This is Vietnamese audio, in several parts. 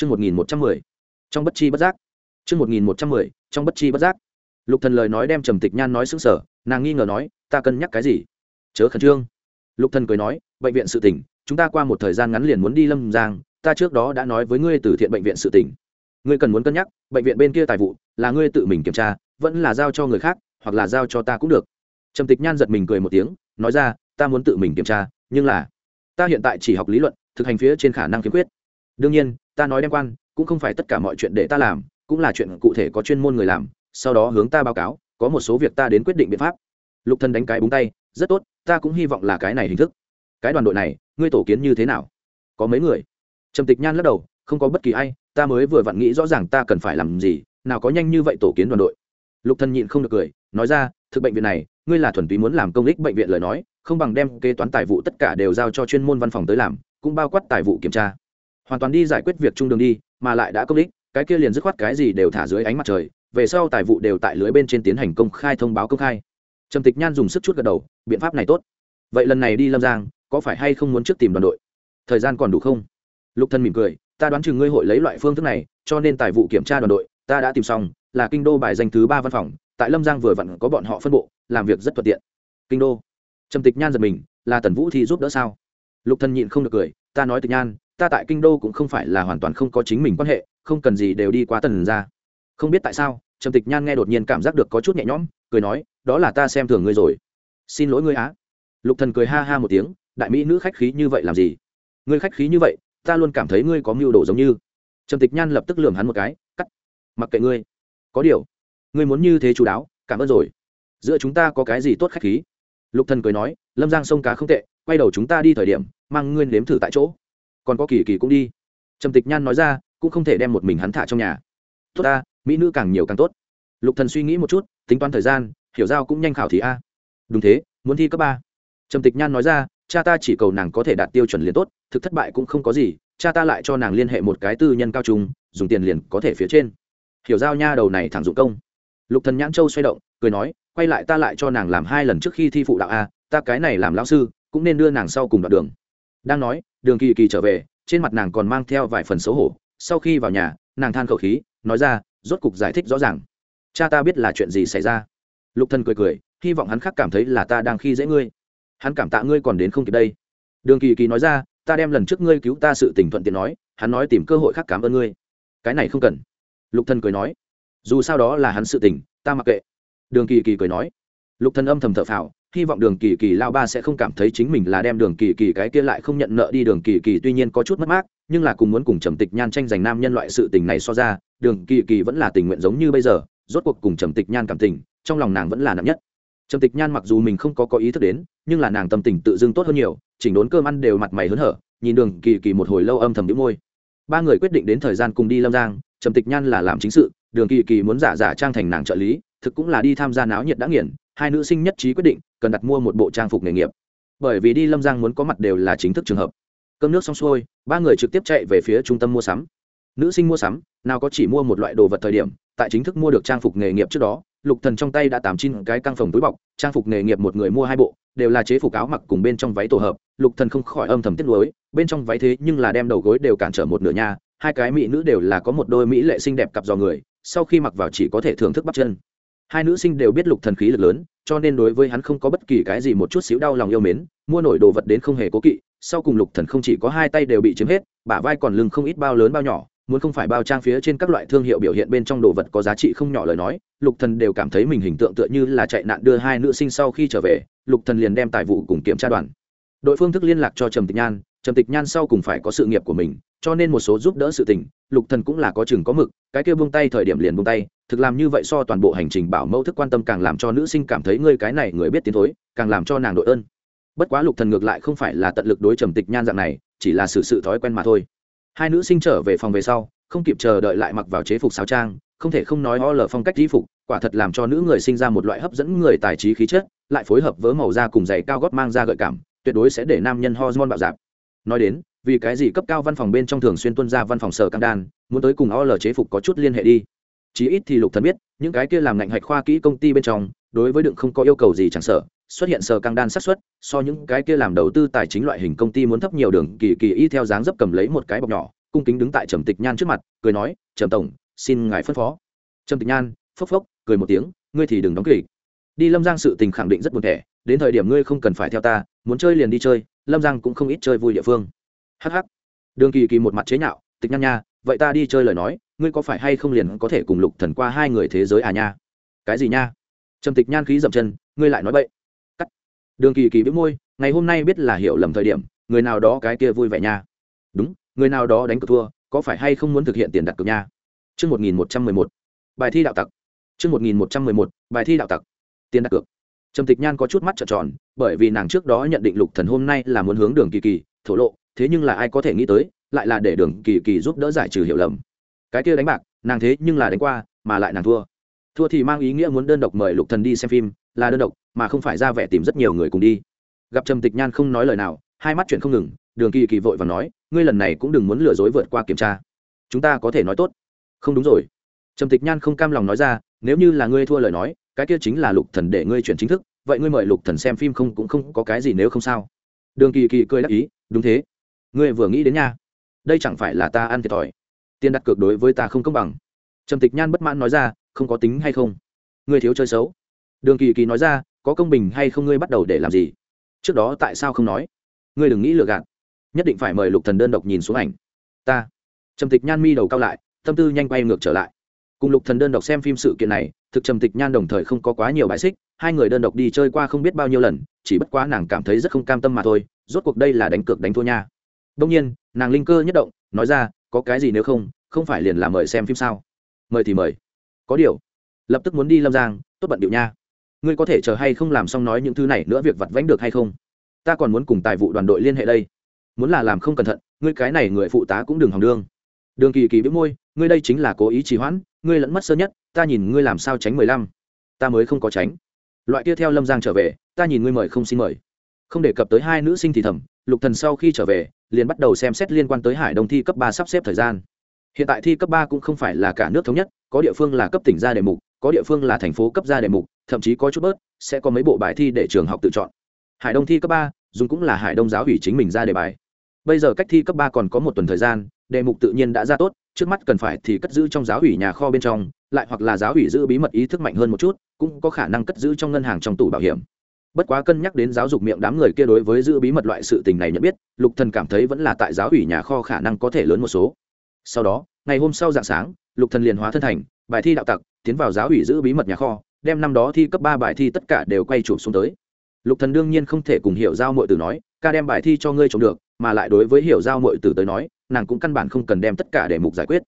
Chương 1110. Trong bất chi bất giác. Chương 1110. Trong bất chi bất giác. Lục Thần lời nói đem Trầm Tịch Nhan nói sững sờ, nàng nghi ngờ nói, ta cân nhắc cái gì? Chớ khẩn trương. Lục Thần cười nói, bệnh viện sự tỉnh chúng ta qua một thời gian ngắn liền muốn đi Lâm Giang, ta trước đó đã nói với ngươi từ thiện bệnh viện sự tỉnh Ngươi cần muốn cân nhắc, bệnh viện bên kia tài vụ là ngươi tự mình kiểm tra, vẫn là giao cho người khác, hoặc là giao cho ta cũng được. Trầm Tịch Nhan giật mình cười một tiếng, nói ra, ta muốn tự mình kiểm tra, nhưng là ta hiện tại chỉ học lý luận, thực hành phía trên khả năng khiếm khuyết. Đương nhiên, ta nói đem quan, cũng không phải tất cả mọi chuyện để ta làm, cũng là chuyện cụ thể có chuyên môn người làm, sau đó hướng ta báo cáo có một số việc ta đến quyết định biện pháp. Lục thần đánh cái búng tay rất tốt ta cũng hy vọng là cái này hình thức. Cái đoàn đội này ngươi tổ kiến như thế nào? Có mấy người? Trầm tịch nhan lắc đầu không có bất kỳ ai ta mới vừa vặn nghĩ rõ ràng ta cần phải làm gì nào có nhanh như vậy tổ kiến đoàn đội. Lục thần nhịn không được cười nói ra thực bệnh viện này ngươi là thuần túy muốn làm công ích bệnh viện lời nói không bằng đem kế toán tài vụ tất cả đều giao cho chuyên môn văn phòng tới làm cũng bao quát tài vụ kiểm tra hoàn toàn đi giải quyết việc trung đường đi, mà lại đã công đích, cái kia liền dứt khoát cái gì đều thả dưới ánh mặt trời, về sau tài vụ đều tại lưới bên trên tiến hành công khai thông báo công khai. Trầm tịch nhan dùng sức chút gật đầu, biện pháp này tốt. Vậy lần này đi lâm giang, có phải hay không muốn trước tìm đoàn đội? Thời gian còn đủ không? Lục thân mỉm cười, ta đoán chừng ngươi hội lấy loại phương thức này, cho nên tài vụ kiểm tra đoàn đội, ta đã tìm xong, là kinh đô bài danh thứ ba văn phòng, tại lâm giang vừa vặn có bọn họ phân bộ, làm việc rất thuận tiện. Kinh đô. Trầm tịch nhan giật mình, là tần vũ thì giúp đỡ sao? Lục thân nhịn không được cười, ta nói tịch nhan ta tại kinh đô cũng không phải là hoàn toàn không có chính mình quan hệ, không cần gì đều đi qua tần ra không biết tại sao, trầm tịch nhan nghe đột nhiên cảm giác được có chút nhẹ nhõm, cười nói, đó là ta xem thường ngươi rồi. Xin lỗi ngươi á. Lục thần cười ha ha một tiếng, đại mỹ nữ khách khí như vậy làm gì? Ngươi khách khí như vậy, ta luôn cảm thấy ngươi có mưu đồ giống như. Trầm tịch nhan lập tức lườm hắn một cái, cắt, mặc kệ ngươi. Có điều, ngươi muốn như thế chú đáo, cảm ơn rồi. Giữa chúng ta có cái gì tốt khách khí? Lục thần cười nói, lâm giang sông cá không tệ, quay đầu chúng ta đi thời điểm, mang ngươi nếm thử tại chỗ còn có kỳ kỳ cũng đi. Trầm tịch nhan nói ra, cũng không thể đem một mình hắn thả trong nhà. Tốt ta, mỹ nữ càng nhiều càng tốt. Lục thần suy nghĩ một chút, tính toán thời gian, hiểu giao cũng nhanh khảo thí a. Đúng thế, muốn thi cấp ba. Trầm tịch nhan nói ra, cha ta chỉ cầu nàng có thể đạt tiêu chuẩn liền tốt, thực thất bại cũng không có gì, cha ta lại cho nàng liên hệ một cái tư nhân cao trung, dùng tiền liền có thể phía trên. Hiểu giao nha đầu này thẳng dụng công. Lục thần nhãn châu xoay động, cười nói, quay lại ta lại cho nàng làm hai lần trước khi thi phụ đạo a, ta cái này làm lão sư, cũng nên đưa nàng sau cùng đoạn đường đang nói, đường kỳ kỳ trở về, trên mặt nàng còn mang theo vài phần xấu hổ. Sau khi vào nhà, nàng than khẩu khí, nói ra, rốt cục giải thích rõ ràng. Cha ta biết là chuyện gì xảy ra. Lục thần cười cười, hy vọng hắn khác cảm thấy là ta đang khi dễ ngươi. Hắn cảm tạ ngươi còn đến không kịp đây. Đường kỳ kỳ nói ra, ta đem lần trước ngươi cứu ta sự tình thuận tiện nói, hắn nói tìm cơ hội khác cảm ơn ngươi. Cái này không cần. Lục thần cười nói, dù sao đó là hắn sự tình, ta mặc kệ. Đường kỳ kỳ cười nói. Lục thần âm thầm thở phào hy vọng đường kỳ kỳ lao ba sẽ không cảm thấy chính mình là đem đường kỳ kỳ cái kia lại không nhận nợ đi đường kỳ kỳ tuy nhiên có chút mất mát, nhưng là cùng muốn cùng trầm tịch nhan tranh giành nam nhân loại sự tình này so ra, đường kỳ kỳ vẫn là tình nguyện giống như bây giờ, rốt cuộc cùng trầm tịch nhan cảm tình, trong lòng nàng vẫn là nặng nhất. Trầm tịch nhan mặc dù mình không có có ý thức đến, nhưng là nàng tâm tình tự dưng tốt hơn nhiều, chỉnh đốn cơm ăn đều mặt mày hớn hở, nhìn đường kỳ kỳ một hồi lâu âm thầm đĩu môi. Ba người quyết định đến thời gian cùng đi lâm giang, trầm tịch nhan là làm chính sự, đường kỳ kỳ muốn giả giả trang thành nàng trợ lý, thực cũng là đi tham gia náo nhiệt đã nghiền hai nữ sinh nhất trí quyết định cần đặt mua một bộ trang phục nghề nghiệp. Bởi vì đi lâm giang muốn có mặt đều là chính thức trường hợp. Cơm nước xong xuôi, ba người trực tiếp chạy về phía trung tâm mua sắm. Nữ sinh mua sắm, nào có chỉ mua một loại đồ vật thời điểm, tại chính thức mua được trang phục nghề nghiệp trước đó, lục thần trong tay đã tám chín cái căng phòng túi bọc, trang phục nghề nghiệp một người mua hai bộ, đều là chế phục áo mặc cùng bên trong váy tổ hợp. Lục thần không khỏi âm thầm tiếc nuối, bên trong váy thế nhưng là đem đầu gối đều cản trở một nửa nha hai cái mỹ nữ đều là có một đôi mỹ lệ xinh đẹp cặp dò người, sau khi mặc vào chỉ có thể thưởng thức bắp chân hai nữ sinh đều biết lục thần khí lực lớn, cho nên đối với hắn không có bất kỳ cái gì một chút xíu đau lòng yêu mến, mua nổi đồ vật đến không hề cố kỵ, sau cùng lục thần không chỉ có hai tay đều bị chiếm hết, bả vai còn lưng không ít bao lớn bao nhỏ, muốn không phải bao trang phía trên các loại thương hiệu biểu hiện bên trong đồ vật có giá trị không nhỏ lời nói, lục thần đều cảm thấy mình hình tượng tựa như là chạy nạn đưa hai nữ sinh sau khi trở về, lục thần liền đem tài vụ cùng kiểm tra đoàn. Đội phương thức liên lạc cho trầm tịch nhan, trầm tịch nhan sau cùng phải có sự nghiệp của mình, cho nên một số giúp đỡ sự tình, lục thần cũng là có chừng có mực, cái kia buông tay thời điểm liền buông tay thực làm như vậy so toàn bộ hành trình bảo mẫu thức quan tâm càng làm cho nữ sinh cảm thấy ngươi cái này người biết tiến thối, càng làm cho nàng đội ơn. Bất quá lục thần ngược lại không phải là tận lực đối trầm tịch nhan dạng này, chỉ là sự sự thói quen mà thôi. Hai nữ sinh trở về phòng về sau, không kịp chờ đợi lại mặc vào chế phục sáo trang, không thể không nói ho lờ phong cách di phục, quả thật làm cho nữ người sinh ra một loại hấp dẫn người tài trí khí chất, lại phối hợp với màu da cùng giày cao gót mang ra gợi cảm, tuyệt đối sẽ để nam nhân hormone bạo dạp. Nói đến, vì cái gì cấp cao văn phòng bên trong thường xuyên tuân ra văn phòng sở cam đan, muốn tới cùng o l chế phục có chút liên hệ đi chí ít thì lục thần biết, những cái kia làm ngành hạch khoa kỹ công ty bên trong, đối với đựng không có yêu cầu gì chẳng sợ, xuất hiện sờ căng đan sát suất, so những cái kia làm đầu tư tài chính loại hình công ty muốn thấp nhiều đường, kỳ kỳ y theo dáng dấp cầm lấy một cái bọc nhỏ, cung kính đứng tại trầm tịch nhan trước mặt, cười nói, trầm tổng, xin ngài phân phó. Trầm tịch nhan, phốc phốc, cười một tiếng, ngươi thì đừng đóng kịch. Đi lâm giang sự tình khẳng định rất buồn thẻ, đến thời điểm ngươi không cần phải theo ta, muốn chơi liền đi chơi, lâm giang cũng không ít chơi vui địa phương. Hh đường kỳ kỳ một mặt chế nhạo, tịch nhan nha vậy ta đi chơi lời nói ngươi có phải hay không liền có thể cùng lục thần qua hai người thế giới à nha cái gì nha trầm tịch nhan khí dậm chân ngươi lại nói bậy cắt đường kỳ kỳ bĩu môi ngày hôm nay biết là hiểu lầm thời điểm người nào đó cái kia vui vẻ nha đúng người nào đó đánh cược thua có phải hay không muốn thực hiện tiền đặt cược nha Chương 1111. Bài thi đạo tặc. Chương 1111. Bài thi đạo tặc. Tiền đặt cược. Trầm Tịch Nhan có chút mắt trợn tròn, bởi vì nàng trước đó nhận định Lục Thần hôm nay là muốn hướng Đường Kỳ Kỳ thổ lộ, thế nhưng là ai có thể nghĩ tới, lại là để Đường Kỳ Kỳ giúp đỡ giải trừ hiểu lầm. Cái kia đánh bạc, nàng thế nhưng là đánh qua, mà lại nàng thua. Thua thì mang ý nghĩa muốn đơn độc mời Lục Thần đi xem phim, là đơn độc, mà không phải ra vẻ tìm rất nhiều người cùng đi. Gặp Trầm Tịch Nhan không nói lời nào, hai mắt chuyển không ngừng, Đường Kỳ Kỳ vội vàng nói, ngươi lần này cũng đừng muốn lừa dối vượt qua kiểm tra. Chúng ta có thể nói tốt không đúng rồi trầm tịch nhan không cam lòng nói ra nếu như là ngươi thua lời nói cái kia chính là lục thần để ngươi chuyển chính thức vậy ngươi mời lục thần xem phim không cũng không có cái gì nếu không sao đường kỳ kỳ cười đáp ý đúng thế ngươi vừa nghĩ đến nha đây chẳng phải là ta ăn thiệt thòi. Tiền đặt cược đối với ta không công bằng. Trầm tịch nhan bất mãn nói ra, không có tính hay không? Ngươi thiếu chơi xấu. Đường kỳ kỳ nói ra, có công bình hay không ngươi bắt đầu để làm gì? Trước đó tại sao không nói? Ngươi đừng nghĩ lừa gạt. Nhất định phải mời lục thần đơn độc nhìn xuống ảnh. Ta. Trầm tịch nhan mi đầu cao lại, tâm tư nhanh quay ngược trở lại. Cùng lục thần đơn độc xem phim sự kiện này, thực trầm tịch nhan đồng thời không có quá nhiều bài xích, hai người đơn độc đi chơi qua không biết bao nhiêu lần, chỉ bất quá nàng cảm thấy rất không cam tâm mà thôi, rốt cuộc đây là đánh cược đánh thua nha đông nhiên, nàng linh cơ nhất động, nói ra, có cái gì nếu không không phải liền là mời xem phim sao? Mời thì mời. Có điều. Lập tức muốn đi lâm giang, tốt bận điệu nha. Ngươi có thể chờ hay không làm xong nói những thứ này, nữa việc vặt vãnh được hay không? Ta còn muốn cùng tài vụ đoàn đội liên hệ đây. Muốn là làm không cẩn thận, ngươi cái này người phụ tá cũng đừng hòng đương. Đường kỳ kỳ biết môi, ngươi đây chính là cố ý trì hoãn, ngươi lẫn mất sơ nhất, ta nhìn ngươi làm sao tránh mười lăm. Ta mới không có tránh. Loại kia theo lâm giang trở về, ta nhìn ngươi mời không xin mời không đề cập tới hai nữ sinh thì thầm, lục thần sau khi trở về, liền bắt đầu xem xét liên quan tới hải đông thi cấp ba sắp xếp thời gian. Hiện tại thi cấp ba cũng không phải là cả nước thống nhất, có địa phương là cấp tỉnh ra đề mục, có địa phương là thành phố cấp ra đề mục, thậm chí có chút bớt, sẽ có mấy bộ bài thi để trường học tự chọn. Hải đông thi cấp ba, dùng cũng là hải đông giáo ủy chính mình ra đề bài. Bây giờ cách thi cấp ba còn có một tuần thời gian, đề mục tự nhiên đã ra tốt, trước mắt cần phải thì cất giữ trong giáo ủy nhà kho bên trong, lại hoặc là giáo ủy giữ bí mật ý thức mạnh hơn một chút, cũng có khả năng cất giữ trong ngân hàng trong tủ bảo hiểm bất quá cân nhắc đến giáo dục miệng đám người kia đối với giữ bí mật loại sự tình này nhận biết, lục thần cảm thấy vẫn là tại giáo ủy nhà kho khả năng có thể lớn một số. Sau đó, ngày hôm sau dạng sáng, lục thần liền hóa thân thành bài thi đạo tặc, tiến vào giáo ủy giữ bí mật nhà kho, đem năm đó thi cấp ba bài thi tất cả đều quay chụp xuống tới. Lục thần đương nhiên không thể cùng hiểu giao muội tử nói, ca đem bài thi cho ngươi trồng được, mà lại đối với hiểu giao muội tử tới nói, nàng cũng căn bản không cần đem tất cả đề mục giải quyết.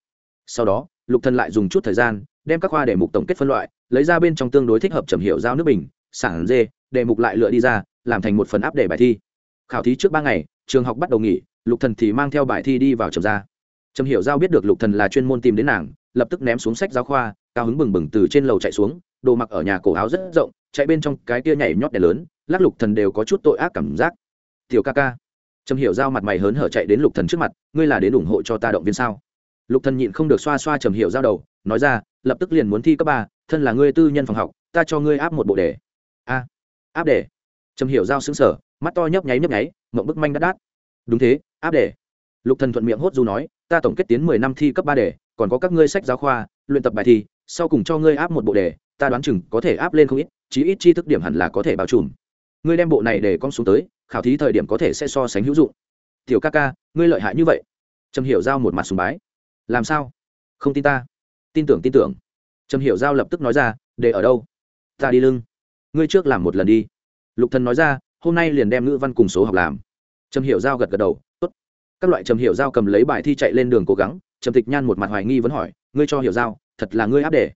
Sau đó, lục thần lại dùng chút thời gian, đem các khoa đề mục tổng kết phân loại, lấy ra bên trong tương đối thích hợp trầm hiểu giao nước bình sản dê đề mục lại lựa đi ra, làm thành một phần áp đề bài thi. Khảo thí trước ba ngày, trường học bắt đầu nghỉ, lục thần thì mang theo bài thi đi vào trầm ra trầm hiểu giao biết được lục thần là chuyên môn tìm đến nàng, lập tức ném xuống sách giáo khoa, cao hứng bừng bừng từ trên lầu chạy xuống, đồ mặc ở nhà cổ áo rất rộng, chạy bên trong cái kia nhảy nhót đèn lớn, lắc lục thần đều có chút tội ác cảm giác. Tiểu ca ca. Trầm hiểu giao mặt mày hớn hở chạy đến lục thần trước mặt, ngươi là đến ủng hộ cho ta động viên sao? Lục thần nhịn không được xoa xoa trầm hiểu giao đầu, nói ra, lập tức liền muốn thi cấp ba, thân là ngươi tư nhân phòng học, ta cho ngươi áp một bộ đề áp đề trầm hiểu giao sững sờ, mắt to nhấp nháy nhấp nháy, mộng bức manh đắt đát. Đúng thế, áp đề lục thần thuận miệng hốt du nói, ta tổng kết tiến mười năm thi cấp ba đề, còn có các ngươi sách giáo khoa, luyện tập bài thi, sau cùng cho ngươi áp một bộ đề, ta đoán chừng có thể áp lên không ít, chí ít chi thức điểm hẳn là có thể bao trùm. Ngươi đem bộ này để con xuống tới, khảo thí thời điểm có thể sẽ so sánh hữu dụng. Tiểu ca ca, ngươi lợi hại như vậy. Trầm hiểu giao một mặt sùng bái. Làm sao? Không tin ta. Tin tưởng tin tưởng. Trầm hiểu giao lập tức nói ra, để ở đâu? Ta đi lưng ngươi trước làm một lần đi. Lục thần nói ra, hôm nay liền đem ngữ văn cùng số học làm. Trầm hiểu giao gật gật đầu, tốt. Các loại trầm hiểu giao cầm lấy bài thi chạy lên đường cố gắng, trầm tịch nhan một mặt hoài nghi vẫn hỏi, ngươi cho hiểu giao, thật là ngươi áp đề?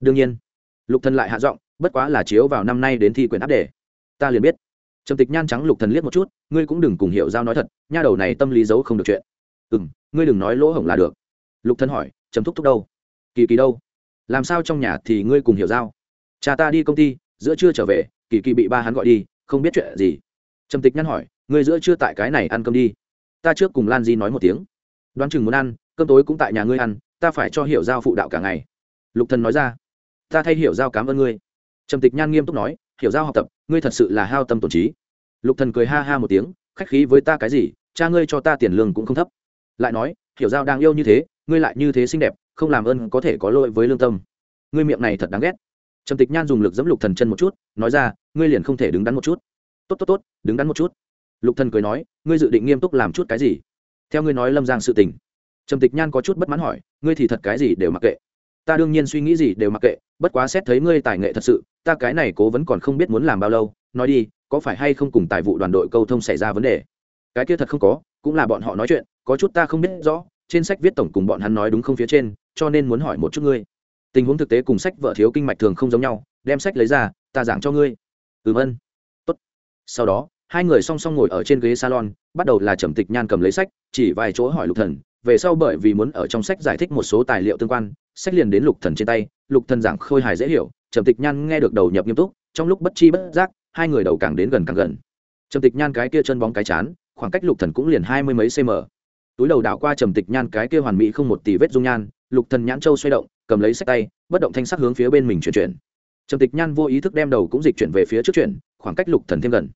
Đương nhiên. Lục thần lại hạ giọng, bất quá là chiếu vào năm nay đến thi quyền áp đề. Ta liền biết. Trầm tịch nhan trắng lục thần liếc một chút, ngươi cũng đừng cùng hiểu giao nói thật, nha đầu này tâm lý giấu không được chuyện. Ừ m ngươi đừng nói lỗ hổng là được. Lục thần hỏi, trầm thúc thúc đâu? Kỳ kỳ đâu. Làm sao trong nhà thì ngươi cùng hiểu giao? Cha ta đi công ty giữa trưa trở về, kỳ kỳ bị ba hắn gọi đi, không biết chuyện gì. Trầm tịch nhăn hỏi, ngươi giữa trưa tại cái này ăn cơm đi? Ta trước cùng lan di nói một tiếng. Đoán chừng muốn ăn, cơm tối cũng tại nhà ngươi ăn, ta phải cho hiểu giao phụ đạo cả ngày. Lục thần nói ra, ta thay hiểu giao cảm ơn ngươi. Trầm tịch nhan nghiêm túc nói, hiểu giao học tập, ngươi thật sự là hao tâm tổn trí. Lục thần cười ha ha một tiếng, khách khí với ta cái gì, cha ngươi cho ta tiền lương cũng không thấp. Lại nói, hiểu giao đang yêu như thế, ngươi lại như thế xinh đẹp, không làm ơn có thể có lỗi với lương tâm. Ngươi miệng này thật đáng ghét trầm tịch nhan dùng lực dẫm lục thần chân một chút, nói ra, ngươi liền không thể đứng đắn một chút. Tốt tốt tốt, đứng đắn một chút. Lục thần cười nói, ngươi dự định nghiêm túc làm chút cái gì? Theo ngươi nói lâm giang sự tình. Trầm tịch nhan có chút bất mãn hỏi, ngươi thì thật cái gì đều mặc kệ. Ta đương nhiên suy nghĩ gì đều mặc kệ, bất quá xét thấy ngươi tài nghệ thật sự, ta cái này cố vẫn còn không biết muốn làm bao lâu. Nói đi, có phải hay không cùng tài vụ đoàn đội câu thông xảy ra vấn đề? Cái kia thật không có, cũng là bọn họ nói chuyện, có chút ta không biết rõ, trên sách viết tổng cùng bọn hắn nói đúng không phía trên, cho nên muốn hỏi một chút ngươi tình huống thực tế cùng sách vợ thiếu kinh mạch thường không giống nhau, đem sách lấy ra, ta giảng cho ngươi. Ừm ân tốt. Sau đó, hai người song song ngồi ở trên ghế salon, bắt đầu là trầm tịch nhan cầm lấy sách, chỉ vài chỗ hỏi lục thần. Về sau bởi vì muốn ở trong sách giải thích một số tài liệu tương quan, sách liền đến lục thần trên tay. Lục thần giảng khôi hài dễ hiểu, trầm tịch nhan nghe được đầu nhập nghiêm túc, trong lúc bất chi bất giác, hai người đầu càng đến gần càng gần. Trầm tịch nhan cái kia chân bóng cái chán, khoảng cách lục thần cũng liền hai mươi mấy cm túi đầu đảo qua trầm tịch nhan cái kia hoàn mỹ không một tỷ vết dung nhan, lục thần nhãn châu xoay động cầm lấy sách tay bất động thanh sắc hướng phía bên mình chuyển chuyển trầm tịch nhan vô ý thức đem đầu cũng dịch chuyển về phía trước chuyển khoảng cách lục thần thêm gần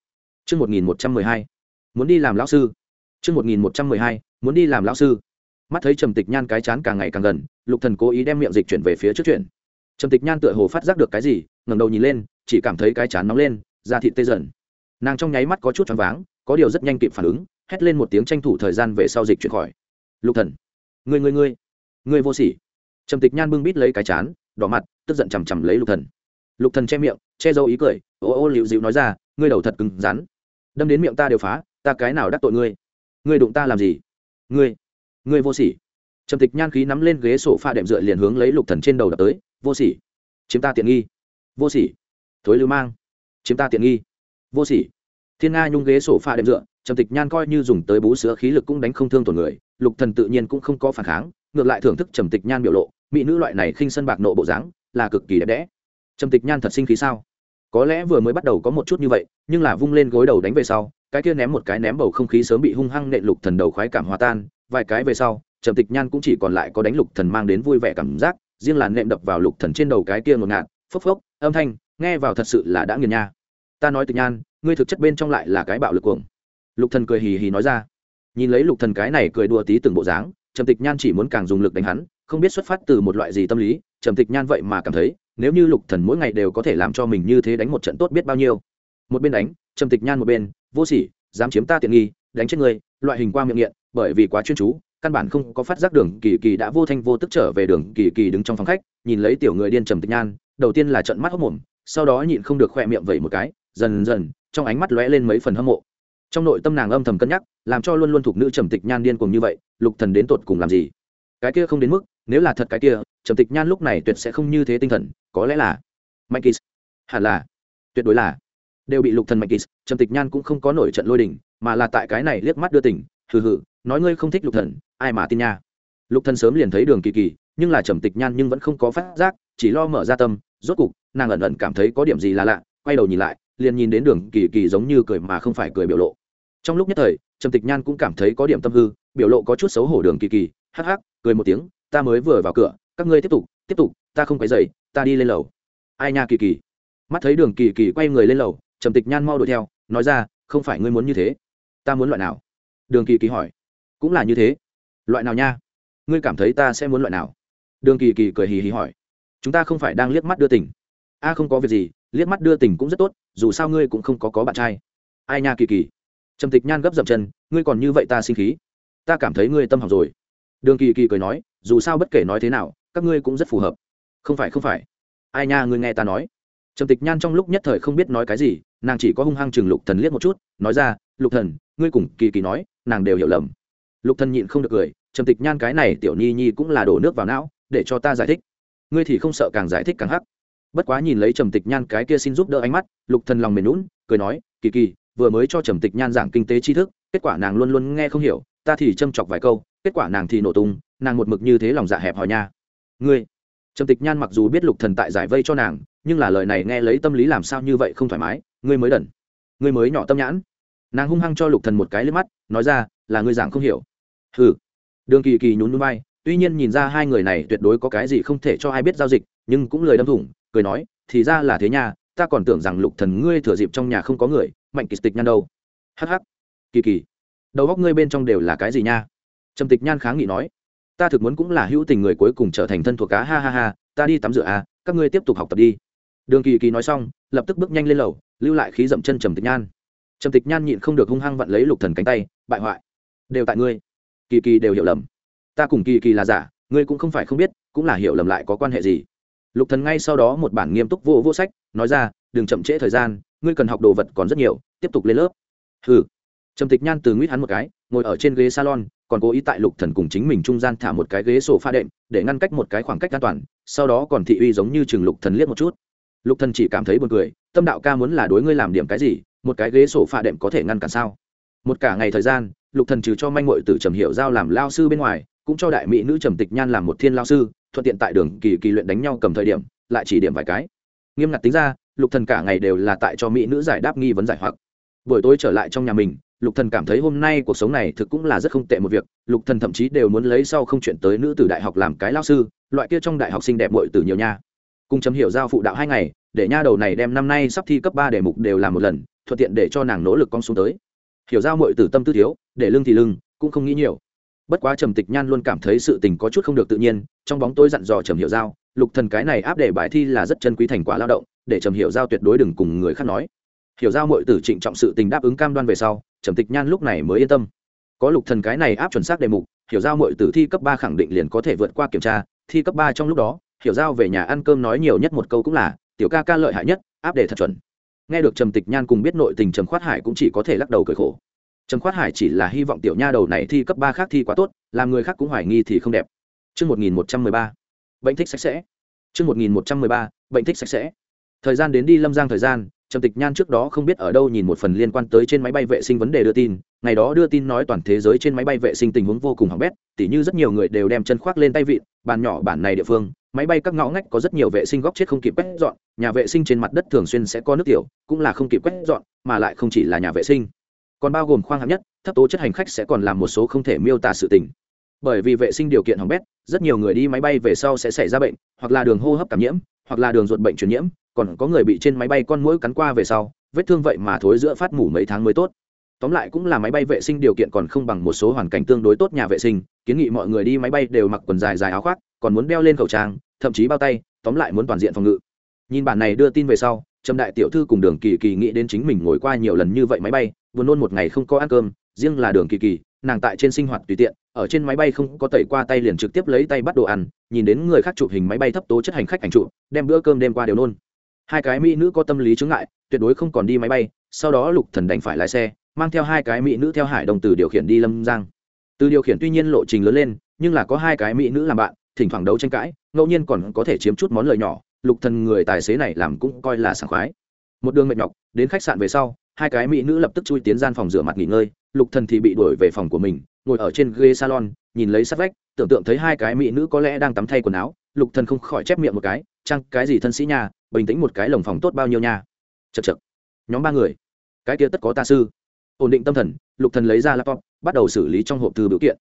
Chương 1112. Muốn đi làm lão sư. Chương 1112. Muốn đi làm lão sư. Mắt thấy Trầm Tịch Nhan cái chán càng ngày càng gần, Lục Thần cố ý đem miệng dịch chuyển về phía trước chuyển. Trầm Tịch Nhan tựa hồ phát giác được cái gì, ngẩng đầu nhìn lên, chỉ cảm thấy cái chán nóng lên, da thịt tê dần. Nàng trong nháy mắt có chút choáng váng, có điều rất nhanh kịp phản ứng, hét lên một tiếng tranh thủ thời gian về sau dịch chuyển khỏi. Lục Thần, người người người, người vô sỉ. Trầm Tịch Nhan bưng bít lấy cái chán, đỏ mặt, tức giận chằm chằm lấy Lục Thần. Lục Thần che miệng, che dâu ý cười, ô ô liễu dịu nói ra, ngươi đầu thật cứng rắn. Đâm đến miệng ta đều phá ta cái nào đắc tội ngươi? Ngươi đụng ta làm gì? Ngươi ngươi vô sỉ. Trầm tịch nhan khí nắm lên ghế sổ pha đệm dựa liền hướng lấy lục thần trên đầu đập tới vô sỉ. Chiếm ta tiện nghi. Vô sỉ. Thối lưu mang. Chiếm ta tiện nghi. Vô sỉ. Thiên nga nhung ghế sổ pha đệm dựa trầm tịch nhan coi như dùng tới bú sữa khí lực cũng đánh không thương tổn người lục thần tự nhiên cũng không có phản kháng ngược lại thưởng thức trầm tịch nhan biểu lộ mỹ nữ loại này khinh sân bạc nộ bộ dáng là cực kỳ đẹp đẽ. Trầm tịch nhan thật sinh khí sao? Có lẽ vừa mới bắt đầu có một chút như vậy, nhưng là vung lên gối đầu đánh về sau, cái kia ném một cái ném bầu không khí sớm bị hung hăng nện lục thần đầu khoái cảm hòa tan, vài cái về sau, trầm tịch nhan cũng chỉ còn lại có đánh lục thần mang đến vui vẻ cảm giác, riêng là nệm đập vào lục thần trên đầu cái kia ngột ngạt, phốc phốc, âm thanh, nghe vào thật sự là đã nghiền nha. Ta nói tịch nhan, ngươi thực chất bên trong lại là cái bạo lực cuồng. Lục thần cười hì hì nói ra. Nhìn lấy lục thần cái này cười đùa tí từng bộ dáng, trầm tịch nhan chỉ muốn càng dùng lực đánh hắn không biết xuất phát từ một loại gì tâm lý, trầm tịch nhan vậy mà cảm thấy, nếu như lục thần mỗi ngày đều có thể làm cho mình như thế đánh một trận tốt biết bao nhiêu. Một bên đánh, trầm tịch nhan một bên, vô sỉ, dám chiếm ta tiện nghi, đánh chết người, loại hình qua miệng nghiện, bởi vì quá chuyên chú, căn bản không có phát giác đường kỳ kỳ đã vô thanh vô tức trở về đường kỳ kỳ đứng trong phòng khách, nhìn lấy tiểu người điên trầm tịch nhan, đầu tiên là trận mắt hốc mồm, sau đó nhịn không được khoe miệng vẩy một cái, dần dần, trong ánh mắt lóe lên mấy phần hâm mộ. Trong nội tâm nàng âm thầm cân nhắc, làm cho luôn luôn thuộc nữ trầm tịch nhan điên cùng như vậy, lục thần đến tột cùng làm gì? Cái kia không đến mức, nếu là thật cái kia, trầm tịch nhan lúc này tuyệt sẽ không như thế tinh thần, có lẽ là mạnh kỳ hẳn là, tuyệt đối là, đều bị lục thần mạnh kỳ trầm tịch nhan cũng không có nổi trận lôi đình, mà là tại cái này liếc mắt đưa tỉnh, hừ hừ, nói ngươi không thích lục thần, ai mà tin nha? Lục thần sớm liền thấy đường kỳ kỳ, nhưng là trầm tịch nhan nhưng vẫn không có phát giác, chỉ lo mở ra tâm, rốt cục, nàng ẩn ẩn cảm thấy có điểm gì là lạ, quay đầu nhìn lại, liền nhìn đến đường kỳ kỳ giống như cười mà không phải cười biểu lộ. Trong lúc nhất thời, trầm tịch nhan cũng cảm thấy có điểm tâm hư, biểu lộ có chút xấu hổ đường kỳ kỳ, hắc hắc cười một tiếng, ta mới vừa vào cửa, các ngươi tiếp tục tiếp tục, ta không phải dậy ta đi lên lầu. Ai nha kỳ kỳ? Mắt thấy đường kỳ kỳ quay người lên lầu, trầm tịch nhan mau đuổi theo, nói ra, không phải ngươi muốn như thế. Ta muốn loại nào? Đường kỳ kỳ hỏi. Cũng là như thế. Loại nào nha? Ngươi cảm thấy ta sẽ muốn loại nào? Đường kỳ kỳ cười hì hì hỏi. Chúng ta không phải đang liếc mắt đưa tỉnh a, không có việc gì, liếc mắt đưa tỉnh cũng rất tốt, dù sao ngươi cũng không có có bạn trai. Ai nha kỳ kỳ? Trầm tịch nhan gấp dậm chân, ngươi còn như vậy ta sinh khí. Ta cảm thấy ngươi tâm học rồi đường kỳ kỳ cười nói, dù sao bất kể nói thế nào, các ngươi cũng rất phù hợp. Không phải không phải. Ai nha, ngươi nghe ta nói. Trầm tịch nhan trong lúc nhất thời không biết nói cái gì, nàng chỉ có hung hăng chừng lục thần liếc một chút, nói ra, lục thần, ngươi cùng kỳ kỳ nói, nàng đều hiểu lầm. Lục thần nhịn không được cười, trầm tịch nhan cái này tiểu nhi nhi cũng là đổ nước vào não, để cho ta giải thích. Ngươi thì không sợ càng giải thích càng hắc. Bất quá nhìn lấy trầm tịch nhan cái kia xin giúp đỡ ánh mắt, lục thần lòng mềm lún cười nói, kỳ kỳ, vừa mới cho trầm tịch nhan giảng kinh tế tri thức, kết quả nàng luôn luôn nghe không hiểu, ta thì châm chọc vài câu kết quả nàng thì nổ tung, nàng một mực như thế lòng dạ hẹp hòi nha. Ngươi, trầm tịch nhan mặc dù biết lục thần tại giải vây cho nàng, nhưng là lời này nghe lấy tâm lý làm sao như vậy không thoải mái, ngươi mới đần, ngươi mới nhỏ tâm nhãn. Nàng hung hăng cho lục thần một cái lên mắt, nói ra, là ngươi giảng không hiểu. Hừ. Đường kỳ kỳ nhún núi bay tuy nhiên nhìn ra hai người này tuyệt đối có cái gì không thể cho ai biết giao dịch, nhưng cũng lời đâm thủng, cười nói, thì ra là thế nha, ta còn tưởng rằng lục thần ngươi thừa dịp trong nhà không có người, mạnh kỳ tịch nhan đâu. Hắc hắc. Kỳ kỳ, đầu góc ngươi bên trong đều là cái gì nha? Trầm tịch nhan kháng nghị nói, ta thực muốn cũng là hữu tình người cuối cùng trở thành thân thuộc cá ha ha ha, ta đi tắm rửa à các ngươi tiếp tục học tập đi. Đường kỳ kỳ nói xong, lập tức bước nhanh lên lầu, lưu lại khí dậm chân trầm tịch nhan. Trầm tịch nhan nhịn không được hung hăng vặn lấy lục thần cánh tay, bại hoại, đều tại ngươi. Kỳ kỳ đều hiểu lầm. Ta cùng kỳ kỳ là giả, ngươi cũng không phải không biết, cũng là hiểu lầm lại có quan hệ gì. Lục thần ngay sau đó một bản nghiêm túc vô vô sách, nói ra, đừng chậm trễ thời gian, ngươi cần học đồ vật còn rất nhiều, tiếp tục lên lớp. Hừ. Trầm tịch nhan từ nguyết hắn một cái, ngồi ở trên ghế salon còn cố ý tại lục thần cùng chính mình trung gian thả một cái ghế sổ pha đệm, để ngăn cách một cái khoảng cách an toàn, sau đó còn thị uy giống như chừng lục thần liếc một chút. Lục thần chỉ cảm thấy buồn cười, tâm đạo ca muốn là đối ngươi làm điểm cái gì, một cái ghế sổ pha đệm có thể ngăn cản sao? Một cả ngày thời gian, lục thần trừ cho manh muội tử trầm hiểu giao làm lao sư bên ngoài, cũng cho đại mỹ nữ trầm tịch nhan làm một thiên lao sư, thuận tiện tại đường kỳ kỳ luyện đánh nhau cầm thời điểm, lại chỉ điểm vài cái. Nghiêm ngặt tính ra, lục thần cả ngày đều là tại cho mỹ nữ giải đáp nghi vấn giải hoặc. Buổi tối trở lại trong nhà mình lục thần cảm thấy hôm nay cuộc sống này thực cũng là rất không tệ một việc, lục thần thậm chí đều muốn lấy sau không chuyện tới nữ tử đại học làm cái lao sư, loại kia trong đại học sinh đẹp bội tử nhiều nha. Cùng chấm hiểu giao phụ đạo hai ngày, để nha đầu này đem năm nay sắp thi cấp ba đề mục đều làm một lần, thuận tiện để cho nàng nỗ lực con xuống tới. Hiểu giao muội tử tâm tư thiếu, để lưng thì lưng, cũng không nghĩ nhiều. Bất quá trầm tịch nhan luôn cảm thấy sự tình có chút không được tự nhiên, trong bóng tối dặn dò trầm hiểu giao, lục thần cái này áp để bài thi là rất chân quý thành quả lao động, để trầm hiểu giao tuyệt đối đừng cùng người khác nói hiểu giao mọi tử trịnh trọng sự tình đáp ứng cam đoan về sau trầm tịch nhan lúc này mới yên tâm. Có lục thần cái này áp chuẩn xác đề mục hiểu giao mọi tử thi cấp ba khẳng định liền có thể vượt qua kiểm tra thi cấp ba trong lúc đó hiểu giao về nhà ăn cơm nói nhiều nhất một câu cũng là tiểu ca ca lợi hại nhất áp đề thật chuẩn. Nghe được trầm tịch nhan cùng biết nội tình trầm khoát hải cũng chỉ có thể lắc đầu cười khổ. Trầm khoát hải chỉ là hy vọng tiểu nha đầu này thi cấp ba khác thi quá tốt làm người khác cũng hoài nghi thì không đẹp. Trước 1113, bệnh thích sạch sẽ. Trước 1113, bệnh thích sạch sẽ. Thời gian đến đi lâm giang thời gian, trầm tịch nhan trước đó không biết ở đâu nhìn một phần liên quan tới trên máy bay vệ sinh vấn đề đưa tin, ngày đó đưa tin nói toàn thế giới trên máy bay vệ sinh tình huống vô cùng hỏng bét, tỉ như rất nhiều người đều đem chân khoác lên tay vịn, bàn nhỏ bản này địa phương, máy bay các ngõ ngách có rất nhiều vệ sinh góc chết không kịp quét dọn, nhà vệ sinh trên mặt đất thường xuyên sẽ có nước tiểu, cũng là không kịp quét dọn, mà lại không chỉ là nhà vệ sinh. Còn bao gồm khoang hạng nhất, thấp tố chất hành khách sẽ còn làm một số không thể miêu tả sự tình. Bởi vì vệ sinh điều kiện hỏng bét, rất nhiều người đi máy bay về sau sẽ xảy ra bệnh, hoặc là đường hô hấp cảm nhiễm, hoặc là đường ruột bệnh truyền nhiễm còn có người bị trên máy bay con mũi cắn qua về sau, vết thương vậy mà thối giữa phát mủ mấy tháng mới tốt. Tóm lại cũng là máy bay vệ sinh điều kiện còn không bằng một số hoàn cảnh tương đối tốt nhà vệ sinh, kiến nghị mọi người đi máy bay đều mặc quần dài dài áo khoác, còn muốn đeo lên khẩu trang, thậm chí bao tay, tóm lại muốn toàn diện phòng ngự. Nhìn bản này đưa tin về sau, trâm đại tiểu thư cùng đường kỳ kỳ nghĩ đến chính mình ngồi qua nhiều lần như vậy máy bay vừa nôn một ngày không có ăn cơm, riêng là đường kỳ kỳ, nàng tại trên sinh hoạt tùy tiện, ở trên máy bay không có tẩy qua tay liền trực tiếp lấy tay bắt đồ ăn, nhìn đến người khác chụp hình máy bay thấp tố chất hành khách ảnh trụ đem bữa cơm đêm qua đều nôn hai cái mỹ nữ có tâm lý chứng ngại, tuyệt đối không còn đi máy bay, sau đó lục thần đành phải lái xe, mang theo hai cái mỹ nữ theo hải đồng từ điều khiển đi lâm giang. Từ điều khiển tuy nhiên lộ trình lớn lên, nhưng là có hai cái mỹ nữ làm bạn, thỉnh thoảng đấu tranh cãi, ngẫu nhiên còn có thể chiếm chút món lời nhỏ, lục thần người tài xế này làm cũng coi là sảng khoái. Một đường mệt nhọc, đến khách sạn về sau, hai cái mỹ nữ lập tức chui tiến gian phòng rửa mặt nghỉ ngơi, lục thần thì bị đuổi về phòng của mình ngồi ở trên ghế salon, nhìn lấy sát vách, tưởng tượng thấy hai cái mỹ nữ có lẽ đang tắm thay quần áo, lục thần không khỏi chép miệng một cái chăng cái gì thân sĩ nhà bình tĩnh một cái lồng phòng tốt bao nhiêu nha? Chật chật nhóm ba người. Cái kia tất có ta sư. Ổn định tâm thần, lục thần lấy ra laptop, bắt đầu xử lý trong hộp thư biểu kiện.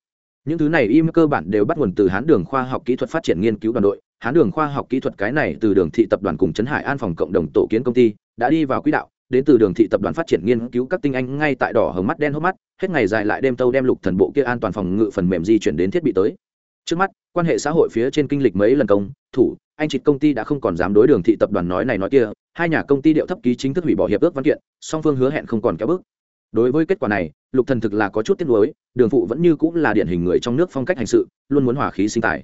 Những thứ này im cơ bản đều bắt nguồn từ hán đường khoa học kỹ thuật phát triển nghiên cứu đoàn đội. Hán đường khoa học kỹ thuật cái này từ đường thị tập đoàn cùng trấn hải an phòng cộng đồng tổ kiến công ty, đã đi vào quỹ đạo đến từ đường thị tập đoàn phát triển nghiên cứu các tinh anh ngay tại đỏ hồng mắt, đen hốc mắt, hết ngày dài lại đêm tâu đem lục thần bộ kia an toàn phòng ngự phần mềm di chuyển đến thiết bị tới. Trước mắt, quan hệ xã hội phía trên kinh lịch mấy lần công, thủ, anh chị công ty đã không còn dám đối đường thị tập đoàn nói này nói kia, hai nhà công ty điệu thấp ký chính thức hủy bỏ hiệp ước văn kiện, song phương hứa hẹn không còn kéo bước. Đối với kết quả này, lục thần thực là có chút tiếc nuối, đường phụ vẫn như cũng là điển hình người trong nước phong cách hành sự, luôn muốn hòa khí sinh tài.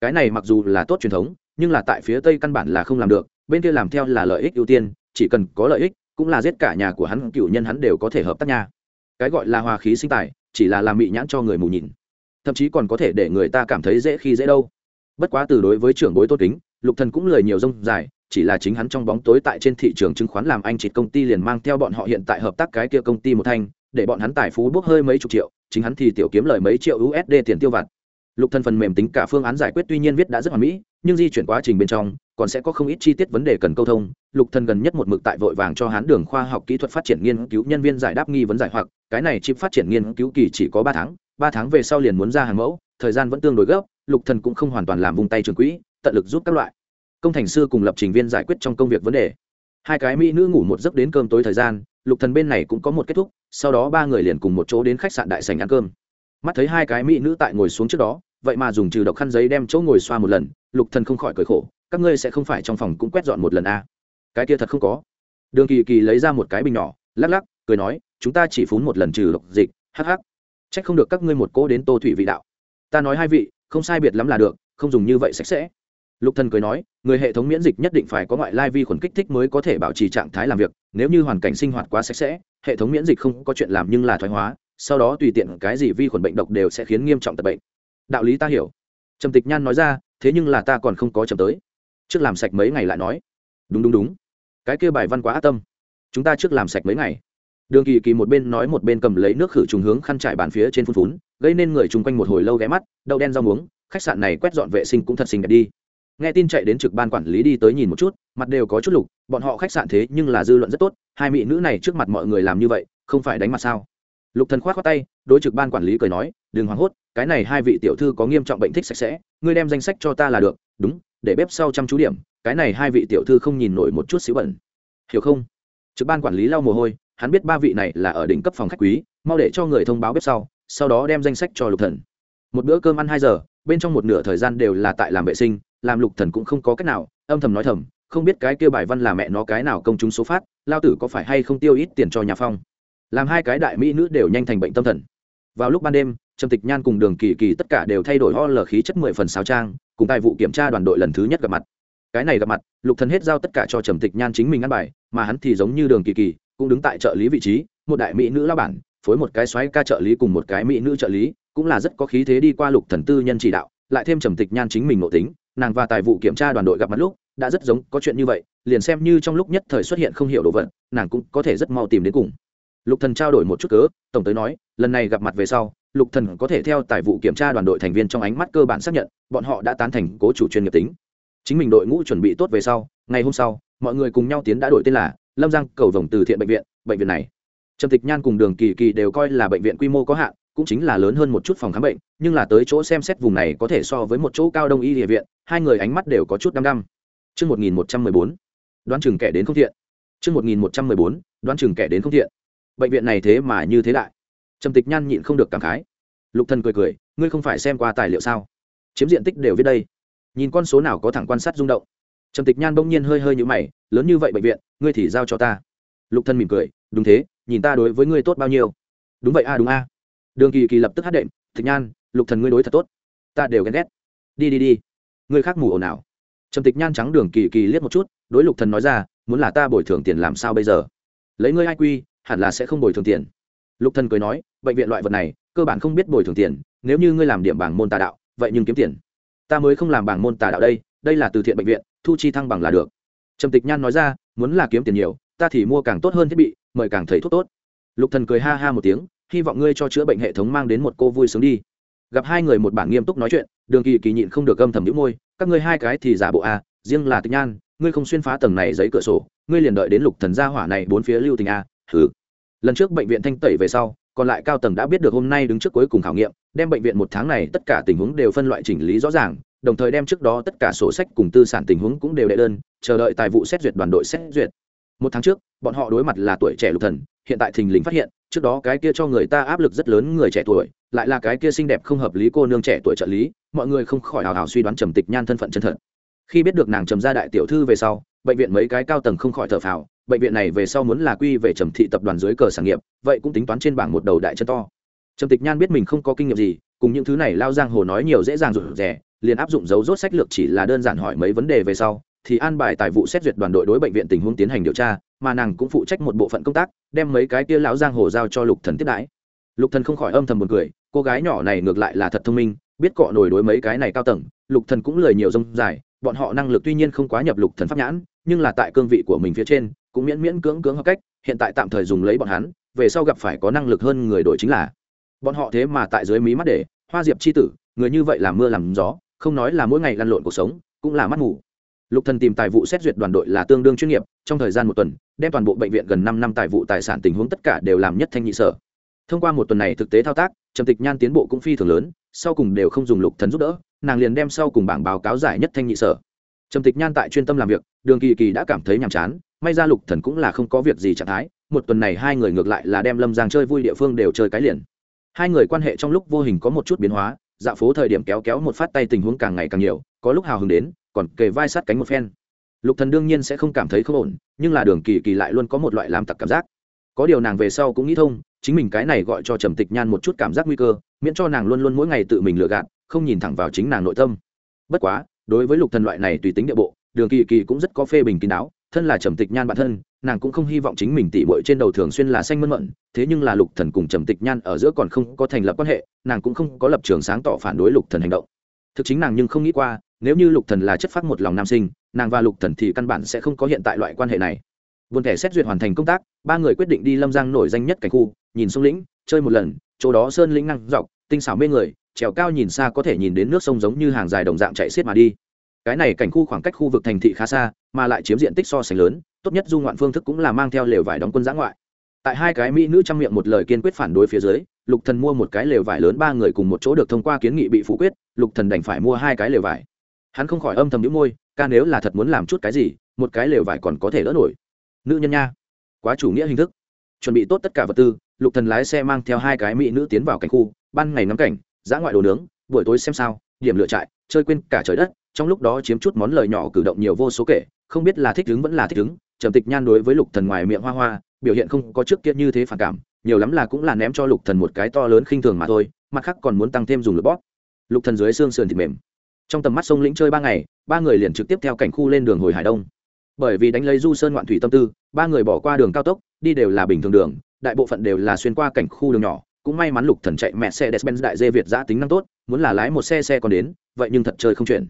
Cái này mặc dù là tốt truyền thống, nhưng là tại phía tây căn bản là không làm được, bên kia làm theo là lợi ích ưu tiên, chỉ cần có lợi ích cũng là giết cả nhà của hắn, cựu nhân hắn đều có thể hợp tác nha. Cái gọi là hòa khí sinh tài, chỉ là làm mị nhãn cho người mù nhìn. Thậm chí còn có thể để người ta cảm thấy dễ khi dễ đâu. Bất quá từ đối với trưởng bối tốt kính, lục thần cũng lời nhiều rông dài, chỉ là chính hắn trong bóng tối tại trên thị trường chứng khoán làm anh chị công ty liền mang theo bọn họ hiện tại hợp tác cái kia công ty một thanh, để bọn hắn tài phú bốc hơi mấy chục triệu, chính hắn thì tiểu kiếm lời mấy triệu usd tiền tiêu vặt. Lục thần phần mềm tính cả phương án giải quyết tuy nhiên viết đã rất hoàn mỹ nhưng di chuyển quá trình bên trong, còn sẽ có không ít chi tiết vấn đề cần câu thông. Lục thần gần nhất một mực tại vội vàng cho hắn đường khoa học kỹ thuật phát triển nghiên cứu nhân viên giải đáp nghi vấn giải hoặc, cái này chip phát triển nghiên cứu kỳ chỉ có ba tháng ba tháng về sau liền muốn ra hàng mẫu, thời gian vẫn tương đối gấp, lục thần cũng không hoàn toàn làm vung tay trường quỹ, tận lực giúp các loại. Công thành sư cùng lập trình viên giải quyết trong công việc vấn đề. Hai cái mỹ nữ ngủ một giấc đến cơm tối thời gian, lục thần bên này cũng có một kết thúc, sau đó ba người liền cùng một chỗ đến khách sạn đại sành ăn cơm. Mắt thấy hai cái mỹ nữ tại ngồi xuống trước đó vậy mà dùng trừ độc khăn giấy đem chỗ ngồi xoa một lần, lục thần không khỏi cười khổ, các ngươi sẽ không phải trong phòng cũng quét dọn một lần a à. cái kia thật không có. Đường kỳ kỳ lấy ra một cái bình nhỏ, lắc lắc, cười nói, chúng ta chỉ phun một lần trừ độc dịch, hắc hắc. Trách không được các ngươi một cỗ đến tô thủy vị đạo. Ta nói hai vị, không sai biệt lắm là được, không dùng như vậy sạch sẽ. Lục thần cười nói, người hệ thống miễn dịch nhất định phải có ngoại lai vi khuẩn kích thích mới có thể bảo trì trạng thái làm việc, nếu như hoàn cảnh sinh hoạt quá sạch sẽ, hệ thống miễn dịch không có chuyện làm nhưng là thoái hóa, sau đó tùy tiện cái gì vi khuẩn bệnh độc đều sẽ khiến nghiêm trọng tật bệnh đạo lý ta hiểu. Trầm tịch nhan nói ra, thế nhưng là ta còn không có chậm tới. Trước làm sạch mấy ngày lại nói. Đúng đúng đúng. Cái kia bài văn quá ác tâm. Chúng ta trước làm sạch mấy ngày. Đường kỳ kỳ một bên nói một bên cầm lấy nước khử trùng hướng khăn trải bàn phía trên phun phún, gây nên người chung quanh một hồi lâu ghé mắt, đậu đen rau muống, khách sạn này quét dọn vệ sinh cũng thật xinh đẹp đi. Nghe tin chạy đến trực ban quản lý đi tới nhìn một chút, mặt đều có chút lục, bọn họ khách sạn thế nhưng là dư luận rất tốt, hai mỹ nữ này trước mặt mọi người làm như vậy, không phải đánh mặt sao? Lục thần khoát khoát tay, đối trực ban quản lý cười nói, đừng hoảng hốt, cái này hai vị tiểu thư có nghiêm trọng bệnh thích sạch sẽ, ngươi đem danh sách cho ta là được, đúng, để bếp sau chăm chú điểm, cái này hai vị tiểu thư không nhìn nổi một chút xíu bẩn. Hiểu không? Trực ban quản lý lau mồ hôi, hắn biết ba vị này là ở đỉnh cấp phòng khách quý, mau để cho người thông báo bếp sau sau đó đem danh sách cho lục thần. Một bữa cơm ăn hai giờ, bên trong một nửa thời gian đều là tại làm vệ sinh, làm lục thần cũng không có cách nào, âm thầm nói thầm, không biết cái kia bài văn là mẹ nó cái nào công chúng số phát, lao tử có phải hay không tiêu ít tiền cho nhà phong? Làm hai cái đại mỹ nữ đều nhanh thành bệnh tâm thần. Vào lúc ban đêm, trầm tịch nhan cùng đường kỳ kỳ tất cả đều thay đổi ho lờ khí chất mười phần sáo trang, cùng tài vụ kiểm tra đoàn đội lần thứ nhất gặp mặt. Cái này gặp mặt, lục thần hết giao tất cả cho trầm tịch nhan chính mình ăn bài, mà hắn thì giống như đường kỳ kỳ, cũng đứng tại trợ lý vị trí, một đại mỹ nữ lao bản, phối một cái xoáy ca trợ lý cùng một cái mỹ nữ trợ lý, cũng là rất có khí thế đi qua lục thần tư nhân chỉ đạo, lại thêm trầm tịch nhan chính mình nội tính, nàng và tài vụ kiểm tra đoàn đội gặp mặt lúc, đã rất giống, có chuyện như vậy, liền xem như trong lúc nhất thời xuất hiện không hiểu đồ vật, nàng cũng có thể rất mau tìm đến cùng lục thần trao đổi một chút cớ tổng tới nói lần này gặp mặt về sau lục thần có thể theo tài vụ kiểm tra đoàn đội thành viên trong ánh mắt cơ bản xác nhận bọn họ đã tán thành cố chủ chuyên nghiệp tính chính mình đội ngũ chuẩn bị tốt về sau ngày hôm sau mọi người cùng nhau tiến đã đổi tên là lâm giang cầu vồng từ thiện bệnh viện bệnh viện này trầm tịch nhan cùng đường kỳ kỳ đều coi là bệnh viện quy mô có hạn cũng chính là lớn hơn một chút phòng khám bệnh nhưng là tới chỗ xem xét vùng này có thể so với một chỗ cao đông y địa viện hai người ánh mắt đều có chút đăm đăm Trước 1114, đoán chừng kẻ đến không thiện. Trước 1114, đoán chừng kẻ đến không thiện. Bệnh viện này thế mà như thế đại. Trầm Tịch Nhan nhịn không được cảm khái. Lục Thần cười cười, ngươi không phải xem qua tài liệu sao? Chiếm diện tích đều viết đây. Nhìn con số nào có thẳng quan sát rung động. Trầm Tịch Nhan bỗng nhiên hơi hơi như mày, lớn như vậy bệnh viện, ngươi thì giao cho ta. Lục Thần mỉm cười, đúng thế, nhìn ta đối với ngươi tốt bao nhiêu. Đúng vậy a đúng a đường kỳ kỳ lập tức hát đệm tịch nhan lục thần ngươi đối thật tốt ta đều ghen ghét đi đi đi ngươi khác mù ồn nào, trầm tịch nhan trắng đường kỳ kỳ liếc một chút đối lục thần nói ra muốn là ta bồi thường tiền làm sao bây giờ lấy ngươi ai quy hẳn là sẽ không bồi thường tiền. Lục thần cười nói, bệnh viện loại vật này, cơ bản không biết bồi thường tiền, nếu như ngươi làm điểm bảng môn tà đạo, vậy nhưng kiếm tiền. Ta mới không làm bảng môn tà đạo đây đây là từ thiện bệnh viện, thu chi thăng bằng là được. Trầm tịch nhan nói ra, muốn là kiếm tiền nhiều, ta thì mua càng tốt hơn thiết bị, mời càng thầy thuốc tốt. Lục thần cười ha ha một tiếng, hy vọng ngươi cho chữa bệnh hệ thống mang đến một cô vui sướng đi. Gặp hai người một bản nghiêm túc nói chuyện, đường kỳ kỳ nhịn không được gâm thầm nhũ môi, các ngươi hai cái thì giả bộ à riêng là tịch nhan, ngươi không xuyên phá tầng này giấy cửa sổ, ngươi liền đợi đến lục thần gia hỏa này bốn phía lưu tình à hừ. Lần trước bệnh viện thanh tẩy về sau, còn lại cao tầng đã biết được hôm nay đứng trước cuối cùng khảo nghiệm, đem bệnh viện một tháng này tất cả tình huống đều phân loại chỉnh lý rõ ràng, đồng thời đem trước đó tất cả sổ sách cùng tư sản tình huống cũng đều đệ đơn, chờ đợi tài vụ xét duyệt đoàn đội xét duyệt. Một tháng trước, bọn họ đối mặt là tuổi trẻ lục thần, hiện tại thình lình phát hiện, trước đó cái kia cho người ta áp lực rất lớn người trẻ tuổi, lại là cái kia xinh đẹp không hợp lý cô nương trẻ tuổi trợ lý, mọi người không khỏi hào hào suy đoán trầm tịch nhan thân phận chân thật. Khi biết được nàng trầm gia đại tiểu thư về sau, bệnh viện mấy cái cao tầng không khỏi thở phào bệnh viện này về sau muốn là quy về trầm thị tập đoàn dưới cờ sản nghiệp, vậy cũng tính toán trên bảng một đầu đại chân to. Trầm tịch nhan biết mình không có kinh nghiệm gì, cùng những thứ này lao giang hồ nói nhiều dễ dàng rụt rẻ liền áp dụng dấu rốt sách lược chỉ là đơn giản hỏi mấy vấn đề về sau, thì an bài tài vụ xét duyệt đoàn đội đối bệnh viện tình huống tiến hành điều tra, mà nàng cũng phụ trách một bộ phận công tác, đem mấy cái kia lão giang hồ giao cho lục thần tiếp đãi. Lục thần không khỏi âm thầm buồn cười, cô gái nhỏ này ngược lại là thật thông minh, biết cọ nổi đối mấy cái này cao tầng, lục thần cũng lời nhiều rông dài, bọn họ năng lực tuy nhiên không quá nhập lục thần pháp nhãn, nhưng là tại cương vị của mình phía trên cũng miễn miễn cưỡng cưỡng hợp cách, hiện tại tạm thời dùng lấy bọn hắn, về sau gặp phải có năng lực hơn người đổi chính là. Bọn họ thế mà tại dưới mí mắt để, hoa diệp chi tử, người như vậy làm mưa làm gió, không nói là mỗi ngày lăn lộn cuộc sống, cũng là mắt ngủ lục thần tìm tài vụ xét duyệt đoàn đội là tương đương chuyên nghiệp, trong thời gian một tuần, đem toàn bộ bệnh viện gần năm năm tài vụ tài sản tình huống tất cả đều làm nhất thanh nhị sở. Thông qua một tuần này thực tế thao tác, trầm tịch nhan tiến bộ cũng phi thường lớn, sau cùng đều không dùng lục thần giúp đỡ, nàng liền đem sau cùng bảng báo cáo giải nhất thanh nhị sở trầm tịch nhan tại chuyên tâm làm việc, đường kỳ kỳ đã cảm thấy nhàm chán, may ra lục thần cũng là không có việc gì trạng thái, một tuần này hai người ngược lại là đem lâm giang chơi vui địa phương đều chơi cái liền. Hai người quan hệ trong lúc vô hình có một chút biến hóa dạo phố thời điểm kéo kéo một phát tay tình huống càng ngày càng nhiều, có lúc hào hứng đến, còn kề vai sát cánh một phen. Lục thần đương nhiên sẽ không cảm thấy không ổn, nhưng là đường kỳ kỳ lại luôn có một loại làm tặc cảm giác. Có điều nàng về sau cũng nghĩ thông, chính mình cái này gọi cho trầm tịch nhan một chút cảm giác nguy cơ, miễn cho nàng luôn luôn mỗi ngày tự mình lừa gạt, không nhìn thẳng vào chính nàng nội tâm. Bất quá đối với lục thần loại này tùy tính địa bộ, đường kỳ kỳ cũng rất có phê bình kín đáo, thân là trầm tịch nhan bản thân, nàng cũng không hy vọng chính mình tỉ bội trên đầu thường xuyên là xanh mơn mận, thế nhưng là lục thần cùng trầm tịch nhan ở giữa còn không có thành lập quan hệ, nàng cũng không có lập trường sáng tỏ phản đối lục thần hành động. Thực chính nàng nhưng không nghĩ qua, nếu như lục thần là chất phát một lòng nam sinh, nàng và lục thần thì căn bản sẽ không có hiện tại loại quan hệ này. Buồn thẻ xét duyệt hoàn thành công tác, ba người quyết định đi lâm giang nổi danh nhất cảnh khu, nhìn sông lĩnh, chơi một lần, chỗ đó sơn lĩnh năng dọc, tinh xảo mê người trèo cao nhìn xa có thể nhìn đến nước sông giống như hàng dài đồng dạng chạy xiết mà đi. Cái này cảnh khu khoảng cách khu vực thành thị khá xa, mà lại chiếm diện tích so sánh lớn, tốt nhất du ngoạn phương thức cũng là mang theo lều vải đóng quân giã ngoại. Tại hai cái mỹ nữ trong miệng một lời kiên quyết phản đối phía dưới, lục thần mua một cái lều vải lớn ba người cùng một chỗ được thông qua kiến nghị bị phủ quyết, lục thần đành phải mua hai cái lều vải. Hắn không khỏi âm thầm nhíu môi, ca nếu là thật muốn làm chút cái gì, một cái lều vải còn có thể đỡ nổi. Nữ nhân nha. Quá chủ nghĩa hình thức. Chuẩn bị tốt tất cả vật tư. Lục thần lái xe mang theo hai cái mỹ nữ tiến vào cảnh khu, ban ngày ngắm cảnh giã ngoại đồ nướng, buổi tối xem sao, điểm lựa trại, chơi quên cả trời đất, trong lúc đó chiếm chút món lời nhỏ cử động nhiều vô số kể, không biết là thích đứng vẫn là thích đứng trầm tịch nhan đối với lục thần ngoài miệng hoa hoa, biểu hiện không có trước kia như thế phản cảm, nhiều lắm là cũng là ném cho lục thần một cái to lớn khinh thường mà thôi, mặt khác còn muốn tăng thêm dùng lửa bóp. Lục thần dưới xương sườn thịt mềm. Trong tầm mắt sông lĩnh chơi ba ngày, ba người liền trực tiếp theo cảnh khu lên đường hồi hải đông. Bởi vì đánh lấy du sơn ngoạn thủy tâm tư, ba người bỏ qua đường cao tốc, đi đều là bình thường đường, đại bộ phận đều là xuyên qua cảnh khu đường nhỏ cũng may mắn lục thần chạy mẹ xe Mercedes-Benz đại dê Việt giã tính năng tốt, muốn là lái một xe xe còn đến, vậy nhưng thật chơi không chuyển.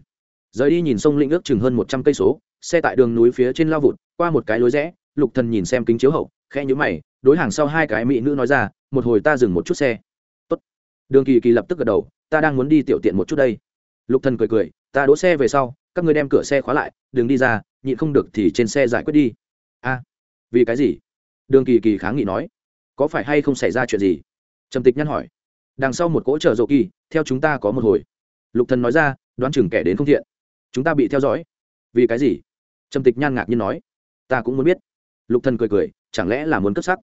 Rời đi nhìn sông Linh ước chừng hơn một trăm cây số, xe tại đường núi phía trên lao vụt, qua một cái lối rẽ, Lục Thần nhìn xem kính chiếu hậu, khẽ nhíu mày, đối hàng sau hai cái mỹ nữ nói ra, một hồi ta dừng một chút xe. Tốt. Đường Kỳ Kỳ lập tức gật đầu, ta đang muốn đi tiểu tiện một chút đây. Lục Thần cười cười, ta đỗ xe về sau, các ngươi đem cửa xe khóa lại, đừng đi ra, nhịn không được thì trên xe giải quyết đi. A, vì cái gì? Đường Kỳ Kỳ kháng nghị nói, có phải hay không xảy ra chuyện gì? Trầm tịch nhăn hỏi. Đằng sau một cỗ chở dầu kỳ, theo chúng ta có một hồi. Lục thần nói ra, đoán chừng kẻ đến không thiện. Chúng ta bị theo dõi. Vì cái gì? Trầm tịch nhan ngạc nhiên nói. Ta cũng muốn biết. Lục thần cười cười, chẳng lẽ là muốn cấp sắc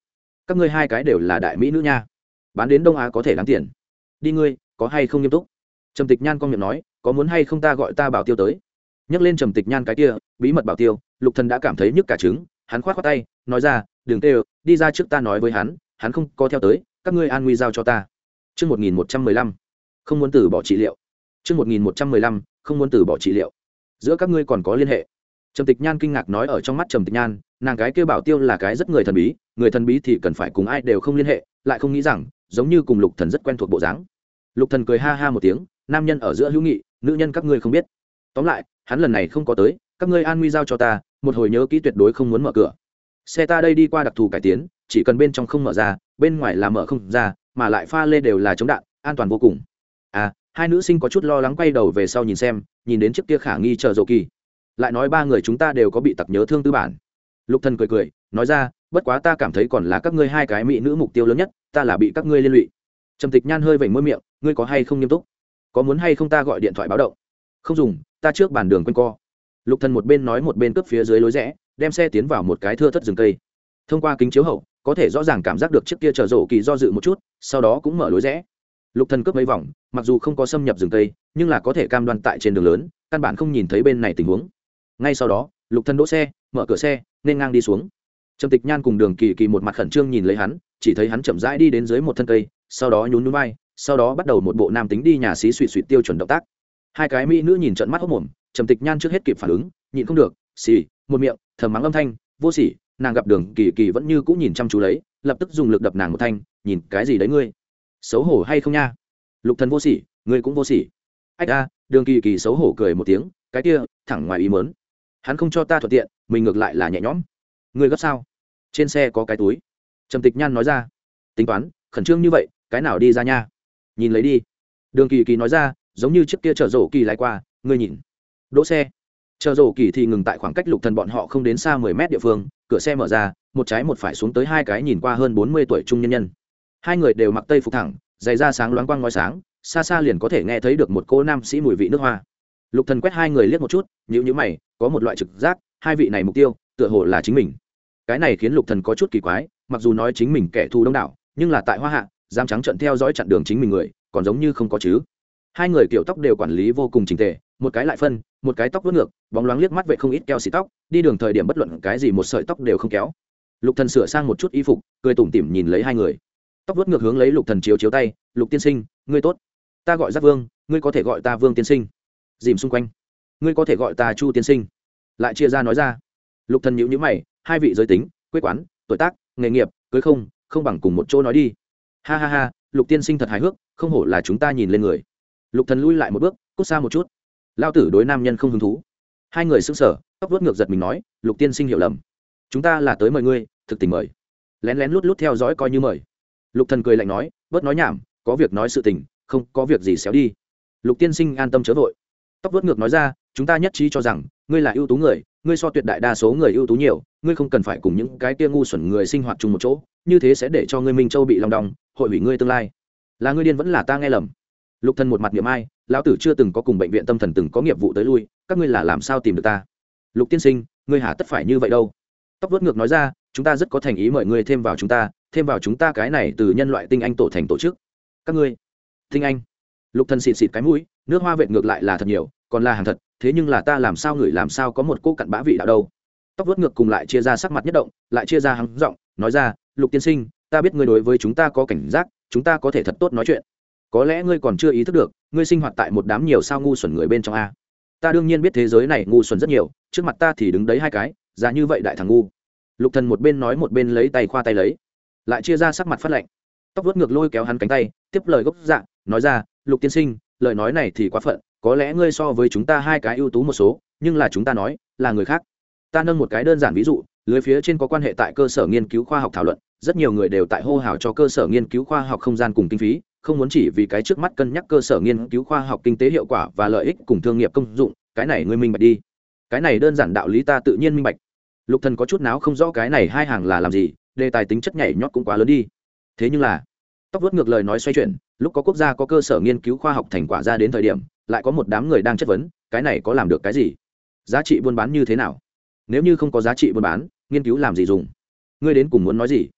các ngươi hai cái đều là đại mỹ nữ nha. Bán đến đông á có thể đáng tiền. Đi ngươi, có hay không nghiêm túc? Trầm tịch nhan con miệng nói, có muốn hay không ta gọi ta bảo tiêu tới. Nhắc lên trầm tịch nhan cái kia, bí mật bảo tiêu, lục thần đã cảm thấy nhức cả trứng. Hắn khoát khoát tay, nói ra, đừng tê đi ra trước ta nói với hắn hắn không có theo tới các ngươi an nguy giao cho ta Chương 1115. Không muốn từ bỏ trị liệu. Chương 1115. Không muốn từ bỏ trị liệu. Giữa các ngươi còn có liên hệ. Trầm Tịch Nhan kinh ngạc nói ở trong mắt Trầm Tịch Nhan, nàng cái kia bảo tiêu là cái rất người thần bí, người thần bí thì cần phải cùng ai đều không liên hệ, lại không nghĩ rằng, giống như cùng Lục Thần rất quen thuộc bộ dáng. Lục Thần cười ha ha một tiếng, nam nhân ở giữa hữu nghị, nữ nhân các ngươi không biết. Tóm lại, hắn lần này không có tới, các ngươi an nguy giao cho ta, một hồi nhớ kỹ tuyệt đối không muốn mở cửa. Xe ta đây đi qua đặc thù cải tiến, chỉ cần bên trong không mở ra, bên ngoài là mở không ra mà lại pha lê đều là chống đạn an toàn vô cùng. À hai nữ sinh có chút lo lắng quay đầu về sau nhìn xem nhìn đến chiếc kia khả nghi chờ dầu kỳ. Lại nói ba người chúng ta đều có bị tặc nhớ thương tư bản. Lục thần cười cười nói ra bất quá ta cảm thấy còn là các ngươi hai cái mỹ nữ mục tiêu lớn nhất ta là bị các ngươi liên lụy. Trầm tịch nhan hơi vểnh môi miệng ngươi có hay không nghiêm túc? Có muốn hay không ta gọi điện thoại báo động? Không dùng ta trước bàn đường quanh co. Lục thần một bên nói một bên cướp phía dưới lối rẽ đem xe tiến vào một cái thưa thất rừng cây. Thông qua kính chiếu hậu có thể rõ ràng cảm giác được chiếc kia chở rổ kỳ do dự một chút sau đó cũng mở lối rẽ. Lục thần cướp mấy vòng mặc dù không có xâm nhập rừng tây nhưng là có thể cam đoan tại trên đường lớn căn bản không nhìn thấy bên này tình huống. Ngay sau đó lục thần đỗ xe mở cửa xe nên ngang đi xuống. Trầm tịch nhan cùng đường kỳ kỳ một mặt khẩn trương nhìn lấy hắn chỉ thấy hắn chậm rãi đi đến dưới một thân cây sau đó nhún núi vai, sau đó bắt đầu một bộ nam tính đi nhà xí suỵ suỵ tiêu chuẩn động tác. Hai cái mỹ nữ nhìn trận mắt hốc mồm trầm tịch nhan trước hết kịp phản ứng nhịn không được xì một miệng thầm mắng âm thanh vô sỉ nàng gặp đường kỳ kỳ vẫn như cũng nhìn chăm chú lấy, lập tức dùng lực đập nàng một thanh, nhìn cái gì đấy ngươi? Xấu hổ hay không nha? Lục thần vô sỉ, ngươi cũng vô sỉ. Ách a, đường kỳ kỳ xấu hổ cười một tiếng, cái kia, thẳng ngoài ý mớn hắn không cho ta thuận tiện, mình ngược lại là nhẹ nhõm. Ngươi gấp sao? Trên xe có cái túi. Trầm tịch nhan nói ra. Tính toán, khẩn trương như vậy, cái nào đi ra nha? Nhìn lấy đi. Đường kỳ kỳ nói ra, giống như chiếc kia chở rổ kỳ lại qua, ngươi nhìn. Đỗ xe. Chở rổ kỳ thì ngừng tại khoảng cách lục thần bọn họ không đến xa mười mét địa phương cửa xe mở ra, một trái một phải xuống tới hai cái nhìn qua hơn bốn mươi tuổi trung nhân nhân. Hai người đều mặc tây phục thẳng giày da sáng loáng quang ngói sáng, xa xa liền có thể nghe thấy được một cô nam sĩ mùi vị nước hoa. Lục thần quét hai người liếc một chút nhữ nhữ mày, có một loại trực giác, hai vị này mục tiêu, tựa hồ là chính mình. Cái này khiến lục thần có chút kỳ quái, mặc dù nói chính mình kẻ thù đông đảo, nhưng là tại hoa hạ, dám trắng trận theo dõi chặn đường chính mình người, còn giống như không có chứ. Hai người kiểu tóc đều quản lý vô cùng trình tề, một cái lại phân một cái tóc vớt ngược, bóng loáng liếc mắt vậy không ít keo xì tóc, đi đường thời điểm bất luận cái gì một sợi tóc đều không kéo. Lục thần sửa sang một chút y phục, cười tủm tỉm nhìn lấy hai người. Tóc vớt ngược hướng lấy lục thần chiếu chiếu tay, lục tiên sinh, ngươi tốt. Ta gọi giác vương, ngươi có thể gọi ta vương tiên sinh. Dìm xung quanh. Ngươi có thể gọi ta chu tiên sinh. Lại chia ra nói ra. Lục thần nhíu nhíu mày, hai vị giới tính, quê quán, tuổi tác, nghề nghiệp, cưới không không bằng cùng một chỗ nói đi. Ha ha ha, lục tiên sinh thật hài hước, không hổ là chúng ta nhìn lên người. Lục thần lui lại một bước, cút xa một chút lao tử đối nam nhân không hứng thú. Hai người sững sờ, tóc vuốt ngược giật mình nói, lục tiên sinh hiểu lầm. Chúng ta là tới mời ngươi, thực tình mời. Lén lén lút lút theo dõi coi như mời. Lục thần cười lạnh nói, bớt nói nhảm, có việc nói sự tình, không có việc gì xéo đi. Lục tiên sinh an tâm chớ vội. Tóc vuốt ngược nói ra, chúng ta nhất trí cho rằng, ngươi là ưu tú người, ngươi so tuyệt đại đa số người ưu tú nhiều, ngươi không cần phải cùng những cái kia ngu xuẩn người sinh hoạt chung một chỗ, như thế sẽ để cho ngươi minh châu bị lòng đong, hội hủy ngươi tương lai. Là ngươi điên vẫn là ta nghe lầm. Lục thần một mặt niệm ai lão tử chưa từng có cùng bệnh viện tâm thần từng có nghiệp vụ tới lui, các ngươi là làm sao tìm được ta? Lục tiên sinh, ngươi hà tất phải như vậy đâu? Tóc Vớt ngược nói ra, chúng ta rất có thành ý mời ngươi thêm vào chúng ta, thêm vào chúng ta cái này từ nhân loại tinh anh tổ thành tổ chức. Các ngươi, tinh anh. Lục thần xịt xịt cái mũi, nước hoa vệt ngược lại là thật nhiều, còn là hàng thật, thế nhưng là ta làm sao ngửi làm sao có một cô cặn bã vị đạo đâu? Tóc Vớt ngược cùng lại chia ra sắc mặt nhất động, lại chia ra hắng giọng, nói ra, lục tiên sinh, ta biết ngươi đối với chúng ta có cảnh giác, chúng ta có thể thật tốt nói chuyện có lẽ ngươi còn chưa ý thức được ngươi sinh hoạt tại một đám nhiều sao ngu xuẩn người bên trong a. Ta đương nhiên biết thế giới này ngu xuẩn rất nhiều trước mặt ta thì đứng đấy hai cái giá như vậy đại thằng ngu. Lục thần một bên nói một bên lấy tay khoa tay lấy lại chia ra sắc mặt phát lạnh. Tóc vuốt ngược lôi kéo hắn cánh tay tiếp lời gốc dạng, nói ra lục tiên sinh lời nói này thì quá phận có lẽ ngươi so với chúng ta hai cái ưu tú một số nhưng là chúng ta nói là người khác. Ta nâng một cái đơn giản ví dụ lưới phía trên có quan hệ tại cơ sở nghiên cứu khoa học thảo luận rất nhiều người đều tại hô hào cho cơ sở nghiên cứu khoa học không gian cùng kinh phí không muốn chỉ vì cái trước mắt cân nhắc cơ sở nghiên cứu khoa học kinh tế hiệu quả và lợi ích cùng thương nghiệp công dụng, cái này ngươi minh bạch đi. Cái này đơn giản đạo lý ta tự nhiên minh bạch. Lục thần có chút nào không rõ cái này hai hàng là làm gì, đề tài tính chất nhảy nhót cũng quá lớn đi. Thế nhưng là, tóc vuốt ngược lời nói xoay chuyển, lúc có quốc gia có cơ sở nghiên cứu khoa học thành quả ra đến thời điểm, lại có một đám người đang chất vấn, cái này có làm được cái gì? Giá trị buôn bán như thế nào? Nếu như không có giá trị buôn bán, nghiên cứu làm gì dùng? Ngươi đến cùng muốn nói gì?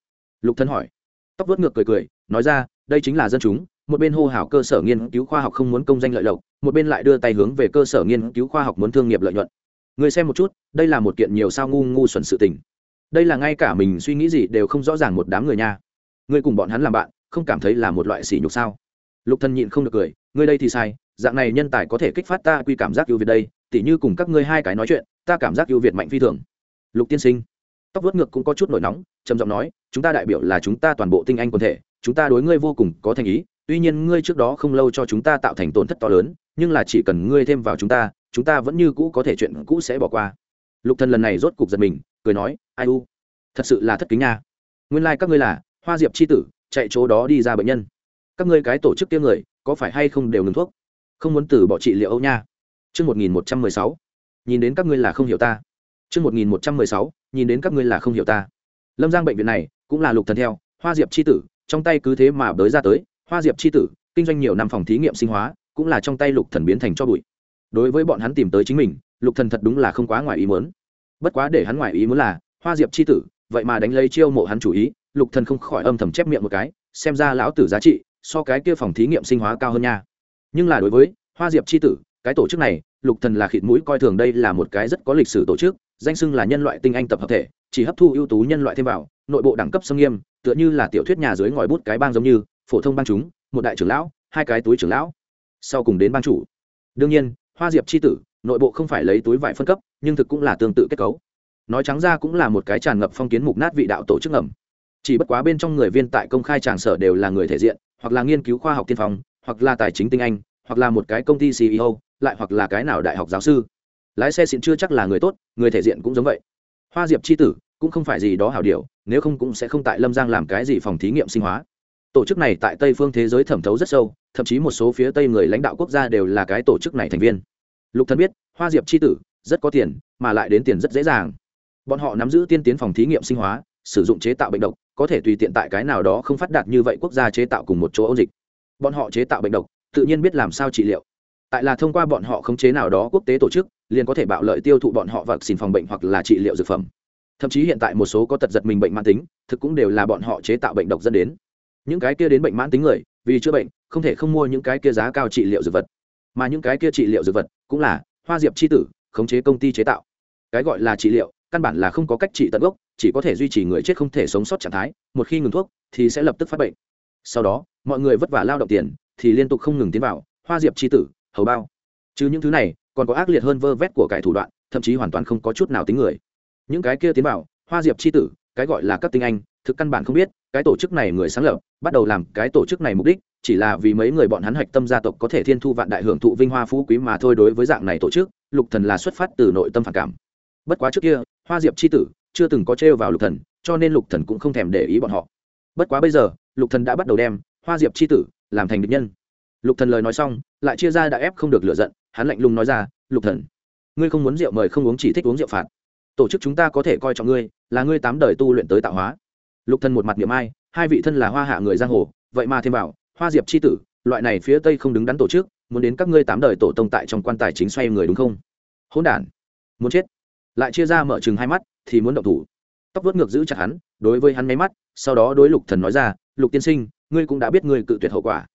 Lục thân hỏi. Tóc vớt ngược cười cười, nói ra đây chính là dân chúng, một bên hô hào cơ sở nghiên cứu khoa học không muốn công danh lợi lộc, một bên lại đưa tay hướng về cơ sở nghiên cứu khoa học muốn thương nghiệp lợi nhuận. Người xem một chút, đây là một kiện nhiều sao ngu ngu xuẩn sự tình. Đây là ngay cả mình suy nghĩ gì đều không rõ ràng một đám người nha. Ngươi cùng bọn hắn làm bạn, không cảm thấy là một loại sỉ nhục sao? Lục thân nhịn không được cười, ngươi đây thì sai, dạng này nhân tài có thể kích phát ta quy cảm giác ưu việt đây, tỉ như cùng các ngươi hai cái nói chuyện, ta cảm giác ưu việt mạnh phi thường. Lục tiên sinh, tóc vớt ngược cũng có chút nổi nóng, trầm giọng nói, chúng ta đại biểu là chúng ta toàn bộ tinh anh quần thể chúng ta đối ngươi vô cùng có thành ý, tuy nhiên ngươi trước đó không lâu cho chúng ta tạo thành tổn thất to lớn, nhưng là chỉ cần ngươi thêm vào chúng ta chúng ta vẫn như cũ có thể chuyện cũ sẽ bỏ qua. Lục thần lần này rốt cục giật mình, cười nói, ai u, thật sự là thất kính nha. Nguyên lai like các ngươi là hoa diệp chi tử, chạy chỗ đó đi ra bệnh nhân. Các ngươi cái tổ chức kia người, có phải hay không đều ngừng thuốc? Không muốn từ bỏ trị liệu âu nha. Chương một nghìn một trăm mười sáu. Nhìn đến các ngươi là không hiểu ta. Chương một nghìn một trăm mười sáu, nhìn đến các ngươi là không hiểu ta. Lâm giang bệnh viện này cũng là lục thần theo, hoa diệp c h i tử trong tay cứ thế mà bới ra tới, hoa diệp c h i tử, kinh doanh nhiều năm phòng thí nghiệm sinh hóa, cũng là trong tay lục thần biến thành cho bụi. Đối với bọn hắn tìm tới chính mình, lục thần thật đúng là không quá ngoài ý muốn. Bất quá để hắn ngoài ý muốn là, hoa diệp c h i tử, vậy mà đánh lấy chiêu mộ hắn chủ ý, lục thần không khỏi âm thầm chép miệng một cái, xem ra lão tử giá trị so cái kia phòng thí nghiệm sinh hóa cao hơn nha. Nhưng là đối với hoa diệp c h i tử, cái tổ chức này, lục thần là khịt mũi coi thường đây là một cái rất có lịch sử tổ chức, danh xưng là nhân loại tinh anh tập hợp thể, chỉ hấp thu ưu tú nhân loại thêm vào, nội bộ đẳng cấp xâm nghiêm tựa như là tiểu thuyết nhà dưới ngòi bút cái bang giống như, phổ thông bang chúng, một đại trưởng lão, hai cái túi trưởng lão. Sau cùng đến bang chủ. Đương nhiên, hoa diệp c h i tử, nội bộ không phải lấy túi vải phân cấp, nhưng thực cũng là tương tự kết cấu. Nói trắng ra cũng là một cái tràn ngập phong kiến mục nát vị đạo tổ chức ngầm. Chỉ bất quá bên trong người viên tại công khai tràng sở đều là người thể diện, hoặc là nghiên cứu khoa học tiên phong, hoặc là tài chính tinh anh, hoặc là một cái công ty ceo lại hoặc là cái nào đại học giáo sư. Lái xe xịn chưa chắc là người tốt, người thể diện cũng giống vậy. Hoa diệp c h i tử cũng không phải gì đó hảo điều nếu không cũng sẽ không tại lâm giang làm cái gì phòng thí nghiệm sinh hóa. Tổ chức này tại tây phương thế giới thẩm thấu rất sâu, thậm chí một số phía tây người lãnh đạo quốc gia đều là cái tổ chức này thành viên. Lục thần biết, hoa diệp c h i tử, rất có tiền, mà lại đến tiền rất dễ dàng. Bọn họ nắm giữ tiên tiến phòng thí nghiệm sinh hóa, sử dụng chế tạo bệnh độc, có thể tùy tiện tại cái nào đó không phát đạt như vậy quốc gia chế tạo cùng một chỗ ôn dịch. Bọn họ chế tạo bệnh độc, tự nhiên biết làm sao trị liệu. Tại là thông qua bọn họ khống chế nào đó quốc tế tổ chức, liền có thể bạo lợi tiêu thụ bọn họ vật xin phòng bệnh hoặc là trị liệu dược phẩm thậm chí hiện tại một số có tật giật mình bệnh mãn tính, thực cũng đều là bọn họ chế tạo bệnh độc dẫn đến. Những cái kia đến bệnh mãn tính người, vì chữa bệnh, không thể không mua những cái kia giá cao trị liệu dược vật. Mà những cái kia trị liệu dược vật, cũng là hoa diệp c h i tử, khống chế công ty chế tạo. Cái gọi là trị liệu, căn bản là không có cách trị tận gốc, chỉ có thể duy trì người chết không thể sống sót trạng thái, một khi ngừng thuốc, thì sẽ lập tức phát bệnh. Sau đó, mọi người vất vả lao động tiền, thì liên tục không ngừng tiến vào hoa diệp c h i tử, hầu bao. Chứ những thứ này, còn có ác liệt hơn vơ vét của cải thủ đoạn, thậm chí hoàn toàn không có chút nào tính người những cái kia tiến vào, hoa diệp c h i tử, cái gọi là các tinh anh, thực căn bản không biết, cái tổ chức này người sáng lập, bắt đầu làm cái tổ chức này mục đích, chỉ là vì mấy người bọn hắn hạch tâm gia tộc có thể thiên thu vạn đại hưởng thụ vinh hoa phú quý mà thôi đối với dạng này tổ chức, lục thần là xuất phát từ nội tâm phản cảm. Bất quá trước kia, hoa diệp c h i tử chưa từng có trêu vào lục thần, cho nên lục thần cũng không thèm để ý bọn họ. Bất quá bây giờ, lục thần đã bắt đầu đem hoa diệp c h i tử làm thành địch nhân. Lục thần lời nói xong, lại chia ra đã ép không được lựa giận, hắn lạnh lùng nói ra, lục thần, ngươi không muốn rượu mời không uống chỉ thích uống rượu phạt tổ chức chúng ta có thể coi trọng ngươi, là ngươi tám đời tu luyện tới tạo hóa. Lục thần một mặt niệm ai, hai vị thân là hoa hạ người giang hồ, vậy mà thêm vào, hoa diệp c h i tử, loại này phía tây không đứng đắn tổ chức, muốn đến các ngươi tám đời tổ tông tại trong quan tài chính xoay người đúng không? Hỗn đản, muốn chết. Lại chia ra mở chừng hai mắt, thì muốn động thủ. Tóc vớt ngược giữ chặt hắn, đối với hắn máy mắt, sau đó đối lục thần nói ra, lục tiên sinh, ngươi cũng đã biết ngươi cự tuyệt hậu quả.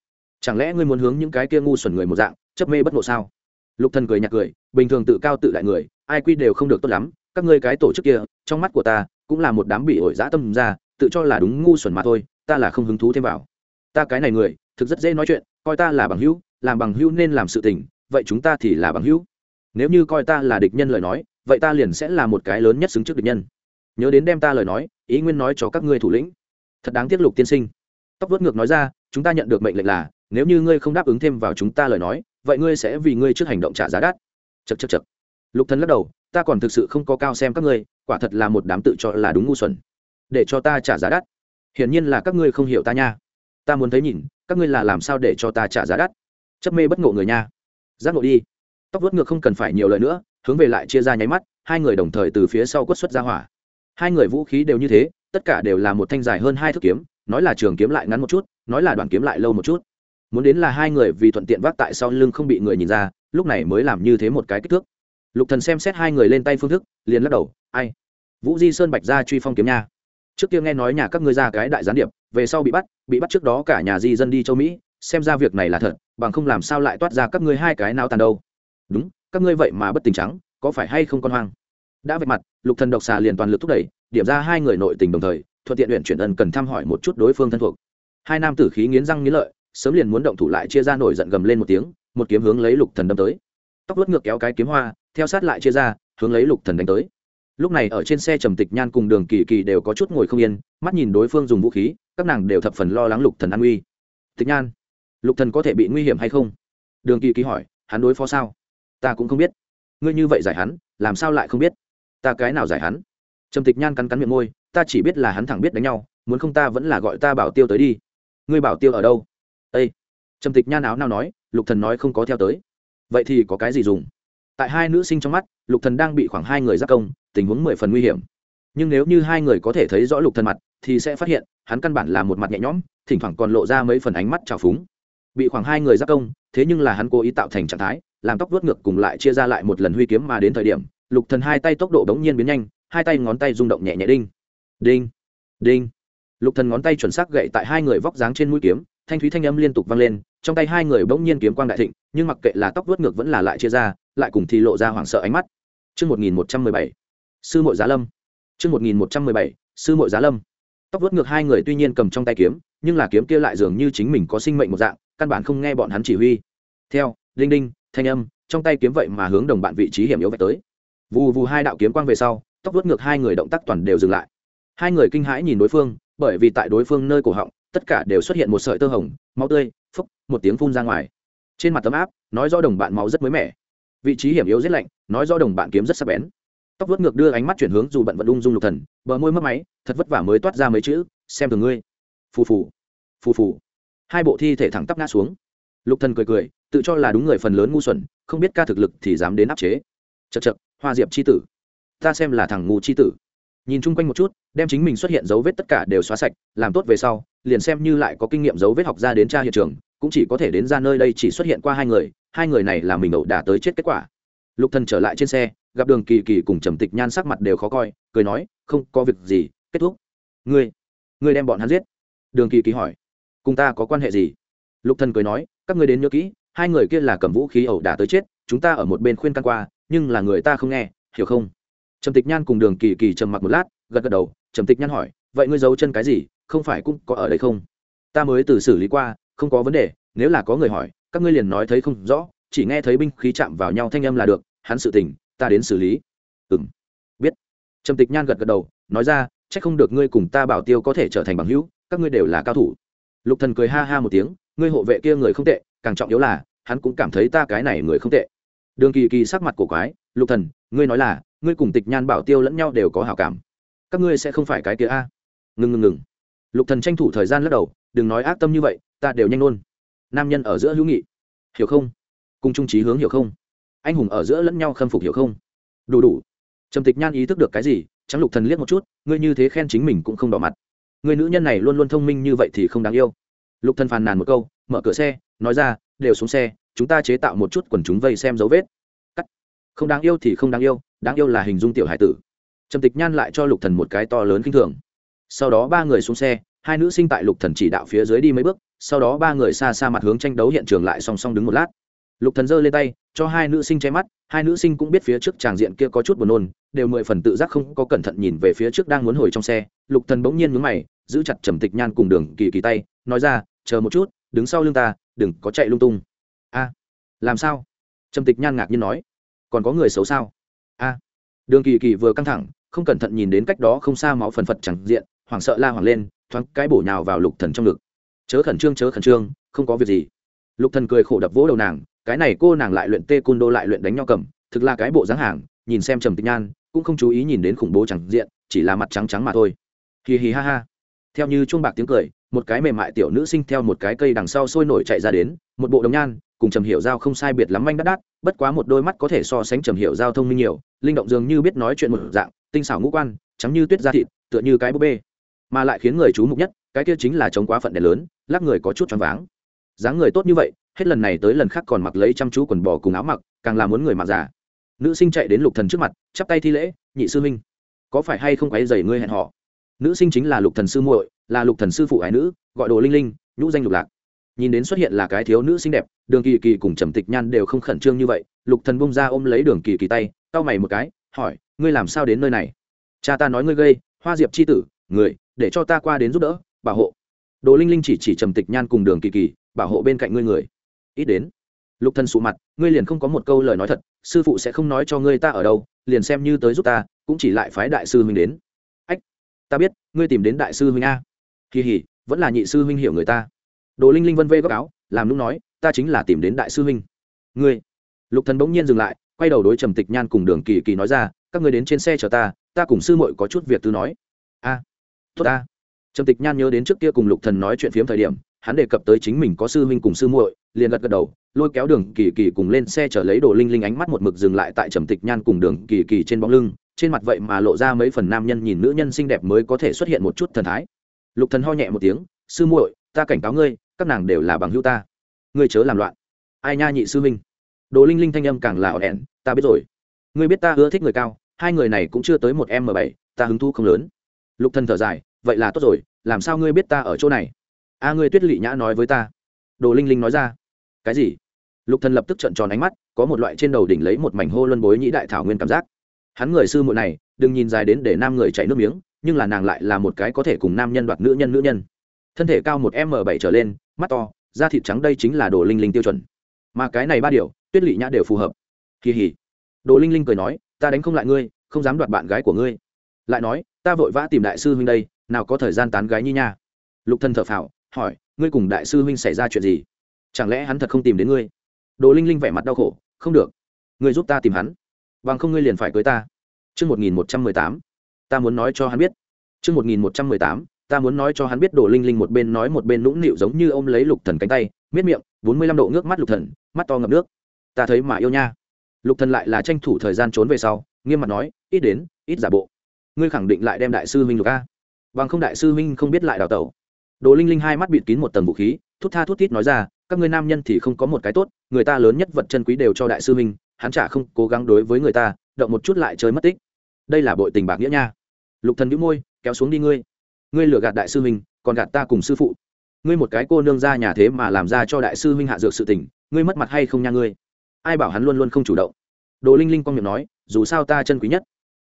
Chẳng lẽ ngươi muốn hướng những cái kia ngu xuẩn người một dạng, chấp mê bất ngộ sao? Lục thần cười nhạt cười, bình thường tự cao tự đại người, ai quy đều không được tốt lắm các ngươi cái tổ chức kia, trong mắt của ta, cũng là một đám bị ổi dã tâm ra, tự cho là đúng ngu xuẩn mà thôi, ta là không hứng thú thêm vào. Ta cái này người, thực rất dễ nói chuyện, coi ta là bằng hữu, làm bằng hữu nên làm sự tình, vậy chúng ta thì là bằng hữu. Nếu như coi ta là địch nhân lời nói, vậy ta liền sẽ là một cái lớn nhất xứng trước địch nhân. Nhớ đến đem ta lời nói, ý nguyên nói cho các ngươi thủ lĩnh. Thật đáng tiếc lục tiên sinh. Tóc vớt ngược nói ra, chúng ta nhận được mệnh lệnh là, nếu như ngươi không đáp ứng thêm vào chúng ta lời nói, vậy ngươi sẽ vì ngươi trước hành động trả giá đắt. Chật chật chật lục thần lắc đầu ta còn thực sự không có cao xem các ngươi, quả thật là một đám tự cho là đúng ngu xuẩn. Để cho ta trả giá đắt. Hiển nhiên là các ngươi không hiểu ta nha. Ta muốn thấy nhìn, các ngươi là làm sao để cho ta trả giá đắt? Chấp mê bất ngộ người nha. Giác ngộ đi. Tóc vớt ngược không cần phải nhiều lời nữa, hướng về lại chia ra nháy mắt, hai người đồng thời từ phía sau quất xuất ra hỏa. Hai người vũ khí đều như thế, tất cả đều là một thanh dài hơn hai thước kiếm, nói là trường kiếm lại ngắn một chút, nói là đoàn kiếm lại lâu một chút. Muốn đến là hai người vì thuận tiện vác tại sau lưng không bị người nhìn ra, lúc này mới làm như thế một cái kích thước lục thần xem xét hai người lên tay phương thức, liền lắc đầu, ai? Vũ di sơn bạch ra truy phong kiếm nha. Trước kia nghe nói nhà các ngươi ra cái đại gián điệp, về sau bị bắt bị bắt trước đó cả nhà di dân đi châu mỹ, xem ra việc này là thật, bằng không làm sao lại toát ra các ngươi hai cái nào tàn đâu. Đúng, các ngươi vậy mà bất tình trắng, có phải hay không con hoang? Đã vạch mặt, lục thần độc xà liền toàn lực thúc đẩy, điểm ra hai người nội tình đồng thời, thuận tiện luyện chuyển ân cần thăm hỏi một chút đối phương thân thuộc. Hai nam tử khí nghiến răng nghiến lợi, sớm liền muốn động thủ lại chia ra nổi giận gầm lên một tiếng, một kiếm hướng lấy lục thần đâm tới tóc vớt ngược kéo cái kiếm hoa, theo sát lại chia ra, hướng lấy lục thần đánh tới. Lúc này ở trên xe trầm tịch nhan cùng đường kỳ kỳ đều có chút ngồi không yên, mắt nhìn đối phương dùng vũ khí, các nàng đều thập phần lo lắng lục thần an nguy. Tịch nhan, lục thần có thể bị nguy hiểm hay không? Đường kỳ kỳ hỏi, hắn đối phó sao? Ta cũng không biết. Ngươi như vậy giải hắn, làm sao lại không biết? Ta cái nào giải hắn? Trầm tịch nhan cắn cắn miệng môi, ta chỉ biết là hắn thẳng biết đánh nhau, muốn không ta vẫn là gọi ta bảo tiêu tới đi. Ngươi bảo tiêu ở đâu? Ây trầm tịch nhan áo nào nói, lục thần nói không có theo tới vậy thì có cái gì dùng? Tại hai nữ sinh trong mắt, lục thần đang bị khoảng hai người giác công, tình huống mười phần nguy hiểm. Nhưng nếu như hai người có thể thấy rõ lục thần mặt, thì sẽ phát hiện, hắn căn bản là một mặt nhẹ nhõm, thỉnh thoảng còn lộ ra mấy phần ánh mắt trào phúng. Bị khoảng hai người giác công, thế nhưng là hắn cố ý tạo thành trạng thái, làm tóc vuốt ngược cùng lại chia ra lại một lần huy kiếm mà đến thời điểm, lục thần hai tay tốc độ bỗng nhiên biến nhanh, hai tay ngón tay rung động nhẹ nhẹ đinh. Đinh đinh. Lục thần ngón tay chuẩn xác gậy tại hai người vóc dáng trên mũi kiếm, thanh thúy thanh âm liên tục vang lên trong tay hai người bỗng nhiên kiếm quang đại thịnh nhưng mặc kệ là tóc vuốt ngược vẫn là lại chia ra lại cùng thì lộ ra hoảng sợ ánh mắt Chương 1117. Sư muội Giá Lâm. Chương 1117. Sư muội Giá Lâm. Tóc vuốt ngược hai người tuy nhiên cầm trong tay kiếm, nhưng là kiếm kia lại dường như chính mình có sinh mệnh một dạng, căn bản không nghe bọn hắn chỉ huy. Theo, đinh đinh, thanh âm, trong tay kiếm vậy mà hướng đồng bạn vị trí hiểm yếu vạch tới. Vù vù hai đạo kiếm quang về sau, tóc vuốt ngược hai người động tác toàn đều dừng lại. Hai người kinh hãi nhìn đối phương, bởi vì tại đối phương nơi cổ họng, tất cả đều xuất hiện một sợi tơ hồng, máu tươi, một tiếng phun ra ngoài. Trên mặt tấm áp, nói do đồng bạn máu rất mới mẻ. Vị trí hiểm yếu rất lạnh nói do đồng bạn kiếm rất sắc bén. Tóc vớt ngược đưa ánh mắt chuyển hướng dù bận vận ung dung lục thần bờ môi mất máy thật vất vả mới toát ra mấy chữ xem thường ngươi. Phù phù phù phù. Hai bộ thi thể thẳng tắp ngã xuống. Lục thần cười cười tự cho là đúng người phần lớn ngu xuẩn không biết ca thực lực thì dám đến áp chế. Chật chật hoa diệp chi tử. Ta xem là thằng ngu chi tử. Nhìn chung quanh một chút đem chính mình xuất hiện dấu vết tất cả đều xóa sạch làm tốt về sau liền xem như lại có kinh nghiệm dấu vết học ra đến tra hiện trường cũng chỉ có thể đến ra nơi đây chỉ xuất hiện qua hai người hai người này là mình ẩu đả tới chết kết quả. Lục thần trở lại trên xe, gặp đường kỳ kỳ cùng trầm tịch nhan sắc mặt đều khó coi, cười nói, không có việc gì, kết thúc. Ngươi ngươi đem bọn hắn giết? Đường kỳ kỳ hỏi. Cùng ta có quan hệ gì? Lục thần cười nói, các ngươi đến nhớ kỹ, hai người kia là cầm vũ khí ẩu đả tới chết, chúng ta ở một bên khuyên can qua, nhưng là người ta không nghe, hiểu không? Trầm tịch nhan cùng đường kỳ kỳ trầm mặc một lát, gật gật đầu. Trầm tịch nhan hỏi, vậy ngươi giấu chân cái gì, không phải cũng có ở đây không? Ta mới từ xử lý qua không có vấn đề, nếu là có người hỏi, các ngươi liền nói thấy không rõ, chỉ nghe thấy binh khí chạm vào nhau thanh âm là được, hắn sự tình, ta đến xử lý. Ừng biết. Trầm tịch nhan gật gật đầu, nói ra c h ắ c không được ngươi cùng ta bảo tiêu có thể trở thành bằng hữu, các ngươi đều là cao thủ. Lục thần cười ha ha một tiếng, ngươi hộ vệ kia người không tệ, càng trọng yếu là, hắn cũng cảm thấy ta cái này người không tệ. Đường kỳ kỳ sắc mặt của quái, lục thần, ngươi nói là, ngươi cùng tịch nhan bảo tiêu lẫn nhau đều có hảo cảm. Các ngươi sẽ không phải cái kia a. Ngừng ngừng ngừng. Lục thần tranh thủ thời gian lắc đầu, đừng nói ác tâm như vậy ta đều nhanh luôn nam nhân ở giữa hữu nghị. Hiểu không? Cùng trung trí hướng hiểu không? Anh hùng ở giữa lẫn nhau khâm phục hiểu không? Đủ đủ. Trầm tịch nhan ý thức được cái gì trắng lục thần liếc một chút, ngươi như thế khen chính mình cũng không đỏ mặt. Người nữ nhân này luôn luôn thông minh như vậy thì không đáng yêu. Lục thần phàn nàn một câu, mở cửa xe, nói ra, đều xuống xe, chúng ta chế tạo một chút quần chúng vây xem dấu vết. Cắt. Không đáng yêu thì không đáng yêu đáng yêu là hình dung tiểu hải tử. Trầm tịch nhan lại cho lục thần một cái to lớn kinh thường. Sau đó ba người xuống xe, hai nữ sinh tại lục thần chỉ đạo phía dưới đi mấy bước sau đó ba người xa xa mặt hướng tranh đấu hiện trường lại song song đứng một lát. Lục thần giơ lên tay, cho hai nữ sinh che mắt, hai nữ sinh cũng biết phía trước tràng diện kia có chút buồn nôn, đều mười phần tự giác không có cẩn thận nhìn về phía trước đang muốn hồi trong xe. Lục thần bỗng nhiên nhướng mày, giữ chặt trầm tịch nhan cùng đường kỳ kỳ tay, nói ra, chờ một chút, đứng sau lưng ta, đừng có chạy lung tung. A, làm sao? Trầm tịch nhan ngạc nhiên nói. Còn có người xấu sao? A. Đường kỳ kỳ vừa căng thẳng, không cẩn thận nhìn đến cách đó không xa máu phần phật chẳng diện, hoảng sợ la hoảng lên, thoáng cái bổ nhào vào lục thần trong ngực chớ khẩn trương, chớ khẩn trương, không có việc gì. Lục thần cười khổ đập vỗ đầu nàng, cái này cô nàng lại luyện tê cun đô lại luyện đánh nhau cầm, thực là cái bộ dáng hàng, nhìn xem trầm tịch nhan, cũng không chú ý nhìn đến khủng bố chẳng diện, chỉ là mặt trắng trắng mà thôi. Hì hì ha ha. Theo như chuông bạc tiếng cười, một cái mềm mại tiểu nữ sinh theo một cái cây đằng sau sôi nổi chạy ra đến, một bộ đồng nhan, cùng trầm hiểu giao không sai biệt lắm manh đắt đắt, bất quá một đôi mắt có thể so sánh trầm hiểu giao thông minh nhiều, linh động dường như biết nói chuyện một dạng, tinh xảo ngũ quan, trắng như tuyết da thịt, tựa như cái búp bê. Mà lại khiến người chú mục nhất cái kia chính là chống quá phận đèn lớn, lắc người có chút choáng váng. Dáng người tốt như vậy, hết lần này tới lần khác còn mặc lấy chăm chú quần bò cùng áo mặc, càng là muốn người mặc giả nữ sinh chạy đến lục thần trước mặt, chắp tay thi lễ, nhị sư minh có phải hay không quấy dày ngươi hẹn họ nữ sinh chính là lục thần sư muội, là lục thần sư phụ ái nữ, gọi đồ linh linh, nhũ danh lục lạc. Nhìn đến xuất hiện là cái thiếu nữ xinh đẹp, đường kỳ kỳ cùng trầm tịch nhan đều không khẩn trương như vậy, lục thần bung ra ôm lấy đường kỳ kỳ tay, cau mày một cái, hỏi, ngươi làm sao đến nơi này? Cha ta nói ngươi gây, hoa diệp chi tử, người, để cho ta qua đến giúp đỡ bảo hộ. Đồ linh linh chỉ chỉ trầm tịch nhan cùng đường kỳ kỳ, bảo hộ bên cạnh ngươi người. Ít đến. Lục thần sụ mặt, ngươi liền không có một câu lời nói thật, sư phụ sẽ không nói cho ngươi ta ở đâu, liền xem như tới giúp ta, cũng chỉ lại phái đại sư huynh đến. Ách, ta biết, ngươi tìm đến đại sư huynh a. Kỳ hỉ, vẫn là nhị sư huynh hiểu người ta. Đồ linh linh vân vê góc áo, làm lúc nói, ta chính là tìm đến đại sư huynh. Ngươi. Lục thần bỗng nhiên dừng lại, quay đầu đối trầm tịch nhan cùng đường kỳ kỳ nói ra, các ngươi đến trên xe chờ ta ta cùng sư muội có chút việc tư nói. A. Tốt ta trầm tịch nhan nhớ đến trước kia cùng lục thần nói chuyện phiếm thời điểm, hắn đề cập tới chính mình có sư huynh cùng sư muội, liền gật gật đầu, lôi kéo đường kỳ kỳ cùng lên xe chở lấy đồ linh linh ánh mắt một mực dừng lại tại trầm tịch nhan cùng đường kỳ kỳ trên bóng lưng, trên mặt vậy mà lộ ra mấy phần nam nhân nhìn nữ nhân xinh đẹp mới có thể xuất hiện một chút thần thái. Lục thần ho nhẹ một tiếng, sư muội, ta cảnh cáo ngươi, các nàng đều là bằng hữu ta. Ngươi chớ làm loạn. Ai nha nhị sư huynh? Đồ linh linh thanh âm càng là ỏn ẻn, ta biết rồi. Ngươi biết ta ưa thích người cao, hai người này cũng chưa tới một m bảy, ta hứng thu không lớn. Lục thần thở dài vậy là tốt rồi, làm sao ngươi biết ta ở chỗ này? A, ngươi tuyết lị nhã nói với ta. Đồ linh linh nói ra. Cái gì? Lục thần lập tức trợn tròn ánh mắt, có một loại trên đầu đỉnh lấy một mảnh hô luân bối nhĩ đại thảo nguyên cảm giác. Hắn người sư muội này, đừng nhìn dài đến để nam người chảy nước miếng, nhưng là nàng lại là một cái có thể cùng nam nhân đoạt nữ nhân nữ nhân. Thân thể cao một m bảy trở lên, mắt to, da thịt trắng đây chính là đồ linh linh tiêu chuẩn. Mà cái này ba điều, tuyết lị nhã đều phù hợp. Kỳ hỉ. Đồ linh linh cười nói, ta đánh không lại ngươi, không dám đoạt bạn gái của ngươi. Lại nói, ta vội vã tìm đại sư huynh đây nào có thời gian tán gái như nha. Lục thân thở phào hỏi ngươi cùng đại sư huynh xảy ra chuyện gì? Chẳng lẽ hắn thật không tìm đến ngươi? Đồ linh linh vẻ mặt đau khổ không được ngươi giúp ta tìm hắn bằng không ngươi liền phải cưới ta. Trước 1118, ta muốn nói cho hắn biết. Trước 1118, ta muốn nói cho hắn biết đồ linh linh một bên nói một bên nũng nịu giống như ôm lấy lục thần cánh tay miết miệng bốn mươi lăm độ ngước mắt lục thần mắt to ngập nước. Ta thấy mà yêu nha. Lục thần lại là tranh thủ thời gian trốn về sau nghiêm mặt nói ít đến ít giả bộ. Ngươi khẳng định lại đem đại sư huynh lục a? Bằng không đại sư huynh không biết lại đào tẩu. Đồ linh linh hai mắt bịt kín một tầng vũ khí, thút tha thút thít nói ra, các ngươi nam nhân thì không có một cái tốt, người ta lớn nhất vật chân quý đều cho đại sư huynh, hắn chả không cố gắng đối với người ta, động một chút lại chơi mất tích. Đây là bội tình bạc nghĩa nha. Lục thần nhíu môi, kéo xuống đi ngươi. Ngươi lừa gạt đại sư huynh, còn gạt ta cùng sư phụ. Ngươi một cái cô nương ra nhà thế mà làm ra cho đại sư huynh hạ dược sự tình, ngươi mất mặt hay không nha ngươi? Ai bảo hắn luôn luôn không chủ động. Đồ linh linh con miệng nói, dù sao ta chân quý nhất.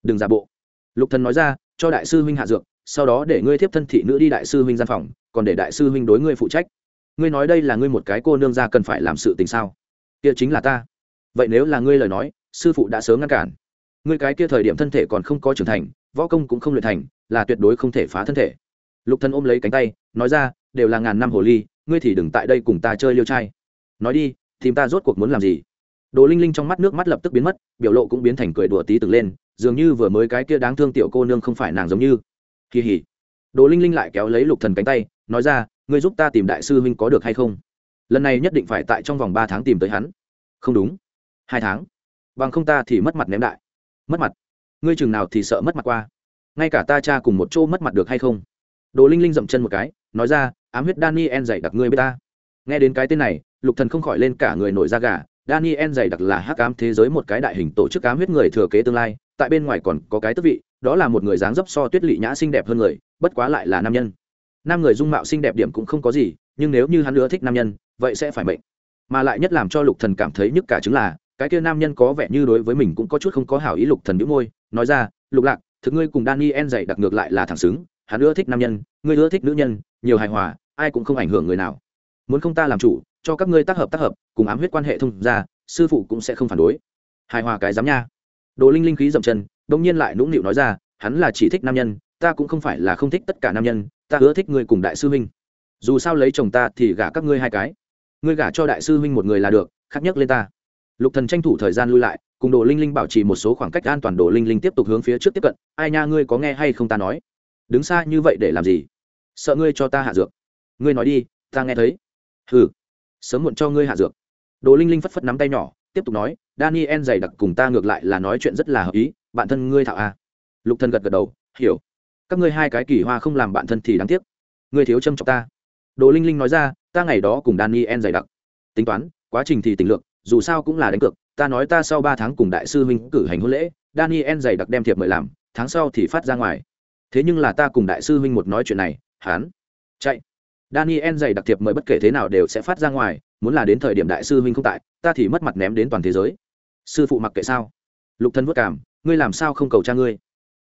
Đừng giả bộ. Lục thần nói ra, cho đại sư huynh hạ dược sau đó để ngươi tiếp thân thị nữ đi đại sư huynh gian phòng, còn để đại sư huynh đối ngươi phụ trách. Ngươi nói đây là ngươi một cái cô nương ra cần phải làm sự tình sao? Kia chính là ta. Vậy nếu là ngươi lời nói, sư phụ đã sớm ngăn cản. Ngươi cái kia thời điểm thân thể còn không có trưởng thành, võ công cũng không luyện thành, là tuyệt đối không thể phá thân thể. Lục thần ôm lấy cánh tay, nói ra, đều là ngàn năm hồ ly, ngươi thì đừng tại đây cùng ta chơi liêu trai. Nói đi, tìm ta rốt cuộc muốn làm gì? Đồ linh linh trong mắt nước mắt lập tức biến mất, biểu lộ cũng biến thành cười đùa tí từng lên, dường như vừa mới cái kia đáng thương tiểu cô nương không phải nàng giống như kỳ hỉ đồ linh linh lại kéo lấy lục thần cánh tay, nói ra, ngươi giúp ta tìm đại sư huynh có được hay không? Lần này nhất định phải tại trong vòng ba tháng tìm tới hắn. Không đúng. Hai tháng? Bằng không ta thì mất mặt ném đại. Mất mặt? Ngươi chừng nào thì sợ mất mặt qua? Ngay cả ta cha cùng một chỗ mất mặt được hay không? Đồ linh linh dậm chân một cái, nói ra, ám huyết daniel dạy đặc ngươi với ta. Nghe đến cái tên này, lục thần không khỏi lên cả người nổi da gà. Daniel dạy đặc là hắc ám thế giới một cái đại hình tổ chức ám huyết người thừa kế tương lai, tại bên ngoài còn có cái tước vị đó là một người dáng dấp so tuyết lị nhã xinh đẹp hơn người, bất quá lại là nam nhân. Nam người dung mạo xinh đẹp điểm cũng không có gì, nhưng nếu như hắn nữa thích nam nhân, vậy sẽ phải mệnh. Mà lại nhất làm cho lục thần cảm thấy nhức cả chứng là, cái kia nam nhân có vẻ như đối với mình cũng có chút không có hảo ý lục thần nhíu môi, nói ra, lục lạc, thực ngươi cùng daniel dạy đặc ngược lại là thẳng xứng, hắn ưa thích nam nhân, ngươi ưa thích nữ nhân, nhiều hài hòa, ai cũng không ảnh hưởng người nào. Muốn không ta làm chủ, cho các ngươi tác hợp tác hợp, cùng ám huyết quan hệ thông ra, sư phụ cũng sẽ không phản đối. Hài hòa cái dám nha. Đồ linh linh khí dậm chân đông nhiên lại nũng nịu nói ra, hắn là chỉ thích nam nhân, ta cũng không phải là không thích tất cả nam nhân, ta hứa thích ngươi cùng đại sư huynh. Dù sao lấy chồng ta thì gả các ngươi hai cái. Ngươi gả cho đại sư huynh một người là được khắc nhất lên ta. Lục thần tranh thủ thời gian lui lại, cùng đồ linh linh bảo trì một số khoảng cách an toàn đồ linh linh tiếp tục hướng phía trước tiếp cận, ai nha, ngươi có nghe hay không ta nói? Đứng xa như vậy để làm gì? Sợ ngươi cho ta hạ dược. Ngươi nói đi, ta nghe thấy. Hừ, sớm muộn cho ngươi hạ dược. Đồ linh linh phất phất nắm tay nhỏ, tiếp tục nói, daniel dày đặc cùng ta ngược lại là nói chuyện rất là hợp ý bạn thân ngươi thạo à. lục thân gật gật đầu, hiểu. Các ngươi hai cái kỳ hoa không làm bạn thân thì đáng tiếc. Ngươi thiếu châm trọng ta. Đồ linh linh nói ra, ta ngày đó cùng daniel dày đặc. Tính toán, quá trình thì tình lượng dù sao cũng là đánh cược. Ta nói ta sau ba tháng cùng đại sư huynh cử hành hôn lễ, daniel dày đặc đem thiệp mời làm, tháng sau thì phát ra ngoài. Thế nhưng là ta cùng đại sư huynh một nói chuyện này hán chạy. Daniel dày đặc thiệp mời bất kể thế nào đều sẽ phát ra ngoài, muốn là đến thời điểm đại sư huynh không tại, ta thì mất mặt ném đến toàn thế giới. Sư phụ mặc kệ sao? Lục thân vất cảm ngươi làm sao không cầu cha ngươi?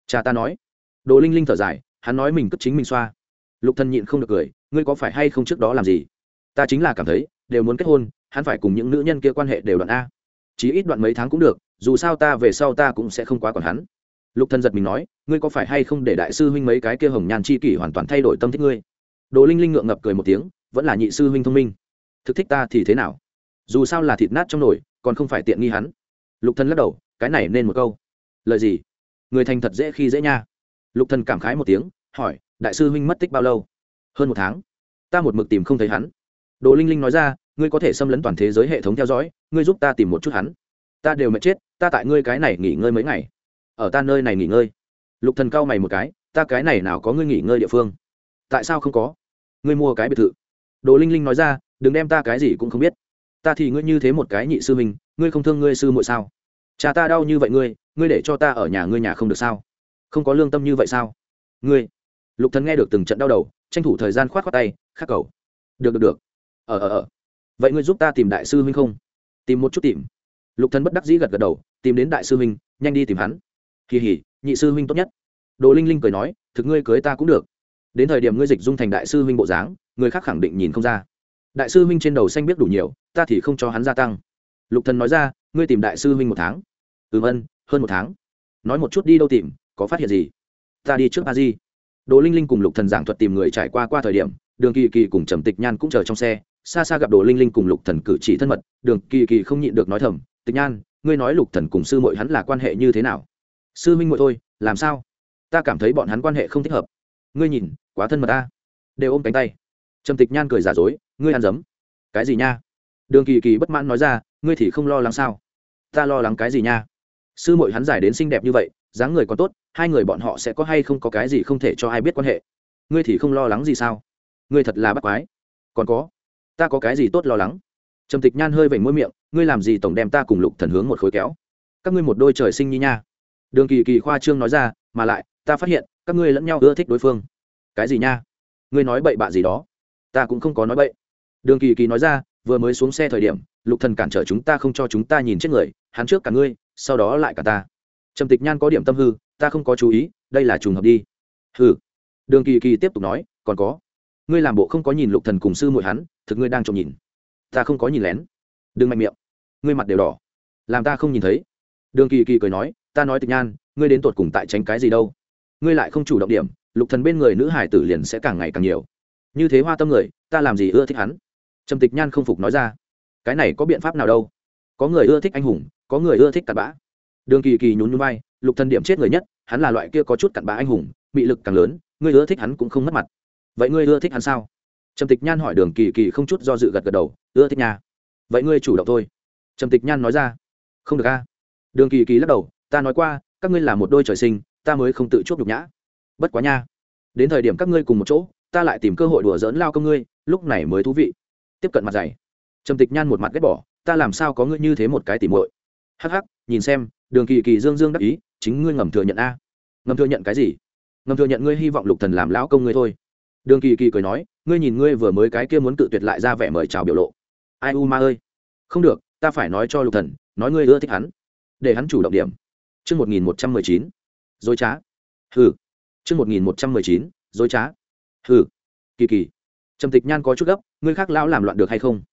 Cha ta nói. Đồ linh linh thở dài, hắn nói mình cất chính mình xoa. Lục thân nhịn không được cười, ngươi có phải hay không trước đó làm gì? Ta chính là cảm thấy, đều muốn kết hôn, hắn phải cùng những nữ nhân kia quan hệ đều đoạn a. Chí ít đoạn mấy tháng cũng được, dù sao ta về sau ta cũng sẽ không quá còn hắn. Lục thân giật mình nói, ngươi có phải hay không để đại sư huynh mấy cái kia hồng nhàn chi kỷ hoàn toàn thay đổi tâm thích ngươi? Đồ linh linh ngượng ngập cười một tiếng, vẫn là nhị sư huynh thông minh. Thực thích ta thì thế nào? Dù sao là thịt nát trong nồi, còn không phải tiện nghi hắn. Lục thần lắc đầu, cái này nên một câu lời gì? Người thành thật dễ khi dễ nha. Lục thần cảm khái một tiếng, hỏi, đại sư huynh mất tích bao lâu? Hơn một tháng. Ta một mực tìm không thấy hắn. Đồ linh linh nói ra, ngươi có thể xâm lấn toàn thế giới hệ thống theo dõi, ngươi giúp ta tìm một chút hắn. Ta đều mệt chết, ta tại ngươi cái này nghỉ ngơi mấy ngày. Ở ta nơi này nghỉ ngơi. Lục thần cau mày một cái, ta cái này nào có ngươi nghỉ ngơi địa phương? Tại sao không có? Ngươi mua cái biệt thự. Đồ linh linh nói ra, đừng đem ta cái gì cũng không biết. Ta thì ngươi như thế một cái nhị sư mình ngươi không thương ngươi sư muội sao? Cha ta đau như vậy ngươi ngươi để cho ta ở nhà ngươi nhà không được sao? Không có lương tâm như vậy sao? Ngươi. Lục thần nghe được từng trận đau đầu, tranh thủ thời gian khoát khoát tay, khắc cầu. Được được được. Ở ở ở vậy ngươi giúp ta tìm đại sư huynh không? Tìm một chút tìm. Lục thần bất đắc dĩ gật gật đầu, tìm đến đại sư huynh, nhanh đi tìm hắn. Kỳ hỉ, nhị sư huynh tốt nhất. Đồ linh linh cười nói, thực ngươi cưới ta cũng được. Đến thời điểm ngươi dịch dung thành đại sư huynh bộ dáng, người khác khẳng định nhìn không ra. Đại sư huynh trên đầu xanh biết đủ nhiều, ta thì không cho hắn gia tăng. Lục thần nói ra, ngươi tìm đại sư huynh một tháng ừm ân, hơn một tháng. Nói một chút đi đâu tìm, có phát hiện gì? Ta đi trước a di đồ linh linh cùng lục thần giảng thuật tìm người trải qua qua thời điểm, đường kỳ kỳ cùng trầm tịch nhan cũng chờ trong xe. Xa xa gặp đồ linh linh cùng lục thần cử chỉ thân mật, đường kỳ kỳ không nhịn được nói thầm, tịch nhan, ngươi nói lục thần cùng sư muội hắn là quan hệ như thế nào? Sư minh muội thôi, làm sao? Ta cảm thấy bọn hắn quan hệ không thích hợp. Ngươi nhìn, quá thân mật ta. Đều ôm cánh tay. Trầm tịch nhan cười giả dối, ngươi ăn dấm. Cái gì nha? Đường kỳ kỳ bất mãn nói ra, ngươi thì không lo lắng sao? Ta lo lắng cái gì nha? Sư muội hắn giải đến xinh đẹp như vậy, dáng người còn tốt, hai người bọn họ sẽ có hay không có cái gì không thể cho ai biết quan hệ? Ngươi thì không lo lắng gì sao? Ngươi thật là bắt quái. Còn có, ta có cái gì tốt lo lắng? Trầm tịch nhan hơi vểnh môi miệng, ngươi làm gì tổng đem ta cùng lục thần hướng một khối kéo? Các ngươi một đôi trời sinh như nha. Đường kỳ kỳ khoa trương nói ra, mà lại, ta phát hiện, các ngươi lẫn nhau ưa thích đối phương. Cái gì nha? Ngươi nói bậy bạ gì đó? Ta cũng không có nói bậy. Đường kỳ kỳ nói ra, vừa mới xuống xe thời điểm, lục thần cản trở chúng ta không cho chúng ta nhìn chết người, hắn trước cả ngươi sau đó lại cả ta. Trầm tịch nhan có điểm tâm hư ta không có chú ý đây là trùng hợp đi. Hư, đường kỳ kỳ tiếp tục nói còn có. Ngươi làm bộ không có nhìn lục thần cùng sư muội hắn thực ngươi đang trộm nhìn. Ta không có nhìn lén. Đừng mạnh miệng. Ngươi mặt đều đỏ. Làm ta không nhìn thấy. Đường kỳ kỳ cười nói ta nói tịch nhan ngươi đến tột cùng tại tránh cái gì đâu. Ngươi lại không chủ động điểm lục thần bên người nữ hải tử liền sẽ càng ngày càng nhiều. Như thế hoa tâm người ta làm gì ưa thích hắn? Trầm tịch nhan không phục nói ra cái này có biện pháp nào đâu? Có người ưa thích anh hùng có người ưa thích cặn bã. Đường kỳ kỳ nhún nhún vai, lục thần điểm chết người nhất, hắn là loại kia có chút cặn bã anh hùng bị lực càng lớn ngươi ưa thích hắn cũng không mất mặt. Vậy ngươi ưa thích hắn sao? Trầm tịch nhan hỏi đường kỳ kỳ không chút do dự gật gật đầu, ưa thích nhà vậy ngươi chủ động thôi. Trầm tịch nhan nói ra. Không được a. Đường kỳ kỳ lắc đầu, ta nói qua, các ngươi là một đôi trời sinh, ta mới không tự chuốc nhục nhã. Bất quá nha. Đến thời điểm các ngươi cùng một chỗ, ta lại tìm cơ hội đùa dỡn lao công ngươi, lúc này mới thú vị. Tiếp cận mặt dày. Trầm tịch nhan một mặt ghét bỏ, ta làm sao có ngươi như thế một cái tìm muội? Hắc hắc, nhìn xem, đường kỳ kỳ dương dương đắc ý, chính ngươi ngầm thừa nhận a. Ngầm thừa nhận cái gì? Ngầm thừa nhận ngươi hy vọng lục thần làm lão công ngươi thôi. Đường kỳ kỳ cười nói, ngươi nhìn ngươi vừa mới cái kia muốn tự tuyệt lại ra vẻ mời chào biểu lộ. Ai u ma ơi. Không được, ta phải nói cho lục thần, nói ngươi ưa thích hắn. Để hắn chủ động điểm. Chương một nghìn một trăm mười chín. Dối trá. Hừ. Chương một nghìn một trăm mười chín. Dối trá. Hừ. Kỳ kỳ. Trầm tịch nhan có chút gấp, ngươi khác lão làm loạn được hay không?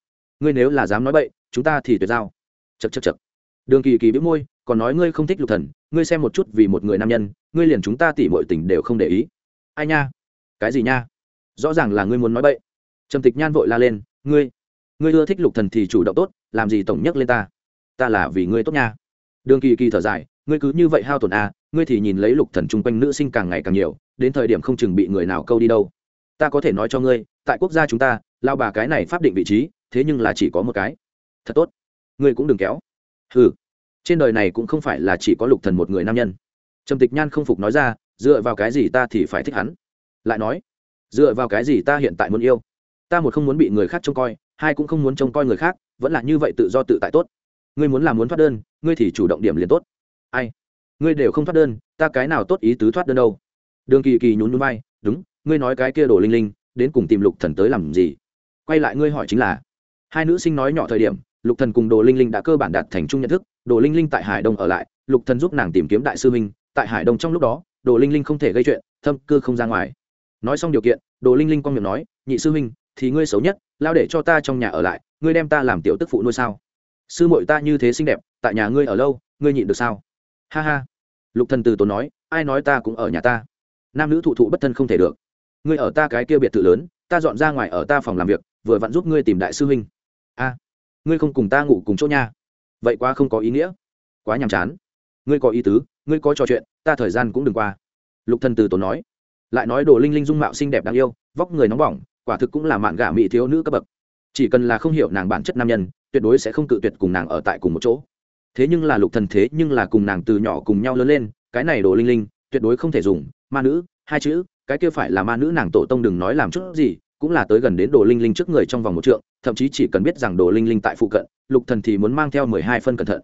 Ngươi nếu là dám nói bậy, chúng ta thì tuyệt giao. Chật chật chật đường kỳ kỳ bĩu môi, còn nói ngươi không thích lục thần, ngươi xem một chút vì một người nam nhân, ngươi liền chúng ta tỉ mọi tình đều không để ý. Ai nha? Cái gì nha? Rõ ràng là ngươi muốn nói bậy. Trầm tịch nhan vội la lên, ngươi ngươi ưa thích lục thần thì chủ động tốt, làm gì tổng nhắc lên ta? Ta là vì ngươi tốt nha. Đường kỳ kỳ thở dài, ngươi cứ như vậy hao tổn à ngươi thì nhìn lấy lục thần chung quanh nữ sinh càng ngày càng nhiều, đến thời điểm không chừng bị người nào câu đi đâu. Ta có thể nói cho ngươi, tại quốc gia chúng ta lao bà cái này pháp định vị trí, thế nhưng là chỉ có một cái. Thật tốt. Ngươi cũng đừng kéo ừ trên đời này cũng không phải là chỉ có lục thần một người nam nhân. Trầm tịch nhan không phục nói ra, dựa vào cái gì ta thì phải thích hắn? Lại nói, dựa vào cái gì ta hiện tại muốn yêu? Ta một không muốn bị người khác trông coi, hai cũng không muốn trông coi người khác, vẫn là như vậy tự do tự tại tốt. Ngươi muốn làm muốn thoát đơn, ngươi thì chủ động điểm liền tốt. Ai? Ngươi đều không thoát đơn, ta cái nào tốt ý tứ thoát đơn đâu? Đường kỳ kỳ nhún nhún vai, đúng, ngươi nói cái kia đồ linh linh, đến cùng tìm lục thần tới làm gì? Quay lại ngươi hỏi chính là, hai nữ sinh nói nhỏ thời điểm lục thần cùng đồ linh linh đã cơ bản đạt thành chung nhận thức, đồ linh linh tại hải đông ở lại, lục thần giúp nàng tìm kiếm đại sư minh tại hải đông trong lúc đó, đồ linh linh không thể gây chuyện, thâm cư không ra ngoài. Nói xong điều kiện, đồ linh linh quang miệng nói, nhị sư minh thì ngươi xấu nhất, lao để cho ta trong nhà ở lại, ngươi đem ta làm tiểu tức phụ nuôi sao? Sư muội ta như thế xinh đẹp, tại nhà ngươi ở lâu, ngươi nhịn được sao? Ha ha. Lục thần từ tốn nói, ai nói ta cũng ở nhà ta. Nam nữ thụ thụ bất thân không thể được. Ngươi ở ta cái kia biệt thự lớn, ta dọn ra ngoài ở ta phòng làm việc, vừa vặn giúp ngươi tìm đại sư huynh. A ngươi không cùng ta ngủ cùng chỗ nha. Vậy quá không có ý nghĩa. Quá nhàm chán. Ngươi có ý tứ, ngươi có trò chuyện, ta thời gian cũng đừng qua. Lục thần từ tốn nói. Lại nói đồ linh linh dung mạo xinh đẹp đáng yêu, vóc người nóng bỏng, quả thực cũng là mạn gả mỹ thiếu nữ cấp bậc. Chỉ cần là không hiểu nàng bản chất nam nhân, tuyệt đối sẽ không cự tuyệt cùng nàng ở tại cùng một chỗ. Thế nhưng là lục thần thế nhưng là cùng nàng từ nhỏ cùng nhau lớn lên, cái này đồ linh linh, tuyệt đối không thể dùng. Ma nữ, hai chữ, cái kia phải là ma nữ nàng tổ tông đừng nói làm chút gì cũng là tới gần đến đồ linh linh trước người trong vòng một trượng, thậm chí chỉ cần biết rằng đồ linh linh tại phụ cận, lục thần thì muốn mang theo mười hai phân cẩn thận.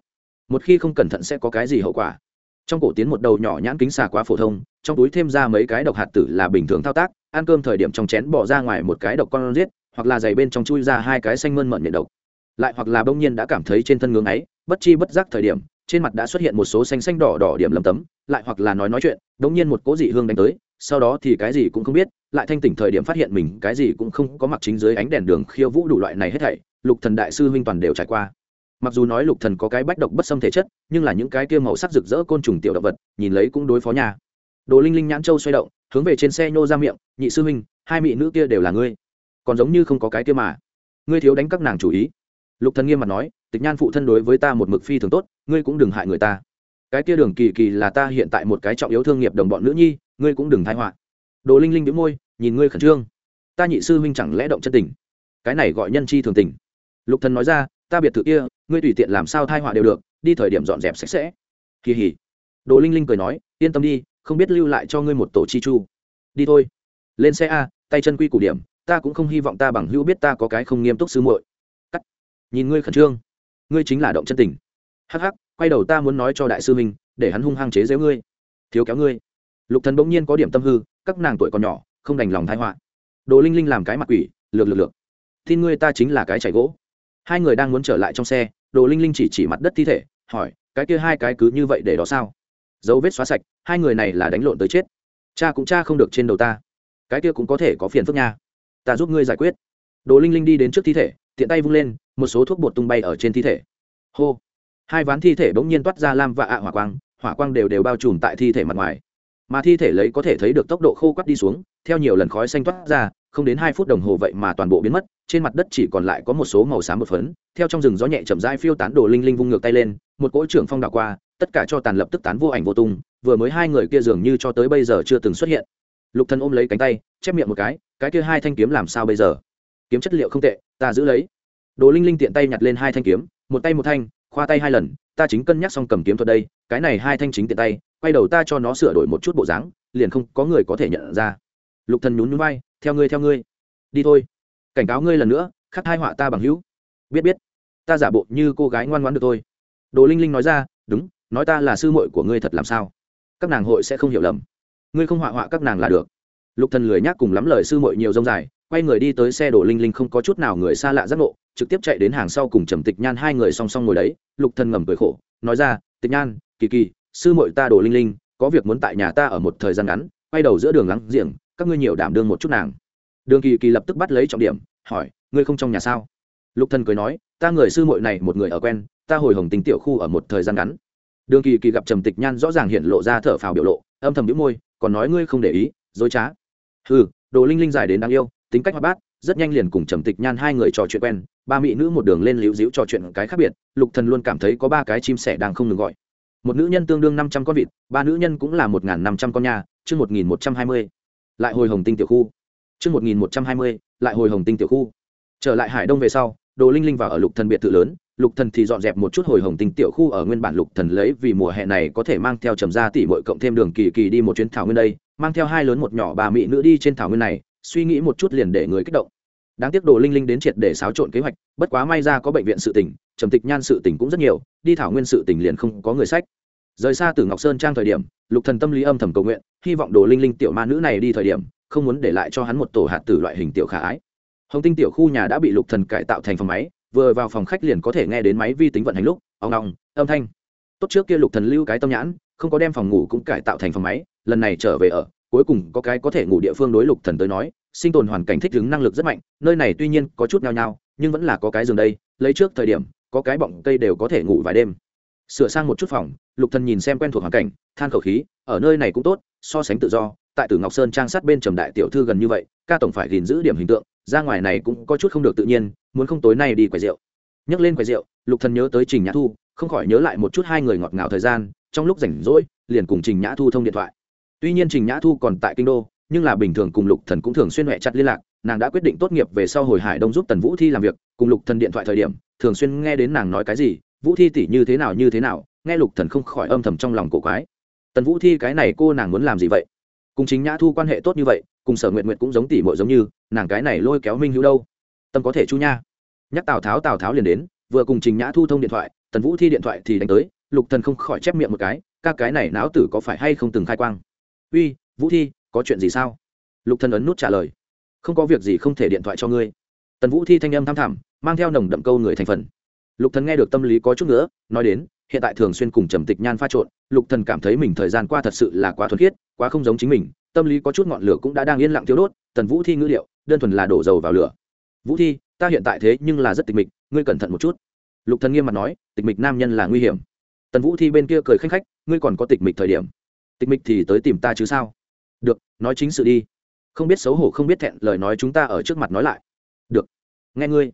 Một khi không cẩn thận sẽ có cái gì hậu quả? Trong cổ tiến một đầu nhỏ nhãn kính xà quá phổ thông, trong túi thêm ra mấy cái độc hạt tử là bình thường thao tác, ăn cơm thời điểm trong chén bỏ ra ngoài một cái độc con giết, hoặc là giày bên trong chui ra hai cái xanh mơn mận nhện độc. Lại hoặc là bỗng nhiên đã cảm thấy trên thân ngưỡng ấy bất chi bất giác thời điểm, trên mặt đã xuất hiện một số xanh xanh đỏ đỏ điểm lầm tấm, lại hoặc là nói nói chuyện, bỗng nhiên một cố dị hương đánh tới sau đó thì cái gì cũng không biết, lại thanh tỉnh thời điểm phát hiện mình cái gì cũng không có mặc chính dưới ánh đèn đường khiêu vũ đủ loại này hết thảy, lục thần đại sư huynh toàn đều trải qua. Mặc dù nói lục thần có cái bách độc bất xâm thể chất, nhưng là những cái kia màu sắc rực rỡ côn trùng tiểu động vật, nhìn lấy cũng đối phó nhà đồ linh linh nhãn châu xoay động, hướng về trên xe nhô ra miệng, nhị sư huynh, hai mỹ nữ kia đều là ngươi. Còn giống như không có cái kia mà. Ngươi thiếu đánh các nàng chủ ý. Lục thần nghiêm mặt nói, tịch nhan phụ thân đối với ta một mực phi thường tốt, ngươi cũng đừng hại người ta cái kia đường kỳ kỳ là ta hiện tại một cái trọng yếu thương nghiệp đồng bọn nữ nhi, ngươi cũng đừng thái họa. Đồ linh linh đĩu môi, nhìn ngươi khẩn trương. Ta nhị sư huynh chẳng lẽ động chân tình? Cái này gọi nhân chi thường tình. Lục thần nói ra, ta biệt thự kia, ngươi tùy tiện làm sao thai họa đều được, đi thời điểm dọn dẹp sạch sẽ. Kỳ hỉ. Đồ linh linh cười nói, yên tâm đi, không biết lưu lại cho ngươi một tổ chi chu. Đi thôi. Lên xe a, tay chân quy củ điểm, ta cũng không hy vọng ta bằng hữu biết ta có cái không nghiêm túc sư muội. Cắt. Nhìn ngươi khẩn trương. Ngươi chính là động chân tình. Hắc hắc quay đầu ta muốn nói cho đại sư huynh, để hắn hung hăng chế giễu ngươi. Thiếu kéo ngươi. Lục thần bỗng nhiên có điểm tâm hư, các nàng tuổi còn nhỏ, không đành lòng thái họa. Đồ linh linh làm cái mặt quỷ, lược lược lược. Tin ngươi ta chính là cái chảy gỗ. Hai người đang muốn trở lại trong xe, đồ linh linh chỉ chỉ mặt đất thi thể, hỏi, cái kia hai cái cứ như vậy để đó sao? Dấu vết xóa sạch, hai người này là đánh lộn tới chết. Cha cũng cha không được trên đầu ta. Cái kia cũng có thể có phiền phức nha. Ta giúp ngươi giải quyết. Đồ linh linh đi đến trước thi thể, tiện tay vung lên, một số thuốc bột tung bay ở trên thi thể. Hô hai ván thi thể bỗng nhiên toát ra lam và ạ hỏa quang hỏa quang đều đều bao trùm tại thi thể mặt ngoài. Mà thi thể lấy có thể thấy được tốc độ khô quắt đi xuống, theo nhiều lần khói xanh toát ra, không đến hai phút đồng hồ vậy mà toàn bộ biến mất, trên mặt đất chỉ còn lại có một số màu xám một phấn, theo trong rừng gió nhẹ chậm rãi phiêu tán đồ linh linh vung ngược tay lên, một cỗ trưởng phong đảo qua, tất cả cho tàn lập tức tán vô ảnh vô tung, vừa mới hai người kia dường như cho tới bây giờ chưa từng xuất hiện. Lục thần ôm lấy cánh tay, chép miệng một cái cái kia hai thanh kiếm làm sao bây giờ? Kiếm chất liệu không tệ, ta giữ lấy. Đồ linh linh tiện tay nhặt lên hai thanh kiếm, một tay một thanh khoa tay hai lần, ta chính cân nhắc xong cầm kiếm thuật đây, cái này hai thanh chính tiện tay, quay đầu ta cho nó sửa đổi một chút bộ dáng, liền không có người có thể nhận ra. Lục thần nhún nhún vai, theo ngươi theo ngươi. Đi thôi. Cảnh cáo ngươi lần nữa, khắc hai họa ta bằng hữu. Biết biết. Ta giả bộ như cô gái ngoan ngoãn được thôi. Đồ linh linh nói ra, đúng, nói ta là sư muội của ngươi thật làm sao? Các nàng hội sẽ không hiểu lầm. Ngươi không họa họa các nàng là được. Lục thần lười nhác cùng lắm lời sư muội nhiều rông dài, quay người đi tới xe đồ linh linh không có chút nào người xa lạ giác ngộ trực tiếp chạy đến hàng sau cùng trầm tịch nhan hai người song song ngồi đấy, lục thần ngầm cười khổ, nói ra, tịch nhan, kỳ kỳ, sư muội ta đồ linh linh, có việc muốn tại nhà ta ở một thời gian ngắn, quay đầu giữa đường lắng giềng, các ngươi nhiều đảm đương một chút nàng. Đường kỳ kỳ lập tức bắt lấy trọng điểm, hỏi, ngươi không trong nhà sao? Lục thần cười nói, ta người sư muội này một người ở quen, ta hồi hồng tình tiểu khu ở một thời gian ngắn. Đường kỳ kỳ gặp trầm tịch nhan rõ ràng hiện lộ ra thở phào biểu lộ, âm thầm nhíu môi, còn nói ngươi không để ý, dối trá. Hừ, đồ linh linh dài đến đáng yêu, tính cách hoạt bát rất nhanh liền cùng trầm tịch nhan hai người trò chuyện quen, ba mỹ nữ một đường lên liễu diễu trò chuyện cái khác biệt, lục thần luôn cảm thấy có ba cái chim sẻ đang không ngừng gọi. Một nữ nhân tương đương năm trăm con vịt, ba nữ nhân cũng là một n g h n năm trăm con nhà chương một nghìn một trăm hai mươi. Lại hồi hồng tinh tiểu khu. Chương một nghìn một trăm hai mươi, lại hồi hồng tinh tiểu khu. Trở lại hải đông về sau, đồ linh linh vào ở lục thần biệt thự lớn, lục thần thì dọn dẹp một chút hồi hồng tinh tiểu khu ở nguyên bản lục thần lấy vì mùa hè này có thể mang theo trầm gia tỷ muội cộng thêm đường kỳ kỳ đi một chuyến thảo nguyên đây, mang theo hai lớn một nhỏ bà mỹ nữ đi trên thảo nguyên này suy nghĩ một chút liền để người kích động. Đáng tiếc đồ linh linh đến triệt để xáo trộn kế hoạch, bất quá may ra có bệnh viện sự tỉnh trầm tịch nhan sự tỉnh cũng rất nhiều, đi thảo nguyên sự tỉnh liền không có người sách. Rời xa từ ngọc sơn trang thời điểm, lục thần tâm lý âm thầm cầu nguyện, hy vọng đồ linh linh tiểu ma nữ này đi thời điểm, không muốn để lại cho hắn một tổ hạt tử loại hình tiểu khả ái. Hồng tinh tiểu khu nhà đã bị lục thần cải tạo thành phòng máy, vừa vào phòng khách liền có thể nghe đến máy vi tính vận hành lúc, ong ong, âm thanh. Tốt trước kia lục thần lưu cái tâm nhãn, không có đem phòng ngủ cũng cải tạo thành phòng máy, lần này trở về ở cuối cùng có cái có thể ngủ địa phương đối lục thần tới nói, sinh tồn hoàn cảnh thích ứng năng lực rất mạnh, nơi này tuy nhiên có chút nhao nhao, nhưng vẫn là có cái giường đây, lấy trước thời điểm, có cái bọng cây đều có thể ngủ vài đêm. Sửa sang một chút phòng, lục thần nhìn xem quen thuộc hoàn cảnh, than khẩu khí, ở nơi này cũng tốt, so sánh tự do, tại tử ngọc sơn trang sát bên trầm đại tiểu thư gần như vậy, ca tổng phải gìn giữ điểm hình tượng, ra ngoài này cũng có chút không được tự nhiên, muốn không tối nay đi quầy rượu. Nhắc lên quầy rượu, lục thần nhớ tới trình nhã thu, không khỏi nhớ lại một chút hai người ngọt ngào thời gian, trong lúc rảnh rỗi, liền cùng trình nhã thu thông điện thoại tuy nhiên trình nhã thu còn tại kinh đô, nhưng là bình thường cùng lục thần cũng thường xuyên huệ chặt liên lạc, nàng đã quyết định tốt nghiệp về sau hồi hải đông giúp tần vũ thi làm việc, cùng lục thần điện thoại thời điểm, thường xuyên nghe đến nàng nói cái gì, vũ thi tỷ như thế nào, như thế nào? Nghe lục thần không khỏi âm thầm trong lòng cổ quái. Tần vũ thi cái này cô nàng muốn làm gì vậy? Cùng chính nhã thu quan hệ tốt như vậy, cùng sở nguyện nguyện cũng giống tỷ muội giống như, nàng cái này lôi kéo minh hữu đâu? Tâm có thể chu nha. Nhắc tào tháo tào tháo liền đến, vừa cùng trình nhã thu thông điện thoại, tần vũ thi điện thoại thì đánh tới, lục thần không khỏi chép miệng một cái, ca cái này não tử có phải hay không từng khai quang? Uy, vũ thi, có chuyện gì sao? Lục thần ấn nút trả lời, không có việc gì không thể điện thoại cho ngươi. Tần vũ thi thanh âm tham thẳm, mang theo nồng đậm câu người thành phần. Lục thần nghe được tâm lý có chút nữa, nói đến, hiện tại thường xuyên cùng trầm tịch nhan pha trộn, lục thần cảm thấy mình thời gian qua thật sự là quá thuần khiết, quá không giống chính mình, tâm lý có chút ngọn lửa cũng đã đang yên lặng thiếu đốt, tần vũ thi ngữ liệu đơn thuần là đổ dầu vào lửa. Vũ thi, ta hiện tại thế nhưng là rất tịch mịch, ngươi cẩn thận một chút. Lục thần nghiêm mặt nói, tịch mịch nam nhân là nguy hiểm. Tần vũ thi bên kia cười khanh khách, ngươi còn có tịch mịch thời điểm tịch mịch thì tới tìm ta chứ sao? Được, nói chính sự đi. Không biết xấu hổ, không biết thẹn, lời nói chúng ta ở trước mặt nói lại. Được, nghe ngươi.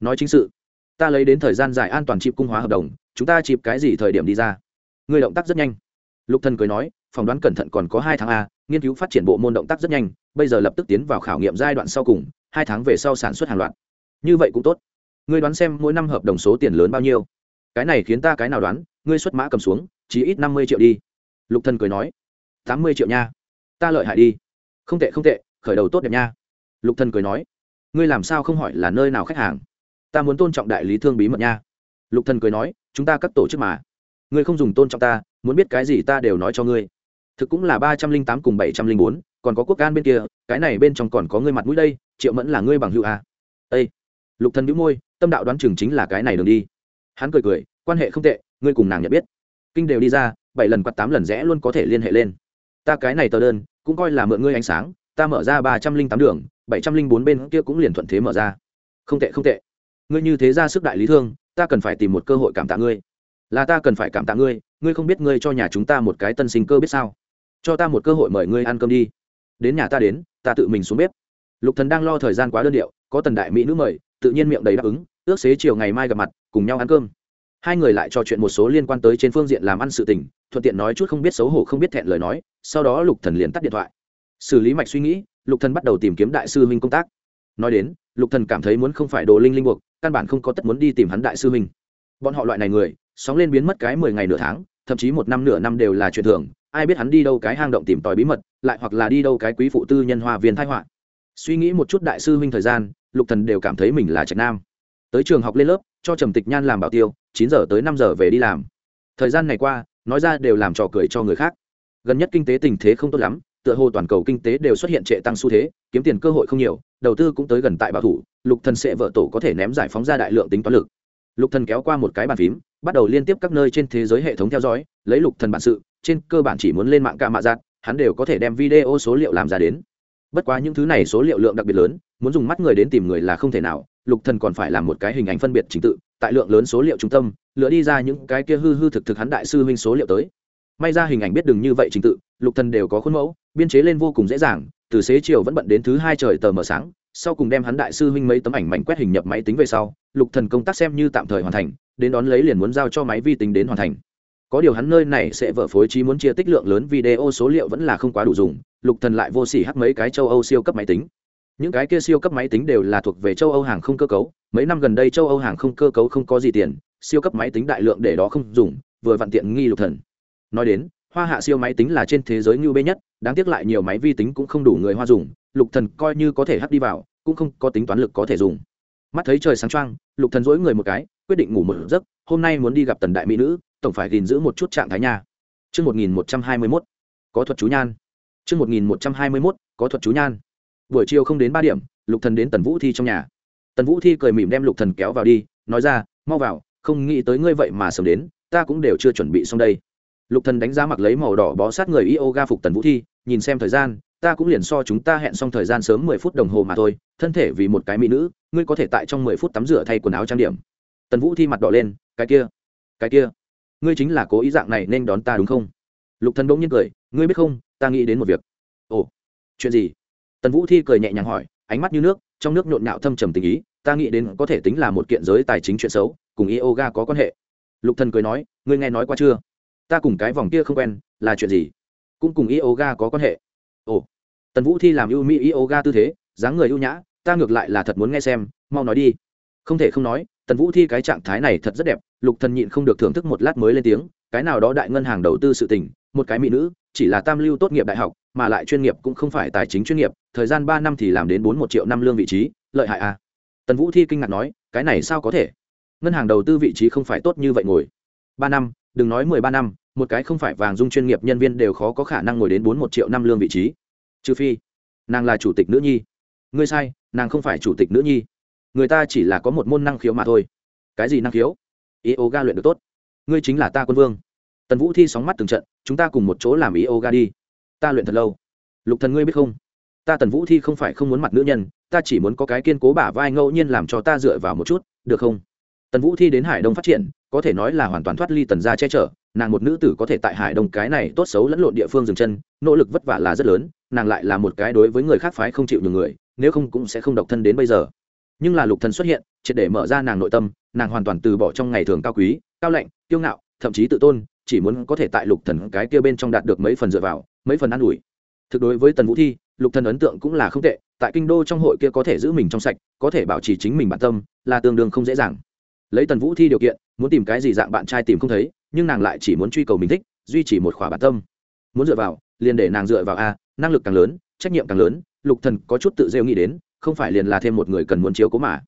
Nói chính sự. Ta lấy đến thời gian dài an toàn chịp cung hóa hợp đồng, chúng ta chịp cái gì thời điểm đi ra? Ngươi động tác rất nhanh. Lục thần cười nói, phỏng đoán cẩn thận còn có hai tháng a, nghiên cứu phát triển bộ môn động tác rất nhanh, bây giờ lập tức tiến vào khảo nghiệm giai đoạn sau cùng, hai tháng về sau sản xuất hàng loạt. Như vậy cũng tốt. Ngươi đoán xem mỗi năm hợp đồng số tiền lớn bao nhiêu? Cái này khiến ta cái nào đoán? Ngươi xuất mã cầm xuống chỉ ít năm mươi triệu đi lục thần cười nói, tám mươi triệu nha, ta lợi hại đi. Không tệ không tệ, khởi đầu tốt đẹp nha. Lục thần cười nói, ngươi làm sao không hỏi là nơi nào khách hàng? Ta muốn tôn trọng đại lý thương bí mật nha. Lục thần cười nói, chúng ta các tổ chức mà. Ngươi không dùng tôn trọng ta, muốn biết cái gì ta đều nói cho ngươi. Thực cũng là ba trăm linh tám cùng bảy trăm linh bốn, còn có quốc an bên kia, cái này bên trong còn có ngươi mặt mũi đây, triệu mẫn là ngươi bằng hữu à? ây lục thần bĩu môi, tâm đạo đoán chừng chính là cái này đường đi. Hắn cười cười, quan hệ không tệ, ngươi cùng nàng nhận biết. Kinh đều đi ra bảy lần quạt tám lần rẽ luôn có thể liên hệ lên. Ta cái này tờ đơn, cũng coi là mượn ngươi ánh sáng, ta mở ra ba trăm linh tám đường, bảy trăm linh bốn bên kia cũng liền thuận thế mở ra. Không tệ không tệ. Ngươi như thế ra sức đại lý thương, ta cần phải tìm một cơ hội cảm tạ ngươi. Là ta cần phải cảm tạ ngươi ngươi không biết ngươi cho nhà chúng ta một cái tân sinh cơ biết sao? Cho ta một cơ hội mời ngươi ăn cơm đi. Đến nhà ta đến, ta tự mình xuống bếp. Lục thần đang lo thời gian quá đơn điệu, có tần đại mỹ nữ mời, tự nhiên miệng đầy đáp ứng, ước xế chiều ngày mai gặp mặt, cùng nhau ăn cơm. Hai người lại trò chuyện một số liên quan tới trên phương diện làm ăn sự tình thuận tiện nói chút không biết xấu hổ không biết thẹn lời nói, sau đó lục thần liền tắt điện thoại. Xử lý mạch suy nghĩ, lục thần bắt đầu tìm kiếm đại sư huynh công tác. Nói đến, lục thần cảm thấy muốn không phải đồ linh linh buộc, căn bản không có tất muốn đi tìm hắn đại sư huynh. Bọn họ loại này người, sóng lên biến mất cái mười ngày nửa tháng, thậm chí một năm nửa năm đều là chuyện thường, ai biết hắn đi đâu cái hang động tìm tòi bí mật, lại hoặc là đi đâu cái quý phụ tư nhân hoa viên thái họa. Suy nghĩ một chút đại sư huynh thời gian, lục thần đều cảm thấy mình là trạch nam. Tới trường học lên lớp, cho trầm tịch nhan làm bảo tiêu, chín giờ tới năm giờ về đi làm. Thời gian này qua nói ra đều làm trò cười cho người khác. Gần nhất kinh tế tình thế không tốt lắm, tựa hồ toàn cầu kinh tế đều xuất hiện trệ tăng xu thế, kiếm tiền cơ hội không nhiều, đầu tư cũng tới gần tại bảo thủ, lục thần sẽ vợ tổ có thể ném giải phóng ra đại lượng tính toán lực. Lục thần kéo qua một cái bàn phím, bắt đầu liên tiếp các nơi trên thế giới hệ thống theo dõi, lấy lục thần bản sự, trên cơ bản chỉ muốn lên mạng ca mạ giặt hắn đều có thể đem video số liệu làm ra đến. Bất quá những thứ này số liệu lượng đặc biệt lớn, muốn dùng mắt người đến tìm người là không thể nào, lục thần còn phải làm một cái hình ảnh phân biệt trình tự tại lượng lớn số liệu trung tâm, lựa đi ra những cái kia hư hư thực thực hắn đại sư huynh số liệu tới. May ra hình ảnh biết đừng như vậy trình tự, lục thần đều có khuôn mẫu, biên chế lên vô cùng dễ dàng, từ xế chiều vẫn bận đến thứ hai trời tờ mờ sáng, sau cùng đem hắn đại sư huynh mấy tấm ảnh mảnh quét hình nhập máy tính về sau, lục thần công tác xem như tạm thời hoàn thành, đến đón lấy liền muốn giao cho máy vi tính đến hoàn thành. Có điều hắn nơi này sẽ vợ phối trí muốn chia tích lượng lớn video số liệu vẫn là không quá đủ dùng, lục thần lại vô sỉ hắc mấy cái châu âu siêu cấp máy tính những cái kia siêu cấp máy tính đều là thuộc về châu âu hàng không cơ cấu, mấy năm gần đây châu âu hàng không cơ cấu không có gì tiền, siêu cấp máy tính đại lượng để đó không dùng, vừa vặn tiện nghi lục thần. Nói đến, hoa hạ siêu máy tính là trên thế giới như bê nhất, đáng tiếc lại nhiều máy vi tính cũng không đủ người hoa dùng, lục thần coi như có thể hắt đi vào, cũng không có tính toán lực có thể dùng. Mắt thấy trời sáng trăng lục thần dỗi người một cái, quyết định ngủ một giấc, hôm nay muốn đi gặp tần đại mỹ nữ, tổng phải gìn giữ một chút trạng thái nha. Chương một nghìn một trăm hai mươi mốt, có thuật chú nhan. Chương một nghìn một trăm hai mươi mốt, có thuật chú nhan buổi chiều không đến ba điểm, lục thần đến tần vũ thi trong nhà. Tần vũ thi cười mỉm đem lục thần kéo vào đi, nói ra, mau vào, không nghĩ tới ngươi vậy mà sớm đến, ta cũng đều chưa chuẩn bị xong đây. Lục thần đánh giá mặc lấy màu đỏ bó sát người yoga phục tần vũ thi, nhìn xem thời gian, ta cũng liền so chúng ta hẹn xong thời gian sớm mười phút đồng hồ mà thôi, thân thể vì một cái mỹ nữ, ngươi có thể tại trong mười phút tắm rửa thay quần áo trang điểm. Tần vũ thi mặt đỏ lên, cái kia cái kia, ngươi chính là cố ý dạng này nên đón ta đúng không? Lục thần bỗng nhiên cười, ngươi biết không, ta nghĩ đến một việc. Ồ, chuyện gì? Tần vũ thi cười nhẹ nhàng hỏi, ánh mắt như nước, trong nước nhộn nhạo thâm trầm tình ý, ta nghĩ đến có thể tính là một kiện giới tài chính chuyện xấu, cùng yoga có quan hệ. Lục thần cười nói, ngươi nghe nói qua chưa? Ta cùng cái vòng kia không quen, là chuyện gì? Cũng cùng yoga có quan hệ. Ồ. Tần vũ thi làm ưu mỹ yoga tư thế, dáng người ưu nhã, ta ngược lại là thật muốn nghe xem, mau nói đi. Không thể không nói, tần vũ thi cái trạng thái này thật rất đẹp, lục thần nhịn không được thưởng thức một lát mới lên tiếng, cái nào đó đại ngân hàng đầu tư sự tình, một cái mỹ nữ, chỉ là tam lưu tốt nghiệp đại học mà lại chuyên nghiệp cũng không phải tài chính chuyên nghiệp, thời gian ba năm thì làm đến bốn một triệu năm lương vị trí, lợi hại à? Tần vũ thi kinh ngạc nói, cái này sao có thể? Ngân hàng đầu tư vị trí không phải tốt như vậy ngồi. Ba năm, đừng nói mười ba năm, một cái không phải vàng dung chuyên nghiệp nhân viên đều khó có khả năng ngồi đến bốn một triệu năm lương vị trí. Trừ phi, nàng là chủ tịch nữ nhi. Ngươi sai, nàng không phải chủ tịch nữ nhi. Người ta chỉ là có một môn năng khiếu mà thôi. Cái gì năng khiếu? Yoga luyện được tốt. Ngươi chính là ta quân vương. Tần vũ thi sóng mắt từng trận, chúng ta cùng một chỗ làm yoga đi ta luyện thật lâu. Lục thần ngươi biết không? Ta tần vũ thi không phải không muốn mặt nữ nhân, ta chỉ muốn có cái kiên cố bả vai ngẫu nhiên làm cho ta dựa vào một chút, được không? Tần vũ thi đến hải đông phát triển, có thể nói là hoàn toàn thoát ly tần gia che chở, nàng một nữ tử có thể tại hải đông cái này tốt xấu lẫn lộn địa phương dừng chân, nỗ lực vất vả là rất lớn, nàng lại là một cái đối với người khác phái không chịu nhiều người, nếu không cũng sẽ không độc thân đến bây giờ. Nhưng là lục thần xuất hiện, triệt để mở ra nàng nội tâm, nàng hoàn toàn từ bỏ trong ngày thường cao quý, cao lạnh, kiêu ngạo thậm chí tự tôn, chỉ muốn có thể tại lục thần cái kia bên trong đạt được mấy phần dựa vào, mấy phần an ủi. Thực đối với tần vũ thi, lục thần ấn tượng cũng là không tệ, tại kinh đô trong hội kia có thể giữ mình trong sạch, có thể bảo trì chính mình bản tâm, là tương đương không dễ dàng. Lấy tần vũ thi điều kiện, muốn tìm cái gì dạng bạn trai tìm không thấy, nhưng nàng lại chỉ muốn truy cầu mình thích, duy trì một khỏa bản tâm. Muốn dựa vào, liền để nàng dựa vào a, năng lực càng lớn, trách nhiệm càng lớn, lục thần có chút tự rêu nghĩ đến, không phải liền là thêm một người cần muốn chiếu cố mà.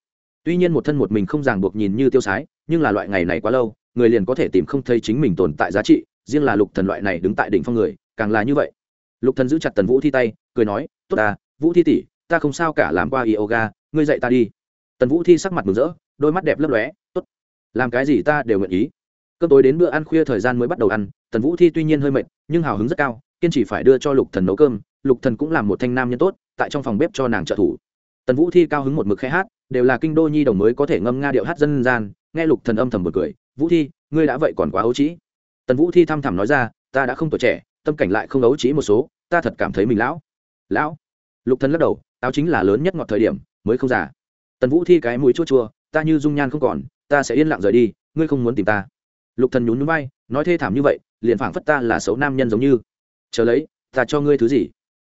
Tuy nhiên một thân một mình không ràng buộc nhìn như tiêu sái, nhưng là loại ngày này quá lâu người liền có thể tìm không thấy chính mình tồn tại giá trị, riêng là lục thần loại này đứng tại đỉnh phong người, càng là như vậy. Lục thần giữ chặt tần vũ thi tay, cười nói, tốt à vũ thi tỷ, ta không sao cả làm qua yoga, ngươi dạy ta đi. Tần vũ thi sắc mặt mừng rỡ, đôi mắt đẹp lấp lóe, tốt, làm cái gì ta đều nguyện ý. Cơm tối đến bữa ăn khuya thời gian mới bắt đầu ăn, tần vũ thi tuy nhiên hơi mệt, nhưng hào hứng rất cao, kiên trì phải đưa cho lục thần nấu cơm, lục thần cũng làm một thanh nam nhân tốt, tại trong phòng bếp cho nàng trợ thủ. Tần vũ thi cao hứng một mực khai hát, đều là kinh đô nhi đồng mới có thể ngâm nga điệu hát dân gian, nghe lục thần âm thầm một cười vũ thi, ngươi đã vậy còn quá ấu trĩ. Tần vũ thi thăm thẳm nói ra, ta đã không tuổi trẻ, tâm cảnh lại không ấu trĩ một số, ta thật cảm thấy mình lão. Lão? Lục thần lắc đầu, táo chính là lớn nhất ngọt thời điểm, mới không già. Tần vũ thi cái mũi chua chua, ta như dung nhan không còn, ta sẽ yên lặng rời đi, ngươi không muốn tìm ta. Lục thần nhún nhún vai, nói thê thảm như vậy, liền phảng phất ta là xấu nam nhân giống như. Chờ lấy, ta cho ngươi thứ gì?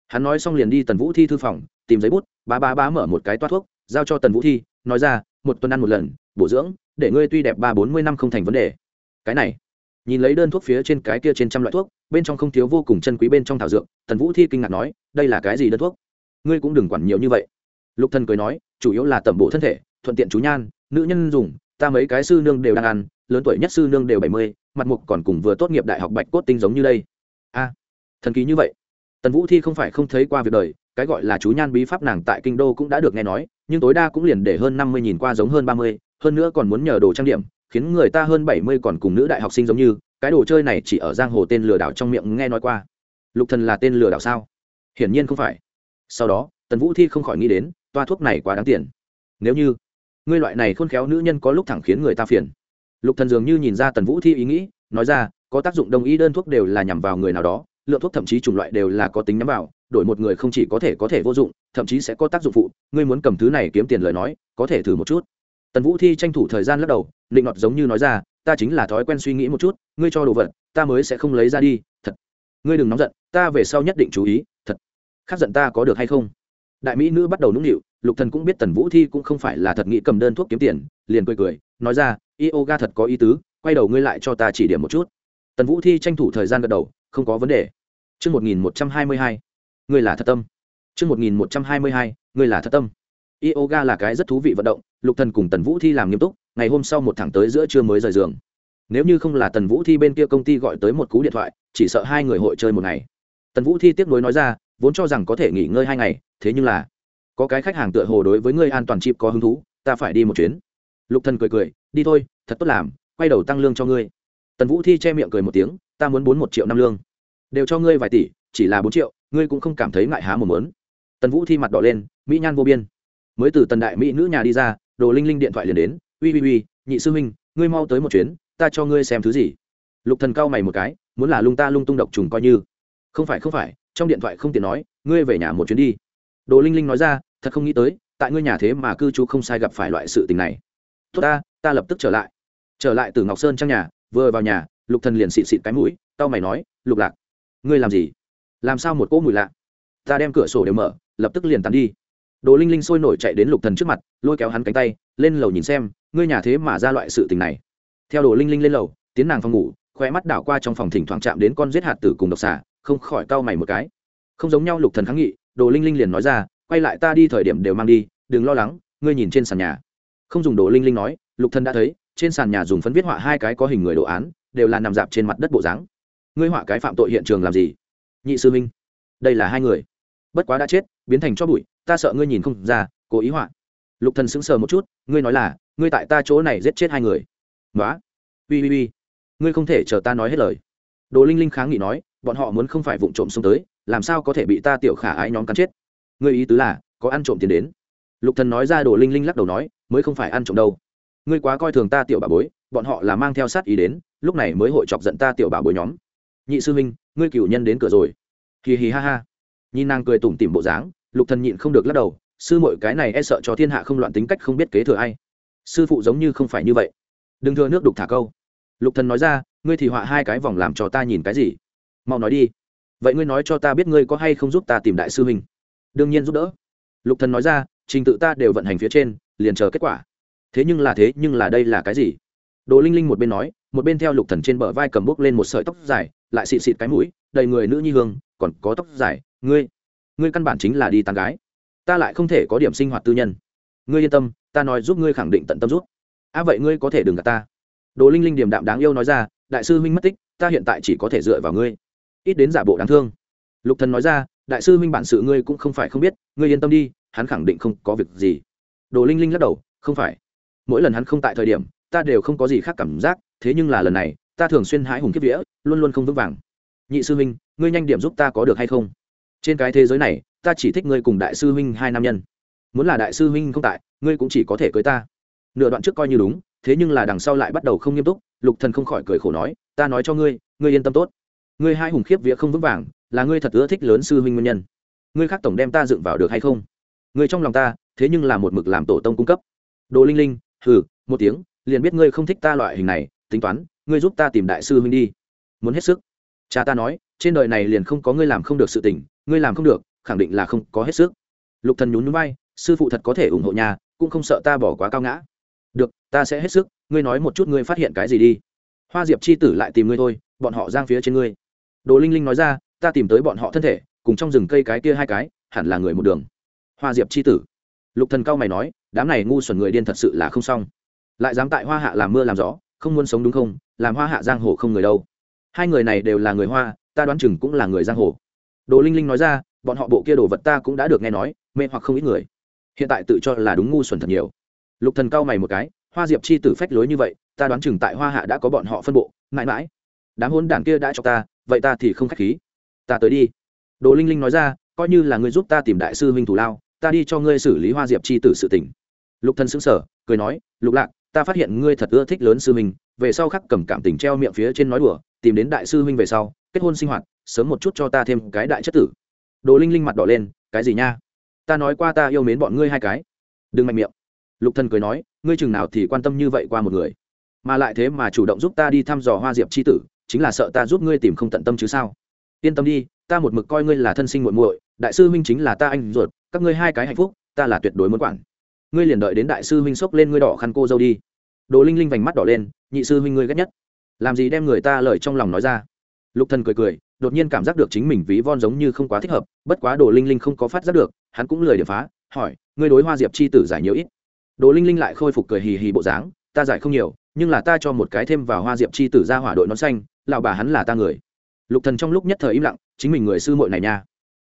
Hắn nói xong liền đi tần vũ thi thư phòng, tìm giấy bút, bá bá bá mở một cái toát thuốc, giao cho tần vũ thi, nói ra, một tuần ăn một lần bổ dưỡng, để ngươi tuy đẹp ba bốn mươi năm không thành vấn đề. Cái này, nhìn lấy đơn thuốc phía trên cái kia trên trăm loại thuốc, bên trong không thiếu vô cùng chân quý bên trong thảo dược, tần vũ thi kinh ngạc nói, đây là cái gì đơn thuốc? Ngươi cũng đừng quản nhiều như vậy. Lục thần cười nói, chủ yếu là tẩm bổ thân thể, thuận tiện chú nhan, nữ nhân dùng, ta mấy cái sư nương đều đang ăn, lớn tuổi nhất sư nương đều bảy mươi, mặt mục còn cùng vừa tốt nghiệp đại học bạch cốt tinh giống như đây. A, thần kỳ như vậy. Tần vũ thi không phải không thấy qua việc đời, cái gọi là chú nhan bí pháp nàng tại kinh đô cũng đã được nghe nói, nhưng tối đa cũng liền để hơn năm mươi nhìn qua giống hơn ba mươi hơn nữa còn muốn nhờ đồ trang điểm, khiến người ta hơn bảy mươi còn cùng nữ đại học sinh giống như, cái đồ chơi này chỉ ở giang hồ tên lừa đảo trong miệng nghe nói qua. Lục thần là tên lừa đảo sao? Hiển nhiên không phải. Sau đó, tần vũ thi không khỏi nghĩ đến, toa thuốc này quá đáng tiền. Nếu như ngươi loại này khôn khéo nữ nhân có lúc thẳng khiến người ta phiền. Lục thần dường như nhìn ra tần vũ thi ý nghĩ, nói ra, có tác dụng đồng ý đơn thuốc đều là nhằm vào người nào đó, lượng thuốc thậm chí chủng loại đều là có tính nhắm vào, đổi một người không chỉ có thể có thể vô dụng, thậm chí sẽ có tác dụng phụ. Ngươi muốn cầm thứ này kiếm tiền lời nói, có thể thử một chút tần vũ thi tranh thủ thời gian lắc đầu định ngọt giống như nói ra, ta chính là thói quen suy nghĩ một chút, ngươi cho đồ vật, ta mới sẽ không lấy ra đi, thật ngươi đừng nóng giận, ta về sau nhất định chú ý, thật khác giận ta có được hay không đại mỹ nữ bắt đầu nũng nịu, lục thần cũng biết tần vũ thi cũng không phải là thật nghĩ cầm đơn thuốc kiếm tiền, liền cười cười, nói ra, yoga thật có ý tứ, quay đầu ngươi lại cho ta chỉ điểm một chút tần vũ thi tranh thủ thời gian gật đầu, không có vấn đề Chương 1122. Ngươi là thật tâm. Chương 1122. Ngươi là thật tâm. Yoga là cái rất thú vị vận động, Lục Thần cùng Tần Vũ Thi làm nghiêm túc, ngày hôm sau một thẳng tới giữa trưa mới rời giường. Nếu như không là Tần Vũ Thi bên kia công ty gọi tới một cú điện thoại, chỉ sợ hai người hội chơi một ngày. Tần Vũ Thi tiếp nối nói ra, vốn cho rằng có thể nghỉ ngơi hai ngày, thế nhưng là có cái khách hàng tựa hồ đối với ngươi an toàn chip có hứng thú, ta phải đi một chuyến. Lục Thần cười cười, đi thôi, thật tốt làm, quay đầu tăng lương cho ngươi. Tần Vũ Thi che miệng cười một tiếng, ta muốn bốn một triệu năm lương đều cho ngươi vài tỷ chỉ là bốn triệu ngươi cũng không cảm thấy ngại há một mớn tần vũ thi mặt đỏ lên mỹ nhan vô biên mới từ tần đại mỹ nữ nhà đi ra, đồ linh linh điện thoại liền đến ui ui ui nhị sư huynh, ngươi mau tới một chuyến, ta cho ngươi xem thứ gì. Lục thần cao mày một cái, muốn là lung ta lung tung độc trùng coi như. Không phải không phải, trong điện thoại không tiện nói, ngươi về nhà một chuyến đi. Đồ linh linh nói ra, thật không nghĩ tới, tại ngươi nhà thế mà cư trú không sai gặp phải loại sự tình này. Tốt ta ta lập tức trở lại. Trở lại từ ngọc sơn trong nhà, vừa vào nhà, lục thần liền xịt xịt cái mũi tao mày nói, lục lạc, ngươi làm gì? Làm sao một cỗ mùi lạ? Ta đem cửa sổ đều mở, lập tức liền tắn đi đồ linh linh sôi nổi chạy đến lục thần trước mặt, lôi kéo hắn cánh tay, lên lầu nhìn xem, ngươi nhà thế mà ra loại sự tình này. Theo đồ linh linh lên lầu, tiến nàng phòng ngủ khoe mắt đảo qua trong phòng thỉnh thoảng chạm đến con giết hạt tử cùng độc xà, không khỏi cau mày một cái. Không giống nhau lục thần kháng nghị, đồ linh linh liền nói ra, quay lại ta đi thời điểm đều mang đi, đừng lo lắng, ngươi nhìn trên sàn nhà. Không dùng đồ linh linh nói, lục thần đã thấy, trên sàn nhà dùng phấn viết họa hai cái có hình người đồ án, đều là nằm dạp trên mặt đất bộ dáng. Ngươi họa cái phạm tội hiện trường làm gì? Nhị sư minh đây là hai người. Bất quá đã chết, biến thành cho bụi ta sợ ngươi nhìn không ra, cố ý họa. Lục thần sững sờ một chút, ngươi nói là, ngươi tại ta chỗ này giết chết hai người. Nói ui ui ui ngươi không thể chờ ta nói hết lời. Đồ linh linh kháng nghị nói, bọn họ muốn không phải vụng trộm xông tới, làm sao có thể bị ta tiểu khả ái nhóm cắn chết? Ngươi ý tứ là, có ăn trộm tiền đến. Lục thần nói ra đồ linh linh lắc đầu nói, mới không phải ăn trộm đâu. Ngươi quá coi thường ta tiểu bà bối, bọn họ là mang theo sát ý đến, lúc này mới hội chọc giận ta tiểu bà bối nhóm. Nhị sư minh ngươi cửu nhân đến cửa rồi. Hì hì ha ha. Nhìn nàng cười tủm tỉm bộ dáng lục thần nhịn không được lắc đầu, sư muội cái này e sợ cho thiên hạ không loạn tính cách không biết kế thừa ai. Sư phụ giống như không phải như vậy. Đừng thừa nước đục thả câu. Lục thần nói ra, ngươi thì họa hai cái vòng làm cho ta nhìn cái gì? Mau nói đi. Vậy ngươi nói cho ta biết ngươi có hay không giúp ta tìm đại sư huynh? Đương nhiên giúp đỡ. Lục thần nói ra, trình tự ta đều vận hành phía trên, liền chờ kết quả. Thế nhưng là thế, nhưng là đây là cái gì? Đồ linh linh một bên nói, một bên theo lục thần trên bờ vai cầm bốc lên một sợi tóc dài, lại xịt xịt cái mũi, đầy người nữ nhi hương, còn có tóc dài, ngươi ngươi căn bản chính là đi tán gái. Ta lại không thể có điểm sinh hoạt tư nhân. Ngươi yên tâm, ta nói giúp ngươi khẳng định tận tâm rút à vậy ngươi có thể đừng gạt ta. Đồ linh linh điềm đạm đáng yêu nói ra, đại sư huynh mất tích, ta hiện tại chỉ có thể dựa vào ngươi. Ít đến giả bộ đáng thương. Lục thần nói ra, đại sư huynh bản sự ngươi cũng không phải không biết, ngươi yên tâm đi, hắn khẳng định không có việc gì. Đồ linh linh lắc đầu, không phải. Mỗi lần hắn không tại thời điểm, ta đều không có gì khác cảm giác, thế nhưng là lần này, ta thường xuyên hãi hùng kiếp vía, luôn luôn không vững vàng. Nhị sư huynh, ngươi nhanh điểm giúp ta có được hay không? Trên cái thế giới này, ta chỉ thích ngươi cùng đại sư huynh hai nam nhân. Muốn là đại sư huynh không tại, ngươi cũng chỉ có thể cưới ta. Nửa đoạn trước coi như đúng, thế nhưng là đằng sau lại bắt đầu không nghiêm túc, lục thần không khỏi cười khổ nói, ta nói cho ngươi ngươi yên tâm tốt. Ngươi hai hùng khiếp vía không vững vàng, là ngươi thật ưa thích lớn sư huynh nguyên nhân. Ngươi khác tổng đem ta dựng vào được hay không? Ngươi trong lòng ta, thế nhưng là một mực làm tổ tông cung cấp. Đồ linh linh, hừ, một tiếng, liền biết ngươi không thích ta loại hình này, tính toán, ngươi giúp ta tìm đại sư huynh đi. Muốn hết sức. Cha ta nói, trên đời này liền không có ngươi làm không được sự tình ngươi làm không được, khẳng định là không có hết sức. Lục thần nhún nhún vai, sư phụ thật có thể ủng hộ nhà, cũng không sợ ta bỏ quá cao ngã. Được, ta sẽ hết sức, ngươi nói một chút ngươi phát hiện cái gì đi. Hoa diệp chi tử lại tìm ngươi thôi, bọn họ giang phía trên ngươi. Đồ linh linh nói ra, ta tìm tới bọn họ thân thể, cùng trong rừng cây cái kia hai cái, hẳn là người một đường. Hoa diệp chi tử. Lục thần cao mày nói, đám này ngu xuẩn người điên thật sự là không xong. Lại dám tại hoa hạ làm mưa làm gió, không muốn sống đúng không? Làm hoa hạ giang hồ không người đâu. Hai người này đều là người hoa, ta đoán chừng cũng là người giang hồ đồ linh linh nói ra, bọn họ bộ kia đồ vật ta cũng đã được nghe nói, mê hoặc không ít người. Hiện tại tự cho là đúng ngu xuẩn thật nhiều. Lục thần cau mày một cái, hoa diệp chi tử phách lối như vậy, ta đoán chừng tại hoa hạ đã có bọn họ phân bộ, mãi mãi. Đám hôn đảng kia đã cho ta, vậy ta thì không khách khí. Ta tới đi. Đồ linh linh nói ra, coi như là ngươi giúp ta tìm đại sư huynh thủ lao, ta đi cho ngươi xử lý hoa diệp chi tử sự tình. Lục thần sững sờ, cười nói, lục lạc, ta phát hiện ngươi thật ưa thích lớn sư huynh về sau khắc cầm cảm tình treo miệng phía trên nói đùa, tìm đến đại sư huynh về sau, kết hôn sinh hoạt, sớm một chút cho ta thêm cái đại chất tử. Đồ linh linh mặt đỏ lên, cái gì nha? Ta nói qua ta yêu mến bọn ngươi hai cái. Đừng mạnh miệng. Lục thần cười nói, ngươi chừng nào thì quan tâm như vậy qua một người. Mà lại thế mà chủ động giúp ta đi thăm dò hoa diệp c h i tử, chính là sợ ta giúp ngươi tìm không tận tâm chứ sao? Yên tâm đi, ta một mực coi ngươi là thân sinh muội muội, đại sư huynh chính là ta anh ruột, các ngươi hai cái hạnh phúc, ta là tuyệt đối muốn quản. Ngươi liền đợi đến đại sư huynh xốc lên ngươi đỏ khăn cô dâu đi đồ linh linh vành mắt đỏ lên, nhị sư huynh ngươi ghét nhất. Làm gì đem người ta lời trong lòng nói ra? Lục thần cười cười, đột nhiên cảm giác được chính mình ví von giống như không quá thích hợp, bất quá đồ linh linh không có phát giác được, hắn cũng lười điểm phá, hỏi, ngươi đối hoa diệp chi tử giải nhiều ít? Đồ linh linh lại khôi phục cười hì hì bộ dáng, ta giải không nhiều, nhưng là ta cho một cái thêm vào hoa diệp chi tử ra hỏa đội nón xanh, lão bà hắn là ta người. Lục thần trong lúc nhất thời im lặng, chính mình người sư muội này nha.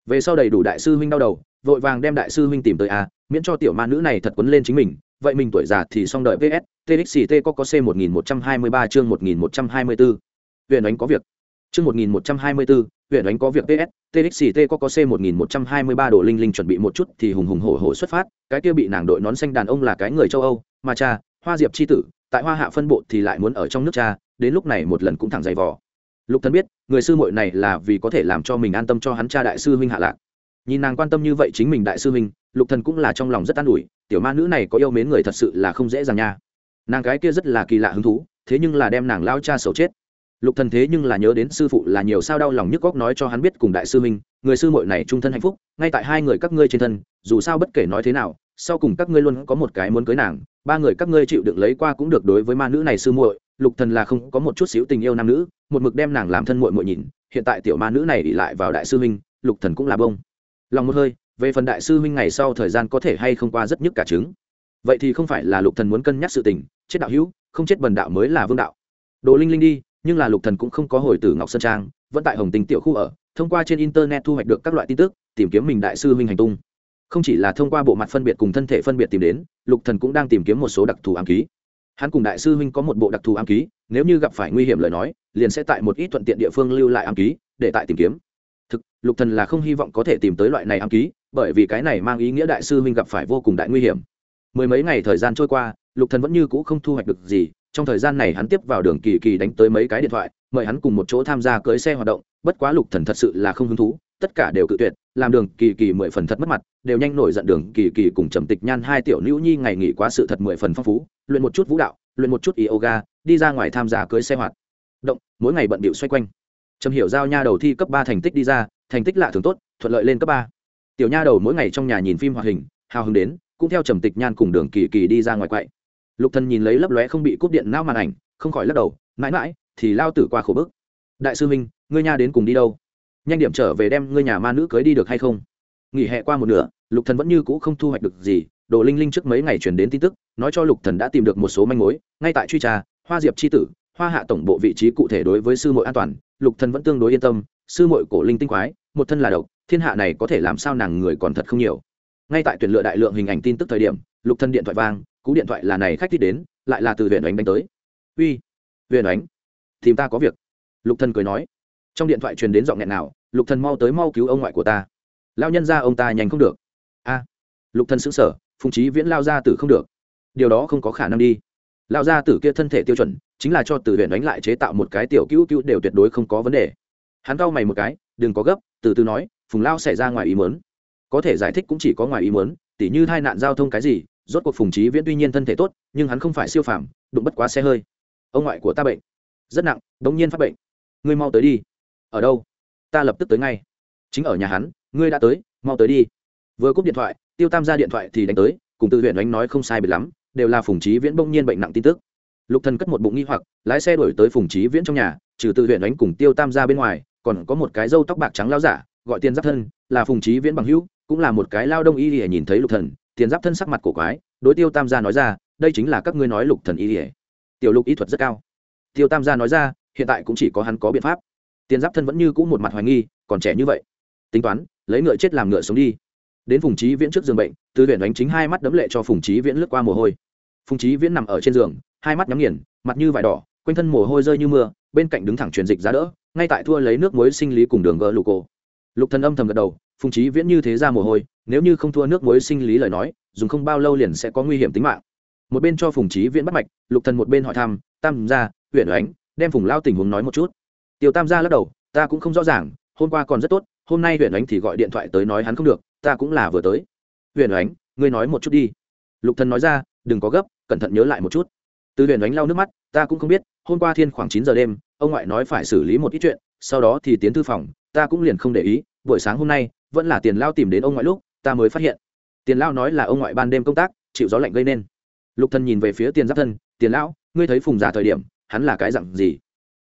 Về sau đầy đủ đại sư huynh đau đầu, vội vàng đem đại sư huynh tìm tới a, miễn cho tiểu ma nữ này thật quấn lên chính mình vậy mình tuổi già thì xong đợi vs txt có có c một nghìn một trăm hai mươi ba chương một nghìn một trăm hai mươi bốn huyện đánh có việc. Chương một nghìn một trăm hai mươi bốn huyện đánh có việc vs txt có có c một nghìn một trăm hai mươi ba đồ linh linh chuẩn bị một chút thì hùng hùng hổ hổ xuất phát. Cái kia bị nàng đội nón xanh đàn ông là cái người châu âu, mà cha, hoa diệp c h i tử, tại hoa hạ phân bộ thì lại muốn ở trong nước cha, đến lúc này một lần cũng thẳng dày vò. Lục thần biết, người sư muội này là vì có thể làm cho mình an tâm cho hắn cha đại sư huynh hạ lạc. Nhìn nàng quan tâm như vậy chính mình đại sư huynh, lục thần cũng là trong lòng rất an ủi tiểu ma nữ này có yêu mến người thật sự là không dễ dàng nha. Nàng cái kia rất là kỳ lạ hứng thú, thế nhưng là đem nàng lao cha sầu chết. Lục thần thế nhưng là nhớ đến sư phụ là nhiều sao đau lòng nhức góc nói cho hắn biết cùng đại sư huynh người sư muội này trung thân hạnh phúc, ngay tại hai người các ngươi trên thân, dù sao bất kể nói thế nào, sau cùng các ngươi luôn có một cái muốn cưới nàng, ba người các ngươi chịu đựng lấy qua cũng được đối với ma nữ này sư muội, lục thần là không có một chút xíu tình yêu nam nữ, một mực đem nàng làm thân muội muội nhìn, hiện tại tiểu ma nữ này bị lại vào đại sư huynh lục thần cũng là bông. Lòng một hơi về phần đại sư huynh ngày sau thời gian có thể hay không qua rất nhức cả trứng. Vậy thì không phải là lục thần muốn cân nhắc sự tình, chết đạo hữu, không chết bần đạo mới là vương đạo. Đồ linh linh đi, nhưng là lục thần cũng không có hồi tử ngọc sơn trang, vẫn tại hồng tình tiểu khu ở, thông qua trên internet thu hoạch được các loại tin tức, tìm kiếm mình đại sư huynh hành tung. Không chỉ là thông qua bộ mặt phân biệt cùng thân thể phân biệt tìm đến, lục thần cũng đang tìm kiếm một số đặc thù ám ký. Hắn cùng đại sư huynh có một bộ đặc thù ám ký, nếu như gặp phải nguy hiểm lời nói, liền sẽ tại một ít thuận tiện địa phương lưu lại ám ký, để tại tìm kiếm thực, lục thần là không hy vọng có thể tìm tới loại này ám ký, bởi vì cái này mang ý nghĩa đại sư huynh gặp phải vô cùng đại nguy hiểm. Mười mấy ngày thời gian trôi qua, lục thần vẫn như cũ không thu hoạch được gì, trong thời gian này hắn tiếp vào đường kỳ kỳ đánh tới mấy cái điện thoại, mời hắn cùng một chỗ tham gia cưới xe hoạt động, bất quá lục thần thật sự là không hứng thú, tất cả đều cự tuyệt, làm đường kỳ kỳ mười phần thật mất mặt, đều nhanh nổi giận đường kỳ kỳ cùng trầm tịch nhan hai tiểu nữ nhi ngày nghỉ quá sự thật mười phần phong phú, luyện một chút vũ đạo, luyện một chút yoga, đi ra ngoài tham gia cưới xe hoạt. Động, mỗi ngày bận bịu xoay quanh trầm hiểu giao nha đầu thi cấp ba thành tích đi ra thành tích lạ thường tốt thuận lợi lên cấp ba. Tiểu nha đầu mỗi ngày trong nhà nhìn phim hoạt hình hào hứng đến cũng theo trầm tịch nhan cùng đường kỳ kỳ đi ra ngoài quậy. Lục thần nhìn lấy lấp lóe không bị cúp điện nao màn ảnh không khỏi lắc đầu mãi mãi thì lao tử qua khổ bức. Đại sư minh ngươi nha đến cùng đi đâu? Nhanh điểm trở về đem ngươi nhà ma nữ cưới đi được hay không? Nghỉ hè qua một nửa lục thần vẫn như cũ không thu hoạch được gì đồ linh linh trước mấy ngày truyền đến tin tức nói cho lục thần đã tìm được một số manh mối ngay tại truy trà, hoa diệp chi tử hoa hạ tổng bộ vị trí cụ thể đối với sư muội an toàn lục thần vẫn tương đối yên tâm, sư muội cổ linh tinh quái, một thân là độc, thiên hạ này có thể làm sao nàng người còn thật không nhiều. Ngay tại tuyển lựa đại lượng hình ảnh tin tức thời điểm, lục thần điện thoại vang, cú điện thoại là này khách thích đến, lại là từ huyện đánh đánh tới. Uy huyện đánh tìm ta có việc. Lục thần cười nói. Trong điện thoại truyền đến giọng nghẹn nào, lục thần mau tới mau cứu ông ngoại của ta. Lao nhân ra ông ta nhanh không được. A. Lục thần sững sở phùng trí viễn lao ra tử không được. Điều đó không có khả năng đi. Lao ra tử kia thân thể tiêu chuẩn chính là cho từ huyện đánh lại chế tạo một cái tiểu cứu cứu đều tuyệt đối không có vấn đề. Hắn cau mày một cái, đừng có gấp, từ từ nói, phùng lao xảy ra ngoài ý muốn. Có thể giải thích cũng chỉ có ngoài ý muốn, tỉ như tai nạn giao thông cái gì, rốt cuộc phùng trí viễn tuy nhiên thân thể tốt, nhưng hắn không phải siêu phàm, đụng bất quá xe hơi. Ông ngoại của ta bệnh. Rất nặng, đống nhiên phát bệnh. Ngươi mau tới đi. Ở đâu? Ta lập tức tới ngay. Chính ở nhà hắn, ngươi đã tới, mau tới đi. Vừa cúp điện thoại, tiêu tam ra điện thoại thì đánh tới, cùng từ huyện đánh nói không sai biệt lắm, đều là phùng trí viễn bỗng nhiên bệnh nặng tin tức lục thần cất một bụng nghi hoặc, lái xe đuổi tới phùng trí viễn trong nhà, trừ từ huyện đánh cùng tiêu tam ra bên ngoài, còn có một cái râu tóc bạc trắng lao giả, gọi tiền giáp thân, là phùng trí viễn bằng hữu, cũng là một cái lao đông y ỉa nhìn thấy lục thần, tiền giáp thân sắc mặt cổ quái, đối tiêu tam gia nói ra, đây chính là các ngươi nói lục thần y ỉa tiểu lục y thuật rất cao. Tiêu tam gia nói ra, hiện tại cũng chỉ có hắn có biện pháp. Tiền giáp thân vẫn như cũ một mặt hoài nghi, còn trẻ như vậy, tính toán, lấy ngựa chết làm ngựa sống đi. Đến phùng trí viễn trước giường bệnh, từ huyện đánh chính hai mắt đấm lệ cho phùng trí viễn lướt qua mồ hôi. Phùng trí viễn nằm ở trên giường hai mắt nhắm nghiền, mặt như vải đỏ, quanh thân mồ hôi rơi như mưa, bên cạnh đứng thẳng truyền dịch ra đỡ, ngay tại thua lấy nước muối sinh lý cùng đường gỡ lục cổ. Lục thần âm thầm gật đầu, phùng trí viễn như thế ra mồ hôi, nếu như không thua nước muối sinh lý lời nói, dùng không bao lâu liền sẽ có nguy hiểm tính mạng. Một bên cho phùng trí viễn bắt mạch, lục thần một bên hỏi thăm, tam gia huyện ánh, đem phùng lao tình huống nói một chút. Tiểu tam gia lắc đầu, ta cũng không rõ ràng, hôm qua còn rất tốt, hôm nay huyện ánh thì gọi điện thoại tới nói hắn không được, ta cũng là vừa tới. Huyện ánh, ngươi nói một chút đi. Lục thần nói ra, đừng có gấp, cẩn thận nhớ lại một chút từ huyền đánh lau nước mắt, ta cũng không biết, hôm qua thiên khoảng chín giờ đêm, ông ngoại nói phải xử lý một ít chuyện, sau đó thì tiến thư phòng, ta cũng liền không để ý, buổi sáng hôm nay, vẫn là tiền lao tìm đến ông ngoại lúc, ta mới phát hiện. Tiền lao nói là ông ngoại ban đêm công tác, chịu gió lạnh gây nên. Lục thần nhìn về phía tiền giáp thân, tiền lão, ngươi thấy phùng giả thời điểm, hắn là cái dặn gì?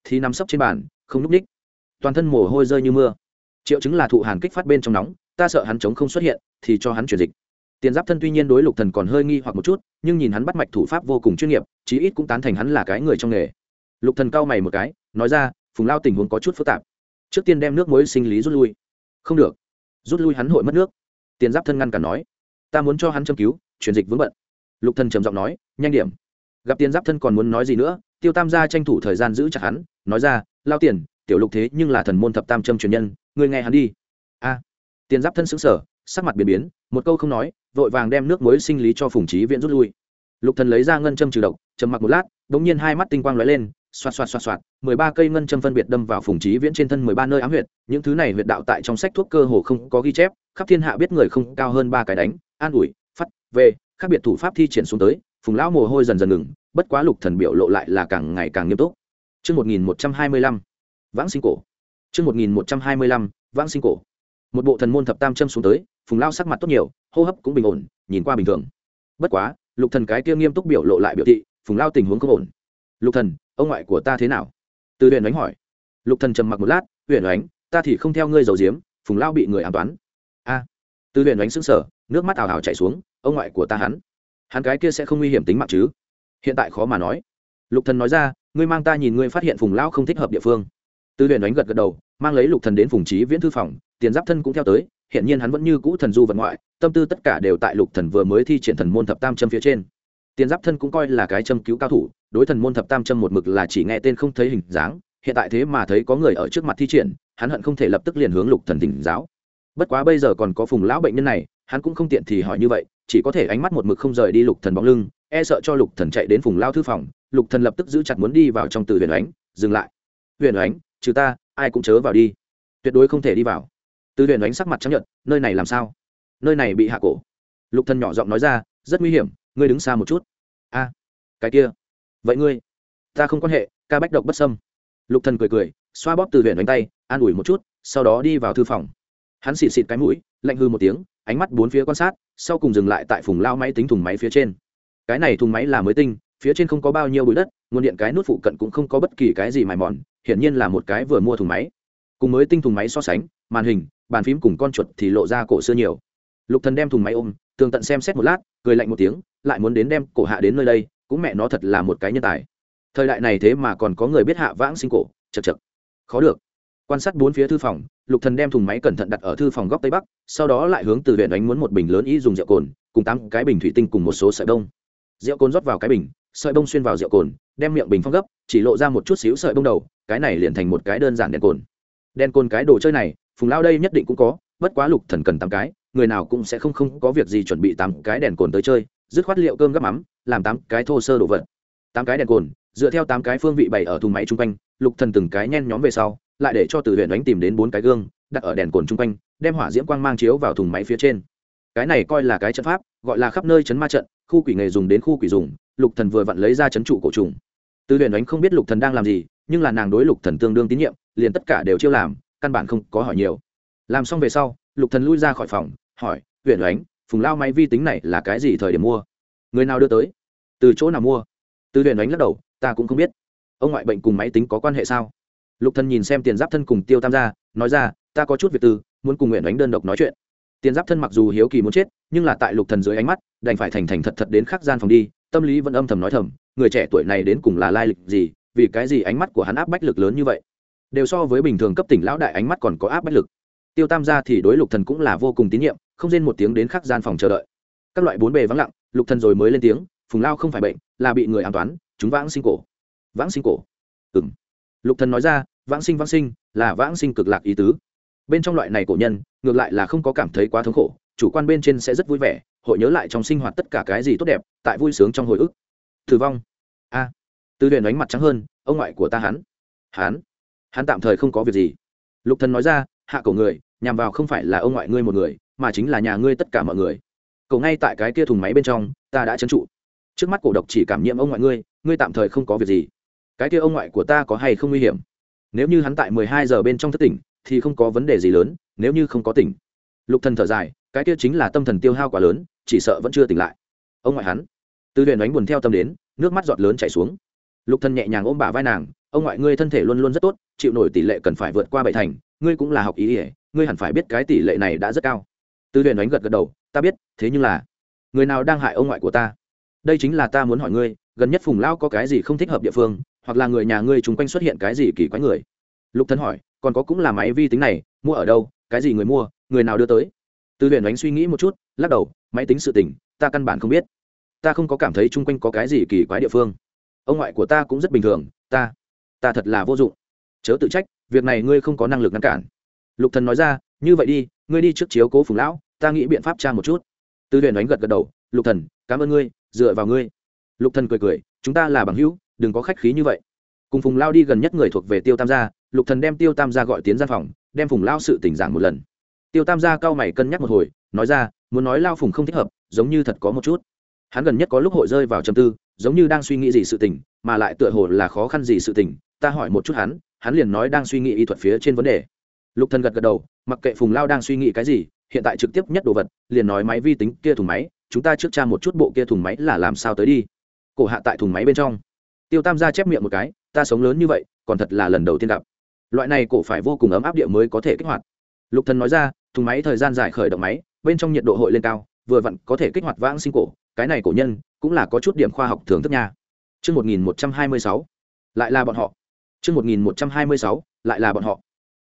Thì nằm sấp trên bàn, không núp ních. Toàn thân mồ hôi rơi như mưa. Triệu chứng là thụ hàn kích phát bên trong nóng, ta sợ hắn chống không xuất hiện, thì cho hắn chuyển dịch tiền giáp thân tuy nhiên đối lục thần còn hơi nghi hoặc một chút, nhưng nhìn hắn bắt mạch thủ pháp vô cùng chuyên nghiệp, chí ít cũng tán thành hắn là cái người trong nghề. Lục thần cau mày một cái, nói ra, phùng lao tình huống có chút phức tạp. Trước tiên đem nước muối sinh lý rút lui. Không được. Rút lui hắn hội mất nước. Tiền giáp thân ngăn cản nói, ta muốn cho hắn châm cứu, chuyển dịch vướng bận. Lục thần trầm giọng nói, nhanh điểm. Gặp tiền giáp thân còn muốn nói gì nữa, tiêu tam gia tranh thủ thời gian giữ chặt hắn, nói ra, lao tiền, tiểu lục thế nhưng là thần môn thập tam châm truyền nhân người nghe hắn đi. A. Tiền giáp thân sững sờ, sắc mặt biến biến, một câu không nói vội vàng đem nước muối sinh lý cho phùng trí viễn rút lui lục thần lấy ra ngân châm trừ độc trầm mặc một lát đống nhiên hai mắt tinh quang lóe lên xoạt xoạt xoạt xoạt mười ba cây ngân châm phân biệt đâm vào phùng trí viễn trên thân mười ba nơi ám huyệt những thứ này huyệt đạo tại trong sách thuốc cơ hồ không có ghi chép khắp thiên hạ biết người không cao hơn ba cái đánh an ủi phát về khác biệt thủ pháp thi triển xuống tới phùng lão mồ hôi dần dần ngừng bất quá lục thần biểu lộ lại là càng ngày càng nghiêm túc chương một nghìn một trăm hai mươi lăm vãng sinh cổ. chương một nghìn một trăm hai mươi lăm vãng sinh cổ. Một bộ thần môn thập tam châm xuống tới, phùng lão sắc mặt tốt nhiều, hô hấp cũng bình ổn, nhìn qua bình thường. Bất quá, lục thần cái kia nghiêm túc biểu lộ lại biểu thị, phùng lão tình huống không ổn. Lục thần, ông ngoại của ta thế nào? Từ huyền đánh hỏi. Lục thần trầm mặc một lát huyền đánh ta thì không theo ngươi giàu diếm phùng lao bị người an toán. A. Từ huyền đánh sững sờ nước mắt ảo ảo chảy xuống ông ngoại của ta hắn. Hắn cái kia sẽ không nguy hiểm tính mạng chứ? Hiện tại khó mà nói. Lục thần nói ra ngươi mang ta nhìn ngươi phát hiện phùng lao không thích hợp địa phương. Từ huyền đánh gật gật đầu mang lấy lục thần đến phùng trí viễn thư phòng tiền giáp thân cũng theo tới hiện nhiên hắn vẫn như cũ thần du vật ngoại, tâm tư tất cả đều tại lục thần vừa mới thi triển thần môn thập tam châm phía trên. Tiền giáp thân cũng coi là cái châm cứu cao thủ, đối thần môn thập tam châm một mực là chỉ nghe tên không thấy hình dáng, hiện tại thế mà thấy có người ở trước mặt thi triển, hắn hận không thể lập tức liền hướng lục thần tỉnh giáo. Bất quá bây giờ còn có phùng lão bệnh nhân này, hắn cũng không tiện thì hỏi như vậy, chỉ có thể ánh mắt một mực không rời đi lục thần bóng lưng e sợ cho lục thần chạy đến phùng lao thư phòng, lục thần lập tức giữ chặt muốn đi vào trong từ huyền ánh, dừng lại. Huyền ánh, trừ ta, ai cũng chớ vào đi. Tuyệt đối không thể đi vào từ huyền ánh sắc mặt chấp nhận nơi này làm sao? Nơi này bị hạ cổ? Lục thần nhỏ giọng nói ra, rất nguy hiểm, ngươi đứng xa một chút. A, cái kia. Vậy ngươi, ta không quan hệ, ca bách độc bất sâm lục thần cười cười, xoa bóp từ huyền đánh tay, an ủi một chút, sau đó đi vào thư phòng. Hắn xịt xịt cái mũi, lạnh hư một tiếng, ánh mắt bốn phía quan sát, sau cùng dừng lại tại phùng lao máy tính thùng máy phía trên. Cái này thùng máy là mới tinh, phía trên không có bao nhiêu bụi đất, nguồn điện cái nút phụ cận cũng không có bất kỳ cái gì mài mòn, hiển nhiên là một cái vừa mua thùng máy. Cùng mới tinh thùng máy so sánh, màn hình bàn phím cùng con chuột thì lộ ra cổ xưa nhiều. Lục thần đem thùng máy ôm, tường tận xem xét một lát, cười lạnh một tiếng, lại muốn đến đem cổ hạ đến nơi đây, cũng mẹ nó thật là một cái nhân tài. Thời đại này thế mà còn có người biết hạ vãng sinh cổ chật chật khó được. Quan sát bốn phía thư phòng, lục thần đem thùng máy cẩn thận đặt ở thư phòng góc tây bắc, sau đó lại hướng từ huyện đánh muốn một bình lớn y dùng rượu cồn, cùng tám cái bình thủy tinh cùng một số sợi đông rượu cồn rót vào cái bình, sợi bông xuyên vào rượu cồn, đem miệng bình phong gấp, chỉ lộ ra một chút xíu sợi bông đầu, cái này liền thành một cái đơn giản đèn cồn. Đèn cồn cái đồ chơi này phùng lao đây nhất định cũng có, bất quá lục thần cần tám cái, người nào cũng sẽ không không có việc gì chuẩn bị tám cái đèn cồn tới chơi, dứt khoát liệu cơm gấp mắm, làm tám cái thô sơ đồ vật. Tám cái đèn cồn, dựa theo tám cái phương vị bày ở thùng máy chung quanh, lục thần từng cái nhen nhóm về sau, lại để cho từ huyện đánh tìm đến bốn cái gương, đặt ở đèn cồn chung quanh, đem hỏa diễm quang mang chiếu vào thùng máy phía trên. Cái này coi là cái trận pháp, gọi là khắp nơi chấn ma trận, khu quỷ nghề dùng đến khu quỷ dùng, lục thần vừa vặn lấy ra chấn trụ cổ trùng. Từ huyện đánh không biết lục thần đang làm gì, nhưng là nàng đối lục thần tương đương tín nhiệm, liền tất cả đều chiêu làm căn bản không có hỏi nhiều. Làm xong về sau lục thần lui ra khỏi phòng hỏi huyện ánh, phùng lao máy vi tính này là cái gì thời điểm mua? Người nào đưa tới? Từ chỗ nào mua? Từ huyện ánh lắc đầu ta cũng không biết. Ông ngoại bệnh cùng máy tính có quan hệ sao? Lục thần nhìn xem tiền giáp thân cùng tiêu tam gia nói ra ta có chút việc tư muốn cùng nguyện đánh đơn độc nói chuyện. Tiền giáp thân mặc dù hiếu kỳ muốn chết nhưng là tại lục thần dưới ánh mắt đành phải thành thành thật thật đến khắc gian phòng đi tâm lý vẫn âm thầm nói thầm người trẻ tuổi này đến cùng là lai lịch gì vì cái gì ánh mắt của hắn áp bách lực lớn như vậy? Đều so với bình thường cấp tỉnh lão đại ánh mắt còn có áp bách lực. Tiêu tam gia thì đối lục thần cũng là vô cùng tín nhiệm, không rên một tiếng đến khắc gian phòng chờ đợi. Các loại bốn bề vắng lặng, lục thần rồi mới lên tiếng, phùng lao không phải bệnh, là bị người an toán, chúng vãng sinh cổ. Vãng sinh cổ? Ừm. Lục thần nói ra, vãng sinh vãng sinh, là vãng sinh cực lạc ý tứ. Bên trong loại này cổ nhân, ngược lại là không có cảm thấy quá thống khổ, chủ quan bên trên sẽ rất vui vẻ, hội nhớ lại trong sinh hoạt tất cả cái gì tốt đẹp, tại vui sướng trong hồi ức. Thử vong. A. Từ huyền ánh mặt trắng hơn, ông ngoại của ta hắn. Hắn hắn tạm thời không có việc gì. Lục thần nói ra, hạ cổ người, nhằm vào không phải là ông ngoại ngươi một người, mà chính là nhà ngươi tất cả mọi người. Cậu ngay tại cái kia thùng máy bên trong, ta đã trấn trụ. Trước mắt cổ độc chỉ cảm nhiễm ông ngoại ngươi ngươi tạm thời không có việc gì. Cái kia ông ngoại của ta có hay không nguy hiểm? Nếu như hắn tại mười hai giờ bên trong thất tỉnh, thì không có vấn đề gì lớn, nếu như không có tỉnh. Lục thần thở dài, cái kia chính là tâm thần tiêu hao quá lớn, chỉ sợ vẫn chưa tỉnh lại. Ông ngoại hắn Tư huyền đánh buồn theo tâm đến, nước mắt giọt lớn chảy xuống. Lục thần nhẹ nhàng ôm bà vai nàng ông ngoại ngươi thân thể luôn luôn rất tốt, chịu nổi tỷ lệ cần phải vượt qua bảy thành, ngươi cũng là học ý ỉa ngươi hẳn phải biết cái tỷ lệ này đã rất cao. Tư huyền đánh gật gật đầu, ta biết, thế nhưng là, người nào đang hại ông ngoại của ta? Đây chính là ta muốn hỏi ngươi, gần nhất phùng lão có cái gì không thích hợp địa phương, hoặc là người nhà ngươi chung quanh xuất hiện cái gì kỳ quái người? Lục Thân hỏi, còn có cũng là máy vi tính này, mua ở đâu, cái gì người mua, người nào đưa tới? Tư huyền đánh suy nghĩ một chút, lắc đầu, máy tính sự tình, ta căn bản không biết. Ta không có cảm thấy chung quanh có cái gì kỳ quái địa phương. Ông ngoại của ta cũng rất bình thường, ta ta thật là vô dụng. Chớ tự trách, việc này ngươi không có năng lực ngăn cản. Lục thần nói ra, như vậy đi, ngươi đi trước chiếu cố phùng lão, ta nghĩ biện pháp tra một chút. Tư huyền đánh gật gật đầu, lục thần, cảm ơn ngươi, dựa vào ngươi. Lục thần cười cười, chúng ta là bằng hữu, đừng có khách khí như vậy. Cùng phùng lao đi gần nhất người thuộc về tiêu tam gia, lục thần đem tiêu tam gia gọi tiến gian phòng, đem phùng lao sự tỉnh giảng một lần. Tiêu tam gia cao mày cân nhắc một hồi, nói ra, muốn nói lao phùng không thích hợp, giống như thật có một chút hắn gần nhất có lúc hội rơi vào trầm tư, giống như đang suy nghĩ gì sự tình, mà lại tựa hồ là khó khăn gì sự tình. Ta hỏi một chút hắn hắn liền nói đang suy nghĩ y thuật phía trên vấn đề. Lục thần gật gật đầu, mặc kệ phùng lao đang suy nghĩ cái gì, hiện tại trực tiếp nhất đồ vật, liền nói máy vi tính kia thùng máy, chúng ta trước tra một chút bộ kia thùng máy là làm sao tới đi. Cổ hạ tại thùng máy bên trong. Tiêu tam gia chép miệng một cái, ta sống lớn như vậy, còn thật là lần đầu tiên gặp. Loại này cổ phải vô cùng ấm áp địa mới có thể kích hoạt. Lục thần nói ra, thùng máy thời gian dài khởi động máy, bên trong nhiệt độ hội lên cao, vừa vặn có thể kích hoạt vãng sinh cổ cái này cổ nhân cũng là có chút điểm khoa học thưởng thức nha chương một nghìn một trăm hai mươi sáu lại là bọn họ. chương một nghìn một trăm hai mươi sáu lại là bọn họ.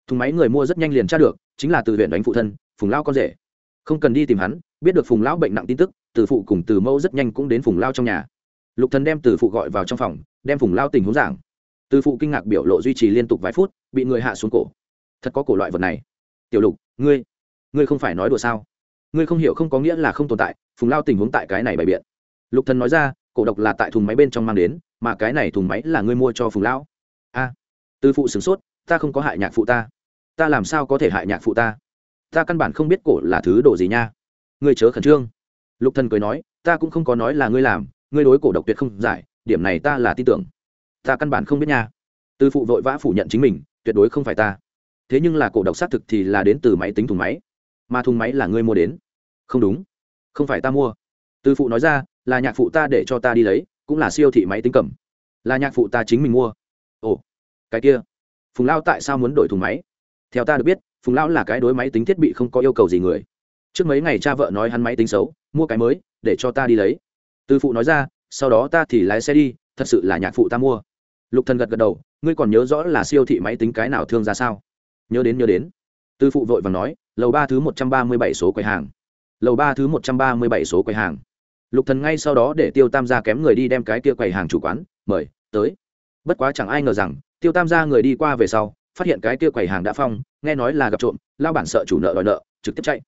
Thùng máy người mua rất nhanh liền tra được, chính là từ huyện đánh phụ thân, Phùng Lao con rể. Không cần đi tìm hắn, biết được Phùng Lão bệnh nặng tin tức, từ phụ cùng từ mẫu rất nhanh cũng đến Phùng Lao trong nhà. Lục Thần đem từ phụ gọi vào trong phòng, đem Phùng Lao tình huống giảng. Từ phụ kinh ngạc biểu lộ duy trì liên tục vài phút, bị người hạ xuống cổ. Thật có cổ loại vật này. Tiểu Lục, ngươi, ngươi không phải nói đùa sao? Ngươi không hiểu không có nghĩa là không tồn tại, Phùng Lao tình huống tại cái này bày biện. Lục thần nói ra cổ độc là tại thùng máy bên trong mang đến mà cái này thùng máy là ngươi mua cho phùng lão. A à, tư phụ sửng sốt ta không có hại nhạc phụ ta. Ta làm sao có thể hại nhạc phụ ta? Ta căn bản không biết cổ là thứ đồ gì nha. Ngươi chớ khẩn trương. Lục thần cười nói ta cũng không có nói là ngươi làm ngươi đối cổ độc tuyệt không giải điểm này ta là tin tưởng. Ta căn bản không biết nha. Tư phụ vội vã phủ nhận chính mình tuyệt đối không phải ta. Thế nhưng là cổ độc xác thực thì là đến từ máy tính thùng máy mà thùng máy là ngươi mua đến. Không đúng. Không phải ta mua. Tư phụ nói ra, là nhạc phụ ta để cho ta đi lấy, cũng là siêu thị máy tính cầm. Là nhạc phụ ta chính mình mua. Ồ, cái kia. Phùng lao tại sao muốn đổi thùng máy? Theo ta được biết, phùng lao là cái đối máy tính thiết bị không có yêu cầu gì người. Trước mấy ngày cha vợ nói hắn máy tính xấu, mua cái mới, để cho ta đi lấy. Tư phụ nói ra, sau đó ta thì lái xe đi, thật sự là nhạc phụ ta mua. Lục thần gật gật đầu, ngươi còn nhớ rõ là siêu thị máy tính cái nào thương ra sao? Nhớ đến nhớ đến tư phụ vội và nói, lầu ba thứ một trăm ba mươi bảy số quầy hàng. Lầu ba thứ một trăm ba mươi bảy số quầy hàng. Lục thần ngay sau đó để tiêu tam gia kém người đi đem cái kia quầy hàng chủ quán, mời, tới. Bất quá chẳng ai ngờ rằng, tiêu tam gia người đi qua về sau, phát hiện cái kia quầy hàng đã phong, nghe nói là gặp trộm lao bản sợ chủ nợ đòi nợ, trực tiếp chạy.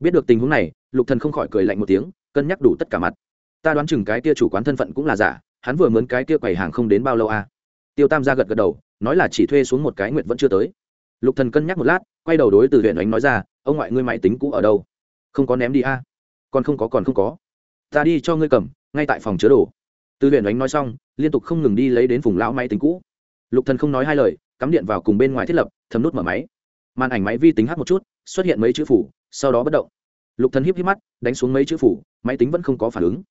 Biết được tình huống này, lục thần không khỏi cười lạnh một tiếng, cân nhắc đủ tất cả mặt. Ta đoán chừng cái kia chủ quán thân phận cũng là giả, hắn vừa mướn cái kia quầy hàng không đến bao lâu à? Tiêu tam gia gật gật đầu, nói là chỉ thuê xuống một cái nguyện vẫn chưa tới lục thần cân nhắc một lát, quay đầu đối từ huyện ánh nói ra, ông ngoại ngươi máy tính cũ ở đâu? Không có ném đi a? À? còn không có, còn không có. Ta đi cho ngươi cầm, ngay tại phòng chứa đồ. Từ huyện ánh nói xong, liên tục không ngừng đi lấy đến vùng lão máy tính cũ. Lục thần không nói hai lời, cắm điện vào cùng bên ngoài thiết lập, thấm nút mở máy. Màn ảnh máy vi tính hát một chút, xuất hiện mấy chữ phủ, sau đó bất động. Lục thần híp híp mắt, đánh xuống mấy chữ phủ, máy tính vẫn không có phản ứng.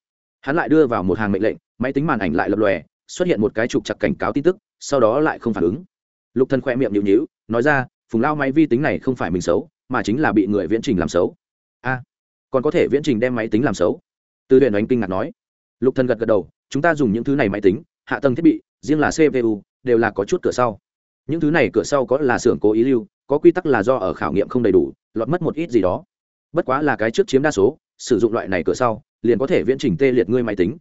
Hắn lại đưa vào một hàng mệnh lệnh, máy tính màn ảnh lại lập lòe, xuất hiện một cái trục chặt cảnh cáo tin tức, sau đó lại không phản ứng. Lục thần khoe miệng nhịu nhịu nói ra, phùng lao máy vi tính này không phải mình xấu, mà chính là bị người viễn trình làm xấu. A, còn có thể viễn trình đem máy tính làm xấu? Từ huyện đánh kinh ngạc nói. Lục thần gật gật đầu, chúng ta dùng những thứ này máy tính, hạ tầng thiết bị, riêng là cpu đều là có chút cửa sau. Những thứ này cửa sau có là xưởng cố ý lưu, có quy tắc là do ở khảo nghiệm không đầy đủ, lọt mất một ít gì đó. Bất quá là cái trước chiếm đa số, sử dụng loại này cửa sau, liền có thể viễn trình tê liệt ngươi máy tính.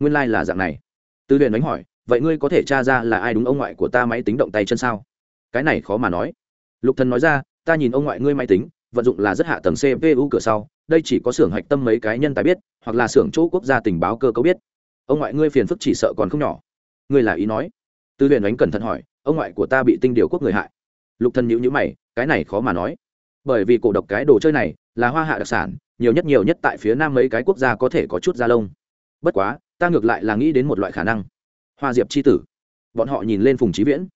Nguyên lai là dạng này. Tư huyền đánh hỏi, vậy ngươi có thể tra ra là ai đúng ông ngoại của ta máy tính động tay chân sao? Cái này khó mà nói. Lục thần nói ra, ta nhìn ông ngoại ngươi máy tính, vận dụng là rất hạ tầng cpu cửa sau, đây chỉ có xưởng hạch tâm mấy cái nhân tài biết, hoặc là xưởng chỗ quốc gia tình báo cơ cấu biết. Ông ngoại ngươi phiền phức chỉ sợ còn không nhỏ. Ngươi là ý nói? Tư huyền đánh cẩn thận hỏi, ông ngoại của ta bị tinh điều quốc người hại. Lục thần nhíu nhíu mày, cái này khó mà nói. Bởi vì cổ độc cái đồ chơi này là hoa hạ đặc sản, nhiều nhất nhiều nhất tại phía nam mấy cái quốc gia có thể có chút da lông. Bất quá, ta ngược lại là nghĩ đến một loại khả năng. Hoa diệp c h i tử. Bọn họ nhìn lên phùng trí viễn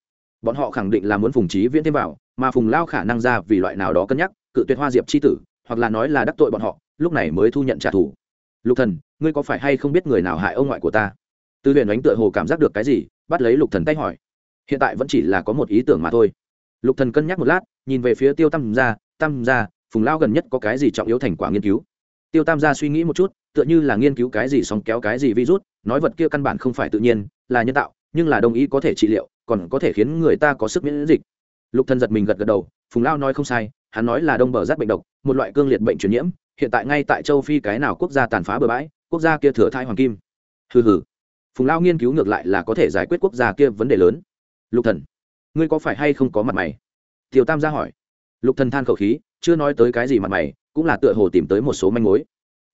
bọn họ khẳng định là muốn phùng trí viễn thêm vào, mà phùng lao khả năng ra vì loại nào đó cân nhắc, cự tuyệt hoa diệp c h i tử, hoặc là nói là đắc tội bọn họ, lúc này mới thu nhận trả thù. Lục thần, ngươi có phải hay không biết người nào hại ông ngoại của ta? Tư huyền đánh tựa hồ cảm giác được cái gì, bắt lấy lục thần tay hỏi. Hiện tại vẫn chỉ là có một ý tưởng mà thôi. Lục thần cân nhắc một lát, nhìn về phía tiêu tam gia tam gia, phùng lao gần nhất có cái gì trọng yếu thành quả nghiên cứu? Tiêu tam gia suy nghĩ một chút, tựa như là nghiên cứu cái gì sóng kéo cái gì virus, nói vật kia căn bản không phải tự nhiên, là nhân tạo, nhưng là đồng ý có thể trị liệu còn có thể khiến người ta có sức miễn dịch. Lục thần giật mình gật gật đầu, phùng lao nói không sai, hắn nói là đông bờ rát bệnh độc, một loại cương liệt bệnh truyền nhiễm, hiện tại ngay tại châu phi cái nào quốc gia tàn phá bờ bãi, quốc gia kia thừa thai hoàng kim. Hừ hừ. Phùng lao nghiên cứu ngược lại là có thể giải quyết quốc gia kia vấn đề lớn. Lục thần, ngươi có phải hay không có mặt mày? Tiểu tam gia hỏi. Lục thần than khẩu khí, chưa nói tới cái gì mặt mày, cũng là tựa hồ tìm tới một số manh mối.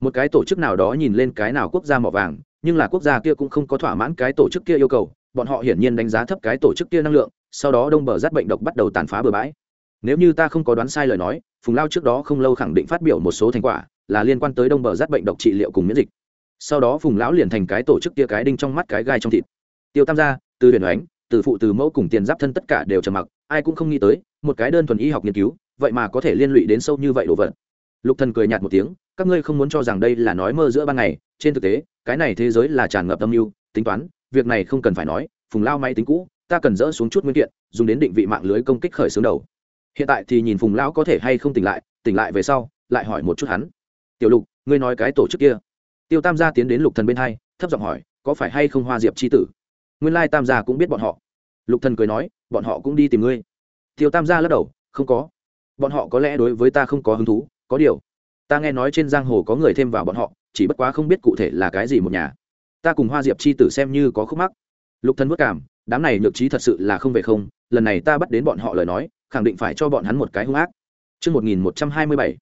Một cái tổ chức nào đó nhìn lên cái nào quốc gia mỏ vàng, nhưng là quốc gia kia cũng không có thỏa mãn cái tổ chức kia yêu cầu bọn họ hiển nhiên đánh giá thấp cái tổ chức kia năng lượng, sau đó đông bờ rát bệnh độc bắt đầu tàn phá bừa bãi. Nếu như ta không có đoán sai lời nói, phùng lao trước đó không lâu khẳng định phát biểu một số thành quả, là liên quan tới đông bờ rát bệnh độc trị liệu cùng miễn dịch. Sau đó phùng lão liền thành cái tổ chức kia cái đinh trong mắt cái gai trong thịt. Tiêu tam gia, từ huyền ánh từ phụ từ mẫu cùng tiền giáp thân tất cả đều trầm mặc, ai cũng không nghĩ tới, một cái đơn thuần y học nghiên cứu, vậy mà có thể liên lụy đến sâu như vậy đồ vật. Lục thần cười nhạt một tiếng, các ngươi không muốn cho rằng đây là nói mơ giữa ban ngày, trên thực tế, cái này thế giới là tràn ngập âm mưu, tính toán việc này không cần phải nói, phùng lao máy tính cũ, ta cần dỡ xuống chút nguyên kiện, dùng đến định vị mạng lưới công kích khởi xướng đầu. Hiện tại thì nhìn phùng lão có thể hay không tỉnh lại tỉnh lại về sau, lại hỏi một chút hắn. Tiểu lục, ngươi nói cái tổ chức kia. Tiêu tam gia tiến đến lục thần bên hai, thấp giọng hỏi, có phải hay không hoa diệp chi tử? Nguyên lai tam gia cũng biết bọn họ. Lục thần cười nói, bọn họ cũng đi tìm ngươi. Tiêu tam gia lắc đầu, không có. Bọn họ có lẽ đối với ta không có hứng thú, có điều, ta nghe nói trên giang hồ có người thêm vào bọn họ, chỉ bất quá không biết cụ thể là cái gì một nhà ta cùng hoa diệp Chi tử xem như có khúc mắc lục thân vất cảm đám này nhược trí thật sự là không về không lần này ta bắt đến bọn họ lời nói khẳng định phải cho bọn hắn một cái hung ác Trước 1127,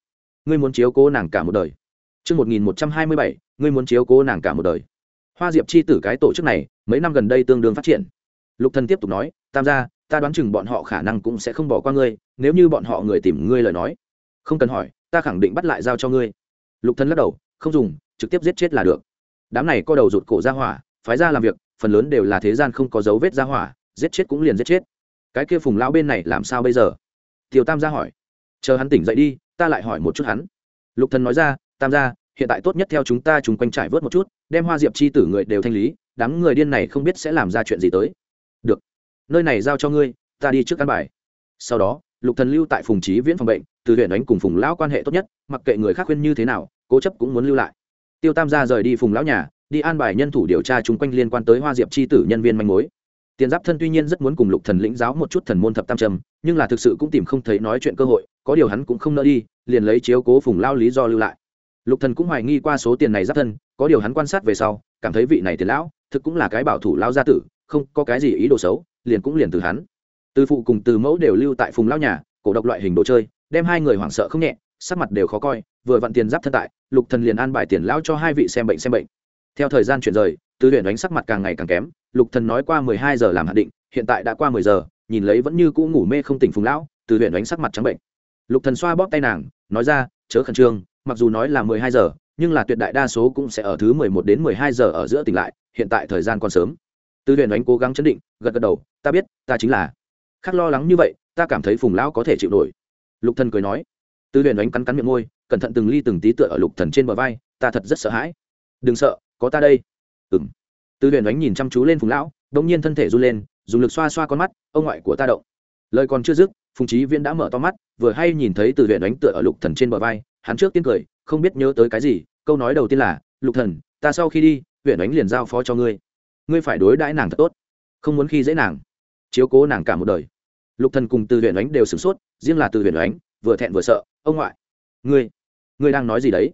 ngươi muốn chiếu cố nàng cả một đời. Trước 1127, ngươi muốn chiếu cố nàng cả một đời. Hoa Diệp chi tử cái tổ chức này, mấy năm gần đây tương đương phát triển. Lục Thần tiếp tục nói, tam gia, ta đoán chừng bọn họ khả năng cũng sẽ không bỏ qua ngươi, nếu như bọn họ người tìm ngươi lời nói. Không cần hỏi, ta khẳng định bắt lại giao cho ngươi lục thân lắc đầu không dùng trực tiếp giết chết là được đám này co đầu rụt cổ ra hỏa, phái ra làm việc, phần lớn đều là thế gian không có dấu vết ra hỏa, giết chết cũng liền giết chết. Cái kia phùng lão bên này làm sao bây giờ? Tiểu tam ra hỏi. Chờ hắn tỉnh dậy đi, ta lại hỏi một chút hắn. Lục thần nói ra, tam gia hiện tại tốt nhất theo chúng ta chúng quanh trải vớt một chút, đem hoa diệp chi tử người đều thanh lý, đám người điên này không biết sẽ làm ra chuyện gì tới. Được. Nơi này giao cho ngươi, ta đi trước căn bài. Sau đó, lục thần lưu tại phùng trí viễn phòng bệnh, từ huyện đánh cùng phùng lão quan hệ tốt nhất, mặc kệ người khác khuyên như thế nào, cố chấp cũng muốn lưu lại tiêu tam gia rời đi phùng lão nhà, đi an bài nhân thủ điều tra chung quanh liên quan tới hoa diệp c h i tử nhân viên manh mối. Tiền giáp thân tuy nhiên rất muốn cùng lục thần lĩnh giáo một chút thần môn thập tam trầm, nhưng là thực sự cũng tìm không thấy nói chuyện cơ hội, có điều hắn cũng không nỡ đi, liền lấy chiếu cố phùng lao lý do lưu lại. Lục thần cũng hoài nghi qua số tiền này giáp thân, có điều hắn quan sát về sau, cảm thấy vị này tiền lão, thực cũng là cái bảo thủ lao gia tử, không có cái gì ý đồ xấu, liền cũng liền từ hắn. Từ phụ cùng từ mẫu đều lưu tại phùng lao nhà, cổ độc loại hình đồ chơi, đem hai người hoảng sợ không nhẹ sắc mặt đều khó coi, vừa vặn tiền giáp thân tại, lục thần liền an bài tiền lão cho hai vị xem bệnh xem bệnh. Theo thời gian chuyển rời tư huyện đánh sắc mặt càng ngày càng kém, lục thần nói qua mười hai giờ làm hạn định, hiện tại đã qua mười giờ, nhìn lấy vẫn như cũ ngủ mê không tỉnh phùng lão tư huyện đánh sắc mặt trắng bệnh. Lục thần xoa bóp tay nàng, nói ra, chớ khẩn trương, mặc dù nói là mười hai giờ, nhưng là tuyệt đại đa số cũng sẽ ở thứ mười một đến mười hai giờ ở giữa tỉnh lại, hiện tại thời gian còn sớm. Tư huyện đánh cố gắng chấn định, gật gật đầu, ta biết, ta chính là. Khác lo lắng như vậy, ta cảm thấy phùng lão có thể chịu nổi. Lục thần cười nói từ huyền đánh cắn cắn miệng môi, cẩn thận từng ly từng tí tựa ở lục thần trên bờ vai, ta thật rất sợ hãi. Đừng sợ, có ta đây. Ừm. Từ huyền đánh nhìn chăm chú lên phùng lão đống nhiên thân thể run lên, dùng lực xoa xoa con mắt, ông ngoại của ta động. Lời còn chưa dứt, phùng trí viễn đã mở to mắt, vừa hay nhìn thấy từ huyện đánh tựa ở lục thần trên bờ vai, hắn trước tiên cười, không biết nhớ tới cái gì, câu nói đầu tiên là, lục thần, ta sau khi đi huyện đánh liền giao phó cho ngươi. Ngươi phải đối đãi nàng thật tốt, không muốn khi dễ nàng, chiếu cố nàng cả một đời. Lục thần cùng từ huyện đánh đều sửng sốt, riêng là từ huyện đánh vừa thẹn vừa sợ ông ngoại. Ngươi ngươi đang nói gì đấy?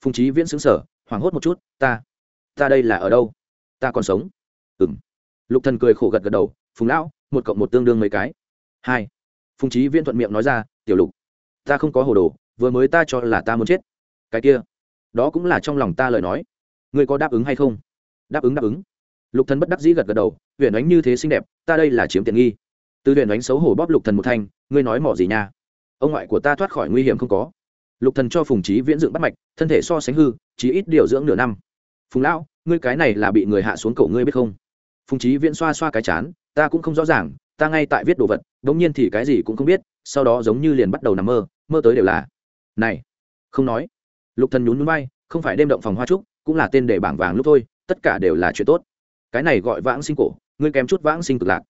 Phùng trí viễn sững sờ, hoảng hốt một chút. Ta ta đây là ở đâu? Ta còn sống. Ừm. Lục thần cười khổ gật gật đầu. Phùng lão, một cộng một tương đương mấy cái? Hai. Phùng trí viễn thuận miệng nói ra. Tiểu lục, ta không có hồ đồ. Vừa mới ta cho là ta muốn chết. Cái kia, đó cũng là trong lòng ta lời nói. Ngươi có đáp ứng hay không? Đáp ứng đáp ứng. Lục thần bất đắc dĩ gật gật đầu. Huyền ánh như thế xinh đẹp, ta đây là chiếm tiện nghi. Từ huyền ánh xấu hổ bóp lục thần một thanh. Ngươi nói mỏ gì nha? Ông ngoại của ta thoát khỏi nguy hiểm không có. Lục thần cho phùng trí viễn dựng bắt mạch, thân thể so sánh hư chỉ ít điều dưỡng nửa năm. Phùng lão, ngươi cái này là bị người hạ xuống cổ ngươi biết không? Phùng trí viễn xoa xoa cái chán, ta cũng không rõ ràng, ta ngay tại viết đồ vật, đống nhiên thì cái gì cũng không biết, sau đó giống như liền bắt đầu nằm mơ mơ tới đều là, này, không nói. Lục thần nhún nhún bay không phải đêm động phòng hoa trúc, cũng là tên để bảng vàng lúc thôi, tất cả đều là chuyện tốt. Cái này gọi vãng sinh cổ, ngươi kém chút vãng sinh cực lạc.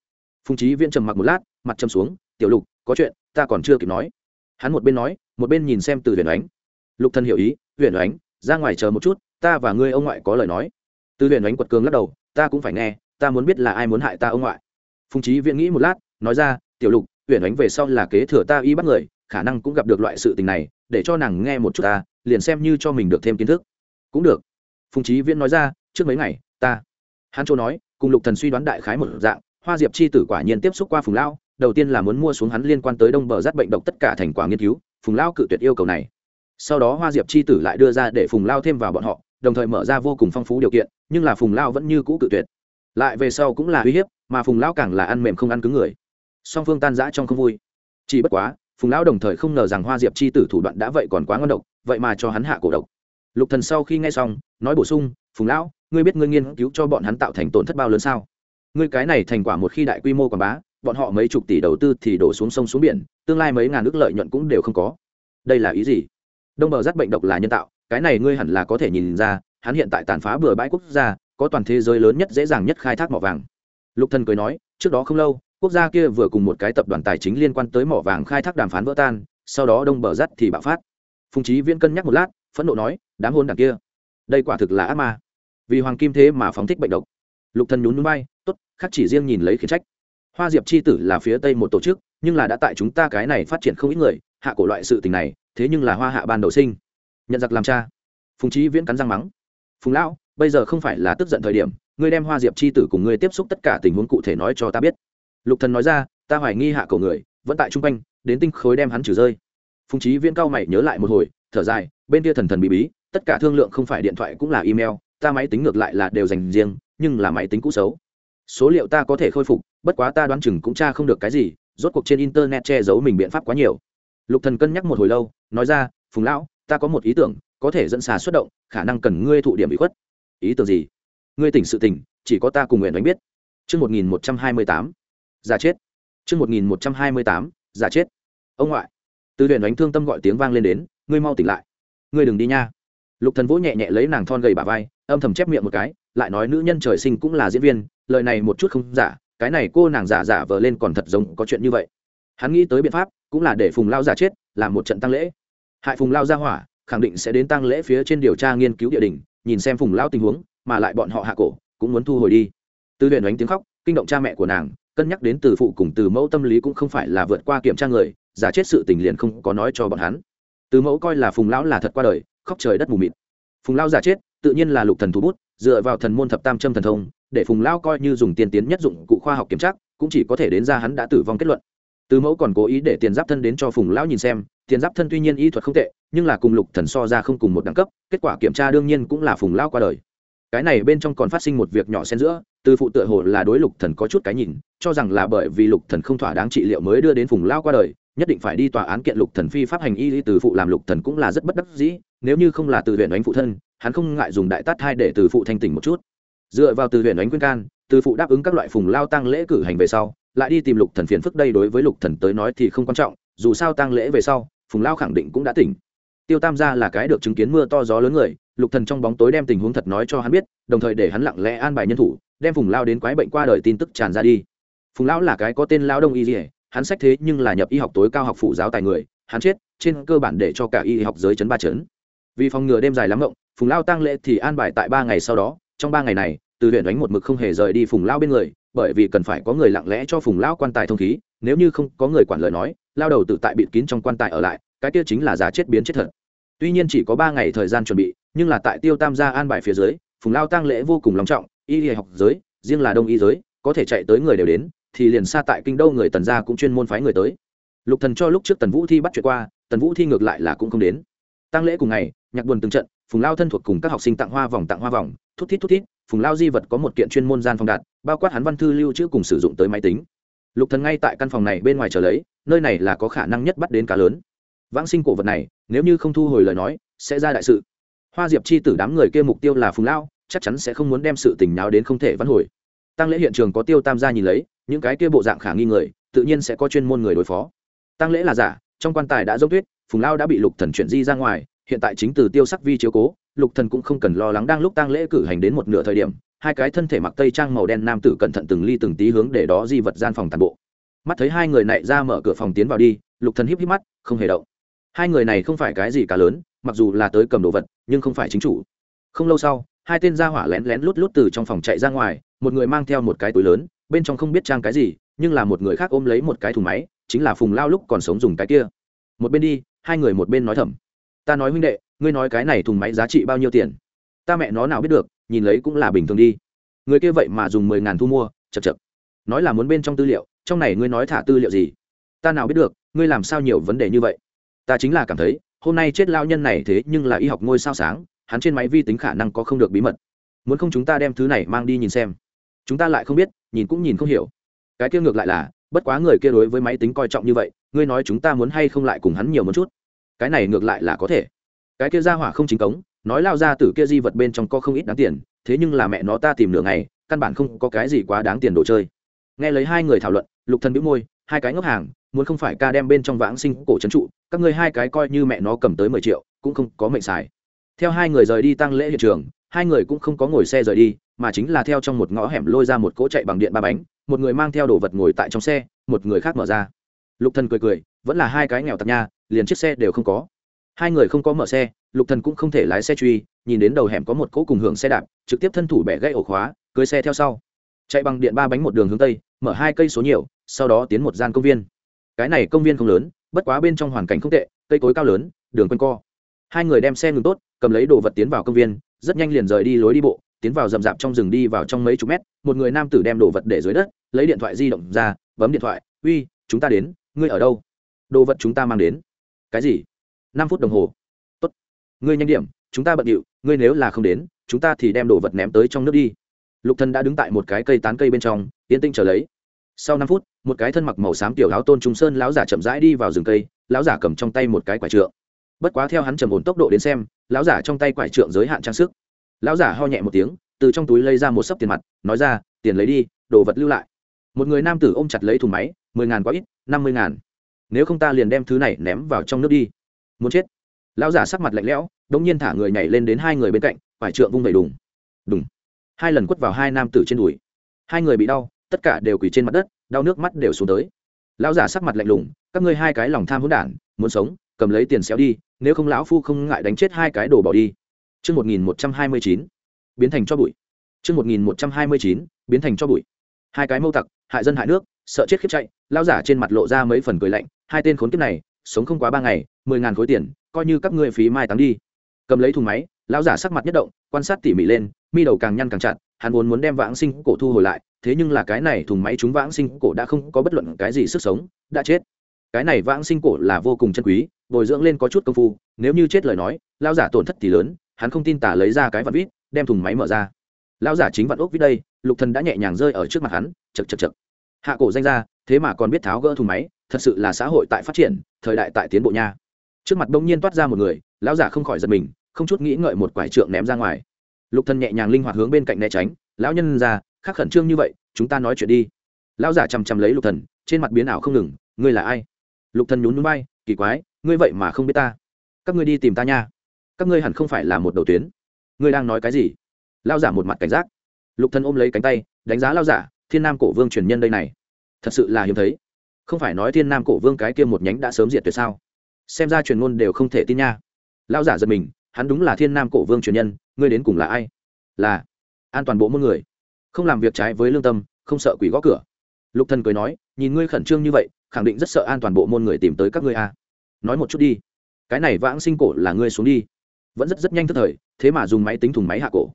Phùng trí viễn trầm mặc một lát, mặt trầm xuống, tiểu lục, có chuyện ta còn chưa kịp nói. Hắn một bên nói, một bên nhìn xem từ huyền ánh. Lục thần hiểu ý, huyền ánh, ra ngoài chờ một chút, ta và ngươi ông ngoại có lời nói. Từ huyền ánh quật cường lắc đầu, ta cũng phải nghe, ta muốn biết là ai muốn hại ta ông ngoại. Phùng trí viễn nghĩ một lát, nói ra, tiểu lục, huyền ánh về sau là kế thừa ta y bắt người, khả năng cũng gặp được loại sự tình này, để cho nàng nghe một chút ta, liền xem như cho mình được thêm kiến thức. Cũng được. Phùng trí viễn nói ra, trước mấy ngày, ta. Hắn châu nói, cùng lục thần suy đoán đại khái một dạng, hoa diệp chi tử quả nhiên tiếp xúc qua phùng lão đầu tiên là muốn mua xuống hắn liên quan tới đông bờ rát bệnh độc tất cả thành quả nghiên cứu, phùng lao cự tuyệt yêu cầu này. Sau đó hoa diệp chi tử lại đưa ra để phùng lao thêm vào bọn họ, đồng thời mở ra vô cùng phong phú điều kiện, nhưng là phùng lao vẫn như cũ cự tuyệt. Lại về sau cũng là uy hiếp, mà phùng lao càng là ăn mềm không ăn cứng người. Song phương tan rã trong không vui. Chỉ bất quá, phùng lão đồng thời không ngờ rằng hoa diệp chi tử thủ đoạn đã vậy còn quá ngon độc, vậy mà cho hắn hạ cổ độc. Lục thần sau khi nghe xong, nói bổ sung, phùng lão ngươi biết ngươi nghiên cứu cho bọn hắn tạo thành tổn thất bao lớn sao? Ngươi cái này thành quả một khi đại quy mô quảng bá bọn họ mấy chục tỷ đầu tư thì đổ xuống sông xuống biển, tương lai mấy ngàn nước lợi nhuận cũng đều không có. Đây là ý gì? Đông bờ rắt bệnh độc là nhân tạo, cái này ngươi hẳn là có thể nhìn ra, hắn hiện tại tàn phá bừa bãi quốc gia, có toàn thế giới lớn nhất dễ dàng nhất khai thác mỏ vàng. Lục thần cười nói, trước đó không lâu, quốc gia kia vừa cùng một cái tập đoàn tài chính liên quan tới mỏ vàng khai thác đàm phán vỡ tan, sau đó đông bờ rắt thì bạo phát. Phùng trí viễn cân nhắc một lát, phẫn nộ nói, đám hôn đảng kia, đây quả thực là ác ma. Vì hoàng kim thế mà phóng thích bệnh độc. Lục thần nhún nhún bay tốt khắc chỉ riêng nhìn lấy khiển trách hoa diệp chi tử là phía tây một tổ chức, nhưng là đã tại chúng ta cái này phát triển không ít người, hạ cổ loại sự tình này, thế nhưng là hoa hạ ban đầu sinh. Nhận giặc làm cha. Phùng trí viễn cắn răng mắng. Phùng lão, bây giờ không phải là tức giận thời điểm, ngươi đem hoa diệp chi tử cùng ngươi tiếp xúc tất cả tình huống cụ thể nói cho ta biết. Lục thần nói ra, ta hoài nghi hạ cổ người, vẫn tại trung quanh, đến tinh khối đem hắn trừ rơi. Phùng trí viễn cao mày nhớ lại một hồi, thở dài, bên kia thần thần bí bí, tất cả thương lượng không phải điện thoại cũng là email, ta máy tính ngược lại là đều dành riêng, nhưng là máy tính cũ xấu số liệu ta có thể khôi phục bất quá ta đoán chừng cũng tra không được cái gì rốt cuộc trên internet che giấu mình biện pháp quá nhiều lục thần cân nhắc một hồi lâu nói ra phùng lão ta có một ý tưởng có thể dẫn xà xuất động khả năng cần ngươi thụ điểm bị khuất ý tưởng gì ngươi tỉnh sự tỉnh chỉ có ta cùng nguyện đánh biết Trước 1128, giả chết. Trước 1128, giả chết. Ông ngoại. Từ huyện đánh thương tâm gọi tiếng vang lên đến, ngươi mau tỉnh lại. Ngươi đừng đi nha. Lục Thần vỗ nhẹ nhẹ lấy nàng thon gầy bả vai, âm thầm chép miệng một cái, lại nói nữ nhân trời sinh cũng là diễn viên, lời này một chút không giả, cái này cô nàng giả giả vờ lên còn thật giống có chuyện như vậy. Hắn nghĩ tới biện pháp, cũng là để Phùng Lao giả chết, làm một trận tăng lễ. Hại Phùng Lao ra hỏa, khẳng định sẽ đến tăng lễ phía trên điều tra nghiên cứu địa đình, nhìn xem Phùng Lao tình huống, mà lại bọn họ hạ cổ, cũng muốn thu hồi đi. Từ huyền đánh tiếng khóc, kinh động cha mẹ của nàng cân nhắc đến từ phụ cùng từ mẫu tâm lý cũng không phải là vượt qua kiểm tra người giả chết sự tình liền không có nói cho bọn hắn từ mẫu coi là phùng lão là thật qua đời khóc trời đất mù mịt phùng lão giả chết tự nhiên là lục thần thú bút dựa vào thần môn thập tam châm thần thông để phùng lão coi như dùng tiên tiến nhất dụng cụ khoa học kiểm tra, cũng chỉ có thể đến ra hắn đã tử vong kết luận. Từ mẫu còn cố ý để tiền giáp thân đến cho phùng lão nhìn xem, tiền giáp thân tuy nhiên y thuật không tệ, nhưng là cùng lục thần so ra không cùng một đẳng cấp, kết quả kiểm tra đương nhiên cũng là phùng lão qua đời. Cái này bên trong còn phát sinh một việc nhỏ xen giữa, từ phụ tựa hồ là đối lục thần có chút cái nhìn, cho rằng là bởi vì lục thần không thỏa đáng trị liệu mới đưa đến phùng lão qua đời, nhất định phải đi tòa án kiện lục thần phi pháp hành y từ phụ làm lục thần cũng là rất bất đắc dĩ, nếu như không là từ huyện đánh phụ thân, hắn không ngại dùng đại tát hai để từ phụ thanh tỉnh một chút dựa vào từ huyện đánh quyên can, từ phụ đáp ứng các loại phùng lao tăng lễ cử hành về sau, lại đi tìm lục thần phiền phức đây đối với lục thần tới nói thì không quan trọng, dù sao tăng lễ về sau, phùng lao khẳng định cũng đã tỉnh. Tiêu tam gia là cái được chứng kiến mưa to gió lớn người, lục thần trong bóng tối đem tình huống thật nói cho hắn biết, đồng thời để hắn lặng lẽ an bài nhân thủ, đem phùng lao đến quái bệnh qua đời tin tức tràn ra đi. Phùng lão là cái có tên lao đông y dỉa hắn sách thế nhưng là nhập y học tối cao học phụ giáo tài người, hắn chết, trên cơ bản để cho cả y học giới chấn ba chấn. Vì phòng ngừa đêm dài lắm ngộng phùng lao tăng lễ thì an bài tại ba ngày sau đó, trong ba ngày này từ huyện đánh một mực không hề rời đi phùng lao bên người, bởi vì cần phải có người lặng lẽ cho phùng lao quan tài thông khí, nếu như không có người quản lời nói, lao đầu tự tại bịt kín trong quan tài ở lại, cái kia chính là giá chết biến chết thật. Tuy nhiên chỉ có ba ngày thời gian chuẩn bị, nhưng là tại tiêu tam gia an bài phía dưới, phùng lao tăng lễ vô cùng long trọng, y học giới, riêng là đông y giới, có thể chạy tới người đều đến, thì liền xa tại kinh đô người tần gia cũng chuyên môn phái người tới. Lục thần cho lúc trước tần vũ thi bắt chuyện qua, tần vũ thi ngược lại là cũng không đến. Tăng lễ cùng ngày nhạc buồn từng trận, phùng lao thân thuộc cùng các học sinh tặng hoa vòng tặng hoa vòng, thút thít thút thít, phùng lao di vật có một kiện chuyên môn gian phòng đạt, bao quát hắn văn thư lưu trữ cùng sử dụng tới máy tính. Lục thần ngay tại căn phòng này bên ngoài chờ lấy, nơi này là có khả năng nhất bắt đến cá lớn. Vãng sinh cổ vật này, nếu như không thu hồi lời nói, sẽ ra đại sự. Hoa diệp chi tử đám người kia mục tiêu là phùng lao, chắc chắn sẽ không muốn đem sự tình nào đến không thể văn hồi. Tăng lễ hiện trường có tiêu tam gia nhìn lấy, những cái kia bộ dạng khả nghi người, tự nhiên sẽ có chuyên môn người đối phó. Tăng lễ là giả, trong quan tài đã dốc tuyết, phùng lao đã bị lục thần chuyển di ra ngoài hiện tại chính từ tiêu sắc vi chiếu cố, lục thần cũng không cần lo lắng đang lúc tang lễ cử hành đến một nửa thời điểm, hai cái thân thể mặc tây trang màu đen nam tử cẩn thận từng ly từng tí hướng để đó di vật gian phòng toàn bộ. Mắt thấy hai người này ra mở cửa phòng tiến vào đi, lục thần híp híp mắt, không hề động. Hai người này không phải cái gì cả lớn, mặc dù là tới cầm đồ vật, nhưng không phải chính chủ. Không lâu sau, hai tên gia hỏa lén lén lút lút từ trong phòng chạy ra ngoài, một người mang theo một cái túi lớn, bên trong không biết trang cái gì, nhưng là một người khác ôm lấy một cái thùng máy, chính là phùng lao lúc còn sống dùng cái kia. Một bên đi, hai người một bên nói thầm ta nói huynh đệ, ngươi nói cái này thùng máy giá trị bao nhiêu tiền? Ta mẹ nó nào biết được, nhìn lấy cũng là bình thường đi. Người kia vậy mà dùng mười ngàn thu mua, chật chật. Nói là muốn bên trong tư liệu, trong này ngươi nói thả tư liệu gì? Ta nào biết được, ngươi làm sao nhiều vấn đề như vậy? Ta chính là cảm thấy, hôm nay chết lao nhân này thế nhưng là y học ngôi sao sáng, hắn trên máy vi tính khả năng có không được bí mật. Muốn không chúng ta đem thứ này mang đi nhìn xem. Chúng ta lại không biết, nhìn cũng nhìn không hiểu. Cái kia ngược lại là, bất quá người kia đối với máy tính coi trọng như vậy, ngươi nói chúng ta muốn hay không lại cùng hắn nhiều một chút? Cái này ngược lại là có thể. Cái kia ra hỏa không chính cống, nói lao ra từ kia di vật bên trong có không ít đáng tiền, thế nhưng là mẹ nó ta tìm nửa ngày, căn bản không có cái gì quá đáng tiền đồ chơi. Nghe lấy hai người thảo luận, lục thần bĩu môi, hai cái ngốc hàng, muốn không phải ca đem bên trong vãng sinh cổ trấn trụ, các ngươi hai cái coi như mẹ nó cầm tới mười triệu, cũng không có mệnh xài. Theo hai người rời đi tăng lễ hiện trường, hai người cũng không có ngồi xe rời đi, mà chính là theo trong một ngõ hẻm lôi ra một cỗ chạy bằng điện ba bánh, một người mang theo đồ vật ngồi tại trong xe, một người khác mở ra. Lục thần cười cười, vẫn là hai cái nghèo tặc nha liền chiếc xe đều không có. Hai người không có mở xe, lục thần cũng không thể lái xe truy, nhìn đến đầu hẻm có một cỗ cùng hưởng xe đạp, trực tiếp thân thủ bẻ gãy ổ khóa, cưới xe theo sau. Chạy bằng điện ba bánh một đường hướng tây, mở hai cây số nhiều, sau đó tiến một gian công viên. Cái này công viên không lớn, bất quá bên trong hoàn cảnh không tệ, cây cối cao lớn, đường quanh co. Hai người đem xe ngừng tốt, cầm lấy đồ vật tiến vào công viên, rất nhanh liền rời đi lối đi bộ, tiến vào rậm rạp trong rừng đi vào trong mấy chục mét, một người nam tử đem đồ vật để dưới đất, lấy điện thoại di động ra, bấm điện thoại, uy, chúng ta đến, ngươi ở đâu? Đồ vật chúng ta mang đến cái gì? Năm phút đồng hồ. Tốt. Ngươi nhanh điểm, chúng ta bận điệu, ngươi nếu là không đến, chúng ta thì đem đồ vật ném tới trong nước đi. Lục thần đã đứng tại một cái cây tán cây bên trong, yên tinh chờ lấy. Sau năm phút, một cái thân mặc màu xám tiểu áo tôn trung sơn lão giả chậm rãi đi vào rừng cây, lão giả cầm trong tay một cái quả trượng. Bất quá theo hắn trầm ổn tốc độ đến xem, lão giả trong tay quả trượng giới hạn trang sức. Lão giả ho nhẹ một tiếng, từ trong túi lấy ra một sấp tiền mặt, nói ra, tiền lấy đi, đồ vật lưu lại. Một người nam tử ôm chặt lấy thùng máy, mười ngàn quá ít, năm mươi ngàn nếu không ta liền đem thứ này ném vào trong nước đi. Muốn chết. Lão giả sắc mặt lạnh lẽo đ ỗ n g nhiên thả người nhảy lên đến hai người bên cạnh phải trượng vung vẩy đùng. Đùng. Hai lần quất vào hai nam tử trên đùi. Hai người bị đau tất cả đều quỳ trên mặt đất đau nước mắt đều xuống tới. Lão giả sắc mặt lạnh lùng các ngươi hai cái lòng tham hỗn đản muốn sống cầm lấy tiền xéo đi nếu không lão phu không ngại đánh chết hai cái đồ bỏ đi. Trước 1129, biến thành cho bụi. Trước 1129, biến thành cho bụi. hai cái mâu tặc hại dân hại nước sợ chết khiếp chạy lao giả trên mặt lộ ra mấy phần cười lạnh hai tên khốn kiếp này, sống không quá ba ngày, mười ngàn khối tiền, coi như các ngươi phí mai táng đi. Cầm lấy thùng máy, lão giả sắc mặt nhất động, quan sát tỉ mỉ lên, mi đầu càng nhăn càng chặt, hắn vốn muốn đem vãng sinh cổ thu hồi lại, thế nhưng là cái này thùng máy chúng vãng sinh cổ đã không có bất luận cái gì sức sống, đã chết. Cái này vãng sinh cổ là vô cùng chân quý, bồi dưỡng lên có chút công phu, nếu như chết lời nói, lão giả tổn thất thì lớn, hắn không tin tả lấy ra cái vặn vít, đem thùng máy mở ra. Lão giả chính vặn ốc vít đây, lục thần đã nhẹ nhàng rơi ở trước mặt hắn chật chật chật hạ cổ danh ra thế mà còn biết tháo gỡ thùng máy thật sự là xã hội tại phát triển, thời đại tại tiến bộ nha. Trước mặt đông nhiên toát ra một người, lão giả không khỏi giật mình, không chút nghĩ ngợi một quải trượng ném ra ngoài. Lục thần nhẹ nhàng linh hoạt hướng bên cạnh né tránh, lão nhân ra, khắc khẩn trương như vậy, chúng ta nói chuyện đi. Lão giả chằm chằm lấy lục thần, trên mặt biến ảo không ngừng, ngươi là ai? Lục thần nhún nhún bay kỳ quái, ngươi vậy mà không biết ta. Các ngươi đi tìm ta nha. Các ngươi hẳn không phải là một đầu tuyến. Ngươi đang nói cái gì? Lão giả một mặt cảnh giác. Lục thần ôm lấy cánh tay, đánh giá lão giả, thiên nam cổ vương truyền nhân đây này. Thật sự là hiếm thấy không phải nói thiên nam cổ vương cái kia một nhánh đã sớm diệt tuyệt sao? Xem ra truyền ngôn đều không thể tin nha. Lão giả giật mình, hắn đúng là thiên nam cổ vương truyền nhân, ngươi đến cùng là ai? Là an toàn bộ môn người. Không làm việc trái với lương tâm, không sợ quỷ gõ cửa. Lục thần cười nói, nhìn ngươi khẩn trương như vậy, khẳng định rất sợ an toàn bộ môn người tìm tới các ngươi a à. nói một chút đi. Cái này vãng sinh cổ là ngươi xuống đi. Vẫn rất rất nhanh thức thời, thế mà dùng máy tính thùng máy hạ cổ.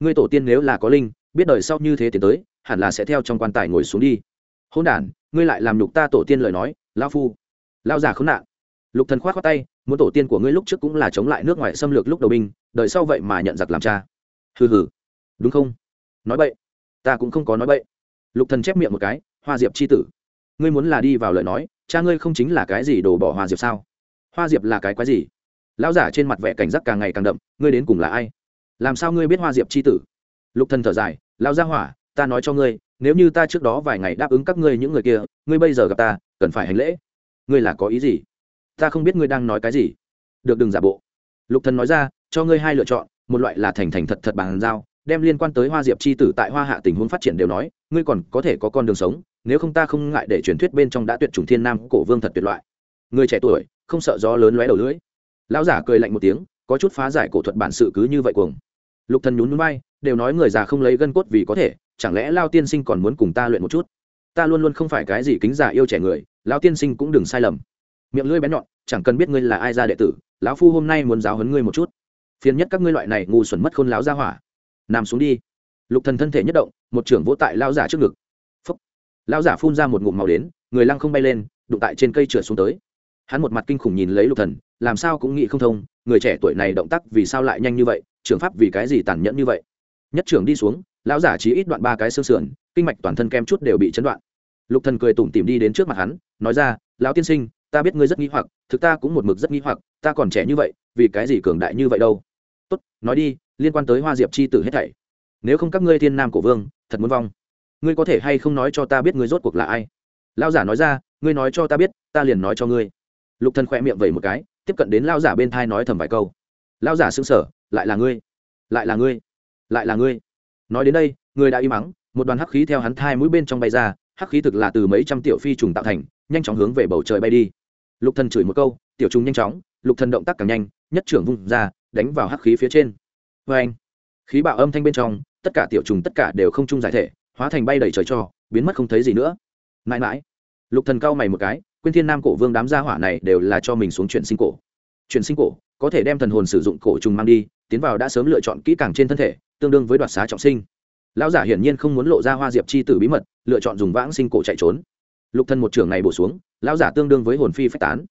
Ngươi tổ tiên nếu là có linh, biết đời sau như thế tiến tới, hẳn là sẽ theo trong quan tài ngồi xuống đi. Hôn đản ngươi lại làm nhục ta tổ tiên lời nói lao phu. Lao già khốn nạn. Lục thần khoát khoát tay, muốn tổ tiên của ngươi lúc trước cũng là chống lại nước ngoài xâm lược lúc đầu binh đời sau vậy mà nhận giặc làm cha. Hừ hừ. Đúng không? Nói bậy. Ta cũng không có nói bậy. Lục thần chép miệng một cái, hoa diệp chi tử. Ngươi muốn là đi vào lời nói, cha ngươi không chính là cái gì đổ bỏ hoa diệp sao? Hoa diệp là cái quái gì? Lão giả trên mặt vẻ cảnh giác càng ngày càng đậm, ngươi đến cùng là ai? Làm sao ngươi biết hoa diệp chi tử? Lục thần thở dài, lão gia hỏa ta nói cho ngươi, nếu như ta trước đó vài ngày đáp ứng các ngươi những người kia, ngươi bây giờ gặp ta, cần phải hành lễ. Ngươi là có ý gì? Ta không biết ngươi đang nói cái gì. Được, đừng giả bộ. Lục thần nói ra, cho ngươi hai lựa chọn, một loại là thành thành thật thật bằng giao, đem liên quan tới hoa diệp c h i tử tại hoa hạ tình huống phát triển đều nói, ngươi còn có thể có con đường sống, nếu không ta không ngại để truyền thuyết bên trong đã tuyệt chủng thiên nam cổ vương thật tuyệt loại. Người trẻ tuổi, không sợ gió lớn lóe đầu lưỡi. Lão giả cười lạnh một tiếng, có chút phá giải cổ thuật bản sự cứ như vậy cuồng. Lục thần nhún núi bay đều nói người già không lấy gân cốt vì có thể chẳng lẽ lao tiên sinh còn muốn cùng ta luyện một chút? Ta luôn luôn không phải cái gì kính giả yêu trẻ người, lao tiên sinh cũng đừng sai lầm. Miệng lưỡi bén nhọn, chẳng cần biết ngươi là ai ra đệ tử, lão phu hôm nay muốn giáo huấn ngươi một chút. Phiền nhất các ngươi loại này ngu xuẩn mất khôn láo ra hỏa. Nằm xuống đi. Lục thần thân thể nhất động, một trưởng vỗ tại lao giả trước ngực. Phúc. Lao giả phun ra một ngụm màu đến, người lăng không bay lên, đụng tại trên cây trượt xuống tới. Hắn một mặt kinh khủng nhìn lấy lục thần, làm sao cũng nghĩ không thông, người trẻ tuổi này động tác vì sao lại nhanh như vậy, trưởng pháp vì cái gì tàn nhẫn như vậy? Nhất trưởng đi xuống, lão giả chỉ ít đoạn ba cái xương sườn, kinh mạch toàn thân kem chút đều bị chấn đoạn. Lục thần cười tủm tỉm đi đến trước mặt hắn, nói ra, lão tiên sinh, ta biết ngươi rất nghi hoặc, thực ta cũng một mực rất nghi hoặc, ta còn trẻ như vậy, vì cái gì cường đại như vậy đâu? Tốt, nói đi, liên quan tới hoa diệp chi tử hết thảy. Nếu không các ngươi thiên nam cổ vương, thật muốn vong. Ngươi có thể hay không nói cho ta biết ngươi rốt cuộc là ai? Lão giả nói ra, ngươi nói cho ta biết, ta liền nói cho ngươi. Lục thần khỏe miệng vẩy một cái, tiếp cận đến lão giả bên thai nói thầm vài câu. Lão giả sững sờ, lại là ngươi, lại là ngươi lại là ngươi. Nói đến đây, người đã im mắng một đoàn hắc khí theo hắn thai mũi bên trong bay ra, hắc khí thực là từ mấy trăm tiểu phi trùng tạo thành, nhanh chóng hướng về bầu trời bay đi. Lục thần chửi một câu, tiểu trùng nhanh chóng, lục thần động tác càng nhanh, nhất trưởng vung ra, đánh vào hắc khí phía trên. Vê anh, khí bạo âm thanh bên trong, tất cả tiểu trùng tất cả đều không chung giải thể, hóa thành bay đầy trời cho, biến mất không thấy gì nữa. Mãi mãi, lục thần cau mày một cái quyên thiên nam cổ vương đám gia hỏa này đều là cho mình xuống chuyển sinh cổ. Chuyển sinh cổ có thể đem thần hồn sử dụng cổ trùng mang đi, tiến vào đã sớm lựa chọn kỹ càng trên thân thể, tương đương với đoạt xá trọng sinh. Lão giả hiển nhiên không muốn lộ ra hoa diệp chi tử bí mật, lựa chọn dùng vãng sinh cổ chạy trốn. Lục thân một trường này bổ xuống, lão giả tương đương với hồn phi phách tán.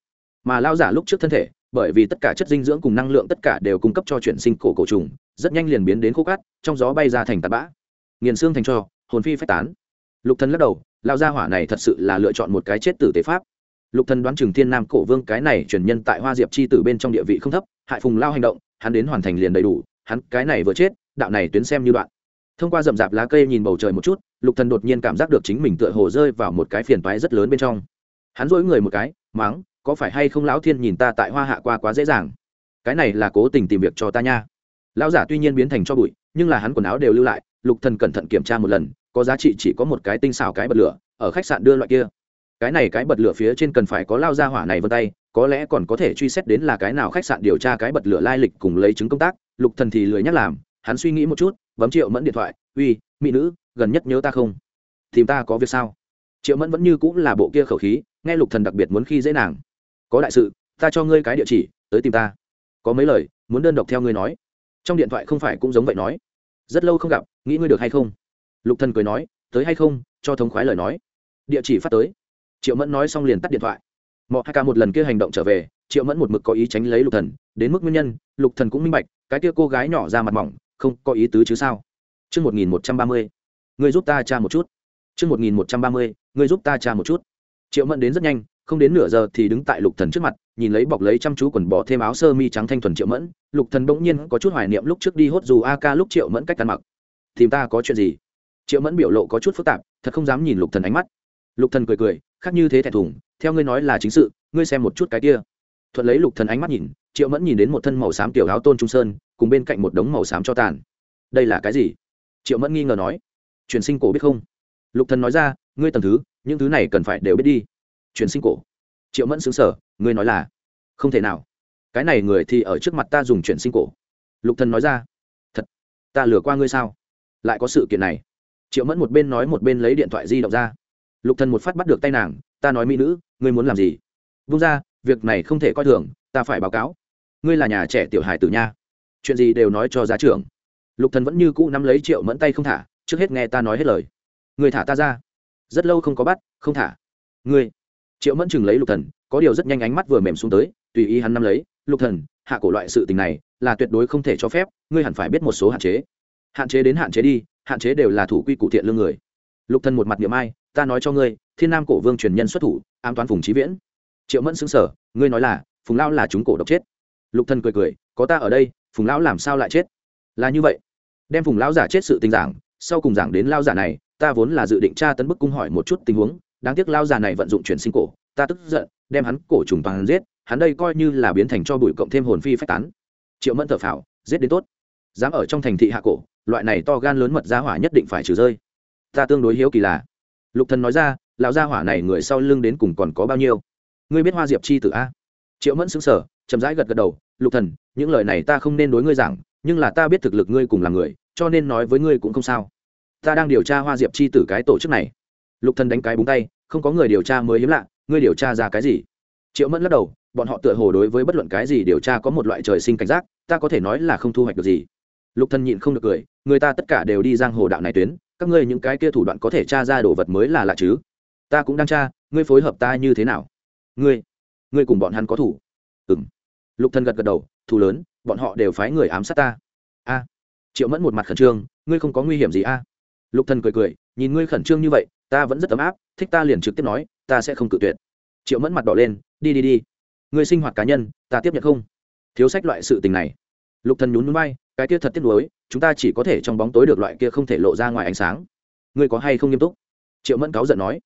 Mà lão giả lúc trước thân thể, bởi vì tất cả chất dinh dưỡng cùng năng lượng tất cả đều cung cấp cho chuyển sinh cổ cổ trùng, rất nhanh liền biến đến khô cát, trong gió bay ra thành tạt bã. Nghiền xương thành cho, hồn phi phách tán. Lục thân lắc đầu, lão gia hỏa này thật sự là lựa chọn một cái chết tử tế pháp lục thân đoán chừng thiên nam cổ vương cái này truyền nhân tại hoa diệp chi tử bên trong địa vị không thấp hại phùng lao hành động, hắn đến hoàn thành liền đầy đủ, hắn cái này vừa chết, đạo này tuyến xem như đoạn. Thông qua rậm rạp lá cây nhìn bầu trời một chút, lục thần đột nhiên cảm giác được chính mình tựa hồ rơi vào một cái phiền toái rất lớn bên trong. Hắn dỗi người một cái mắng có phải hay không lão thiên nhìn ta tại hoa hạ qua quá dễ dàng? Cái này là cố tình tìm việc cho ta nha. Lão giả tuy nhiên biến thành cho bụi, nhưng là hắn quần áo đều lưu lại, lục thần cẩn thận kiểm tra một lần, có giá trị chỉ có một cái tinh xảo cái bật lửa, ở khách sạn đưa loại kia cái này cái bật lửa phía trên cần phải có lao ra hỏa này vân tay, có lẽ còn có thể truy xét đến là cái nào khách sạn điều tra cái bật lửa lai lịch cùng lấy chứng công tác. Lục thần thì lười nhắc làm, hắn suy nghĩ một chút, bấm triệu mẫn điện thoại, uy, mỹ nữ, gần nhất nhớ ta không? Tìm ta có việc sao? Triệu mẫn vẫn như cũng là bộ kia khẩu khí, nghe lục thần đặc biệt muốn khi dễ nàng. Có đại sự, ta cho ngươi cái địa chỉ, tới tìm ta. Có mấy lời, muốn đơn độc theo ngươi nói. Trong điện thoại không phải cũng giống vậy nói. Rất lâu không gặp, nghĩ ngươi được hay không? Lục thần cười nói, tới hay không, cho thống khoái lời nói. Địa chỉ phát tới triệu mẫn nói xong liền tắt điện thoại mọi hai ca một lần kia hành động trở về triệu mẫn một mực có ý tránh lấy lục thần đến mức nguyên nhân lục thần cũng minh bạch cái kia cô gái nhỏ ra mặt mỏng không có ý tứ chứ sao Chương 1130. Ngươi giúp ta tra một chút. Chương 1130. Ngươi giúp ta tra một chút. Triệu Mẫn đến rất nhanh, không đến nửa giờ thì đứng tại Lục Thần trước mặt, nhìn lấy bọc lấy chăm chú quần bò thêm áo sơ mi trắng thanh thuần Triệu Mẫn, Lục Thần bỗng nhiên có chút hoài niệm lúc trước đi hốt dù AK lúc Triệu Mẫn cách ăn mặc. Tìm ta có chuyện gì? Triệu Mẫn biểu lộ có chút phức tạp, thật không dám nhìn Lục Thần ánh mắt. Lục Thần cười cười, khác như thế thẹn thùng, theo ngươi nói là chính sự, ngươi xem một chút cái kia. Thuận lấy Lục Thần ánh mắt nhìn, Triệu Mẫn nhìn đến một thân màu xám tiểu áo tôn trung sơn, cùng bên cạnh một đống màu xám cho tàn. Đây là cái gì? triệu mẫn nghi ngờ nói. Truyền sinh cổ biết không? Lục thần nói ra ngươi tầm thứ những thứ này cần phải đều biết đi. Truyền sinh cổ. Triệu mẫn xứng sở ngươi nói là không thể nào. Cái này người thì ở trước mặt ta dùng truyền sinh cổ. Lục thần nói ra thật ta lừa qua ngươi sao? Lại có sự kiện này. Triệu mẫn một bên nói một bên lấy điện thoại di động ra lục thần một phát bắt được tay nàng, ta nói mỹ nữ, ngươi muốn làm gì? Vung ra việc này không thể coi thường, ta phải báo cáo. Ngươi là nhà trẻ tiểu hài tử nha. Chuyện gì đều nói cho giá trưởng. Lục thần vẫn như cũ nắm lấy triệu mẫn tay không thả, trước hết nghe ta nói hết lời. Ngươi thả ta ra. Rất lâu không có bắt, không thả. Ngươi. Triệu mẫn chừng lấy lục thần, có điều rất nhanh ánh mắt vừa mềm xuống tới, tùy ý hắn nắm lấy. Lục thần, hạ cổ loại sự tình này, là tuyệt đối không thể cho phép, ngươi hẳn phải biết một số hạn chế. Hạn chế đến hạn chế đi, hạn chế đều là thủ quy cụ thiện lương người. Lục thần một mặt niệm ai ta nói cho ngươi, thiên nam cổ vương truyền nhân xuất thủ an toàn phùng trí viễn. Triệu mẫn xứng sở, ngươi nói là, phùng lão là chúng cổ độc chết. Lục thần cười cười, có ta ở đây, phùng lão làm sao lại chết? Là như vậy. Đem phùng lão giả chết sự tình giảng, sau cùng giảng đến lao giả này, ta vốn là dự định tra tấn bức cung hỏi một chút tình huống, đáng tiếc lao giả này vận dụng chuyển sinh cổ, ta tức giận, đem hắn cổ trùng toàn giết, hắn đây coi như là biến thành cho bụi cộng thêm hồn phi phách tán. Triệu mẫn thở phào, giết đến tốt. Dám ở trong thành thị hạ cổ, loại này to gan lớn mật giá hỏa nhất định phải trừ rơi. Ta tương đối hiếu kỳ là lục thần nói ra, lão gia hỏa này người sau lưng đến cùng còn có bao nhiêu? Ngươi biết hoa diệp chi tử a? Triệu mẫn xứng sở chậm rãi gật gật đầu, lục thần, những lời này ta không nên đối ngươi giảng, nhưng là ta biết thực lực ngươi cùng là người, cho nên nói với ngươi cũng không sao. Ta đang điều tra hoa diệp chi tử cái tổ chức này. Lục thần đánh cái búng tay, không có người điều tra mới hiếm lạ, ngươi điều tra ra cái gì? Triệu mẫn lắc đầu, bọn họ tựa hồ đối với bất luận cái gì điều tra có một loại trời sinh cảnh giác, ta có thể nói là không thu hoạch được gì. Lục thần nhịn không được cười, người ta tất cả đều đi giang hồ đạo này tuyến các ngươi những cái kia thủ đoạn có thể tra ra đồ vật mới là lạ chứ? Ta cũng đang tra, ngươi phối hợp ta như thế nào? Ngươi ngươi cùng bọn hắn có thủ? Ừng lục thần gật gật đầu, thủ lớn, bọn họ đều phái người ám sát ta. A. Triệu mẫn một mặt khẩn trương, ngươi không có nguy hiểm gì a? Lục thần cười cười, nhìn ngươi khẩn trương như vậy, ta vẫn rất ấm áp, thích ta liền trực tiếp nói, ta sẽ không cự tuyệt. Triệu mẫn mặt đỏ lên, đi đi đi. Ngươi sinh hoạt cá nhân, ta tiếp nhận không? Thiếu sách loại sự tình này lục thần nhún nhún bay cái kia thật tiếc nuối, chúng ta chỉ có thể trong bóng tối được loại kia không thể lộ ra ngoài ánh sáng. Ngươi có hay không nghiêm túc? Triệu mẫn cáu giận nói.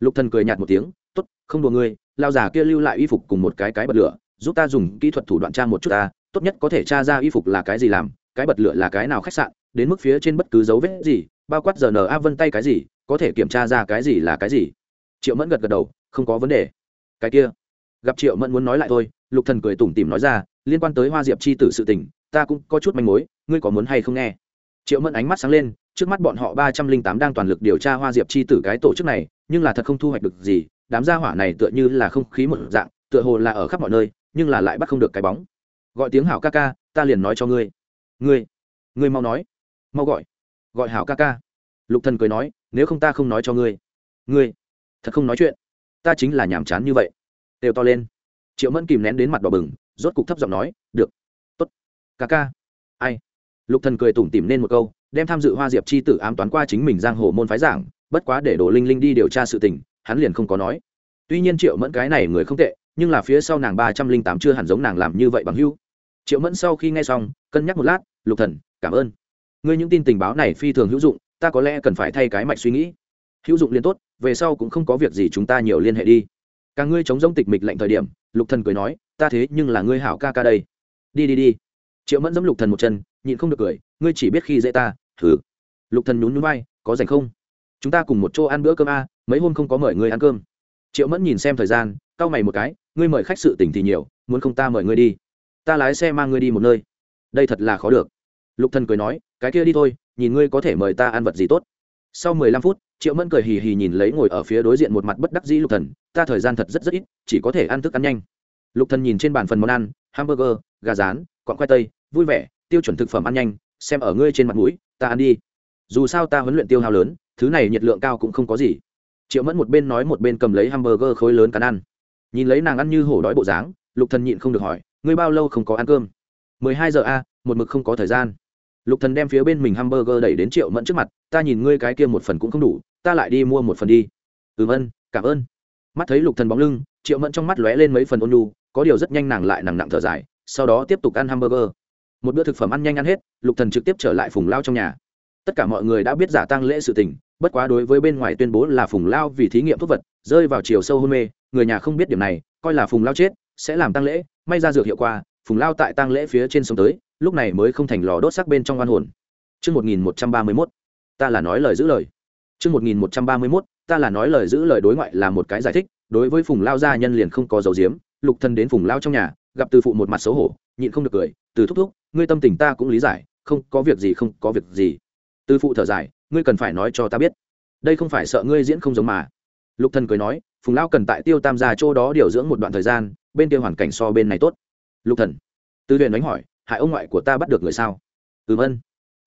Lục thần cười nhạt một tiếng, tốt, không đùa ngươi, lao già kia lưu lại y phục cùng một cái cái bật lửa, giúp ta dùng kỹ thuật thủ đoạn tra một chút ta, tốt nhất có thể tra ra y phục là cái gì làm, cái bật lửa là cái nào khách sạn, đến mức phía trên bất cứ dấu vết gì, bao quát giờ n a vân tay cái gì, có thể kiểm tra ra cái gì là cái gì. Triệu mẫn gật gật đầu, không có vấn đề. Cái kia. Gặp triệu mẫn muốn nói lại thôi, lục thần cười tủm tỉm nói ra, liên quan tới hoa diệp chi tử sự tình ta cũng có chút manh mối, ngươi có muốn hay không nghe? Triệu mẫn ánh mắt sáng lên, trước mắt bọn họ ba trăm linh tám đang toàn lực điều tra hoa diệp chi tử cái tổ chức này, nhưng là thật không thu hoạch được gì, đám gia hỏa này tựa như là không khí một dạng, tựa hồ là ở khắp mọi nơi, nhưng là lại bắt không được cái bóng. Gọi tiếng hảo ca ca, ta liền nói cho ngươi. Ngươi ngươi mau nói. Mau gọi. Gọi hảo ca ca. Lục thần cười nói, nếu không ta không nói cho ngươi. Ngươi, thật không nói chuyện. Ta chính là nhàm chán như vậy. Đều to lên. Triệu mẫn kìm nén đến mặt đỏ bừng, rốt cục thấp giọng nói, được ca ca. Ai? Lục thần cười tủm tỉm nên một câu, đem tham dự hoa diệp chi tử ám toán qua chính mình giang hồ môn phái giảng, bất quá để đồ linh linh đi điều tra sự tình, hắn liền không có nói. Tuy nhiên triệu mẫn cái này người không tệ, nhưng là phía sau nàng ba trăm linh tám chưa hẳn giống nàng làm như vậy bằng hưu triệu mẫn sau khi nghe xong, cân nhắc một lát, lục thần, cảm ơn. Ngươi những tin tình báo này phi thường hữu dụng, ta có lẽ cần phải thay cái mạch suy nghĩ. Hữu dụng liên tốt, về sau cũng không có việc gì chúng ta nhiều liên hệ đi. Càng ngươi chống giống tịch mịch lệnh thời điểm, lục thần cười nói, ta thế nhưng là ngươi hảo ca ca đây. Đi đi đi triệu mẫn giẫm lục thần một chân, nhịn không được cười, ngươi chỉ biết khi dễ ta thử lục thần nhún nhún vai, có rảnh không? Chúng ta cùng một chỗ ăn bữa cơm a, mấy hôm không có mời ngươi ăn cơm. Triệu mẫn nhìn xem thời gian, cau mày một cái, ngươi mời khách sự tỉnh thì nhiều, muốn không ta mời ngươi đi? Ta lái xe mang ngươi đi một nơi. Đây thật là khó được. Lục thần cười nói, cái kia đi thôi, nhìn ngươi có thể mời ta ăn vật gì tốt. Sau mười lăm phút, triệu mẫn cười hì hì nhìn lấy ngồi ở phía đối diện một mặt bất đắc dĩ lục thần, ta thời gian thật rất rất ít, chỉ có thể ăn thức ăn nhanh. Lục thần nhìn trên bàn phần món ăn, hamburger, gà rán quặng khoai tây, vui vẻ, tiêu chuẩn thực phẩm ăn nhanh, xem ở ngươi trên mặt mũi, ta ăn đi. Dù sao ta huấn luyện tiêu hao lớn, thứ này nhiệt lượng cao cũng không có gì. Triệu mẫn một bên nói một bên cầm lấy hamburger khối lớn cắn ăn. Nhìn lấy nàng ăn như hổ đói bộ dáng, lục thần nhịn không được hỏi, ngươi bao lâu không có ăn cơm? Mười hai giờ a, một mực không có thời gian. Lục thần đem phía bên mình hamburger đẩy đến triệu mẫn trước mặt, ta nhìn ngươi cái kia một phần cũng không đủ, ta lại đi mua một phần đi. Ừm ân, cảm ơn. Mắt thấy lục thần bóng lưng, triệu mẫn trong mắt lóe lên mấy phần ôn nhu, có điều rất nhanh nàng lại nặng nặng thở dài sau đó tiếp tục ăn hamburger. Một bữa thực phẩm ăn nhanh ăn hết lục thần trực tiếp trở lại phùng lao trong nhà. Tất cả mọi người đã biết giả tăng lễ sự tình bất quá đối với bên ngoài tuyên bố là phùng lao vì thí nghiệm thuốc vật rơi vào chiều sâu hôn mê người nhà không biết điểm này coi là phùng lao chết sẽ làm tăng lễ may ra dược hiệu quả phùng lao tại tăng lễ phía trên sông tới lúc này mới không thành lò đốt sắc bên trong oan hồn. Chương 1131, ta là nói lời giữ lời. chương 1131, ta là nói lời giữ lời đối ngoại là một cái giải thích, đối với Phùng Lao gia nhân liền không có dấu diếm, Lục thần đến Phùng Lao trong nhà, gặp Từ phụ một mặt xấu hổ, nhịn không được cười, Từ thúc thúc, ngươi tâm tình ta cũng lý giải, không có việc gì không có việc gì. Từ phụ thở dài, ngươi cần phải nói cho ta biết. Đây không phải sợ ngươi diễn không giống mà. Lục thần cười nói, Phùng Lao cần tại Tiêu Tam gia chỗ đó điều dưỡng một đoạn thời gian, bên kia hoàn cảnh so bên này tốt. Lục Thần. Từ Huyền đánh hỏi, hại ông ngoại của ta bắt được người sao? Ừm ân.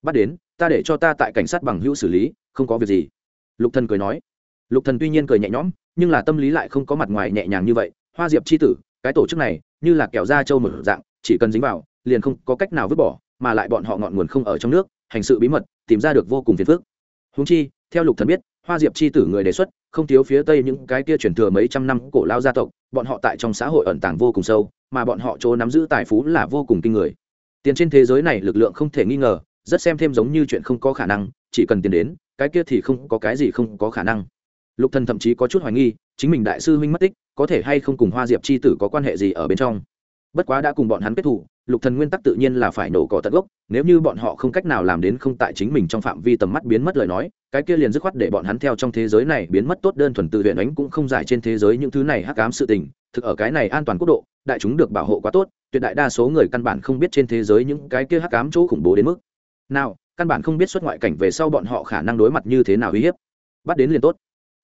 Bắt đến, ta để cho ta tại cảnh sát bằng hữu xử lý, không có việc gì. Lục Thần cười nói. Lục Thần tuy nhiên cười nhẹ nhõm, nhưng là tâm lý lại không có mặt ngoài nhẹ nhàng như vậy. Hoa Diệp chi tử, cái tổ chức này, như là kẹo da trâu mở dạng, chỉ cần dính vào, liền không có cách nào vứt bỏ, mà lại bọn họ ngọn nguồn không ở trong nước, hành sự bí mật, tìm ra được vô cùng phiền phức. Huống chi, theo Lục Thần biết, Hoa Diệp chi tử người đề xuất, không thiếu phía tây những cái kia truyền thừa mấy trăm năm cổ lao gia tộc, bọn họ tại trong xã hội ẩn tàng vô cùng sâu, mà bọn họ chỗ nắm giữ tài phú là vô cùng kinh người. Tiền trên thế giới này lực lượng không thể nghi ngờ, rất xem thêm giống như chuyện không có khả năng, chỉ cần tiền đến, cái kia thì không có cái gì không có khả năng. Lục Thần thậm chí có chút hoài nghi, chính mình đại sư huynh mất tích, có thể hay không cùng Hoa Diệp chi tử có quan hệ gì ở bên trong. Bất quá đã cùng bọn hắn kết thủ, Lục Thần nguyên tắc tự nhiên là phải nổ cỏ tận gốc, nếu như bọn họ không cách nào làm đến không tại chính mình trong phạm vi tầm mắt biến mất lời nói, cái kia liền dứt khoát để bọn hắn theo trong thế giới này biến mất tốt đơn thuần tự huyện ánh cũng không giải trên thế giới những thứ này hắc ám sự tình, thực ở cái này an toàn quốc độ, đại chúng được bảo hộ quá tốt, tuyệt đại đa số người căn bản không biết trên thế giới những cái kia hắc ám chỗ khủng bố đến mức nào, căn bản không biết xuất ngoại cảnh về sau bọn họ khả năng đối mặt như thế nào uy hiếp. Bắt đến liền tốt.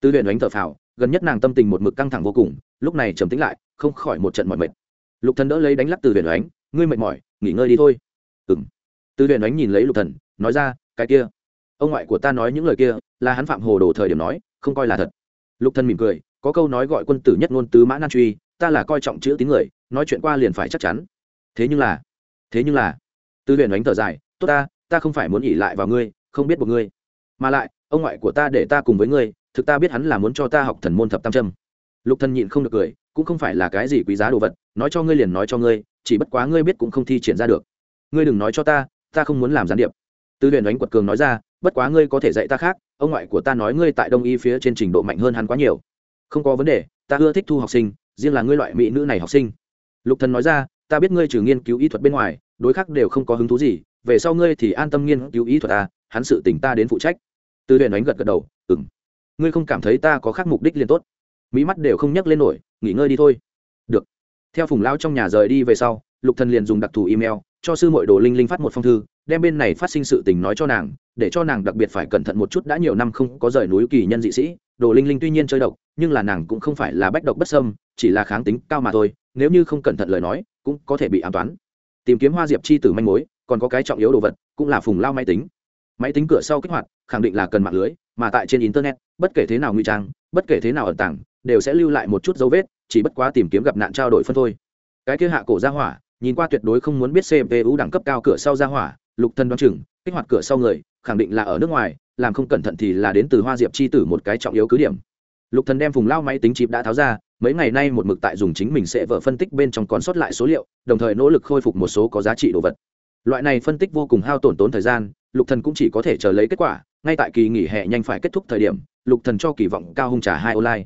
Tư huyện ánh thở phào, gần nhất nàng tâm tình một mực căng thẳng vô cùng, lúc này trầm tĩnh lại, không khỏi một trận mỏi mệt. Lục Thần đỡ lấy đánh lắc từ huyền ánh, ngươi mệt mỏi, nghỉ ngơi đi thôi. ừng Từ huyền ánh nhìn lấy Lục Thần, nói ra, cái kia, ông ngoại của ta nói những lời kia, là hắn phạm hồ đồ thời điểm nói, không coi là thật. Lục Thần mỉm cười, có câu nói gọi quân tử nhất ngôn tứ mã nan truy, ta là coi trọng chữ tín người nói chuyện qua liền phải chắc chắn thế nhưng là thế nhưng là Từ huyền đánh thở dài tốt ta ta không phải muốn ỉ lại vào ngươi không biết một ngươi mà lại ông ngoại của ta để ta cùng với ngươi thực ta biết hắn là muốn cho ta học thần môn thập tam trâm lục thần nhịn không được cười, cũng không phải là cái gì quý giá đồ vật, nói cho ngươi liền nói cho ngươi, chỉ bất quá ngươi biết cũng không thi triển ra được. Ngươi đừng nói cho ta ta không muốn làm gián điệp. Tư huyền đánh quật cường nói ra, bất quá ngươi có thể dạy ta khác, ông ngoại của ta nói ngươi tại đông y phía trên trình độ mạnh hơn hắn quá nhiều. Không có vấn đề, ta ưa thích thu học sinh, riêng là ngươi loại mỹ nữ này học sinh. Lục thần nói ra, ta biết ngươi trừ nghiên cứu y thuật bên ngoài, đối khác đều không có hứng thú gì, về sau ngươi thì an tâm nghiên cứu y thuật ta hắn sự tình ta đến phụ trách. Tư huyền đánh gật gật đầu ừng ngươi không cảm thấy ta có khác mục đích liền tốt. Mỹ mắt đều không nhấc lên nổi, nghỉ ngơi đi thôi. Được. Theo phùng lao trong nhà rời đi về sau, lục thần liền dùng đặc thù email cho sư muội đồ linh linh phát một phong thư, đem bên này phát sinh sự tình nói cho nàng, để cho nàng đặc biệt phải cẩn thận một chút, đã nhiều năm không có rời núi kỳ nhân dị sĩ, đồ linh linh tuy nhiên chơi độc, nhưng là nàng cũng không phải là bách độc bất sâm chỉ là kháng tính cao mà thôi, nếu như không cẩn thận lời nói, cũng có thể bị an toán. Tìm kiếm hoa diệp chi tử manh mối, còn có cái trọng yếu đồ vật, cũng là phùng lao máy tính. Máy tính cửa sau kích hoạt, khẳng định là cần mạng lưới mà tại trên internet, bất kể thế nào nguy trang, bất kể thế nào ẩn tàng, đều sẽ lưu lại một chút dấu vết, chỉ bất quá tìm kiếm gặp nạn trao đổi phân thôi. Cái kia hạ cổ ra hỏa, nhìn qua tuyệt đối không muốn biết cpu đẳng cấp cao cửa sau ra hỏa, lục thân đoán chừng, kích hoạt cửa sau người, khẳng định là ở nước ngoài, làm không cẩn thận thì là đến từ hoa diệp chi tử một cái trọng yếu cứ điểm. Lục thần đem vùng lao máy tính chip đã tháo ra, mấy ngày nay một mực tại dùng chính mình sẽ vợ phân tích bên trong còn sót lại số liệu, đồng thời nỗ lực khôi phục một số có giá trị đồ vật. Loại này phân tích vô cùng hao tổn tốn thời gian, lục thần cũng chỉ có thể chờ lấy kết quả ngay tại kỳ nghỉ hè nhanh phải kết thúc thời điểm, lục thần cho kỳ vọng cao hung trà hai online.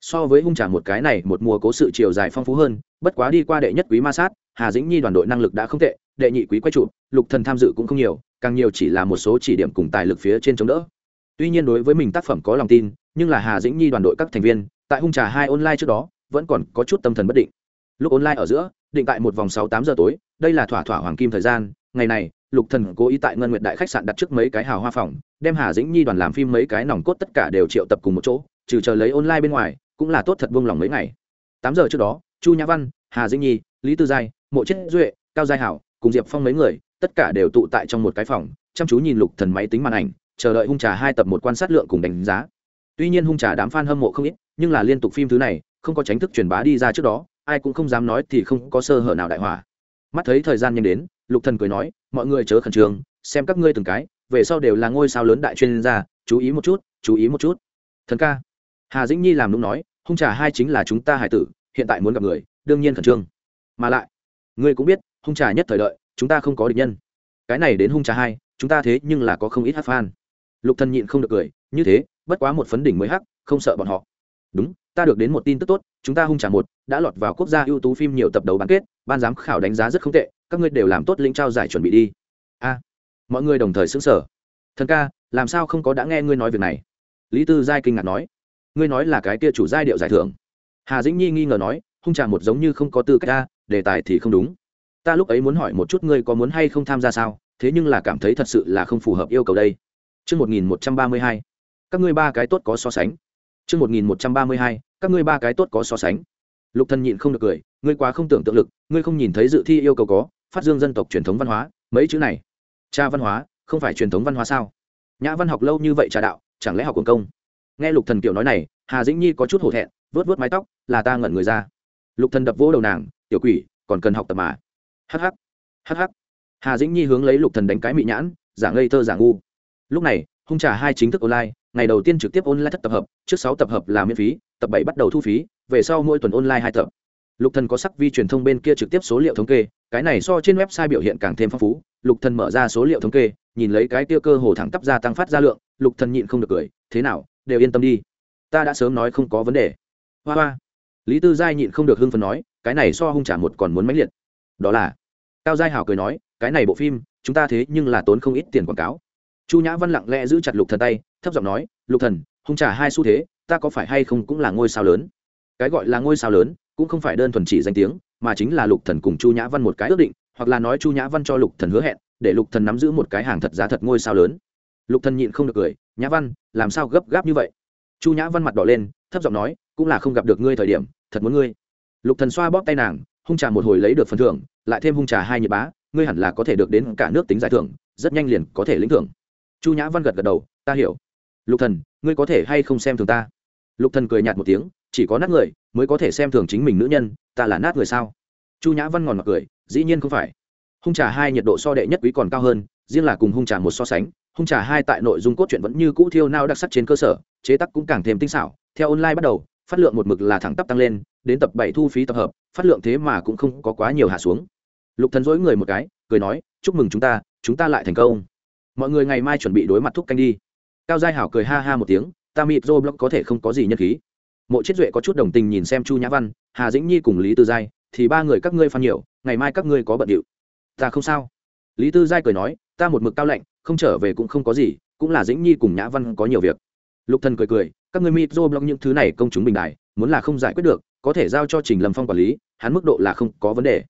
So với hung trà một cái này, một mùa cố sự chiều dài phong phú hơn, bất quá đi qua đệ nhất quý ma sát, hà dĩnh nhi đoàn đội năng lực đã không tệ, đệ nhị quý quay trụ, lục thần tham dự cũng không nhiều, càng nhiều chỉ là một số chỉ điểm cùng tài lực phía trên chống đỡ. Tuy nhiên đối với mình tác phẩm có lòng tin, nhưng là hà dĩnh nhi đoàn đội các thành viên, tại hung trà hai online trước đó, vẫn còn có chút tâm thần bất định. Lúc online ở giữa, định tại một vòng sáu tám giờ tối, đây là thỏa thỏa hoàng kim thời gian, ngày này lục thần cố ý tại ngân nguyệt đại khách sạn đặt trước mấy cái hào hoa phòng, đem hà dĩnh nhi đoàn làm phim mấy cái nòng cốt tất cả đều triệu tập cùng một chỗ, trừ chờ lấy online bên ngoài, cũng là tốt thật buông lòng mấy ngày. Tám giờ trước đó, chu nhã văn, hà dĩnh nhi, lý tư giai, mộ chết duệ, cao giai hảo, cùng diệp phong mấy người, tất cả đều tụ tại trong một cái phòng, chăm chú nhìn lục thần máy tính màn ảnh, chờ đợi hung trà hai tập một quan sát lượng cùng đánh giá. Tuy nhiên hung trà đám fan hâm mộ không ít, nhưng là liên tục phim thứ này, không có tránh thức truyền bá đi ra trước đó, ai cũng không dám nói thì không có sơ hở nào đại hỏa mắt thấy thời gian nhanh đến lục thần cười nói, mọi người chớ khẩn trương, xem các ngươi từng cái, về sau đều là ngôi sao lớn đại chuyên gia, chú ý một chút, chú ý một chút. Thần ca. Hà dĩnh nhi làm đúng nói, hung trà hai chính là chúng ta hải tử, hiện tại muốn gặp người, đương nhiên khẩn trương. Mà lại, ngươi cũng biết, hung trà nhất thời đợi, chúng ta không có địch nhân. Cái này đến hung trà hai, chúng ta thế nhưng là có không ít hát fan. Lục thần nhịn không được cười, như thế, bất quá một phấn đỉnh mới hắc không sợ bọn họ. Đúng, ta được đến một tin tức tốt, chúng ta hung trà một, đã lọt vào quốc gia ưu tú phim nhiều tập đầu bán kết, ban giám khảo đánh giá rất không tệ các ngươi đều làm tốt lĩnh trao giải chuẩn bị đi. A mọi người đồng thời xứng sở thần ca làm sao không có đã nghe ngươi nói việc này? Lý tư giai kinh ngạc nói. Ngươi nói là cái kia chủ giai điệu giải thưởng. Hà dĩnh nhi nghi ngờ nói hung trà một giống như không có tư cách ta đề tài thì không đúng. Ta lúc ấy muốn hỏi một chút ngươi có muốn hay không tham gia sao thế nhưng là cảm thấy thật sự là không phù hợp yêu cầu đây. Trước 1132, các ngươi ba cái tốt có so sánh. Trước 1132, các ngươi ba cái tốt có so sánh. Lục Thần nhịn không được cười, ngươi quá không tưởng tượng lực, ngươi không nhìn thấy dự thi yêu cầu có, phát dương dân tộc truyền thống văn hóa, mấy chữ này. Cha văn hóa, không phải truyền thống văn hóa sao? Nhã văn học lâu như vậy trà đạo, chẳng lẽ học quần công? Nghe Lục Thần kiểu nói này, Hà Dĩnh Nhi có chút hổ thẹn, vớt vớt mái tóc, là ta ngẩn người ra. Lục Thần đập vỗ đầu nàng, tiểu quỷ, còn cần học tập mà. Hắc hắc. Hắc hắc. Hà Dĩnh Nhi hướng lấy Lục Thần đánh cái mị nhãn, giả ngây thơ giả ngu. Lúc này, hung trà hai chính thức online, ngày đầu tiên trực tiếp online thất tập hợp trước sáu tập hợp là miễn phí tập bảy bắt đầu thu phí về sau mỗi tuần online hai tập lục thần có sắc vi truyền thông bên kia trực tiếp số liệu thống kê, cái này so trên website biểu hiện càng thêm phong phú. Lục thần mở ra số liệu thống kê, nhìn lấy cái tiêu cơ hồ thẳng tắp ra tăng phát ra lượng, lục thần nhịn không được cười, thế nào, đều yên tâm đi. Ta đã sớm nói không có vấn đề. Hoa hoa. Lý tư giai nhịn không được hưng phấn nói, cái này so hung trả một còn muốn mãnh liệt. Đó là. Cao giai hảo cười nói, cái này bộ phim, chúng ta thế nhưng là tốn không ít tiền quảng cáo. Chu nhã văn lặng lẽ giữ chặt lục thần tay, thấp giọng nói, lục thần, hung trả hai xu thế, ta có phải hay không cũng là ngôi sao lớn? Cái gọi là ngôi sao lớn cũng không phải đơn thuần chỉ danh tiếng, mà chính là lục thần cùng chu nhã văn một cái ước định, hoặc là nói chu nhã văn cho lục thần hứa hẹn, để lục thần nắm giữ một cái hàng thật giá thật ngôi sao lớn. Lục thần nhịn không được cười, nhã văn, làm sao gấp gáp như vậy? Chu nhã văn mặt đỏ lên, thấp giọng nói, cũng là không gặp được ngươi thời điểm, thật muốn ngươi. Lục thần xoa bóp tay nàng, hung trà một hồi lấy được phần thưởng, lại thêm hung trà hai nhiệt bá, ngươi hẳn là có thể được đến cả nước tính giải thưởng, rất nhanh liền có thể lĩnh thưởng. Chu nhã văn gật gật đầu, ta hiểu. Lục thần, ngươi có thể hay không xem thường ta? Lục thần cười nhạt một tiếng, chỉ có nát người mới có thể xem thường chính mình nữ nhân, ta là nát người sao? Chu nhã văn ngòn mặc cười, dĩ nhiên không phải. Hung trà hai nhiệt độ so đệ nhất quý còn cao hơn, riêng là cùng hung trà một so sánh, hung trà hai tại nội dung cốt truyện vẫn như cũ thiêu nao đặc sắc trên cơ sở, chế tác cũng càng thêm tinh xảo. Theo online bắt đầu, phát lượng một mực là thẳng tắp tăng lên, đến tập bảy thu phí tập hợp, phát lượng thế mà cũng không có quá nhiều hạ xuống. Lục thần dối người một cái, cười nói, chúc mừng chúng ta chúng ta lại thành công. Mọi người ngày mai chuẩn bị đối mặt thúc canh đi. Cao giai hảo cười ha ha một tiếng, ta mịt dô blog có thể không có gì nhân khí mộ chiết duệ có chút đồng tình nhìn xem chu nhã văn, hà dĩnh nhi cùng lý tư giai, thì ba người các ngươi phan nhiều, ngày mai các ngươi có bận điệu. Ta không sao. Lý tư giai cười nói, ta một mực cao lạnh không trở về cũng không có gì, cũng là dĩnh nhi cùng nhã văn có nhiều việc. Lục thần cười cười, các ngươi mịt dô blog những thứ này công chúng bình đại, muốn là không giải quyết được, có thể giao cho trình lâm phong quản lý, hắn mức độ là không có vấn đề.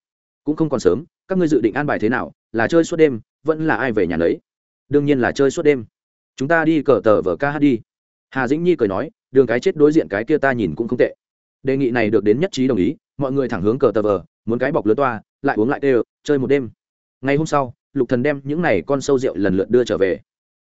Cũng không còn sớm, các ngươi dự định an bài thế nào, là chơi suốt đêm, vẫn là ai về nhà lấy đương nhiên là chơi suốt đêm. Chúng ta đi cờ tờ vở ca hát đi hà dĩnh nhi cười nói, đường cái chết đối diện cái kia ta nhìn cũng không tệ. Đề nghị này được đến nhất trí đồng ý, mọi người thẳng hướng cờ tờ vờ, muốn cái bọc lớn toa, lại uống lại tê, chơi một đêm. Ngày hôm sau, lục thần đem những này con sâu rượu lần lượt đưa trở về.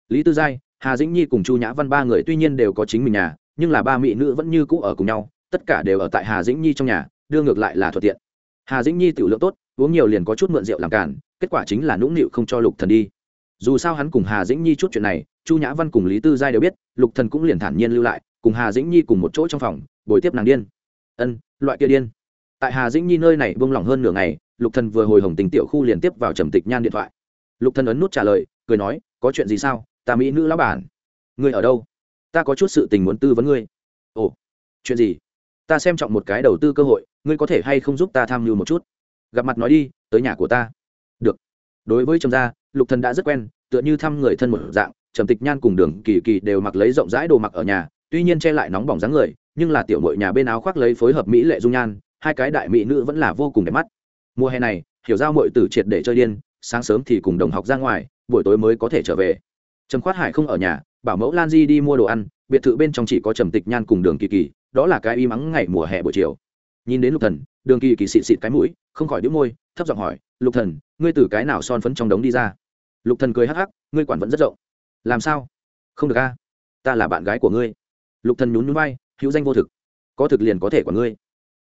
Lý tư giai, hà dĩnh nhi cùng chu nhã văn ba người tuy nhiên đều có chính mình nhà, nhưng là ba mỹ nữ vẫn như cũ ở cùng nhau, tất cả đều ở tại hà dĩnh nhi trong nhà, đưa ngược lại là thuận tiện. Hà dĩnh nhi tiểu lượng tốt, uống nhiều liền có chút mượn rượu làm cản, kết quả chính là nũng nịu không cho lục thần đi. Dù sao hắn cùng hà dĩnh nhi chút chuyện này chu nhã văn cùng lý tư giai đều biết, lục thần cũng liền thản nhiên lưu lại, cùng hà dĩnh nhi cùng một chỗ trong phòng bồi tiếp nàng điên. Ân, loại kia điên. Tại hà dĩnh nhi nơi này buông lỏng hơn nửa ngày, lục thần vừa hồi hồng tình tiểu khu liền tiếp vào trầm tịch nhan điện thoại. Lục thần ấn nút trả lời, cười nói, có chuyện gì sao? Ta mỹ nữ lão bản. Ngươi ở đâu? Ta có chút sự tình muốn tư vấn ngươi. Ồ, chuyện gì? Ta xem trọng một cái đầu tư cơ hội, ngươi có thể hay không giúp ta tham mưu một chút? Gặp mặt nói đi, tới nhà của ta. Được. Đối với trầm gia, lục thần đã rất quen, tựa như thăm người thân một dạng trầm tịch nhan cùng đường kỳ kỳ đều mặc lấy rộng rãi đồ mặc ở nhà, tuy nhiên che lại nóng bỏng dáng người, nhưng là tiểu mội nhà bên áo khoác lấy phối hợp mỹ lệ dung nhan, hai cái đại mỹ nữ vẫn là vô cùng đẹp mắt. Mùa hè này, hiểu giao mội tử triệt để chơi điên, sáng sớm thì cùng đồng học ra ngoài, buổi tối mới có thể trở về. Trầm khoát hải không ở nhà, bảo mẫu lan di đi mua đồ ăn, biệt thự bên trong chỉ có trầm tịch nhan cùng đường kỳ kỳ, đó là cái y mắng ngày mùa hè buổi chiều. Nhìn đến lục thần, đường kỳ kỳ xịt xịt cái mũi, không khỏi đĩu môi, thấp giọng hỏi, lục thần, ngươi từ cái nào son phấn trong đống đi ra? Lục thần cười hắc hắc, ngươi quản vẫn rất rộng làm sao? Không được a. Ta là bạn gái của ngươi. Lục thần nhún nhún vai, hữu danh vô thực. Có thực liền có thể của ngươi.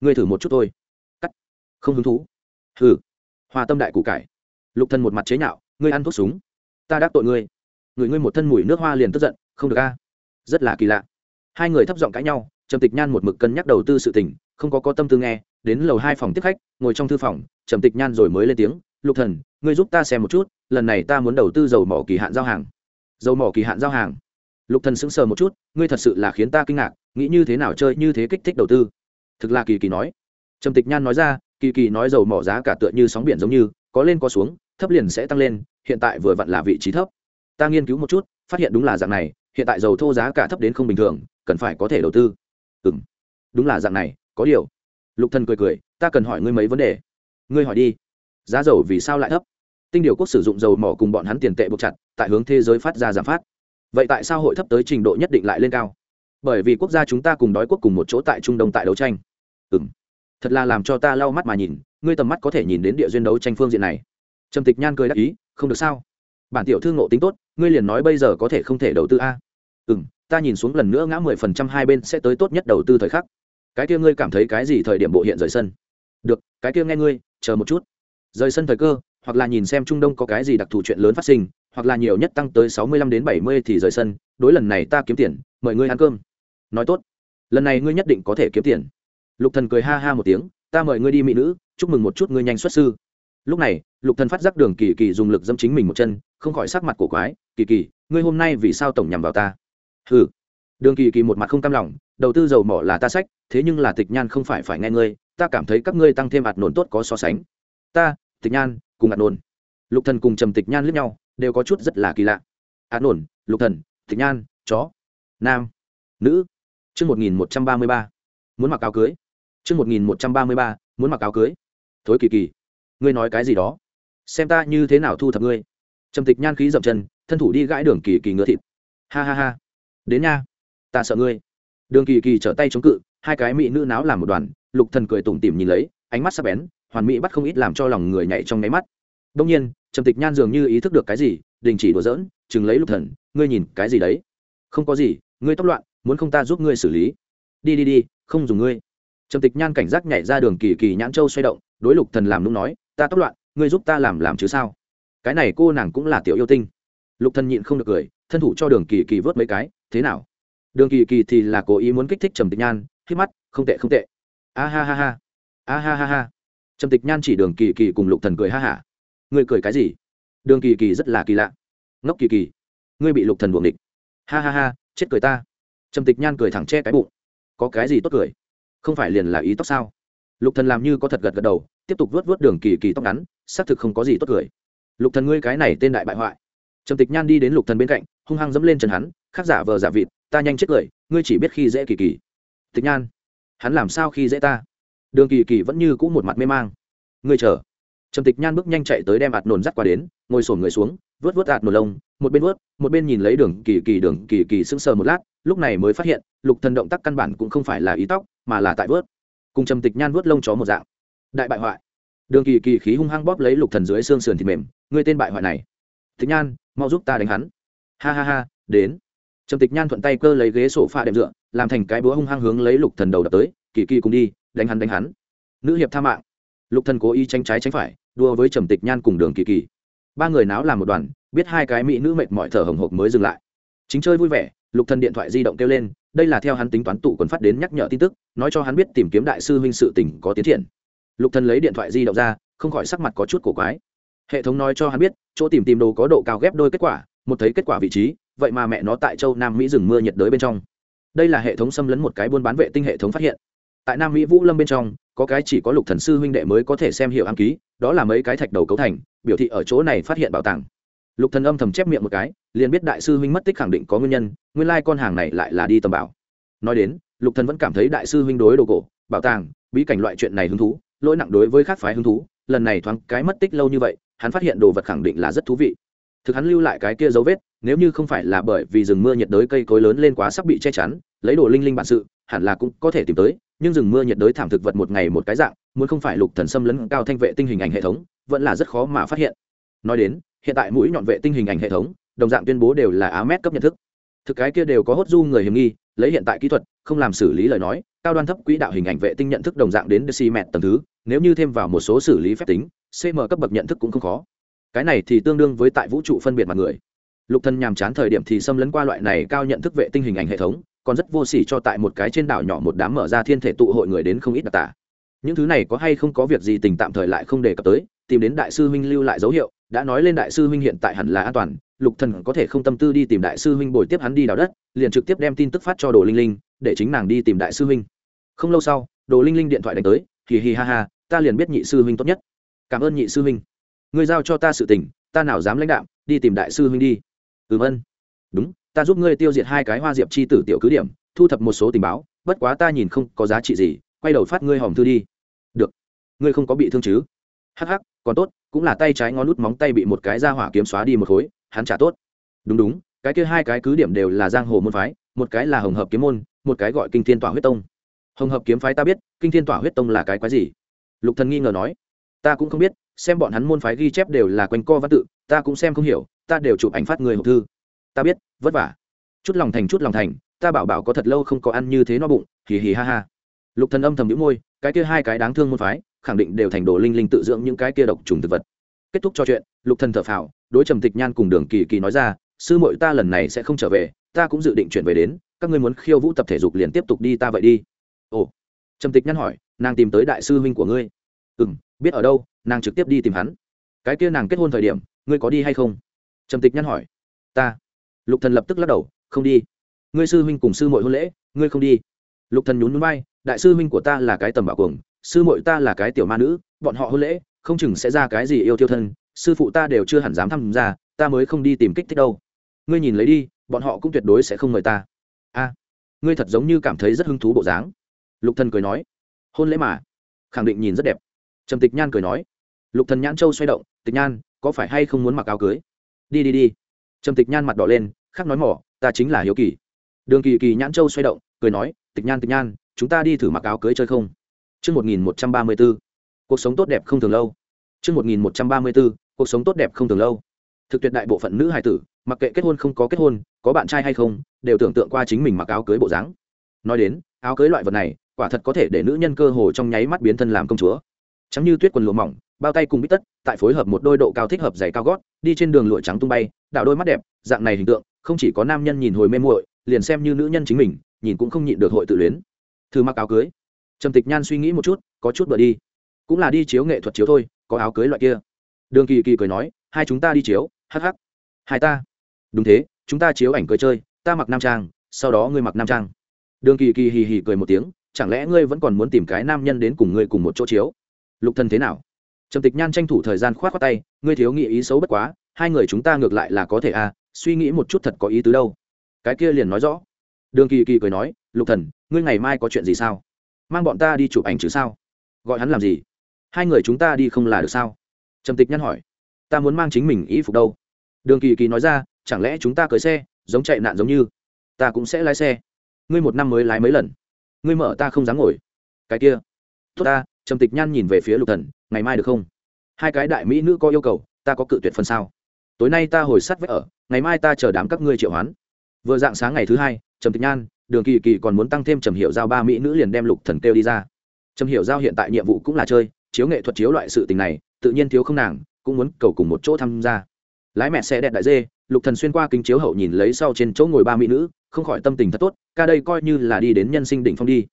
Ngươi thử một chút thôi. Cắt. Không hứng thú. Hừ. Hòa tâm đại củ cải. Lục thần một mặt chế nhạo, ngươi ăn thuốc súng. Ta đáp tội ngươi. Người ngươi một thân mùi nước hoa liền tức giận, không được a. Rất là kỳ lạ. Hai người thấp giọng cãi nhau, trầm tịch nhan một mực cân nhắc đầu tư sự tình, không có có tâm tư nghe, đến lầu hai phòng tiếp khách, ngồi trong thư phòng, trầm tịch nhan rồi mới lên tiếng, lục thần, ngươi giúp ta xem một chút, lần này ta muốn đầu tư dầu mỏ kỳ hạn giao hàng dầu mỏ kỳ hạn giao hàng. Lục thần sững sờ một chút, ngươi thật sự là khiến ta kinh ngạc, nghĩ như thế nào chơi như thế kích thích đầu tư? Thực là kỳ kỳ nói. Trầm tịch nhan nói ra, kỳ kỳ nói dầu mỏ giá cả tựa như sóng biển giống như, có lên có xuống, thấp liền sẽ tăng lên, hiện tại vừa vặn là vị trí thấp. Ta nghiên cứu một chút, phát hiện đúng là dạng này, hiện tại dầu thô giá cả thấp đến không bình thường, cần phải có thể đầu tư. Ừm, đúng là dạng này, có điều. Lục thần cười cười, ta cần hỏi ngươi mấy vấn đề. Ngươi hỏi đi. Giá dầu vì sao lại thấp? Tinh điều quốc sử dụng dầu mỏ cùng bọn hắn tiền tệ buộc chặt, tại hướng thế giới phát ra giảm phát. Vậy tại sao hội thấp tới trình độ nhất định lại lên cao? Bởi vì quốc gia chúng ta cùng đói quốc cùng một chỗ tại trung đông tại đấu tranh. Ừ m thật là làm cho ta lau mắt mà nhìn, ngươi tầm mắt có thể nhìn đến địa duyên đấu tranh phương diện này. Trầm tịch nhan cười đáp ý, không được sao? Bản tiểu thư ngộ tính tốt, ngươi liền nói bây giờ có thể không thể đầu tư a? Ừ m ta nhìn xuống lần nữa ngã mười phần trăm hai bên sẽ tới tốt nhất đầu tư thời khắc. Cái kia ngươi cảm thấy cái gì thời điểm bộ hiện rời sân? Được, cái kia nghe ngươi, chờ một chút. Rời sân thời cơ hoặc là nhìn xem trung đông có cái gì đặc thù chuyện lớn phát sinh, hoặc là nhiều nhất tăng tới sáu mươi lăm đến bảy mươi thì rời sân, đối lần này ta kiếm tiền, mời ngươi ăn cơm. Nói tốt. Lần này ngươi nhất định có thể kiếm tiền. Lục thần cười ha ha một tiếng, ta mời ngươi đi mỹ nữ, chúc mừng một chút ngươi nhanh xuất sư. Lúc này, lục thần phát giác đường kỳ kỳ dùng lực dâm chính mình một chân, không khỏi sắc mặt cổ quái, kỳ kỳ, ngươi hôm nay vì sao tổng nhằm vào ta? Hừ. Đường kỳ kỳ một mặt không cam lòng, đầu tư dầu mỏ là ta sách, thế nhưng là tịch nhan không phải phải nghe ngươi, ta cảm thấy các ngươi tăng thêm ạt nổn tốt có so sánh. Ta, tịch nhan cùng ạt nổn lục thần cùng trầm tịch nhan lướt nhau, đều có chút rất là kỳ lạ. Ạt nổn lục thần, tịch nhan, chó, nam, nữ. Chương một nghìn một trăm ba mươi ba, muốn mặc áo cưới. Chương một nghìn một trăm ba mươi ba, muốn mặc áo cưới. Thối kỳ kỳ, ngươi nói cái gì đó? Xem ta như thế nào thu thập ngươi? Trầm tịch nhan khí dậm chân, thân thủ đi gãi đường kỳ kỳ ngựa thịt. Ha ha ha. Đến nha, ta sợ ngươi. Đường kỳ kỳ trở tay chống cự, hai cái mỹ nữ náo làm một đoàn, lục thần cười tủm tỉm nhìn lấy, ánh mắt sắc bén hoàn mỹ bắt không ít làm cho lòng người nhảy trong nháy mắt. Đông nhiên, trầm tịch nhan dường như ý thức được cái gì, đình chỉ đùa giỡn, chừng lấy lục thần, ngươi nhìn cái gì đấy? Không có gì, ngươi tóc loạn, muốn không ta giúp ngươi xử lý? Đi đi đi, không dùng ngươi. Trầm tịch nhan cảnh giác nhảy ra đường kỳ kỳ nhãn châu xoay động, đối lục thần làm nũng nói, ta tóc loạn, ngươi giúp ta làm làm chứ sao? Cái này cô nàng cũng là tiểu yêu tinh. Lục thần nhịn không được cười, thân thủ cho đường kỳ kỳ vớt mấy cái, thế nào? Đường kỳ kỳ thì là cố ý muốn kích thích trầm tịch nhan khi mắt, không tệ không tệ. A ha ha ha, a ha ha ha trầm tịch nhan chỉ đường kỳ kỳ cùng lục thần cười ha hả. Ngươi cười cái gì? Đường kỳ kỳ rất là kỳ lạ. Ngốc kỳ kỳ, ngươi bị lục thần buồng địch ha ha ha, chết cười ta. Trầm tịch nhan cười thẳng che cái bụng. Có cái gì tốt cười? Không phải liền là ý tóc sao? Lục thần làm như có thật gật gật đầu, tiếp tục vuốt vuốt đường kỳ kỳ tóc ngắn, xác thực không có gì tốt cười. Lục thần ngươi cái này tên đại bại hoại. Trầm tịch nhan đi đến lục thần bên cạnh, hung hăng dẫm lên chân hắn, khắc giả vờ giả vịt, ta nhanh chết cười, ngươi chỉ biết khi dễ kỳ kỳ. Tịch nhan, hắn làm sao khi dễ ta? Đường kỳ kỳ vẫn như cũ một mặt mê mang. Người chờ. Trầm tịch nhan bước nhanh chạy tới đem ạt nồn dắt qua đến, ngồi sổn người xuống, vớt vớt ạt nồn lông, một bên vớt, một bên nhìn lấy đường kỳ kỳ, đường kỳ kỳ sững sờ một lát, lúc này mới phát hiện, lục thần động tác căn bản cũng không phải là ý tóc, mà là tại vớt. Cùng trầm tịch nhan vớt lông chó một dạng. Đại bại hoại. Đường kỳ kỳ khí hung hăng bóp lấy lục thần dưới xương sườn thịt mềm người tên bại hoại này. Tịch nhan, mau giúp ta đánh hắn. Ha ha ha, đến. Trầm tịch nhan thuận tay cơ lấy ghế sổ pha đệm dựa, làm thành cái búa hung hăng hướng lấy lục thần đầu đập tới kỳ kỳ cùng đi, đánh hắn đánh hắn. Nữ hiệp tha mạng. Lục thần cố ý tránh trái tránh phải đua với trầm tịch nhan cùng đường kỳ kỳ. Ba người náo làm một đoàn, biết hai cái mỹ nữ mệt mỏi thở hồng hộc mới dừng lại. Chính chơi vui vẻ, lục thần điện thoại di động kêu lên, đây là theo hắn tính toán tụ quần phát đến nhắc nhở tin tức, nói cho hắn biết tìm kiếm đại sư huynh sự tình có tiến triển. Lục thần lấy điện thoại di động ra, không khỏi sắc mặt có chút cổ quái. Hệ thống nói cho hắn biết, chỗ tìm tìm đồ có độ cao ghép đôi kết quả, một thấy kết quả vị trí, vậy mà mẹ nó tại châu nam mỹ rừng mưa nhiệt đới bên trong. Đây là hệ thống xâm lấn một cái buôn bán vệ tinh hệ thống phát hiện tại nam mỹ vũ lâm bên trong, có cái chỉ có lục thần sư huynh đệ mới có thể xem hiểu ám ký, đó là mấy cái thạch đầu cấu thành, biểu thị ở chỗ này phát hiện bảo tàng. Lục thần âm thầm chép miệng một cái, liền biết đại sư huynh mất tích khẳng định có nguyên nhân, nguyên lai con hàng này lại là đi tầm bảo. Nói đến, lục thần vẫn cảm thấy đại sư huynh đối đồ cổ, bảo tàng, bí cảnh loại chuyện này hứng thú, lỗi nặng đối với khác phái hứng thú, lần này thoáng cái mất tích lâu như vậy, hắn phát hiện đồ vật khẳng định là rất thú vị. Thực hắn lưu lại cái kia dấu vết, nếu như không phải là bởi vì rừng mưa nhiệt đới cây cối lớn lên quá sắp bị che chắn, lấy đồ linh linh bản sự, hẳn là cũng có thể tìm tới nhưng rừng mưa nhiệt đới thảm thực vật một ngày một cái dạng, muốn không phải lục thần xâm lấn cao thanh vệ tinh hình ảnh hệ thống, vẫn là rất khó mà phát hiện. Nói đến, hiện tại mũi nhọn vệ tinh hình ảnh hệ thống, đồng dạng tuyên bố đều là á mét cấp nhận thức. Thực cái kia đều có hốt du người hiểm nghi, lấy hiện tại kỹ thuật, không làm xử lý lời nói, cao đoan thấp quỹ đạo hình ảnh vệ tinh nhận thức đồng dạng đến decimet tầng thứ, nếu như thêm vào một số xử lý phép tính cm cấp bậc nhận thức cũng không khó. Cái này thì tương đương với tại vũ trụ phân biệt mặt người. Lục thần nhàm chán thời điểm thì xâm lấn qua loại này cao nhận thức vệ tinh hình ảnh hệ thống còn rất vô sỉ cho tại một cái trên đảo nhỏ một đám mở ra thiên thể tụ hội người đến không ít đặc tả. Những thứ này có hay không có việc gì tình tạm thời lại không đề cập tới, tìm đến đại sư huynh lưu lại dấu hiệu, đã nói lên đại sư huynh hiện tại hẳn là an toàn, lục thần có thể không tâm tư đi tìm đại sư huynh bồi tiếp hắn đi đào đất, liền trực tiếp đem tin tức phát cho đồ linh linh, để chính nàng đi tìm đại sư huynh. Không lâu sau, đồ linh linh điện thoại đánh tới, hì hì ha ha, ta liền biết nhị sư huynh tốt nhất. Cảm ơn nhị sư huynh. Người giao cho ta sự tình, ta nào dám lãnh đạo đi tìm đại sư huynh đi. Ừm, ân. Đúng ta giúp ngươi tiêu diệt hai cái hoa diệp chi tử tiểu cứ điểm, thu thập một số tình báo, bất quá ta nhìn không có giá trị gì, quay đầu phát ngươi hòm thư đi. Được, ngươi không có bị thương chứ? Hắc hắc, còn tốt, cũng là tay trái ngón nút móng tay bị một cái ra hỏa kiếm xóa đi một khối, hắn trả tốt. Đúng đúng, cái kia hai cái cứ điểm đều là giang hồ môn phái, một cái là hồng hợp kiếm môn, một cái gọi kinh thiên tỏa huyết tông. Hồng hợp kiếm phái ta biết, kinh thiên tỏa huyết tông là cái quái gì? Lục thần nghi ngờ nói. Ta cũng không biết, xem bọn hắn môn phái ghi chép đều là quanh co văn tự, ta cũng xem không hiểu, ta đều chụp ảnh phát người hộp thư ta biết, vất vả. Chút lòng thành, chút lòng thành, ta bảo bảo có thật lâu không có ăn như thế no bụng, hì hì ha ha. Lục thần âm thầm nhíu môi, cái kia hai cái đáng thương môn phái, khẳng định đều thành đồ linh linh tự dưỡng những cái kia độc trùng thực vật. Kết thúc trò chuyện, lục thần thở phào, đối trầm tịch nhan cùng đường kỳ kỳ nói ra, sư muội ta lần này sẽ không trở về, ta cũng dự định chuyển về đến, các ngươi muốn khiêu vũ tập thể dục liền tiếp tục đi ta vậy đi. Ồ. Trầm tịch nhan hỏi, nàng tìm tới đại sư huynh của ngươi. Ừ biết ở đâu, nàng trực tiếp đi tìm hắn. Cái kia nàng kết hôn thời điểm, ngươi có đi hay không? Trầm tịch nhăn hỏi, ta lục thần lập tức lắc đầu, không đi. Ngươi sư huynh cùng sư muội hôn lễ, ngươi không đi. Lục thần nhún nhún vai, đại sư huynh của ta là cái tầm bảo cuồng, sư muội ta là cái tiểu ma nữ, bọn họ hôn lễ, không chừng sẽ ra cái gì yêu tiêu thân, sư phụ ta đều chưa hẳn dám tham gia, ta mới không đi tìm kích thích đâu. Ngươi nhìn lấy đi, bọn họ cũng tuyệt đối sẽ không mời ta. A, ngươi thật giống như cảm thấy rất hứng thú bộ dáng. Lục thần cười nói. Hôn lễ mà. Khẳng định nhìn rất đẹp. Trầm tịch nhan cười nói. Lục thần nhãn châu xoay động, tịch nhan, có phải hay không muốn mặc áo cưới? Đi đi đi trầm tịch nhan mặt đỏ lên khắc nói mỏ ta chính là hiếu kỳ đường kỳ kỳ nhãn châu xoay động cười nói tịch nhan tịch nhan chúng ta đi thử mặc áo cưới chơi không Trước 1134, cuộc sống tốt đẹp không thường lâu. Trước 1134, cuộc sống tốt đẹp không thường lâu. Thực tuyệt đại bộ phận nữ hài tử, mặc kệ kết hôn không có kết hôn, có bạn trai hay không, đều tưởng tượng qua chính mình mặc áo cưới bộ dáng. Nói đến, áo cưới loại vật này, quả thật có thể để nữ nhân cơ hồ trong nháy mắt biến thân làm công chúa chấm như tuyết quần lụa mỏng bao tay cùng bít tất, tại phối hợp một đôi độ cao thích hợp giày cao gót, đi trên đường lụa trắng tung bay đạo đôi mắt đẹp, dạng này hình tượng, không chỉ có nam nhân nhìn hồi mê muội, liền xem như nữ nhân chính mình, nhìn cũng không nhịn được hội tự luyến. Thư mặc áo cưới. Trầm tịch nhan suy nghĩ một chút, có chút bờ đi. Cũng là đi chiếu nghệ thuật chiếu thôi, có áo cưới loại kia. Đường kỳ kỳ cười nói, hai chúng ta đi chiếu hh hai ta. Đúng thế, chúng ta chiếu ảnh cưới chơi, ta mặc nam trang, sau đó ngươi mặc nam trang. Đường kỳ kỳ hì hì cười một tiếng, chẳng lẽ ngươi vẫn còn muốn tìm cái nam nhân đến cùng ngươi cùng một chỗ chiếu? Lục thần thế nào? Trầm tịch nhan tranh thủ thời gian khoát khoát tay, ngươi thiếu nghĩ ý xấu bất quá, hai người chúng ta ngược lại là có thể à suy nghĩ một chút thật có ý tứ đâu. Cái kia liền nói rõ. Đường kỳ kỳ cười nói, lục thần, ngươi ngày mai có chuyện gì sao? Mang bọn ta đi chụp ảnh chứ sao? Gọi hắn làm gì? Hai người chúng ta đi không là được sao? Trầm tịch nhan hỏi. Ta muốn mang chính mình ý phục đâu? Đường kỳ kỳ nói ra, chẳng lẽ chúng ta cưới xe, giống chạy nạn giống như? Ta cũng sẽ lái xe. Ngươi một năm mới lái mấy lần? Ngươi mở ta không dám ngồi. Cái kia. Tốt ta trầm tịch nhan nhìn về phía lục thần, ngày mai được không? Hai cái đại mỹ nữ có yêu cầu, ta có cự tuyệt phần sao? Tối nay ta hồi sắt vẽ ở, ngày mai ta chờ đám các ngươi triệu hoán. Vừa dạng sáng ngày thứ hai, trầm tịch nhan, đường kỳ kỳ còn muốn tăng thêm trầm hiệu giao ba mỹ nữ liền đem lục thần kêu đi ra. Trầm hiệu giao hiện tại nhiệm vụ cũng là chơi, chiếu nghệ thuật chiếu loại sự tình này, tự nhiên thiếu không nàng, cũng muốn cầu cùng một chỗ tham gia. Lái mẹ xe đẹp đại dê, lục thần xuyên qua kính chiếu hậu nhìn lấy sau trên chỗ ngồi ba mỹ nữ, không khỏi tâm tình thật tốt, ca đây coi như là đi đến nhân sinh đỉnh phong đi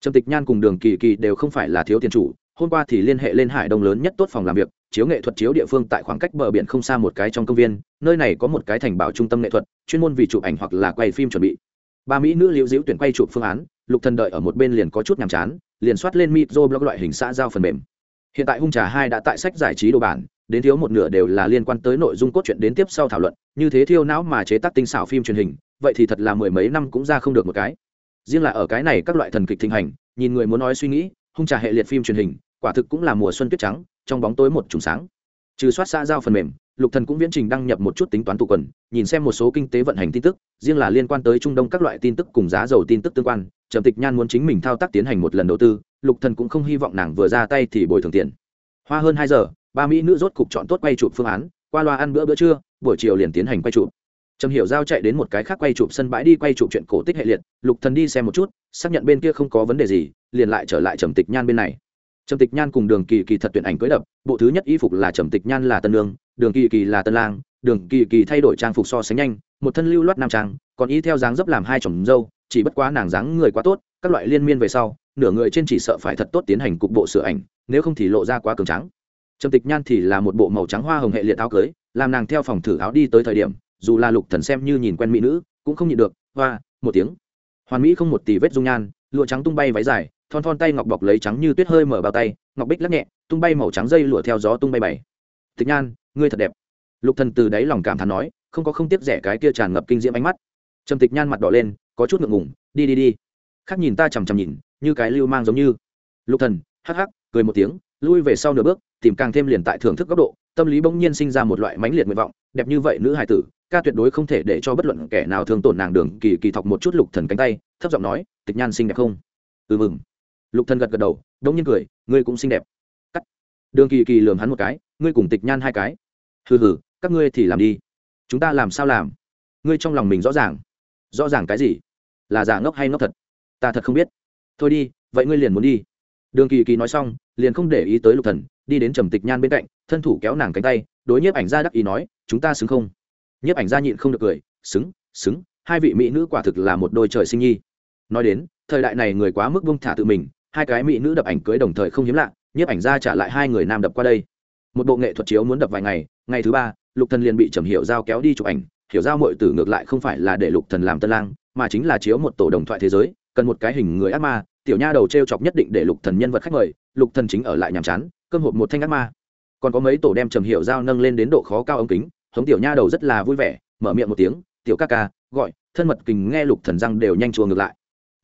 trầm tịch nhan cùng đường kỳ kỳ đều không phải là thiếu tiền chủ, hôm qua thì liên hệ lên hải đông lớn nhất tốt phòng làm việc, chiếu nghệ thuật chiếu địa phương tại khoảng cách bờ biển không xa một cái trong công viên, nơi này có một cái thành bảo trung tâm nghệ thuật, chuyên môn vì chụp ảnh hoặc là quay phim chuẩn bị. Ba mỹ nữ liễu diễu tuyển quay chụp phương án, lục thần đợi ở một bên liền có chút nhàm chán, liền soát lên micro blog loại hình xã giao phần mềm. Hiện tại hung trà hai đã tại sách giải trí đồ bản, đến thiếu một nửa đều là liên quan tới nội dung cốt truyện đến tiếp sau thảo luận, như thế thiêu não mà chế tác tinh xảo phim truyền hình, vậy thì thật là mười mấy năm cũng ra không được một cái riêng là ở cái này các loại thần kịch thịnh hành, nhìn người muốn nói suy nghĩ, hung trà hệ liệt phim truyền hình, quả thực cũng là mùa xuân tuyết trắng, trong bóng tối một trùng sáng. Trừ soát xã giao phần mềm, lục thần cũng viễn trình đăng nhập một chút tính toán tụ quần, nhìn xem một số kinh tế vận hành tin tức, riêng là liên quan tới trung đông các loại tin tức cùng giá dầu tin tức tương quan, trầm tịch nhan muốn chính mình thao tác tiến hành một lần đầu tư, lục thần cũng không hy vọng nàng vừa ra tay thì bồi thường tiền. Hoa hơn hai giờ, ba mỹ nữ rốt cục chọn tốt quay chụp phương án, qua loa ăn bữa bữa trưa, buổi chiều liền tiến hành quay chụp trầm hiểu giao chạy đến một cái khác quay chụp sân bãi đi quay chụp chuyện cổ tích hệ liệt, lục thần đi xem một chút, xác nhận bên kia không có vấn đề gì, liền lại trở lại trầm tịch nhan bên này. Trầm tịch nhan cùng đường kỳ kỳ thật tuyển ảnh cưới đập, bộ thứ nhất y phục là trầm tịch nhan là tân lương đường kỳ kỳ là tân lang, đường kỳ kỳ thay đổi trang phục so sánh nhanh, một thân lưu loát nam trang, còn y theo dáng dấp làm hai chồng dâu, chỉ bất quá nàng dáng người quá tốt, các loại liên miên về sau, nửa người trên chỉ sợ phải thật tốt tiến hành cục bộ sửa ảnh, nếu không thì lộ ra quá cường trắng trầm tịch nhan thì là một bộ màu trắng hoa hồng hệ liệt áo cưới, làm nàng theo phòng thử áo đi tới thời điểm dù là lục thần xem như nhìn quen mỹ nữ, cũng không nhịn được, hoa, một tiếng. Hoàn mỹ không một tỷ vết dung nhan, lụa trắng tung bay váy dài, thon thon tay ngọc bọc lấy trắng như tuyết hơi mở bao tay, ngọc bích lắc nhẹ, tung bay màu trắng dây lụa theo gió tung bay bảy. Tịch nhan, ngươi thật đẹp. Lục thần từ đáy lòng cảm thán nói, không có không tiếc rẻ cái kia tràn ngập kinh diễm ánh mắt. Trầm tịch nhan mặt đỏ lên, có chút ngượng ngùng, đi đi đi. Khác nhìn ta chằm chằm nhìn, như cái lưu mang giống như. Lục thần, hắc hắc, cười một tiếng lui về sau nửa bước, tìm càng thêm liền tại thưởng thức góc độ, tâm lý bỗng nhiên sinh ra một loại mãnh liệt nguyện vọng, đẹp như vậy nữ hài tử, ca tuyệt đối không thể để cho bất luận kẻ nào thương tổn nàng đường, kỳ kỳ thọc một chút lục thần cánh tay, thấp giọng nói, tịch nhan xinh đẹp không? Ừ mừng. Lục thần gật gật đầu đống nhiên cười, ngươi cũng xinh đẹp. Cắt. Đường kỳ kỳ lườm hắn một cái, ngươi cùng tịch nhan hai cái. Hừ hừ, các ngươi thì làm đi. Chúng ta làm sao làm? Ngươi trong lòng mình rõ ràng. Rõ ràng cái gì? Là giả ngốc hay ngốc thật? Ta thật không biết. Thôi đi, vậy ngươi liền muốn đi đường kỳ kỳ nói xong, liền không để ý tới lục thần, đi đến trầm tịch nhan bên cạnh, thân thủ kéo nàng cánh tay, đối nhiếp ảnh gia đắc ý nói, chúng ta xứng không? Nhiếp ảnh gia nhịn không được cười, xứng xứng, hai vị mỹ nữ quả thực là một đôi trời sinh nhi. Nói đến, thời đại này người quá mức buông thả tự mình, hai cái mỹ nữ đập ảnh cưới đồng thời không hiếm lạ, nhiếp ảnh gia trả lại hai người nam đập qua đây. Một bộ nghệ thuật chiếu muốn đập vài ngày ngày thứ ba, lục thần liền bị trầm hiểu giao kéo đi chụp ảnh. Hiểu giao muội tử ngược lại không phải là để lục thần làm tân lang, mà chính là chiếu một tổ đồng thoại thế giới, cần một cái hình người ác ma tiểu nha đầu t r e o chọc nhất định để lục thần nhân vật khách mời, lục thần chính ở lại nhàm chán, cơm hộp một thanh ác ma. Còn có mấy tổ đem trầm hiệu dao nâng lên đến độ khó cao ống kính, hống tiểu nha đầu rất là vui vẻ, mở miệng một tiếng, tiểu ca ca, gọi, thân mật kình nghe lục thần răng đều nhanh chùa ngược lại.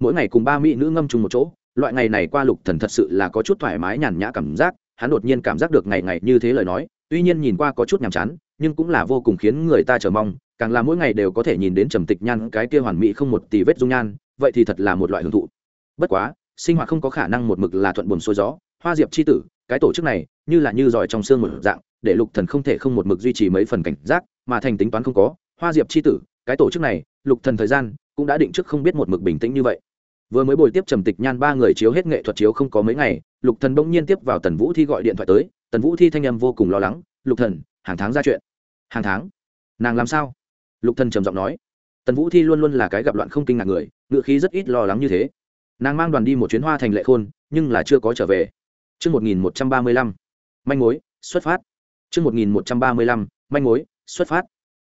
Mỗi ngày cùng ba mỹ nữ ngâm chung một chỗ, loại ngày này qua lục thần thật sự là có chút thoải mái nhàn nhã cảm giác, hắn đột nhiên cảm giác được ngày ngày như thế lời nói, tuy nhiên nhìn qua có chút nhàm chán, nhưng cũng là vô cùng khiến người ta chờ mong, càng là mỗi ngày đều có thể nhìn đến trầm tịch nhan cái kia hoàn mỹ không một tì vết dung nhan, vậy thì thật là một loại hưởng thụ bất quá, sinh hoạt không có khả năng một mực là thuận buồm xuôi gió, hoa diệp c h i tử, cái tổ chức này, như là như giỏi trong xương một dạng, để lục thần không thể không một mực duy trì mấy phần cảnh giác, mà thành tính toán không có, hoa diệp c h i tử, cái tổ chức này, lục thần thời gian, cũng đã định trước không biết một mực bình tĩnh như vậy. Vừa mới bồi tiếp trầm tịch nhan ba người chiếu hết nghệ thuật chiếu không có mấy ngày, lục thần bỗng nhiên tiếp vào tần vũ thi gọi điện thoại tới, tần vũ thi thanh âm vô cùng lo lắng, lục thần, hàng tháng ra chuyện. Hàng tháng? Nàng làm sao? Lục thần trầm giọng nói. Tần vũ thi luôn luôn là cái gặp loạn không kinh ngạc người ngựa khí rất ít lo lắng như thế nàng mang đoàn đi một chuyến hoa thành lệ khôn, nhưng là chưa có trở về. Chương một nghìn một trăm ba mươi lăm, manh mối, xuất phát. Chương một nghìn một trăm ba mươi lăm, manh mối, xuất phát.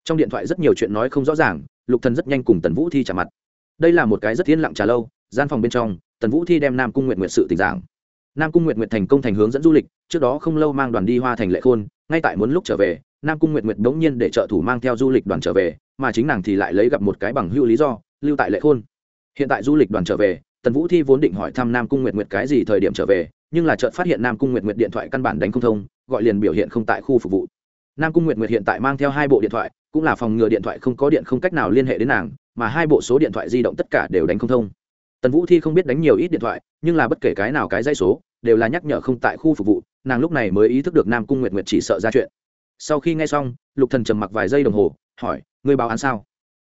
Trong điện thoại rất nhiều chuyện nói không rõ ràng, lục thần rất nhanh cùng tần vũ thi trả mặt. Đây là một cái rất yên lặng trà lâu, gian phòng bên trong, tần vũ thi đem nam cung nguyện nguyện sự tình giảng. Nam cung nguyện nguyện thành công thành hướng dẫn du lịch, trước đó không lâu mang đoàn đi hoa thành lệ khôn, ngay tại muốn lúc trở về, nam cung nguyện nguyện g nhiên để trợ thủ mang theo du lịch đoàn trở về, mà chính nàng thì lại lấy gặp một cái bằng hưu lý do, lưu tại lệ khôn. Hiện tại du lịch đoàn trở về tần vũ thi vốn định hỏi thăm nam cung nguyệt nguyệt cái gì thời điểm trở về, nhưng là chợt phát hiện nam cung nguyệt nguyệt điện thoại căn bản đánh không thông, gọi liền biểu hiện không tại khu phục vụ. Nam cung nguyệt nguyệt hiện tại mang theo hai bộ điện thoại, cũng là phòng ngừa điện thoại không có điện không cách nào liên hệ đến nàng, mà hai bộ số điện thoại di động tất cả đều đánh không thông. Tần vũ thi không biết đánh nhiều ít điện thoại, nhưng là bất kể cái nào cái dây số, đều là nhắc nhở không tại khu phục vụ, nàng lúc này mới ý thức được nam cung nguyệt nguyệt chỉ sợ ra chuyện. Sau khi nghe xong, lục thần trầm mặc vài giây đồng hồ, hỏi, ngươi báo án sao?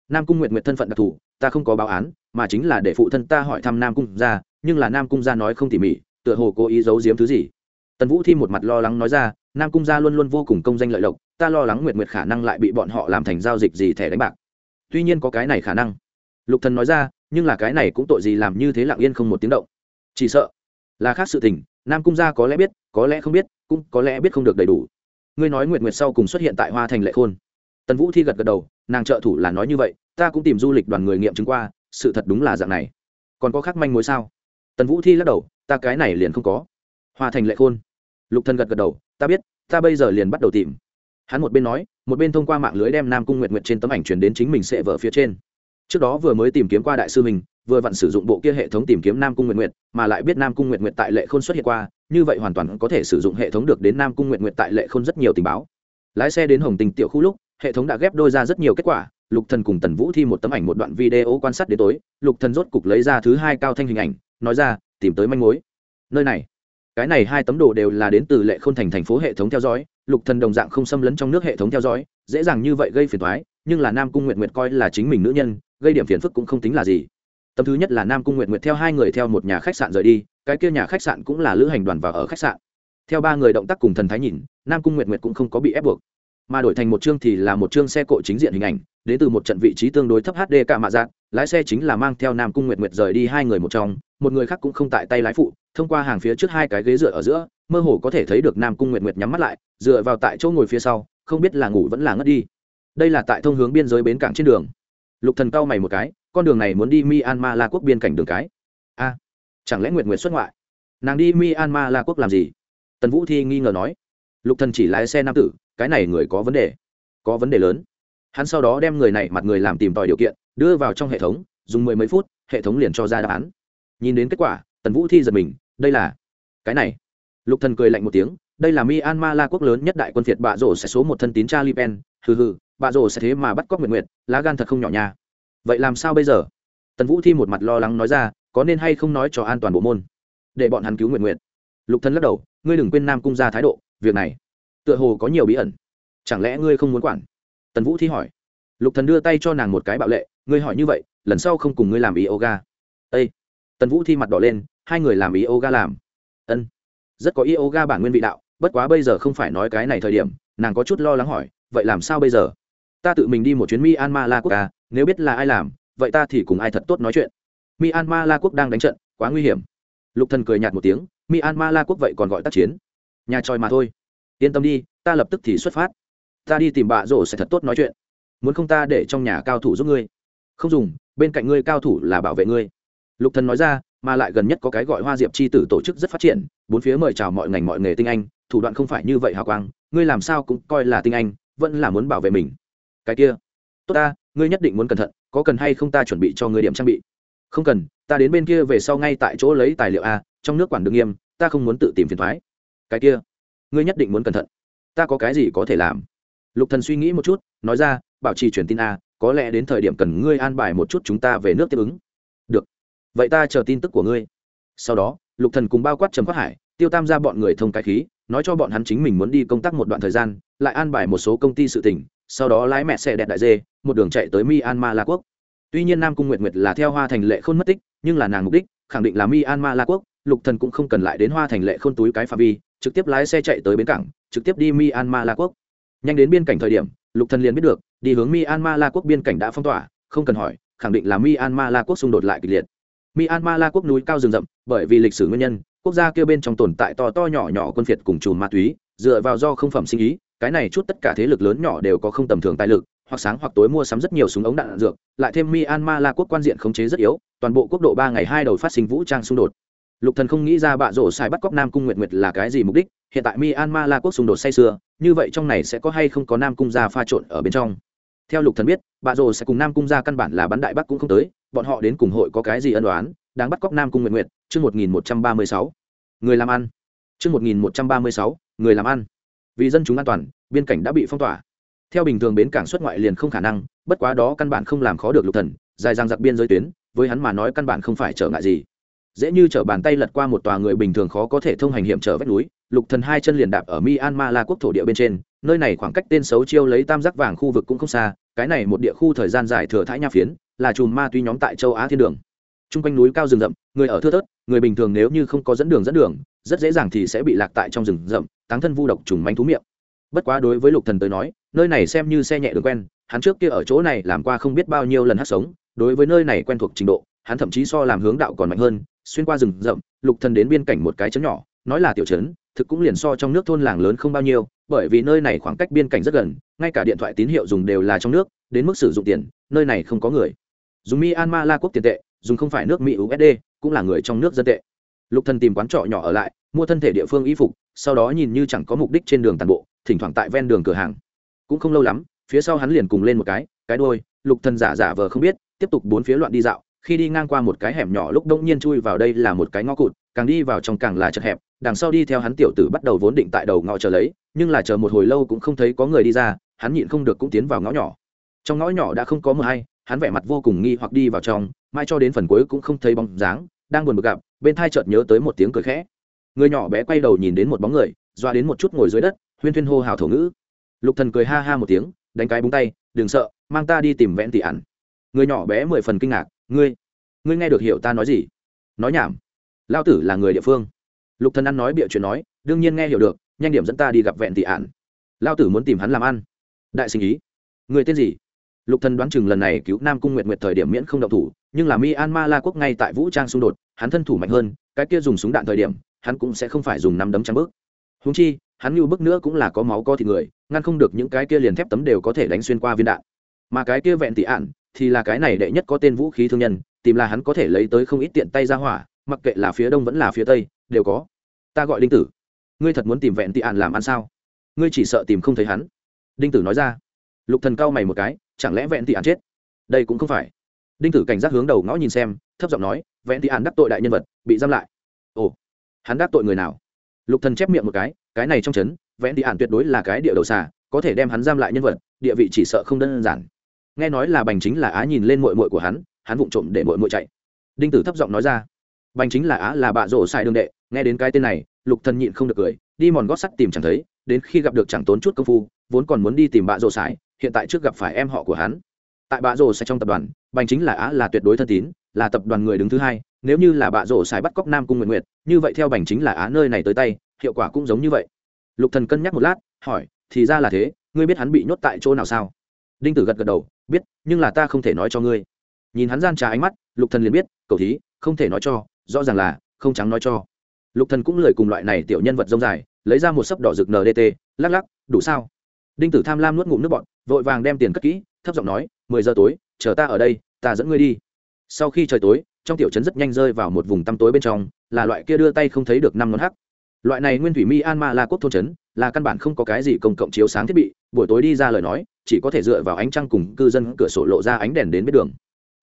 Nam cung nguyệt nguyệt thân phận đặc thù, ta không có báo án mà chính là để phụ thân ta hỏi thăm nam cung ra nhưng là nam cung ra nói không tỉ mỉ, tựa hồ cố ý giấu giếm thứ gì. Tần vũ thi một mặt lo lắng nói ra, nam cung gia luôn luôn vô cùng công danh lợi lộc, ta lo lắng nguyệt nguyệt khả năng lại bị bọn họ làm thành giao dịch gì thẻ đánh bạc. Tuy nhiên có cái này khả năng. Lục thần nói ra, nhưng là cái này cũng tội gì làm như thế lặng yên không một tiếng động. Chỉ sợ là khác sự tình, nam cung gia có lẽ biết, có lẽ không biết, cũng có lẽ biết không được đầy đủ. Ngươi nói nguyệt nguyệt sau cùng xuất hiện tại hoa thành lệ khôn. Tần vũ thi gật gật đầu, nàng trợ thủ là nói như vậy, ta cũng tìm du lịch đoàn người nghiệm chứng qua sự thật đúng là dạng này. Còn có khác manh mối sao? Tần vũ thi lắc đầu, ta cái này liền không có. Hòa thành lệ khôn. Lục thần gật gật đầu, ta biết, ta bây giờ liền bắt đầu tìm. Hắn một bên nói, một bên thông qua mạng lưới đem nam cung nguyệt nguyệt trên tấm ảnh truyền đến chính mình sẽ vở phía trên. Trước đó vừa mới tìm kiếm qua đại sư mình, vừa vặn sử dụng bộ kia hệ thống tìm kiếm nam cung nguyệt nguyệt, mà lại biết nam cung nguyệt nguyệt tại lệ khôn xuất hiện qua, như vậy hoàn toàn có thể sử dụng hệ thống được đến nam cung nguyện nguyện tại lệ Khôn rất nhiều tình báo. Lái xe đến hồng tình tiểu khu lúc, hệ thống đã ghép đôi ra rất nhiều kết quả lục thần cùng tần vũ thi một tấm ảnh một đoạn video quan sát đến tối, lục thần rốt cục lấy ra thứ hai cao thanh hình ảnh, nói ra, tìm tới manh mối. Nơi này, cái này hai tấm đồ đều là đến từ lệ khôn thành thành phố hệ thống theo dõi, lục thần đồng dạng không xâm lấn trong nước hệ thống theo dõi, dễ dàng như vậy gây phiền toái, nhưng là nam cung nguyện nguyện coi là chính mình nữ nhân, gây điểm phiền phức cũng không tính là gì. Tấm thứ nhất là nam cung nguyện nguyện theo hai người theo một nhà khách sạn rời đi, cái kia nhà khách sạn cũng là lữ hành đoàn vào ở khách sạn. Theo ba người động tác cùng thần thái nhìn, nam cung nguyện nguyện cũng không có bị ép buộc mà đổi thành một chương thì là một chương xe cộ chính diện hình ảnh, đến từ một trận vị trí tương đối thấp hd cả mạ dạng lái xe chính là mang theo nam cung nguyệt nguyệt rời đi hai người một trong, một người khác cũng không tại tay lái phụ, thông qua hàng phía trước hai cái ghế dựa ở giữa, mơ hồ có thể thấy được nam cung nguyệt nguyệt nhắm mắt lại, dựa vào tại chỗ ngồi phía sau, không biết là ngủ vẫn là ngất đi. Đây là tại thông hướng biên giới bến cảng trên đường. Lục thần cau mày một cái, con đường này muốn đi myanmar la quốc biên cảnh đường cái. A, chẳng lẽ nguyệt nguyệt xuất ngoại? Nàng đi myanmar la quốc làm gì? Tần vũ thi nghi ngờ nói. Lục thần chỉ lái xe nam tử cái này người có vấn đề, có vấn đề lớn. Hắn sau đó đem người này mặt người làm tìm tòi điều kiện, đưa vào trong hệ thống, dùng mười mấy phút, hệ thống liền cho ra đáp án. Nhìn đến kết quả, tần vũ thi giật mình, đây là cái này. Lục thần cười lạnh một tiếng, đây là myanmar la quốc lớn nhất đại quân phiệt bạ rổ sẽ số một thân tín cha lipen hừ hừ, bạ rổ sẽ thế mà bắt cóc nguyện nguyện lá gan thật không nhỏ nha. Vậy làm sao bây giờ? Tần vũ thi một mặt lo lắng nói ra, có nên hay không nói cho an toàn bộ môn? Để bọn hắn cứu nguyện nguyện lục thần lắc đầu, ngươi đừng quên nam cung ra thái độ, việc này tựa hồ có nhiều bí ẩn. Chẳng lẽ ngươi không muốn quản? Tần vũ thi hỏi. Lục thần đưa tay cho nàng một cái bạo lệ, ngươi hỏi như vậy, lần sau không cùng ngươi làm yoga. Ây tần vũ thi mặt đỏ lên, hai người làm yoga làm. Ân. Rất có yoga bản nguyên vị đạo, bất quá bây giờ không phải nói cái này thời điểm, nàng có chút lo lắng hỏi, vậy làm sao bây giờ? Ta tự mình đi một chuyến myanmar la quốc à, ca nếu biết là ai làm, vậy ta thì cùng ai thật tốt nói chuyện. Myanmar la quốc đang đánh trận, quá nguy hiểm. Lục thần cười nhạt một tiếng myanmar la quốc vậy còn gọi tác chiến. Nhà tròi mà thôi yên tâm đi, ta lập tức thì xuất phát. Ta đi tìm bạ rổ sẽ thật tốt nói chuyện. Muốn không ta để trong nhà cao thủ giúp ngươi? Không dùng, bên cạnh ngươi cao thủ là bảo vệ ngươi. Lục thần nói ra, mà lại gần nhất có cái gọi hoa diệp chi tử tổ chức rất phát triển, bốn phía mời chào mọi ngành mọi nghề tinh anh, thủ đoạn không phải như vậy hào quang, ngươi làm sao cũng coi là tinh anh, vẫn là muốn bảo vệ mình. Cái kia, tốt ta, ngươi nhất định muốn cẩn thận, có cần hay không ta chuẩn bị cho ngươi điểm trang bị? Không cần, ta đến bên kia về sau ngay tại chỗ lấy tài liệu a, trong nước quản được nghiêm, ta không muốn tự tìm phiền thoái. Cái kia ngươi nhất định muốn cẩn thận. Ta có cái gì có thể làm? Lục thần suy nghĩ một chút, nói ra, bảo trì truyền tin a, có lẽ đến thời điểm cần ngươi an bài một chút chúng ta về nước tiếp ứng. Được. Vậy ta chờ tin tức của ngươi. Sau đó, lục thần cùng bao quát trầm quát hải, tiêu tam ra bọn người thông cái khí, nói cho bọn hắn chính mình muốn đi công tác một đoạn thời gian, lại an bài một số công ty sự tỉnh sau đó lái mẹ xe đẹp đại dê, một đường chạy tới myanmar la quốc. Tuy nhiên nam cung nguyệt nguyệt là theo hoa thành lệ khôn mất tích, nhưng là nàng mục đích, khẳng định là myanmar la quốc, lục thần cũng không cần lại đến hoa thành lệ khôn túi cái phạm vi trực tiếp lái xe chạy tới bến cảng trực tiếp đi myanmar la quốc. Nhanh đến biên cảnh thời điểm lục thần liền biết được đi hướng myanmar la quốc biên cảnh đã phong tỏa không cần hỏi khẳng định là myanmar la quốc xung đột lại kịch liệt. Myanmar la quốc núi cao rừng rậm bởi vì lịch sử nguyên nhân quốc gia kia bên trong tồn tại to to nhỏ nhỏ quân phiệt cùng chùm ma túy dựa vào do không phẩm sinh ý cái này chút tất cả thế lực lớn nhỏ đều có không tầm thường tài lực hoặc sáng hoặc tối mua sắm rất nhiều súng ống đạn, đạn dược lại thêm myanmar la quốc quan diện khống chế rất yếu toàn bộ quốc độ ba ngày hai đầu phát sinh vũ trang xung đột lục thần không nghĩ ra bạ rổ xài bắt cóc nam cung nguyệt nguyệt là cái gì mục đích, hiện tại myanmar là quốc xung đột say sưa, như vậy trong này sẽ có hay không có nam cung gia pha trộn ở bên trong? Theo lục thần biết, bạ rổ sẽ cùng nam cung gia căn bản là bắn đại bắc cũng không tới, bọn họ đến cùng hội có cái gì ân đoán đang bắt cóc nam cung nguyệt nguyệt, chương một nghìn một trăm ba mươi sáu. Người làm ăn. Chương một nghìn một trăm ba mươi sáu, người làm ăn. Vì dân chúng an toàn, biên cảnh đã bị phong tỏa. Theo bình thường bến cảng xuất ngoại liền không khả năng, bất quá đó căn bản không làm khó được lục thần, dài dang giặc biên giới tuyến, với hắn mà nói căn bản không phải trở ngại gì dễ như chở bàn tay lật qua một tòa người bình thường khó có thể thông hành hiểm trở vách núi, lục thần hai chân liền đạp ở myanmar la quốc thổ địa bên trên, nơi này khoảng cách tên xấu chiêu lấy tam giác vàng khu vực cũng không xa, cái này một địa khu thời gian dài thừa thãi nha phiến, là chùm ma túy nhóm tại châu á thiên đường. Trung quanh núi cao rừng rậm, người ở thưa thớt, người bình thường nếu như không có dẫn đường dẫn đường, rất dễ dàng thì sẽ bị lạc tại trong rừng rậm, táng thân vu độc trùng manh thú miệng. Bất quá đối với lục thần tới nói, nơi này xem như xe nhẹ đường quen, hắn trước kia ở chỗ này làm qua không biết bao nhiêu lần hát sống, đối với nơi này quen thuộc trình độ hắn thậm chí so làm hướng đạo còn mạnh hơn, xuyên qua rừng rậm, lục thần đến biên cảnh một cái chấn nhỏ, nói là tiểu trấn thực cũng liền so trong nước thôn làng lớn không bao nhiêu, bởi vì nơi này khoảng cách biên cảnh rất gần, ngay cả điện thoại tín hiệu dùng đều là trong nước, đến mức sử dụng tiền, nơi này không có người. Dùng myanmar la quốc tiền tệ, dùng không phải nước mỹ usd cũng là người trong nước dân tệ. Lục thần tìm quán trọ nhỏ ở lại, mua thân thể địa phương y phục, sau đó nhìn như chẳng có mục đích trên đường tàn bộ, thỉnh thoảng tại ven đường cửa hàng. Cũng không lâu lắm, phía sau hắn liền cùng lên một cái cái đôi lục thần giả giả vờ không biết, tiếp tục bốn phía loạn đi dạo khi đi ngang qua một cái hẻm nhỏ lúc đông nhiên chui vào đây là một cái ngõ cụt, càng đi vào trong càng là chật hẹp, đằng sau đi theo hắn tiểu tử bắt đầu vốn định tại đầu ngõ chờ lấy, nhưng là chờ một hồi lâu cũng không thấy có người đi ra, hắn nhịn không được cũng tiến vào ngõ nhỏ. Trong ngõ nhỏ đã không có mờ hay, hắn vẻ mặt vô cùng nghi hoặc đi vào trong, mai cho đến phần cuối cũng không thấy bóng dáng, đang buồn bực gặp, bên thai chợt nhớ tới một tiếng cười khẽ. Người nhỏ bé quay đầu nhìn đến một bóng người, doa đến một chút ngồi dưới đất, huyên thuyên hô hào thổ ngữ. Lục thần cười ha ha một tiếng, đánh cái búng tay, đừng sợ, mang ta đi tìm vẽn tỷ ẩn. Người nhỏ bé mười phần kinh ngạc ngươi ngươi nghe được hiểu ta nói gì? Nói nhảm. Lao tử là người địa phương. Lục thần ăn nói bịa chuyện nói, đương nhiên nghe hiểu được, nhanh điểm dẫn ta đi gặp vẹn tị ạn. Lao tử muốn tìm hắn làm ăn. Đại sinh ý. Người tên gì? Lục thần đoán chừng lần này cứu nam cung Nguyệt nguyệt thời điểm miễn không động thủ, nhưng là myanmar la quốc ngay tại vũ trang xung đột, hắn thân thủ mạnh hơn, cái kia dùng súng đạn thời điểm, hắn cũng sẽ không phải dùng năm đấm trắng bước. Húng chi, hắn như bước nữa cũng là có máu có thịt người, ngăn không được những cái kia liền thép tấm đều có thể đánh xuyên qua viên đạn. Mà cái kia vẹn tị ạn thì là cái này đệ nhất có tên vũ khí thương nhân, tìm là hắn có thể lấy tới không ít tiện tay ra hỏa, mặc kệ là phía đông vẫn là phía tây, đều có. Ta gọi đinh tử. Ngươi thật muốn tìm vẹn tị ạn làm ăn sao? Ngươi chỉ sợ tìm không thấy hắn. Đinh tử nói ra. Lục thần cao mày một cái, chẳng lẽ vẹn tị ạn chết? Đây cũng không phải. Đinh tử cảnh giác hướng đầu ngõ nhìn xem, thấp giọng nói, vẹn tị ạn đắc tội đại nhân vật, bị giam lại. Ồ, hắn đắc tội người nào? Lục thần chép miệng một cái cái này trong chấn vẹn tị ạn tuyệt đối là cái địa đầu xà, có thể đem hắn giam lại nhân vật, địa vị chỉ sợ không đơn giản nghe nói là bành chính là á nhìn lên mội mội của hắn hắn vụng trộm để mội mội chạy. Đinh tử thấp giọng nói ra, bành chính là á, là bạ rổ xài đường đệ, nghe đến cái tên này, lục thần nhịn không được cười, đi mòn gót sắt tìm chẳng thấy, đến khi gặp được chẳng tốn chút công phu, vốn còn muốn đi tìm bạ rổ xài, hiện tại trước gặp phải em họ của hắn. Tại bạ rổ xài trong tập đoàn, bành chính là á là tuyệt đối thân tín, là tập đoàn người đứng thứ hai, nếu như là bạ rổ xài bắt cóc nam cung nguyện nguyệt, như vậy theo bành chính là á nơi này tới tay, hiệu quả cũng giống như vậy. Lục thần cân nhắc một lát, hỏi, thì ra là thế, ngươi biết hắn bị nhốt tại chỗ nào sao? Đinh tử gật gật đầu biết, nhưng là ta không thể nói cho ngươi. Nhìn hắn gian trà ánh mắt, lục thần liền biết, cầu thí, không thể nói cho, rõ ràng là không trắng nói cho. Lục thần cũng lười cùng loại này tiểu nhân vật rông dài, lấy ra một sấp đỏ rực ndt lắc lắc, đủ sao? Đinh tử tham lam nuốt ngụm nước bọt, vội vàng đem tiền cất kỹ, thấp giọng nói, mười giờ tối, chờ ta ở đây, ta dẫn ngươi đi. Sau khi trời tối, trong tiểu trấn rất nhanh rơi vào một vùng tăm tối bên trong, là loại kia đưa tay không thấy được năm ngón hắc. Loại này nguyên thủy mi an ma la quốc thôn trấn, là căn bản không có cái gì công cộng chiếu sáng thiết bị, buổi tối đi ra lời nói chỉ có thể dựa vào ánh trăng cùng cư dân cửa sổ lộ ra ánh đèn đến biết đường.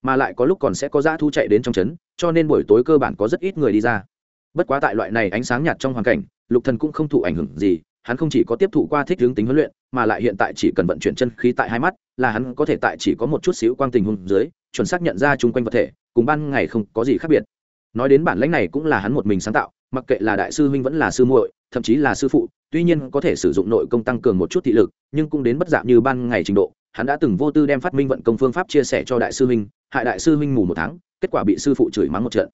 Mà lại có lúc còn sẽ có dã thu chạy đến trong trấn, cho nên buổi tối cơ bản có rất ít người đi ra. Bất quá tại loại này ánh sáng nhạt trong hoàn cảnh, lục thần cũng không thụ ảnh hưởng gì, hắn không chỉ có tiếp thụ qua thích hướng tính huấn luyện, mà lại hiện tại chỉ cần vận chuyển chân khí tại hai mắt, là hắn có thể tại chỉ có một chút xíu quang tình hùng dưới, chuẩn xác nhận ra chung quanh vật thể, cùng ban ngày không có gì khác biệt. Nói đến bản lãnh này cũng là hắn một mình sáng tạo, mặc kệ là đại sư huynh vẫn là sư muội, thậm chí là sư phụ tuy nhiên có thể sử dụng nội công tăng cường một chút thị lực, nhưng cũng đến bất giảm như ban ngày trình độ, hắn đã từng vô tư đem phát minh vận công phương pháp chia sẻ cho đại sư huynh, hại đại sư huynh mù một tháng, kết quả bị sư phụ chửi mắng một trận.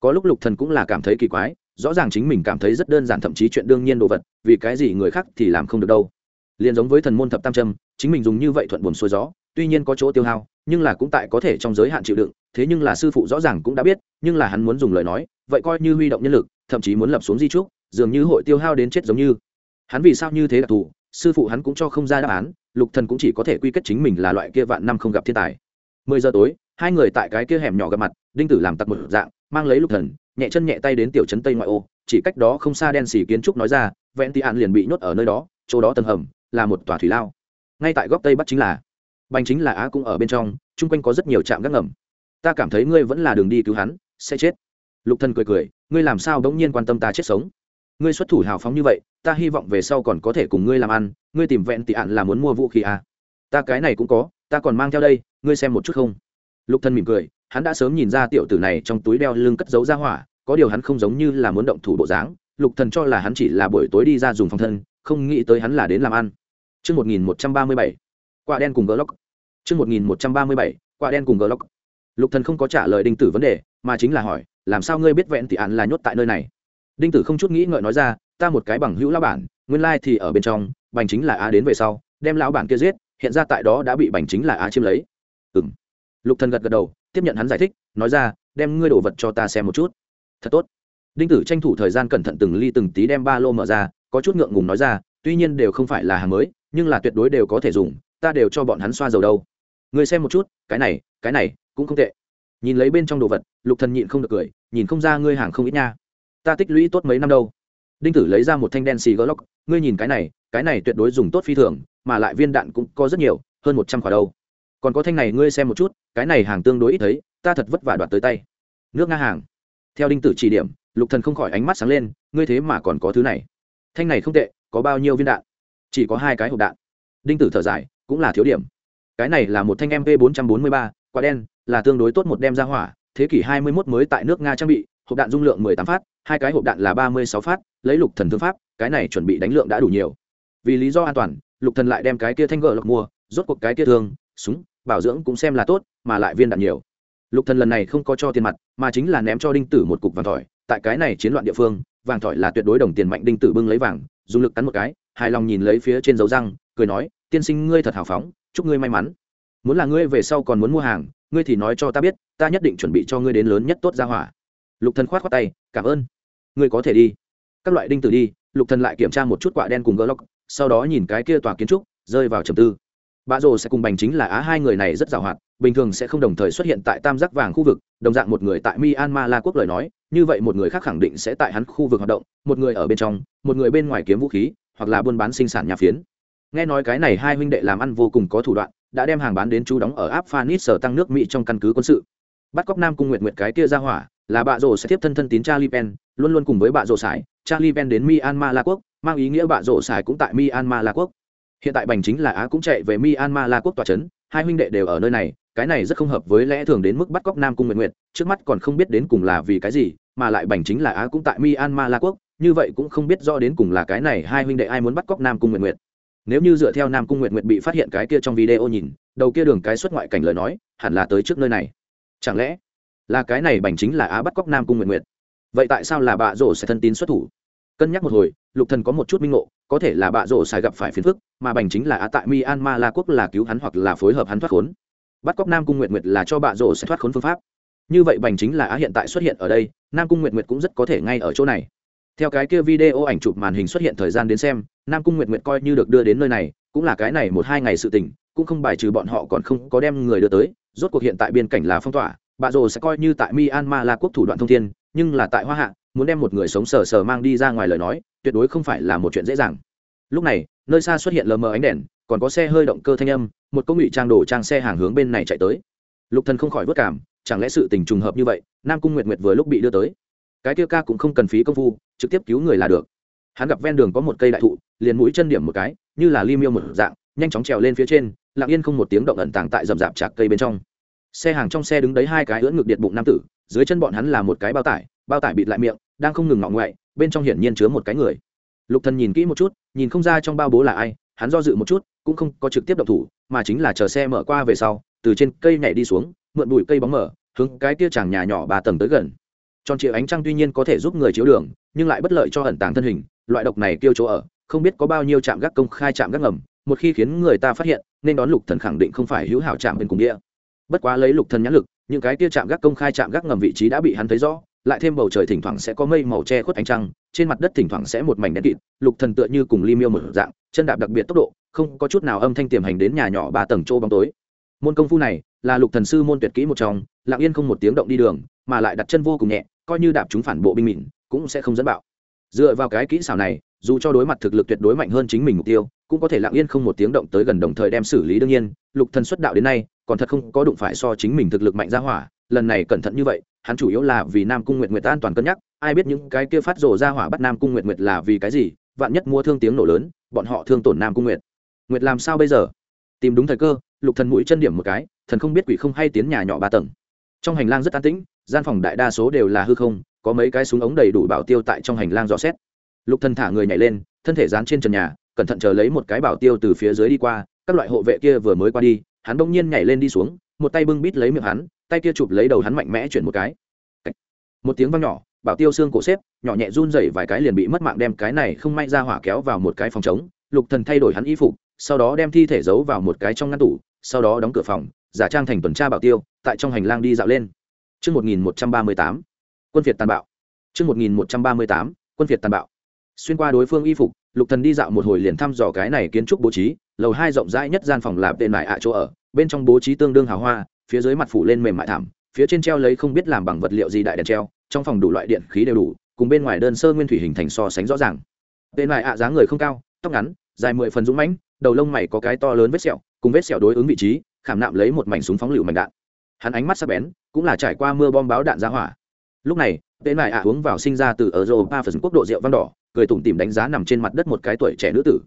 Có lúc lục thần cũng là cảm thấy kỳ quái, rõ ràng chính mình cảm thấy rất đơn giản thậm chí chuyện đương nhiên đồ vật, vì cái gì người khác thì làm không được đâu. Liền giống với thần môn thập tam trâm chính mình dùng như vậy thuận buồn xuôi gió, tuy nhiên có chỗ tiêu hao, nhưng là cũng tại có thể trong giới hạn chịu đựng, thế nhưng là sư phụ rõ ràng cũng đã biết, nhưng là hắn muốn dùng lời nói, vậy coi như huy động nhân lực, thậm chí muốn lập xuống di trúc, dường như hội tiêu hao đến chết giống như hắn vì sao như thế đặc thù? Sư phụ hắn cũng cho không ra đáp án, lục thần cũng chỉ có thể quy kết chính mình là loại kia vạn năm không gặp thiên tài. Mười giờ tối, hai người tại cái kia hẻm nhỏ gặp mặt, đinh tử làm tặc một dạng, mang lấy lục thần, nhẹ chân nhẹ tay đến tiểu trấn tây ngoại ô, chỉ cách đó không xa đen xì kiến trúc nói ra, vẹn tị ạn liền bị nhốt ở nơi đó, chỗ đó tầng hầm, là một tòa thủy lao. Ngay tại góc tây bắc chính là, bành chính là á cũng ở bên trong, chung quanh có rất nhiều trạm gác ngầm. Ta cảm thấy ngươi vẫn là đường đi cứu hắn, sẽ chết. Lục thần cười cười, ngươi làm sao đống nhiên quan tâm ta chết sống? Ngươi xuất thủ hào phóng như vậy ta hy vọng về sau còn có thể cùng ngươi làm ăn ngươi tìm vẹn tị ạn là muốn mua vũ khí à. ta cái này cũng có ta còn mang theo đây ngươi xem một chút không lục thần mỉm cười hắn đã sớm nhìn ra tiểu tử này trong túi đeo lưng cất giấu ra hỏa có điều hắn không giống như là muốn động thủ bộ dáng lục thần cho là hắn chỉ là buổi tối đi ra dùng phòng thân không nghĩ tới hắn là đến làm ăn Chương 1137. Quả đen cùng Glock. Chương 1137. Quả đen cùng Glock. Lục Thần không có trả lời Đinh Tử vấn đề, mà chính là hỏi, làm sao ngươi biết vẹn tỷ án là nhốt tại nơi này? Đinh Tử không chút nghĩ ngợi nói ra, ta một cái bằng hữu lão bản, nguyên lai thì ở bên trong, bành chính là á đến về sau, đem lão bản kia giết, hiện ra tại đó đã bị bành chính là á chiếm lấy. ừng Lục Thần gật gật đầu, tiếp nhận hắn giải thích, nói ra, đem ngươi đồ vật cho ta xem một chút. Thật tốt. Đinh Tử tranh thủ thời gian cẩn thận từng ly từng tí đem ba lô mở ra, có chút ngượng ngùng nói ra, tuy nhiên đều không phải là hàng mới, nhưng là tuyệt đối đều có thể dùng ta đều cho bọn hắn xoa dầu đâu Ngươi xem một chút cái này cái này cũng không tệ nhìn lấy bên trong đồ vật lục thần nhịn không được cười nhìn không ra ngươi hàng không ít nha ta tích lũy tốt mấy năm đâu. Đinh tử lấy ra một thanh đen xì gỡ lóc ngươi nhìn cái này cái này tuyệt đối dùng tốt phi thường mà lại viên đạn cũng có rất nhiều hơn một trăm quả đâu. Còn có thanh này ngươi xem một chút cái này hàng tương đối ít thấy ta thật vất vả đoạt tới tay. Nước nga hàng. Theo đinh tử chỉ điểm lục thần không khỏi ánh mắt sáng lên ngươi thế mà còn có thứ này. Thanh này không tệ có bao nhiêu viên đạn? Chỉ có hai cái hộp đạn. Đinh tử thở dài cũng là thiếu điểm. Cái này là một thanh mp 443, quả đen là tương đối tốt một đem ra hỏa thế kỷ 21 mới tại nước nga trang bị hộp đạn dung lượng 18 phát hai cái hộp đạn là 36 phát, lấy lục thần thương pháp, cái này chuẩn bị đánh lượng đã đủ nhiều. Vì lý do an toàn, lục thần lại đem cái kia thanh gờ lộc mua, rốt cuộc cái kia thương, súng, bảo dưỡng cũng xem là tốt, mà lại viên đạn nhiều. Lục thần lần này không có cho tiền mặt, mà chính là ném cho đinh tử một cục vàng thỏi. Tại cái này chiến loạn địa phương, vàng thỏi là tuyệt đối đồng tiền mạnh, đinh tử bưng lấy vàng, dùng lực cắn một cái, hài lòng nhìn lấy phía trên dấu răng, cười nói, tiên sinh ngươi thật hào phóng, chúc ngươi may mắn. Muốn là ngươi về sau còn muốn mua hàng, ngươi thì nói cho ta biết, ta nhất định chuẩn bị cho ngươi đến lớn nhất tốt ra hỏa. Lục thần khoát khoát tay, cảm ơn ngươi có thể đi. Các loại đinh tử đi, lục thần lại kiểm tra một chút quả đen cùng gỡ lóc sau đó nhìn cái kia tòa kiến trúc, rơi vào trầm tư. Bà rồ sẽ cùng bành chính là á, hai người này rất giàu hoạt, bình thường sẽ không đồng thời xuất hiện tại tam giác vàng khu vực, đồng dạng một người tại myanmar la quốc lời nói, như vậy một người khác khẳng định sẽ tại hắn khu vực hoạt động, một người ở bên trong, một người bên ngoài kiếm vũ khí, hoặc là buôn bán sinh sản nhà phiến. Nghe nói cái này hai huynh đệ làm ăn vô cùng có thủ đoạn, đã đem hàng bán đến chú đóng ở áp phanis sở tăng nước mỹ trong căn cứ quân sự. Bắt cóc nam cung nguyện nguyện cái kia ra hỏa là bạ rồ sẽ tiếp thân thân tín charlie pen luôn luôn cùng với bạ rồ sải. Charlie pen đến myanmar la quốc, mang ý nghĩa bạ rồ sải cũng tại myanmar la quốc. Hiện tại bành chính là á cũng chạy về myanmar la quốc tòa trấn hai huynh đệ đều ở nơi này, cái này rất không hợp với lẽ thường đến mức bắt cóc nam cung Nguyệt Nguyệt, trước mắt còn không biết đến cùng là vì cái gì, mà lại bành chính là á cũng tại myanmar la quốc, như vậy cũng không biết rõ đến cùng là cái này hai huynh đệ ai muốn bắt cóc nam cung Nguyệt Nguyệt. Nếu như dựa theo nam cung Nguyệt Nguyệt bị phát hiện cái kia trong video nhìn, đầu kia đường cái xuất ngoại cảnh lời nói, hẳn là tới trước nơi này. Chẳng lẽ là cái này bành chính là á bắt cóc nam cung nguyện nguyện vậy tại sao là bạ rổ sẽ thân tín xuất thủ? Cân nhắc một hồi, lục thần có một chút minh ngộ, có thể là bạ rổ xài gặp phải phiền phức, mà bành chính là á tại myanmar la quốc là cứu hắn hoặc là phối hợp hắn thoát khốn. Bắt cóc nam cung nguyện nguyện là cho bạ rổ sẽ thoát khốn phương pháp. Như vậy bành chính là á hiện tại xuất hiện ở đây, nam cung nguyện nguyện cũng rất có thể ngay ở chỗ này. Theo cái kia video ảnh chụp màn hình xuất hiện thời gian đến xem, nam cung nguyện nguyện coi như được đưa đến nơi này, cũng là cái này một hai ngày sự tình, cũng không bài trừ bọn họ còn không có đem người đưa tới, rốt cuộc hiện tại biên cảnh là phong tỏa Bà rồ sẽ coi như tại myanmar là quốc thủ đoạn thông thiên, nhưng là tại hoa hạ, muốn đem một người sống sờ sờ mang đi ra ngoài lời nói, tuyệt đối không phải là một chuyện dễ dàng. Lúc này, nơi xa xuất hiện lờ mờ ánh đèn, còn có xe hơi động cơ thanh âm, một công ngụy trang đổ trang xe hàng hướng bên này chạy tới. Lục thần không khỏi vất cảm, chẳng lẽ sự tình trùng hợp như vậy, nam cung nguyệt nguyệt vừa lúc bị đưa tới. Cái kia ca cũng không cần phí công phu, trực tiếp cứu người là được. Hắn gặp ven đường có một cây đại thụ, liền mũi chân điểm một cái, như là li miêu một dạng, nhanh chóng trèo lên phía trên, lặng yên không một tiếng động ẩn tàng tại rậm rạp chạc cây bên trong xe hàng trong xe đứng đấy hai cái ưỡn ngực điện bụng nam tử, dưới chân bọn hắn là một cái bao tải bao tải bịt lại miệng, đang không ngừng ngọ ngoại, bên trong hiển nhiên chứa một cái người. Lục thần nhìn kỹ một chút, nhìn không ra trong bao bố là ai, hắn do dự một chút, cũng không có trực tiếp động thủ, mà chính là chờ xe mở qua về sau, từ trên cây nhảy đi xuống, mượn bụi cây bóng mở, hướng cái tia chàng nhà nhỏ ba tầng tới gần. Tròn chịu ánh trăng tuy nhiên có thể giúp người chiếu đường, nhưng lại bất lợi cho ẩn tàng thân hình, loại độc này kêu chỗ ở, không biết có bao nhiêu trạm gác công khai trạm gác ngầm, một khi khiến người ta phát hiện, nên đón lục thần khẳng định không phải hữu hảo trạm bên cùng địa bất quá lấy lục thần nhãn lực, những cái kia chạm gác công khai chạm gác ngầm vị trí đã bị hắn thấy rõ, lại thêm bầu trời thỉnh thoảng sẽ có mây màu che khuất ánh trăng, trên mặt đất thỉnh thoảng sẽ một mảnh đen kịt, lục thần tựa như cùng li miêu một dạng, chân đạp đặc biệt tốc độ, không có chút nào âm thanh tiềm hành đến nhà nhỏ ba tầng chỗ bóng tối. Môn công phu này là lục thần sư môn tuyệt kỹ một trong, lặng yên không một tiếng động đi đường, mà lại đặt chân vô cùng nhẹ, coi như đạp chúng phản bộ binh mịn, cũng sẽ không dẫn bạo. Dựa vào cái kỹ xảo này, dù cho đối mặt thực lực tuyệt đối mạnh hơn chính mình mục tiêu, cũng có thể lặng yên không một tiếng động tới gần đồng thời đem xử lý. Đương nhiên, lục thần xuất đạo đến nay còn thật không có đụng phải so chính mình thực lực mạnh ra hỏa, lần này cẩn thận như vậy, hắn chủ yếu là vì nam cung nguyệt nguyệt an toàn cân nhắc, ai biết những cái kia phát rồ ra hỏa bắt nam cung nguyệt nguyệt là vì cái gì, vạn nhất mua thương tiếng nổ lớn, bọn họ thương tổn nam cung nguyệt. Nguyệt làm sao bây giờ? Tìm đúng thời cơ, lục thần mũi chân điểm một cái, thần không biết quỷ không hay tiến nhà nhỏ ba tầng. Trong hành lang rất an tĩnh, gian phòng đại đa số đều là hư không, có mấy cái súng ống đầy đủ bảo tiêu tại trong hành lang dò xét. Lục thần thả người nhảy lên, thân thể dán trên trần nhà, cẩn thận chờ lấy một cái bảo tiêu từ phía dưới đi qua, các loại hộ vệ kia vừa mới qua đi hắn bỗng nhiên nhảy lên đi xuống một tay bưng bít lấy miệng hắn tay kia chụp lấy đầu hắn mạnh mẽ chuyển một cái một tiếng vang nhỏ bảo tiêu xương cổ xếp nhỏ nhẹ run rẩy vài cái liền bị mất mạng đem cái này không may ra hỏa kéo vào một cái phòng trống lục thần thay đổi hắn y phục sau đó đem thi thể giấu vào một cái trong ngăn tủ sau đó đóng cửa phòng giả trang thành tuần tra bảo tiêu tại trong hành lang đi dạo lên Trước 1138, quân Việt tàn bạo. Trước 1138, quân Việt tàn bạo. Xuyên qua đối phương y phục, Lục Thần đi dạo một hồi liền thăm dò cái này kiến trúc bố trí, lầu hai rộng rãi nhất gian phòng là tên mại ạ chỗ ở, bên trong bố trí tương đương hào hoa, phía dưới mặt phủ lên mềm mại thảm, phía trên treo lấy không biết làm bằng vật liệu gì đại đèn treo, trong phòng đủ loại điện khí đều đủ, cùng bên ngoài đơn sơ nguyên thủy hình thành so sánh rõ ràng. Tên mại ạ dáng người không cao, tóc ngắn, dài mười phần dũng mãnh, đầu lông mày có cái to lớn vết sẹo, cùng vết sẹo đối ứng vị trí, khảm nạm lấy một mảnh súng phóng lựu mảnh đạn. Hắn ánh mắt sắc bén cũng là trải qua mưa bom báo đạn ra hỏa. Lúc này tên này ạ uống vào sinh ra từ ở ba phần quốc độ rượu văn đỏ cười tủm tìm đánh giá nằm trên mặt đất một cái tuổi trẻ nữ tử.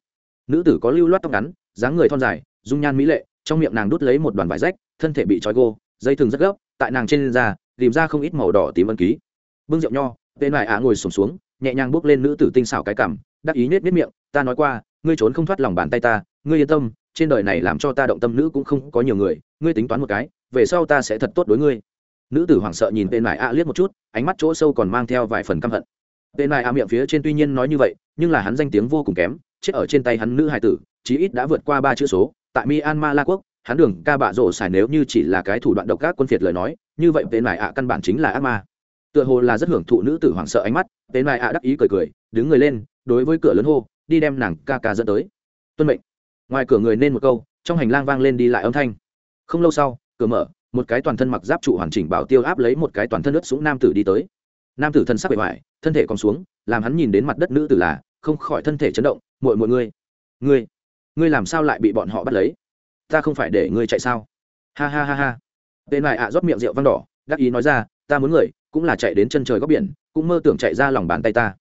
Nữ tử có lưu loát tóc ngắn dáng người thon dài dung nhan mỹ lệ trong miệng nàng đút lấy một đoàn vải rách thân thể bị trói gô dây thừng rất gấp tại nàng trên da tìm ra không ít màu đỏ tím ân ký. Bưng rượu nho tên này ạ ngồi sùng xuống, xuống nhẹ nhàng bước lên nữ tử tinh xảo cái cảm đắc ý nết nết miệng ta nói qua ngươi trốn không thoát lòng bàn tay ta ngươi yên tâm trên đời này làm cho ta động tâm nữ cũng không có nhiều người ngươi tính toán một cái về sau ta sẽ thật tốt đối ngươi. Nữ tử hoảng sợ nhìn tên mải a liếc một chút ánh mắt chỗ sâu còn mang theo vài phần căm hận. Tên mải a miệng phía trên tuy nhiên nói như vậy nhưng là hắn danh tiếng vô cùng kém chết ở trên tay hắn nữ hài tử, chí ít đã vượt qua ba chữ số. Tại myanmar la quốc, hắn đường ca bạ rổ xài nếu như chỉ là cái thủ đoạn độc ác quân phiệt lời nói, như vậy tên mải ạ căn bản chính là ác ma. Tựa hồ là rất hưởng thụ nữ tử hoảng sợ ánh mắt, tên mải ạ đắc ý cười cười, đứng người lên, đối với cửa lớn hô, đi đem nàng ca ca dẫn tới. Tuân mệnh. Ngoài cửa người nên một câu, trong hành lang vang lên đi lại âm thanh. Không lâu sau, cửa mở, một cái toàn thân mặc giáp trụ hoàn chỉnh bảo tiêu áp lấy một cái toàn thân ướt sũng nam tử đi tới. Nam tử thân sắc bề ngoài, thân thể còn xuống, làm hắn nhìn đến mặt đất nữ tử là, không khỏi thân thể chấn động muội muội ngươi ngươi ngươi làm sao lại bị bọn họ bắt lấy? Ta không phải để ngươi chạy sao? Ha ha ha ha. Tên này ạ, rót miệng rượu vang đỏ, đắc ý nói ra, ta muốn người, cũng là chạy đến chân trời góc biển, cũng mơ tưởng chạy ra lòng bàn tay ta.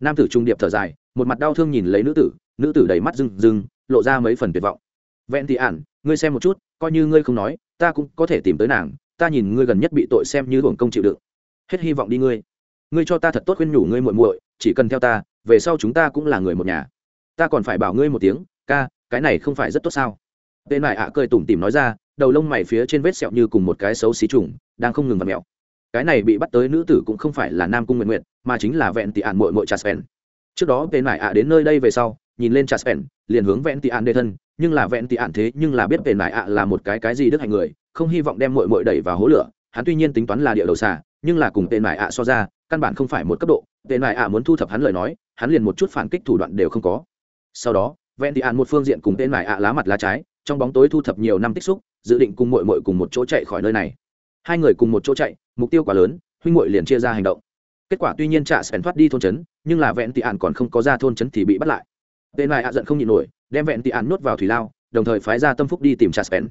Nam tử trung điệp thở dài, một mặt đau thương nhìn lấy nữ tử nữ tử đầy mắt rừng rừng lộ ra mấy phần tuyệt vọng. Vẹn thì ản, ngươi xem một chút, coi như ngươi không nói, ta cũng có thể tìm tới nàng, ta nhìn ngươi gần nhất bị tội xem như hưởng công chịu đựng. Hết hy vọng đi ngươi. Ngươi cho ta thật tốt khuyên nhủ ngươi muội muội, chỉ cần theo ta, về sau chúng ta cũng là người một nhà ta còn phải bảo ngươi một tiếng, ca, cái này không phải rất tốt sao? Tên lại ạ cười tủm tỉm nói ra, đầu lông mày phía trên vết sẹo như cùng một cái xấu xí trùng, đang không ngừng vặt mẹo. Cái này bị bắt tới nữ tử cũng không phải là nam cung nguyện nguyện mà chính là vẹn tị ạn mội mội chaspen trước đó tên lại ạ đến nơi đây về sau, nhìn lên chaspen liền hướng vẹn tị ạn đề thân, nhưng là vẹn tị ạn thế nhưng là biết tên lại ạ là một cái cái gì đức hạnh người, không hy vọng đem mội mội đẩy vào hố lửa, hắn tuy nhiên tính toán là địa đầu xà, nhưng là cùng tên lại ạ so ra, căn bản không phải một cấp độ, tên lại ạ muốn thu thập hắn lời nói, hắn liền một chút phản kích thủ đoạn đều không có sau đó, vẹn tị ạn một phương diện cùng tên mải ạ lá mặt lá trái, trong bóng tối thu thập nhiều năm tích xúc, dự định cùng mội mội cùng một chỗ chạy khỏi nơi này. Hai người cùng một chỗ chạy, mục tiêu quá lớn, huynh mội liền chia ra hành động. Kết quả tuy nhiên trả sèn thoát đi thôn trấn, nhưng là vẹn tị ạn còn không có ra thôn trấn thì bị bắt lại. Tên này ạ giận không nhịn nổi, đem vẹn tị ạn nuốt vào thủy lao, đồng thời phái ra tâm phúc đi tìm trả sèn.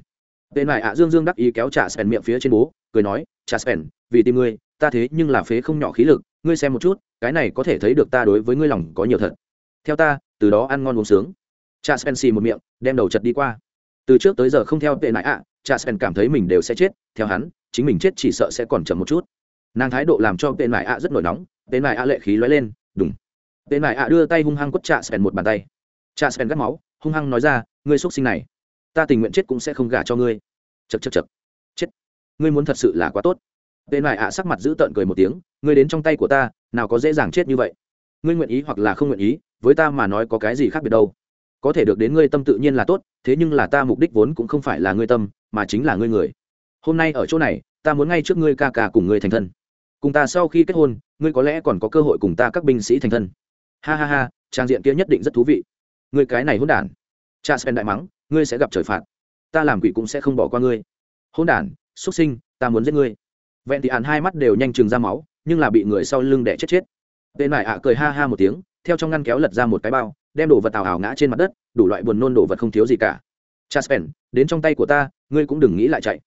Tên này ạ dương dương đắc ý kéo trả sèn miệng phía trên bố, cười nói trả sèn, vì tìm ngươi, ta thế nhưng là phế không nhỏ khí lực, ngươi xem một chút, cái này có thể thấy được ta đối với ngươi lòng có nhiều thật. Theo ta từ đó ăn ngon uống sướng. Cha spency một miệng đem đầu chật đi qua. Từ trước tới giờ không theo tệ nại ạ à, cha spen cảm thấy mình đều sẽ chết theo hắn chính mình chết chỉ sợ sẽ còn chậm một chút. Nàng thái độ làm cho tệ nại ạ rất nổi nóng tệ nại ạ lệ khí lóe lên đúng tệ nại ạ đưa tay hung hăng quất cha spen một bàn tay. Cha spen gắt máu hung hăng nói ra ngươi xuất sinh này ta tình nguyện chết cũng sẽ không gả cho ngươi. Chật chật chật chết ngươi muốn thật sự là quá tốt. Tệ nại ạ sắc mặt giữ tợn cười một tiếng ngươi đến trong tay của ta nào có dễ dàng chết như vậy. Ngươi nguyện ý hoặc là không nguyện ý với ta mà nói có cái gì khác biệt đâu. Có thể được đến ngươi tâm tự nhiên là tốt, thế nhưng là ta mục đích vốn cũng không phải là ngươi tâm, mà chính là ngươi người. Hôm nay ở chỗ này, ta muốn ngay trước ngươi ca ca cùng ngươi thành thân. Cùng ta sau khi kết hôn, ngươi có lẽ còn có cơ hội cùng ta các binh sĩ thành thân. Ha ha ha, trang diện kia nhất định rất thú vị. Ngươi cái này hôn đản. Cha spen đại mắng, ngươi sẽ gặp trời phạt. Ta làm quỷ cũng sẽ không bỏ qua ngươi. Hôn đản, xuất sinh, ta muốn giết ngươi. Vẹn thì ạn hai mắt đều nhanh chừng ra máu, nhưng là bị người sau lưng đẻ chết chết. Tên này ạ cười ha ha một tiếng theo trong ngăn kéo lật ra một cái bao, đem đồ vật tào ảo ngã trên mặt đất, đủ loại buồn nôn đồ vật không thiếu gì cả. Chaspen, đến trong tay của ta, ngươi cũng đừng nghĩ lại chạy.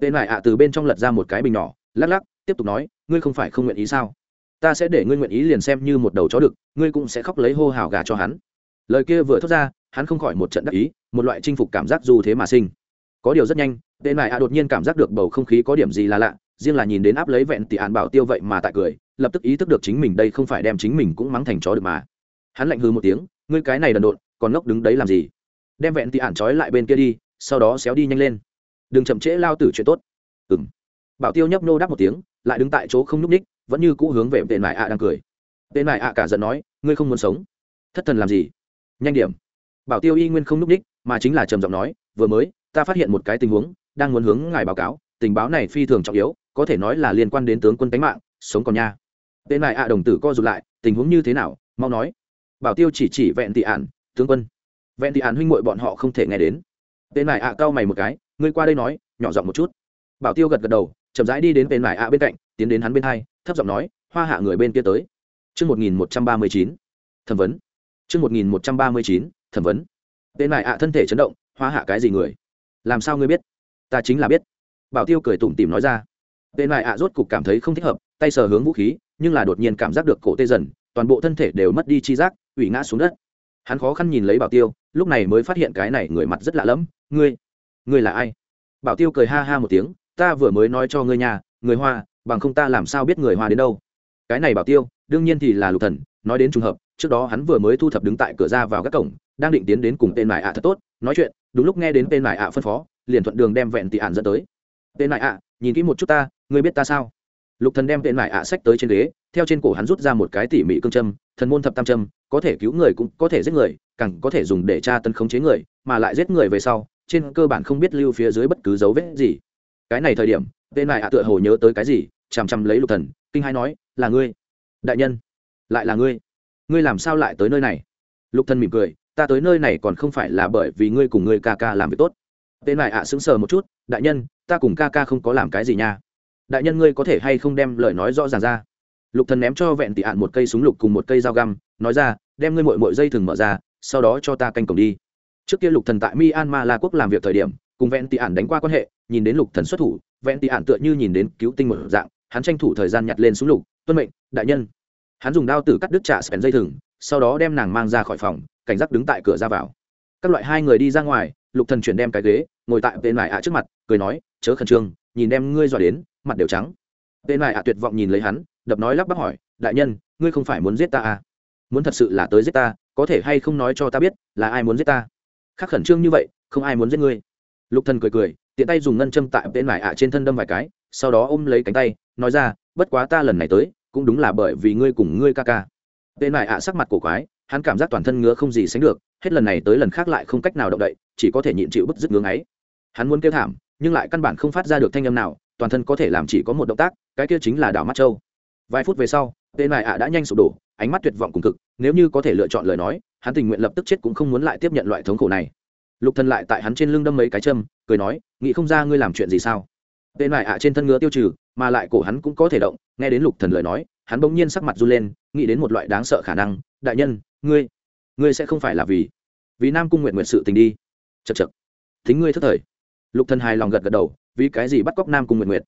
Tên lại ạ từ bên trong lật ra một cái bình nhỏ, lắc lắc, tiếp tục nói, ngươi không phải không nguyện ý sao? Ta sẽ để ngươi nguyện ý liền xem như một đầu chó đực, ngươi cũng sẽ khóc lấy hô hào gà cho hắn. Lời kia vừa thốt ra, hắn không khỏi một trận đắc ý, một loại chinh phục cảm giác dù thế mà sinh. Có điều rất nhanh, tên lại ạ đột nhiên cảm giác được bầu không khí có điểm gì là lạ riêng là nhìn đến áp lấy vẹn tỷ ạn bảo tiêu vậy mà tại cười, lập tức ý thức được chính mình đây không phải đem chính mình cũng mắng thành chó được mà. Hắn lạnh hư một tiếng, ngươi cái này đần độn, còn ngốc đứng đấy làm gì? Đem vẹn tỷ ạn trói lại bên kia đi, sau đó xéo đi nhanh lên. Đừng chậm trễ lao tử chuyện tốt. Ừng bảo tiêu nhấp nô đáp một tiếng, lại đứng tại chỗ không nhúc ních vẫn như cũ hướng về tên mại ạ đang cười. Tên mại ạ cả giận nói, ngươi không muốn sống? Thất thần làm gì? Nhanh điểm. Bảo tiêu y nguyên không nhúc ních mà chính là trầm giọng nói, vừa mới, ta phát hiện một cái tình huống, đang muốn hướng ngài báo cáo, tình báo này phi thường trọng yếu có thể nói là liên quan đến tướng quân tánh mạng sống còn nha tên mại ạ đồng tử co rụt lại tình huống như thế nào mau nói bảo tiêu chỉ chỉ vẹn tị ạn tướng quân vẹn tị ạn huynh muội bọn họ không thể nghe đến tên mải ạ cau mày một cái ngươi qua đây nói nhỏ giọng một chút bảo tiêu gật gật đầu chậm rãi đi đến tên mải ạ bên cạnh tiến đến hắn bên hai thấp giọng nói hoa hạ người bên kia tới Trước 1139, thẩm vấn. Trước 1139, thẩm vấn. Tên mải ạ thân thể chấn động, hoa hạ cái gì người? Làm sao ngươi biết? Ta chính là biết. Bảo tiêu cười tủm tỉm nói ra. Tên lại ạ rốt cục cảm thấy không thích hợp, tay sờ hướng vũ khí, nhưng là đột nhiên cảm giác được cổ tê dần toàn bộ thân thể đều mất đi chi giác ủy ngã xuống đất. Hắn khó khăn nhìn lấy bảo tiêu lúc này mới phát hiện cái này người mặt rất lạ lẫm ngươi ngươi là ai? Bảo tiêu cười ha ha một tiếng ta vừa mới nói cho ngươi nhà người hoa bằng không ta làm sao biết người hoa đến đâu? Cái này bảo tiêu đương nhiên thì là lục thần nói đến trùng hợp trước đó hắn vừa mới thu thập đứng tại cửa ra vào các cổng đang định tiến đến cùng tên mải ạ thật tốt nói chuyện đúng lúc nghe đến tên mải ạ phân phó liền thuận đường đem vẹn tị ạn dẫn tới. Tên mải ạ nhìn kỹ một chút ta ngươi biết ta sao? Lục thần đem tên mại ạ à sách tới trên ghế, theo trên cổ hắn rút ra một cái tỉ mỉ cương châm, thần môn thập tam châm, có thể cứu người cũng có thể giết người, càng có thể dùng để tra tấn khống chế người, mà lại giết người về sau, trên cơ bản không biết lưu phía dưới bất cứ dấu vết gì. Cái này thời điểm, tên mại ạ à tựa hồ nhớ tới cái gì, chằm chằm lấy lục thần, kinh hai nói, là ngươi, đại nhân, lại là ngươi. Ngươi làm sao lại tới nơi này? Lục thần mỉm cười, ta tới nơi này còn không phải là bởi vì ngươi cùng ngươi ca ca làm việc tốt. Tên lại ạ à sững sờ một chút, đại nhân, ta cùng ca ca không có làm cái gì nha đại nhân ngươi có thể hay không đem lời nói rõ ràng ra? Lục thần ném cho vẹn tị ạn một cây súng lục cùng một cây dao găm, nói ra, đem ngươi mội mội dây thừng mở ra, sau đó cho ta canh cổng đi. Trước kia lục thần tại myanmar la quốc làm việc thời điểm, cùng vẹn tị ạn đánh qua quan hệ, nhìn đến lục thần xuất thủ, vẹn tị ạn tựa như nhìn đến cứu tinh một dạng, hắn tranh thủ thời gian nhặt lên súng lục, tuân mệnh, đại nhân. Hắn dùng đao tử cắt đứt trả spen dây thừng, sau đó đem nàng mang ra khỏi phòng, cảnh giác đứng tại cửa ra vào. Các loại hai người đi ra ngoài, lục thần chuyển đem cái ghế, ngồi tại bên mải ạ trước mặt, cười nói, chớ khẩn trương nhìn đem ngươi dọa đến, mặt đều trắng. Tên lại ạ, tuyệt vọng nhìn lấy hắn, đập nói lắp bắp hỏi, đại nhân, ngươi không phải muốn giết ta à? Muốn thật sự là tới giết ta, có thể hay không nói cho ta biết là ai muốn giết ta? Khác khẩn trương như vậy, không ai muốn giết ngươi. Lục thần cười cười, tiện tay dùng ngân châm tại bên lại ạ trên thân đâm vài cái, sau đó ôm lấy cánh tay, nói ra, bất quá ta lần này tới, cũng đúng là bởi vì ngươi cùng ngươi ca ca. Tên lại ạ sắc mặt cổ quái, hắn cảm giác toàn thân ngứa không gì sánh được, hết lần này tới lần khác lại không cách nào động đậy, chỉ có thể nhịn chịu bức dứt ngứa ấy hắn muốn kêu thảm nhưng lại căn bản không phát ra được thanh âm nào, toàn thân có thể làm chỉ có một động tác, cái kia chính là đảo mắt trâu vài phút về sau, tên này ạ đã nhanh sụp đổ, ánh mắt tuyệt vọng cùng cực, nếu như có thể lựa chọn lời nói, hắn tình nguyện lập tức chết cũng không muốn lại tiếp nhận loại thống khổ này. Lục thần lại tại hắn trên lưng đâm mấy cái châm, cười nói, nghĩ không ra ngươi làm chuyện gì sao? Tên này ạ trên thân ngứa tiêu trừ, mà lại cổ hắn cũng có thể động, nghe đến lục thần lời nói, hắn bỗng nhiên sắc mặt run lên, nghĩ đến một loại đáng sợ khả năng, đại nhân, ngươi ngươi sẽ không phải là vì vì nam cung nguyện nguyện sự tình đi. Chật chật thính ngươi thất thời lục thần hài lòng gật gật đầu, vì cái gì bắt cóc nam cung nguyện nguyện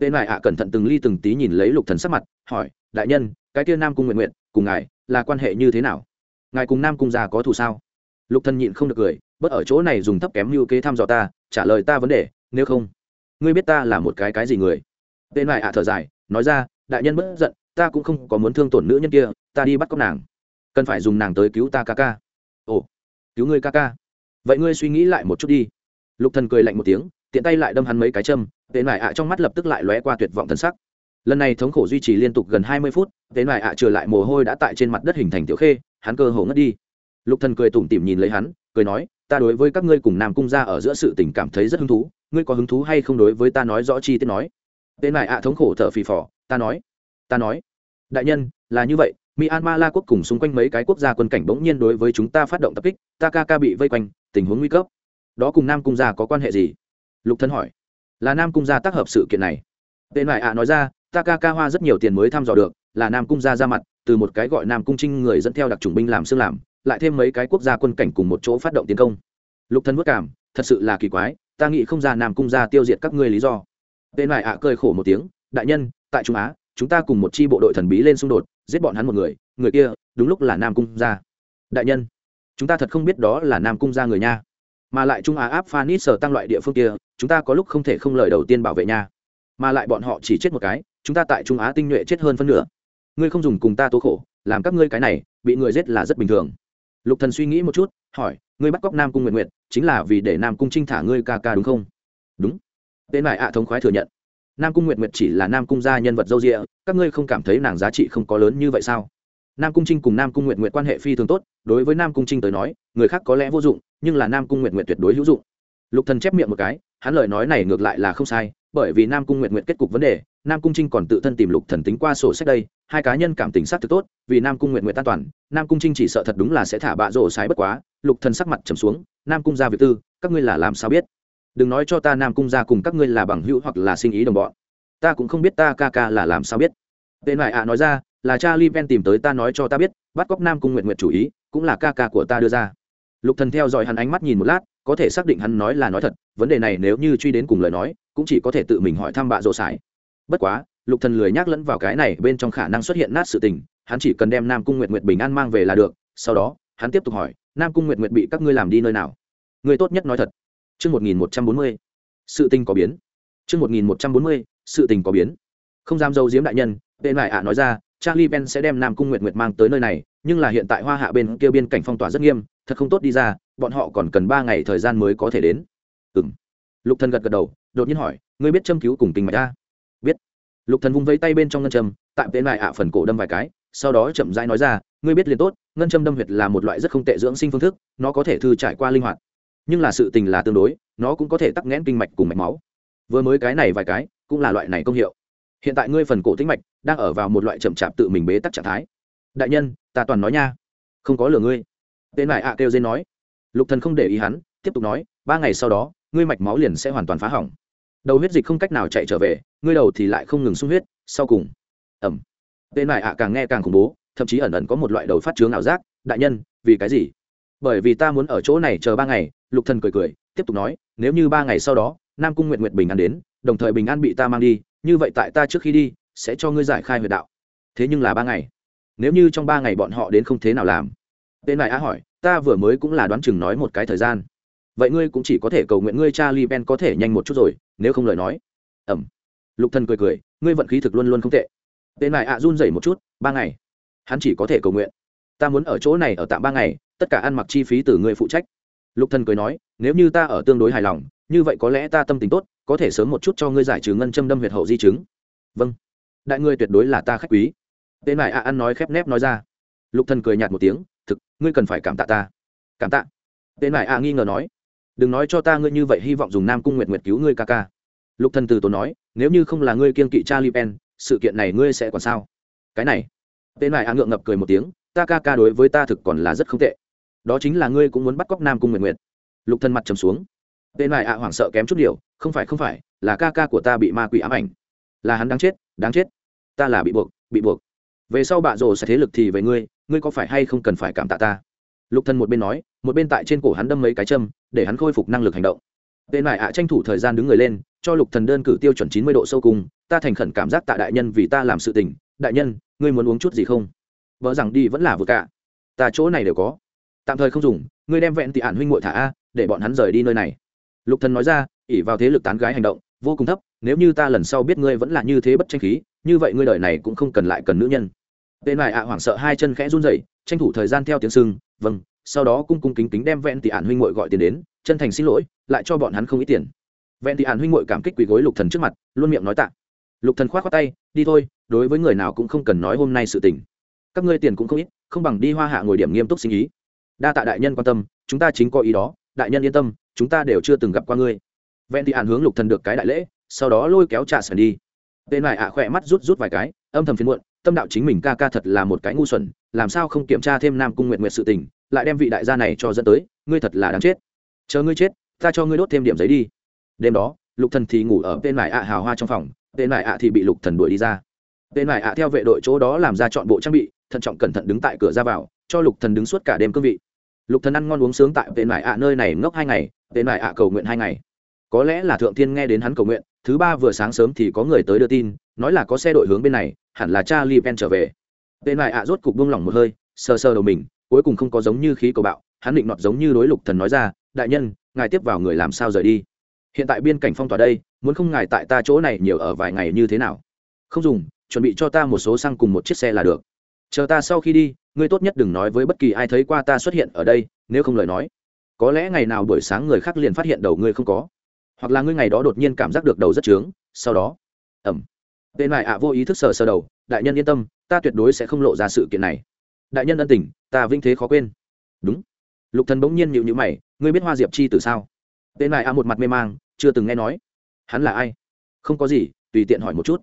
tên lại ạ à, cẩn thận từng ly từng tí nhìn lấy lục thần sắc mặt, hỏi, đại nhân, cái kia nam cung nguyện nguyện cùng ngài là quan hệ như thế nào? Ngài cùng nam cung già có thù sao? Lục thần nhịn không được cười, bất ở chỗ này dùng thấp kém như kế thăm dò ta, trả lời ta vấn đề, nếu không, ngươi biết ta là một cái cái gì người? Tên lại ạ à, thở dài, nói ra, đại nhân bất giận, ta cũng không có muốn thương tổn nữ nhân kia, ta đi bắt cóc nàng. Cần phải dùng nàng tới cứu ta ca ca. Ồ, cứu ngươi ca ca. Vậy ngươi suy nghĩ lại một chút đi lục thần cười lạnh một tiếng, tiện tay lại đâm hắn mấy cái châm tên lại ạ trong mắt lập tức lại lóe qua tuyệt vọng thần sắc. Lần này thống khổ duy trì liên tục gần hai mươi phút tên lại ạ trở lại mồ hôi đã tại trên mặt đất hình thành tiểu khê, hắn cơ hồ ngất đi. Lục thần cười tủm tỉm nhìn lấy hắn, cười nói, ta đối với các ngươi cùng nam cung gia ở giữa sự tình cảm thấy rất hứng thú, ngươi có hứng thú hay không đối với ta nói rõ chi tiết nói? Tên lại ạ thống khổ thở phì phò, ta nói ta nói. Đại nhân, là như vậy, myanmar la quốc cùng xung quanh mấy cái quốc gia quân cảnh bỗng nhiên đối với chúng ta phát động tập kích, ta ca ca bị vây quanh, tình huống nguy cấp đó cùng nam cung gia có quan hệ gì? Lục thân hỏi. Là nam cung gia tác hợp sự kiện này. Tên lại ạ nói ra, ta ca ca hoa rất nhiều tiền mới thăm dò được, là nam cung gia ra mặt, từ một cái gọi nam cung trinh người dẫn theo đặc trùng binh làm xương làm, lại thêm mấy cái quốc gia quân cảnh cùng một chỗ phát động tiến công. Lục thân vất cảm, thật sự là kỳ quái, ta nghĩ không ra nam cung gia tiêu diệt các ngươi lý do. Tên lại ạ cười khổ một tiếng, đại nhân, tại trung á, chúng ta cùng một chi bộ đội thần bí lên xung đột, giết bọn hắn một người người kia, đúng lúc là nam cung gia. Đại nhân, chúng ta thật không biết đó là nam cung gia người nha mà lại trung á áp phanit sở tăng loại địa phương kia, chúng ta có lúc không thể không lời đầu tiên bảo vệ nhà. mà lại bọn họ chỉ chết một cái, chúng ta tại trung á tinh nhuệ chết hơn phân nửa. Ngươi không dùng cùng ta tố khổ, làm các ngươi cái này, bị người giết là rất bình thường. Lục thần suy nghĩ một chút, hỏi, ngươi bắt cóc nam cung nguyện nguyện chính là vì để nam cung trinh thả ngươi ca ca đúng không? Đúng. Tên lại ạ thống khoái thừa nhận. Nam cung nguyệt nguyệt chỉ là nam cung gia nhân vật dâu rịa các ngươi không cảm thấy nàng giá trị không có lớn như vậy sao? Nam cung trinh cùng nam cung nguyện nguyện quan hệ phi thường tốt, đối với nam cung trinh tới nói, người khác có lẽ vô dụng, nhưng là nam cung nguyện nguyện tuyệt đối hữu dụng. Lục thần chép miệng một cái, hắn lời nói này ngược lại là không sai, bởi vì nam cung nguyện nguyện kết cục vấn đề, nam cung trinh còn tự thân tìm lục thần tính qua sổ sách đây, hai cá nhân cảm tình sát thực tốt, vì nam cung nguyện nguyện an toàn, nam cung trinh chỉ sợ thật đúng là sẽ thả bạ rổ sái bất quá, lục thần sắc mặt trầm xuống, nam cung gia việc tư, các ngươi là làm sao biết? Đừng nói cho ta nam cung gia cùng các ngươi là bằng hữu hoặc là sinh ý đồng bọn. Ta cũng không biết ta ca ca là làm sao biết. Tên ngoại ạ nói ra là cha li ven tìm tới ta nói cho ta biết bắt cóc nam cung nguyện nguyện chủ ý cũng là ca ca của ta đưa ra lục thần theo dõi hắn ánh mắt nhìn một lát có thể xác định hắn nói là nói thật vấn đề này nếu như truy đến cùng lời nói cũng chỉ có thể tự mình hỏi thăm bạ rộ sải bất quá lục thần lười nhắc lẫn vào cái này bên trong khả năng xuất hiện nát sự tình hắn chỉ cần đem nam cung nguyệt nguyệt bình an mang về là được sau đó hắn tiếp tục hỏi nam cung nguyệt nguyệt bị các ngươi làm đi nơi nào người tốt nhất nói thật Chương 1140. Sự tình có biến. Chương 1140. Sự tình có biến. Không dám dâu diếm đại nhân, tên lại ạ nói ra, Charlie Ben sẽ đem Nam Cung Nguyệt Nguyệt mang tới nơi này, nhưng là hiện tại Hoa Hạ bên kia biên cảnh phong tỏa rất nghiêm, thật không tốt đi ra, bọn họ còn cần ba ngày thời gian mới có thể đến. Ừm. Lục Thần gật gật đầu, đột nhiên hỏi, ngươi biết châm cứu cùng tình mạch a? Biết. Lục Thần vung vẫy tay bên trong ngân châm, tại tên lại ạ phần cổ đâm vài cái, sau đó chậm rãi nói ra, ngươi biết liền tốt, ngân châm đâm huyệt là một loại rất không tệ dưỡng sinh phương thức, nó có thể thư trải qua linh hoạt nhưng là sự tình là tương đối nó cũng có thể tắc nghẽn kinh mạch cùng mạch máu vừa mới cái này vài cái cũng là loại này công hiệu hiện tại ngươi phần cổ tĩnh mạch đang ở vào một loại chậm chạp tự mình bế tắc trạng thái. Đại nhân, ta toàn nói nha. Không có lửa ngươi. Tên mải ạ, kêu dên nói. Lục thần không để ý hắn, tiếp tục nói, ba ngày sau đó, ngươi mạch máu liền sẽ hoàn toàn phá hỏng. Đầu huyết dịch không cách nào chạy trở về, ngươi đầu thì lại không ngừng sung huyết, sau cùng. Ẩm. Tên mải ạ, càng nghe càng khủng bố, thậm chí ẩn ẩn có một loại đầu phát chướng ảo giác. Đại nhân, vì cái gì? Bởi vì ta muốn ở chỗ này chờ ba ngày, lục thần cười cười, tiếp tục nói, nếu như ba ngày sau đó, nam cung nguyện nguyện bình an đến, đồng thời bình an bị ta mang đi như vậy tại ta trước khi đi, sẽ cho ngươi giải khai huyệt đạo. Thế nhưng là ba ngày. Nếu như trong ba ngày bọn họ đến không thế nào làm. Tên này á hỏi, ta vừa mới cũng là đoán chừng nói một cái thời gian. Vậy ngươi cũng chỉ có thể cầu nguyện ngươi cha li ben có thể nhanh một chút rồi, nếu không lời nói. Ẩm. Lục thần cười cười, ngươi vận khí thực luôn luôn không tệ. Tên này ạ run rẩy một chút, ba ngày. Hắn chỉ có thể cầu nguyện. Ta muốn ở chỗ này ở tạm ba ngày, tất cả ăn mặc chi phí từ ngươi phụ trách. Lục thần cười nói, nếu như ta ở tương đối hài lòng như vậy có lẽ ta tâm tình tốt, có thể sớm một chút cho ngươi giải trừ ngân châm đâm huyệt hậu di chứng. Vâng. Đại ngươi tuyệt đối là ta khách quý. Tên này a ăn nói khép nép nói ra. Lục thần cười nhạt một tiếng, thực, ngươi cần phải cảm tạ ta. Cảm tạ. Tên này a nghi ngờ nói. Đừng nói cho ta ngươi như vậy hy vọng dùng nam cung nguyệt nguyệt cứu ngươi ca ca. Lục thần từ tốn nói, nếu như không là ngươi kiên kỵ cha lipen sự kiện này ngươi sẽ còn sao? Cái này. Tên này a ngượng ngập cười một tiếng, ta ca ca đối với ta thực còn là rất không tệ. Đó chính là ngươi cũng muốn bắt cóc nam cung nguyện nguyện lục thân mặt trầm xuống tên này ạ, hoảng sợ kém chút điều, không phải không phải, là ca ca của ta bị ma quỷ ám ảnh. Là hắn đáng chết đáng chết. Ta là bị buộc bị buộc. Về sau bạ rồ sẽ thế lực thì về ngươi ngươi có phải hay không cần phải cảm tạ ta? Lục thân một bên nói, một bên tại trên cổ hắn đâm mấy cái châm, để hắn khôi phục năng lực hành động. Tên này ạ, tranh thủ thời gian đứng người lên, cho lục thần đơn cử tiêu chuẩn chín mươi độ sâu cùng, ta thành khẩn cảm giác tạ đại nhân vì ta làm sự tình. Đại nhân, ngươi muốn uống chút gì không? Vợ rằng đi vẫn là vừa cả. Ta chỗ này đều có. Tạm thời không dùng, ngươi đem vẹn tị ản huynh ngội thả a, để bọn hắn rời đi nơi này lục thần nói ra ỉ vào thế lực tán gái hành động, vô cùng thấp, nếu như ta lần sau biết ngươi vẫn là như thế bất tranh khí, như vậy ngươi đời này cũng không cần lại cần nữ nhân. Tên này ạ, hoảng sợ hai chân khẽ run rẩy, tranh thủ thời gian theo tiếng sưng vâng. Sau đó cung cung kính kính đem vẹn tỷ ản huynh muội gọi tiền đến, chân thành xin lỗi, lại cho bọn hắn không ít tiền. Vẹn tỷ ản huynh muội cảm kích quỳ gối lục thần trước mặt, luôn miệng nói tạ. Lục thần khoát khoát tay, đi thôi, đối với người nào cũng không cần nói hôm nay sự tình. Các ngươi tiền cũng không ít, không bằng đi hoa hạ ngồi điểm nghiêm túc sinh ý. Đa tạ đại nhân quan tâm, chúng ta chính có ý đó đại nhân yên tâm, chúng ta đều chưa từng gặp qua ngươi. Vẹn thì ạn hướng lục thần được cái đại lễ, sau đó lôi kéo trà sần đi. Tên này ạ, khỏe mắt rút rút vài cái, âm thầm phiền muộn, tâm đạo chính mình ca ca thật là một cái ngu xuẩn, làm sao không kiểm tra thêm nam cung nguyện nguyện sự tình, lại đem vị đại gia này cho dẫn tới, ngươi thật là đáng chết. Chờ ngươi chết, ta cho ngươi đốt thêm điểm giấy đi. Đêm đó, lục thần thì ngủ ở tên này ạ, hào hoa trong phòng, tên này ạ thì bị lục thần đuổi đi ra. Tên này ạ theo vệ đội chỗ đó làm ra chọn bộ trang bị, thận trọng cẩn thận đứng tại cửa ra vào, cho lục thần đứng suốt cả đêm cương vị lục thần ăn ngon uống sướng tại tên nải ạ nơi này ngốc hai ngày, tên nải ạ cầu nguyện hai ngày. Có lẽ là thượng thiên nghe đến hắn cầu nguyện, thứ ba vừa sáng sớm thì có người tới đưa tin, nói là có xe đội hướng bên này, hẳn là cha li pen trở về. Tên nải ạ rốt cục buông lỏng một hơi, sờ sờ đầu mình, cuối cùng không có giống như khí cầu bạo, hắn định nọt giống như đối lục thần nói ra, đại nhân, ngài tiếp vào người làm sao rời đi? Hiện tại biên cảnh phong tỏa đây, muốn không ngài tại ta chỗ này nhiều ở vài ngày như thế nào? Không dùng, chuẩn bị cho ta một số xăng cùng một chiếc xe là được chờ ta sau khi đi, ngươi tốt nhất đừng nói với bất kỳ ai thấy qua ta xuất hiện ở đây, nếu không lời nói. Có lẽ ngày nào buổi sáng người khác liền phát hiện đầu ngươi không có. Hoặc là ngươi ngày đó đột nhiên cảm giác được đầu rất trướng, sau đó. Ẩm. Tên này ạ, vô ý thức sờ sờ đầu, đại nhân yên tâm, ta tuyệt đối sẽ không lộ ra sự kiện này. Đại nhân ân tình, ta vinh thế khó quên. Đúng. Lục thần bỗng nhiên nhịu nhữ mày, ngươi biết hoa diệp chi từ sao? Tên này ạ, một mặt mê mang, chưa từng nghe nói. Hắn là ai? Không có gì, tùy tiện hỏi một chút.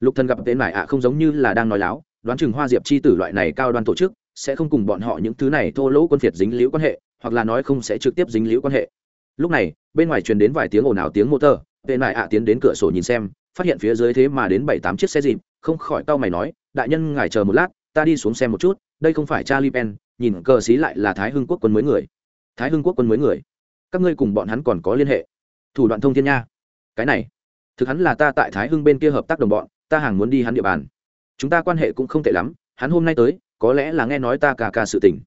Lục thần gặp tên này ạ, không giống như là đang nói láo đoán chừng hoa diệp chi tử loại này cao đoan tổ chức, sẽ không cùng bọn họ những thứ này thô lỗ quân phiệt dính liễu quan hệ, hoặc là nói không sẽ trực tiếp dính liễu quan hệ. Lúc này, bên ngoài truyền đến vài tiếng ồn ào tiếng motor tên lại ạ tiến đến cửa sổ nhìn xem, phát hiện phía dưới thế mà đến bảy tám chiếc xe dịp, không khỏi tao mày nói, đại nhân ngài chờ một lát, ta đi xuống xem một chút, đây không phải charlie pen nhìn cờ xí lại là thái hưng quốc quân mới người. Thái hưng quốc quân mới người? Các ngươi cùng bọn hắn còn có liên hệ? Thủ đoạn thông thiên nha. Cái này, thực hắn là ta tại thái hưng bên kia hợp tác đồng bọn, ta hàng muốn đi hắn địa bàn chúng ta quan hệ cũng không tệ lắm hắn hôm nay tới có lẽ là nghe nói ta ca ca sự tình.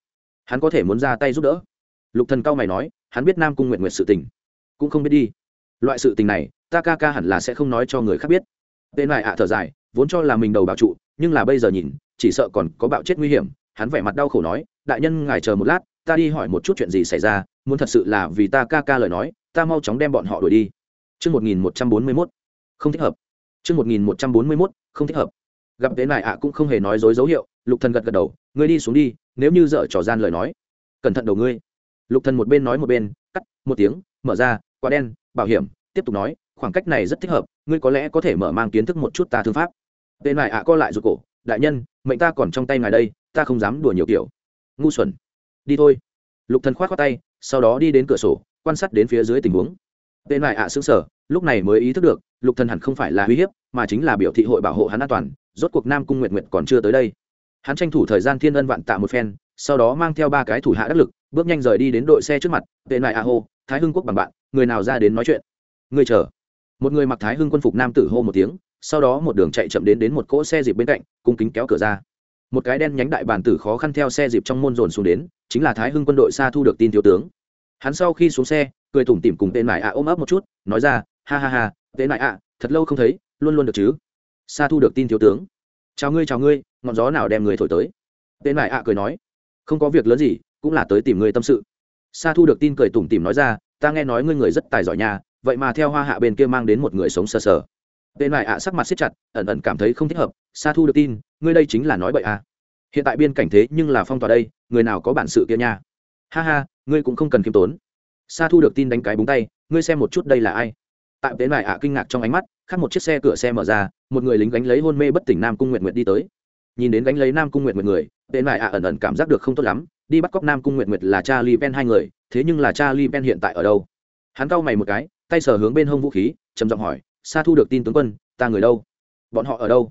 Hắn có thể muốn ra tay giúp đỡ. Lục thần cao mày nói hắn biết nam cung nguyện nguyện sự tình. Cũng không biết đi. Loại sự tình này ta ca ca hẳn là sẽ không nói cho người khác biết. Tên lại ạ thở dài vốn cho là mình đầu bảo trụ nhưng là bây giờ nhìn chỉ sợ còn có bạo chết nguy hiểm. Hắn vẻ mặt đau khổ nói đại nhân ngài chờ một lát ta đi hỏi một chút chuyện gì xảy ra muốn thật sự là vì ta ca ca lời nói ta mau chóng đem bọn họ đuổi đi. Trước 1141, không thích hợp. Trước 1141, không thích hợp. Gặp tế này ạ cũng không hề nói dối dấu hiệu, Lục Thần gật gật đầu, ngươi đi xuống đi, nếu như dở trò gian lời nói, cẩn thận đầu ngươi. Lục Thần một bên nói một bên, cắt, một tiếng, mở ra, quả đen, bảo hiểm, tiếp tục nói, khoảng cách này rất thích hợp, ngươi có lẽ có thể mở mang kiến thức một chút ta thương pháp. Tên này ạ co lại rụt cổ, đại nhân, mệnh ta còn trong tay ngài đây, ta không dám đùa nhiều kiểu. Ngu xuẩn. Đi thôi. Lục Thần khoát khoát tay, sau đó đi đến cửa sổ, quan sát đến phía dưới tình huống tên lại ạ à xứng sở, lúc này mới ý thức được, lục thần hẳn không phải là uy hiếp, mà chính là biểu thị hội bảo hộ hắn an toàn, rốt cuộc nam cung nguyện nguyện còn chưa tới đây. Hắn tranh thủ thời gian thiên ân vạn tạ một phen, sau đó mang theo ba cái thủ hạ đắc lực, bước nhanh rời đi đến đội xe trước mặt, tên lại ạ hô, thái hưng quốc bằng bạn, người nào ra đến nói chuyện? Người chờ. Một người mặc thái hưng quân phục nam tử hô một tiếng, sau đó một đường chạy chậm đến đến một cỗ xe dịp bên cạnh, cung kính kéo cửa ra. Một cái đen nhánh đại bản tử khó khăn theo xe dịp trong môn dồn xuống đến, chính là thái hưng quân đội xa thu được tin thiếu tướng. Hắn sau khi xuống xe cười tủm tỉm cùng tên mại ạ ôm ấp một chút, nói ra, ha ha ha, tên mại ạ, thật lâu không thấy, luôn luôn được chứ? Sa thu được tin thiếu tướng. Chào ngươi chào ngươi, ngọn gió nào đem người thổi tới? Tên mại ạ cười nói, không có việc lớn gì, cũng là tới tìm ngươi tâm sự. Sa thu được tin cười tủm tỉm nói ra, ta nghe nói ngươi người rất tài giỏi nhà vậy mà theo hoa hạ bên kia mang đến một người sống sờ sờ. Tên mại ạ sắc mặt siết chặt, ẩn ẩn cảm thấy không thích hợp. Sa thu được tin, ngươi đây chính là nói bậy à? Hiện tại biên cảnh thế nhưng là phong tỏa đây, người nào có bản sự kia nha? Ha ha, ngươi cũng không cần khiêm tốn sa thu được tin đánh cái búng tay, ngươi xem một chút đây là ai? Tại tế lại ạ kinh ngạc trong ánh mắt, khác một chiếc xe cửa xe mở ra, một người lính gánh lấy hôn mê bất tỉnh nam cung nguyện nguyện đi tới. Nhìn đến gánh lấy nam cung nguyện nguyện người, tế lại ạ ẩn ẩn cảm giác được không tốt lắm, đi bắt cóc nam cung nguyện nguyện là cha li pen hai người, thế nhưng là cha li pen hiện tại ở đâu? Hắn cau mày một cái, tay sờ hướng bên hông vũ khí, trầm giọng hỏi, sa thu được tin tướng quân, ta người đâu? Bọn họ ở đâu?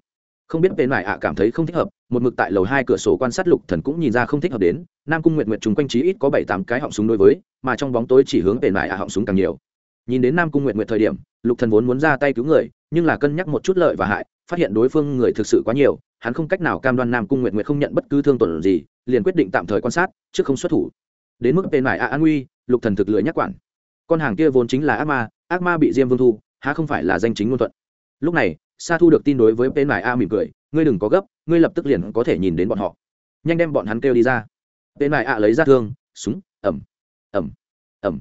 Không biết bên lại ạ cảm thấy không thích hợp một mực tại lầu hai cửa sổ quan sát lục thần cũng nhìn ra không thích hợp đến, nam cung nguyện nguyện chúng quanh trí ít có bảy tám cái họng súng đối với, mà trong bóng tối chỉ hướng về mải à họng súng càng nhiều. Nhìn đến nam cung nguyện nguyện thời điểm, lục thần vốn muốn ra tay cứu người, nhưng là cân nhắc một chút lợi và hại, phát hiện đối phương người thực sự quá nhiều, hắn không cách nào cam đoan nam cung nguyện nguyện không nhận bất cứ thương tổn gì, liền quyết định tạm thời quan sát trước không xuất thủ. Đến mức tên mải à an nguy lục thần thực lưỡi nhắc quản. Con hàng kia vốn chính là ác ma ác ma bị diêm vương thu, há không phải là danh chính ngôn thuận. Lúc này, sa thu được tin đối với bên mải a mỉm cười ngươi đừng có gấp, ngươi lập tức liền có thể nhìn đến bọn họ. Nhanh đem bọn hắn kêu đi ra. Bên mải ạ lấy ra thương, súng, ẩm ẩm ẩm.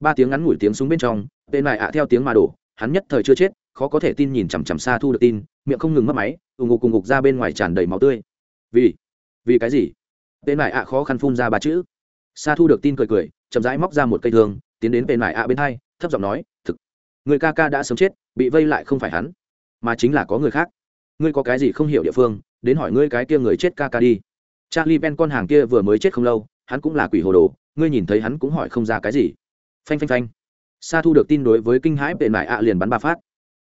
Ba tiếng ngắn ngủi tiếng súng bên trong bên mải ạ theo tiếng mà đổ, hắn nhất thời chưa chết, khó có thể tin nhìn chằm chằm xa thu được tin, miệng không ngừng mất máy, ù ngục cùng ngục ra bên ngoài tràn đầy máu tươi. Vì vì cái gì? Bên mại ạ khó khăn phun ra ba chữ. Xa thu được tin cười cười, chậm rãi móc ra một cây thương, tiến đến bên mại ạ bên hai, thấp giọng nói, thực, người ca ca đã sớm chết, bị vây lại không phải hắn, mà chính là có người khác ngươi có cái gì không hiểu địa phương, đến hỏi ngươi cái kia người chết ca ca đi. Charlie ben con hàng kia vừa mới chết không lâu, hắn cũng là quỷ hồ đồ, ngươi nhìn thấy hắn cũng hỏi không ra cái gì. Phanh phanh phanh. Sa thu được tin đối với kinh hãi tệ nại ạ liền bắn ba phát.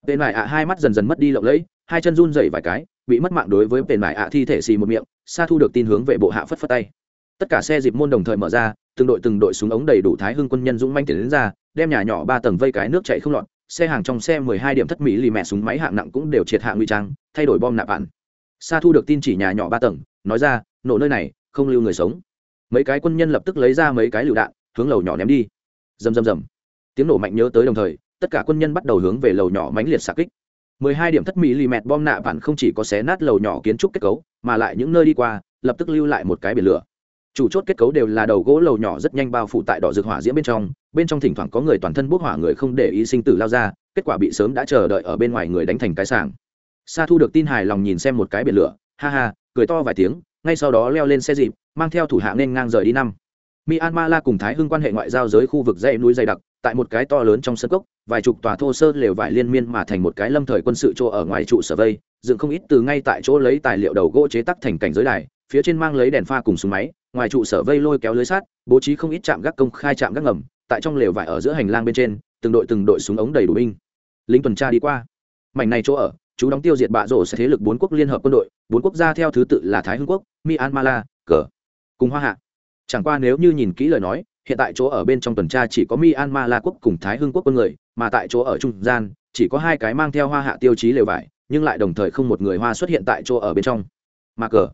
Tệ nại ạ hai mắt dần dần mất đi lộng lẫy, hai chân run dậy vài cái, bị mất mạng đối với tệ nại ạ thi thể xì một miệng, sa thu được tin hướng về bộ hạ phất phất tay. Tất cả xe dịp môn đồng thời mở ra, từng đội từng đội súng ống đầy đủ thái hưng quân nhân dũng manh tiến đến ra, đem nhà nhỏ ba tầng vây cái nước chạy không lọt xe hàng trong xe 12 điểm thất mỹ lì mẹ súng máy hạng nặng cũng đều triệt hạ nguy trang, thay đổi bom nạp bạn sa thu được tin chỉ nhà nhỏ ba tầng, nói ra, nổ nơi này, không lưu người sống. Mấy cái quân nhân lập tức lấy ra mấy cái lựu đạn, hướng lầu nhỏ ném đi. Rầm rầm rầm. Tiếng nổ mạnh nhớ tới đồng thời, tất cả quân nhân bắt đầu hướng về lầu nhỏ mãnh liệt xạ kích. 12 điểm thất mỹ lì mẹ bom nạ bạn không chỉ có xé nát lầu nhỏ kiến trúc kết cấu, mà lại những nơi đi qua, lập tức lưu lại một cái biển lửa chủ chốt kết cấu đều là đầu gỗ lầu nhỏ rất nhanh bao phủ tại đỏ rực hỏa diễm bên trong bên trong thỉnh thoảng có người toàn thân bốc hỏa người không để ý sinh tử lao ra, kết quả bị sớm đã chờ đợi ở bên ngoài người đánh thành cái sàng sa thu được tin hài lòng nhìn xem một cái biển lửa, ha ha, cười to vài tiếng, ngay sau đó leo lên xe dịp, mang theo thủ hạ nên ngang rời đi năm. Myanmar la cùng thái hưng quan hệ ngoại giao giới khu vực dãy núi dày đặc, tại một cái to lớn trong sân cốc, vài chục tòa thô sơ lều vải liên miên mà thành một cái lâm thời quân sự chỗ ở ngoài trụ sở vây, dựng không ít từ ngay tại chỗ lấy tài liệu đầu gỗ chế tắc thành cảnh giới đài, phía trên mang lấy đèn pha cùng súng máy ngoài trụ sở vây lôi kéo lưới sát bố trí không ít trạm gác công khai trạm gác ngầm, tại trong lều vải ở giữa hành lang bên trên, từng đội từng đội súng ống đầy đủ binh. Lính tuần tra đi qua. Mảnh này chỗ ở, chú đóng tiêu diệt bạ rổ sẽ thế lực bốn quốc liên hợp quân đội, bốn quốc gia theo thứ tự là thái hưng quốc myanmar cờ. Cùng hoa hạ. Chẳng qua nếu như nhìn kỹ lời nói, hiện tại chỗ ở bên trong tuần tra chỉ có myanmar quốc cùng thái hưng quốc quân người, mà tại chỗ ở trung gian, chỉ có hai cái mang theo hoa hạ tiêu chí lều vải, nhưng lại đồng thời không một người hoa xuất hiện tại chỗ ở bên trong. Mà cờ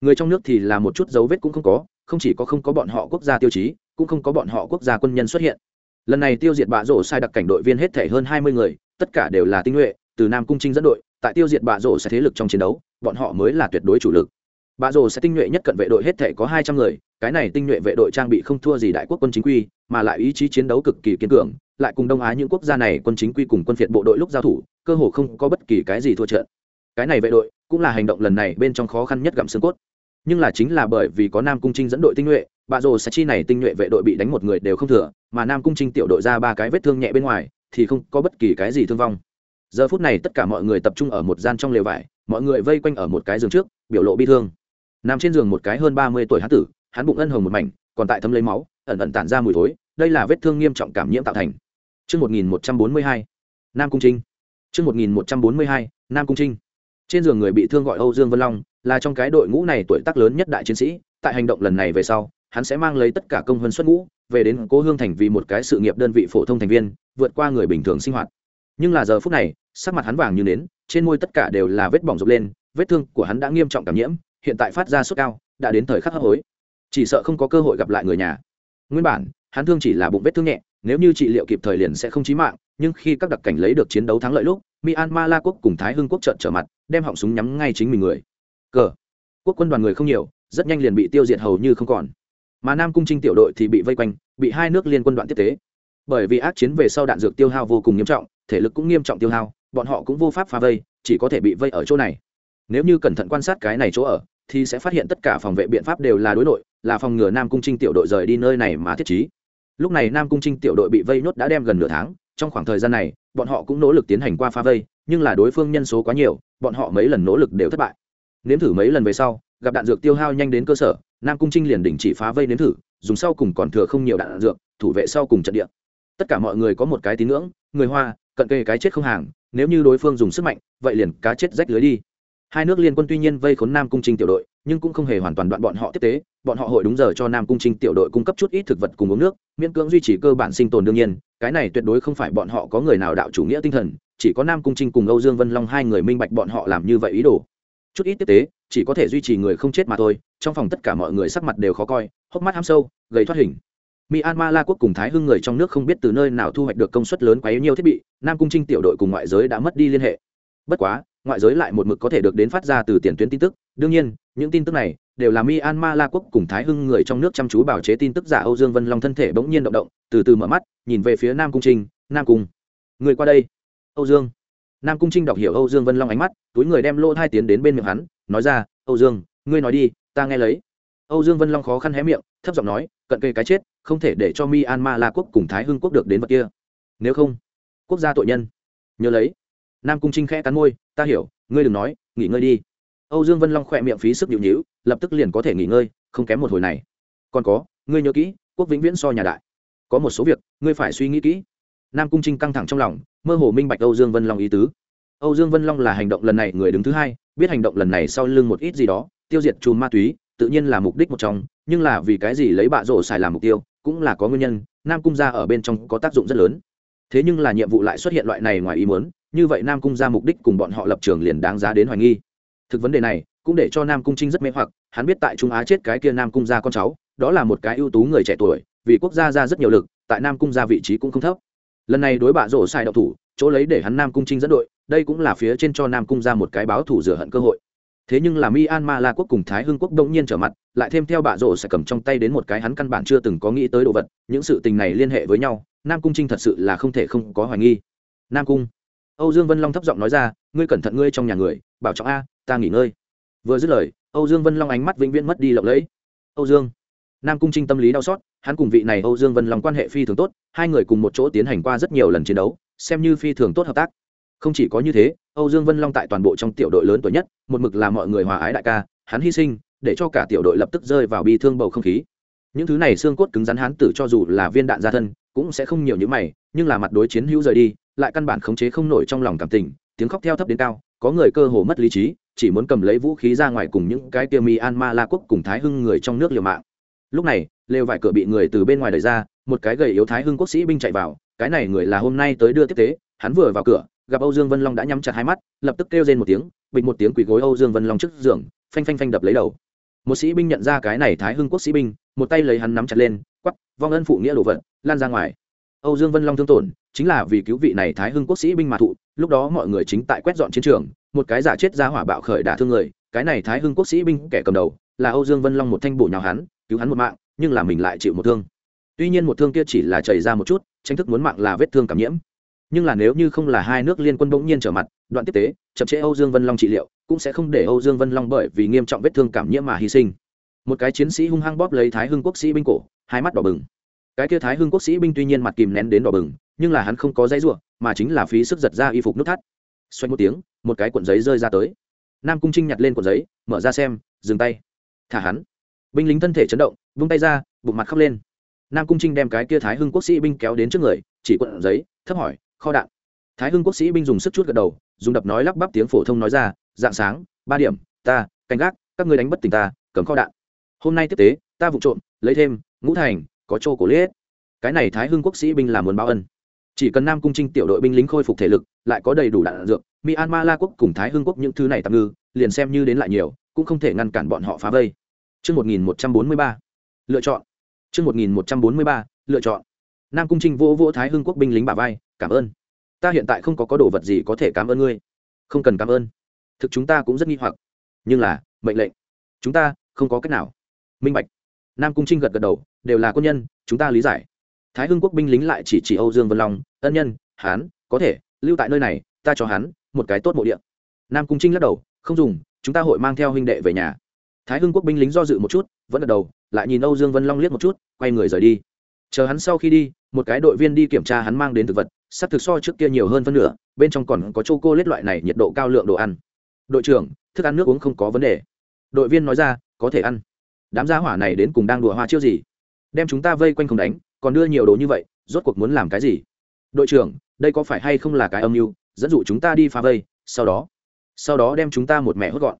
người trong nước thì là một chút dấu vết cũng không có, không chỉ có không có bọn họ quốc gia tiêu chí, cũng không có bọn họ quốc gia quân nhân xuất hiện. Lần này tiêu diệt bạ rổ sai đặc cảnh đội viên hết thể hơn hai mươi người, tất cả đều là tinh nhuệ, từ nam cung trinh dẫn đội, tại tiêu diệt bạ rổ sẽ thế lực trong chiến đấu, bọn họ mới là tuyệt đối chủ lực. Bạ rổ sẽ tinh nhuệ nhất cận vệ đội hết thể có hai trăm người, cái này tinh nhuệ vệ đội trang bị không thua gì đại quốc quân chính quy, mà lại ý chí chiến đấu cực kỳ kiên cường, lại cùng đông á những quốc gia này quân chính quy cùng quân phiệt bộ đội lúc giao thủ, cơ hồ không có bất kỳ cái gì thua trận cái này vệ đội cũng là hành động lần này bên trong khó khăn nhất gặm xương cốt nhưng là chính là bởi vì có nam cung trinh dẫn đội tinh nhuệ bà rồ sẽ chi này tinh nhuệ vệ đội bị đánh một người đều không thừa mà nam cung trinh tiểu đội ra ba cái vết thương nhẹ bên ngoài thì không có bất kỳ cái gì thương vong giờ phút này tất cả mọi người tập trung ở một gian trong lều vải mọi người vây quanh ở một cái giường trước biểu lộ bi thương nằm trên giường một cái hơn ba mươi tuổi hán tử hắn bụng ân hồng một mảnh còn tại thấm lấy máu ẩn ẩn tản ra mùi thối đây là vết thương nghiêm trọng cảm nhiễm tạo thành Trước 1142, Nam Cung Trinh. Trước 1142, Nam Cung Trinh. Trên giường người bị thương gọi Âu Dương Vân Long, là trong cái đội ngũ này tuổi tác lớn nhất đại chiến sĩ, tại hành động lần này về sau, hắn sẽ mang lấy tất cả công huân xuất ngũ, về đến Cố Hương thành vì một cái sự nghiệp đơn vị phổ thông thành viên, vượt qua người bình thường sinh hoạt. Nhưng là giờ phút này, sắc mặt hắn vàng như nến, trên môi tất cả đều là vết bỏng rộp lên, vết thương của hắn đã nghiêm trọng cảm nhiễm, hiện tại phát ra sốt cao, đã đến thời khắc hấp hối. Chỉ sợ không có cơ hội gặp lại người nhà. Nguyên bản, hắn thương chỉ là bụng vết thương nhẹ, nếu như trị liệu kịp thời liền sẽ không chí mạng, nhưng khi các đặc cảnh lấy được chiến đấu thắng lợi lúc, Myanmar La quốc cùng Thái Hưng quốc trợn trở mặt, đem họng súng nhắm ngay chính mình người. Cờ. Quốc quân đoàn người không nhiều, rất nhanh liền bị tiêu diệt hầu như không còn. Mà Nam Cung Trinh tiểu đội thì bị vây quanh, bị hai nước liên quân đoạn tiếp tế. Bởi vì ác chiến về sau đạn dược tiêu hao vô cùng nghiêm trọng, thể lực cũng nghiêm trọng tiêu hao, bọn họ cũng vô pháp phá vây, chỉ có thể bị vây ở chỗ này. Nếu như cẩn thận quan sát cái này chỗ ở, thì sẽ phát hiện tất cả phòng vệ biện pháp đều là đối nội, là phòng ngừa Nam Cung Trinh tiểu đội rời đi nơi này mà thiết trí lúc này nam cung trinh tiểu đội bị vây nhốt đã đem gần nửa tháng trong khoảng thời gian này bọn họ cũng nỗ lực tiến hành qua phá vây nhưng là đối phương nhân số quá nhiều bọn họ mấy lần nỗ lực đều thất bại. Nếm thử mấy lần về sau, gặp đạn dược tiêu hao nhanh đến cơ sở, nam cung trinh liền đình chỉ phá vây nếm thử, dùng sau cùng còn thừa không nhiều đạn dược, thủ vệ sau cùng trận địa. Tất cả mọi người có một cái tín ngưỡng, người hoa, cận kề cái chết không hàng, nếu như đối phương dùng sức mạnh, vậy liền cá chết rách lưới đi. Hai nước liên quân tuy nhiên vây khốn nam cung trinh tiểu đội, nhưng cũng không hề hoàn toàn đoạn bọn họ tiếp tế, bọn họ hội đúng giờ cho nam cung trinh tiểu đội cung cấp chút ít thực vật cùng uống nước, miễn cưỡng duy trì cơ bản sinh tồn đương nhiên, cái này tuyệt đối không phải bọn họ có người nào đạo chủ nghĩa tinh thần chỉ có nam cung trinh cùng âu dương vân long hai người minh bạch bọn họ làm như vậy ý đồ. Chút ít tiếp tế, chỉ có thể duy trì người không chết mà thôi, trong phòng tất cả mọi người sắc mặt đều khó coi, hốc mắt ham sâu, gầy thoát hình. Myanmar la quốc cùng thái hưng người trong nước không biết từ nơi nào thu hoạch được công suất lớn quá yếu nhiều thiết bị, nam cung trinh tiểu đội cùng ngoại giới đã mất đi liên hệ. Bất quá, ngoại giới lại một mực có thể được đến phát ra từ tiền tuyến tin tức. Đương nhiên, những tin tức này đều là myanmar la quốc cùng thái hưng người trong nước chăm chú bảo chế tin tức giả âu dương vân long thân thể bỗng nhiên động động, từ từ mở mắt, nhìn về phía nam cung trinh, nam cung, người qua đây âu dương. Nam cung trinh đọc hiểu âu dương vân long ánh mắt, túi người đem lô hai tiến đến bên miệng hắn, nói ra, âu dương, ngươi nói đi, ta nghe lấy. Âu dương vân long khó khăn hé miệng, thấp giọng nói, cận kề cái chết, không thể để cho myanmar la quốc cùng thái hưng quốc được đến vật kia. Nếu không, quốc gia tội nhân. Nhớ lấy, nam cung trinh khẽ cắn môi, ta hiểu, ngươi đừng nói, nghỉ ngơi đi. Âu dương vân long khỏe miệng phí sức nhịu nhịu, lập tức liền có thể nghỉ ngơi, không kém một hồi này. Còn có, ngươi nhớ kỹ, quốc vĩnh viễn so nhà đại. Có một số việc, ngươi phải suy nghĩ kỹ nam cung trinh căng thẳng trong lòng, mơ hồ minh bạch âu dương vân long ý tứ. Âu dương vân long là hành động lần này người đứng thứ hai, biết hành động lần này sau lưng một ít gì đó, tiêu diệt chùm ma túy, tự nhiên là mục đích một trong, nhưng là vì cái gì lấy bạ rổ xài làm mục tiêu, cũng là có nguyên nhân, nam cung ra ở bên trong có tác dụng rất lớn. Thế nhưng là nhiệm vụ lại xuất hiện loại này ngoài ý muốn, như vậy nam cung ra mục đích cùng bọn họ lập trường liền đáng giá đến hoài nghi. Thực vấn đề này, cũng để cho nam cung trinh rất mê hoặc, hắn biết tại trung á chết cái kia nam cung ra con cháu, đó là một cái ưu tú người trẻ tuổi, vì quốc gia ra rất nhiều lực, tại nam cung ra vị trí cũng không thấp lần này đối bạ rổ sai đậu thủ, chỗ lấy để hắn nam cung trinh dẫn đội, đây cũng là phía trên cho nam cung ra một cái báo thủ rửa hận cơ hội. Thế nhưng là myanmar la quốc cùng thái hưng quốc đông nhiên trở mặt, lại thêm theo bạ rổ sẽ cầm trong tay đến một cái hắn căn bản chưa từng có nghĩ tới đồ vật, những sự tình này liên hệ với nhau, nam cung trinh thật sự là không thể không có hoài nghi. Nam cung, âu dương vân long thấp giọng nói ra, ngươi cẩn thận ngươi trong nhà người, bảo trọng a, ta nghỉ ngơi. Vừa dứt lời, âu dương vân long ánh mắt vĩnh viễn mất đi lộng lẫy. Âu dương nam cung trinh tâm lý đau xót, hắn cùng vị này âu dương vân long quan hệ phi thường tốt, hai người cùng một chỗ tiến hành qua rất nhiều lần chiến đấu, xem như phi thường tốt hợp tác không chỉ có như thế, âu dương vân long tại toàn bộ trong tiểu đội lớn tuổi nhất, một mực là mọi người hòa ái đại ca, hắn hy sinh, để cho cả tiểu đội lập tức rơi vào bi thương bầu không khí những thứ này xương cốt cứng rắn hắn tử cho dù là viên đạn gia thân, cũng sẽ không nhiều như mày, nhưng là mặt đối chiến hữu rời đi, lại căn bản khống chế không nổi trong lòng cảm tình, tiếng khóc theo thấp đến cao, có người cơ hồ mất lý trí, chỉ muốn cầm lấy vũ khí ra ngoài cùng những cái tiêu Myanmar La quốc cùng Thái Hưng người trong nước liều mạng. Lúc này, lều vải cửa bị người từ bên ngoài đẩy ra, một cái gầy yếu Thái Hưng quốc sĩ binh chạy vào, cái này người là hôm nay tới đưa tiếp tế, hắn vừa vào cửa, gặp âu dương vân long đã nhắm chặt hai mắt lập tức kêu lên một tiếng bịch một tiếng quỳ gối âu dương vân long trước giường phanh phanh phanh đập lấy đầu. Một sĩ binh nhận ra cái này thái hưng quốc sĩ binh một tay lấy hắn nắm chặt lên quắp vong ân phụ nghĩa đồ vật lan ra ngoài. Âu dương vân long thương tổn chính là vì cứu vị này thái hưng quốc sĩ binh mà thụ lúc đó mọi người chính tại quét dọn chiến trường một cái giả chết ra hỏa bạo khởi đả thương người cái này thái hưng quốc sĩ binh kẻ cầm đầu là âu dương vân long một thanh bổ nhào hắn cứu hắn một mạng, nhưng là mình lại chịu một thương. Tuy nhiên một thương kia chỉ là chảy ra một chút, tranh thức muốn mạng là vết thương cảm nhiễm. Nhưng là nếu như không là hai nước liên quân bỗng nhiên trở mặt, đoạn tiếp tế, chậm chế âu dương vân long trị liệu, cũng sẽ không để âu dương vân long bởi vì nghiêm trọng vết thương cảm nhiễm mà hy sinh. Một cái chiến sĩ hung hăng bóp lấy thái hưng quốc sĩ binh cổ, hai mắt đỏ bừng. Cái kia thái hưng quốc sĩ binh tuy nhiên mặt kìm nén đến đỏ bừng, nhưng là hắn không có dây ruộng mà chính là phí sức giật ra y phục nút thắt. Xoay một tiếng, một cái cuộn giấy rơi ra tới. Nam cung trinh nhặt lên cuộn giấy, mở ra xem, dừng tay. Thả hắn binh lính thân thể chấn động, vung tay ra, bụng mặt khóc lên. Nam cung trinh đem cái kia thái hưng quốc sĩ binh kéo đến trước người, chỉ quận giấy, thấp hỏi, kho đạn. Thái hưng quốc sĩ binh dùng sức chút gật đầu, dùng đập nói lắp bắp tiếng phổ thông nói ra, dạng sáng, ba điểm, ta, canh gác, các người đánh bất tỉnh ta cấm kho đạn. Hôm nay tiếp tế, ta vụ trộm, lấy thêm, ngũ thành, có chỗ cổ liết. Cái này thái hưng quốc sĩ binh làm muốn báo ân. Chỉ cần nam cung trinh tiểu đội binh lính khôi phục thể lực, lại có đầy đủ đạn dược, myanmar la quốc cùng thái hưng quốc những thứ này tạm ngư, liền xem như đến lại nhiều, cũng không thể ngăn cản bọn họ phá vây. Chương 1143, lựa chọn. Chương 1143, lựa chọn. Nam Cung Trinh vỗ vỗ Thái Hưng quốc binh lính bả vai, cảm ơn. Ta hiện tại không có có đồ vật gì có thể cảm ơn ngươi. Không cần cảm ơn. Thực chúng ta cũng rất nghi hoặc. Nhưng là, mệnh lệnh. Chúng ta không có cách nào. Minh bạch. Nam Cung Trinh gật gật đầu, đều là quân nhân, chúng ta lý giải. Thái Hưng quốc binh lính lại chỉ chỉ Âu Dương Vân Long, ân nhân, hắn có thể lưu tại nơi này, ta cho hắn một cái tốt mộ địa. Nam Cung Trinh lắc đầu, không dùng, chúng ta hội mang theo huynh đệ về nhà thái hưng quốc binh lính do dự một chút, vẫn gật đầu, lại nhìn âu dương vân long liếc một chút, quay người rời đi. Chờ hắn sau khi đi, một cái đội viên đi kiểm tra hắn mang đến thực vật sắp thực so trước kia nhiều hơn phân nửa, bên trong còn có chô cô lết loại này nhiệt độ cao lượng đồ ăn. Đội trưởng, thức ăn nước uống không có vấn đề. Đội viên nói ra, có thể ăn. Đám gia hỏa này đến cùng đang đùa hoa chiêu gì? Đem chúng ta vây quanh không đánh, còn đưa nhiều đồ như vậy, rốt cuộc muốn làm cái gì? Đội trưởng, đây có phải hay không là cái âm mưu, dẫn dụ chúng ta đi phá vây, sau đó sau đó đem chúng ta một mẹ hốt gọn.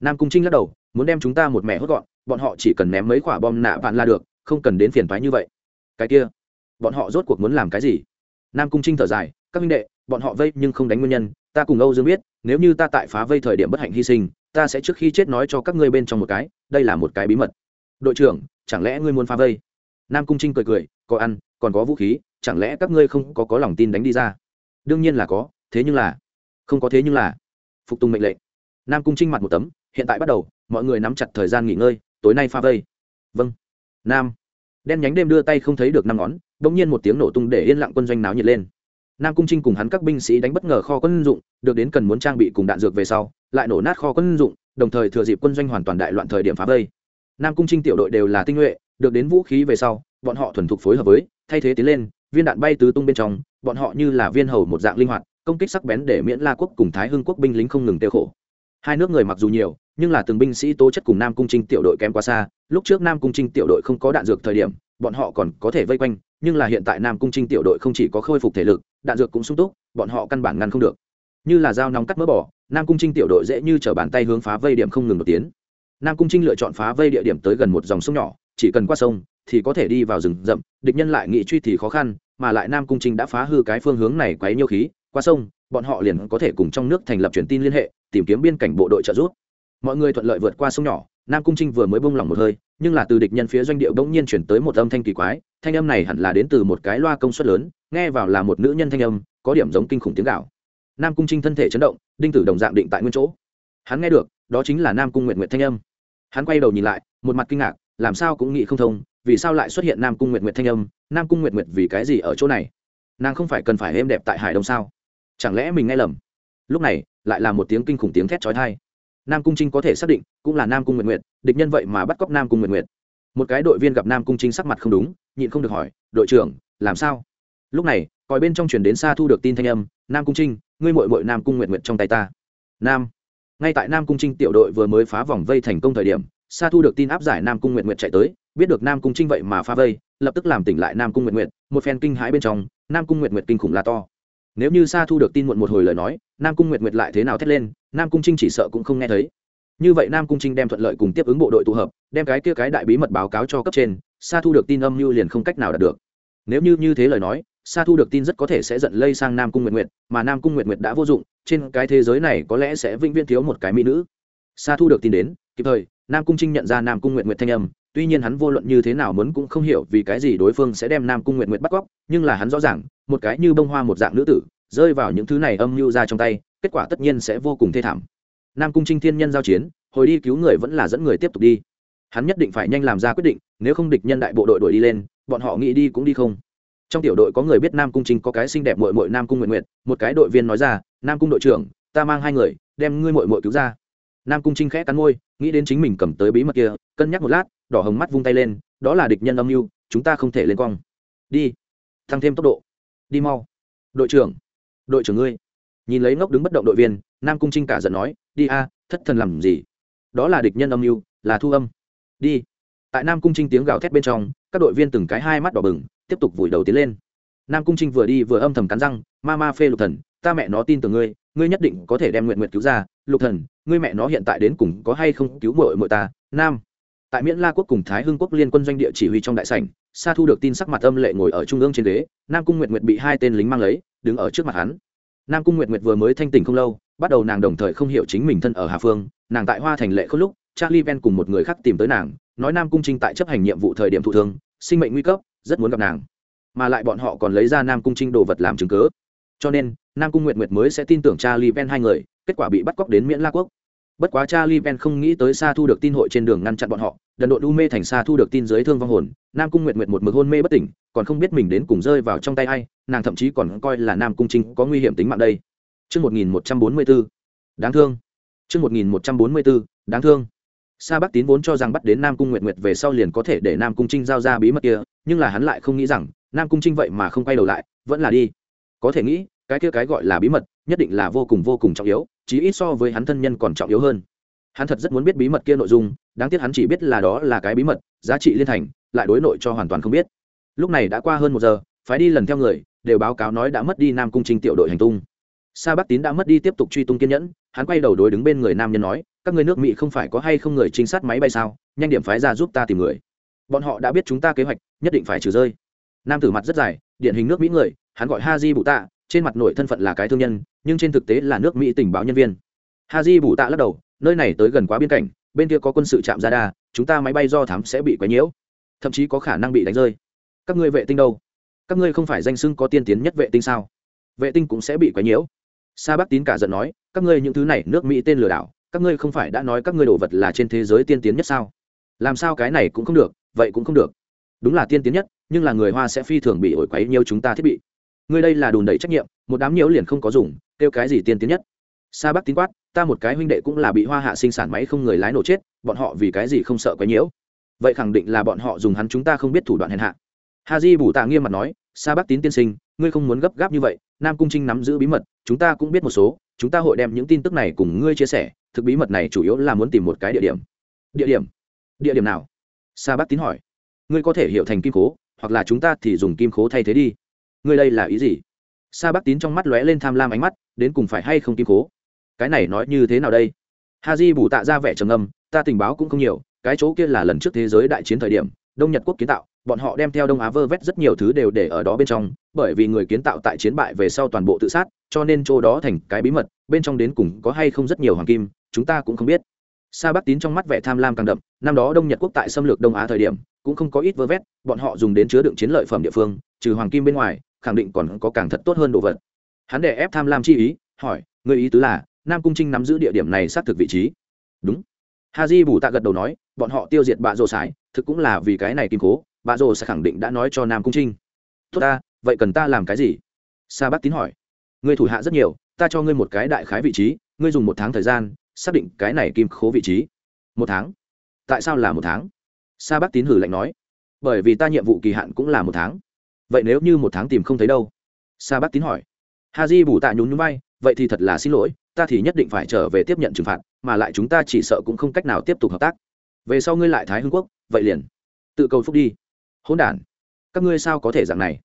Nam cung trinh lắc đầu muốn đem chúng ta một mẹ hốt gọn, bọn họ chỉ cần ném mấy quả bom nạ vạn là được, không cần đến phiền thoái như vậy. Cái kia, bọn họ rốt cuộc muốn làm cái gì? Nam cung trinh thở dài, các minh đệ, bọn họ vây nhưng không đánh nguyên nhân, ta cùng âu dương biết, nếu như ta tại phá vây thời điểm bất hạnh hy sinh, ta sẽ trước khi chết nói cho các ngươi bên trong một cái, đây là một cái bí mật. Đội trưởng, chẳng lẽ ngươi muốn phá vây? Nam cung trinh cười cười, có ăn, còn có vũ khí, chẳng lẽ các ngươi không có có lòng tin đánh đi ra? Đương nhiên là có, thế nhưng là, không có thế nhưng là. Phục tùng mệnh lệnh. Nam cung trinh mặt một tấm hiện tại bắt đầu, mọi người nắm chặt thời gian nghỉ ngơi, tối nay pha vây. Vâng. Nam. Đen nhánh đêm đưa tay không thấy được năm ngón đ ỗ n g nhiên một tiếng nổ tung để yên lặng quân doanh náo nhiệt lên. Nam cung trinh cùng hắn các binh sĩ đánh bất ngờ kho quân dụng, được đến cần muốn trang bị cùng đạn dược về sau, lại nổ nát kho quân dụng, đồng thời thừa dịp quân doanh hoàn toàn đại loạn thời điểm phá vây. Nam cung trinh tiểu đội đều là tinh nhuệ, được đến vũ khí về sau, bọn họ thuần thục phối hợp với, thay thế tiến lên, viên đạn bay tứ tung bên trong, bọn họ như là viên hầu một dạng linh hoạt, công kích sắc bén để miễn la quốc cùng thái hưng quốc binh lính không ngừng tiêu khổ hai nước người mặc dù nhiều, nhưng là từng binh sĩ tố chất cùng nam cung trinh tiểu đội kém quá xa, lúc trước nam cung trinh tiểu đội không có đạn dược thời điểm, bọn họ còn có thể vây quanh, nhưng là hiện tại nam cung trinh tiểu đội không chỉ có khôi phục thể lực, đạn dược cũng sung túc, bọn họ căn bản ngăn không được. Như là dao nóng cắt mỡ bỏ nam cung trinh tiểu đội dễ như t r ở bàn tay hướng phá vây điểm không ngừng một tiến. Nam cung trinh lựa chọn phá vây địa điểm tới gần một dòng sông nhỏ, chỉ cần qua sông thì có thể đi vào rừng rậm, địch nhân lại nghị truy thì khó khăn, mà lại nam cung trinh đã phá hư cái phương hướng này quấy nhiêu khí, qua sông, bọn họ liền có thể cùng trong nước thành lập truyền tin liên hệ tìm kiếm biên cảnh bộ đội trợ giúp. Mọi người thuận lợi vượt qua sông nhỏ, nam cung trinh vừa mới bông lỏng một hơi, nhưng là từ địch nhân phía doanh địa bỗng nhiên chuyển tới một âm thanh kỳ quái, thanh âm này hẳn là đến từ một cái loa công suất lớn, nghe vào là một nữ nhân thanh âm, có điểm giống kinh khủng tiếng gạo. Nam cung trinh thân thể chấn động, đinh tử đồng dạng định tại nguyên chỗ. Hắn nghe được, đó chính là nam cung nguyện nguyện thanh âm. Hắn quay đầu nhìn lại, một mặt kinh ngạc, làm sao cũng nghĩ không thông, vì sao lại xuất hiện nam cung nguyện nguyện thanh âm, nam cung nguyện nguyện vì cái gì ở chỗ này? Nàng không phải cần phải êm đẹp tại hải đông sao? Chẳng lẽ mình nghe lầm? Lúc này lại là một tiếng kinh khủng tiếng thét chói tai. nam cung trinh có thể xác định cũng là nam cung nguyện nguyện địch nhân vậy mà bắt cóc nam cung nguyện nguyện một cái đội viên gặp nam cung trinh sắc mặt không đúng nhịn không được hỏi đội trưởng làm sao lúc này còi bên trong chuyển đến xa thu được tin thanh âm nam cung trinh ngươi mội mội nam cung nguyện nguyện trong tay ta nam ngay tại nam cung trinh tiểu đội vừa mới phá vòng vây thành công thời điểm xa thu được tin áp giải nam cung nguyện nguyện chạy tới biết được nam cung trinh vậy mà phá vây lập tức làm tỉnh lại nam cung nguyện nguyện một phen kinh hãi bên trong nam cung nguyện nguyện kinh khủng là to nếu như sa thu được tin muộn một hồi lời nói nam cung nguyệt nguyệt lại thế nào thét lên, nam cung trinh chỉ sợ cũng không nghe thấy. Như vậy nam cung trinh đem thuận lợi cùng tiếp ứng bộ đội tụ hợp, đem cái kia cái đại bí mật báo cáo cho cấp trên, sa thu được tin âm mưu liền không cách nào đạt được. Nếu như như thế lời nói, sa thu được tin rất có thể sẽ dẫn lây sang nam cung nguyệt nguyệt, mà nam cung nguyệt nguyệt đã vô dụng, trên cái thế giới này có lẽ sẽ vĩnh viễn thiếu một cái mỹ nữ. Sa thu được tin đến, kịp thời, nam cung trinh nhận ra nam cung nguyệt nguyệt thanh âm, tuy nhiên hắn vô luận như thế nào muốn cũng không hiểu vì cái gì đối phương sẽ đem nam cung nguyệt nguyệt bắt cóc, nhưng là hắn rõ ràng, một cái như bông hoa một dạng nữ tử rơi vào những thứ này âm mưu ra trong tay, kết quả tất nhiên sẽ vô cùng thê thảm. Nam cung trinh thiên nhân giao chiến, hồi đi cứu người vẫn là dẫn người tiếp tục đi. Hắn nhất định phải nhanh làm ra quyết định, nếu không địch nhân đại bộ đội đuổi đi lên, bọn họ nghĩ đi cũng đi không. Trong tiểu đội có người biết nam cung trinh có cái xinh đẹp mội mội nam cung nguyện nguyện một cái đội viên nói ra, nam cung đội trưởng, ta mang hai người, đem ngươi mội mội cứu ra. Nam cung trinh khẽ cắn môi, nghĩ đến chính mình cầm tới bí mật kia, cân nhắc một lát, đỏ hồng mắt vung tay lên, đó là địch nhân âm mưu, chúng ta không thể lên cong. Đi, tăng thêm tốc độ. Đi mau. Đội trưởng đội trưởng ngươi. Nhìn lấy ngốc đứng bất động đội viên, nam cung trinh cả giận nói, đi a, thất thần làm gì? Đó là địch nhân âm mưu, là thu âm. Đi. Tại nam cung trinh tiếng gào thét bên trong, các đội viên từng cái hai mắt đỏ bừng, tiếp tục vùi đầu tiến lên. Nam cung trinh vừa đi vừa âm thầm cắn răng, ma ma phê lục thần, ta mẹ nó tin tưởng ngươi ngươi nhất định có thể đem nguyện nguyện cứu ra. Lục thần, ngươi mẹ nó hiện tại đến cùng có hay không cứu mội mội ta? Nam. Tại miễn la quốc cùng thái hưng quốc liên quân doanh địa chỉ huy trong đại sảnh sa thu được tin sắc mặt âm lệ ngồi ở trung ương trên ghế, nam cung nguyệt nguyệt bị hai tên lính mang lấy, đứng ở trước mặt hắn. Nam cung nguyệt nguyệt vừa mới thanh tỉnh không lâu, bắt đầu nàng đồng thời không hiểu chính mình thân ở hà phương, nàng tại hoa thành lệ không lúc, charlie ven cùng một người khác tìm tới nàng, nói nam cung trinh tại chấp hành nhiệm vụ thời điểm thụ thương, sinh mệnh nguy cấp, rất muốn gặp nàng. Mà lại bọn họ còn lấy ra nam cung trinh đồ vật làm chứng cớ cho nên, nam cung nguyệt nguyệt mới sẽ tin tưởng charlie ven hai người, kết quả bị bắt cóc đến miễn la quốc. Bất quá charlie ven không nghĩ tới xa thu được tin hội trên đường ngăn chặn bọn họ đần độn u mê thành xa thu được tin dưới thương vong hồn nam cung nguyệt nguyệt một mực hôn mê bất tỉnh còn không biết mình đến cùng rơi vào trong tay ai nàng thậm chí còn coi là nam cung trinh có nguy hiểm tính mạng đây Trước 1144, đáng thương. Trước 1144, đáng thương. Sa Bắc Tín vốn cho rằng bắt đến Nam Cung Nguyệt Nguyệt về sau liền có thể để Nam Cung Trinh giao ra bí mật kia, nhưng là hắn lại không nghĩ rằng, Nam Cung Trinh vậy mà không quay đầu lại, vẫn là đi. Có thể nghĩ, cái kia cái gọi là bí mật, nhất định là vô cùng vô cùng trọng yếu, chí ít so với hắn thân nhân còn trọng yếu hơn. Hắn thật rất muốn biết bí mật kia nội dung, đáng tiếc hắn chỉ biết là đó là cái bí mật, giá trị liên thành, lại đối nội cho hoàn toàn không biết. Lúc này đã qua hơn một giờ, phái đi lần theo người, đều báo cáo nói đã mất đi Nam Cung Trình tiểu đội hành tung. Sa bắc tín đã mất đi tiếp tục truy tung kiên nhẫn hắn quay đầu đối đứng bên người nam nhân nói các người nước mỹ không phải có hay không người trinh sát máy bay sao? Nhanh điểm phái ra giúp ta tìm người. Bọn họ đã biết chúng ta kế hoạch nhất định phải trừ rơi. Nam tử mặt rất dài điển hình nước mỹ người hắn gọi ha di bụ tạ trên mặt nội thân phận là cái thương nhân nhưng trên thực tế là nước mỹ tình báo nhân viên. Ha di bụ tạ lắc đầu nơi này tới gần quá biên cảnh, bên kia có quân sự chạm ra đa chúng ta máy bay do thám sẽ bị quấy nhiễu, thậm chí có khả năng bị đánh rơi. Các ngươi vệ tinh đâu? Các ngươi không phải danh xưng có tiên tiến nhất vệ tinh sao? Vệ tinh cũng sẽ bị quấy nhiễu. Sa bắc tín cả giận nói, các ngươi những thứ này, nước mỹ tên lừa đảo, các ngươi không phải đã nói các ngươi đồ vật là trên thế giới tiên tiến nhất sao? Làm sao cái này cũng không được, vậy cũng không được. Đúng là tiên tiến nhất, nhưng là người hoa sẽ phi thường bị ổi quấy nhiều chúng ta thiết bị. Ngươi đây là đùn đẩy trách nhiệm, một đám nhiễu liền không có dùng, kêu cái gì tiên tiến nhất? Sa bắc tín quát ta một cái huynh đệ cũng là bị hoa hạ sinh sản máy không người lái nổ chết bọn họ vì cái gì không sợ quấy nhiễu? Vậy khẳng định là bọn họ dùng hắn chúng ta không biết thủ đoạn hèn hạ. Ha di bù tạ nghiêm mặt nói sa Bác tín tiên sinh ngươi không muốn gấp gáp như vậy nam cung trinh nắm giữ bí mật chúng ta cũng biết một số chúng ta hội đem những tin tức này cùng ngươi chia sẻ thực bí mật này chủ yếu là muốn tìm một cái địa điểm. Địa điểm? Địa điểm nào? Sa Bác tín hỏi. Ngươi có thể hiểu thành kim cố, hoặc là chúng ta thì dùng kim cố thay thế đi. Ngươi đây là ý gì? Sa Bác tín trong mắt lóe lên tham lam ánh mắt đến cùng phải hay không kim cố? Cái này nói như thế nào đây? Ha di bù tạ ra vẻ trầm âm ta tình báo cũng không nhiều, cái chỗ kia là lần trước thế giới đại chiến thời điểm, đông nhật quốc kiến tạo, bọn họ đem theo đông á vơ vét rất nhiều thứ đều để ở đó bên trong, bởi vì người kiến tạo tại chiến bại về sau toàn bộ tự sát, cho nên chỗ đó thành cái bí mật, bên trong đến cùng có hay không rất nhiều hoàng kim, chúng ta cũng không biết. Sa bắc tín trong mắt vẻ tham lam càng đậm, năm đó đông nhật quốc tại xâm lược đông á thời điểm, cũng không có ít vơ vét, bọn họ dùng đến chứa đựng chiến lợi phẩm địa phương, trừ hoàng kim bên ngoài, khẳng định còn có càng thật tốt hơn đồ vật. Hắn để ép tham lam chi ý, hỏi người ý tứ là nam cung trinh nắm giữ địa điểm này xác thực vị trí. Đúng. Ha di bù tạ gật đầu nói, bọn họ tiêu diệt bạ rồ sải, thực cũng là vì cái này kim cố bà rồ sẽ khẳng định đã nói cho nam cung trinh. Tốt ta, vậy cần ta làm cái gì? Sa Bát tín hỏi. Ngươi thủ hạ rất nhiều, ta cho ngươi một cái đại khái vị trí, ngươi dùng một tháng thời gian, xác định cái này kim khố vị trí. Một tháng? Tại sao là một tháng? Sa Bát tín hử lạnh nói. Bởi vì ta nhiệm vụ kỳ hạn cũng là một tháng. Vậy nếu như một tháng tìm không thấy đâu? Sa Bát tín hỏi. Ha di bù tạ nhún nhún bay vậy thì thật là xin lỗi, ta thì nhất định phải trở về tiếp nhận trừng phạt, mà lại chúng ta chỉ sợ cũng không cách nào tiếp tục hợp tác. Về sau ngươi lại thái hưng quốc, vậy liền. Tự cầu phúc đi. Hỗn đản. Các ngươi sao có thể dạng này?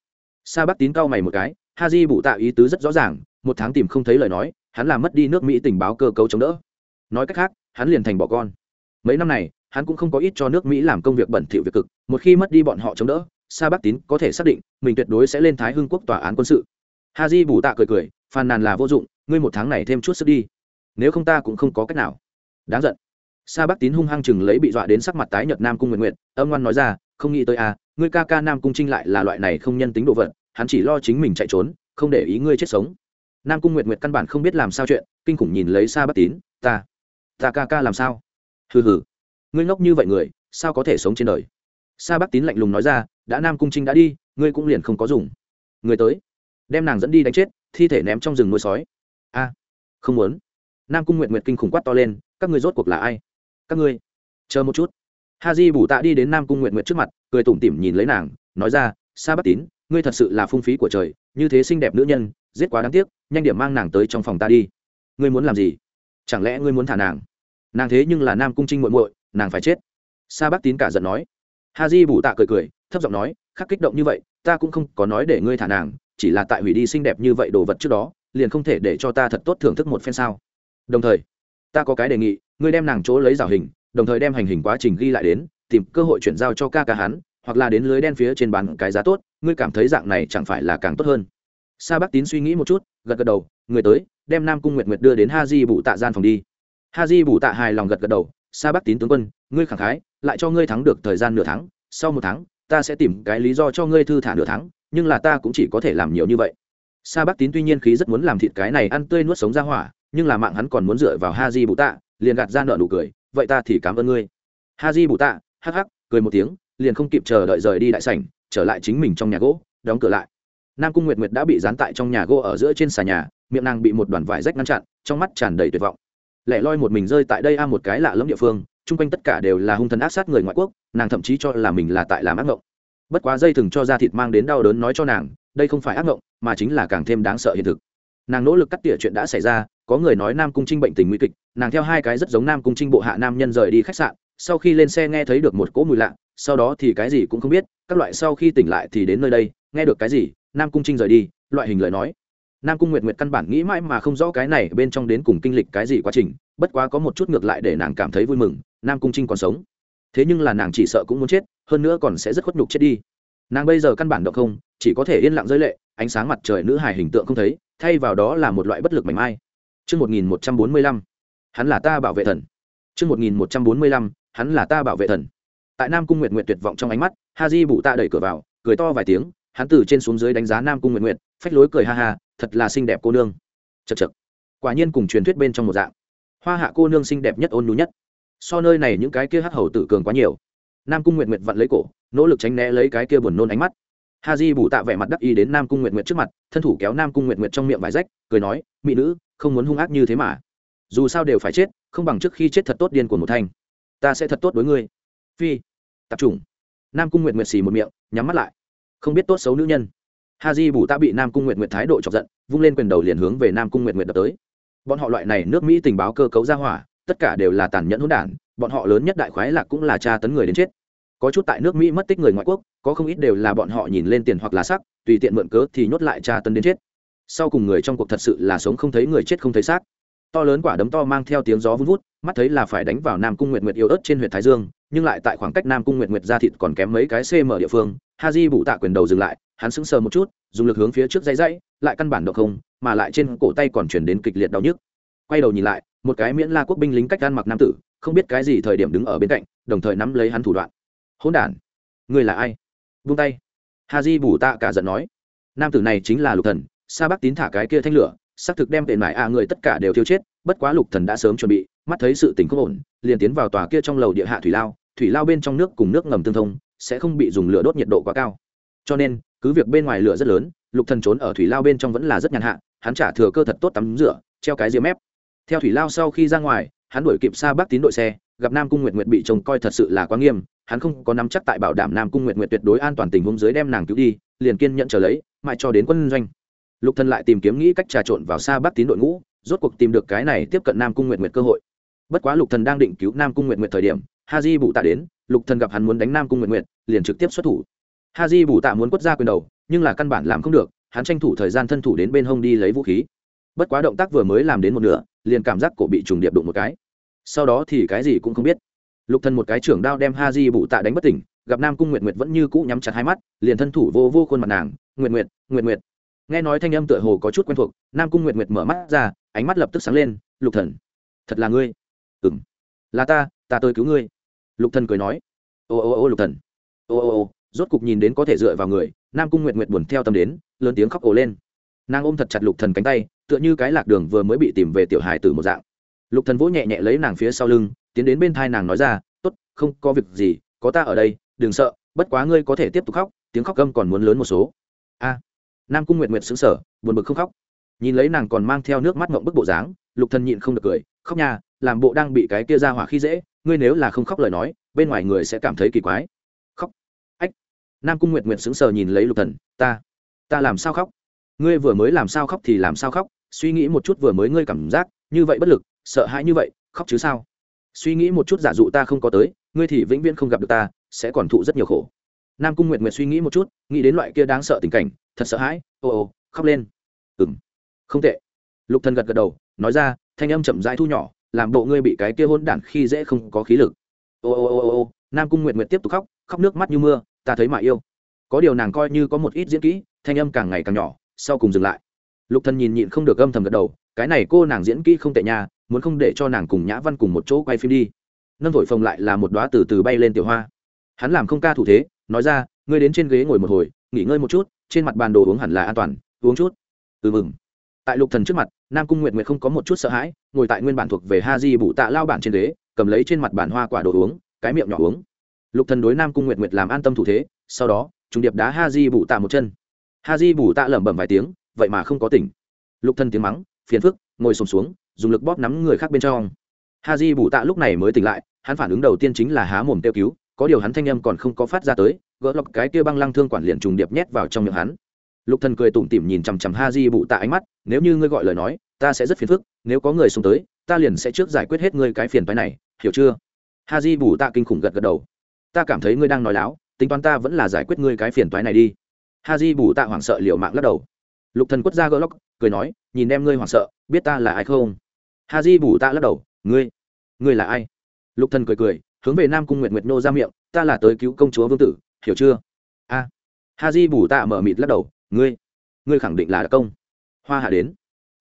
Sa bắc tín cao mày một cái ha di bụ tạ ý tứ rất rõ ràng, một tháng tìm không thấy lời nói, hắn làm mất đi nước mỹ tình báo cơ cấu chống đỡ. Nói cách khác, hắn liền thành bỏ con. Mấy năm này, hắn cũng không có ít cho nước mỹ làm công việc bẩn thỉu việc cực, một khi mất đi bọn họ chống đỡ, sa bắc tín có thể xác định, mình tuyệt đối sẽ lên thái hưng quốc tòa án quân sự. Ha di bù tạ cười cười phàn nàn là vô dụng, ngươi một tháng này thêm chút sức đi. Nếu không ta cũng không có cách nào. Đáng giận. Sa bắc tín hung hăng chừng lấy bị dọa đến sắc mặt tái nhợt nam cung nguyện nguyện âm ngoan nói ra, không nghĩ tới à ngươi ca ca nam cung trinh lại là loại này không nhân tính đồ vật, hắn chỉ lo chính mình chạy trốn, không để ý ngươi chết sống. Nam cung nguyện nguyện căn bản không biết làm sao chuyện, kinh khủng nhìn lấy sa bắc tín, ta ta ca ca làm sao? Hừ hừ, ngươi ngốc như vậy người, sao có thể sống trên đời? Sa bắc tín lạnh lùng nói ra, đã nam cung trinh đã đi, ngươi cũng liền không có dùng. Người tới, đem nàng dẫn đi đánh chết thi thể ném trong rừng nuôi sói. A, không muốn. Nam cung nguyện nguyện kinh khủng quát to lên, các ngươi rốt cuộc là ai? Các ngươi, chờ một chút. Ha di bù tạ đi đến nam cung nguyện nguyện trước mặt, cười tủm tỉm nhìn lấy nàng, nói ra, sa bắt tín, ngươi thật sự là phung phí của trời, như thế xinh đẹp nữ nhân, giết quá đáng tiếc, nhanh điểm mang nàng tới trong phòng ta đi. Ngươi muốn làm gì? Chẳng lẽ ngươi muốn thả nàng? Nàng thế nhưng là nam cung trinh muội muội, nàng phải chết. Sa bắc tín cả giận nói. Ha di bù tạ cười cười, thấp giọng nói, khắc kích động như vậy, ta cũng không có nói để ngươi thả nàng chỉ là tại hủy đi xinh đẹp như vậy đồ vật trước đó, liền không thể để cho ta thật tốt thưởng thức một phen sao? Đồng thời, ta có cái đề nghị, ngươi đem nàng chỗ lấy rào hình, đồng thời đem hành hình quá trình ghi lại đến, tìm cơ hội chuyển giao cho ca ca hắn, hoặc là đến lưới đen phía trên bàn cái giá tốt, ngươi cảm thấy dạng này chẳng phải là càng tốt hơn. Sa bắc tín suy nghĩ một chút, gật gật đầu, người tới, đem nam cung nguyệt nguyệt đưa đến ha di bụ tạ gian phòng đi. Ha di bụ tạ hài lòng gật gật đầu, sa bắc tín tướng quân, ngươi khẳng khái, lại cho ngươi thắng được thời gian nửa tháng, sau một tháng, ta sẽ tìm cái lý do cho ngươi thư thả nửa tháng nhưng là ta cũng chỉ có thể làm nhiều như vậy. Sa bắc tín tuy nhiên khí rất muốn làm thịt cái này ăn tươi nuốt sống ra hỏa, nhưng là mạng hắn còn muốn dựa vào ha di bụ tạ, liền gạt ra nợ nụ cười, vậy ta thì cảm ơn ngươi. Ha di bụ tạ, hắc hắc, cười một tiếng, liền không kịp chờ đợi rời đi đại sảnh, trở lại chính mình trong nhà gỗ, đóng cửa lại. Nam cung nguyệt nguyệt đã bị dán tại trong nhà gỗ ở giữa trên xà nhà, miệng nàng bị một đoàn vải rách ngăn chặn, trong mắt tràn đầy tuyệt vọng. Lẻ loi một mình rơi tại đây a một cái lạ lẫm địa phương, chung quanh tất cả đều là hung thần ác sát người ngoại quốc, nàng thậm chí cho là mình là tại làm ác ngộng bất quá dây thừng cho ra thịt mang đến đau đớn nói cho nàng, đây không phải ác mộng, mà chính là càng thêm đáng sợ hiện thực. Nàng nỗ lực cắt tỉa chuyện đã xảy ra, có người nói nam cung trinh bệnh tình nguy kịch, nàng theo hai cái rất giống nam cung trinh bộ hạ nam nhân rời đi khách sạn, sau khi lên xe nghe thấy được một cỗ mùi lạ, sau đó thì cái gì cũng không biết, các loại sau khi tỉnh lại thì đến nơi đây, nghe được cái gì, nam cung trinh rời đi, loại hình lời nói. Nam cung nguyệt nguyệt căn bản nghĩ mãi mà không rõ cái này bên trong đến cùng kinh lịch cái gì quá trình, bất quá có một chút ngược lại để nàng cảm thấy vui mừng, nam cung trinh còn sống. Thế nhưng là nàng chỉ sợ cũng muốn chết hơn nữa còn sẽ rất khuất nhục chết đi nàng bây giờ căn bản động không chỉ có thể yên lặng rơi lệ ánh sáng mặt trời nữ hài hình tượng không thấy thay vào đó là một loại bất lực mảnh mai Trước 1145, hắn là ta bảo vệ thần. Trước 1145, hắn là ta bảo vệ thần. Tại Nam Cung Nguyệt Nguyệt tuyệt vọng trong ánh mắt, Haji Bụ ta đẩy cửa vào, cười to vài tiếng, hắn từ trên xuống dưới đánh giá Nam Cung Nguyệt Nguyệt, phách lối cười ha ha, thật là xinh đẹp cô nương. Chậc chậc. Quả nhiên cùng truyền thuyết bên trong một dạng. Hoa hạ cô nương xinh đẹp nhất ôn nhu nhất. So nơi này những cái kia hắc hầu tử cường quá nhiều. Nam Cung nguyện nguyện vặn lấy cổ, nỗ lực tránh né lấy cái kia buồn nôn ánh mắt. Haji bù tạ vẻ mặt đắc ý đến Nam Cung nguyện nguyện trước mặt, thân thủ kéo Nam Cung nguyện nguyện trong miệng vải rách, cười nói, "Mỹ nữ, không muốn hung ác như thế mà. Dù sao đều phải chết không bằng trước khi chết thật tốt điên của một thanh ta sẽ thật tốt đối ngươi. Phi tập trung nam cung nguyện nguyện xì một miệng nhắm mắt lại. Không biết tốt xấu nữ nhân. Ha di bù tạ bị nam cung nguyện nguyện thái độ chọc giận vung lên quyền đầu liền hướng về nam cung nguyện nguyện đập tới. Bọn họ loại này nước mỹ tình báo cơ cấu ra hỏa tất cả đều là tàn nhẫn hỗn đản bọn họ lớn nhất đại khoái lạc cũng là tra tấn người đến chết. Có chút tại nước mỹ mất tích người ngoại quốc, có không ít đều là bọn họ nhìn lên tiền hoặc là sắc, tùy tiện mượn cớ thì nhốt lại tra tấn đến chết. Sau cùng người trong cuộc thật sự là sống không thấy người chết không thấy xác. To lớn quả đấm to mang theo tiếng gió vun vút, mắt thấy là phải đánh vào nam cung nguyệt nguyệt yêu ớt trên huyện thái dương, nhưng lại tại khoảng cách nam cung nguyệt nguyệt ra thịt còn kém mấy cái cm địa phương ha di bụ tạ quyền đầu dừng lại, hắn sững sờ một chút, dùng lực hướng phía trước dãy dãy, lại căn bản độ không, mà lại trên cổ tay còn chuyển đến kịch liệt đau nhức. Quay đầu nhìn lại, một cái miễn la quốc binh lính cách gan mặc nam tử không biết cái gì thời điểm đứng ở bên cạnh, đồng thời nắm lấy hắn thủ đoạn. Hỗn đản người là ai? Vung tay. Ha di bù tạ cả giận nói. Nam tử này chính là lục thần, sa bắc tín thả cái kia thanh lửa, xác thực đem tiền mại a người tất cả đều thiêu chết, bất quá lục thần đã sớm chuẩn bị, mắt thấy sự tình không ổn, liền tiến vào tòa kia trong lầu địa hạ thủy lao thủy lao bên trong nước cùng nước ngầm tương thông, sẽ không bị dùng lửa đốt nhiệt độ quá cao. Cho nên, cứ việc bên ngoài lửa rất lớn, lục thần trốn ở thủy lao bên trong vẫn là rất nhàn hạ, hắn trả thừa cơ thật tốt tắm rửa, treo cái diêm mép. Theo thủy lao sau khi ra ngoài hắn đuổi kịp xa Bác tín đội xe, gặp nam cung nguyệt nguyệt bị trông coi thật sự là quá nghiêm, hắn không có nắm chắc tại bảo đảm nam cung nguyệt nguyệt tuyệt đối an toàn tình huống dưới đem nàng cứu đi, liền kiên nhận trở lấy, mãi cho đến quân doanh. Lục thần lại tìm kiếm nghĩ cách trà trộn vào xa Bác tín đội ngũ, rốt cuộc tìm được cái này tiếp cận nam cung nguyệt nguyệt cơ hội. Bất quá lục thần đang định cứu nam cung nguyệt nguyệt thời điểm ha di bù tạ đến, lục thần gặp hắn muốn đánh nam cung nguyệt nguyệt, liền trực tiếp xuất thủ. Ha di bù tạ muốn quất ra quyền đầu, nhưng là căn bản làm không được, hắn tranh thủ thời gian thân thủ đến bên hông đi lấy vũ khí bất quá động tác vừa mới làm đến một nửa, liền cảm giác cổ bị trùng điệp đụng một cái. Sau đó thì cái gì cũng không biết. Lục thần một cái trưởng đao đem ha di bù tạ đánh bất tỉnh, gặp nam cung nguyệt nguyệt vẫn như cũ nhắm chặt hai mắt, liền thân thủ vô vô khuôn mặt nàng, nguyệt nguyệt nguyệt nguyệt. Nghe nói thanh âm tựa hồ có chút quen thuộc, nam cung nguyệt nguyệt mở mắt ra, ánh mắt lập tức sáng lên, lục thần, thật là ngươi. Ừm, là ta ta tới cứu ngươi. Lục thần cười nói, ô ô ô, lục thần. Ô ô ô. Rốt cục nhìn đến có thể dựa vào người, nam cung nguyệt nguyệt buồn theo tâm đến, lớn tiếng khóc ồ lên nàng ôm thật chặt lục thần cánh tay, tựa như cái lạc đường vừa mới bị tìm về tiểu hài từ một dạng. Lục thần vỗ nhẹ nhẹ lấy nàng phía sau lưng, tiến đến bên thai nàng nói ra, tốt, không có việc gì, có ta ở đây, đừng sợ, bất quá ngươi có thể tiếp tục khóc, tiếng khóc gâm còn muốn lớn một số. A, nam cung nguyệt nguyệt sững sờ, buồn bực không khóc. Nhìn lấy nàng còn mang theo nước mắt ngậm bức bộ dáng, lục thần nhịn không được cười, khóc nha, làm bộ đang bị cái kia ra hỏa khi dễ, ngươi nếu là không khóc lời nói, bên ngoài người sẽ cảm thấy kỳ quái. Khóc. Ách. Nam cung nguyệt nguyệt sững sờ nhìn lấy lục thần, ta ta làm sao khóc? Ngươi vừa mới làm sao khóc thì làm sao khóc, suy nghĩ một chút vừa mới ngươi cảm giác như vậy bất lực, sợ hãi như vậy, khóc chứ sao? Suy nghĩ một chút giả dụ ta không có tới, ngươi thì vĩnh viễn không gặp được ta, sẽ còn thụ rất nhiều khổ. Nam cung nguyệt nguyệt suy nghĩ một chút, nghĩ đến loại kia đáng sợ tình cảnh, thật sợ hãi ồ ồ khóc lên. Ừng không tệ. Lục thần gật gật đầu, nói ra, thanh âm chậm rãi thu nhỏ, làm bộ ngươi bị cái kia hôn đản khi dễ không có khí lực. Ồ ồ ồ ồ nam cung nguyệt nguyệt tiếp tục khóc khóc nước mắt như mưa, ta thấy mà yêu. Có điều nàng coi như có một ít diễn kỹ, thanh âm càng ngày càng nhỏ sau cùng dừng lại. Lục thần nhìn nhịn không được âm thầm gật đầu, cái này cô nàng diễn kỹ không tệ nha, muốn không để cho nàng cùng nhã văn cùng một chỗ quay phim đi. Nâng thổi phồng lại là một đóa từ từ bay lên tiểu hoa. Hắn làm không ca thủ thế, nói ra, ngươi đến trên ghế ngồi một hồi, nghỉ ngơi một chút, trên mặt bàn đồ uống hẳn là an toàn, uống chút. Ừ mừng. Tại lục thần trước mặt, nam cung nguyệt nguyệt không có một chút sợ hãi, ngồi tại nguyên bản thuộc về ha di bụ tạ lao bản trên ghế, cầm lấy trên mặt bàn hoa quả đồ uống, cái miệng nhỏ uống. Lục thần đối nam cung nguyệt nguyệt làm an tâm thủ thế, sau đó, trùng điệp đá ha di bụ tạ một chân ha di bù tạ lẩm bẩm vài tiếng vậy mà không có tỉnh. Lục thần tiếng mắng phiền phức ngồi sùng xuống, xuống dùng lực bóp nắm người khác bên trong. Ha di bù tạ lúc này mới tỉnh lại hắn phản ứng đầu tiên chính là há mồm kêu cứu có điều hắn thanh âm còn không có phát ra tới gỡ lọc cái kia băng lăng thương quản liền trùng điệp nhét vào trong miệng hắn. Lục thần cười tủm tỉm nhìn chằm chằm ha di bụ tạ ánh mắt nếu như ngươi gọi lời nói ta sẽ rất phiền phức nếu có người xuống tới ta liền sẽ trước giải quyết hết ngươi cái phiền phái này hiểu chưa? Ha di bù tạ kinh khủng gật gật đầu. Ta cảm thấy ngươi đang nói láo tính toán ta vẫn là giải quyết ngươi cái phiền toái này đi ha di bù tạ hoảng sợ liều mạng lắc đầu. Lục thần quất ra gỡ lóc, cười nói, nhìn em ngươi hoảng sợ, biết ta là ai không? Ha di bù tạ lắc đầu, ngươi ngươi là ai? Lục thần cười cười, hướng về nam cung nguyệt nguyệt nô ra miệng, ta là tới cứu công chúa vương tử, hiểu chưa? A. Ha di bù tạ mở mịt lắc đầu, ngươi ngươi khẳng định là đặc công. Hoa hạ đến.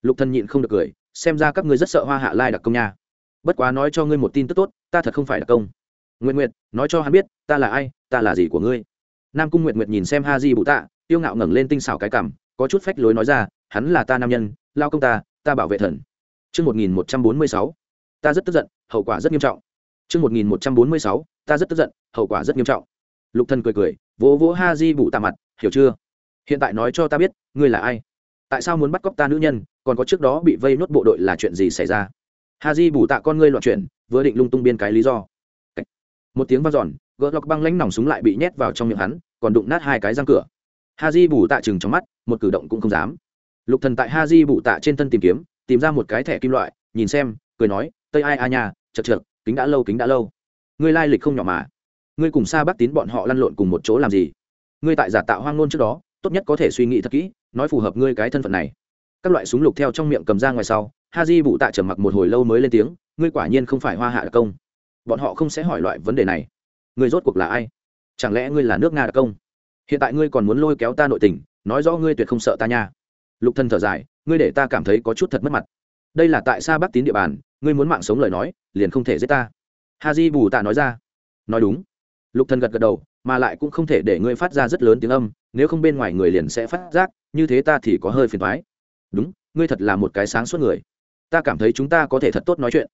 Lục thần nhịn không được cười, xem ra các ngươi rất sợ hoa hạ lai đặc công nha. Bất quá nói cho ngươi một tin tức tốt, ta thật không phải đặc công. Nguyện nguyện nói cho hắn biết, ta là ai, ta là gì của ngươi? Nam cung nguyện nguyện nhìn xem ha di bụ tạ tiêu ngạo ngẩng lên tinh xảo cái cằm có chút phách lối nói ra hắn là ta nam nhân lao công ta ta bảo vệ thần Chưng một nghìn một trăm bốn mươi sáu, ta rất tức giận, hậu quả rất nghiêm trọng. Chưng một nghìn một trăm bốn mươi sáu, ta rất tức giận, hậu quả rất nghiêm trọng. Lục Thần cười cười, vỗ vỗ Ha Di bụ tạ mặt, hiểu chưa? Hiện tại nói cho ta biết, ngươi là ai? Tại sao muốn bắt cóc ta nữ nhân, còn có trước đó bị vây nốt bộ đội là chuyện gì xảy ra? Ha Di bù tạ con ngươi loạn chuyện, vừa định lung tung biên cái lý do một tiếng vang giòn gỡ lọc băng lãnh nòng súng lại bị nhét vào trong miệng hắn, còn đụng nát hai cái răng cửa. Ha di bù tạ chừng trong mắt, một cử động cũng không dám. Lục thần tại ha di bù tạ trên thân tìm kiếm, tìm ra một cái thẻ kim loại, nhìn xem, cười nói, tây ai a nhà chật trượt kính đã lâu, kính đã lâu. Ngươi lai lịch không nhỏ mà. Ngươi cùng xa bắc tín bọn họ lăn lộn cùng một chỗ làm gì? Ngươi tại giả tạo hoang ngôn trước đó, tốt nhất có thể suy nghĩ thật kỹ, nói phù hợp ngươi cái thân phận này. Các loại súng lục theo trong miệng cầm ra ngoài sau ha di bụ tạ trầm mặc một hồi lâu mới lên tiếng, ngươi quả nhiên không phải hoa hạ đặc công. Bọn họ không sẽ hỏi loại vấn đề này ngươi rốt cuộc là ai? Chẳng lẽ ngươi là nước nga đặc công? Hiện tại ngươi còn muốn lôi kéo ta nội tình, nói rõ ngươi tuyệt không sợ ta nha. Lục thân thở dài, ngươi để ta cảm thấy có chút thật mất mặt. Đây là tại sao bắc tín địa bàn, ngươi muốn mạng sống lời nói, liền không thể giết ta. Ha di bù tạ nói ra. Nói đúng. Lục thần gật gật đầu, mà lại cũng không thể để ngươi phát ra rất lớn tiếng âm, nếu không bên ngoài người liền sẽ phát giác, như thế ta thì có hơi phiền thoái đúng, ngươi thật là một cái sáng suốt người. Ta cảm thấy chúng ta có thể thật tốt nói chuyện.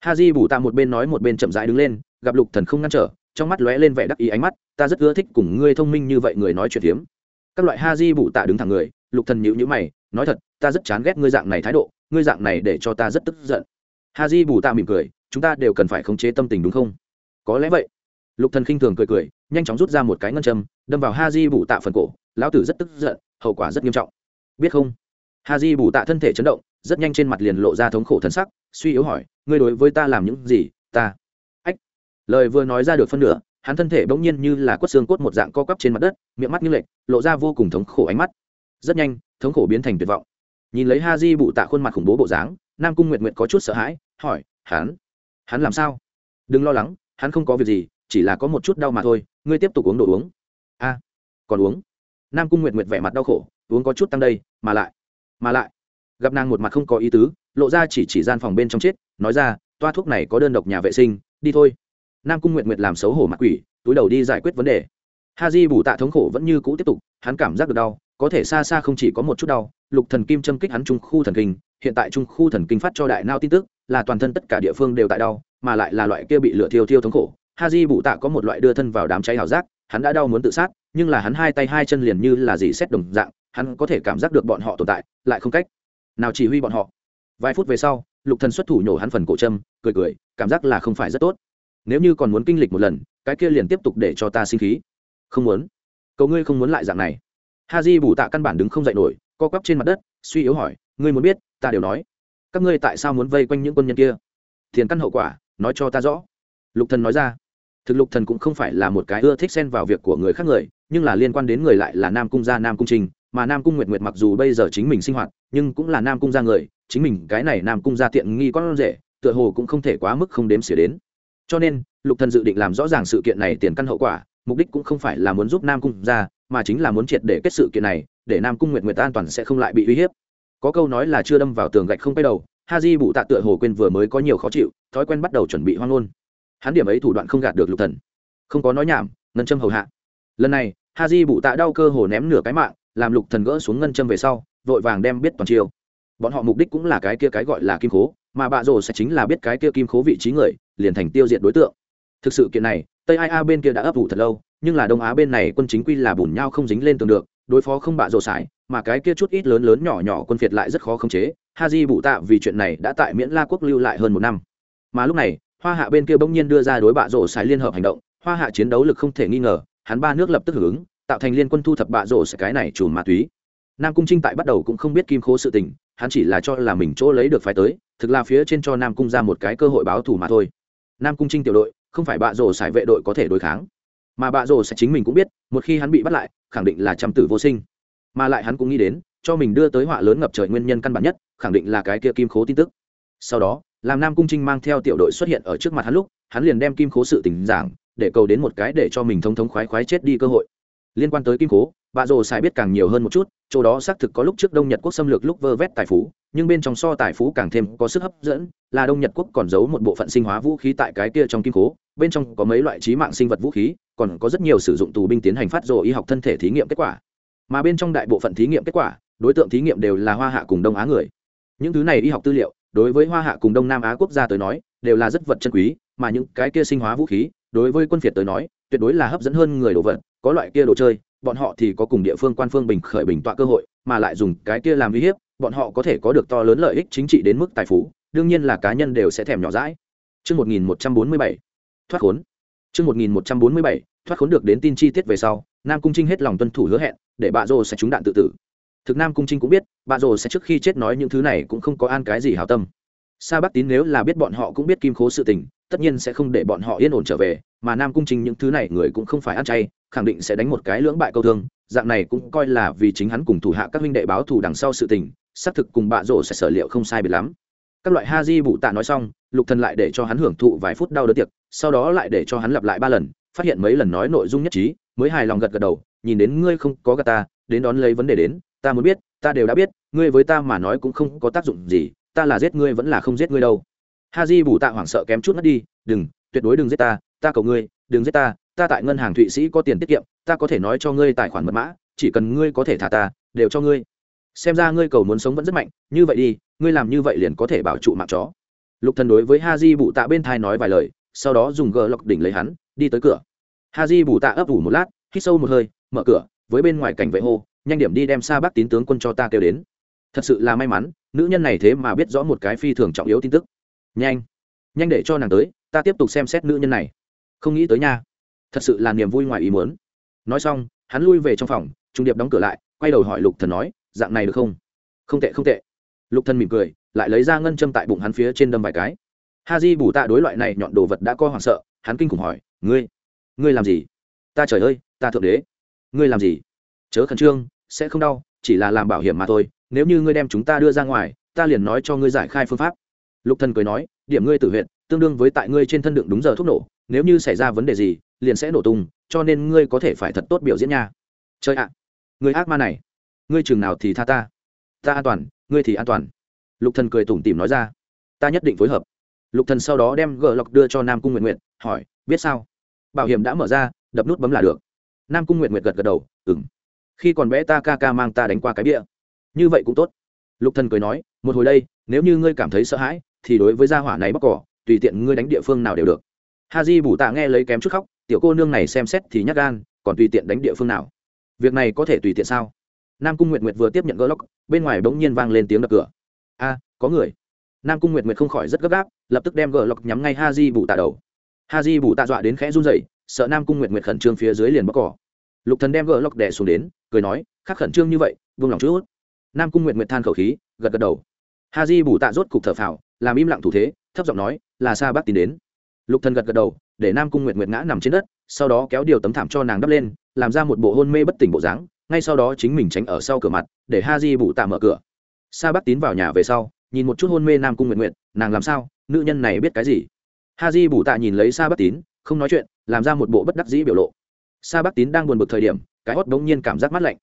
Ha di bù tạ một bên nói một bên chậm rãi đứng lên, gặp lục thần không ngăn trở trong mắt lóe lên vẻ đắc ý ánh mắt, ta rất ưa thích cùng ngươi thông minh như vậy người nói chuyện hiếm. Các loại ha di Bụ tạ đứng thẳng người, lục thần nhíu nhíu mày, nói thật, ta rất chán ghét ngươi dạng này thái độ, ngươi dạng này để cho ta rất tức giận. Ha di bù tạ mỉm cười, chúng ta đều cần phải khống chế tâm tình đúng không? Có lẽ vậy. Lục thần khinh thường cười cười, nhanh chóng rút ra một cái ngân châm, đâm vào ha di bù tạ phần cổ, lão tử rất tức giận, hậu quả rất nghiêm trọng. Biết không? Ha di bù tạ thân thể chấn động, rất nhanh trên mặt liền lộ ra thống khổ thân sắc, suy yếu hỏi, ngươi đối với ta làm những gì, ta lời vừa nói ra được phân nửa, hắn thân thể bỗng nhiên như là quất xương cốt một dạng co quắp trên mặt đất, miệng mắt như lệch, lộ ra vô cùng thống khổ ánh mắt. Rất nhanh, thống khổ biến thành tuyệt vọng. Nhìn lấy ha di bụ tạ khuôn mặt khủng bố bộ dáng, nam cung nguyện nguyện có chút sợ hãi, hỏi, hắn hắn làm sao? Đừng lo lắng, hắn không có việc gì, chỉ là có một chút đau mà thôi, ngươi tiếp tục uống đồ uống. A, còn uống? Nam cung nguyệt nguyệt vẻ mặt đau khổ, uống có chút tăng đây, mà lại mà lại. Gặp nàng một mặt không có ý tứ, lộ ra chỉ chỉ gian phòng bên trong chết, nói ra, toa thuốc này có đơn độc nhà vệ sinh, đi thôi nam cung nguyện nguyện làm xấu hổ mặt quỷ, túi đầu đi giải quyết vấn đề. Ha di bù tạ thống khổ vẫn như cũ tiếp tục, hắn cảm giác được đau, có thể xa xa không chỉ có một chút đau, lục thần kim châm kích hắn trung khu thần kinh, hiện tại trung khu thần kinh phát cho đại nao tin tức, là toàn thân tất cả địa phương đều tại đau, mà lại là loại kia bị lửa thiêu thiêu thống khổ. Ha di bụ tạ có một loại đưa thân vào đám cháy hào giác, hắn đã đau muốn tự sát, nhưng là hắn hai tay hai chân liền như là gì xét đồng dạng, hắn có thể cảm giác được bọn họ tồn tại, lại không cách nào chỉ huy bọn họ. Vài phút về sau, lục thần xuất thủ nhổ hắn phần cổ châm, cười cười, cảm giác là không phải rất tốt nếu như còn muốn kinh lịch một lần, cái kia liền tiếp tục để cho ta sinh khí. Không muốn. Cầu ngươi không muốn lại dạng này. Ha di bù tạ căn bản đứng không dậy nổi, co quắp trên mặt đất, suy yếu hỏi, ngươi muốn biết, ta đều nói. Các ngươi tại sao muốn vây quanh những quân nhân kia? Thiền căn hậu quả, nói cho ta rõ. Lục thần nói ra. Thực lục thần cũng không phải là một cái ưa thích xen vào việc của người khác người, nhưng là liên quan đến người lại là nam cung gia nam cung trình, mà nam cung nguyệt nguyệt mặc dù bây giờ chính mình sinh hoạt, nhưng cũng là nam cung gia người, chính mình cái này nam cung gia tiện nghi con rể, tựa hồ cũng không thể quá mức không đếm xỉa đến cho nên lục thần dự định làm rõ ràng sự kiện này tiền căn hậu quả mục đích cũng không phải là muốn giúp nam cung ra, mà chính là muốn triệt để kết sự kiện này để nam cung nguyệt nguyệt an toàn sẽ không lại bị uy hiếp. Có câu nói là chưa đâm vào tường gạch không quay đầu ha di bụ tạ tựa hồ quên vừa mới có nhiều khó chịu thói quen bắt đầu chuẩn bị hoang ngôn. Hắn điểm ấy thủ đoạn không gạt được lục thần. Không có nói nhảm ngân châm hầu hạ. Lần này ha di bụ tạ đau cơ hồ ném nửa cái mạng làm lục thần gỡ xuống ngân châm về sau vội vàng đem biết toàn chiêu. Bọn họ mục đích cũng là cái kia cái gọi là kim cố mà bạ rồ sẽ chính là biết cái kia kim khố vị trí người, liền thành tiêu diệt đối tượng. Thực sự kiện này, tây ai a bên kia đã ấp ủ thật lâu, nhưng là đông á bên này quân chính quy là bùn nhau không dính lên tường được, đối phó không bạ rồ sải, mà cái kia chút ít lớn lớn nhỏ nhỏ quân phiệt lại rất khó khống chế. Ha di bụ tạ vì chuyện này đã tại miễn la quốc lưu lại hơn một năm. Mà lúc này, hoa hạ bên kia bỗng nhiên đưa ra đối bạ rổ sải liên hợp hành động, hoa hạ chiến đấu lực không thể nghi ngờ, hắn ba nước lập tức hưởng ứng, tạo thành liên quân thu thập bạ rổ sải cái này chùm ma túy. Nam cung trinh tại bắt đầu cũng không biết kim khố sự tình hắn chỉ là cho là mình chỗ lấy được phải tới, thực là phía trên cho nam cung ra một cái cơ hội báo thù mà thôi. Nam cung trinh tiểu đội, không phải bạ rổ sải vệ đội có thể đối kháng. Mà bạ rổ sẽ chính mình cũng biết, một khi hắn bị bắt lại, khẳng định là trăm tử vô sinh. Mà lại hắn cũng nghĩ đến, cho mình đưa tới họa lớn ngập trời nguyên nhân căn bản nhất, khẳng định là cái kia kim khố tin tức. Sau đó, làm nam cung trinh mang theo tiểu đội xuất hiện ở trước mặt hắn lúc, hắn liền đem kim khố sự tình giảng, để cầu đến một cái để cho mình thông thống khoái khoái chết đi cơ hội. Liên quan tới kim khố bà rồ xài biết càng nhiều hơn một chút chỗ đó xác thực có lúc trước đông nhật quốc xâm lược lúc vơ vét tài phú nhưng bên trong so tài phú càng thêm có sức hấp dẫn là đông nhật quốc còn giấu một bộ phận sinh hóa vũ khí tại cái kia trong kim cố, bên trong có mấy loại trí mạng sinh vật vũ khí còn có rất nhiều sử dụng tù binh tiến hành phát rồ y học thân thể thí nghiệm kết quả. Mà bên trong đại bộ phận thí nghiệm kết quả đối tượng thí nghiệm đều là hoa hạ cùng đông á người. Những thứ này y học tư liệu đối với hoa hạ cùng đông nam á quốc gia tới nói đều là rất vật chân quý mà những cái kia sinh hóa vũ khí đối với quân phiệt tới nói tuyệt đối là hấp dẫn hơn người đồ vật có loại kia đồ chơi bọn họ thì có cùng địa phương quan phương bình khởi bình tọa cơ hội mà lại dùng cái kia làm uy hiếp bọn họ có thể có được to lớn lợi ích chính trị đến mức tài phú đương nhiên là cá nhân đều sẽ thèm nhỏ dãi. Trước 1147, thoát khốn. Trước 1147, thoát khốn được đến tin chi tiết về sau, Nam Cung Trinh hết lòng tuân thủ hứa hẹn, để bà rồ sẽ trúng đạn tự tử. Thực nam cung trinh cũng biết bà rồ sẽ trước khi chết nói những thứ này cũng không có an cái gì hảo tâm. Sa bắc tín nếu là biết bọn họ cũng biết kim khố sự tình tất nhiên sẽ không để bọn họ yên ổn trở về mà nam cung trinh những thứ này người cũng không phải ăn chay khẳng định sẽ đánh một cái lưỡng bại câu thương, dạng này cũng coi là vì chính hắn cùng thủ hạ các huynh đệ báo thù đằng sau sự tình, xác thực cùng bạ rổ sẽ sở liệu không sai biệt lắm. Các loại ha di bụ tạ nói xong, lục thần lại để cho hắn hưởng thụ vài phút đau đớn tiệc, sau đó lại để cho hắn lặp lại ba lần, phát hiện mấy lần nói nội dung nhất trí, mới hài lòng gật gật đầu, nhìn đến ngươi không có gà ta, đến đón lấy vấn đề đến, ta muốn biết, ta đều đã biết, ngươi với ta mà nói cũng không có tác dụng gì, ta là giết ngươi vẫn là không giết ngươi đâu. Ha di bù tạ hoảng sợ kém chút mất đi, đừng, tuyệt đối đừng giết ta ta cầu ngươi, đừng giết ta ta tại ngân hàng thụy sĩ có tiền tiết kiệm, ta có thể nói cho ngươi tài khoản mật mã, chỉ cần ngươi có thể thả ta, đều cho ngươi. Xem ra ngươi cầu muốn sống vẫn rất mạnh, như vậy đi, ngươi làm như vậy liền có thể bảo trụ mạng chó. Lục thần đối với ha di bụ tạ bên thai nói vài lời, sau đó dùng gờ lọc đỉnh lấy hắn, đi tới cửa. Ha di bụ tạ ấp ủ một lát, hít sâu một hơi, mở cửa, với bên ngoài cảnh vệ hô, nhanh điểm đi đem xa bác tín tướng quân cho ta kêu đến. Thật sự là may mắn, nữ nhân này thế mà biết rõ một cái phi thường trọng yếu tin tức. Nhanh nhanh để cho nàng tới, ta tiếp tục xem xét nữ nhân này. Không nghĩ tới nha thật sự là niềm vui ngoài ý muốn. Nói xong, hắn lui về trong phòng, trung điệp đóng cửa lại, quay đầu hỏi lục thần nói, dạng này được không? Không tệ không tệ. Lục thần mỉm cười, lại lấy ra ngân châm tại bụng hắn phía trên đâm vài cái. Ha di bù tạ đối loại này nhọn đồ vật đã co hoảng sợ, hắn kinh khủng hỏi, ngươi ngươi làm gì? Ta trời ơi, ta thượng đế. Ngươi làm gì? Chớ khẩn trương, sẽ không đau, chỉ là làm bảo hiểm mà thôi, nếu như ngươi đem chúng ta đưa ra ngoài, ta liền nói cho ngươi giải khai phương pháp. Lục thần cười nói, điểm ngươi tử huyện tương đương với tại ngươi trên thân đựng đúng giờ thuốc nổ, nếu như xảy ra vấn đề gì liền sẽ nổ tung, cho nên ngươi có thể phải thật tốt biểu diễn nha. Chơi ạ, người ác ma này, ngươi chừng nào thì tha ta. Ta an toàn, ngươi thì an toàn. Lục thần cười tủm tỉm nói ra. Ta nhất định phối hợp. Lục thần sau đó đem gờ lọc đưa cho nam cung nguyện nguyện hỏi, biết sao? Bảo hiểm đã mở ra, đập nút bấm là được. Nam cung nguyện nguyện gật gật đầu ừng khi còn bé ta ca ca mang ta đánh qua cái bia. Như vậy cũng tốt. Lục thần cười nói, một hồi đây, nếu như ngươi cảm thấy sợ hãi, thì đối với gia hỏa này bóc cỏ, tùy tiện ngươi đánh địa phương nào đều được. Ha di bù tạ nghe lấy kém chút khóc tiểu cô nương này xem xét thì nhắc gan, còn tùy tiện đánh địa phương nào? Việc này có thể tùy tiện sao? Nam cung nguyệt nguyệt vừa tiếp nhận gỡ lóc bên ngoài bỗng nhiên vang lên tiếng đập cửa. A, có người. Nam cung nguyệt nguyệt không khỏi rất gấp gáp, lập tức đem gỡ lóc nhắm ngay ha di bù tạ đầu. Ha di bù tạ dọa đến khẽ run rẩy, sợ nam cung nguyệt nguyệt khẩn trương phía dưới liền bóc cỏ. Lục thần đem gỡ lóc đè xuống đến, cười nói, khắc khẩn trương như vậy, vương lòng chút nam cung nguyệt nguyệt than khẩu khí, gật gật đầu. Ha di bù tạ rốt cục thở phào, làm im lặng thủ thế, thấp giọng nói, là sa bác tin đến lục thần gật gật đầu, để nam cung nguyệt nguyệt ngã nằm trên đất, sau đó kéo điều tấm thảm cho nàng đắp lên, làm ra một bộ hôn mê bất tỉnh bộ dáng, ngay sau đó chính mình tránh ở sau cửa mặt, để ha di Bụ tạ mở cửa. Sa bác tín vào nhà về sau, nhìn một chút hôn mê nam cung nguyệt nguyệt, nàng làm sao? Nữ nhân này biết cái gì? Ha di Bụ tạ nhìn lấy sa bác tín, không nói chuyện, làm ra một bộ bất đắc dĩ biểu lộ. Sa bác tín đang buồn bực thời điểm, cái hót bỗng nhiên cảm giác mát lạnh.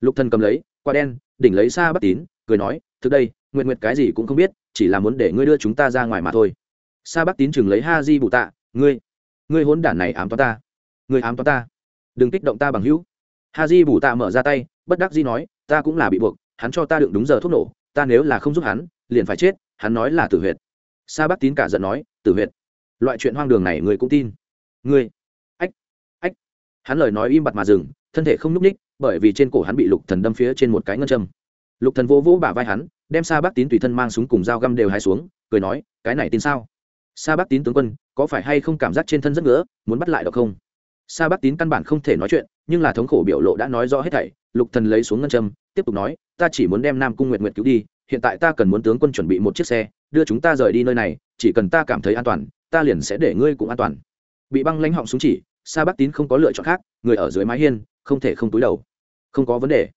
Lục thần cầm lấy, quả đen, đỉnh lấy sa bác tín, cười nói, thực đây, nguyệt nguyệt cái gì cũng không biết, chỉ là muốn để ngươi đưa chúng ta ra ngoài mà thôi sa bắc tín chừng lấy ha di bù tạ, ngươi ngươi hôn đản này ám toán ta. Ngươi ám toán ta. Đừng kích động ta bằng hữu. Ha di bù tạ mở ra tay, bất đắc di nói, ta cũng là bị buộc, hắn cho ta đựng đúng giờ thuốc nổ, ta nếu là không giúp hắn, liền phải chết, hắn nói là tử huyệt. Sa bắc tín cả giận nói, tử huyệt? Loại chuyện hoang đường này ngươi cũng tin. Ngươi, ách ách. Hắn lời nói im bặt mà dừng, thân thể không n ú c ních bởi vì trên cổ hắn bị lục thần đâm phía trên một cái ngân châm. Lục thần vô vỗ bả vai hắn, đem sa bác tín tùy thân mang súng cùng dao găm đều hai xuống, cười nói, cái này tin sao? Sa bác tín tướng quân có phải hay không cảm giác trên thân rất ngứa, muốn bắt lại được không? Sa bác tín căn bản không thể nói chuyện nhưng là thống khổ biểu lộ đã nói rõ hết thảy lục thần lấy xuống ngân châm tiếp tục nói ta chỉ muốn đem nam cung nguyệt nguyệt cứu đi hiện tại ta cần muốn tướng quân chuẩn bị một chiếc xe đưa chúng ta rời đi nơi này chỉ cần ta cảm thấy an toàn ta liền sẽ để ngươi cũng an toàn. Bị băng lãnh họng xuống chỉ sa bác tín không có lựa chọn khác người ở dưới mái hiên không thể không túi đầu. Không có vấn đề.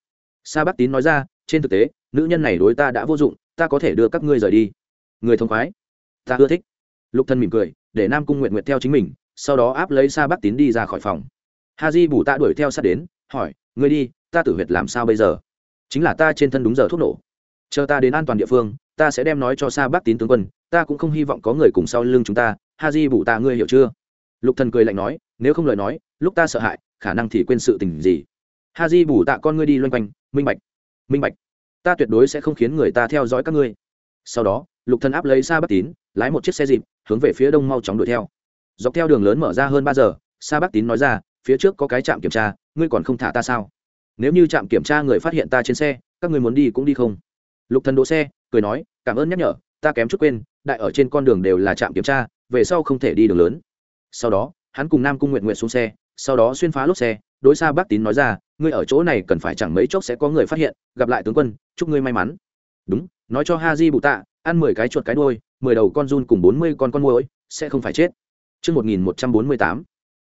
Sa bác tín nói ra trên thực tế nữ nhân này đối ta đã vô dụng ta có thể đưa các ngươi rời đi. Người thông khoái. Ta ưa thích lục thân mỉm cười, để nam cung nguyện nguyện theo chính mình, sau đó áp lấy sa bác tín đi ra khỏi phòng. Ha di bù tạ đuổi theo sát đến, hỏi, ngươi đi, ta tử huyệt làm sao bây giờ? Chính là ta trên thân đúng giờ thuốc nổ. Chờ ta đến an toàn địa phương, ta sẽ đem nói cho sa bác tín tướng quân, ta cũng không hy vọng có người cùng sau lưng chúng ta. Ha di bù tạ, ngươi hiểu chưa? Lục thần cười lạnh nói, nếu không lời nói, lúc ta sợ hãi khả năng thì quên sự tình gì? Ha di bù tạ, con ngươi đi loanh quanh, minh bạch minh bạch. Ta tuyệt đối sẽ không khiến người ta theo dõi các ngươi. Sau đó, lục thần áp lấy sa bắc tín, lái một chiếc xe dịp hướng về phía đông mau chóng đuổi theo. Dọc theo đường lớn mở ra hơn ba giờ, sa bắc tín nói ra, phía trước có cái trạm kiểm tra, ngươi còn không thả ta sao? Nếu như trạm kiểm tra người phát hiện ta trên xe, các ngươi muốn đi cũng đi không? Lục thần đỗ xe, cười nói, cảm ơn nhắc nhở, ta kém chút quên, đại ở trên con đường đều là trạm kiểm tra, về sau không thể đi đường lớn. Sau đó, hắn cùng nam cung nguyện nguyện xuống xe, sau đó xuyên phá lốp xe, đối xa bác tín nói ra, ngươi ở chỗ này cần phải chẳng mấy chốc sẽ có người phát hiện, gặp lại tướng quân, chúc ngươi may mắn. Đúng, nói cho ha di bụ tạ, ăn mười cái chuột cái đôi mười đầu con run cùng bốn mươi con con môi sẽ không phải chết Trư Một nghìn một trăm bốn mươi tám.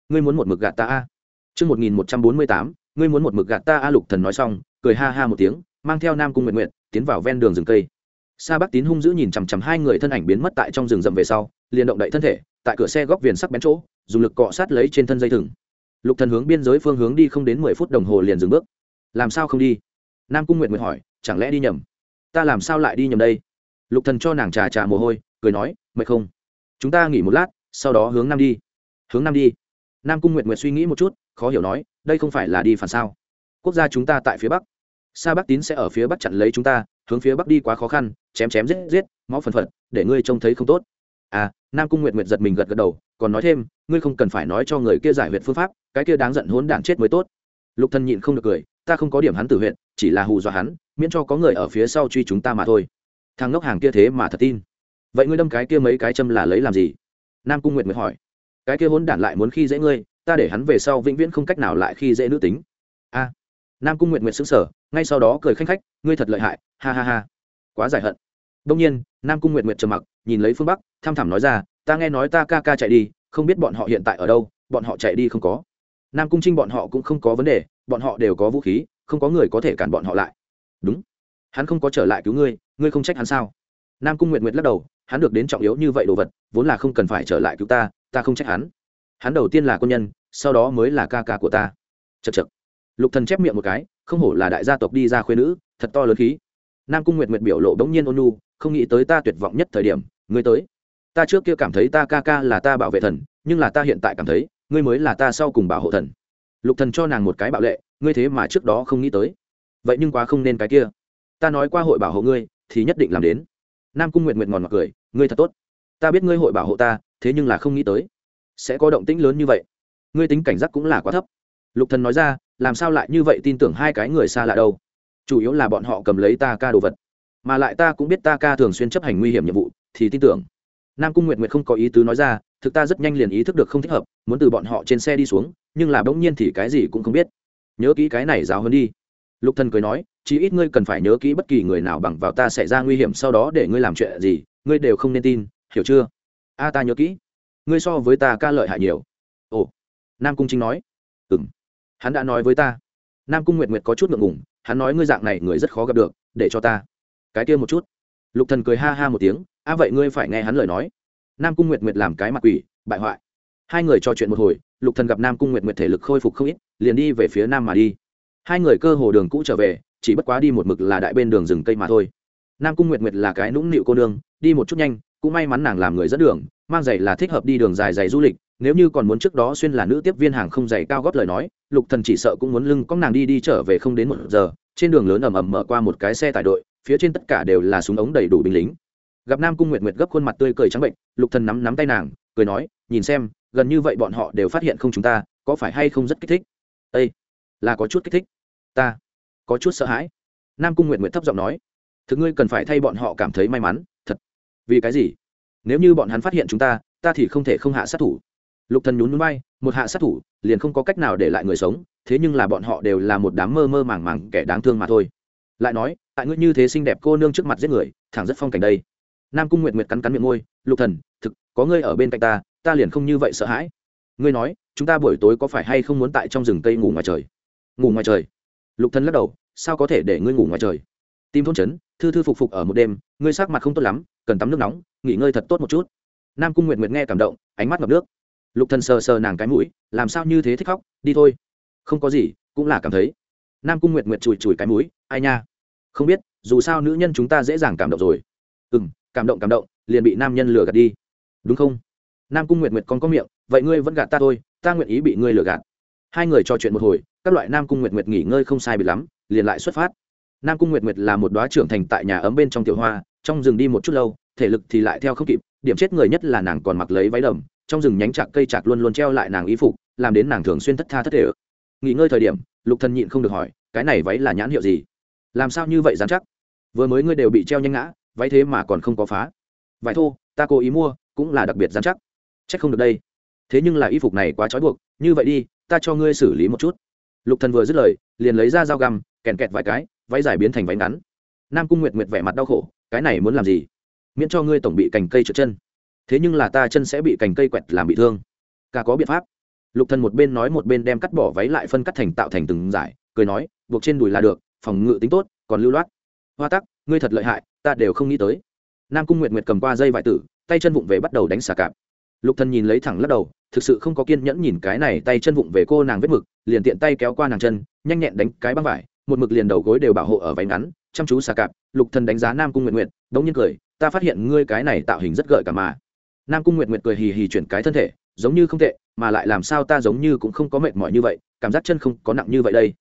ngươi muốn một mực gạt ta a. Trư Một nghìn một trăm bốn mươi tám. ngươi muốn một mực gạt ta a lục thần nói xong, cười ha ha một tiếng, mang theo Nam Cung Nguyệt Nguyệt, tiến vào ven đường rừng cây. Sa Bắc Tín hung dữ nhìn chằm chằm hai người thân ảnh biến mất tại trong rừng rậm về sau, liền động đậy thân thể, tại cửa xe góc viền sắc bén chỗ, dùng lực cọ sát lấy trên thân dây thừng. Lục Thần hướng biên giới phương hướng đi không đến mười phút đồng hồ liền dừng bước. Làm sao không đi? Nam Cung Nguyệt Nguyệt hỏi, chẳng lẽ đi nhầm? Ta làm sao lại đi nhầm đây? Lục thần cho nàng trà trà mồ hôi, cười nói, mệt không? Chúng ta nghỉ một lát, sau đó hướng nam đi. Hướng nam đi? Nam cung nguyệt nguyệt suy nghĩ một chút, khó hiểu nói, đây không phải là đi phản sao? Quốc gia chúng ta tại phía bắc. Sa bắc tín sẽ ở phía bắc chặn lấy chúng ta, hướng phía bắc đi quá khó khăn, chém chém giết giết, máu phần phật, để ngươi trông thấy không tốt. À nam cung nguyệt nguyệt giật mình gật gật đầu, còn nói thêm, ngươi không cần phải nói cho người kia giải huyệt phương pháp, cái kia đáng giận hốn đản chết mới tốt. Lục thần nhịn không được cười, ta không có điểm hắn tử huyệt, chỉ là hù dọa hắn, miễn cho có người ở phía sau truy chúng ta mà thôi thằng ngốc hàng kia thế mà thật tin. Vậy ngươi đâm cái kia mấy cái châm là lấy làm gì? Nam cung nguyệt mới hỏi. Cái kia hôn đản lại muốn khi dễ ngươi, ta để hắn về sau vĩnh viễn không cách nào lại khi dễ nữ tính. A. Nam cung nguyệt nguyệt xứng sở ngay sau đó cười khanh khách, ngươi thật lợi hại, ha ha ha. Quá giải hận. Đông nhiên, nam cung nguyệt nguyệt trầm mặc, nhìn lấy phương bắc, tham thẳm nói ra, ta nghe nói ta ca ca chạy đi, không biết bọn họ hiện tại ở đâu, bọn họ chạy đi không có. Nam cung trinh bọn họ cũng không có vấn đề, bọn họ đều có vũ khí, không có người có thể cản bọn họ lại. Đúng. Hắn không có trở lại cứu ngươi ngươi không trách hắn sao? Nam cung nguyện nguyện lắc đầu, hắn được đến trọng yếu như vậy đồ vật, vốn là không cần phải trở lại cứu ta ta không trách hắn. Hắn đầu tiên là quân nhân, sau đó mới là ca ca của ta. Chật chật lục thần chép miệng một cái, không hổ là đại gia tộc đi ra khuyên nữ, thật to lớn khí. Nam cung nguyệt nguyệt biểu lộ bỗng nhiên ôn nhu, không nghĩ tới ta tuyệt vọng nhất thời điểm, ngươi tới. Ta trước kia cảm thấy ta ca ca là ta bảo vệ thần, nhưng là ta hiện tại cảm thấy, ngươi mới là ta sau cùng bảo hộ thần. Lục thần cho nàng một cái bảo lệ, ngươi thế mà trước đó không nghĩ tới. Vậy nhưng quá không nên cái kia. Ta nói qua hội bảo hộ ngươi thì nhất định làm đến. Nam cung nguyệt nguyệt ngòn ngọt cười, ngươi thật tốt. Ta biết ngươi hội bảo hộ ta, thế nhưng là không nghĩ tới, sẽ có động tĩnh lớn như vậy. Ngươi tính cảnh giác cũng là quá thấp. Lục thần nói ra, làm sao lại như vậy tin tưởng hai cái người xa lạ đâu? Chủ yếu là bọn họ cầm lấy ta ca đồ vật. Mà lại ta cũng biết ta ca thường xuyên chấp hành nguy hiểm nhiệm vụ, thì tin tưởng. Nam cung nguyệt nguyệt không có ý tứ nói ra, thực ta rất nhanh liền ý thức được không thích hợp, muốn từ bọn họ trên xe đi xuống, nhưng là bỗng nhiên thì cái gì cũng không biết. Nhớ kỹ cái này giáo hơn đi. Lục thần cười nói chỉ ít ngươi cần phải nhớ kỹ bất kỳ người nào bằng vào ta xảy ra nguy hiểm sau đó để ngươi làm chuyện gì, ngươi đều không nên tin, hiểu chưa? A, ta nhớ kỹ. Ngươi so với ta ca lợi hại nhiều. Ồ, nam cung chính nói. Ừm, hắn đã nói với ta. Nam cung nguyệt nguyệt có chút ngượng ngùng, hắn nói ngươi dạng này người rất khó gặp được, để cho ta. Cái kia một chút. Lục thần cười ha ha một tiếng. A, vậy ngươi phải nghe hắn lời nói. Nam cung nguyệt nguyệt làm cái mặt quỷ, bại hoại. Hai người trò chuyện một hồi, lục thần gặp nam cung nguyệt nguyệt thể lực khôi phục không ít, liền đi về phía nam mà đi. Hai người cơ hồ đường cũ trở về chỉ bất quá đi một mực là đại bên đường rừng cây mà thôi. Nam cung nguyệt nguyệt là cái nũng nịu cô nương, đi một chút nhanh, cũng may mắn nàng làm người dẫn đường, mang giày là thích hợp đi đường dài giày du lịch, nếu như còn muốn trước đó xuyên là nữ tiếp viên hàng không giày cao gót lời nói, lục thần chỉ sợ cũng muốn lưng con nàng đi đi trở về không đến một giờ, trên đường lớn ầm ầm mở qua một cái xe tải đội, phía trên tất cả đều là súng ống đầy đủ binh lính. Gặp nam cung nguyệt nguyệt gấp khuôn mặt tươi cười trắng bệnh, lục thần nắm nắm tay nàng, cười nói, nhìn xem, gần như vậy bọn họ đều phát hiện không chúng ta, có phải hay không rất kích thích? Ê! là có chút kích thích. Ta có chút sợ hãi. Nam cung nguyệt nguyệt thấp giọng nói, thực ngươi cần phải thay bọn họ cảm thấy may mắn, thật. Vì cái gì? Nếu như bọn hắn phát hiện chúng ta ta thì không thể không hạ sát thủ. Lục thần nhún núi bay một hạ sát thủ, liền không có cách nào để lại người sống, thế nhưng là bọn họ đều là một đám mơ mơ màng màng kẻ đáng thương mà thôi. Lại nói, tại ngươi như thế xinh đẹp cô nương trước mặt giết người, thẳng rất phong cảnh đây. Nam cung nguyệt nguyệt cắn cắn miệng môi, lục thần, thực, có ngươi ở bên cạnh ta ta liền không như vậy sợ hãi. Ngươi nói, chúng ta buổi tối có phải hay không muốn tại trong rừng cây ngủ ngoài trời? Ngủ ngoài trời? Lục thần lắc đầu sao có thể để ngươi ngủ ngoài trời? Tim thôn chấn, thư thư phục phục ở một đêm, ngươi sắc mặt không tốt lắm, cần tắm nước nóng, nghỉ ngơi thật tốt một chút. Nam cung nguyệt nguyệt nghe cảm động, ánh mắt ngập nước. Lục thần sờ sờ nàng cái mũi, làm sao như thế thích khóc, đi thôi. Không có gì, cũng là cảm thấy. Nam cung nguyệt nguyệt chùi chùi cái mũi, ai nha? Không biết, dù sao nữ nhân chúng ta dễ dàng cảm động rồi. Ừ m cảm động cảm động, liền bị nam nhân lừa gạt đi. Đúng không? Nam cung nguyệt nguyệt con có miệng, vậy ngươi vẫn gạt ta thôi, ta nguyện ý bị ngươi lừa gạt. Hai người trò chuyện một hồi, các loại nam cung nguyệt nguyệt nghỉ ngơi không sai bị lắm liền lại xuất phát. Nam cung nguyệt nguyệt là một đoá trưởng thành tại nhà ấm bên trong tiểu hoa, trong rừng đi một chút lâu, thể lực thì lại theo không kịp, điểm chết người nhất là nàng còn mặc lấy váy đầm, trong rừng nhánh chạc cây chạc luôn luôn treo lại nàng y phục, làm đến nàng thường xuyên thất tha thất thể. Nghỉ ngơi thời điểm, lục thần nhịn không được hỏi, cái này váy là nhãn hiệu gì? Làm sao như vậy dán chắc? Vừa mới ngươi đều bị treo nhanh ngã, váy thế mà còn không có phá. Vải thô, ta cố ý mua, cũng là đặc biệt dán chắc. Chắc không được đây. Thế nhưng là y phục này quá trói buộc, như vậy đi, ta cho ngươi xử lý một chút. Lục thần vừa dứt lời, liền lấy ra dao găm kèn kẹt vài cái, váy dài biến thành váy ngắn. Nam cung nguyệt nguyệt vẻ mặt đau khổ, cái này muốn làm gì? Miễn cho ngươi tổng bị cành cây trượt chân. Thế nhưng là ta chân sẽ bị cành cây quẹt làm bị thương. Cả có biện pháp. Lục thần một bên nói một bên đem cắt bỏ váy lại phân cắt thành tạo thành từng giải, cười nói, buộc trên đùi là được, phòng ngự tính tốt, còn lưu loát. Hoa tắc, ngươi thật lợi hại, ta đều không nghĩ tới. Nam cung nguyệt nguyệt cầm qua dây vải tử, tay chân vụng về bắt đầu đánh xà cạp. Lục thần nhìn lấy thẳng lắc đầu, thực sự không có kiên nhẫn nhìn cái này tay chân vụng về cô nàng vết mực, liền tiện tay kéo qua nàng chân, nhanh nhẹn đánh cái băng vải một mực liền đầu gối đều bảo hộ ở váy ngắn, chăm chú xà cạp, lục thần đánh giá nam cung nguyệt nguyệt, đống nhiên cười, ta phát hiện ngươi cái này tạo hình rất gợi cả mà. Nam cung nguyệt nguyệt cười hì hì chuyển cái thân thể, giống như không tệ, mà lại làm sao ta giống như cũng không có mệt mỏi như vậy, cảm giác chân không có nặng như vậy đây.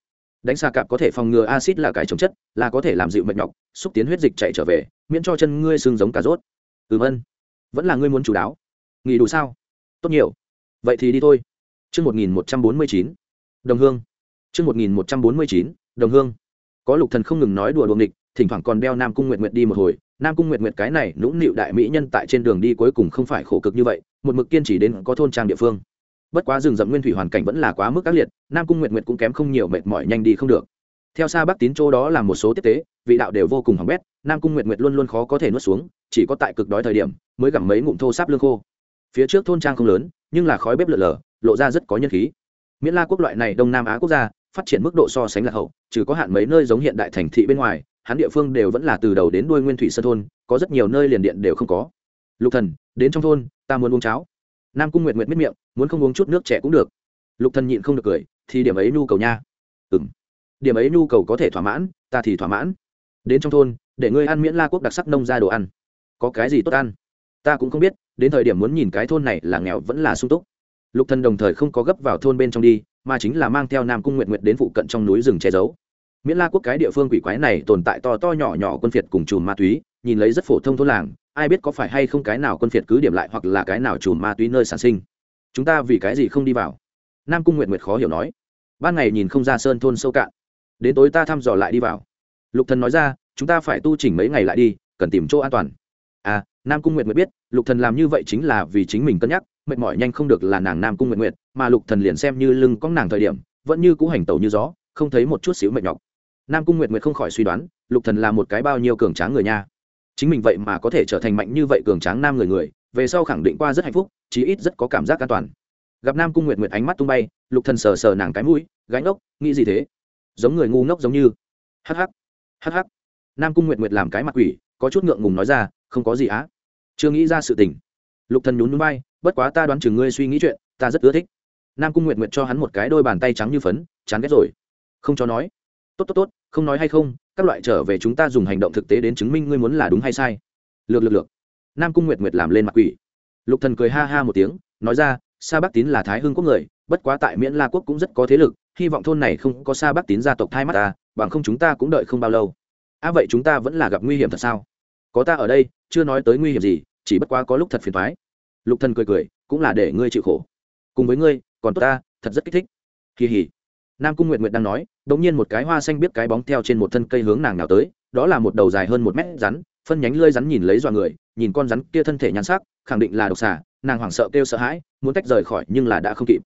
Đánh xà cạp có thể phòng ngừa acid là cái chống chất, là có thể làm dịu mệt nhọc, xúc tiến huyết dịch chạy trở về, miễn cho chân ngươi xương giống cà rốt. Ừ vân. Vẫn là ngươi muốn chủ đáo. Nghỉ đủ sao? Tốt nhiều. Vậy thì đi thôi. Chương một nghìn một trăm bốn mươi chín. Đồng hương. Chương một nghìn một trăm bốn mươi chín đồng hương. Có lục thần không ngừng nói đùa đùa nghịch, thỉnh thoảng còn đeo nam cung nguyện nguyện đi một hồi. Nam cung nguyệt nguyệt cái này nũng nịu đại mỹ nhân tại trên đường đi cuối cùng không phải khổ cực như vậy, một mực kiên trì đến có thôn trang địa phương. Bất quá rừng rậm nguyên thủy hoàn cảnh vẫn là quá mức ác liệt, nam cung nguyệt nguyệt cũng kém không nhiều mệt mỏi nhanh đi không được. Theo xa bắc tín chỗ đó là một số tiếp tế, vị đạo đều vô cùng hỏng bét, nam cung nguyệt nguyệt luôn luôn khó có thể nuốt xuống, chỉ có tại cực đói thời điểm mới gặm mấy ngụm thô sáp lương khô. Phía trước thôn trang không lớn, nhưng là khói bếp lở lở, lộ ra rất có nhân khí. Miễn la quốc loại này đông nam á quốc gia phát triển mức độ so sánh là hậu, trừ có hạn mấy nơi giống hiện đại thành thị bên ngoài, hắn địa phương đều vẫn là từ đầu đến đuôi nguyên thủy sơn thôn, có rất nhiều nơi liền điện đều không có. Lục thần, đến trong thôn, ta muốn uống cháo. Nam cung nguyệt nguyệt miết miệng, muốn không uống chút nước trẻ cũng được. Lục thần nhịn không được cười, thì điểm ấy nhu cầu nha. Ừm. Điểm ấy nhu cầu có thể thỏa mãn, ta thì thỏa mãn. Đến trong thôn, để ngươi ăn miễn la quốc đặc sắc nông ra đồ ăn. Có cái gì tốt ăn? Ta cũng không biết, đến thời điểm muốn nhìn cái thôn này là nghèo vẫn là sung túc. Lục thần đồng thời không có gấp vào thôn bên trong đi mà chính là mang theo nam cung nguyện nguyện đến phụ cận trong núi rừng che giấu. Miễn la quốc cái địa phương quỷ quái này tồn tại to to nhỏ nhỏ quân phiệt cùng chùm ma túy, nhìn lấy rất phổ thông thôn làng, ai biết có phải hay không cái nào quân phiệt cứ điểm lại hoặc là cái nào chùm ma túy nơi sản sinh. Chúng ta vì cái gì không đi vào? Nam cung nguyện nguyệt khó hiểu nói. Ban ngày nhìn không ra sơn thôn sâu cạn. Đến tối ta thăm dò lại đi vào. Lục thần nói ra, chúng ta phải tu chỉnh mấy ngày lại đi, cần tìm chỗ an toàn. À nam cung nguyệt nguyệt biết, lục thần làm như vậy chính là vì chính mình cân nhắc, mệt mỏi nhanh không được là nàng nam cung nguyệt nguyệt mà lục thần liền xem như lưng cong nàng thời điểm, vẫn như cũ hành tẩu như gió, không thấy một chút xíu mệt nhọc. Nam cung nguyệt nguyệt không khỏi suy đoán, lục thần là một cái bao nhiêu cường tráng người nha. Chính mình vậy mà có thể trở thành mạnh như vậy cường tráng nam người người, về sau khẳng định qua rất hạnh phúc, chí ít rất có cảm giác an toàn. Gặp nam cung nguyệt nguyệt ánh mắt tung bay, lục thần sờ sờ nàng cái mũi, gánh ốc, nghĩ gì thế? Giống người ngu ngốc giống như. Hắc hắc hắc hắc. Nam cung nguyệt nguyệt làm cái mặt quỷ, có chút ngượng ngùng nói ra, không có gì á. Chưa nghĩ ra sự tình. Lục thần nhún nhún bay bất quá ta đoán chừng ngươi suy nghĩ chuyện, ta rất ưa thích nam cung nguyệt nguyệt cho hắn một cái đôi bàn tay trắng như phấn, chán ghét rồi. Không cho nói. Tốt tốt tốt, không nói hay không, các loại trở về chúng ta dùng hành động thực tế đến chứng minh ngươi muốn là đúng hay sai. Lược lược lược. Nam cung nguyệt nguyệt làm lên mặt quỷ. Lục thần cười ha ha một tiếng, nói ra, sa bắc tín là thái hưng quốc người, bất quá tại miễn la quốc cũng rất có thế lực, hy vọng thôn này không có sa bắc tín gia tộc thai mắt ta, bằng không chúng ta cũng đợi không bao lâu. À vậy chúng ta vẫn là gặp nguy hiểm thật sao? Có ta ở đây, chưa nói tới nguy hiểm gì, chỉ bất quá có lúc thật phiền toái. Lục thần cười cười, cũng là để ngươi chịu khổ. Cùng với ngươi còn tốt ta, thật rất kích thích. Kỳ hỉ. Nam cung nguyện nguyện đang nói đống nhiên một cái hoa xanh biết cái bóng theo trên một thân cây hướng nàng nào tới, đó là một đầu dài hơn một mét rắn, phân nhánh lơi rắn nhìn lấy dọa người, nhìn con rắn kia thân thể nhan sắc, khẳng định là độc xà, nàng hoảng sợ kêu sợ hãi, muốn tách rời khỏi nhưng là đã không kịp.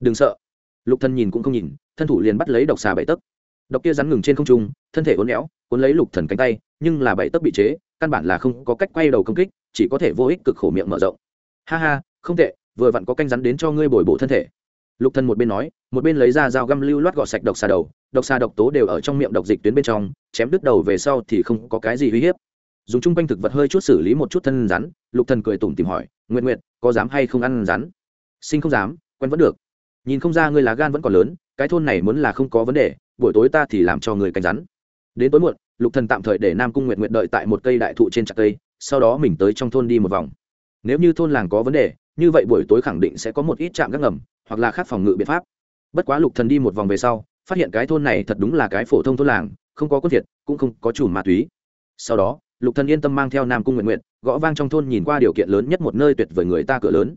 Đừng sợ. Lục thần nhìn cũng không nhìn, thân thủ liền bắt lấy độc xà bảy tấc. Độc kia rắn ngừng trên không trung, thân thể uốn éo, cuốn lấy lục thần cánh tay, nhưng là bảy tấc bị chế, căn bản là không có cách quay đầu công kích, chỉ có thể vô ích cực khổ miệng mở rộng. Ha ha, không tệ, vừa vặn có canh rắn đến cho ngươi bồi bổ thân thể lục thần một bên nói, một bên lấy ra dao găm lưu loát gọt sạch độc xà đầu, độc xà độc tố đều ở trong miệng độc dịch tuyến bên trong, chém đứt đầu về sau thì không có cái gì uy hiếp. Dùng chung quanh thực vật hơi chút xử lý một chút thân rắn, lục thần cười tủm tìm hỏi nguyện nguyện có dám hay không ăn rắn? Sinh không dám, quen vẫn được. Nhìn không ra ngươi lá gan vẫn còn lớn, cái thôn này muốn là không có vấn đề, buổi tối ta thì làm cho người canh rắn. Đến tối muộn, lục thần tạm thời để nam cung nguyện nguyện đợi tại một cây đại thụ trên chặt cây, sau đó mình tới trong thôn đi một vòng. Nếu như thôn làng có vấn đề, như vậy buổi tối khẳng định sẽ có một ít trạm gác ngầm hoặc là khác phòng ngự biện pháp. Bất quá lục thần đi một vòng về sau, phát hiện cái thôn này thật đúng là cái phổ thông thôn làng, không có quân thiệt, cũng không có chủ ma túy. Sau đó, lục thần yên tâm mang theo nam cung nguyện nguyện gõ vang trong thôn nhìn qua điều kiện lớn nhất một nơi tuyệt vời người ta cửa lớn.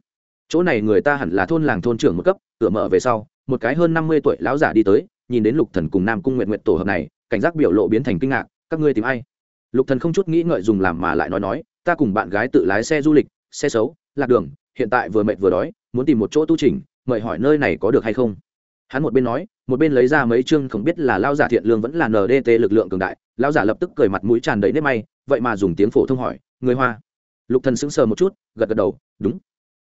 Chỗ này người ta hẳn là thôn làng thôn trưởng một cấp, cửa mở về sau, một cái hơn năm mươi tuổi lão giả đi tới, nhìn đến lục thần cùng nam cung nguyện nguyện tổ hợp này, cảnh giác biểu lộ biến thành kinh ngạc, các ngươi tìm ai? Lục thần không chút nghĩ ngợi dùng làm mà lại nói nói, ta cùng bạn gái tự lái xe du lịch, xe xấu, lạc đường, hiện tại vừa mệt vừa đói, muốn tìm một chỗ tu trình mời hỏi nơi này có được hay không? Hắn một bên nói, một bên lấy ra mấy chương không biết là lao giả thiện lương vẫn là ndt lực lượng cường đại. Lao giả lập tức cười mặt mũi tràn đầy nếp may, vậy mà dùng tiếng phổ thông hỏi, người hoa? Lục thần sững sờ một chút, gật gật đầu, đúng.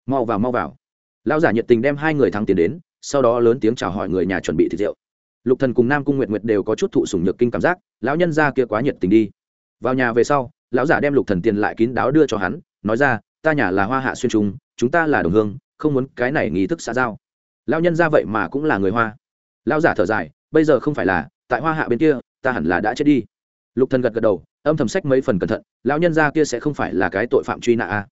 Mau vào mau vào. Lao giả nhiệt tình đem hai người thắng tiền đến, sau đó lớn tiếng chào hỏi người nhà chuẩn bị thịt rượu. Lục thần cùng nam cung nguyệt nguyệt đều có chút thụ sủng nhược kinh cảm giác, lão nhân gia kia quá nhiệt tình đi. Vào nhà về sau, lão giả đem lục thần tiền lại kín đáo đưa cho hắn, nói ra, ta nhà là hoa hạ xuyên trung, chúng ta là đồng hương không muốn cái này nghi thức xã giao. Lao nhân ra vậy mà cũng là người hoa. Lao giả thở dài, bây giờ không phải là, tại hoa hạ bên kia, ta hẳn là đã chết đi. Lục thần gật gật đầu, âm thầm sách mấy phần cẩn thận lao nhân ra kia sẽ không phải là cái tội phạm truy nã à.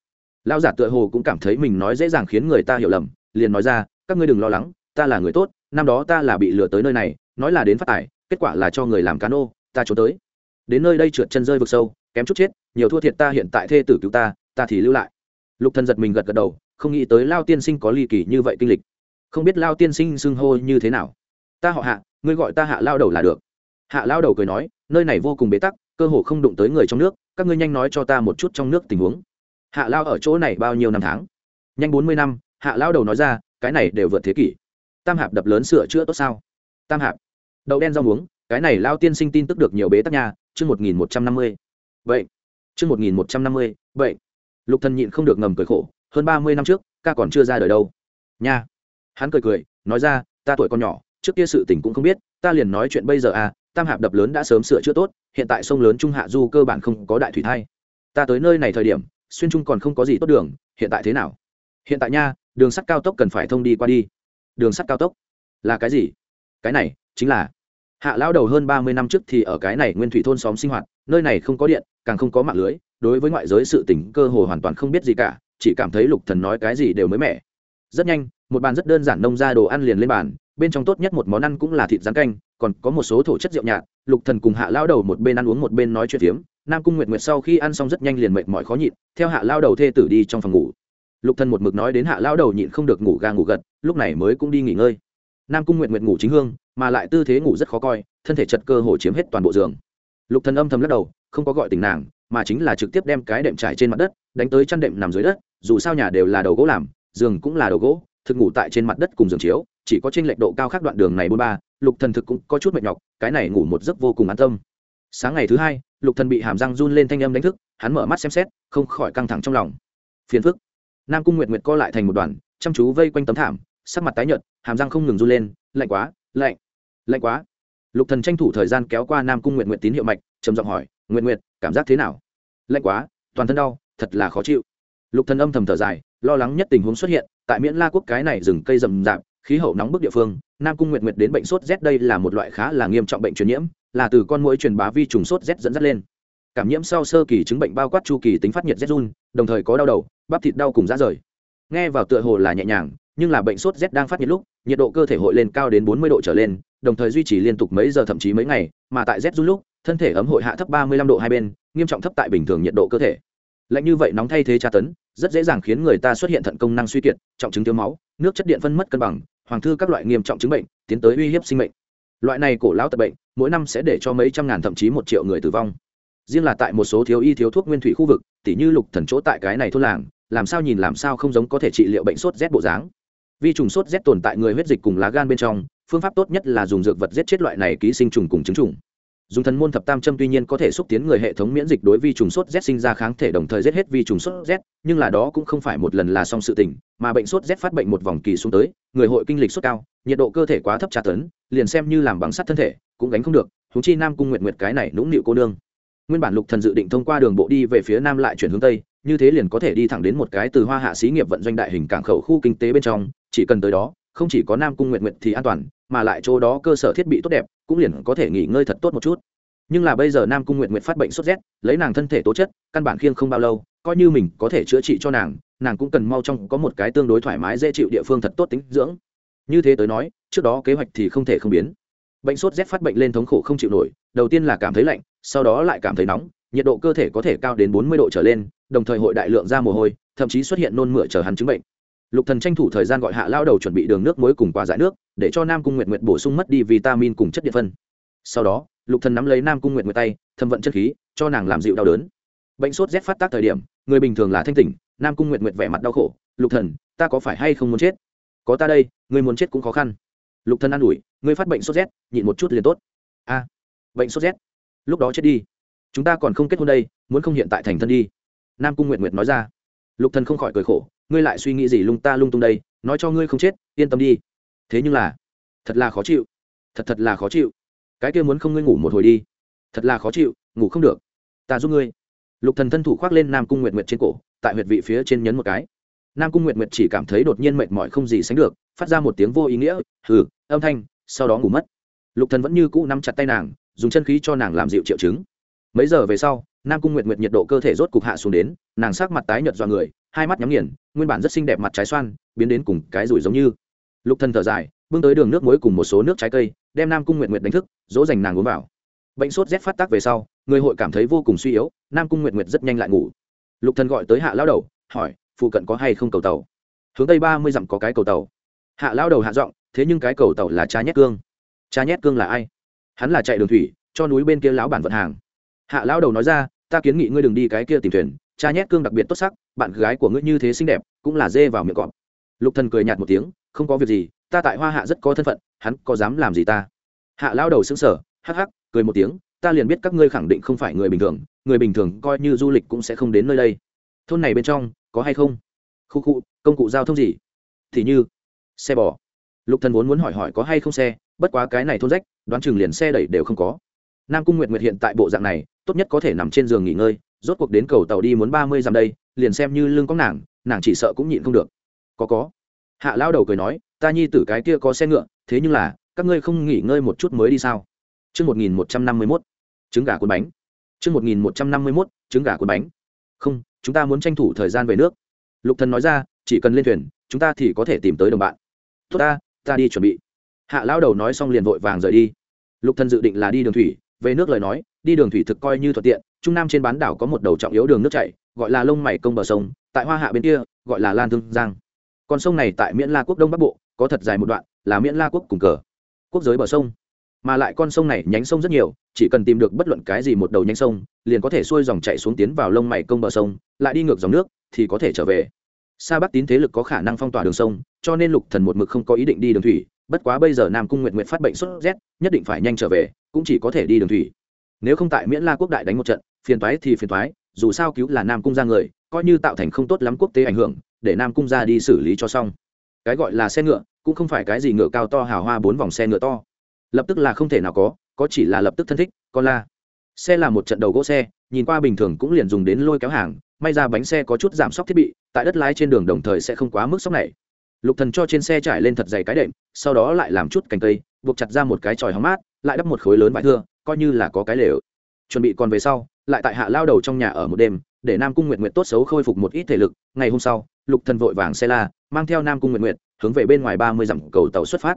lao giả tựa hồ cũng cảm thấy mình nói dễ dàng khiến người ta hiểu lầm, liền nói ra, các ngươi đừng lo lắng, ta là người tốt, năm đó ta là bị lừa tới nơi này, nói là đến phát tài, kết quả là cho người làm cán ô, ta trốn tới. Đến nơi đây trượt chân rơi vực sâu, kém chút chết, nhiều thua thiệt ta hiện tại thê tử cứu ta ta thì lưu lại. Lục thần giật mình gật gật đầu không nghĩ tới lao tiên sinh có ly kỳ như vậy kinh lịch. Không biết lao tiên sinh xưng hô như thế nào. Ta họ hạ, ngươi gọi ta hạ lao đầu là được. Hạ lao đầu cười nói, nơi này vô cùng bế tắc, cơ hồ không đụng tới người trong nước, các ngươi nhanh nói cho ta một chút trong nước tình huống. Hạ lao ở chỗ này bao nhiêu năm tháng? Nhanh bốn mươi năm, hạ lao đầu nói ra, cái này đều vượt thế kỷ. Tam hạp đập lớn sửa chữa tốt sao? Tam hạp. Đậu đen rau muống, cái này lao tiên sinh tin tức được nhiều bế tắc nhà chương một nghìn một trăm năm mươi. Vậy. Chương một nghìn một trăm năm mươi, vậy. Lục thần nhịn không được ngầm cười khổ hơn ba mươi năm trước, ca còn chưa ra đời đâu. Nha. Hắn cười cười, nói ra, ta tuổi còn nhỏ, trước kia sự tình cũng không biết, ta liền nói chuyện bây giờ à tam hạp đập lớn đã sớm sửa chữa tốt, hiện tại sông lớn trung hạ du cơ bản không có đại thủy thay. ta tới nơi này thời điểm, xuyên trung còn không có gì tốt đường, hiện tại thế nào? Hiện tại nha, đường sắt cao tốc cần phải thông đi qua đi. Đường sắt cao tốc? Là cái gì? Cái này, chính là hạ lão đầu hơn ba mươi năm trước thì ở cái này nguyên thủy thôn xóm sinh hoạt, nơi này không có điện, càng không có mạng lưới, đối với ngoại giới sự tỉnh cơ hồ hoàn toàn không biết gì cả chỉ cảm thấy lục thần nói cái gì đều mới mẻ. Rất nhanh, một bàn rất đơn giản nông ra đồ ăn liền lên bàn, bên trong tốt nhất một món ăn cũng là thịt rán canh, còn có một số thổ chất rượu nhạt. Lục thần cùng hạ lao đầu một bên ăn uống một bên nói chuyện phiếm, nam cung nguyệt nguyệt sau khi ăn xong rất nhanh liền mệt mỏi khó nhịn, theo hạ lao đầu thê tử đi trong phòng ngủ. Lục thần một mực nói đến hạ lao đầu nhịn không được ngủ ga ngủ gật, lúc này mới cũng đi nghỉ ngơi. Nam cung nguyệt nguyệt ngủ chính hương, mà lại tư thế ngủ rất khó coi, thân thể chật cơ hồ chiếm hết toàn bộ giường. Lục thần âm thầm lắc đầu, không có gọi tỉnh nàng, mà chính là trực tiếp đem cái đệm trải trên mặt đất, đánh tới chăn đệm nằm dưới đất dù sao nhà đều là đầu gỗ làm, giường cũng là đầu gỗ, thực ngủ tại trên mặt đất cùng giường chiếu, chỉ có trên lệch độ cao khác đoạn đường này bốn ba, lục thần thực cũng có chút mệt nhọc, cái này ngủ một giấc vô cùng an tâm. Sáng ngày thứ hai, lục thần bị hàm răng run lên thanh âm đánh thức, hắn mở mắt xem xét, không khỏi căng thẳng trong lòng. Phiền phức. Nam cung nguyệt nguyệt co lại thành một đoàn, chăm chú vây quanh tấm thảm, sắc mặt tái nhợt, hàm răng không ngừng run lên, lạnh quá, lạnh lạnh quá. Lục thần tranh thủ thời gian kéo qua nam cung nguyệt nguyệt tín hiệu mạch, trầm giọng hỏi, nguyệt nguyệt, cảm giác thế nào? Lạnh quá, toàn thân đau, thật là khó chịu lục thần âm thầm thở dài, lo lắng nhất tình huống xuất hiện, tại miễn la quốc cái này rừng cây rậm rạp, khí hậu nóng bức địa phương, nam cung nguyệt nguyệt đến bệnh sốt rét đây là một loại khá là nghiêm trọng bệnh truyền nhiễm, là từ con mũi truyền bá vi trùng sốt rét dẫn dắt lên. Cảm nhiễm sau sơ kỳ chứng bệnh bao quát chu kỳ tính phát nhiệt rét run, đồng thời có đau đầu, bắp thịt đau cùng rã rời. Nghe vào tựa hồ là nhẹ nhàng, nhưng là bệnh sốt rét đang phát nhiệt lúc, nhiệt độ cơ thể hội lên cao đến bốn mươi độ trở lên, đồng thời duy trì liên tục mấy giờ thậm chí mấy ngày, mà tại rét run lúc, thân thể ấm hội hạ thấp ba mươi lăm độ hai bên, nghiêm trọng thấp tại bình thường nhiệt độ cơ thể lạnh như vậy nóng thay thế tra tấn, rất dễ dàng khiến người ta xuất hiện thận công năng suy kiệt, trọng chứng thiếu máu, nước chất điện phân mất cân bằng, hoàng thư các loại nghiêm trọng chứng bệnh, tiến tới uy hiếp sinh mệnh. Loại này cổ lão tật bệnh, mỗi năm sẽ để cho mấy trăm ngàn thậm chí một triệu người tử vong. Riêng là tại một số thiếu y thiếu thuốc nguyên thủy khu vực, tỉ như lục thần chỗ tại cái này thôn làng, làm sao nhìn làm sao không giống có thể trị liệu bệnh sốt rét bộ dáng. Vi trùng sốt rét tồn tại người huyết dịch cùng lá gan bên trong, phương pháp tốt nhất là dùng dược vật giết chết loại này ký sinh trùng cùng chứng trùng dùng thần môn thập tam châm tuy nhiên có thể xúc tiến người hệ thống miễn dịch đối vi trùng sốt z sinh ra kháng thể đồng thời giết hết vi trùng sốt z, nhưng là đó cũng không phải một lần là xong sự tình, mà bệnh sốt z phát bệnh một vòng kỳ xuống tới, người hội kinh lịch sốt cao, nhiệt độ cơ thể quá thấp tra tấn, liền xem như làm bằng sắt thân thể, cũng gánh không được thú chi nam cung nguyện nguyệt cái này nũng nịu cô nương. Nguyên bản lục thần dự định thông qua đường bộ đi về phía nam lại chuyển hướng tây, như thế liền có thể đi thẳng đến một cái từ hoa hạ xí nghiệp vận doanh đại hình cảng khẩu khu kinh tế bên trong, chỉ cần tới đó, không chỉ có nam cung nguyện nguyện thì an toàn, mà lại chỗ đó cơ sở thiết bị tốt đẹp cũng liền có thể nghỉ ngơi thật tốt một chút. Nhưng là bây giờ nam cung nguyện nguyện phát bệnh sốt rét, lấy nàng thân thể tố chất, căn bản khiêng không bao lâu, coi như mình có thể chữa trị cho nàng nàng cũng cần mau trong có một cái tương đối thoải mái, dễ chịu địa phương thật tốt tính dưỡng. Như thế tới nói, trước đó kế hoạch thì không thể không biến. Bệnh sốt rét phát bệnh lên thống khổ không chịu nổi, đầu tiên là cảm thấy lạnh, sau đó lại cảm thấy nóng, nhiệt độ cơ thể có thể cao đến bốn mươi độ trở lên, đồng thời hội đại lượng ra mồ hôi, thậm chí xuất hiện nôn mửa chờ hắn chứng bệnh lục thần tranh thủ thời gian gọi hạ lao đầu chuẩn bị đường nước muối cùng quả giải nước, để cho nam cung nguyện nguyện bổ sung mất đi vitamin cùng chất điện phân. Sau đó, lục thần nắm lấy nam cung nguyện nguyện tay, thâm vận chân khí, cho nàng làm dịu đau đớn. Bệnh sốt rét phát tác thời điểm, người bình thường là thanh tỉnh, nam cung nguyện nguyện vẻ mặt đau khổ, lục thần, ta có phải hay không muốn chết? Có ta đây, người muốn chết cũng khó khăn. Lục thần an ủi, người phát bệnh sốt rét, nhịn một chút liền tốt. A, bệnh sốt rét? Lúc đó chết đi. Chúng ta còn không kết hôn đây, muốn không hiện tại thành thân đi. Nam cung nguyện nguyện nói ra. Lục thần không khỏi cười khổ ngươi lại suy nghĩ gì lung ta lung tung đây, nói cho ngươi không chết, yên tâm đi. Thế nhưng là, thật là khó chịu, thật thật là khó chịu. Cái kia muốn không ngươi ngủ một hồi đi, thật là khó chịu, ngủ không được. Ta giúp ngươi. Lục thần thân thủ khoác lên nam cung nguyệt nguyệt trên cổ, tại huyệt vị phía trên nhấn một cái. Nam cung nguyệt nguyệt chỉ cảm thấy đột nhiên mệt mỏi không gì sánh được, phát ra một tiếng vô ý nghĩa, hừ, âm thanh, sau đó ngủ mất. Lục thần vẫn như cũ nắm chặt tay nàng, dùng chân khí cho nàng làm dịu triệu chứng mấy giờ về sau, nam cung nguyệt nguyệt nhiệt độ cơ thể rốt cục hạ xuống đến, nàng sắc mặt tái nhợt do người, hai mắt nhắm nghiền, nguyên bản rất xinh đẹp mặt trái xoan, biến đến cùng cái rủi giống như. Lục thần thở dài, bưng tới đường nước muối cùng một số nước trái cây, đem nam cung nguyệt nguyệt đánh thức, dỗ dành nàng uống vào. Bệnh sốt rét phát tác về sau, người hội cảm thấy vô cùng suy yếu, nam cung nguyệt nguyệt rất nhanh lại ngủ. Lục thần gọi tới hạ lao đầu, hỏi, phụ cận có hay không cầu tàu? Hướng tây ba mươi dặm có cái cầu tàu. Hạ lao đầu hạ giọng, thế nhưng cái cầu tàu là cha nhét cương. Cha nhét cương là ai? Hắn là chạy đường thủy, cho núi bên kia lão bản vận hàng hạ lao đầu nói ra ta kiến nghị ngươi đừng đi cái kia tìm thuyền cha nhét cương đặc biệt tốt sắc bạn gái của ngươi như thế xinh đẹp cũng là dê vào miệng cọp. Lục thần cười nhạt một tiếng không có việc gì ta tại hoa hạ rất có thân phận hắn có dám làm gì ta? Hạ lao đầu sững sờ, hắc hắc cười một tiếng ta liền biết các ngươi khẳng định không phải người bình thường người bình thường coi như du lịch cũng sẽ không đến nơi đây. Thôn này bên trong có hay không? Khu khu công cụ giao thông gì? Thì như xe bò. Lục thần vốn muốn hỏi hỏi có hay không xe bất quá cái này thôn rách đoán chừng liền xe đẩy đều không có. Nam cung nguyệt nguyệt hiện tại bộ dạng này tốt nhất có thể nằm trên giường nghỉ ngơi rốt cuộc đến cầu tàu đi muốn ba mươi dặm đây liền xem như lưng có nàng nàng chỉ sợ cũng nhịn không được có có hạ lao đầu cười nói ta nhi tử cái kia có xe ngựa thế nhưng là các ngươi không nghỉ ngơi một chút mới đi sao Trước 1151, trứng gà cuốn bánh. Trước 1151, trứng gà cuốn bánh. Không, chúng ta muốn tranh thủ thời gian về nước. Lục Thần nói ra, chỉ cần lên thuyền, chúng ta thì có thể tìm tới đồng bạn. Tốt ta, ta đi chuẩn bị. Hạ lão đầu nói xong liền vội vàng rời đi. Lục Thần dự định là đi đường thủy, về nước lời nói, đi đường thủy thực coi như thuận tiện, trung nam trên bán đảo có một đầu trọng yếu đường nước chảy, gọi là lông mày công bờ sông, tại Hoa Hạ bên kia, gọi là Lan Thương Giang. Con sông này tại Miễn La quốc đông bắc bộ, có thật dài một đoạn, là Miễn La quốc cùng cờ. Quốc giới bờ sông mà lại con sông này nhánh sông rất nhiều chỉ cần tìm được bất luận cái gì một đầu nhánh sông liền có thể xuôi dòng chạy xuống tiến vào lông mày công bờ sông lại đi ngược dòng nước thì có thể trở về sa bắc tín thế lực có khả năng phong tỏa đường sông cho nên lục thần một mực không có ý định đi đường thủy bất quá bây giờ nam cung nguyện nguyện phát bệnh sốt rét, nhất định phải nhanh trở về, cũng chỉ có thể đi đường thủy. Nếu không tại miễn la quốc đại đánh một trận, phiền toái thì phiền toái, dù sao cứu là nam cung ra người, coi như tạo thành không tốt lắm quốc tế ảnh hưởng, để nam cung ra đi xử lý cho xong. Cái gọi là xe ngựa, cũng không phải cái gì ngựa cao to hào hoa bốn vòng xe ngựa to. Lập tức là không thể nào có có chỉ là lập tức thân thích con la xe là một trận đầu gỗ xe, nhìn qua bình thường cũng liền dùng đến lôi kéo hàng, may ra bánh xe có chút giảm sốc thiết bị, tại đất lái trên đường đồng thời sẽ không quá mức sốc này lục thần cho trên xe trải lên thật dày cái đệm, sau đó lại làm chút cành cây, buộc chặt ra một cái tròi hóng mát, lại đắp một khối lớn vải thưa, coi như là có cái lều. Chuẩn bị còn về sau, lại tại hạ lao đầu trong nhà ở một đêm, để nam cung nguyện nguyện tốt xấu khôi phục một ít thể lực. Ngày hôm sau, lục thần vội vàng xe la, mang theo nam cung nguyện nguyện hướng về bên ngoài ba mươi dặm cầu tàu xuất phát.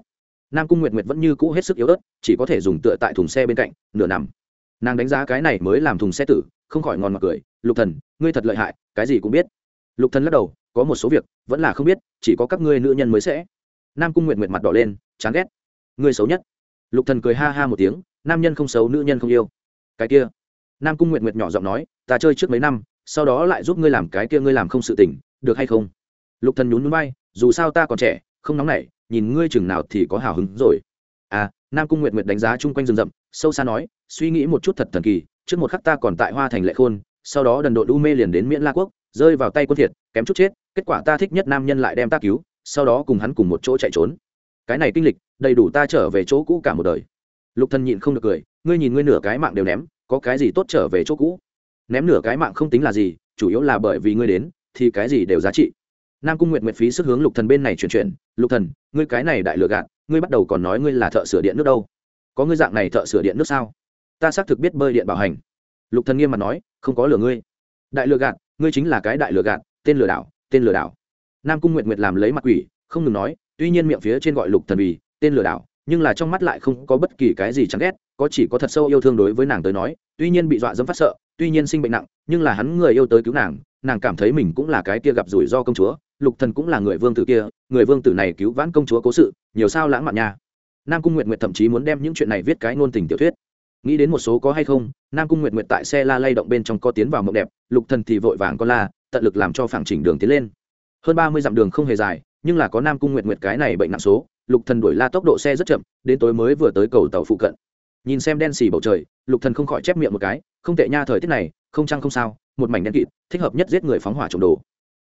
Nam cung nguyệt nguyệt vẫn như cũ hết sức yếu ớt, chỉ có thể dùng tựa tại thùng xe bên cạnh, nửa nằm. Nàng đánh giá cái này mới làm thùng xe tử, không khỏi ngon mặt cười. Lục thần, ngươi thật lợi hại, cái gì cũng biết. Lục thần lắc đầu có một số việc vẫn là không biết, chỉ có các ngươi nữ nhân mới sẽ. Nam cung nguyện nguyện mặt đỏ lên, chán ghét. Ngươi xấu nhất. Lục thần cười ha ha một tiếng, nam nhân không xấu, nữ nhân không yêu. Cái kia. Nam cung nguyện nguyện nhỏ giọng nói, ta chơi trước mấy năm, sau đó lại giúp ngươi làm cái kia ngươi làm không sự tình, được hay không? Lục thần nhún nhún vai, dù sao ta còn trẻ, không nóng nảy, nhìn ngươi chừng nào thì có hào hứng rồi. À nam cung nguyện nguyện đánh giá chung quanh rừng rậm, sâu xa nói, suy nghĩ một chút thật thần kỳ, trước một khắc ta còn tại hoa thành lệ khôn, sau đó đần độn u mê liền đến miễn la quốc, rơi vào tay quân thiệt, kém chút chết kết quả ta thích nhất nam nhân lại đem ta cứu, sau đó cùng hắn cùng một chỗ chạy trốn. Cái này kinh lịch, đầy đủ ta trở về chỗ cũ cả một đời. Lục thần nhịn không được cười, ngươi nhìn ngươi nửa cái mạng đều ném, có cái gì tốt trở về chỗ cũ? Ném nửa cái mạng không tính là gì, chủ yếu là bởi vì ngươi đến, thì cái gì đều giá trị. Nam cung nguyệt nguyệt phí sức hướng lục thần bên này chuyển chuyển, lục thần, ngươi cái này đại lừa gạt, ngươi bắt đầu còn nói ngươi là thợ sửa điện nước đâu? Có ngươi dạng này thợ sửa điện nước sao? Ta xác thực biết bơi điện bảo hành. Lục thần nghiêm mặt nói, không có lừa ngươi. Đại lừa gạt, ngươi chính là cái đại lừa gạt, tên lừa đảo tên lừa đảo. Nam cung nguyệt nguyệt làm lấy mặt quỷ, không ngừng nói, tuy nhiên miệng phía trên gọi lục thần vì tên lừa đảo, nhưng là trong mắt lại không có bất kỳ cái gì chẳng ghét, có chỉ có thật sâu yêu thương đối với nàng tới nói, tuy nhiên bị dọa dẫm phát sợ, tuy nhiên sinh bệnh nặng, nhưng là hắn người yêu tới cứu nàng nàng cảm thấy mình cũng là cái kia gặp rủi ro công chúa, lục thần cũng là người vương tử kia, người vương tử này cứu vãn công chúa cố sự, nhiều sao lãng mạn nha. Nam cung nguyệt nguyệt thậm chí muốn đem những chuyện này viết cái ngôn tình tiểu thuyết. Nghĩ đến một số có hay không, nam cung nguyệt nguyệt tại xe la lay động bên trong có tiến vào mộng đẹp, lục thần thì vội vàng con la tận lực làm cho phẳng chỉnh đường tiến lên. Hơn ba mươi dặm đường không hề dài, nhưng là có nam cung nguyệt nguyệt cái này bệnh nặng số, lục thần đuổi la tốc độ xe rất chậm, đến tối mới vừa tới cầu tàu phụ cận. Nhìn xem đen xì bầu trời, lục thần không khỏi chép miệng một cái, không tệ nha thời tiết này, không chăng không sao, một mảnh đen kịt, thích hợp nhất giết người phóng hỏa trộm đồ.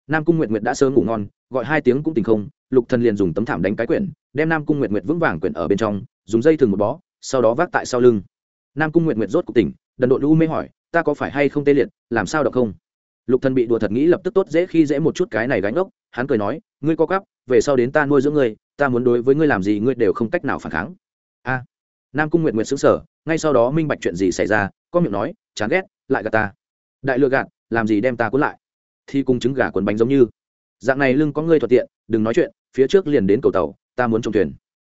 Nam cung nguyệt nguyệt đã sớm ngủ ngon, gọi hai tiếng cũng tình không, lục thần liền dùng tấm thảm đánh cái quyển, đem nam cung nguyệt nguyệt vững vàng quyển ở bên trong, dùng dây thừng một bó, sau đó vác tại sau lưng. Nam cung nguyệt nguyệt rốt cục tỉnh, đần độn u mê hỏi, ta có phải hay không tê liệt, làm sao được không? Lục thần bị đùa thật nghĩ lập tức tốt dễ khi dễ một chút cái này gánh ốc, hắn cười nói, ngươi có cắp về sau đến ta nuôi dưỡng ngươi, ta muốn đối với ngươi làm gì ngươi đều không cách nào phản kháng. A. Nam cung nguyệt nguyệt sững sờ, ngay sau đó minh bạch chuyện gì xảy ra, có miệng nói, chán ghét, lại gạt ta. Đại lừa gạt, làm gì đem ta cuốn lại? Thì cùng trứng gà cuốn bánh giống như. Dạng này lưng có ngươi thuận tiện, đừng nói chuyện, phía trước liền đến cầu tàu, ta muốn trông thuyền.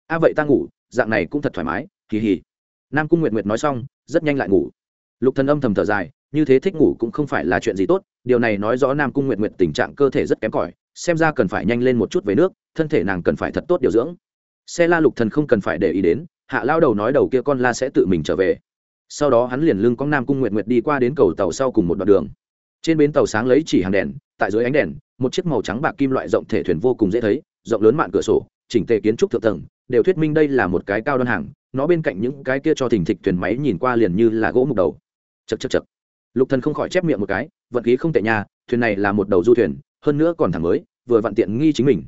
A, vậy ta ngủ, dạng này cũng thật thoải mái kỳ hỉ nam cung nguyệt nguyệt nói xong, rất nhanh lại ngủ. Lục thần âm thầm thở dài như thế thích ngủ cũng không phải là chuyện gì tốt, điều này nói rõ nam cung nguyệt nguyệt tình trạng cơ thể rất kém cỏi, xem ra cần phải nhanh lên một chút về nước, thân thể nàng cần phải thật tốt điều dưỡng. Xe la lục thần không cần phải để ý đến, hạ lao đầu nói đầu kia con la sẽ tự mình trở về. Sau đó hắn liền lưng con nam cung nguyệt nguyệt đi qua đến cầu tàu sau cùng một đoạn đường. Trên bến tàu sáng lấy chỉ hàng đèn, tại dưới ánh đèn, một chiếc màu trắng bạc kim loại rộng thể thuyền vô cùng dễ thấy, rộng lớn mạn cửa sổ, chỉnh tề kiến trúc thượng tầng, đều thuyết minh đây là một cái cao đơn hàng, nó bên cạnh những cái kia cho thình thịch thuyền máy nhìn qua liền như là gỗ mục đầu. Chật chật chật lục thần không khỏi chép miệng một cái, vận khí không tệ nha, thuyền này là một đầu du thuyền, hơn nữa còn thẳng mới, vừa vặn tiện nghi chính mình.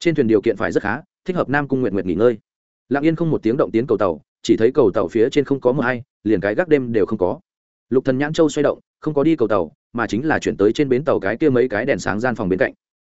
Trên thuyền điều kiện phải rất khá, thích hợp nam cung nguyện nguyện nghỉ ngơi. Lặng yên không một tiếng động tiến cầu tàu, chỉ thấy cầu tàu phía trên không có mờ hay, liền cái gác đêm đều không có. Lục thần nhãn châu xoay động, không có đi cầu tàu, mà chính là chuyển tới trên bến tàu cái kia mấy cái đèn sáng gian phòng bên cạnh.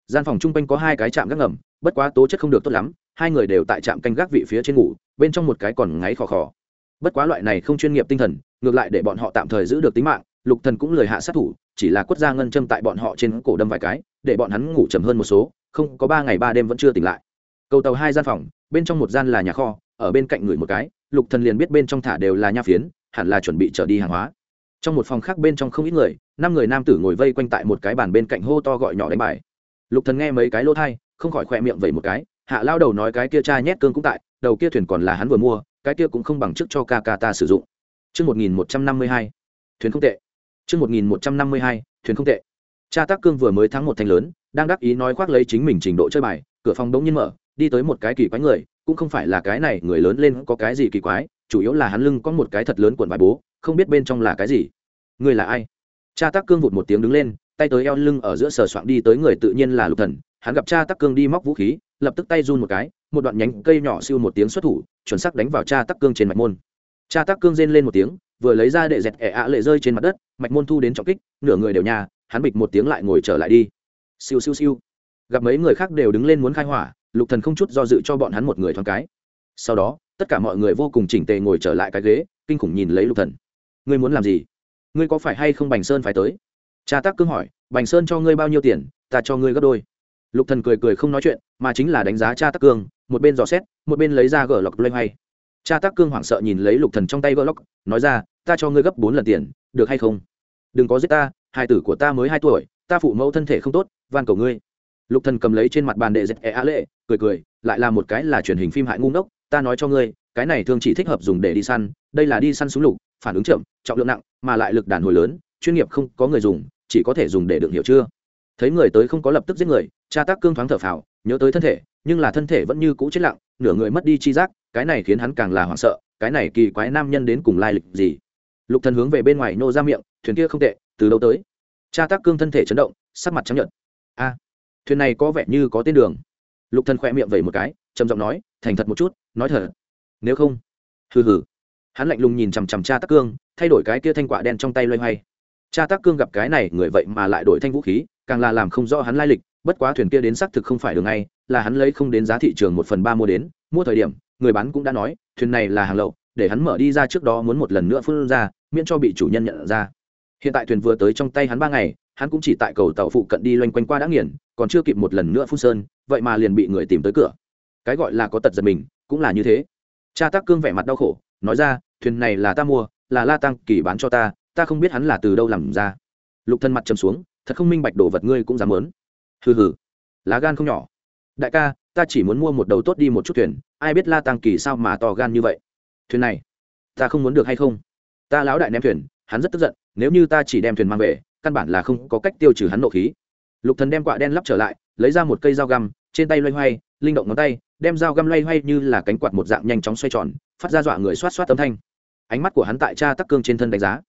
Gian phòng chung quanh có hai cái chạm gác ngầm, bất quá tố chất không được tốt lắm, hai người đều tại trạm canh gác vị phía trên ngủ, bên trong một cái còn ngáy khò khò. Bất quá loại này không chuyên nghiệp tinh thần, ngược lại để bọn họ tạm thời giữ được tính mạng lục thần cũng lời hạ sát thủ, chỉ là quất ra ngân châm tại bọn họ trên cổ đâm vài cái, để bọn hắn ngủ chậm hơn một số, không, có ba ngày ba đêm vẫn chưa tỉnh lại cầu tàu hai gian phòng, bên trong một gian là nhà kho, ở bên cạnh người một cái, lục thần liền biết bên trong thả đều là nha phiến, hẳn là chuẩn bị trở đi hàng hóa trong một phòng khác bên trong không ít người, năm người nam tử ngồi vây quanh tại một cái bàn bên cạnh hô to gọi nhỏ đánh bài lục thần nghe mấy cái lỗ thai, không khỏi khoe miệng vẩy một cái, hạ lao đầu nói cái kia cha nhét cương cũng tại, đầu kia thuyền còn là hắn vừa mua, cái kia cũng không bằng chức cho ca ca ta sử dụng Chương 1152. Thuyền không tệ. Chương 1152. Thuyền không tệ. Cha Tác Cương vừa mới thắng một thành lớn, đang đắc ý nói khoác lấy chính mình trình độ chơi bài, cửa phòng đống nhiên mở, đi tới một cái kỳ quái người, cũng không phải là cái này người lớn lên có cái gì kỳ quái, chủ yếu là hắn lưng có một cái thật lớn cuộn vải bố, không biết bên trong là cái gì. Người là ai? Cha Tác Cương vụt một tiếng đứng lên, tay tới eo lưng ở giữa sờ soạng đi tới người tự nhiên là Lục Thần, hắn gặp cha Tác Cương đi móc vũ khí, lập tức tay run một cái, một đoạn nhánh cây nhỏ siêu một tiếng xuất thủ, chuẩn xác đánh vào cha Tác Cương trên mạch môn cha tác cương rên lên một tiếng vừa lấy ra để dẹt ẻ ạ lệ rơi trên mặt đất, mạch môn thu đến trọng kích, nửa người đều nhà, hắn bịch một tiếng lại ngồi trở lại đi. Siêu siêu siêu. Gặp mấy người khác đều đứng lên muốn khai hỏa, lục thần không chút do dự cho bọn hắn một người thoáng cái. Sau đó, tất cả mọi người vô cùng chỉnh tề ngồi trở lại cái ghế, kinh khủng nhìn lấy lục thần. Ngươi muốn làm gì? Ngươi có phải hay không bành sơn phải tới? Cha tác cương hỏi, bành sơn cho ngươi bao nhiêu tiền, ta cho ngươi gấp đôi. Lục thần cười cười không nói chuyện, mà chính là đánh giá cha tác cương, một bên dò xét, một bên lấy ra gỡ lọc loay hoay cha tác cương hoảng sợ nhìn lấy lục thần trong tay vlog nói ra, ta cho ngươi gấp bốn lần tiền, được hay không? Đừng có giết ta, hai tử của ta mới hai tuổi, ta phụ mẫu thân thể không tốt, van cầu ngươi. Lục thần cầm lấy trên mặt bàn đệ dệt e á lệ, cười cười, lại là một cái là truyền hình phim hại ngu ngốc, ta nói cho ngươi, cái này thường chỉ thích hợp dùng để đi săn, đây là đi săn súng lục, phản ứng chậm, trọng lượng nặng, mà lại lực đàn hồi lớn, chuyên nghiệp không có người dùng, chỉ có thể dùng để đựng hiểu chưa? Thấy người tới không có lập tức giết người, cha tác cương thoáng thở phào, nhớ tới thân thể, nhưng là thân thể vẫn như cũ chết lặng, nửa người mất đi chi giác cái này khiến hắn càng là hoảng sợ, cái này kỳ quái nam nhân đến cùng lai lịch gì? Lục thần hướng về bên ngoài nô ra miệng, thuyền kia không tệ, từ đâu tới? Cha tác cương thân thể chấn động, sắc mặt trắng nhợt. A, thuyền này có vẻ như có tên đường. Lục thần khỏe miệng vẩy một cái, trầm giọng nói, thành thật một chút, nói thật. Nếu không? Hừ hừ. Hắn lạnh lùng nhìn chằm chằm cha tác cương, thay đổi cái kia thanh quả đen trong tay loay hoay. Cha tác cương gặp cái này, người vậy mà lại đổi thanh vũ khí, càng là làm không rõ hắn lai lịch, bất quá thuyền kia đến xác thực không phải đường ngay, là hắn lấy không đến giá thị trường một phần ba mua đến, mua thời điểm người bán cũng đã nói, thuyền này là hàng lậu, để hắn mở đi ra trước đó muốn một lần nữa phun ra, miễn cho bị chủ nhân nhận ra. Hiện tại thuyền vừa tới trong tay hắn ba ngày, hắn cũng chỉ tại cầu tàu phụ cận đi loanh quanh qua đã nghiền, còn chưa kịp một lần nữa phun sơn, vậy mà liền bị người tìm tới cửa. Cái gọi là có tật giật mình, cũng là như thế. Cha tác cương vẻ mặt đau khổ, nói ra, thuyền này là ta mua, là la tăng kỳ bán cho ta ta không biết hắn là từ đâu làm ra. Lục thân mặt chầm xuống, thật không minh bạch đồ vật ngươi cũng dám lớn hừ hừ, lá gan không nhỏ. Đại ca, ta chỉ muốn mua một đầu tốt đi một chút thuyền ai biết la tăng kỳ sao mà to gan như vậy? Thuyền này, ta không muốn được hay không? Ta lão đại ném thuyền, hắn rất tức giận, nếu như ta chỉ đem thuyền mang về, căn bản là không có cách tiêu trừ hắn nộ khí. Lục thần đem quạ đen lắp trở lại, lấy ra một cây dao găm, trên tay loay hoay, linh động ngón tay, đem dao găm loay hoay như là cánh quạt một dạng nhanh chóng xoay tròn, phát ra dọa người xoát xoát âm thanh. Ánh mắt của hắn tại cha tắc cương trên thân đánh giá.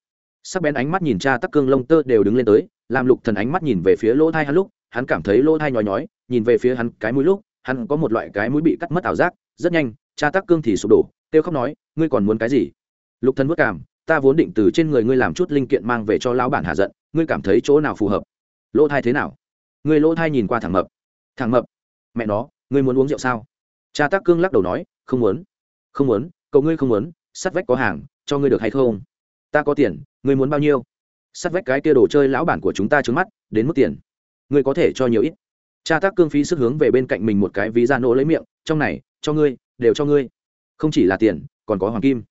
Sắc bén ánh mắt nhìn cha tắc cương lông tơ đều đứng lên tới, làm lục thần ánh mắt nhìn về phía lỗ thai hắn lúc, hắn cảm thấy lỗ thai nhói nhói, nhìn về phía hắn cái mũi lúc, hắn có một loại cái mũi bị cắt mất ảo giác rất nhanh, cha tắc cương thì sụp đổ, kêu khóc nói, ngươi còn muốn cái gì? Lục thần vất cảm, ta vốn định từ trên người ngươi làm chút linh kiện mang về cho lão bản hạ giận, ngươi cảm thấy chỗ nào phù hợp? Lỗ thai thế nào? Ngươi lỗ thai nhìn qua thẳng mập. Thẳng mập? Mẹ nó, ngươi muốn uống rượu sao? Cha tắc cương lắc đầu nói, không muốn. Không muốn? Cậu ngươi không muốn? Sắt vách có hàng, cho ngươi được hay không? Ta có tiền, ngươi muốn bao nhiêu? Sắt vách cái kia đồ chơi lão bản của chúng ta trứng mắt, đến mức tiền. Ngươi có thể cho nhiều ít cha tác cương phí sức hướng về bên cạnh mình một cái ví da nỗ lấy miệng, trong này, cho ngươi, đều cho ngươi. Không chỉ là tiền, còn có hoàng kim.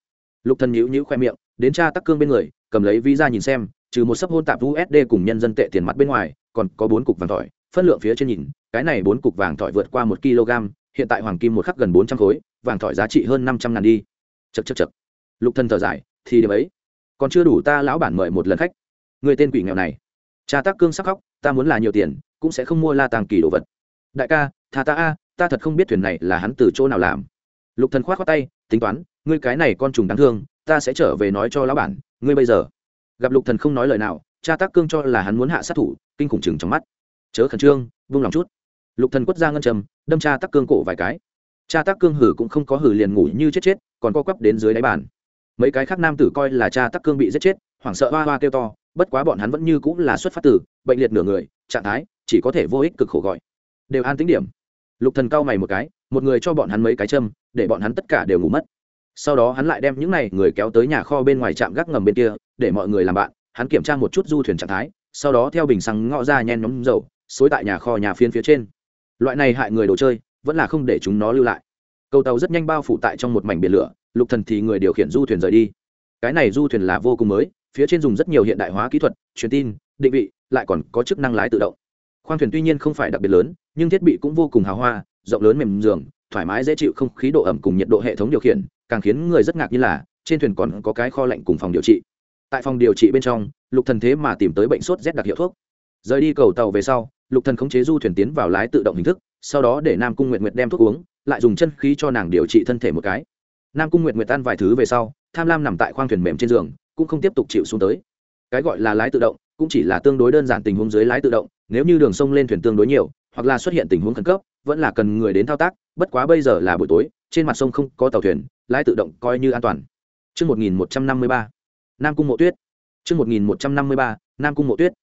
Lục thần nhíu nhíu khoe miệng, đến cha tác cương bên người, cầm lấy ví da nhìn xem, trừ một sấp hôn tạp usd cùng nhân dân tệ tiền mặt bên ngoài, còn có bốn cục vàng tỏi phân lượng phía trên nhìn, cái này bốn cục vàng tỏi vượt qua một kg, hiện tại hoàng kim một khắc gần bốn trăm khối, vàng tỏi giá trị hơn năm trăm ngàn đi. Chật chật chật lục thần thở dài, thì điểm ấy, còn chưa đủ ta lão bản mời một lần khách. Người tên quỷ nghèo này. Cha tác cương sắc khóc, ta muốn là nhiều tiền cũng sẽ không mua la tàng kỳ đồ vật. Đại ca thà ta a, ta thật không biết thuyền này là hắn từ chỗ nào làm. Lục thần khoát khoát tay, tính toán, ngươi cái này con trùng đáng thương, ta sẽ trở về nói cho lão bản, ngươi bây giờ. Gặp lục thần không nói lời nào, cha tác cương cho là hắn muốn hạ sát thủ, kinh khủng chừng trong mắt. Chớ khẩn trương, vung lòng chút. Lục thần quất ra ngân trầm đâm cha tác cương cổ vài cái. Cha tác cương hử cũng không có hử liền ngủ như chết chết, còn co quắp đến dưới đáy bàn. Mấy cái khác nam tử coi là cha tác cương bị giết chết, hoảng sợ hoa hoa kêu to, bất quá bọn hắn vẫn như cũng là xuất phát từ, bệnh liệt nửa người, trạng thái chỉ có thể vô ích cực khổ gọi. Đều an tính điểm. Lục thần cao mày một cái, một người cho bọn hắn mấy cái châm, để bọn hắn tất cả đều ngủ mất. Sau đó hắn lại đem những này người kéo tới nhà kho bên ngoài trạm gác ngầm bên kia, để mọi người làm bạn, hắn kiểm tra một chút du thuyền trạng thái, sau đó theo bình xăng ngõ ra nhen nhóm dầu, xối tại nhà kho nhà phiên phía trên. Loại này hại người đồ chơi, vẫn là không để chúng nó lưu lại. Cầu tàu rất nhanh bao phủ tại trong một mảnh biển lửa, lục thần thì người điều khiển du thuyền rời đi. Cái này du thuyền là vô cùng mới, phía trên dùng rất nhiều hiện đại hóa kỹ thuật, truyền tin, định vị, lại còn có chức năng lái tự động khoang thuyền tuy nhiên không phải đặc biệt lớn, nhưng thiết bị cũng vô cùng hào hoa, rộng lớn mềm giường thoải mái dễ chịu không khí độ ẩm cùng nhiệt độ hệ thống điều khiển, càng khiến người rất ngạc như là, trên thuyền còn có cái kho lạnh cùng phòng điều trị. Tại phòng điều trị bên trong, lục thần thế mà tìm tới bệnh sốt rét đặc hiệu thuốc. Rời đi cầu tàu về sau, lục thần khống chế du thuyền tiến vào lái tự động hình thức, sau đó để nam cung nguyệt nguyệt đem thuốc uống, lại dùng chân khí cho nàng điều trị thân thể một cái. Nam cung nguyệt nguyệt tan vài thứ về sau, tham lam nằm tại khoang thuyền mềm trên giường, cũng không tiếp tục chịu xuống tới. Cái gọi là lái tự động cũng chỉ là tương đối đơn giản tình huống dưới lái tự động nếu như đường sông lên thuyền tương đối nhiều hoặc là xuất hiện tình huống khẩn cấp vẫn là cần người đến thao tác bất quá bây giờ là buổi tối trên mặt sông không có tàu thuyền lái tự động coi như an toàn Trước 1153, Nam Cung Mộ Tuyết. Trước 1153, Nam Cung Mộ Tuyết.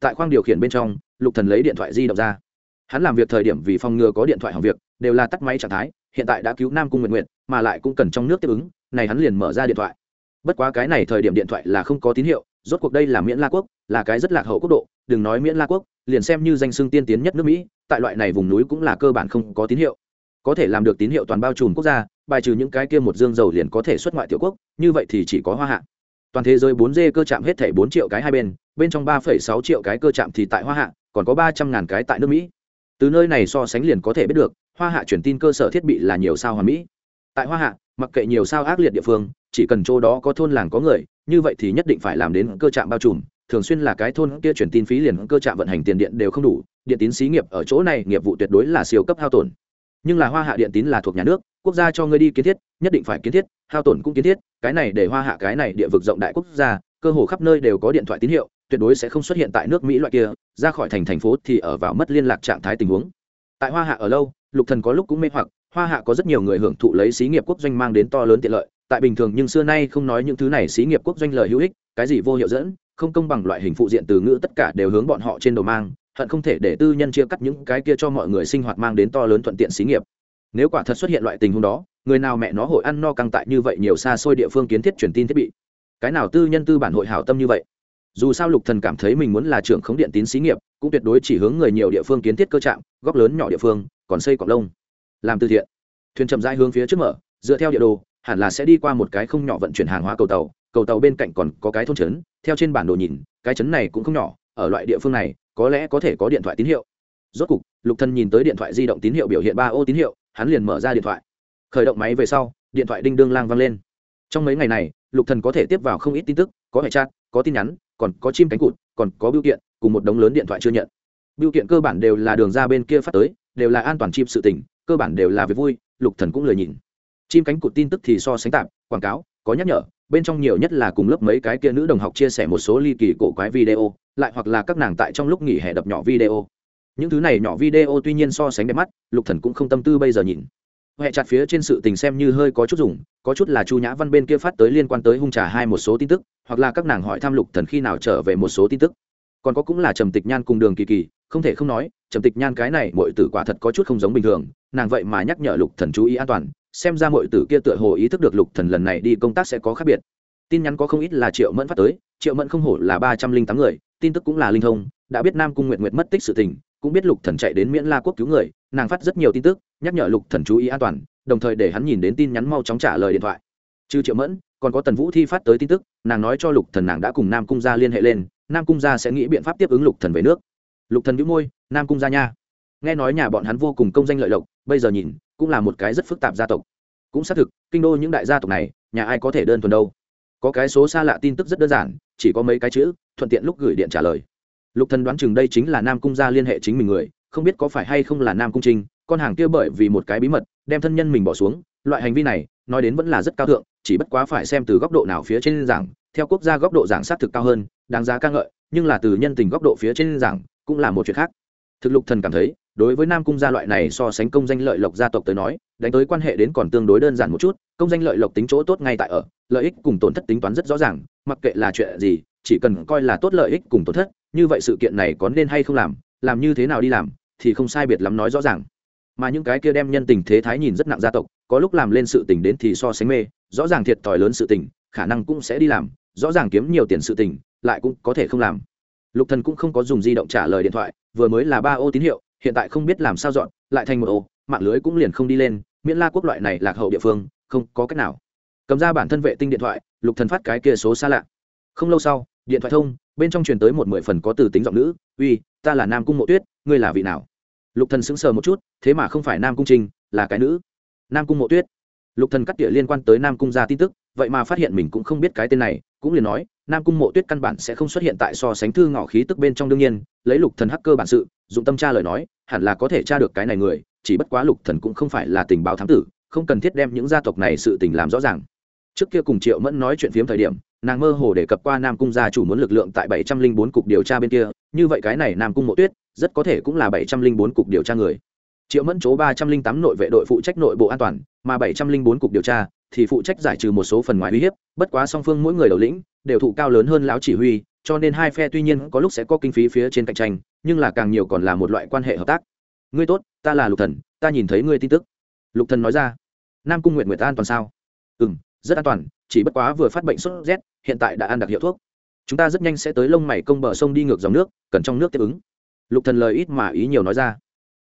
Tại khoang điều khiển bên trong, Lục Thần lấy điện thoại di động ra. Hắn làm việc thời điểm vì phòng ngừa có điện thoại hỏng việc, đều là tắt máy trạng thái, hiện tại đã cứu Nam Cung Nguyệt Nguyệt, mà lại cũng cần trong nước tiếp ứng, này hắn liền mở ra điện thoại. Bất quá cái này thời điểm điện thoại là không có tín hiệu, rốt cuộc đây là Miễn La quốc, là cái rất lạc hậu quốc độ, đừng nói Miễn La quốc, liền xem như danh xưng tiên tiến nhất nước Mỹ, tại loại này vùng núi cũng là cơ bản không có tín hiệu. Có thể làm được tín hiệu toàn bao trùm quốc gia, bài trừ những cái kia một dương dầu liền có thể xuất ngoại tiểu quốc, như vậy thì chỉ có Hoa Hạ. Toàn thế giới bốn d cơ chạm hết thảy bốn triệu cái hai bên, bên trong 3,6 triệu cái cơ chạm thì tại Hoa Hạ, còn có 300 ngàn cái tại nước Mỹ. Từ nơi này so sánh liền có thể biết được, Hoa Hạ truyền tin cơ sở thiết bị là nhiều sao hoa mỹ. Tại Hoa Hạ, mặc kệ nhiều sao ác liệt địa phương, chỉ cần chỗ đó có thôn làng có người, như vậy thì nhất định phải làm đến cơ trạm bao trùm, thường xuyên là cái thôn kia truyền tin phí liền cơ trạm vận hành tiền điện đều không đủ, điện tín xí nghiệp ở chỗ này nghiệp vụ tuyệt đối là siêu cấp hao tổn. Nhưng là hoa hạ điện tín là thuộc nhà nước quốc gia cho ngươi đi kiến thiết nhất định phải kiến thiết hao tổn cũng kiến thiết cái này để hoa hạ cái này địa vực rộng đại quốc gia cơ hồ khắp nơi đều có điện thoại tín hiệu tuyệt đối sẽ không xuất hiện tại nước mỹ loại kia ra khỏi thành thành phố thì ở vào mất liên lạc trạng thái tình huống. Tại hoa hạ ở lâu lục thần có lúc cũng mê hoặc hoa hạ có rất nhiều người hưởng thụ lấy xí nghiệp quốc doanh mang đến to lớn tiện lợi tại bình thường nhưng xưa nay không nói những thứ này xí nghiệp quốc doanh lời hữu ích, cái gì vô hiệu dẫn, không công bằng loại hình phụ diện từ ngữ tất cả đều hướng bọn họ trên đầu mang, hận không thể để tư nhân chia cắt những cái kia cho mọi người sinh hoạt mang đến to lớn thuận tiện xí nghiệp. Nếu quả thật xuất hiện loại tình huống đó, người nào mẹ nó hội ăn no căng tại như vậy nhiều xa xôi địa phương kiến thiết truyền tin thiết bị? Cái nào tư nhân tư bản hội hảo tâm như vậy? Dù sao lục thần cảm thấy mình muốn là trưởng khống điện tín xí nghiệp, cũng tuyệt đối chỉ hướng người nhiều địa phương kiến thiết cơ trạng góc lớn nhỏ địa phương, còn xây cọc lông. Làm từ thiện. Thuyền chậm rãi hướng phía trước mở, dựa theo địa đồ hẳn là sẽ đi qua một cái không nhỏ vận chuyển hàng hóa cầu tàu cầu tàu bên cạnh còn có cái thôn trấn, theo trên bản đồ nhìn, cái trấn này cũng không nhỏ, ở loại địa phương này, có lẽ có thể có điện thoại tín hiệu. Rốt cục, lục thần nhìn tới điện thoại di động tín hiệu biểu hiện ba ô tín hiệu, hắn liền mở ra điện thoại. Khởi động máy về sau, điện thoại đinh đương lang vang lên. Trong mấy ngày này, lục thần có thể tiếp vào không ít tin tức, có hệ chat, có tin nhắn, còn có chim cánh cụt, còn có biểu kiện, cùng một đống lớn điện thoại chưa nhận. Biểu kiện cơ bản đều là đường ra bên kia phát tới, đều là an toàn chim sự tình, cơ bản đều là việc vui, lục thần cũng lười nhìn chim cánh cụt tin tức thì so sánh tạm, quảng cáo, có nhắc nhở, bên trong nhiều nhất là cùng lớp mấy cái kia nữ đồng học chia sẻ một số ly kỳ cổ quái video, lại hoặc là các nàng tại trong lúc nghỉ hè đập nhỏ video. Những thứ này nhỏ video tuy nhiên so sánh đẹp mắt, lục thần cũng không tâm tư bây giờ nhìn. Hệ chặt phía trên sự tình xem như hơi có chút dùng, có chút là chu nhã văn bên kia phát tới liên quan tới hung trà hai một số tin tức, hoặc là các nàng hỏi thăm lục thần khi nào trở về một số tin tức. Còn có cũng là trầm tịch nhan cùng đường kỳ kỳ, không thể không nói, trầm tịch nhan cái này mọi tử quả thật có chút không giống bình thường, nàng vậy mà nhắc nhở lục thần chú ý an toàn xem ra mọi tử kia tựa hồ ý thức được lục thần lần này đi công tác sẽ có khác biệt. Tin nhắn có không ít là triệu mẫn phát tới, triệu mẫn không hổ là ba trăm linh tám người, tin tức cũng là linh thông, đã biết nam cung nguyện nguyện mất tích sự tình, cũng biết lục thần chạy đến miễn la quốc cứu người, nàng phát rất nhiều tin tức, nhắc nhở lục thần chú ý an toàn, đồng thời để hắn nhìn đến tin nhắn mau chóng trả lời điện thoại. Trừ triệu mẫn, còn có tần vũ thi phát tới tin tức, nàng nói cho lục thần nàng đã cùng nam cung gia liên hệ lên, nam cung gia sẽ nghĩ biện pháp tiếp ứng lục thần về nước. Lục thần nhíu môi, nam cung gia nha. Nghe nói nhà bọn hắn vô cùng công danh lợi lộc, bây giờ nhìn cũng là một cái rất phức tạp gia tộc. Cũng xác thực, kinh đô những đại gia tộc này, nhà ai có thể đơn thuần đâu. Có cái số xa lạ tin tức rất đơn giản, chỉ có mấy cái chữ, thuận tiện lúc gửi điện trả lời. Lục thần đoán chừng đây chính là nam cung gia liên hệ chính mình người, không biết có phải hay không là nam cung trinh, con hàng kia bởi vì một cái bí mật, đem thân nhân mình bỏ xuống, loại hành vi này, nói đến vẫn là rất cao thượng, chỉ bất quá phải xem từ góc độ nào phía trên giảng, theo quốc gia góc độ giảng sát thực cao hơn, đáng giá ca ngợi, nhưng là từ nhân tình góc độ phía trên giảng, cũng là một chuyện khác thực lục thần cảm thấy, đối với nam cung gia loại này so sánh công danh lợi lộc gia tộc tới nói, đánh tới quan hệ đến còn tương đối đơn giản một chút, công danh lợi lộc tính chỗ tốt ngay tại ở, lợi ích cùng tổn thất tính toán rất rõ ràng, mặc kệ là chuyện gì, chỉ cần coi là tốt lợi ích cùng tổn thất, như vậy sự kiện này có nên hay không làm làm như thế nào đi làm, thì không sai biệt lắm nói rõ ràng. Mà những cái kia đem nhân tình thế thái nhìn rất nặng gia tộc, có lúc làm lên sự tình đến thì so sánh mê, rõ ràng thiệt thòi lớn sự tình, khả năng cũng sẽ đi làm, rõ ràng kiếm nhiều tiền sự tình, lại cũng có thể không làm lục thần cũng không có dùng di động trả lời điện thoại, vừa mới là ba ô tín hiệu, hiện tại không biết làm sao dọn, lại thành một ô, mạng lưới cũng liền không đi lên, miễn la quốc loại này lạc hậu địa phương, không có cách nào. Cầm ra bản thân vệ tinh điện thoại, lục thần phát cái kia số xa lạ. Không lâu sau, điện thoại thông, bên trong truyền tới một mười phần có từ tính giọng nữ, uy, ta là nam cung mộ tuyết, ngươi là vị nào? Lục thần sững sờ một chút, thế mà không phải nam cung trinh là cái nữ. Nam cung mộ tuyết. Lục thần cắt tỉa liên quan tới nam cung ra tin tức, vậy mà phát hiện mình cũng không biết cái tên này cũng liền nói, nam cung mộ tuyết căn bản sẽ không xuất hiện tại so sánh thư ngỏ khí tức bên trong đương nhiên, lấy lục thần hacker bản sự, dụng tâm tra lời nói, hẳn là có thể tra được cái này người, chỉ bất quá lục thần cũng không phải là tình báo thám tử, không cần thiết đem những gia tộc này sự tình làm rõ ràng. Trước kia cùng triệu mẫn nói chuyện phiếm thời điểm, nàng mơ hồ đề cập qua nam cung gia chủ muốn lực lượng tại bảy trăm linh bốn cục điều tra bên kia, như vậy cái này nam cung mộ tuyết, rất có thể cũng là bảy trăm linh bốn cục điều tra người. Triệu mẫn chỗ ba trăm linh tám nội vệ đội phụ trách nội bộ an toàn, mà bảy trăm linh bốn cục điều tra thì phụ trách giải trừ một số phần ngoài uy hiếp, bất quá song phương mỗi người đầu lĩnh đều thụ cao lớn hơn lão chỉ huy, cho nên hai phe tuy nhiên có lúc sẽ có kinh phí phía trên cạnh tranh, nhưng là càng nhiều còn là một loại quan hệ hợp tác. Ngươi tốt, ta là lục thần, ta nhìn thấy ngươi tin tức. Lục thần nói ra. Nam cung nguyện nguyệt an toàn sao? Ừ rất an toàn, chỉ bất quá vừa phát bệnh sốt rét, hiện tại đã ăn đặc hiệu thuốc. Chúng ta rất nhanh sẽ tới lông mày công bờ sông đi ngược dòng nước, cần trong nước tiếp ứng. Lục thần lời ít mà ý nhiều nói ra.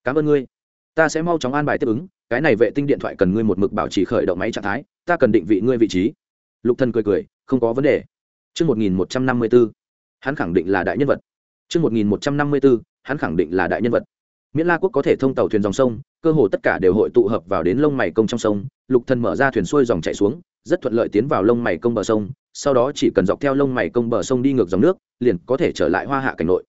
Cảm ơn ngươi, ta sẽ mau chóng an bài tiếp ứng, cái này vệ tinh điện thoại cần ngươi một mực bảo trì khởi động máy trạng thái ta cần định vị ngươi vị trí lục thần cười cười không có vấn đề Chưn một nghìn một trăm năm mươi 1154, hắn khẳng định là đại nhân vật. Chưn một nghìn một trăm năm mươi 1154, hắn khẳng định là đại nhân vật. Miễn La quốc có thể thông tàu thuyền dòng sông, cơ hồ tất cả đều hội tụ hợp vào đến lông mày công trong sông, Lục Thần mở ra thuyền xuôi dòng chảy xuống, rất thuận lợi tiến vào lông mày công bờ sông, sau đó chỉ cần dọc theo lông mày công bờ sông đi ngược dòng nước, liền có thể trở lại Hoa Hạ cảnh nội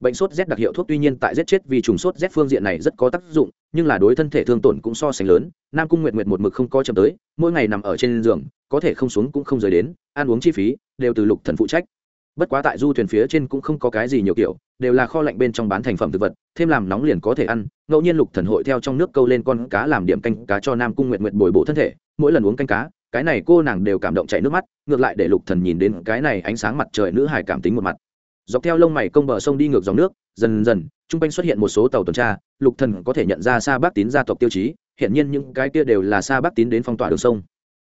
bệnh sốt rét đặc hiệu thuốc tuy nhiên tại rét chết vì trùng sốt rét phương diện này rất có tác dụng nhưng là đối thân thể thương tổn cũng so sánh lớn, nam cung nguyệt nguyệt một mực không có chậm tới, mỗi ngày nằm ở trên giường, có thể không xuống cũng không rời đến, ăn uống chi phí đều từ lục thần phụ trách. Bất quá tại du thuyền phía trên cũng không có cái gì nhiều kiểu, đều là kho lạnh bên trong bán thành phẩm thực vật, thêm làm nóng liền có thể ăn, ngẫu nhiên lục thần hội theo trong nước câu lên con cá làm điểm canh cá cho nam cung nguyệt nguyệt bồi bổ thân thể, mỗi lần uống canh cá, cái này cô nàng đều cảm động chảy nước mắt, ngược lại để lục thần nhìn đến cái này ánh sáng mặt trời nữ hài cảm tính một mặt dọc theo lông mày công bờ sông đi ngược dòng nước, dần dần t r u n g quanh xuất hiện một số tàu tuần tra, lục thần có thể nhận ra xa bác tín gia tộc tiêu chí hiện nhiên những cái kia đều là xa bác tín đến phong tỏa đường sông.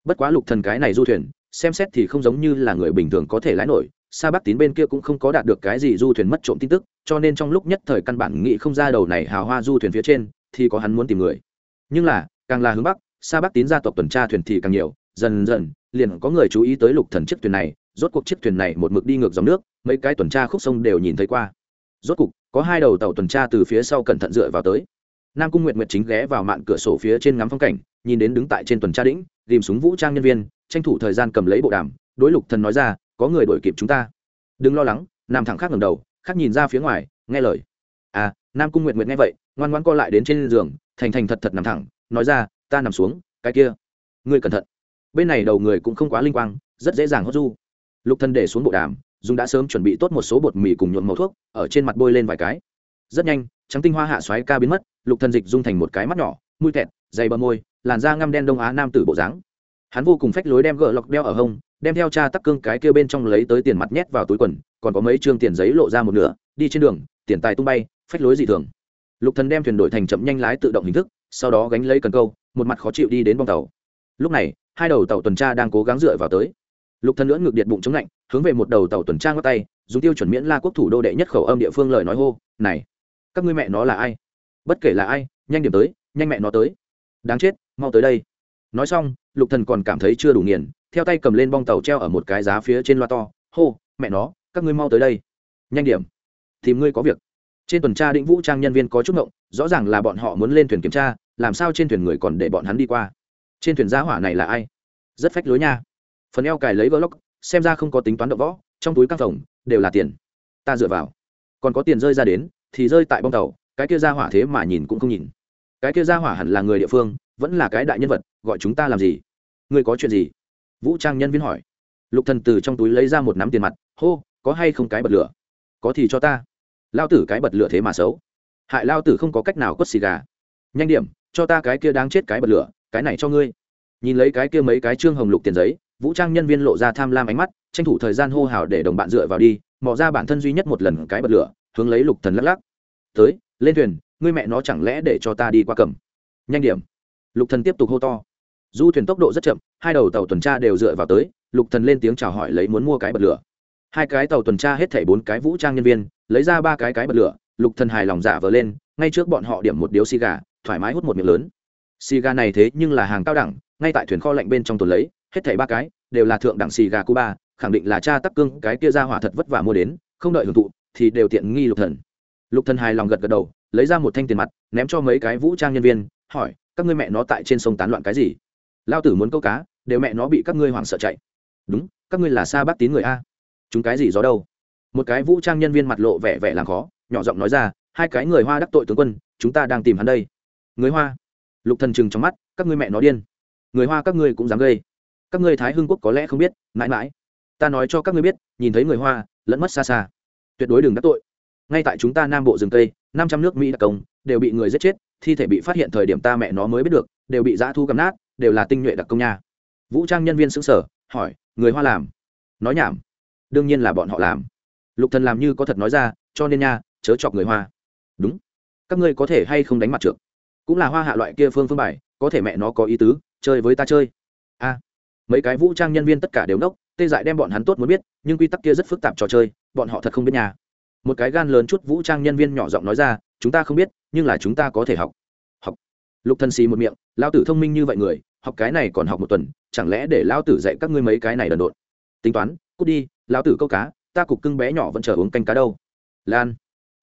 Bất quá lục thần cái này du thuyền, xem xét thì không giống như là người bình thường có thể lái nổi xa bác tín bên kia cũng không có đạt được cái gì du thuyền mất trộm tin tức, cho nên trong lúc nhất thời căn bản nghĩ không ra đầu này hào hoa du thuyền phía trên, thì có hắn muốn tìm người. Nhưng là, càng là hướng bắc xa bác tín gia tộc tuần tra thuyền thì càng nhiều, dần dần, liền có người chú ý tới lục thần chiếc thuyền này rốt cuộc chiếc thuyền này một mực đi ngược dòng nước, mấy cái tuần tra khúc sông đều nhìn thấy qua. Rốt cục, có hai đầu tàu tuần tra từ phía sau cẩn thận dựa vào tới. Nam cung nguyệt nguyệt chính ghé vào mạn cửa sổ phía trên ngắm phong cảnh, nhìn đến đứng tại trên tuần tra đĩnh tìm súng vũ trang nhân viên, tranh thủ thời gian cầm lấy bộ đàm, đối lục thần nói ra, có người đuổi kịp chúng ta. Đừng lo lắng. Nam thẳng khác ngẩng đầu, khác nhìn ra phía ngoài, nghe lời. À nam cung nguyệt nguyệt nghe vậy, ngoan ngoãn co lại đến trên giường, thành thành thật thật nằm thẳng, nói ra, ta nằm xuống, cái kia, ngươi cẩn thận. Bên này đầu người cũng không quá linh quang, rất dễ dàng hốt du lục thần để xuống bộ đàm dùng đã sớm chuẩn bị tốt một số bột mì cùng nhuộm màu thuốc, ở trên mặt bôi lên vài cái. Rất nhanh, trắng tinh hoa hạ xoáy ca biến mất, lục thần dịch dung thành một cái mắt nhỏ, mũi kẹt dày bờ môi, làn da ngăm đen đông á nam tử bộ dáng. Hắn vô cùng phách lối đem gỡ lọc đeo ở hông, đem theo cha tắc cương cái kia bên trong lấy tới tiền mặt nhét vào túi quần, còn có mấy trương tiền giấy lộ ra một nửa, đi trên đường, tiền tài tung bay, phách lối dị thường. Lục thần đem thuyền đổi thành chậm nhanh lái tự động hình thức, sau đó gánh lấy cần câu, một mặt khó chịu đi đến bong tàu. Lúc này, hai đầu tàu tuần tra đang cố gắng dựa vào tới lục thần lưỡn ngược điện bụng chống lạnh, hướng về một đầu tàu tuần tra ngắt tay, dùng tiêu chuẩn miễn la quốc thủ đô đệ nhất khẩu âm địa phương lời nói hô, này, các ngươi mẹ nó là ai? Bất kể là ai, nhanh điểm tới, nhanh mẹ nó tới. Đáng chết, mau tới đây. Nói xong, lục thần còn cảm thấy chưa đủ nghiền, theo tay cầm lên bong tàu treo ở một cái giá phía trên loa to, hô, mẹ nó, các ngươi mau tới đây. Nhanh điểm. Tìm ngươi có việc. Trên tuần tra định vũ trang nhân viên có chút ngộng, rõ ràng là bọn họ muốn lên thuyền kiểm tra, làm sao trên thuyền người còn để bọn hắn đi qua? Trên thuyền giá hỏa này là ai? Rất phách lối nha phần eo cài lấy vỡ lóc, xem ra không có tính toán đậu võ, trong túi căng phòng đều là tiền. Ta dựa vào. Còn có tiền rơi ra đến, thì rơi tại bong tàu, cái kia ra hỏa thế mà nhìn cũng không nhìn. Cái kia ra hỏa hẳn là người địa phương, vẫn là cái đại nhân vật, gọi chúng ta làm gì? Người có chuyện gì? Vũ trang nhân viên hỏi. Lục thần từ trong túi lấy ra một nắm tiền mặt, hô, có hay không cái bật lửa? Có thì cho ta. Lao tử cái bật lửa thế mà xấu. Hại lao tử không có cách nào quất xì gà. Nhanh điểm, cho ta cái kia đáng chết cái bật lửa, cái này cho ngươi. Nhìn lấy cái kia mấy cái trương hồng lục tiền giấy vũ trang nhân viên lộ ra tham lam ánh mắt, tranh thủ thời gian hô hào để đồng bạn dựa vào đi, mò ra bản thân duy nhất một lần cái bật lửa, hướng lấy lục thần lắc lắc. Tới, lên thuyền, ngươi mẹ nó chẳng lẽ để cho ta đi qua cầm? Nhanh điểm. Lục thần tiếp tục hô to. Du thuyền tốc độ rất chậm, hai đầu tàu tuần tra đều dựa vào tới, lục thần lên tiếng chào hỏi lấy muốn mua cái bật lửa. Hai cái tàu tuần tra hết thảy bốn cái vũ trang nhân viên, lấy ra ba cái cái bật lửa, lục thần hài lòng giả vờ lên, ngay trước bọn họ điểm một điếu xì gà, thoải mái hút một miệng lớn. Xì gà này thế nhưng là hàng cao đẳng, ngay tại thuyền kho lạnh bên trong tồn lấy hết thảy ba cái, đều là thượng đẳng xì gà cuba, khẳng định là cha tắc cương cái kia ra hỏa thật vất vả mua đến, không đợi hưởng thụ, thì đều tiện nghi lục thần. Lục thần hài lòng gật gật đầu, lấy ra một thanh tiền mặt, ném cho mấy cái vũ trang nhân viên, hỏi, các ngươi mẹ nó tại trên sông tán loạn cái gì? Lao tử muốn câu cá, đều mẹ nó bị các ngươi hoảng sợ chạy. Đúng, các ngươi là sa bác tín người a. Chúng cái gì gió đâu? Một cái vũ trang nhân viên mặt lộ vẻ vẻ làm khó, nhỏ giọng nói ra, hai cái người hoa đắc tội tướng quân, chúng ta đang tìm hắn đây. Người hoa? Lục thần chừng trong mắt, các ngươi mẹ nó điên. Người hoa các ngươi cũng dám gây các ngươi thái hưng quốc có lẽ không biết, mãi mãi. Ta nói cho các ngươi biết, nhìn thấy người hoa, lẫn mất xa xa. Tuyệt đối đừng đắc tội. Ngay tại chúng ta nam bộ rừng tây năm trăm nước mỹ đặc công đều bị người giết chết, thi thể bị phát hiện thời điểm ta mẹ nó mới biết được, đều bị giã thu cầm nát, đều là tinh nhuệ đặc công nha. Vũ trang nhân viên xứng sở, hỏi, người hoa làm? Nói nhảm. Đương nhiên là bọn họ làm. Lục thần làm như có thật nói ra, cho nên nha, chớ chọc người hoa. Đúng. Các ngươi có thể hay không đánh mặt trượt cũng là hoa hạ loại kia phương phương bài, có thể mẹ nó có ý tứ, chơi với ta chơi. A mấy cái vũ trang nhân viên tất cả đều nốc tê dại đem bọn hắn tốt muốn biết, nhưng quy tắc kia rất phức tạp trò chơi, bọn họ thật không biết nhà. Một cái gan lớn chút vũ trang nhân viên nhỏ giọng nói ra, chúng ta không biết, nhưng là chúng ta có thể học. Học. Lục thần xì một miệng lao tử thông minh như vậy người, học cái này còn học một tuần, chẳng lẽ để lao tử dạy các ngươi mấy cái này đần độn? Tính toán, cút đi lao tử câu cá, ta cục cưng bé nhỏ vẫn chờ uống canh cá đâu. Lan.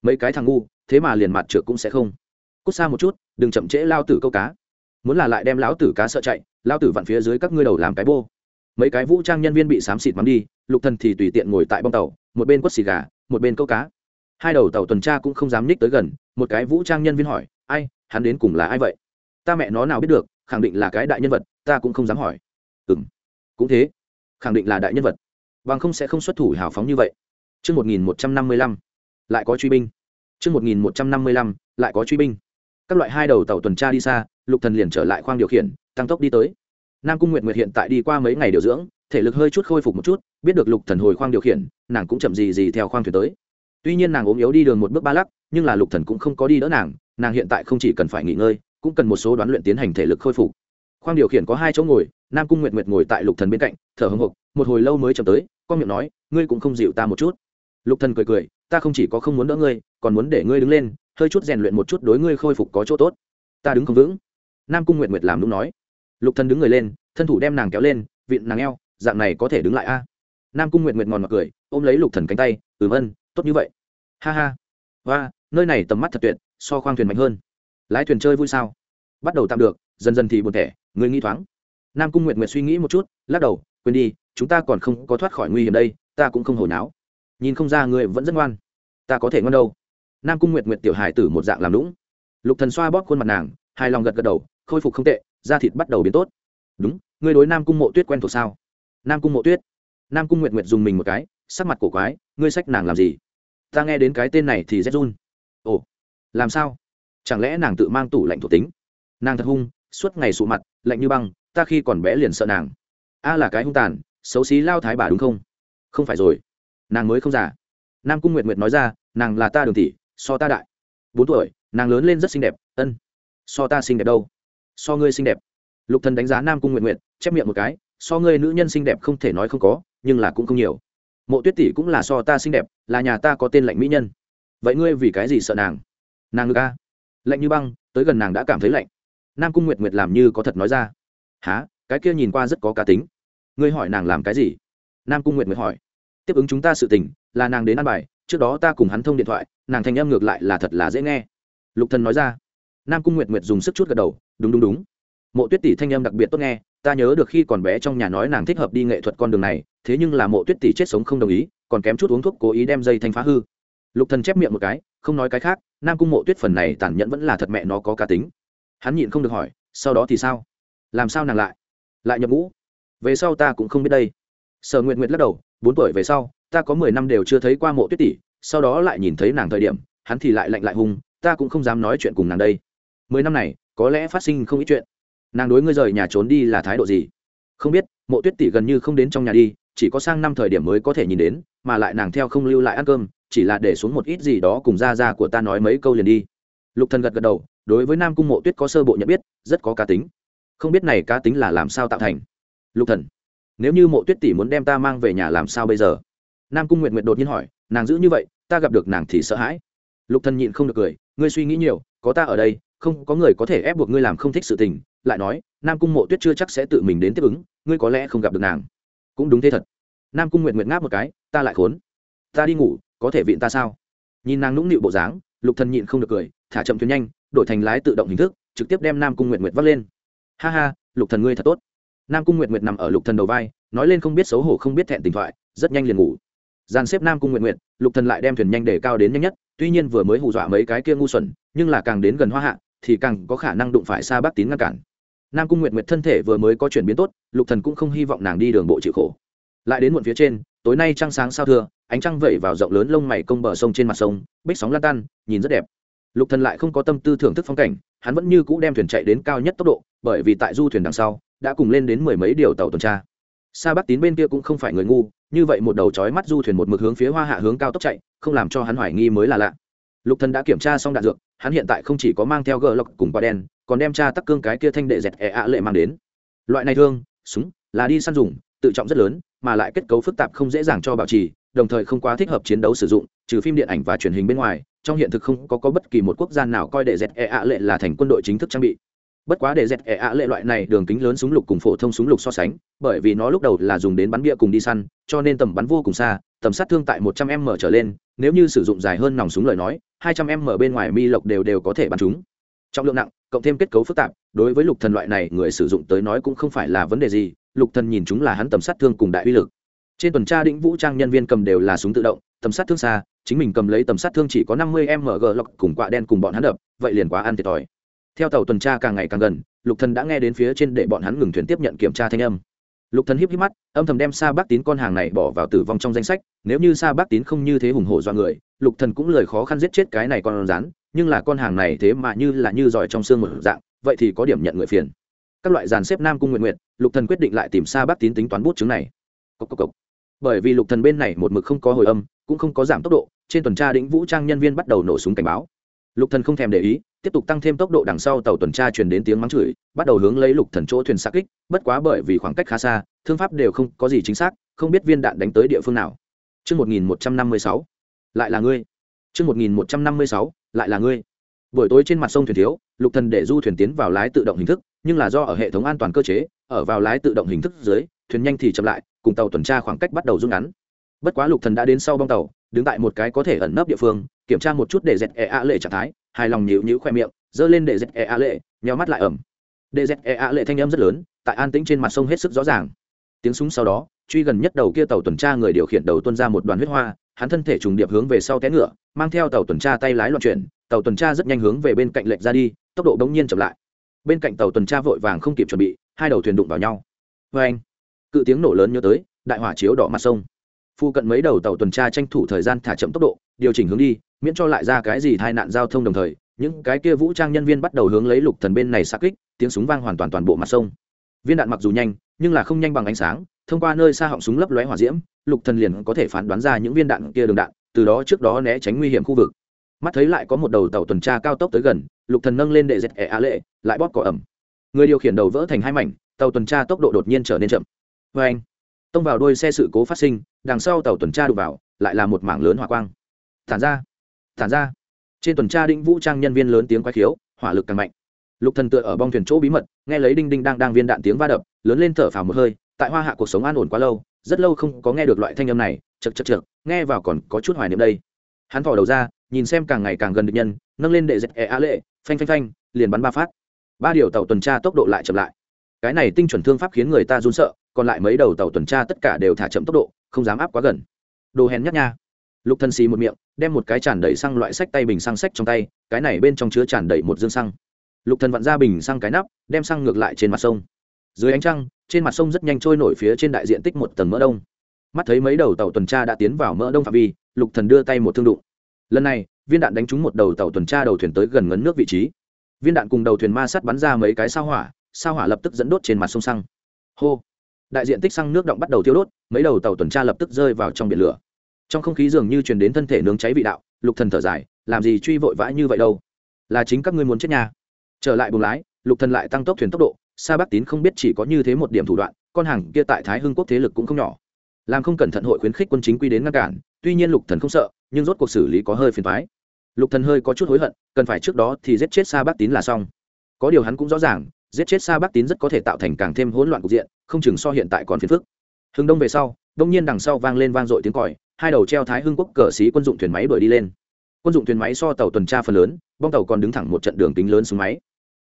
Mấy cái thằng ngu, thế mà liền mặt trượt cũng sẽ không. Cút xa một chút, đừng chậm trễ lao tử câu cá muốn là lại đem lão tử cá sợ chạy lao tử vặn phía dưới các ngươi đầu làm cái bô. Mấy cái vũ trang nhân viên bị xám xịt mắm đi lục thần thì tùy tiện ngồi tại bong tàu một bên quất xì gà một bên câu cá. Hai đầu tàu tuần tra cũng không dám nhích tới gần một cái vũ trang nhân viên hỏi ai hắn đến cùng là ai vậy? Ta mẹ nó nào biết được khẳng định là cái đại nhân vật ta cũng không dám hỏi. Ừm, cũng thế. Khẳng định là đại nhân vật. Bằng không sẽ không xuất thủ hào phóng như vậy. Trước 1155, lại có truy binh. Trước 1155, lại có truy binh. Các loại hai đầu tàu tuần tra đi xa, Lục Thần liền trở lại khoang điều khiển, tăng tốc đi tới. Nam Cung Nguyệt Nguyệt hiện tại đi qua mấy ngày điều dưỡng, thể lực hơi chút khôi phục một chút, biết được Lục Thần hồi khoang điều khiển, nàng cũng chậm gì gì theo khoang thuyền tới. Tuy nhiên nàng ốm yếu đi đường một bước ba lắc, nhưng là Lục Thần cũng không có đi đỡ nàng, nàng hiện tại không chỉ cần phải nghỉ ngơi, cũng cần một số đoán luyện tiến hành thể lực khôi phục khoang điều khiển có hai chỗ ngồi nam cung nguyệt nguyệt ngồi tại lục thần bên cạnh thở hồng hộc một hồi lâu mới chậm tới con miệng nói ngươi cũng không dịu ta một chút lục thần cười cười ta không chỉ có không muốn đỡ ngươi còn muốn để ngươi đứng lên hơi chút rèn luyện một chút đối ngươi khôi phục có chỗ tốt ta đứng không vững nam cung nguyệt nguyệt làm đúng nói. Lục thần đứng người lên, thân thủ đem nàng kéo lên, vịn nàng eo, dạng này có thể đứng lại a? Nam cung nguyệt nguyệt ngòn mặt cười, ôm lấy lục thần cánh tay ừm ân tốt như vậy. Ha ha. Và nơi này tầm mắt thật tuyệt, so khoang thuyền mạnh hơn. Lái thuyền chơi vui sao? Bắt đầu tạm được, dần dần thì buồn tẻ, người nghĩ thoáng. Nam cung nguyệt nguyệt suy nghĩ một chút, lắc đầu, quên đi, chúng ta còn không có thoát khỏi nguy hiểm đây, ta cũng không hồi náo. Nhìn không ra người vẫn rất ngoan. Ta có thể ngoan đâu. Nam cung nguyệt nguyệt tiểu hài tử một dạng làm lũng lục thần xoa bóp khuôn mặt nàng, hài lòng gật gật đầu khôi phục không tệ, da thịt bắt đầu biến tốt. Đúng, ngươi đối nam cung mộ tuyết quen thuộc sao? Nam cung mộ tuyết. Nam cung nguyệt nguyệt dùng mình một cái, sắc mặt cổ quái, ngươi sách nàng làm gì? Ta nghe đến cái tên này thì rét run. Ồ, làm sao? Chẳng lẽ nàng tự mang tủ lạnh thuộc tính? Nàng thật hung, suốt ngày sụ mặt, lạnh như băng, ta khi còn bé liền sợ nàng. A là cái hung tàn, xấu xí lao thái bà đúng không? Không phải rồi. Nàng mới không già. Nam cung nguyệt nguyệt nói ra, nàng là ta đường tỷ, so ta đại. Bốn tuổi, nàng lớn lên rất xinh đẹp, ân. So ta xinh đẹp đâu? So ngươi xinh đẹp. Lục thần đánh giá nam cung nguyệt nguyệt, chép miệng một cái, so ngươi nữ nhân xinh đẹp không thể nói không có, nhưng là cũng không nhiều. Mộ tuyết tỷ cũng là so ta xinh đẹp, là nhà ta có tên lạnh mỹ nhân. Vậy ngươi vì cái gì sợ nàng? Nàng ngư ca lạnh như băng, tới gần nàng đã cảm thấy lạnh. Nam cung nguyệt nguyệt làm như có thật nói ra. Há cái kia nhìn qua rất có cá tính. Ngươi hỏi nàng làm cái gì? Nam cung nguyệt nguyệt hỏi. Tiếp ứng chúng ta sự tình, là nàng đến ăn bài, trước đó ta cùng hắn thông điện thoại, nàng thành em ngược lại là thật là dễ nghe. Lục thần nói ra nam cung nguyệt nguyệt dùng sức chút gật đầu, đúng đúng đúng. Mộ tuyết tỷ thanh âm đặc biệt tốt nghe, ta nhớ được khi còn bé trong nhà nói nàng thích hợp đi nghệ thuật con đường này, thế nhưng là mộ tuyết tỷ chết sống không đồng ý, còn kém chút uống thuốc cố ý đem dây thanh phá hư. Lục thần chép miệng một cái, không nói cái khác, nam cung mộ tuyết phần này tàn nhẫn vẫn là thật mẹ nó có cá tính. Hắn nhịn không được hỏi, sau đó thì sao? Làm sao nàng lại lại nhập ngũ? Về sau ta cũng không biết đây. Sở nguyện nguyện lắc đầu, bốn tuổi về sau, ta có mười năm đều chưa thấy qua mộ tuyết tỷ, sau đó lại nhìn thấy nàng thời điểm, hắn thì lại lạnh lại hung, ta cũng không dám nói chuyện cùng nàng đây mười năm này, có lẽ phát sinh không ít chuyện. Nàng đối ngươi rời nhà trốn đi là thái độ gì? Không biết, mộ tuyết tỷ gần như không đến trong nhà đi, chỉ có sang năm thời điểm mới có thể nhìn đến, mà lại nàng theo không lưu lại ăn cơm, chỉ là để xuống một ít gì đó cùng ra ra của ta nói mấy câu liền đi. Lục thần gật gật đầu, đối với nam cung mộ tuyết có sơ bộ nhận biết, rất có cá tính. Không biết này cá tính là làm sao tạo thành? Lục thần, nếu như mộ tuyết tỷ muốn đem ta mang về nhà làm sao bây giờ? Nam cung nguyệt nguyệt đột nhiên hỏi, nàng giữ như vậy, ta gặp được nàng thì sợ hãi. Lục thần nhịn không được cười, ngươi suy nghĩ nhiều, có ta ở đây không có người có thể ép buộc ngươi làm không thích sự tình, lại nói, nam cung mộ tuyết chưa chắc sẽ tự mình đến tiếp ứng, ngươi có lẽ không gặp được nàng. Cũng đúng thế thật. Nam cung nguyệt nguyệt ngáp một cái, ta lại khốn. Ta đi ngủ, có thể vịn ta sao? Nhìn nàng nũng nịu bộ dáng, lục thần nhịn không được cười, thả chậm thuyền nhanh, đổi thành lái tự động hình thức, trực tiếp đem nam cung nguyệt nguyệt vác lên. Ha ha, lục thần ngươi thật tốt. Nam cung nguyệt nguyệt nằm ở lục thần đầu vai, nói lên không biết xấu hổ không biết thẹn tình thoại, rất nhanh liền ngủ. Dàn xếp nam cung nguyệt nguyệt, lục thần lại đem thuyền nhanh để cao đến nhanh nhất, tuy nhiên vừa mới hù dọa mấy cái kia ngu xuẩn, nhưng là càng đến gần hoa hạ thì càng có khả năng đụng phải xa bác tín ngăn cản. Nam cung nguyệt nguyệt thân thể vừa mới có chuyển biến tốt, lục thần cũng không hy vọng nàng đi đường bộ chịu khổ. Lại đến muộn phía trên, tối nay trăng sáng sao thưa, ánh trăng vẩy vào rộng lớn lông mày công bờ sông trên mặt sông, bích sóng lan tan, nhìn rất đẹp. Lục thần lại không có tâm tư thưởng thức phong cảnh, hắn vẫn như cũ đem thuyền chạy đến cao nhất tốc độ, bởi vì tại du thuyền đằng sau, đã cùng lên đến mười mấy điều tàu tuần tra. Sa bắc tín bên kia cũng không phải người ngu, như vậy một đầu chói mắt du thuyền một mực hướng phía hoa hạ hướng cao tốc chạy, không làm cho hắn hoài nghi mới là lạ lục thần đã kiểm tra xong đạn dược hắn hiện tại không chỉ có mang theo gờ lộc cùng quả đen còn đem tra tắc cương cái kia thanh đệ dẹt e ạ lệ mang đến. Loại này thương súng là đi săn dùng tự trọng rất lớn mà lại kết cấu phức tạp không dễ dàng cho bảo trì đồng thời không quá thích hợp chiến đấu sử dụng trừ phim điện ảnh và truyền hình bên ngoài trong hiện thực không có, có bất kỳ một quốc gia nào coi đệ dẹt e ạ lệ là thành quân đội chính thức trang bị. Bất quá để dẹt ẹ ạ lệ loại này đường kính lớn súng lục cùng phổ thông súng lục so sánh bởi vì nó lúc đầu là dùng đến bắn bia cùng đi săn cho nên tầm bắn vô cùng xa tầm sát thương tại một trăm m trở lên nếu như sử dụng dài hơn nòng súng lời nói, hai trăm m bên ngoài mi lộc đều đều có thể bắn chúng. Trọng lượng nặng, cộng thêm kết cấu phức tạp, đối với lục thần loại này người sử dụng tới nói cũng không phải là vấn đề gì, lục thần nhìn chúng là hắn tầm sát thương cùng đại uy lực. Trên tuần tra đĩnh vũ trang nhân viên cầm đều là súng tự động, tầm sát thương xa, chính mình cầm lấy tầm sát thương chỉ có năm mươi mg lọc cùng quạ đen cùng bọn hắn đập, vậy liền quá ăn thiệt thòi. Theo tàu tuần tra càng ngày càng gần, lục thần đã nghe đến phía trên để bọn hắn ngừng thuyền tiếp nhận kiểm tra thanh âm lục thần híp híp mắt, âm thầm đem sa bác tín con hàng này bỏ vào tử vong trong danh sách, nếu như sa bác tín không như thế hùng hổ do người, lục thần cũng lời khó khăn giết chết cái này con rắn, nhưng là con hàng này thế mà như là như giỏi trong xương một dạng, vậy thì có điểm nhận người phiền. Các loại dàn xếp nam cung nguyện nguyện lục thần quyết định lại tìm sa bác tín tính toán bút chứng này. Cốc cốc cốc. bởi vì lục thần bên này một mực không có hồi âm, cũng không có giảm tốc độ, trên tuần tra đĩnh vũ trang nhân viên bắt đầu nổ súng cảnh báo. Lục thần không thèm để ý tiếp tục tăng thêm tốc độ đằng sau tàu tuần tra truyền đến tiếng mắng chửi bắt đầu hướng lấy lục thần chỗ thuyền xa kích bất quá bởi vì khoảng cách khá xa thương pháp đều không có gì chính xác không biết viên đạn đánh tới địa phương nào Trước 1156, lại là ngươi. Trước 1156, lại là ngươi. Buổi tối trên mặt sông thuyền thiếu, lục thần để du thuyền tiến vào lái tự động hình thức, nhưng là do ở hệ thống an toàn cơ chế, ở vào lái tự động hình thức dưới, thuyền nhanh thì chậm lại, cùng tàu tuần tra khoảng cách bắt đầu rút ngắn. Bất quá lục thần đã đến sau bong tàu, đứng tại một cái có thể ẩn nấp địa phương, kiểm tra một chút để dẹt e a lệ trạng thái, hài lòng nhíu nhíu khoe miệng, giơ lên để dẹp e a lệ, nheo mắt lại ẩm. Để dẹp e a lệ thanh âm rất lớn, tại an tĩnh trên mặt sông hết sức rõ ràng. Tiếng súng sau đó, truy gần nhất đầu kia tàu tuần tra người điều khiển đầu tuân ra một đoàn huyết hoa, hắn thân thể trùng điệp hướng về sau té ngựa, mang theo tàu tuần tra tay lái loạn chuyển, tàu tuần tra rất nhanh hướng về bên cạnh lệch ra đi, tốc độ bỗng nhiên chậm lại. Bên cạnh tàu tuần tra vội vàng không kịp chuẩn bị, hai đầu thuyền đụng vào nhau. Vê anh cự tiếng nổ lớn nhớ tới, đại hỏa chiếu đỏ mặt sông phu cận mấy đầu tàu tuần tra tranh thủ thời gian thả chậm tốc độ, điều chỉnh hướng đi, miễn cho lại ra cái gì tai nạn giao thông đồng thời, những cái kia vũ trang nhân viên bắt đầu hướng lấy lục thần bên này xa kích, tiếng súng vang hoàn toàn toàn bộ mặt sông. Viên đạn mặc dù nhanh, nhưng là không nhanh bằng ánh sáng, thông qua nơi xa họng súng lấp lóe hỏa diễm, lục thần liền có thể phán đoán ra những viên đạn kia đường đạn, từ đó trước đó né tránh nguy hiểm khu vực. Mắt thấy lại có một đầu tàu tuần tra cao tốc tới gần, lục thần nâng lên để dẹt ẻ á lệ, lại bóp cỏ ẩm. Người điều khiển đầu vỡ thành hai mảnh, tàu tuần tra tốc độ đột nhiên trở nên chậm. Vê anh tông vào đuôi xe sự cố phát sinh, đằng sau tàu tuần tra đụng vào, lại là một mảng lớn hỏa quang. Tản ra tản ra. Trên tuần tra đinh vũ trang nhân viên lớn tiếng quay khiếu, hỏa lực càng mạnh. Lục thần tựa ở bong thuyền chỗ bí mật, nghe lấy đinh đinh đang đang viên đạn tiếng va đập, lớn lên thở phào một hơi, tại hoa hạ cuộc sống an ổn quá lâu, rất lâu không có nghe được loại thanh âm này chật chật chật nghe vào còn có chút hoài niệm đây. Hắn thò đầu ra, nhìn xem càng ngày càng gần địch nhân, nâng lên để dẹp e á lệ, phanh phanh phanh, liền bắn ba phát. Ba điều tàu tuần tra tốc độ lại chậm lại. Cái này tinh chuẩn thương pháp khiến người ta run sợ còn lại mấy đầu tàu tuần tra tất cả đều thả chậm tốc độ, không dám áp quá gần. Đồ hèn nhát nha. Lục thần xì một miệng, đem một cái tràn đầy xăng loại sách tay bình xăng sách trong tay, cái này bên trong chứa tràn đầy một dương xăng. Lục thần vặn ra bình xăng cái nắp, đem xăng ngược lại trên mặt sông. Dưới ánh trăng, trên mặt sông rất nhanh trôi nổi phía trên đại diện tích một tầng mỡ đông. Mắt thấy mấy đầu tàu tuần tra đã tiến vào mỡ đông phạm vi, lục thần đưa tay một thương đụng. Lần này, viên đạn đánh trúng một đầu tàu tuần tra đầu thuyền tới gần ngấn nước vị trí. Viên đạn cùng đầu thuyền ma sát bắn ra mấy cái sao hỏa sao hỏa lập tức dẫn đốt trên mặt sông xăng. Hô đại diện tích xăng nước động bắt đầu thiêu đốt, mấy đầu tàu tuần tra lập tức rơi vào trong biển lửa. Trong không khí dường như truyền đến thân thể nướng cháy vị đạo, lục thần thở dài, làm gì truy vội vã như vậy đâu? Là chính các ngươi muốn chết nhà trở lại buồng lái, lục thần lại tăng tốc thuyền tốc độ, sa bắc tín không biết chỉ có như thế một điểm thủ đoạn, con hàng kia tại thái hưng quốc thế lực cũng không nhỏ. Làm không cẩn thận hội khuyến khích quân chính quy đến ngăn cản, tuy nhiên lục thần không sợ, nhưng rốt cuộc xử lý có hơi phiền toái. Lục thần hơi có chút hối hận, cần phải trước đó thì giết chết sa bắc tín là xong. Có điều hắn cũng rõ ràng giết chết sa bắc tín rất có thể tạo thành càng thêm hỗn loạn cục diện, không chừng so hiện tại còn phiền phức. Hưng đông về sau, đông nhiên đằng sau vang lên vang dội tiếng còi, hai đầu treo thái hưng quốc cờ sĩ quân dụng thuyền máy đuổi đi lên. Quân dụng thuyền máy so tàu tuần tra phần lớn, bong tàu còn đứng thẳng một trận đường kính lớn súng máy.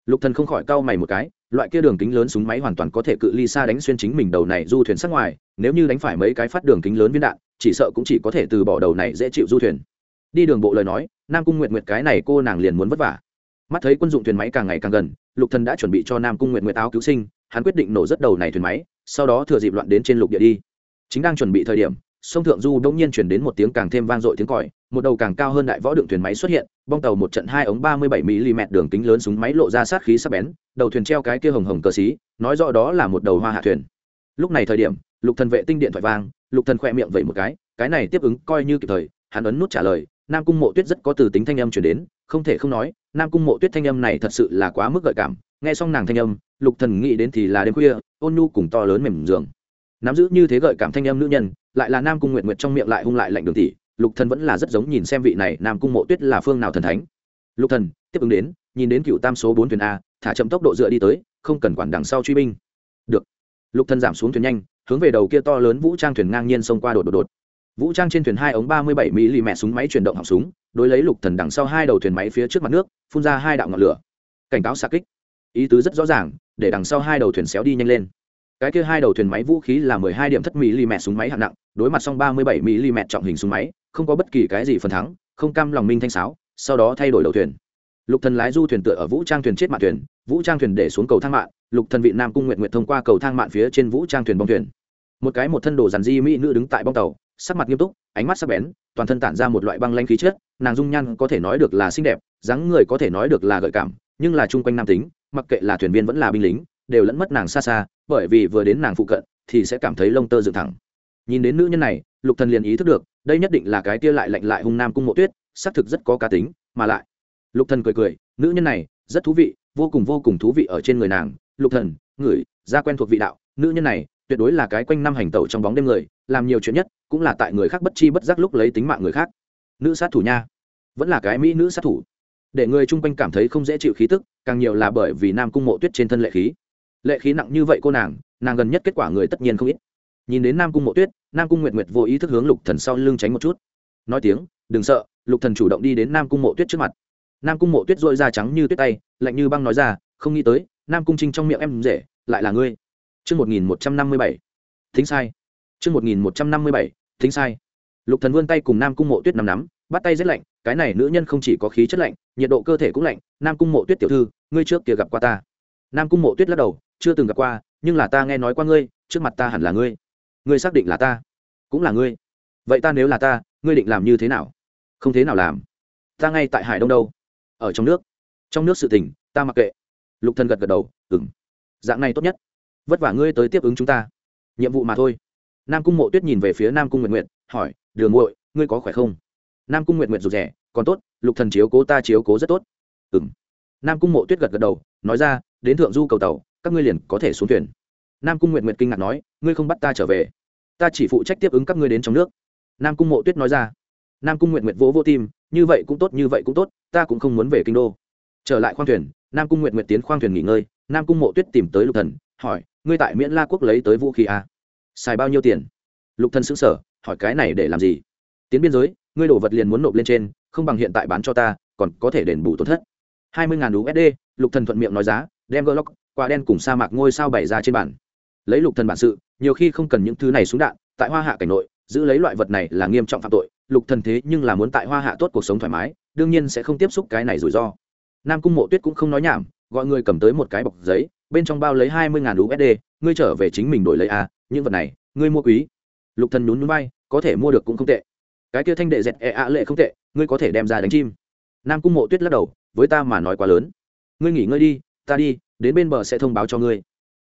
Lục thần không khỏi cau mày một cái, loại kia đường kính lớn súng máy hoàn toàn có thể cự ly xa đánh xuyên chính mình đầu này du thuyền sát ngoài, nếu như đánh phải mấy cái phát đường kính lớn viên đạn, chỉ sợ cũng chỉ có thể từ bỏ đầu này dễ chịu du thuyền. Đi đường bộ lời nói, nam cung nguyệt nguyệt cái này cô nàng liền muốn vất vả mắt thấy quân dụng thuyền máy càng ngày càng gần, lục thần đã chuẩn bị cho nam cung nguyệt nguyệt áo cứu sinh, hắn quyết định nổ rất đầu này thuyền máy, sau đó thừa dịp loạn đến trên lục địa đi. Chính đang chuẩn bị thời điểm, sông thượng du đông nhiên chuyển đến một tiếng càng thêm vang dội tiếng còi, một đầu càng cao hơn đại võ đựng thuyền máy xuất hiện, bong tàu một trận hai ống ba mươi bảy mm đường kính lớn súng máy lộ ra sát khí sắc bén, đầu thuyền treo cái kia hồng hồng cờ xí, nói rõ đó là một đầu hoa hạ thuyền. Lúc này thời điểm, lục thần vệ tinh điện thoại vang, lục thần khỏe miệng vậy một cái cái này tiếp ứng coi như kịp thời, hắn ấn nút trả lời, nam cung mộ tuyết rất có từ tính thanh âm chuyển đến, không thể không nói nam cung mộ tuyết thanh âm này thật sự là quá mức gợi cảm, nghe xong nàng thanh âm, lục thần nghĩ đến thì là đêm khuya, ôn nhu cùng to lớn mềm giường nắm giữ như thế gợi cảm thanh âm nữ nhân, lại là nam cung nguyện nguyện trong miệng lại hung lại lạnh đường tỷ lục thần vẫn là rất giống nhìn xem vị này, nam cung mộ tuyết là phương nào thần thánh. Lục thần, tiếp ứng đến, nhìn đến cựu tam số bốn thuyền a, thả chậm tốc độ dựa đi tới, không cần quản đằng sau truy binh. Được. Lục thần giảm xuống thuyền nhanh, hướng về đầu kia to lớn vũ trang thuyền ngang nhiên xông qua đột đột đột vũ trang trên thuyền hai ống ba mươi bảy mm súng máy chuyển động họng súng, đối lấy lục thần đằng sau hai đầu thuyền máy phía trước mặt nước, phun ra hai đạo ngọn lửa. Cảnh cáo xạ kích. Ý tứ rất rõ ràng, để đằng sau hai đầu thuyền xéo đi nhanh lên. Cái kia hai đầu thuyền máy vũ khí là mười hai điểm thất mm súng máy hạng nặng, đối mặt xong ba mươi bảy mm trọng hình súng máy, không có bất kỳ cái gì phần thắng, không cam lòng minh thanh sáo, sau đó thay đổi đầu thuyền. Lục thần lái du thuyền tựa ở vũ trang thuyền chết mạng thuyền, vũ trang thuyền để xuống cầu thang mạng lục thần vị nam cung nguyện nguyện thông qua cầu thang mạng phía trên vũ trang thuyền bong thuyền. Một cái một thân đồ dàn di mỹ nữ đứng tại bong tàu sắc mặt nghiêm túc, ánh mắt sắc bén, toàn thân tản ra một loại băng lanh khí chất, nàng dung nhan có thể nói được là xinh đẹp, dáng người có thể nói được là gợi cảm, nhưng là chung quanh nam tính, mặc kệ là thuyền viên vẫn là binh lính, đều lẫn mất nàng xa xa, bởi vì vừa đến nàng phụ cận, thì sẽ cảm thấy lông tơ dựng thẳng. Nhìn đến nữ nhân này, lục thần liền ý thức được, đây nhất định là cái tia lại lạnh lại hung nam cung mộ tuyết, xác thực rất có cá tính, mà lại. Lục thần cười cười, nữ nhân này, rất thú vị, vô cùng vô cùng thú vị ở trên người nàng. Lục thần người ra quen thuộc vị đạo, nữ nhân này tuyệt đối là cái quanh năm hành tẩu trong bóng đêm người, làm nhiều chuyện nhất, cũng là tại người khác bất chi bất giác lúc lấy tính mạng người khác. Nữ sát thủ nha. Vẫn là cái mỹ nữ sát thủ. Để người chung quanh cảm thấy không dễ chịu khí tức, càng nhiều là bởi vì nam cung mộ tuyết trên thân lệ khí. Lệ khí nặng như vậy cô nàng nàng gần nhất kết quả người tất nhiên không ít. Nhìn đến nam cung mộ tuyết, nam cung nguyệt nguyệt vô ý thức hướng lục thần sau lưng tránh một chút. Nói tiếng, đừng sợ, lục thần chủ động đi đến nam cung mộ tuyết trước mặt. Nam cung mộ tuyết dội da trắng như tuyết tay, lạnh như băng nói ra, không nghĩ tới, nam cung trinh trong miệng em rể, lại là ngươi chương một nghìn một trăm năm mươi bảy. Thính sai. Chương một nghìn một trăm năm mươi bảy, thính sai. Lục thần vươn tay cùng nam cung mộ tuyết nắm nắm, bắt tay rất lạnh, cái này nữ nhân không chỉ có khí chất lạnh, nhiệt độ cơ thể cũng lạnh, nam cung mộ tuyết tiểu thư, ngươi trước kia gặp qua ta. Nam cung mộ tuyết lắc đầu, chưa từng gặp qua, nhưng là ta nghe nói qua ngươi, trước mặt ta hẳn là ngươi. Ngươi xác định là ta? Cũng là ngươi. Vậy ta nếu là ta, ngươi định làm như thế nào? Không thế nào làm. Ta ngay tại hải đông đâu? Ở trong nước. Trong nước sự tình, ta mặc kệ. Lục thần gật gật đầu, ừm. dạng này tốt nhất vất vả ngươi tới tiếp ứng chúng ta. Nhiệm vụ mà thôi. Nam cung mộ tuyết nhìn về phía nam cung nguyện nguyện hỏi, đường muội, ngươi có khỏe không? Nam cung nguyện nguyện rụt rẻ còn tốt, lục thần chiếu cố ta chiếu cố rất tốt. Ừng nam cung mộ tuyết gật gật đầu, nói ra, đến thượng du cầu tàu, các ngươi liền có thể xuống thuyền. Nam cung nguyện nguyện kinh ngạc nói, ngươi không bắt ta trở về. Ta chỉ phụ trách tiếp ứng các ngươi đến trong nước. Nam cung mộ tuyết nói ra, nam cung nguyện nguyện vỗ vô tim, như vậy cũng tốt, như vậy cũng tốt, ta cũng không muốn về kinh đô. Trở lại khoang thuyền, nam cung nguyện nguyện tiến khoang thuyền nghỉ ngơi, nam cung mộ tuyết tìm tới lục thần hỏi, ngươi tại miễn la quốc lấy tới vũ khí à? xài bao nhiêu tiền? Lục thần sững sờ, hỏi, cái này để làm gì? Tiến biên giới, ngươi đổ vật liền muốn nộp lên trên, không bằng hiện tại bán cho ta, còn có thể đền bù tổn thất. Hai mươi ngàn usd lục thần thuận miệng nói giá, đem gỡ lóc quả đen cùng sa mạc ngôi sao bày ra trên bàn. Lấy lục thần bản sự, nhiều khi không cần những thứ này xuống đạn, tại hoa hạ cảnh nội, giữ lấy loại vật này là nghiêm trọng phạm tội, lục thần thế nhưng là muốn tại hoa hạ tốt cuộc sống thoải mái, đương nhiên sẽ không tiếp xúc cái này rủi ro. Nam cung mộ tuyết cũng không nói nhảm, gọi người cầm tới một cái bọc giấy bên trong bao lấy hai mươi ngàn usd ngươi trở về chính mình đổi lấy a à, những vật này ngươi mua quý. Lục thần nhún nhún bay có thể mua được cũng không tệ. Cái kia thanh đệ dẹt e ạ lệ không tệ ngươi có thể đem ra đánh chim. Nam cung mộ tuyết lắc đầu với ta mà nói quá lớn. Ngươi nghỉ ngơi đi ta đi đến bên bờ sẽ thông báo cho ngươi.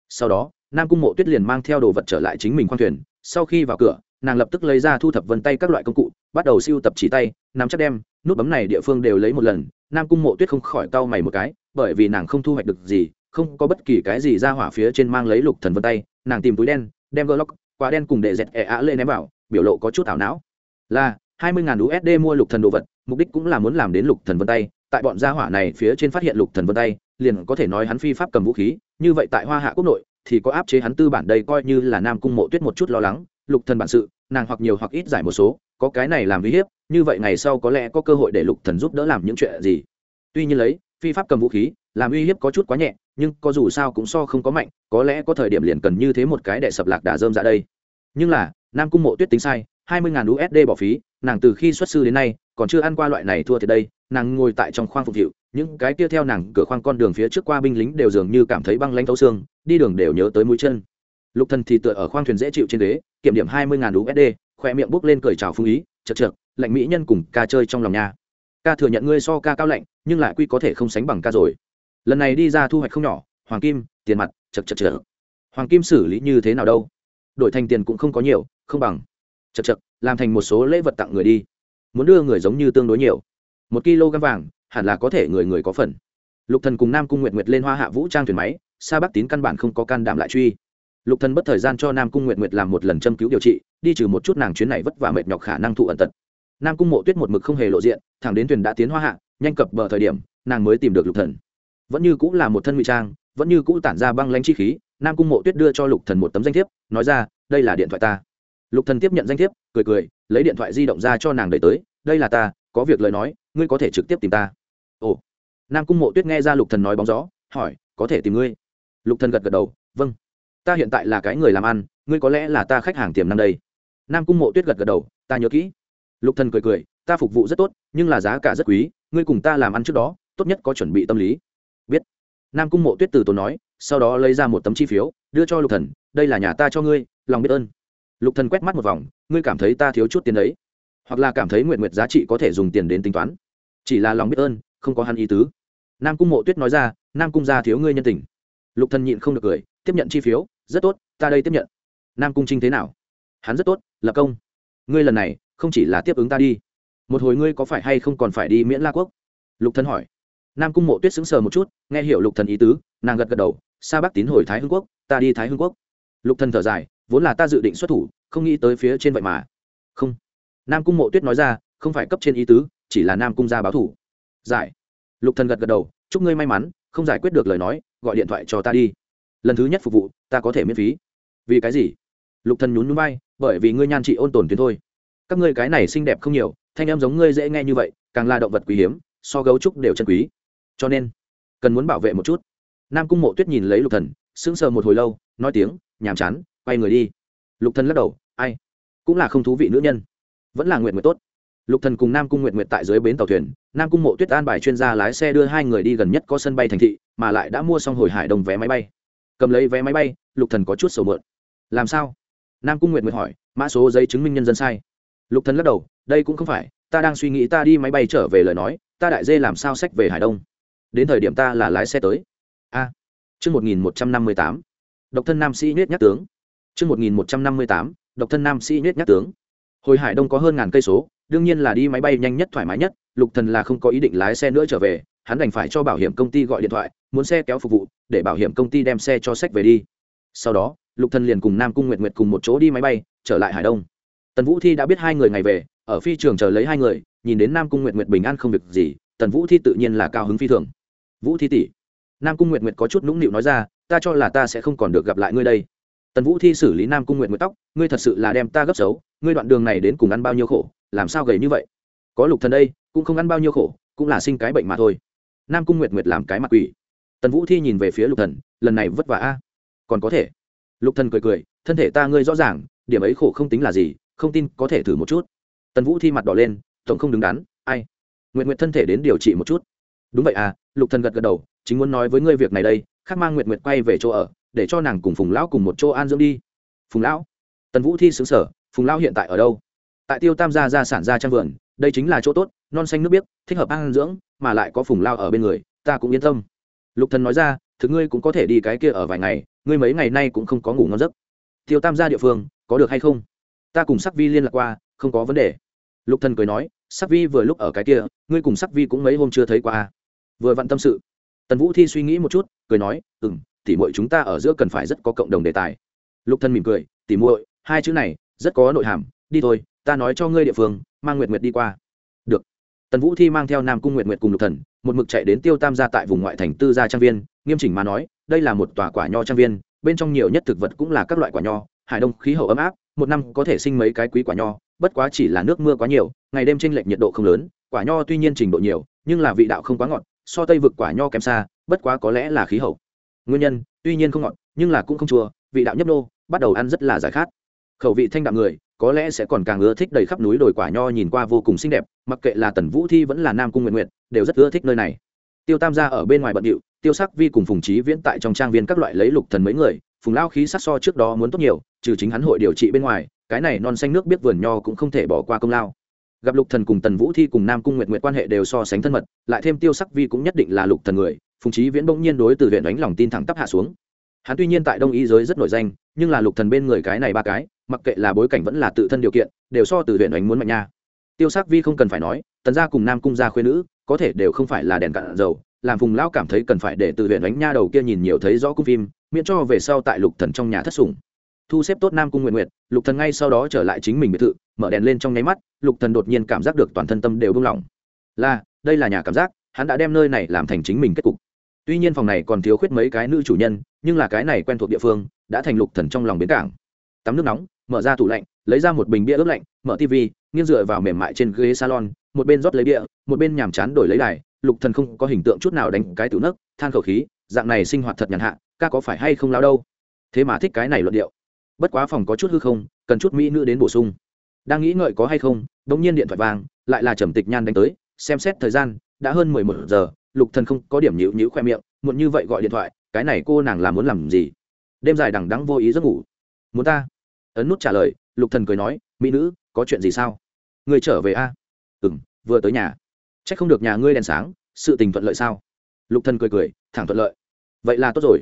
Sau đó nam cung mộ tuyết liền mang theo đồ vật trở lại chính mình khoang thuyền. Sau khi vào cửa nàng lập tức lấy ra thu thập vân tay các loại công cụ bắt đầu siêu tập chỉ tay nắm chắc đem nút bấm này địa phương đều lấy một lần. Nam cung mộ tuyết không khỏi cau mày một cái bởi vì nàng không thu hoạch được gì không có bất kỳ cái gì ra hỏa phía trên mang lấy lục thần vân tay, nàng tìm túi đen, đem gỡ lóc quả đen cùng để dẹt ẻ ạ lên ném vào, biểu lộ có chút ảo não. Là, hai mươi ngàn usd mua lục thần đồ vật, mục đích cũng là muốn làm đến lục thần vân tay, tại bọn gia hỏa này phía trên phát hiện lục thần vân tay, liền có thể nói hắn phi pháp cầm vũ khí, như vậy tại hoa hạ quốc nội, thì có áp chế hắn tư bản đây coi như là nam cung mộ tuyết một chút lo lắng, lục thần bản sự, nàng hoặc nhiều hoặc ít giải một số, có cái này làm uy hiếp, như vậy ngày sau có lẽ có cơ hội để lục thần giúp đỡ làm những chuyện gì. Tuy nhiên lấy, phi pháp cầm vũ khí làm uy hiếp có chút quá nhẹ, nhưng có dù sao cũng so không có mạnh, có lẽ có thời điểm liền cần như thế một cái để sập lạc đà dơm ra dạ đây. Nhưng là, nam cung mộ tuyết tính sai, hai mươi usd bỏ phí, nàng từ khi xuất sư đến nay, còn chưa ăn qua loại này thua thì đây, nàng ngồi tại trong khoang phục vụ những cái kia theo nàng cửa khoang con đường phía trước qua binh lính đều dường như cảm thấy băng lanh thấu xương, đi đường đều nhớ tới mũi chân. Lục thần thì tựa ở khoang thuyền dễ chịu trên ghế, kiểm điểm hai mươi usd khoe miệng bốc lên cười chào phương ý chật chật lạnh mỹ nhân cùng ca chơi trong lòng nhà ca thừa nhận ngươi so ca cao lạnh, nhưng lại quy có thể không sánh bằng ca rồi lần này đi ra thu hoạch không nhỏ, hoàng kim, tiền mặt, chật chật chật. Hoàng kim xử lý như thế nào đâu? Đổi thành tiền cũng không có nhiều, không bằng. Chật chật, làm thành một số lễ vật tặng người đi. Muốn đưa người giống như tương đối nhiều. Một kg vàng, hẳn là có thể người người có phần. Lục thần cùng nam cung nguyệt nguyệt lên hoa hạ vũ trang thuyền máy, sa bắc tín căn bản không có can đảm lại truy. Lục thần bất thời gian cho nam cung nguyệt nguyệt làm một lần châm cứu điều trị, đi trừ một chút nàng chuyến này vất vả mệt nhọc khả năng thụ ẩn tật. Nam cung mộ tuyết một mực không hề lộ diện, thẳng đến thuyền đã tiến hoa hạ, nhanh cập bờ thời điểm, nàng mới tìm được lục thần vẫn như cũng là một thân ngụy trang, vẫn như cũ tản ra băng lãnh chi khí, nam cung mộ tuyết đưa cho lục thần một tấm danh thiếp, nói ra, đây là điện thoại ta. Lục thần tiếp nhận danh thiếp, cười cười, lấy điện thoại di động ra cho nàng đẩy tới, đây là ta, có việc lời nói, ngươi có thể trực tiếp tìm ta. Ồ. Nam cung mộ tuyết nghe ra lục thần nói bóng gió, hỏi, có thể tìm ngươi? Lục thần gật gật đầu vâng. Ta hiện tại là cái người làm ăn, ngươi có lẽ là ta khách hàng tiềm năng đây. Nam cung mộ tuyết gật gật đầu, ta nhớ kỹ. Lục thần cười cười, ta phục vụ rất tốt, nhưng là giá cả rất quý, ngươi cùng ta làm ăn trước đó, tốt nhất có chuẩn bị tâm lý nam cung mộ tuyết từ tốn nói, sau đó lấy ra một tấm chi phiếu, đưa cho lục thần, đây là nhà ta cho ngươi, lòng biết ơn. Lục thần quét mắt một vòng, ngươi cảm thấy ta thiếu chút tiền đấy? Hoặc là cảm thấy nguyện nguyện giá trị có thể dùng tiền đến tính toán? Chỉ là lòng biết ơn, không có hắn ý tứ. Nam cung mộ tuyết nói ra, nam cung gia thiếu ngươi nhân tình. Lục thần nhịn không được cười, tiếp nhận chi phiếu, rất tốt, ta đây tiếp nhận. Nam cung trinh thế nào? Hắn rất tốt, lập công. Ngươi lần này, không chỉ là tiếp ứng ta đi, một hồi ngươi có phải hay không còn phải đi miễn la quốc? Lục thần hỏi nam cung mộ tuyết sững sờ một chút, nghe hiểu lục thần ý tứ, nàng gật gật đầu, sa bắc tín hồi thái hưng quốc, ta đi thái hưng quốc. Lục thần thở dài, vốn là ta dự định xuất thủ, không nghĩ tới phía trên vậy mà. Không. Nam cung mộ tuyết nói ra, không phải cấp trên ý tứ, chỉ là nam cung gia báo thủ. Giải. Lục thần gật gật đầu, chúc ngươi may mắn, không giải quyết được lời nói, gọi điện thoại cho ta đi. Lần thứ nhất phục vụ, ta có thể miễn phí. Vì cái gì? Lục thần nhún nhún vai, bởi vì ngươi nhan trị ôn tồn tuyến thôi. Các ngươi cái này xinh đẹp không nhiều, thanh em giống ngươi dễ nghe như vậy, càng là động vật quý hiếm, so gấu trúc đều chân quý cho nên, cần muốn bảo vệ một chút. Nam cung mộ tuyết nhìn lấy lục thần, sững sờ một hồi lâu, nói tiếng, nhàm chán, quay người đi. Lục thần lắc đầu, ai? Cũng là không thú vị nữ nhân. Vẫn là nguyện nguyện tốt. Lục thần cùng nam cung nguyện nguyện tại dưới bến tàu thuyền, nam cung mộ tuyết an bài chuyên gia lái xe đưa hai người đi gần nhất có sân bay thành thị, mà lại đã mua xong hồi hải đồng vé máy bay. Cầm lấy vé máy bay, lục thần có chút sầu mượn. Làm sao? Nam cung nguyện nguyện hỏi, mã số giấy chứng minh nhân dân sai. Lục thần lắc đầu, đây cũng không phải, ta đang suy nghĩ ta đi máy bay trở về lời nói, ta đại dê làm sao sách về hải đông? Đến thời điểm ta là lái xe tới. A. Chương một nghìn một trăm năm mươi tám. Độc thân nam sĩ nết nhắc tướng. Chương một nghìn một trăm năm mươi tám. Độc thân nam sĩ nết nhắc tướng. Hồi hải đông có hơn ngàn cây số, đương nhiên là đi máy bay nhanh nhất, thoải mái nhất, lục thần là không có ý định lái xe nữa trở về, hắn đành phải cho bảo hiểm công ty gọi điện thoại, muốn xe kéo phục vụ, để bảo hiểm công ty đem xe cho sách về đi. Sau đó, lục thần liền cùng nam cung nguyệt nguyệt cùng một chỗ đi máy bay, trở lại hải đông. Tần vũ thi đã biết hai người ngày về, ở phi trường chờ lấy hai người, nhìn đến nam cung nguyệt nguyệt bình an không việc gì, tần vũ thi tự nhiên là cao hứng phi thường vũ thi tỷ. Nam cung nguyệt nguyệt có chút nũng nịu nói ra, ta cho là ta sẽ không còn được gặp lại ngươi đây. Tần vũ thi xử lý nam cung nguyệt nguyệt tóc, ngươi thật sự là đem ta gấp xấu, ngươi đoạn đường này đến cùng ăn bao nhiêu khổ, làm sao gầy như vậy? Có lục thần đây, cũng không ăn bao nhiêu khổ, cũng là sinh cái bệnh mà thôi. Nam cung nguyệt nguyệt làm cái mặt quỷ. Tần vũ thi nhìn về phía lục thần, lần này vất vả a. Còn có thể. Lục thần cười cười, thân thể ta ngươi rõ ràng, điểm ấy khổ không tính là gì, không tin có thể thử một chút. Tần vũ thi mặt đỏ lên, tổng không đứng đắn, ai? Nguyệt nguyệt thân thể đến điều trị một chút. Đúng vậy à lục thần gật gật đầu, chính muốn nói với ngươi việc này đây khác mang nguyệt nguyệt quay về chỗ ở, để cho nàng cùng phùng lão cùng một chỗ an dưỡng đi. Phùng lão? Tần vũ thi xứng sở phùng lão hiện tại ở đâu? Tại tiêu tam gia gia sản gia trang vườn, đây chính là chỗ tốt, non xanh nước biếc, thích hợp an dưỡng, mà lại có phùng lao ở bên người, ta cũng yên tâm. Lục thần nói ra, thực ngươi cũng có thể đi cái kia ở vài ngày, ngươi mấy ngày nay cũng không có ngủ ngon giấc. Tiêu tam gia địa phương, có được hay không? Ta cùng sắc vi liên lạc qua, không có vấn đề. Lục thần cười nói, sắc vi vừa lúc ở cái kia, ngươi cùng sắc vi cũng mấy hôm chưa thấy qua à vừa vặn tâm sự. Tần vũ thi suy nghĩ một chút, cười nói ừ m tỉ muội chúng ta ở giữa cần phải rất có cộng đồng đề tài. Lục thần mỉm cười tỉ muội, hai chữ này rất có nội hàm, đi thôi, ta nói cho ngươi địa phương, mang nguyệt nguyệt đi qua. Được. Tần vũ thi mang theo nam cung nguyệt nguyệt cùng lục thần, một mực chạy đến tiêu tam gia tại vùng ngoại thành tư gia trang viên, nghiêm chỉnh mà nói, đây là một tòa quả nho trang viên, bên trong nhiều nhất thực vật cũng là các loại quả nho, hải đông khí hậu ấm áp, một năm có thể sinh mấy cái quý quả nho, bất quá chỉ là nước mưa quá nhiều, ngày đêm tranh lệch nhiệt độ không lớn, quả nho tuy nhiên trình độ nhiều, nhưng là vị đạo không quá ngọt so tây vực quả nho kém xa, bất quá có lẽ là khí hậu. Nguyên nhân, tuy nhiên không ngọt, nhưng là cũng không chua, vị đạo nhấp nô, bắt đầu ăn rất là giải khát. Khẩu vị thanh đạm người, có lẽ sẽ còn càng ưa thích đầy khắp núi đồi quả nho nhìn qua vô cùng xinh đẹp, mặc kệ là tần vũ thi vẫn là nam cung nguyện nguyện đều rất ưa thích nơi này. Tiêu tam gia ở bên ngoài bận điệu, tiêu sắc vi cùng phùng trí viễn tại trong trang viên các loại lấy lục thần mấy người, phùng lao khí sắc so trước đó muốn tốt nhiều, trừ chính hắn hội điều trị bên ngoài, cái này non xanh nước biết vườn nho cũng không thể bỏ qua công lao gặp lục thần cùng tần vũ thi cùng nam cung nguyệt nguyệt quan hệ đều so sánh thân mật, lại thêm tiêu sắc vi cũng nhất định là lục thần người, phùng trí viễn bỗng nhiên đối từ huyện đánh lòng tin thẳng tắp hạ xuống. Hắn tuy nhiên tại đông y giới rất nổi danh, nhưng là lục thần bên người cái này ba cái, mặc kệ là bối cảnh vẫn là tự thân điều kiện, đều so từ huyện đánh muốn mạnh nha. Tiêu sắc vi không cần phải nói, tần gia cùng nam cung gia khuyên nữ, có thể đều không phải là đèn cạn dầu, làm phùng lão cảm thấy cần phải để từ huyện đánh nha đầu kia nhìn nhiều thấy rõ cung phim, miễn cho về sau tại lục thần trong nhà thất sủng. Thu xếp tốt nam cung nguyện nguyện lục thần ngay sau đó trở lại chính mình biệt thự mở đèn lên trong nháy mắt, lục thần đột nhiên cảm giác được toàn thân tâm đều buông lỏng. Là, đây là nhà cảm giác, hắn đã đem nơi này làm thành chính mình kết cục. Tuy nhiên phòng này còn thiếu khuyết mấy cái nữ chủ nhân, nhưng là cái này quen thuộc địa phương, đã thành lục thần trong lòng bến cảng. Tắm nước nóng, mở ra tủ lạnh, lấy ra một bình bia ướp lạnh, mở tivi, nghiêng dựa vào mềm mại trên ghế salon, một bên rót lấy bia, một bên nhàm chán đổi lấy đài. Lục thần không có hình tượng chút nào đánh cái tiểu nấc than khẩu khí, dạng này sinh hoạt thật nhàn hạ, ca có phải hay không lao đâu? Thế mà thích cái này luận điệu. Bất quá phòng có chút hư không, cần chút mỹ nữ đến bổ sung đang nghĩ ngợi có hay không đ ỗ n g nhiên điện thoại vàng lại là trầm tịch nhan đánh tới, xem xét thời gian, đã hơn mười một giờ, lục thần không có điểm nhịu nhịu khoe miệng, muộn như vậy gọi điện thoại, cái này cô nàng là muốn làm gì? Đêm dài đằng đắng vô ý giấc ngủ. Muốn ta? Ấn nút trả lời, lục thần cười nói, mỹ nữ, có chuyện gì sao? Người trở về a? À? ừ m vừa tới nhà. C h ắ c không được nhà ngươi đèn sáng, sự tình thuận lợi sao? Lục thần cười cười, thẳng thuận lợi. Vậy là tốt rồi.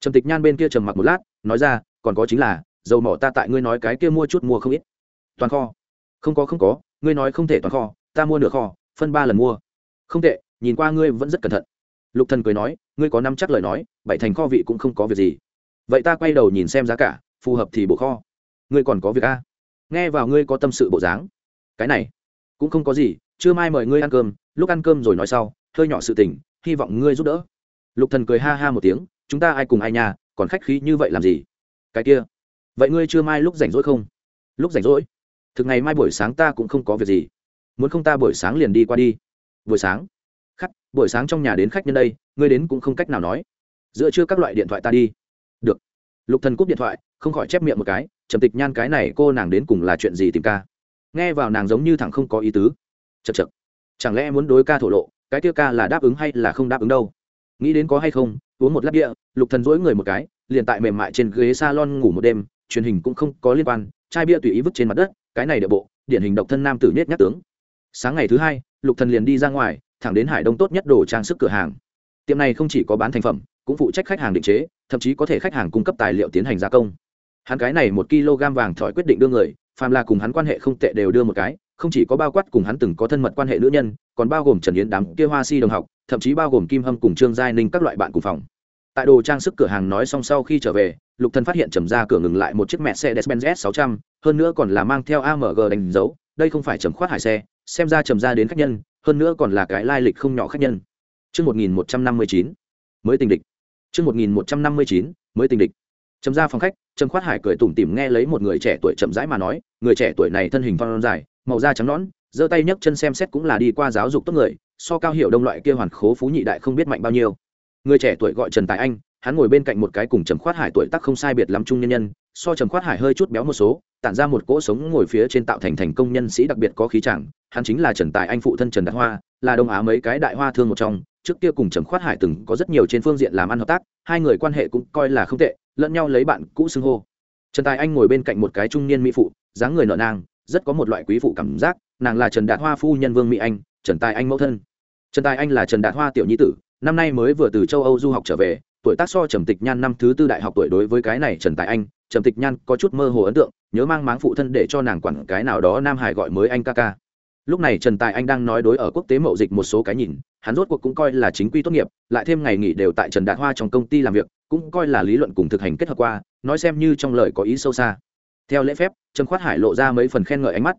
Trầm tịch nhan bên kia trầm mặc một lát, nói ra, còn có chính là, dầu mỏ ta tại ngươi nói cái kia mua chút mua không ít toàn kho. Không có không có, ngươi nói không thể toàn kho, ta mua nửa kho, phân ba lần mua. Không tệ, nhìn qua ngươi vẫn rất cẩn thận. Lục thần cười nói, ngươi có năm chắc lời nói, bảy thành kho vị cũng không có việc gì. Vậy ta quay đầu nhìn xem giá cả, phù hợp thì bộ kho. Ngươi còn có việc a nghe vào ngươi có tâm sự bộ dáng. Cái này, cũng không có gì chưa mai mời ngươi ăn cơm, lúc ăn cơm rồi nói sau, hơi nhỏ sự tình, hy vọng ngươi giúp đỡ. Lục thần cười ha ha một tiếng, chúng ta ai cùng ai nhà, còn khách khí như vậy làm gì? Cái kia, vậy ngươi chưa mai lúc rảnh rỗi không? Lúc rảnh rỗi? Thực ngày mai buổi sáng ta cũng không có việc gì. Muốn không ta buổi sáng liền đi qua đi. Buổi sáng? Khắc, buổi sáng trong nhà đến khách nhân đây, ngươi đến cũng không cách nào nói. Giữa chưa các loại điện thoại ta đi. Được. Lục thần cúp điện thoại, không khỏi chép miệng một cái, trầm tịch nhan cái này cô nàng đến cùng là chuyện gì tìm ca? Nghe vào nàng giống như thẳng không có ý tứ. Chật chật chẳng lẽ muốn đối ca thổ lộ, cái tiêu ca là đáp ứng hay là không đáp ứng đâu? Nghĩ đến có hay không, uống một lát địa lục thần dỗi người một cái, liền tại mềm mại trên ghế salon ngủ một đêm, truyền hình cũng không có liên quan, chai bia tùy ý vứt trên mặt đất cái này địa bộ, điển hình độc thân nam tử nết nhắc tướng. Sáng ngày thứ hai, lục thần liền đi ra ngoài, thẳng đến hải đông tốt nhất đồ trang sức cửa hàng. Tiệm này không chỉ có bán thành phẩm, cũng phụ trách khách hàng định chế, thậm chí có thể khách hàng cung cấp tài liệu tiến hành gia công. Hắn cái này một kg vàng thỏi quyết định đưa người, phàm là cùng hắn quan hệ không tệ đều đưa một cái, không chỉ có bao quát cùng hắn từng có thân mật quan hệ nữ nhân, còn bao gồm trần yến đám kia hoa si đồng học, thậm chí bao gồm kim hâm cùng trương giai ninh các loại bạn cùng phòng tại đồ trang sức cửa hàng nói xong sau khi trở về lục thần phát hiện trầm ra cửa ngừng lại một chiếc mẹ xe Mercedes-Benz S600, hơn nữa còn là mang theo AMG đánh dấu, đây không phải trầm khoát hải xe, xem ra trầm ra đến khách nhân, hơn nữa còn là cái lai lịch không nhỏ khách nhân. Chương 1159, mới tình địch. Chương 1159, mới tình địch. Trầm ra phòng khách, Trầm Khoát Hải cười tủm tỉm nghe lấy một người trẻ tuổi chậm rãi mà nói, người trẻ tuổi này thân hình phong dài, màu da trắng nõn, giơ tay nhấc chân xem xét cũng là đi qua giáo dục tốt người, so cao hiểu đông loại kia hoàn khố phú nhị đại không biết mạnh bao nhiêu. Người trẻ tuổi gọi Trần Tài Anh, hắn ngồi bên cạnh một cái cùng trầm khoát hải tuổi tác không sai biệt lắm trung nhân nhân so trầm khoát hải hơi chút béo một số tản ra một cỗ sống ngồi phía trên tạo thành thành công nhân sĩ đặc biệt có khí chẳng hắn chính là trần tài anh phụ thân trần đạt hoa là đông á mấy cái đại hoa thương một trong trước kia cùng trầm khoát hải từng có rất nhiều trên phương diện làm ăn hợp tác hai người quan hệ cũng coi là không tệ lẫn nhau lấy bạn cũ xưng hô. Trần tài anh ngồi bên cạnh một cái trung niên mỹ phụ dáng người nợ nang rất có một loại quý phụ cảm giác nàng là trần đạt hoa phu nhân vương mỹ anh trần tài anh mẫu thân. Trần tài anh là trần đạt hoa tiểu nhi tử năm nay mới vừa từ châu âu du học trở về, tuổi tác so trầm tịch nhan năm thứ tư đại học tuổi đối với cái này trần tài anh, trầm tịch nhan có chút mơ hồ ấn tượng, nhớ mang máng phụ thân để cho nàng quản cái nào đó nam hải gọi mới anh ca ca. Lúc này trần tài anh đang nói đối ở quốc tế mậu dịch một số cái nhìn, hắn rốt cuộc cũng coi là chính quy tốt nghiệp, lại thêm ngày nghỉ đều tại trần đạt hoa trong công ty làm việc, cũng coi là lý luận cùng thực hành kết hợp qua, nói xem như trong lời có ý sâu xa. Theo lễ phép, trần khoát hải lộ ra mấy phần khen ngợi ánh mắt.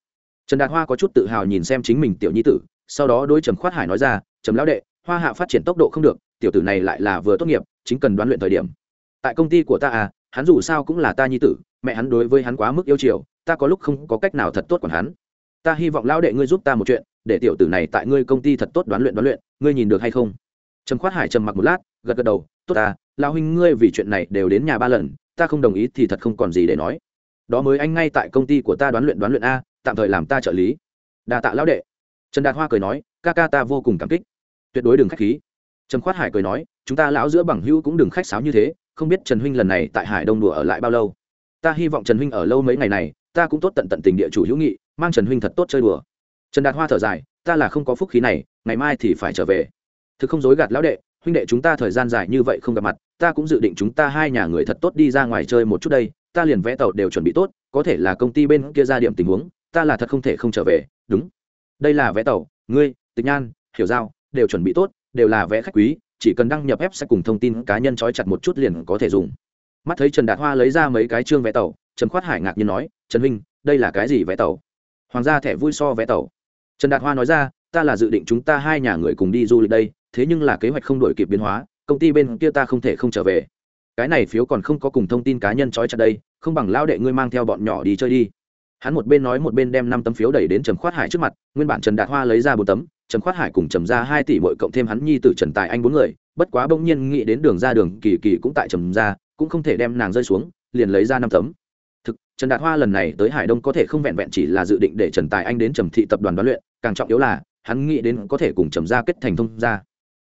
Trần đạt hoa có chút tự hào nhìn xem chính mình tiểu nhi tử, sau đó đôi trầm khoát hải nói ra, trầm lão đệ hoa hạ phát triển tốc độ không được, tiểu tử này lại là vừa tốt nghiệp, chính cần đoán luyện thời điểm. Tại công ty của ta à hắn dù sao cũng là ta nhi tử, mẹ hắn đối với hắn quá mức yêu chiều, ta có lúc không có cách nào thật tốt còn hắn. Ta hy vọng lão đệ ngươi giúp ta một chuyện, để tiểu tử này tại ngươi công ty thật tốt đoán luyện đoán luyện, ngươi nhìn được hay không? Trầm khoát hải trầm mặc một lát, gật gật đầu, tốt ta, lão huynh ngươi vì chuyện này đều đến nhà ba lần, ta không đồng ý thì thật không còn gì để nói. Đó mới anh ngay tại công ty của ta đoán luyện đoán luyện a, tạm thời làm ta trợ lý. Đa tạ lão đệ. Trần đạt hoa cười nói, ca ca ta vô cùng cảm kích tuyệt đối đừng khách khí. Trần khoát hải cười nói, chúng ta lão giữa bằng hữu cũng đừng khách sáo như thế, không biết trần huynh lần này tại hải đông đùa ở lại bao lâu. Ta hy vọng trần huynh ở lâu mấy ngày này, ta cũng tốt tận tận tình địa chủ hữu nghị, mang trần huynh thật tốt chơi đùa. Trần đạt hoa thở dài, ta là không có phúc khí này, ngày mai thì phải trở về. Thực không dối gạt lão đệ, huynh đệ chúng ta thời gian dài như vậy không gặp mặt, ta cũng dự định chúng ta hai nhà người thật tốt đi ra ngoài chơi một chút đây, ta liền vẽ tàu đều chuẩn bị tốt, có thể là công ty bên kia ra điểm tình huống, ta là thật không thể không trở về, đúng. Đây là vẽ tàu, ngươi, tịch nhan, hiểu giao đều chuẩn bị tốt, đều là vé khách quý, chỉ cần đăng nhập ép sẽ cùng thông tin cá nhân trói chặt một chút liền có thể dùng. Mắt thấy trần đạt hoa lấy ra mấy cái chương vé tàu, trần khoát hải ngạc nhiên nói, trần huynh, đây là cái gì vé tàu? Hoàng gia thẻ vui so vé tàu. Trần đạt hoa nói ra, ta là dự định chúng ta hai nhà người cùng đi du lịch đây, thế nhưng là kế hoạch không đổi kịp biến hóa, công ty bên kia ta không thể không trở về. Cái này phiếu còn không có cùng thông tin cá nhân trói chặt đây, không bằng lao đệ ngươi mang theo bọn nhỏ đi chơi đi hắn một bên nói một bên đem năm tấm phiếu đẩy đến trầm khoát hải trước mặt, nguyên bản trần đạt hoa lấy ra bốn tấm, trầm khoát hải cùng trầm ra hai tỷ bội cộng thêm hắn nhi t trần tài anh bốn người, bất quá bỗng nhiên nghĩ đến đường ra đường kỳ kỳ cũng tại trầm ra cũng không thể đem nàng rơi xuống, liền lấy ra năm tấm. Thực, trần đạt hoa lần này tới hải đông có thể không vẹn vẹn chỉ là dự định để trần tài anh đến trầm thị tập đoàn đoán luyện, càng trọng yếu là, hắn nghĩ đến có thể cùng trầm ra kết thành thông gia.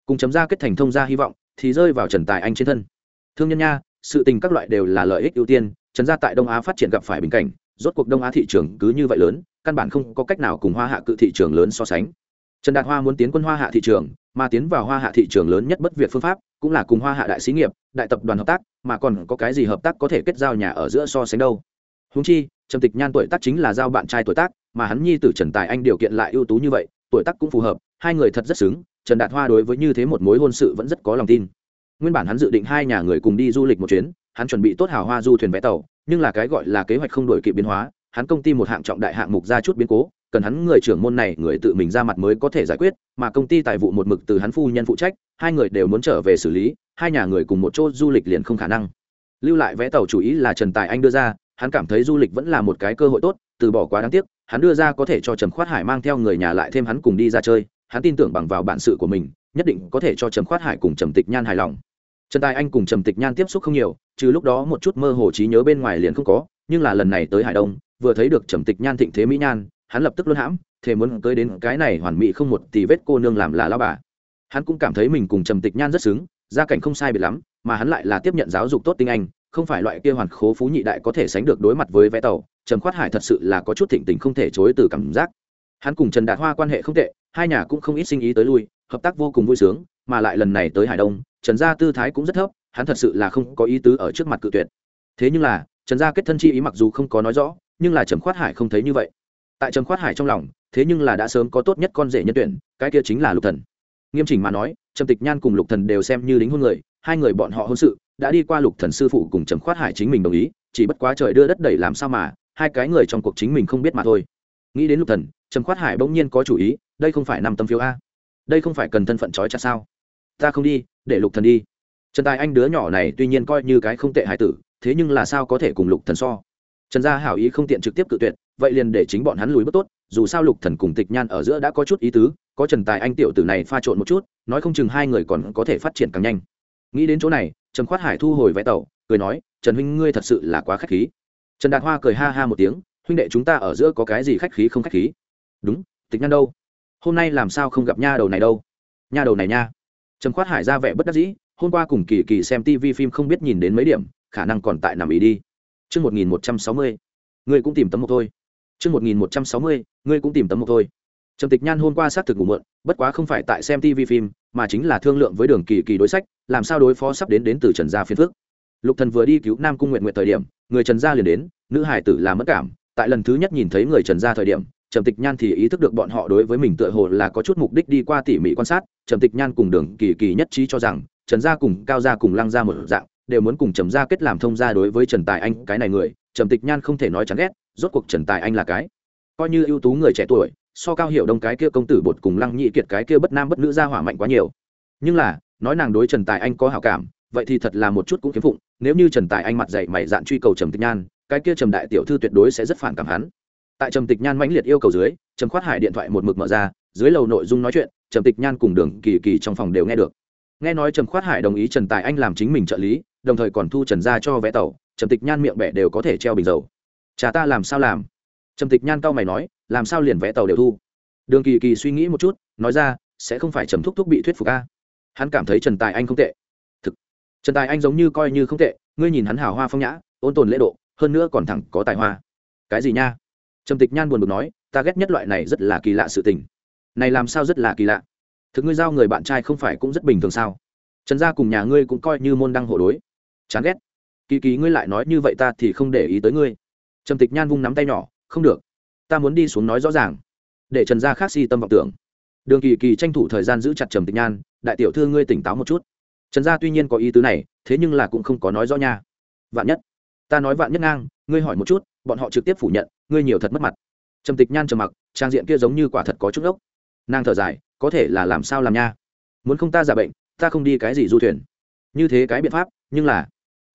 Cùng trầm ra kết thành thông gia hy vọng, thì rơi vào trần tài anh trên thân. Thương nhân nha, sự tình các loại đều là lợi ích ưu tiên, trần gia tại đông á phát triển gặp phải bình cảnh rốt cuộc đông á thị trường cứ như vậy lớn, căn bản không có cách nào cùng hoa hạ cự thị trường lớn so sánh. Trần đạt hoa muốn tiến quân hoa hạ thị trường, mà tiến vào hoa hạ thị trường lớn nhất bất việt phương pháp, cũng là cùng hoa hạ đại xí nghiệp, đại tập đoàn hợp tác, mà còn có cái gì hợp tác có thể kết giao nhà ở giữa so sánh đâu. Húng chi, trầm tịch nhan tuổi tác chính là giao bạn trai tuổi tác, mà hắn nhi tử trần tài anh điều kiện lại ưu tú như vậy, tuổi tác cũng phù hợp, hai người thật rất xứng, trần đạt hoa đối với như thế một mối hôn sự vẫn rất có lòng tin. Nguyên bản hắn dự định hai nhà người cùng đi du lịch một chuyến, hắn chuẩn bị tốt hào hoa du thuyền vé tàu nhưng là cái gọi là kế hoạch không đổi kịp biến hóa, hắn công ty một hạng trọng đại hạng mục ra chút biến cố, cần hắn người trưởng môn này người tự mình ra mặt mới có thể giải quyết, mà công ty tài vụ một mực từ hắn phu nhân phụ trách, hai người đều muốn trở về xử lý, hai nhà người cùng một chỗ du lịch liền không khả năng. Lưu lại vé tàu chủ ý là trần tài anh đưa ra, hắn cảm thấy du lịch vẫn là một cái cơ hội tốt, từ bỏ quá đáng tiếc, hắn đưa ra có thể cho trầm khoát hải mang theo người nhà lại thêm hắn cùng đi ra chơi, hắn tin tưởng bằng vào bản sự của mình, nhất định có thể cho trầm khoát hải cùng trầm tịch nhan hài lòng trần tài anh cùng trầm tịch nhan tiếp xúc không nhiều, trừ lúc đó một chút mơ hồ trí nhớ bên ngoài liền không có, nhưng là lần này tới hải đông, vừa thấy được trầm tịch nhan thịnh thế mỹ nhan, hắn lập tức luôn hãm, thề muốn tới đến cái này hoàn mỹ không một thì vết cô nương làm là lao bà. Hắn cũng cảm thấy mình cùng trầm tịch nhan rất xứng, gia cảnh không sai biệt lắm, mà hắn lại là tiếp nhận giáo dục tốt tinh anh, không phải loại kia hoàn khố phú nhị đại có thể sánh được đối mặt với vé tàu, trầm khoát hải thật sự là có chút thịnh tình không thể chối từ cảm giác. Hắn cùng trần đạt hoa quan hệ không tệ, hai nhà cũng không ít sinh ý tới lui, hợp tác vô cùng vui sướng mà lại lần này tới hải đông, trần gia tư thái cũng rất thấp, hắn thật sự là không có ý tứ ở trước mặt cự tuyệt. Thế nhưng là, trần gia kết thân chi ý mặc dù không có nói rõ, nhưng là trầm khoát hải không thấy như vậy. Tại trầm khoát hải trong lòng, thế nhưng là đã sớm có tốt nhất con rể nhân tuyển, cái kia chính là lục thần. Nghiêm chỉnh mà nói, trầm tịch nhan cùng lục thần đều xem như đính hôn người, hai người bọn họ hôn sự, đã đi qua lục thần sư phụ cùng trầm khoát hải chính mình đồng ý, chỉ bất quá trời đưa đất đẩy làm sao mà, hai cái người trong cuộc chính mình không biết mà thôi. Nghĩ đến lục thần, trầm khoát hải bỗng nhiên có chủ ý, đây không phải năm tâm phiếu a. Đây không phải cần thân phận trói chặt sao? Ta không đi, để lục thần đi. Trần tài anh đứa nhỏ này tuy nhiên coi như cái không tệ hải tử, thế nhưng là sao có thể cùng lục thần so? Trần gia hảo ý không tiện trực tiếp cự tuyệt, vậy liền để chính bọn hắn lùi bước tốt, dù sao lục thần cùng tịch nhan ở giữa đã có chút ý tứ, có trần tài anh tiểu tử này pha trộn một chút, nói không chừng hai người còn có thể phát triển càng nhanh. Nghĩ đến chỗ này, trần khoát hải thu hồi vé tàu cười nói, trần huynh ngươi thật sự là quá khách khí. Trần đạt hoa cười ha ha một tiếng, huynh đệ chúng ta ở giữa có cái gì khách khí không khách khí? Đúng, tịch nhan đâu? Hôm nay làm sao không gặp nha đầu này đâu? Nha đầu này nha. Trầm khoát hải ra vẻ bất đắc dĩ hôm qua cùng kỳ kỳ xem tv phim không biết nhìn đến mấy điểm khả năng còn tại nằm ý đi Trước 1160, ngươi cũng tìm tấm một thôi. Trước 1160, ngươi cũng tìm tấm một thôi. Trầm Tịch Nhan hôm qua xác thực ngủ muộn, bất quá không phải tại xem TV phim, mà chính là thương lượng với Đường Kỳ Kỳ đối sách, làm sao đối phó sắp đến đến từ Trần gia phiên phước. Lục Thần vừa đi cứu Nam Cung Nguyệt Nguyệt thời điểm, người Trần gia liền đến, nữ hải tử là mất cảm, tại lần thứ nhất nhìn thấy người Trần gia thời điểm, trầm tịch nhan thì ý thức được bọn họ đối với mình tựa hồ là có chút mục đích đi qua tỉ mỉ quan sát, trầm tịch nhan cùng đường kỳ kỳ nhất trí cho rằng, trần gia cùng cao gia cùng lăng gia một dạng, đều muốn cùng trầm gia kết làm thông gia đối với trần tài anh, cái này người, trầm tịch nhan không thể nói chán ghét, rốt cuộc trần tài anh là cái coi như ưu tú người trẻ tuổi, so cao hiểu đông cái kia công tử bột cùng lăng nhị kiệt cái kia bất nam bất nữ gia hỏa mạnh quá nhiều. Nhưng là, nói nàng đối trần tài anh có hảo cảm, vậy thì thật là một chút cũng kiếm phụng, nếu như trần tài anh mặt dạy mày dạn truy cầu trầm tịch nhan, cái kia trầm đại tiểu thư tuyệt đối sẽ rất phản cảm hắn tại trầm tịch nhan mãnh liệt yêu cầu dưới, trầm khoát hải điện thoại một mực mở ra, dưới lầu nội dung nói chuyện, trầm tịch nhan cùng đường kỳ kỳ trong phòng đều nghe được. Nghe nói trầm khoát hải đồng ý trần tài anh làm chính mình trợ lý, đồng thời còn thu trần ra cho vé tàu, trầm tịch nhan miệng bẻ đều có thể treo bình dầu. Cha ta làm sao làm? Trầm tịch nhan cao mày nói, làm sao liền vé tàu đều thu? Đường kỳ kỳ suy nghĩ một chút, nói ra, sẽ không phải trầm thúc thúc bị thuyết phục a? Hắn cảm thấy trần tài anh không tệ. Thực, trần tài anh giống như coi như không tệ, ngươi nhìn hắn hào hoa phong nhã, ôn tồn lễ độ, hơn nữa còn thẳng có tài hoa. Cái gì nha? Trầm tịch nhan buồn bực nói, ta ghét nhất loại này rất là kỳ lạ sự tình. Này làm sao rất là kỳ lạ? Thực ngươi giao người bạn trai không phải cũng rất bình thường sao? Trần gia cùng nhà ngươi cũng coi như môn đăng hộ đối. Chán ghét. Kỳ kỳ ngươi lại nói như vậy ta thì không để ý tới ngươi. Trầm tịch nhan vung nắm tay nhỏ, không được. Ta muốn đi xuống nói rõ ràng. Để trần gia khác si tâm vọng tưởng. Đường kỳ kỳ tranh thủ thời gian giữ chặt trầm tịch nhan, đại tiểu thư ngươi tỉnh táo một chút. Trần gia tuy nhiên có ý tứ này, thế nhưng là cũng không có nói rõ nha. Vạn nhất. Ta nói vạn nhất ngang, ngươi hỏi một chút, bọn họ trực tiếp phủ nhận ngươi nhiều thật mất mặt. Trầm tịch nhan trầm mặc, trang diện kia giống như quả thật có chút ốc nàng thở dài, có thể là làm sao làm nha? Muốn không ta giả bệnh, ta không đi cái gì du thuyền. Như thế cái biện pháp, nhưng là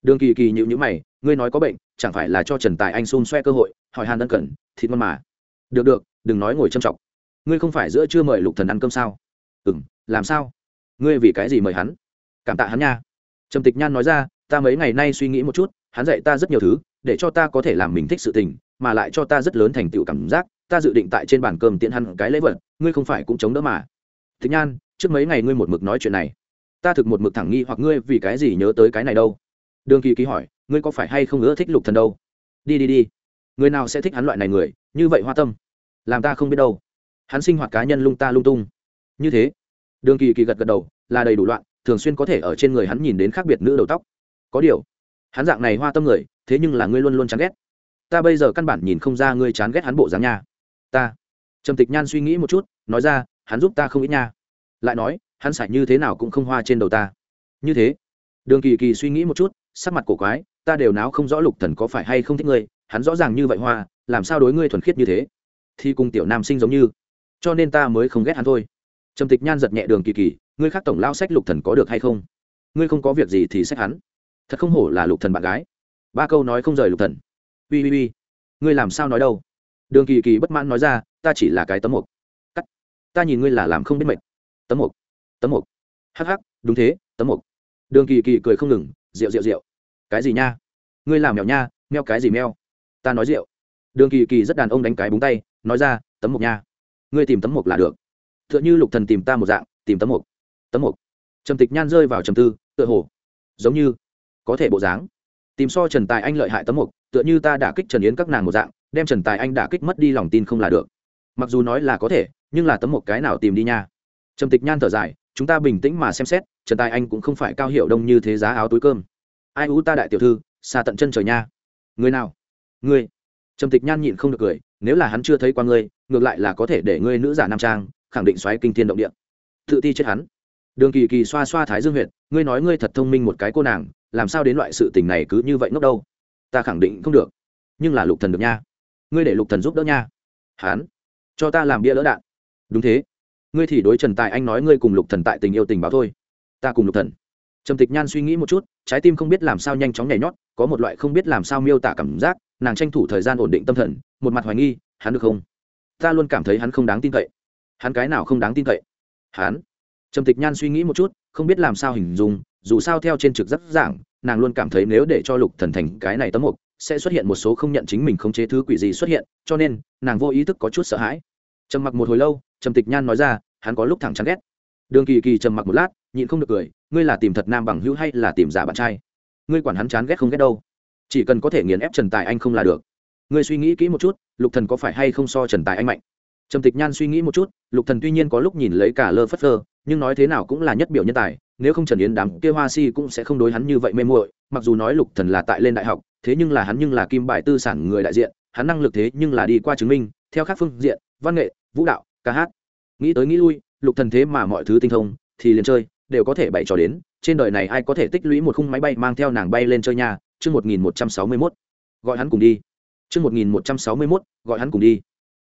đường kỳ kỳ nhịu nhữ mày, ngươi nói có bệnh, chẳng phải là cho trần tài anh xung xoe cơ hội, hỏi hàn ân cẩn thịt ngon mà. Được được, đừng nói ngồi châm trọng ngươi không phải giữa chưa mời lục thần ăn cơm sao? Ừ m làm sao? Ngươi vì cái gì mời hắn? Cảm tạ hắn nha. Trầm tịch nhan nói ra, ta mấy ngày nay suy nghĩ một chút, hắn dạy ta rất nhiều thứ, để cho ta có thể làm mình thích sự tình mà lại cho ta rất lớn thành tựu cảm giác, ta dự định tại trên bàn cơm tiện hắn cái lễ vật, ngươi không phải cũng chống đỡ mà. Thích nhan, trước mấy ngày ngươi một mực nói chuyện này, ta thực một mực thẳng nghi hoặc ngươi vì cái gì nhớ tới cái này đâu. Đường kỳ ký hỏi, ngươi có phải hay không ưa thích lục thần đâu? Đi đi đi, người nào sẽ thích hắn loại này người, như vậy hoa tâm. Làm ta không biết đâu. Hắn sinh hoạt cá nhân lung ta lung tung. Như thế, đường kỳ kỳ gật gật đầu, là đầy đủ loạn, thường xuyên có thể ở trên người hắn nhìn đến khác biệt nữ đầu tóc. Có điều, hắn dạng này hoa tâm người, thế nhưng là ngươi luôn luôn chán ghét ta bây giờ căn bản nhìn không ra ngươi chán ghét hắn bộ dáng nha. Ta. Trầm tịch nhan suy nghĩ một chút, nói ra, hắn giúp ta không ít nha. Lại nói, hắn sải như thế nào cũng không hoa trên đầu ta. Như thế. Đường kỳ kỳ suy nghĩ một chút, sắc mặt cổ quái, ta đều náo không rõ lục thần có phải hay không thích ngươi, hắn rõ ràng như vậy hoa, làm sao đối ngươi thuần khiết như thế? Thì cùng tiểu nam sinh giống như. Cho nên ta mới không ghét hắn thôi. Trầm tịch nhan giật nhẹ đường kỳ kỳ, ngươi khác tổng lao sách lục thần có được hay không? Ngươi không có việc gì thì sách hắn. Thật không hổ là lục thần bạn gái. Ba câu nói không rời lục thần ui ui ui ngươi làm sao nói đâu? Đường kỳ kỳ bất mãn nói ra, ta chỉ là cái tấm mục. Cắt. Ta nhìn ngươi là làm không biết mệt. Tấm mục. Tấm mục. Hắc hắc, đúng thế, tấm mục. Đường kỳ kỳ cười không ngừng, rượu rượu rượu. Cái gì nha? Ngươi làm mèo nha meo cái gì meo ta nói rượu. Đường kỳ kỳ rất đàn ông đánh cái búng tay, nói ra, tấm mục nha. Ngươi tìm tấm mục là được. T h ư ợ n h ư lục thần tìm ta một dạng, tìm tấm mục. Tấm mục. Trầm tịch nhan rơi vào trầm tư, tựa hồ. Giống như, có thể bộ dáng. Tìm so trần tài anh lợi hại tấm mục tựa như ta đã kích trần yến các nàng một dạng đem trần tài anh đã kích mất đi lòng tin không là được. Mặc dù nói là có thể nhưng là tấm một cái nào tìm đi nha. Trầm tịch nhan thở dài chúng ta bình tĩnh mà xem xét trần tài anh cũng không phải cao hiệu đông như thế giá áo túi cơm. Ai ú ta đại tiểu thư xa tận chân trời nha. Người nào? Ngươi. Trầm tịch nhan nhịn không được cười nếu là hắn chưa thấy qua ngươi ngược lại là có thể để ngươi nữ giả nam trang khẳng định xoáy kinh thiên động địa. Tự ti chết hắn. Đường kỳ kỳ xoa xoa thái dương Huyệt, ngươi nói ngươi thật thông minh một cái cô nàng làm sao đến loại sự tình này cứ như vậy ngốc đâu? Ta khẳng định không được. Nhưng là lục thần được nha. Ngươi để lục thần giúp đỡ nha. Hán, cho ta làm bia đỡ đạn. Đúng thế. Ngươi thì đối trần tài anh nói ngươi cùng lục thần tại tình yêu tình báo thôi. Ta cùng lục thần. Trầm tịch nhan suy nghĩ một chút trái tim không biết làm sao nhanh chóng nhảy nhót có một loại không biết làm sao miêu tả cảm giác nàng tranh thủ thời gian ổn định tâm thần một mặt hoài nghi hắn được không? Ta luôn cảm thấy hắn không đáng tin cậy. Hắn cái nào không đáng tin cậy? Hắn trầm tịch nhan suy nghĩ một chút không biết làm sao hình dung dù sao theo trên trực rất giảng nàng luôn cảm thấy nếu để cho lục thần thành cái này tấm mục, sẽ xuất hiện một số không nhận chính mình không chế thứ quỷ gì xuất hiện, cho nên, nàng vô ý thức có chút sợ hãi. Trầm mặc một hồi lâu, trầm tịch nhan nói ra, hắn có lúc thẳng chán ghét. Đường kỳ kỳ trầm mặc một lát, nhịn không được cười, ngươi là tìm thật nam bằng hữu hay là tìm giả bạn trai? Ngươi quản hắn chán ghét không ghét đâu. Chỉ cần có thể nghiền ép trần tài anh không là được. Ngươi suy nghĩ kỹ một chút, lục thần có phải hay không so trần tài anh mạnh? Trầm tịch nhan suy nghĩ một chút, lục thần tuy nhiên có lúc nhìn lấy cả lơ phất lơ nhưng nói thế nào cũng là nhất biểu nhân tài nếu không trần yến đám kia hoa si cũng sẽ không đối hắn như vậy mê muội, mặc dù nói lục thần là tại lên đại học, thế nhưng là hắn nhưng là kim bài tư sản người đại diện, hắn năng lực thế nhưng là đi qua chứng minh, theo các phương diện, văn nghệ, vũ đạo, ca hát. Nghĩ tới nghĩ lui, lục thần thế mà mọi thứ tinh thông, thì liền chơi, đều có thể bày trò đến, trên đời này ai có thể tích lũy một khung máy bay mang theo nàng bay lên chơi nhà chương một nghìn một trăm sáu mươi mốt. Gọi hắn cùng đi. Chương một nghìn một trăm sáu mươi mốt, gọi hắn cùng đi.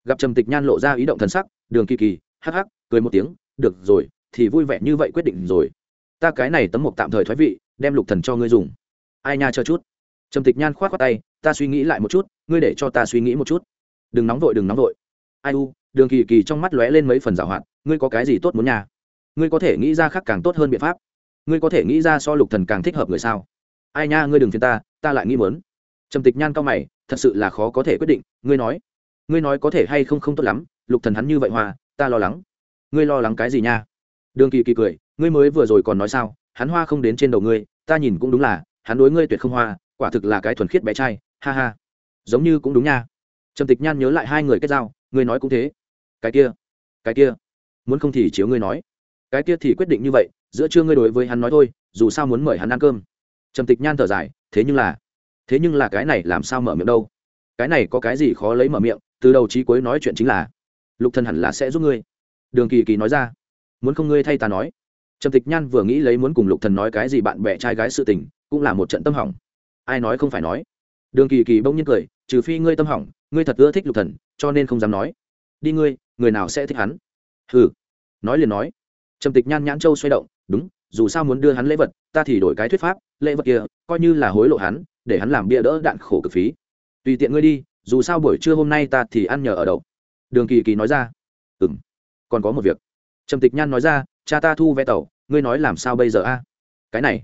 Gặp trầm tịch nhan lộ ra ý động thần sắc, đường kỳ kỳ, hắc hắc, cười một tiếng, được rồi, thì vui vẻ như vậy quyết định rồi ta cái này tấm mục tạm thời thoái vị đem lục thần cho ngươi dùng. Ai nha chờ chút. Trầm tịch nhan khoát khoát tay ta suy nghĩ lại một chút ngươi để cho ta suy nghĩ một chút. Đừng nóng vội đừng nóng vội. Ai u đường kỳ kỳ trong mắt lóe lên mấy phần giảo hoạt ngươi có cái gì tốt muốn nhà ngươi có thể nghĩ ra khác càng tốt hơn biện pháp. Ngươi có thể nghĩ ra so lục thần càng thích hợp người sao? Ai nha ngươi đừng phiền ta ta lại nghĩ muốn. Trầm tịch nhan cao mày thật sự là khó có thể quyết định ngươi nói. Ngươi nói có thể hay không không tốt lắm lục thần hắn như vậy hòa, ta lo lắng. Ngươi lo lắng cái gì nha? Đường kỳ kỳ cười ngươi mới vừa rồi còn nói sao, hắn hoa không đến trên đầu ngươi, ta nhìn cũng đúng là, hắn đối ngươi tuyệt không hoa, quả thực là cái thuần khiết bé trai, ha ha. Giống như cũng đúng nha. Trầm tịch nhan nhớ lại hai người kết giao, ngươi nói cũng thế. Cái kia cái kia, muốn không thì chiếu ngươi nói. Cái kia thì quyết định như vậy, giữa trưa ngươi đối với hắn nói thôi, dù sao muốn mời hắn ăn cơm. Trầm tịch nhan thở dài, thế nhưng là, thế nhưng là cái này làm sao mở miệng đâu? Cái này có cái gì khó lấy mở miệng, từ đầu chí cuối nói chuyện chính là, lục thần hẳn là sẽ giúp ngươi. Đường kỳ kỳ nói ra, muốn không ngươi thay ta nói trầm tịch nhan vừa nghĩ lấy muốn cùng lục thần nói cái gì bạn bè trai gái sự tình cũng là một trận tâm hỏng. Ai nói không phải nói. Đường kỳ kỳ bỗng nhiên cười trừ phi ngươi tâm hỏng ngươi thật ưa thích lục thần cho nên không dám nói. Đi ngươi người nào sẽ thích hắn? Hừ, nói liền nói. Trầm tịch nhan nhãn châu xoay động đúng dù sao muốn đưa hắn lễ vật ta thì đổi cái thuyết pháp lễ vật kia coi như là hối lộ hắn để hắn làm bia đỡ đạn khổ cực phí. Tùy tiện ngươi đi dù sao buổi trưa hôm nay ta thì ăn nhờ ở đậu. Đường kỳ kỳ nói ra. Ừ m còn có một việc. Trầm tịch nhan nói ra cha ta thu vé tàu ngươi nói làm sao bây giờ a? Cái này,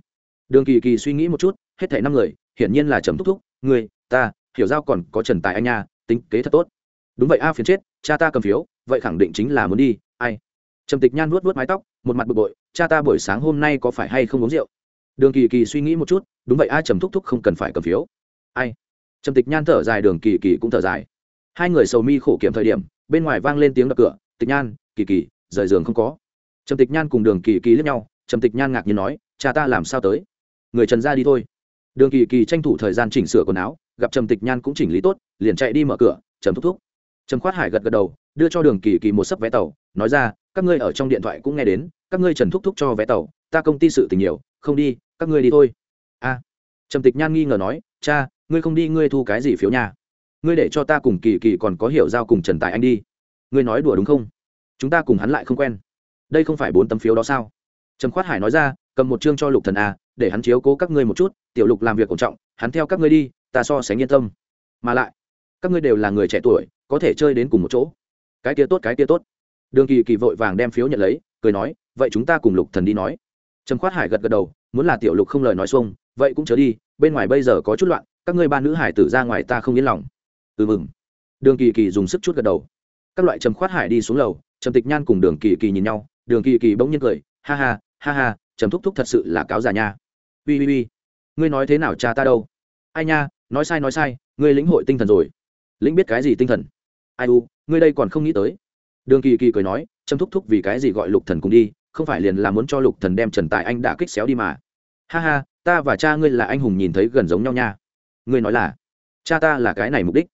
đường kỳ kỳ suy nghĩ một chút, hết thảy năm người, hiển nhiên là trầm thúc thúc, ngươi, ta, hiểu giao còn có trần tài anh nha, tính kế thật tốt. Đúng vậy a, phiền chết, cha ta cầm phiếu, vậy khẳng định chính là muốn đi, ai? Trầm tịch nhan vuốt vuốt mái tóc, một mặt bực bội, cha ta buổi sáng hôm nay có phải hay không uống rượu? Đường kỳ kỳ suy nghĩ một chút, đúng vậy a, trầm thúc thúc không cần phải cầm phiếu. Ai? Trầm tịch nhan thở dài, đường kỳ kỳ cũng thở dài. Hai người sầu mi khổ kiểm thời điểm, bên ngoài vang lên tiếng đập cửa, tịch nhan, kỳ kỳ, rời giường không có trầm tịch nhan cùng đường kỳ kỳ lướt nhau, trầm tịch nhan ngạc nhiên nói, cha ta làm sao tới? Người trần ra đi thôi. Đường kỳ kỳ tranh thủ thời gian chỉnh sửa quần áo, gặp trầm tịch nhan cũng chỉnh lý tốt, liền chạy đi mở cửa, trầm thúc thúc. Trầm khoát hải gật gật đầu, đưa cho đường kỳ kỳ một sấp vé tàu, nói ra, các ngươi ở trong điện thoại cũng nghe đến, các ngươi trần thúc thúc cho vé tàu, ta công ty sự tình nhiều, không đi, các ngươi đi thôi. A. Trầm tịch nhan nghi ngờ nói, cha, ngươi không đi ngươi thu cái gì phiếu nhà ngươi để cho ta cùng kỳ kỳ còn có hiểu giao cùng trần tài anh đi. Ngươi nói đùa đúng không? Chúng ta cùng hắn lại không quen đây không phải bốn tấm phiếu đó sao? Trầm khoát hải nói ra, cầm một chương cho lục thần a, để hắn chiếu cố các ngươi một chút, tiểu lục làm việc ổn trọng, hắn theo các ngươi đi, ta so sánh yên tâm. Mà lại, các ngươi đều là người trẻ tuổi, có thể chơi đến cùng một chỗ. Cái kia tốt, cái kia tốt. Đường kỳ kỳ vội vàng đem phiếu nhận lấy, cười nói, vậy chúng ta cùng lục thần đi nói. Trầm khoát hải gật gật đầu, muốn là tiểu lục không lời nói xuông, vậy cũng chớ đi, bên ngoài bây giờ có chút loạn, các ngươi ba nữ hải tử ra ngoài ta không yên lòng. Ừ mừng. Đường kỳ kỳ dùng sức chút gật đầu. Các loại trầm khoát hải đi xuống lầu, trầm tịch nhan cùng đường kỳ kỳ nhìn nhau đường kỳ kỳ bỗng nhiên cười, ha ha ha ha, trầm thúc thúc thật sự là cáo già nha. Ui ui ui ngươi nói thế nào cha ta đâu? Ai nha, nói sai nói sai, ngươi lĩnh hội tinh thần rồi. Lĩnh biết cái gì tinh thần? Ai u, ngươi đây còn không nghĩ tới. Đường kỳ kỳ cười nói, trầm thúc thúc vì cái gì gọi lục thần cùng đi, không phải liền là muốn cho lục thần đem trần tài anh đã kích xéo đi mà. Ha ha, ta và cha ngươi là anh hùng nhìn thấy gần giống nhau nha. Ngươi nói là, cha ta là cái này mục đích.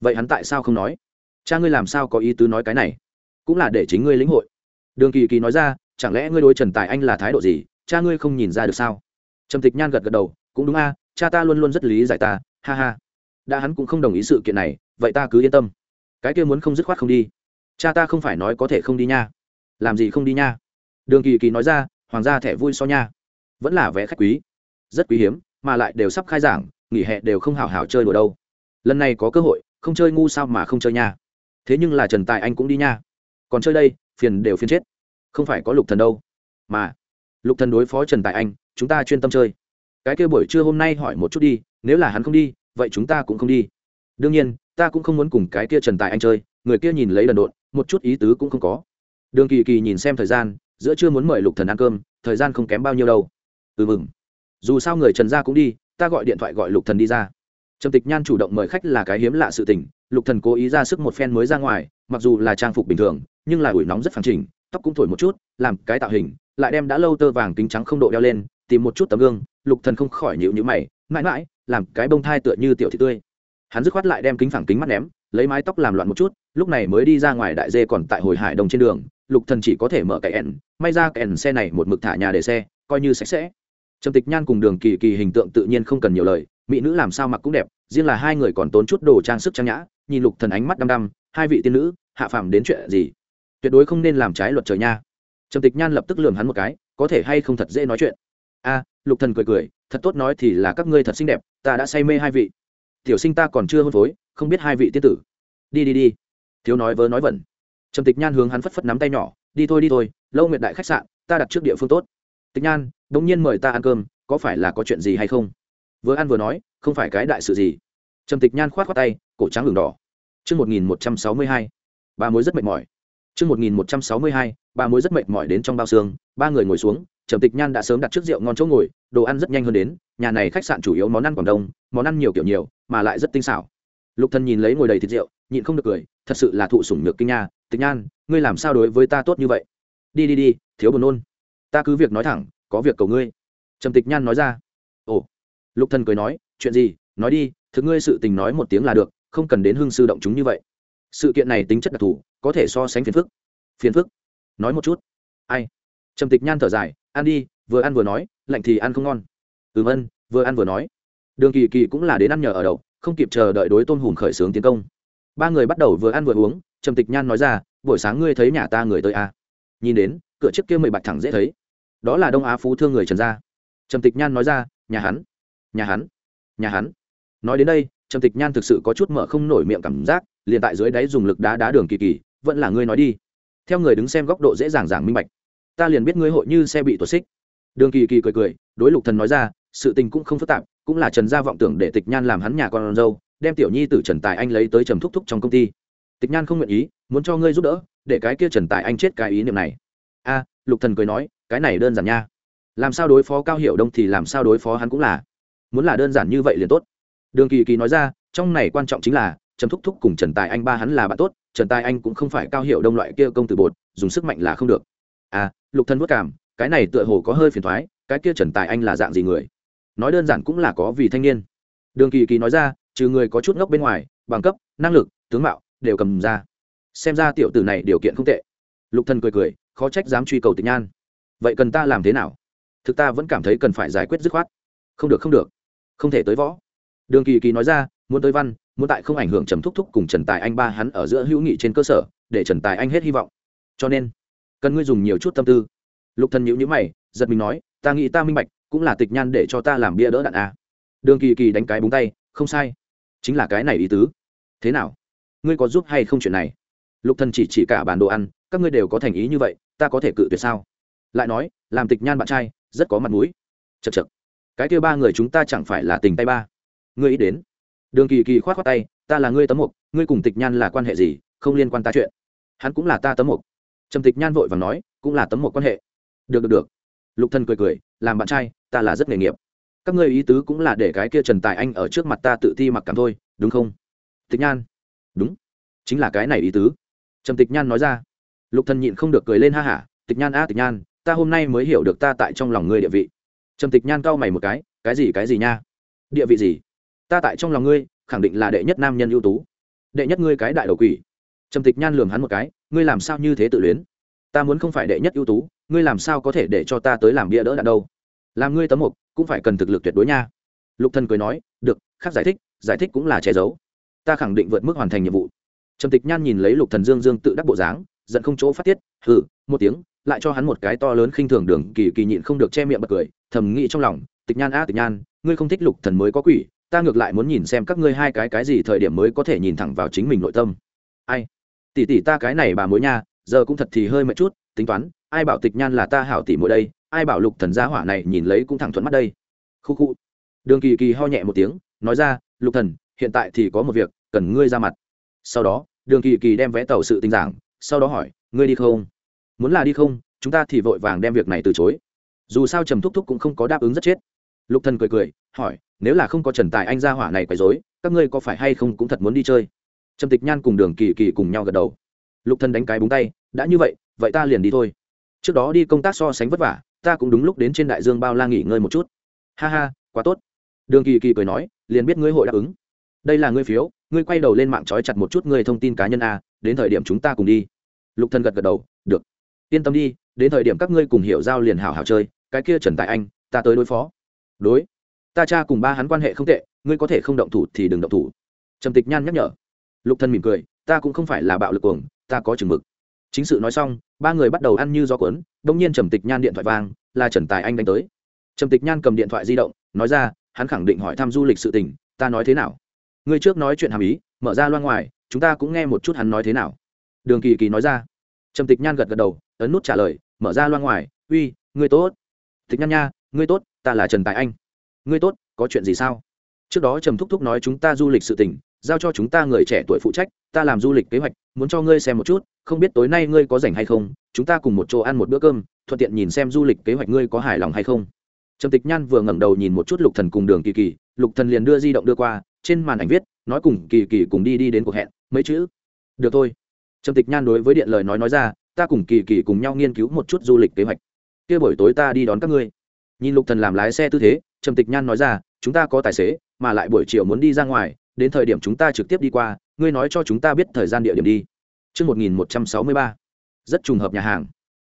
Vậy hắn tại sao không nói? Cha ngươi làm sao có ý tứ nói cái này? Cũng là để chính ngươi lĩnh hội đường kỳ kỳ nói ra, chẳng lẽ ngươi đối trần tài anh là thái độ gì? Cha ngươi không nhìn ra được sao? Trầm tịch nhan gật gật đầu, cũng đúng a, cha ta luôn luôn rất lý giải ta, ha ha. Đã hắn cũng không đồng ý sự kiện này, vậy ta cứ yên tâm. Cái kia muốn không dứt khoát không đi. Cha ta không phải nói có thể không đi nha. Làm gì không đi nha? Đường kỳ kỳ nói ra, hoàng gia thẻ vui so nha. Vẫn là vé khách quý. Rất quý hiếm, mà lại đều sắp khai giảng, nghỉ hè đều không hào hào chơi đùa đâu. Lần này có cơ hội, không chơi ngu sao mà không chơi nha. Thế nhưng là trần tài anh cũng đi nha còn chơi đây, phiền đều phiền chết. Không phải có lục thần đâu, mà lục thần đối phó trần tài anh, chúng ta chuyên tâm chơi. Cái kia buổi trưa hôm nay hỏi một chút đi, nếu là hắn không đi, vậy chúng ta cũng không đi. Đương nhiên, ta cũng không muốn cùng cái kia trần tài anh chơi, người kia nhìn lấy đần độn, một chút ý tứ cũng không có. Đường kỳ kỳ nhìn xem thời gian, giữa chưa muốn mời lục thần ăn cơm, thời gian không kém bao nhiêu đâu. Ừ mừng. Dù sao người trần gia cũng đi, ta gọi điện thoại gọi lục thần đi ra. Trầm tịch nhan chủ động mời khách là cái hiếm lạ sự tình, lục thần cố ý ra sức một phen mới ra ngoài mặc dù là trang phục bình thường, nhưng là ủi nóng rất phản chỉnh, tóc cũng thổi một chút, làm cái tạo hình, lại đem đã lâu tơ vàng kính trắng không độ đeo lên, tìm một chút tấm gương, lục thần không khỏi nhịu nhữ mày, mãi mãi, làm cái bông thai tựa như tiểu thị tươi. Hắn dứt khoát lại đem kính phẳng kính mắt ném, lấy mái tóc làm loạn một chút, lúc này mới đi ra ngoài đại dê còn tại hồi hải đồng trên đường, lục thần chỉ có thể mở cái ẻn, may ra cái ẻn xe này một mực thả nhà để xe, coi như sạch sẽ. Trầm tịch nhan cùng đường kỳ kỳ hình tượng tự nhiên không cần nhiều lời, mỹ nữ làm sao mặc cũng đẹp, riêng là hai người còn tốn chút đồ trang sức trang nhã, nhìn lục thần ánh mắt đăm đăm, hai vị tiên nữ hạ phàm đến chuyện gì? Tuyệt đối không nên làm trái luật trời nha. Trầm tịch nhan lập tức lườm hắn một cái có thể hay không thật dễ nói chuyện? A lục thần cười cười thật tốt nói thì là các ngươi thật xinh đẹp ta đã say mê hai vị. Tiểu sinh ta còn chưa hôn phối không biết hai vị tiên tử. Đi đi đi. Thiếu nói vớ nói vẩn. Trầm tịch nhan hướng hắn phất phất nắm tay nhỏ đi thôi đi thôi lâu nguyện đại khách sạn ta đặt trước địa phương tốt. Tịch nhan đống nhiên mời ta ăn cơm có phải là có chuyện gì hay không? Vừa ăn vừa nói không phải cái đại sự gì. Trầm tịch nhan khoát khoát tay cổ trắng đường đỏ. Trước 1162, ba mối rất mệt mỏi. Trước 1162, ba mối rất mệt mỏi đến trong bao xương, ba người ngồi xuống, Trầm Tịch Nhan đã sớm đặt trước rượu ngon chỗ ngồi, đồ ăn rất nhanh hơn đến, nhà này khách sạn chủ yếu món ăn Quảng Đông, món ăn nhiều kiểu nhiều, mà lại rất tinh xảo. Lục Thần nhìn lấy ngồi đầy thịt rượu, nhịn không được cười, thật sự là thụ sủng nhược kinh nha, Tịch Nhan, ngươi làm sao đối với ta tốt như vậy? Đi đi đi, thiếu buồn nôn. Ta cứ việc nói thẳng, có việc cầu ngươi. Trầm Tịch Nhan nói ra. Ồ. Lục Thần cười nói, chuyện gì? Nói đi, thực ngươi sự tình nói một tiếng là được, không cần đến hưng sư động chúng như vậy sự kiện này tính chất đặc thù, có thể so sánh phiền phức. Phiền phức? Nói một chút. Ai? Trầm tịch nhan thở dài, ăn đi, vừa ăn vừa nói, lạnh thì ăn không ngon. Ừm ân, vừa ăn vừa nói. Đường kỳ kỳ cũng là đến ăn nhờ ở đậu không kịp chờ đợi đối tôn hùm khởi xướng tiến công. Ba người bắt đầu vừa ăn vừa uống, trầm tịch nhan nói ra, buổi sáng ngươi thấy nhà ta người tới à. nhìn đến, cửa trước kia mười bạch thẳng dễ thấy. Đó là đông á phú thương người trần gia. Trầm tịch nhan nói ra, nhà hắn nhà hắn nhà hắn. Nói đến đây, trầm tịch nhan thực sự có chút mở không nổi miệng cảm giác liền tại dưới đáy dùng lực đá đá đường kỳ kỳ, vẫn là ngươi nói đi. Theo người đứng xem góc độ dễ dàng giảng minh bạch. Ta liền biết ngươi hội như xe bị tuột xích. Đường kỳ kỳ cười cười, đối lục thần nói ra, sự tình cũng không phức tạp, cũng là trần gia vọng tưởng để tịch nhan làm hắn nhà con dâu, đem tiểu nhi từ trần tài anh lấy tới trầm thúc thúc trong công ty. Tịch nhan không nguyện ý, muốn cho ngươi giúp đỡ, để cái kia trần tài anh chết cái ý niệm này. A, lục thần cười nói, cái này đơn giản nha. Làm sao đối phó cao hiệu đông thì làm sao đối phó hắn cũng là. Muốn là đơn giản như vậy liền tốt. Đường kỳ kỳ nói ra, trong này quan trọng chính là trầm thúc thúc cùng trần tài anh ba hắn là bạn tốt, trần tài anh cũng không phải cao hiệu đông loại kia công tử bột, dùng sức mạnh là không được. À lục thân vất cảm, cái này tựa hồ có hơi phiền thoái cái kia trần tài anh là dạng gì người? Nói đơn giản cũng là có vì thanh niên. Đường kỳ kỳ nói ra, trừ người có chút ngốc bên ngoài, bằng cấp, năng lực, tướng mạo, đều cầm ra. Xem ra tiểu tử này điều kiện không tệ. Lục thân cười cười, khó trách dám truy cầu tịch nhan. Vậy cần ta làm thế nào? Thực ta vẫn cảm thấy cần phải giải quyết dứt khoát. Không được không được. Không thể tới võ. Đường kỳ kỳ nói ra, muốn tới văn muốn tại không ảnh hưởng trầm thúc thúc cùng trần tài anh ba hắn ở giữa hữu nghị trên cơ sở, để trần tài anh hết hy vọng. Cho nên, cần ngươi dùng nhiều chút tâm tư. Lục thần nhữ nhữ mày, giật mình nói, ta nghĩ ta minh bạch, cũng là tịch nhan để cho ta làm bia đỡ đạn a đường kỳ kỳ đánh cái búng tay, không sai, chính là cái này ý tứ. Thế nào? Ngươi có giúp hay không chuyện này? Lục thần chỉ chỉ cả bản đồ ăn, các ngươi đều có thành ý như vậy, ta có thể cự tuyệt sao? Lại nói, làm tịch nhan bạn trai, rất có mặt mũi. Chật chật cái kia ba người chúng ta chẳng phải là tình tay ba. Ngươi ý đến đường kỳ kỳ k h o á t tay, ta là ngươi tấm mục, ngươi cùng tịch nhan là quan hệ gì? Không liên quan ta chuyện. Hắn cũng là ta tấm mục. Trầm tịch nhan vội và nói, cũng là tấm mục quan hệ. Được được được. Lục thân cười cười, làm bạn trai, ta là rất nghề nghiệp. Các ngươi ý tứ cũng là để cái kia trần tài anh ở trước mặt ta tự ti mặc cảm thôi, đúng không? Tịch nhan. Đúng, chính là cái này ý tứ. Trầm tịch nhan nói ra. Lục thần nhịn không được cười lên ha hả, tịch nhan a, tịch nhan, ta hôm nay mới hiểu được ta tại trong lòng ngươi địa vị. Trầm tịch nhan cau mày một cái cái gì cái gì nha? Địa vị gì? Ta tại trong lòng ngươi, khẳng định là đệ nhất nam nhân ưu tú. Đệ nhất ngươi cái đại đầu quỷ. Trầm tịch nhan lường hắn một cái, ngươi làm sao như thế tự luyến? Ta muốn không phải đệ nhất ưu tú, ngươi làm sao có thể để cho ta tới làm bia đỡ đạn đâu? Làm ngươi tấm mục, cũng phải cần thực lực tuyệt đối nha. Lục thần cười nói, được, khác giải thích giải thích cũng là che giấu. Ta khẳng định vượt mức hoàn thành nhiệm vụ. Trầm tịch nhan nhìn lấy lục thần dương dương tự đắc bộ dáng, giận không chỗ phát tiết, hừ, một tiếng, lại cho hắn một cái to lớn khinh thường đường, kỳ kỳ nhịn không được che miệng bật cười, thầm nghĩ trong lòng, tịch nhan a, tịch nhan, ngươi không thích lục thần mới có quỷ ta ngược lại muốn nhìn xem các ngươi hai cái cái gì thời điểm mới có thể nhìn thẳng vào chính mình nội tâm. Ai? Tỷ tỷ ta cái này bà mối nha, giờ cũng thật thì hơi mệt chút, tính toán, ai bảo tịch nhan là ta hảo tỷ mỗi đây, ai bảo lục thần gia hỏa này nhìn lấy cũng thẳng thuận mắt đây. Khu khu. Đường kỳ kỳ ho nhẹ một tiếng, nói ra, lục thần, hiện tại thì có một việc, cần ngươi ra mặt. Sau đó, đường kỳ kỳ đem vé tàu sự tình giảng, sau đó hỏi, ngươi đi không? Muốn là đi không, chúng ta thì vội vàng đem việc này từ chối. Dù sao trầm thúc thúc cũng không có đáp ứng rất chết. Lục thần cười cười hỏi, nếu là không có trần tài anh ra hỏa này quấy rối, các ngươi có phải hay không cũng thật muốn đi chơi? Trầm tịch nhan cùng đường kỳ kỳ cùng nhau gật đầu. Lục thần đánh cái búng tay, đã như vậy vậy ta liền đi thôi. Trước đó đi công tác so sánh vất vả, ta cũng đúng lúc đến trên đại dương bao la nghỉ ngơi một chút. Ha ha, quá tốt. Đường kỳ kỳ cười nói, liền biết ngươi hội đáp ứng. Đây là ngươi phiếu, ngươi quay đầu lên mạng trói chặt một chút ngươi thông tin cá nhân a, đến thời điểm chúng ta cùng đi. Lục thần gật gật đầu, được. Yên tâm đi, đến thời điểm các ngươi cùng hiểu giao liền hảo hảo chơi, cái kia trần tài anh, ta tới đối phó. Đối ta cha cùng ba hắn quan hệ không tệ, ngươi có thể không động thủ thì đừng động thủ. Trầm tịch nhan nhắc nhở. Lục Thân mỉm cười, ta cũng không phải là bạo lực cuồng, ta có chừng mực. Chính sự nói xong, ba người bắt đầu ăn như gió cuốn, đông nhiên trầm tịch nhan điện thoại vang, là trần tài anh đánh tới. Trầm tịch nhan cầm điện thoại di động, nói ra, hắn khẳng định hỏi thăm du lịch sự tình, ta nói thế nào? Ngươi trước nói chuyện hàm ý, mở ra loan ngoài, chúng ta cũng nghe một chút hắn nói thế nào. Đường kỳ kỳ nói ra. Trầm tịch nhan gật gật đầu, ấn nút trả lời, mở ra loan ngoài, uy, ngươi tốt. Tịch nhan nha, ngươi tốt, ta là trần tài anh ngươi tốt, có chuyện gì sao? Trước đó trầm thúc thúc nói chúng ta du lịch sự tình, giao cho chúng ta người trẻ tuổi phụ trách, ta làm du lịch kế hoạch, muốn cho ngươi xem một chút, không biết tối nay ngươi có rảnh hay không, chúng ta cùng một chỗ ăn một bữa cơm, thuận tiện nhìn xem du lịch kế hoạch ngươi có hài lòng hay không. Trầm tịch nhan vừa ngẩng đầu nhìn một chút lục thần cùng đường kỳ kỳ, lục thần liền đưa di động đưa qua, trên màn ảnh viết, nói cùng kỳ kỳ cùng đi đi đến cuộc hẹn, mấy chữ? Được thôi. Trầm tịch nhan đối với điện lời nói nói ra, ta cùng kỳ kỳ cùng nhau nghiên cứu một chút du lịch kế hoạch. Kia buổi tối ta đi đón các ngươi. Nhìn lục thần làm lái xe tư thế trầm tịch nhan nói ra chúng ta có tài xế mà lại buổi chiều muốn đi ra ngoài đến thời điểm chúng ta trực tiếp đi qua ngươi nói cho chúng ta biết thời gian địa điểm đi Trước 1163, rất trùng hợp nhà hàng.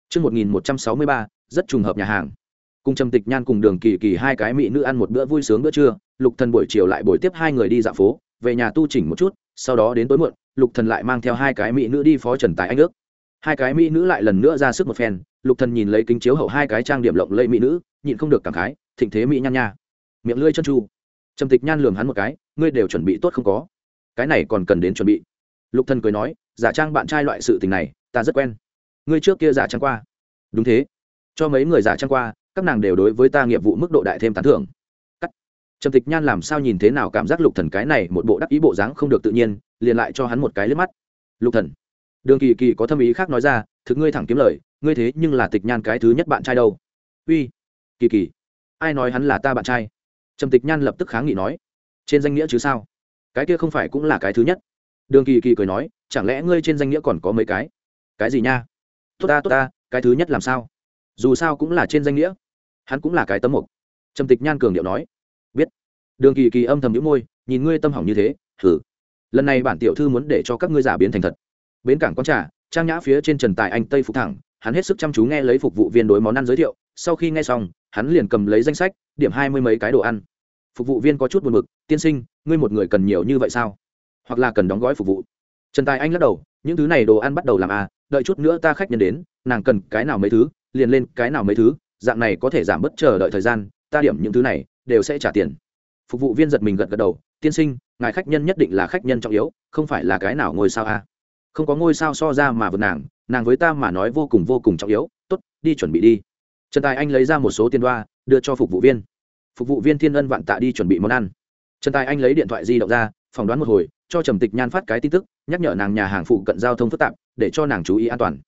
Trước 1163, rất trùng hợp nhà hàng. Cùng Trầm Tịch Nhan cùng Đường Kỳ Kỳ hai cái mỹ nữ ăn một bữa vui sướng bữa trưa, Lục Thần buổi chiều lại buổi tiếp hai người đi dạo phố, về nhà tu chỉnh một chút, sau đó đến tối muộn, Lục Thần lại mang theo hai cái mỹ nữ đi phó Trần Tài Anh nước. Hai cái mỹ nữ lại lần nữa ra sức một phen, Lục Thần nhìn lấy kính chiếu hậu hai cái trang điểm lộng lẫy mỹ nữ, nhịn không được cảm khái, thịnh thế mỹ nhan nha. Miệng lưỡi chân chu. Trầm Tịch Nhan lườm hắn một cái, ngươi đều chuẩn bị tốt không có? Cái này còn cần đến chuẩn bị. Lục Thần cười nói, giả trang bạn trai loại sự tình này, ta rất quen. Ngươi trước kia giả trang qua. Đúng thế. Cho mấy người giả trang qua, các nàng đều đối với ta nghiệp vụ mức độ đại thêm tán thưởng cắt trầm tịch nhan làm sao nhìn thế nào cảm giác lục thần cái này một bộ đắc ý bộ dáng không được tự nhiên liền lại cho hắn một cái liếc mắt lục thần đường kỳ kỳ có thâm ý khác nói ra thực ngươi thẳng kiếm lời ngươi thế nhưng là tịch nhan cái thứ nhất bạn trai đâu uy kỳ kỳ ai nói hắn là ta bạn trai? Trầm tịch nhan lập tức kháng nghị nói. Trên danh nghĩa chứ sao? Cái kia không phải cũng là cái thứ nhất. Đường kỳ kỳ cười nói, chẳng lẽ ngươi trên danh nghĩa còn có mấy cái? Cái gì nha? Tốt ta tốt ta, cái thứ nhất làm sao? Dù sao cũng là trên danh nghĩa. Hắn cũng là cái tấm mục. Trầm tịch nhan cường điệu nói. Biết. Đường kỳ kỳ âm thầm những môi, nhìn ngươi tâm hỏng như thế thử lần này bản tiểu thư muốn để cho các ngươi giả biến thành thật. Bến cảng con trà, trang nhã phía trên trần tài anh tây phục thẳng, hắn hết sức chăm chú nghe lấy phục vụ viên đối món ăn giới thiệu, sau khi nghe xong hắn liền cầm lấy danh sách, điểm hai mươi mấy cái đồ ăn. Phục vụ viên có chút buồn b ự c tiên sinh, ngươi một người cần nhiều như vậy sao? Hoặc là cần đóng gói phục vụ. Trần tài anh lắc đầu, những thứ này đồ ăn bắt đầu làm à đợi chút nữa ta khách nhân đến, nàng cần cái nào mấy thứ, liền lên cái nào mấy thứ, dạng này có thể giảm bớt chờ đợi thời gian, ta điểm những thứ này, đều sẽ trả tiền. Phục vụ viên giật mình gật gật đầu, tiên sinh, ngài khách nhân nhất định là khách nhân trọng yếu, không phải là cái nào ngôi sao a không có ngôi sao so ra mà vượt nàng nàng với ta mà nói vô cùng vô cùng trọng yếu, tốt, đi chuẩn bị đi trần tài anh lấy ra một số tiền đoa, đưa cho phục vụ viên. Phục vụ viên thiên ân vạn tạ đi chuẩn bị món ăn. Trần tài anh lấy điện thoại di động ra, phỏng đoán một hồi, cho trầm tịch nhan phát cái tin tức, nhắc nhở nàng nhà hàng phụ cận giao thông phức tạp, để cho nàng chú ý an toàn.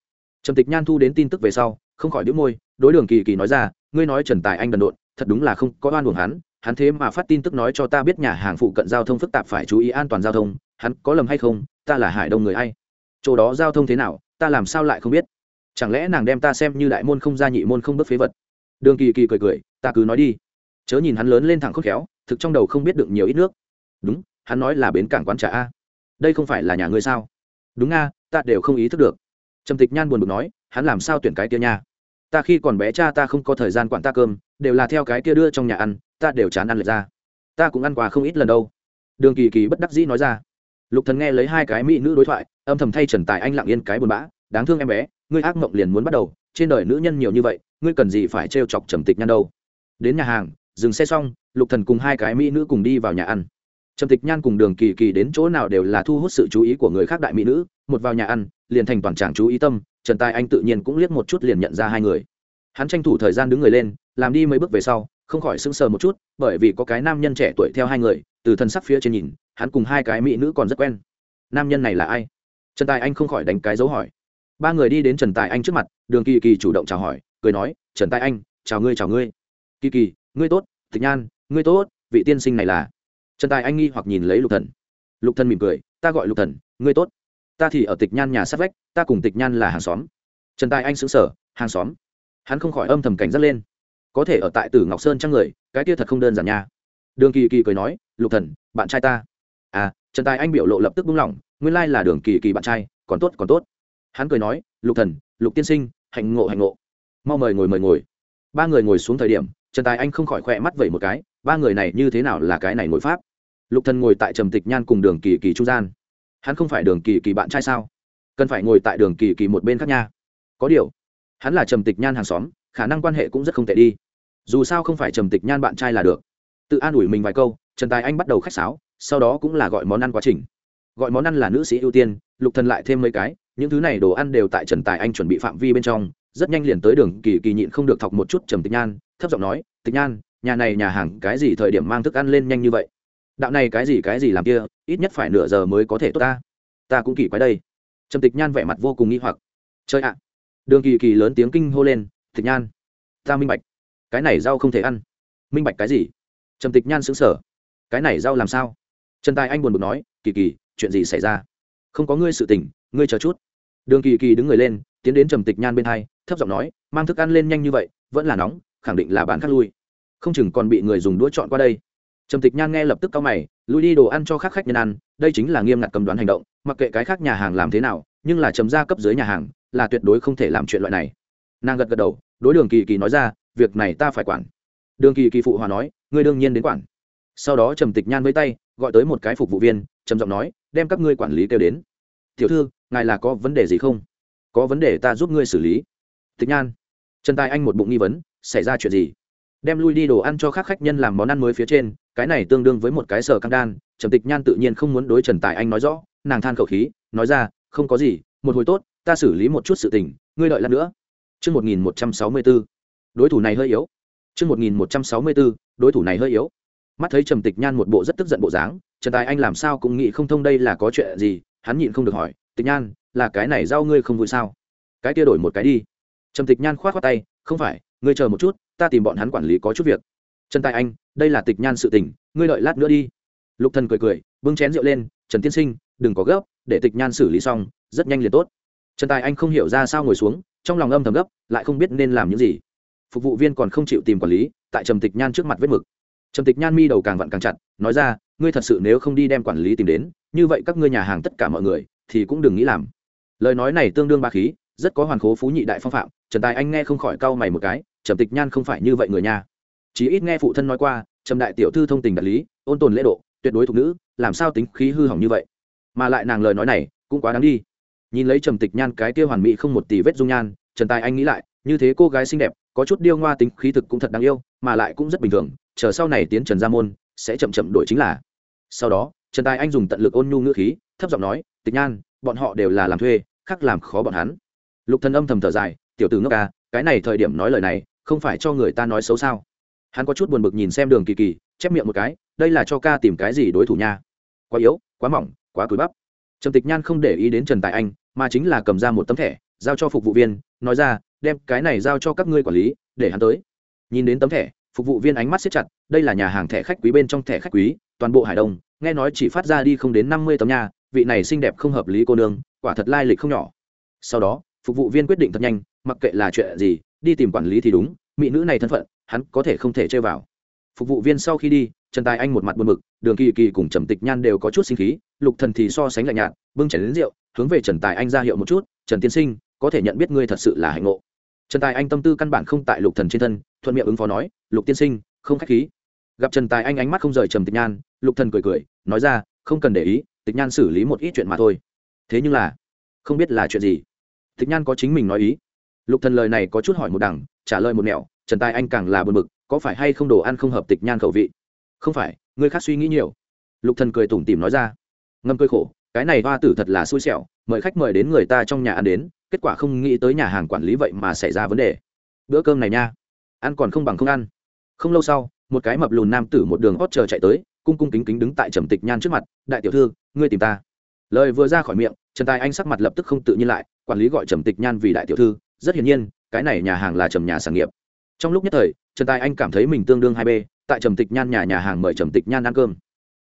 Trầm tịch nhan thu đến tin tức về sau, không khỏi đĩu môi, đối đường kỳ kỳ nói ra, ngươi nói trần tài anh đần độn, thật đúng là không có oan uổng hắn hắn thế mà phát tin tức nói cho ta biết nhà hàng phụ cận giao thông phức tạp phải chú ý an toàn giao thông, hắn có lầm hay không, ta là hải đông người ai? Chỗ đó giao thông thế nào, ta làm sao lại không biết? Chẳng lẽ nàng đem ta xem như đại môn không gia nhị môn không bước phế vật? Đường kỳ kỳ cười cười, ta cứ nói đi. Chớ nhìn hắn lớn lên thẳng khốc khéo, thực trong đầu không biết được nhiều ít nước. Đúng, hắn nói là bến cảng quán trà a. Đây không phải là nhà ngươi sao? Đúng a, ta đều không ý thức được. Trầm tịch nhan buồn bực nói, hắn làm sao tuyển cái kia nha? Ta khi còn bé cha ta không có thời gian quản ta cơm, đều là theo cái kia đưa trong nhà ăn, ta đều chán ăn lệch ra. Ta cũng ăn quà không ít lần đâu. Đường kỳ kỳ bất đắc dĩ nói ra. Lục thần nghe lấy hai cái mỹ nữ đối thoại, âm thầm thay trần tài anh lặng yên cái buồn bã, đáng thương em bé ngươi ác mộng liền muốn bắt đầu, trên đời nữ nhân nhiều như vậy, ngươi cần gì phải trêu chọc trầm tịch nhan đâu? Đến nhà hàng, dừng xe xong, lục thần cùng hai cái mỹ nữ cùng đi vào nhà ăn. Trầm tịch nhan cùng đường kỳ kỳ đến chỗ nào đều là thu hút sự chú ý của người khác đại mỹ nữ, một vào nhà ăn, liền thành toàn tràng chú ý tâm, trần tài anh tự nhiên cũng liếc một chút liền nhận ra hai người. Hắn tranh thủ thời gian đứng người lên, làm đi mấy bước về sau, không khỏi sững sờ một chút, bởi vì có cái nam nhân trẻ tuổi theo hai người, từ thân sắc phía trên nhìn, hắn cùng hai cái mỹ nữ còn rất quen. Nam nhân này là ai? Trần tài anh không khỏi đánh cái dấu hỏi ba người đi đến trần tài anh trước mặt, đường kỳ kỳ chủ động chào hỏi, cười nói, trần tài anh, chào ngươi chào ngươi. Kỳ kỳ, ngươi tốt tịch nhan, ngươi tốt, vị tiên sinh này là. Trần tài anh nghi hoặc nhìn lấy lục thần. Lục thần mỉm cười, ta gọi lục thần, ngươi tốt. Ta thì ở tịch nhan nhà sát vách, ta cùng tịch nhan là hàng xóm. Trần tài anh xứng sở hàng xóm? Hắn không khỏi âm thầm cảnh giác lên. Có thể ở tại tử ngọc sơn trang người, cái kia thật không đơn giản nha. Đường kỳ kỳ cười nói, lục thần, bạn trai ta. À trần tài anh biểu lộ lập tức buông lỏng nguyên lai là đường kỳ kỳ bạn trai, còn tốt còn tốt hắn cười nói, lục thần, lục tiên sinh, hạnh ngộ hạnh ngộ. Mau mời ngồi mời ngồi. Ba người ngồi xuống thời điểm, trần tài anh không khỏi khỏe mắt vẩy một cái, ba người này như thế nào là cái này ngồi pháp? Lục thần ngồi tại trầm tịch nhan cùng đường kỳ kỳ trung gian. Hắn không phải đường kỳ kỳ bạn trai sao? Cần phải ngồi tại đường kỳ kỳ một bên khác nha. Có điều, hắn là trầm tịch nhan hàng xóm, khả năng quan hệ cũng rất không tệ đi. Dù sao không phải trầm tịch nhan bạn trai là được. Tự an ủi mình vài câu, trần tài anh bắt đầu khách sáo, sau đó cũng là gọi món ăn quá trình. Gọi món ăn là nữ sĩ ưu tiên, lục thần lại thêm mấy cái những thứ này đồ ăn đều tại trần tài anh chuẩn bị phạm vi bên trong, rất nhanh liền tới đường, kỳ kỳ nhịn không được thọc một chút trầm tịch nhan, thấp giọng nói, tịch nhan, nhà này nhà hàng cái gì thời điểm mang thức ăn lên nhanh như vậy? Đạo này cái gì cái gì làm kia, ít nhất phải nửa giờ mới có thể tốt ta. Ta cũng kỳ quái đây. Trầm tịch nhan vẻ mặt vô cùng nghi hoặc. Chơi ạ. Đường kỳ kỳ lớn tiếng kinh hô lên, tịch nhan, ta minh bạch. Cái này rau không thể ăn. Minh bạch cái gì? Trầm tịch nhan xứng sở cái này rau làm sao? Trần tài anh buồn bực nói, kỳ kỳ, chuyện gì xảy ra? Không có ngươi sự tình, ngươi chờ chút đường kỳ kỳ đứng người lên, tiến đến trầm tịch nhan bên hai, thấp giọng nói, mang thức ăn lên nhanh như vậy, vẫn là nóng, khẳng định là bán khác lui. Không chừng còn bị người dùng đũa chọn qua đây. Trầm tịch nhan nghe lập tức cao mày, lui đi đồ ăn cho khác khách nhân ăn, đây chính là nghiêm ngặt cầm đoán hành động, mặc kệ cái khác nhà hàng làm thế nào, nhưng là trầm ra cấp dưới nhà hàng, là tuyệt đối không thể làm chuyện loại này. Nàng gật gật đầu, đối đường kỳ kỳ nói ra, việc này ta phải quản. Đường kỳ kỳ phụ hòa nói, ngươi đương nhiên đến quản. Sau đó trầm tịch nhan với tay, gọi tới một cái phục vụ viên, trầm giọng nói, đem các ngươi quản lý kêu đến. Tiểu thư ngài là có vấn đề gì không? Có vấn đề ta giúp ngươi xử lý. Tịch nhan trần tài anh một bụng nghi vấn xảy ra chuyện gì? Đem lui đi đồ ăn cho các khách nhân làm món ăn mới phía trên cái này tương đương với một cái sở căng đan trầm tịch nhan tự nhiên không muốn đối trần tài anh nói rõ nàng than khẩu khí nói ra không có gì một hồi tốt ta xử lý một chút sự tình ngươi đợi lát nữa. Trước 1164, đối thủ này hơi yếu. Trước 1164, đối thủ này hơi yếu. Mắt thấy Trầm Tịch Nhan một bộ rất tức giận bộ dáng, Trần Tài Anh làm sao cũng nghĩ không thông đây là có chuyện gì, hắn nhịn không được hỏi, "Tịch Nhan, là cái này giao ngươi không vui sao?" "Cái kia đổi một cái đi." Trầm Tịch Nhan khoát khoát tay, "Không phải, ngươi chờ một chút, ta tìm bọn hắn quản lý có chút việc." "Trần Tài Anh, đây là Tịch Nhan sự tình, ngươi đợi lát nữa đi." Lục Thần cười cười, bưng chén rượu lên, "Trần tiên sinh, đừng có gấp, để Tịch Nhan xử lý xong, rất nhanh liền tốt." Trần Tài Anh không hiểu ra sao ngồi xuống, trong lòng âm thầm gấp, lại không biết nên làm những gì phục vụ viên còn không chịu tìm quản lý tại trầm tịch nhan trước mặt vết mực trầm tịch nhan mi đầu càng vặn càng chặt nói ra ngươi thật sự nếu không đi đem quản lý tìm đến như vậy các ngươi nhà hàng tất cả mọi người thì cũng đừng nghĩ làm. Lời nói này tương đương ba khí, rất có hoàn khố phú nhị đại phong phạm, trần tài anh nghe không khỏi cau mày một cái, trầm tịch nhan không phải như vậy người nha. Chỉ ít nghe phụ thân nói qua, trầm đại tiểu thư thông tình đạt lý, ôn tồn lễ độ, tuyệt đối thục nữ, làm sao tính khí hư hỏng như vậy? Mà lại nàng lời nói này cũng quá đáng đi. Nhìn lấy trầm tịch nhan cái kia hoàn mỹ không một tỷ vết dung nhan, trần tài anh nghĩ lại, như thế cô gái xinh đẹp, có chút điêu ngoa tính khí thực cũng thật đáng yêu, mà lại cũng rất bình thường, chờ sau này tiến trần gia môn, sẽ chậm chậm đổi chính là. Sau đó trần tài anh dùng tận lực ôn nhu ngữ khí, thấp giọng nói, tịch nhan, bọn họ đều là làm thuê, khác làm khó bọn hắn. Lục thần âm thầm thở dài, tiểu tử ngốc ca cái này thời điểm nói lời này, không phải cho người ta nói xấu sao? Hắn có chút buồn bực nhìn xem đường kỳ kỳ, chép miệng một cái, đây là cho ca tìm cái gì đối thủ nha? Quá yếu, quá mỏng, quá cúi bắp. Trầm tịch nhan không để ý đến trần tài anh, mà chính là cầm ra một tấm thẻ, giao cho phục vụ viên, nói ra, đem cái này giao cho các ngươi quản lý, để hắn tới. Nhìn đến tấm thẻ, phục vụ viên ánh mắt siết chặt, đây là nhà hàng thẻ khách quý bên trong thẻ khách quý toàn bộ hải đông, nghe nói chỉ phát ra đi không đến năm mươi tấm nhà vị này xinh đẹp không hợp lý cô nương, quả thật lai lịch không nhỏ. Sau đó, phục vụ viên quyết định thật nhanh, mặc kệ là chuyện gì, đi tìm quản lý thì đúng, mỹ nữ này thân phận, hắn có thể không thể chơi vào. Phục vụ viên sau khi đi, trần tài anh một mặt buồn bực, đường kỳ kỳ cùng trầm tịch nhan đều có chút sinh khí, lục thần thì so sánh lạnh nhạt, bưng chảy đến rượu, hướng về trần tài anh ra hiệu một chút, trần tiên sinh, có thể nhận biết ngươi thật sự là hạnh ngộ. Trần tài anh tâm tư căn bản không tại lục thần trên thân, thuận miệng ứng phó nói, lục tiên sinh, không khách khí gặp trần tài anh ánh mắt không rời trầm tịch nhan lục thần cười cười nói ra không cần để ý tịch nhan xử lý một ít chuyện mà thôi thế nhưng là không biết là chuyện gì tịch nhan có chính mình nói ý lục thần lời này có chút hỏi một đằng trả lời một nẻo trần tài anh càng là bực bực, có phải hay không đồ ăn không hợp tịch nhan khẩu vị không phải người khác suy nghĩ nhiều lục thần cười tủm tỉm nói ra ngâm cười khổ cái này hoa tử thật là xui xẻo mời khách mời đến người ta trong nhà ăn đến kết quả không nghĩ tới nhà hàng quản lý vậy mà xảy ra vấn đề bữa cơm này nha ăn còn không bằng không ăn không lâu sau một cái mập lùn nam tử một đường hót chờ chạy tới, cung cung kính kính đứng tại trầm tịch nhan trước mặt, đại tiểu thư, ngươi tìm ta. Lời vừa ra khỏi miệng, trần tài anh sắc mặt lập tức không tự nhiên lại, quản lý gọi trầm tịch nhan vì đại tiểu thư, rất hiển nhiên, cái này nhà hàng là trầm nhà sản nghiệp. Trong lúc nhất thời, trần tài anh cảm thấy mình tương đương hai b tại trầm tịch nhan nhà nhà hàng mời trầm tịch nhan ăn cơm.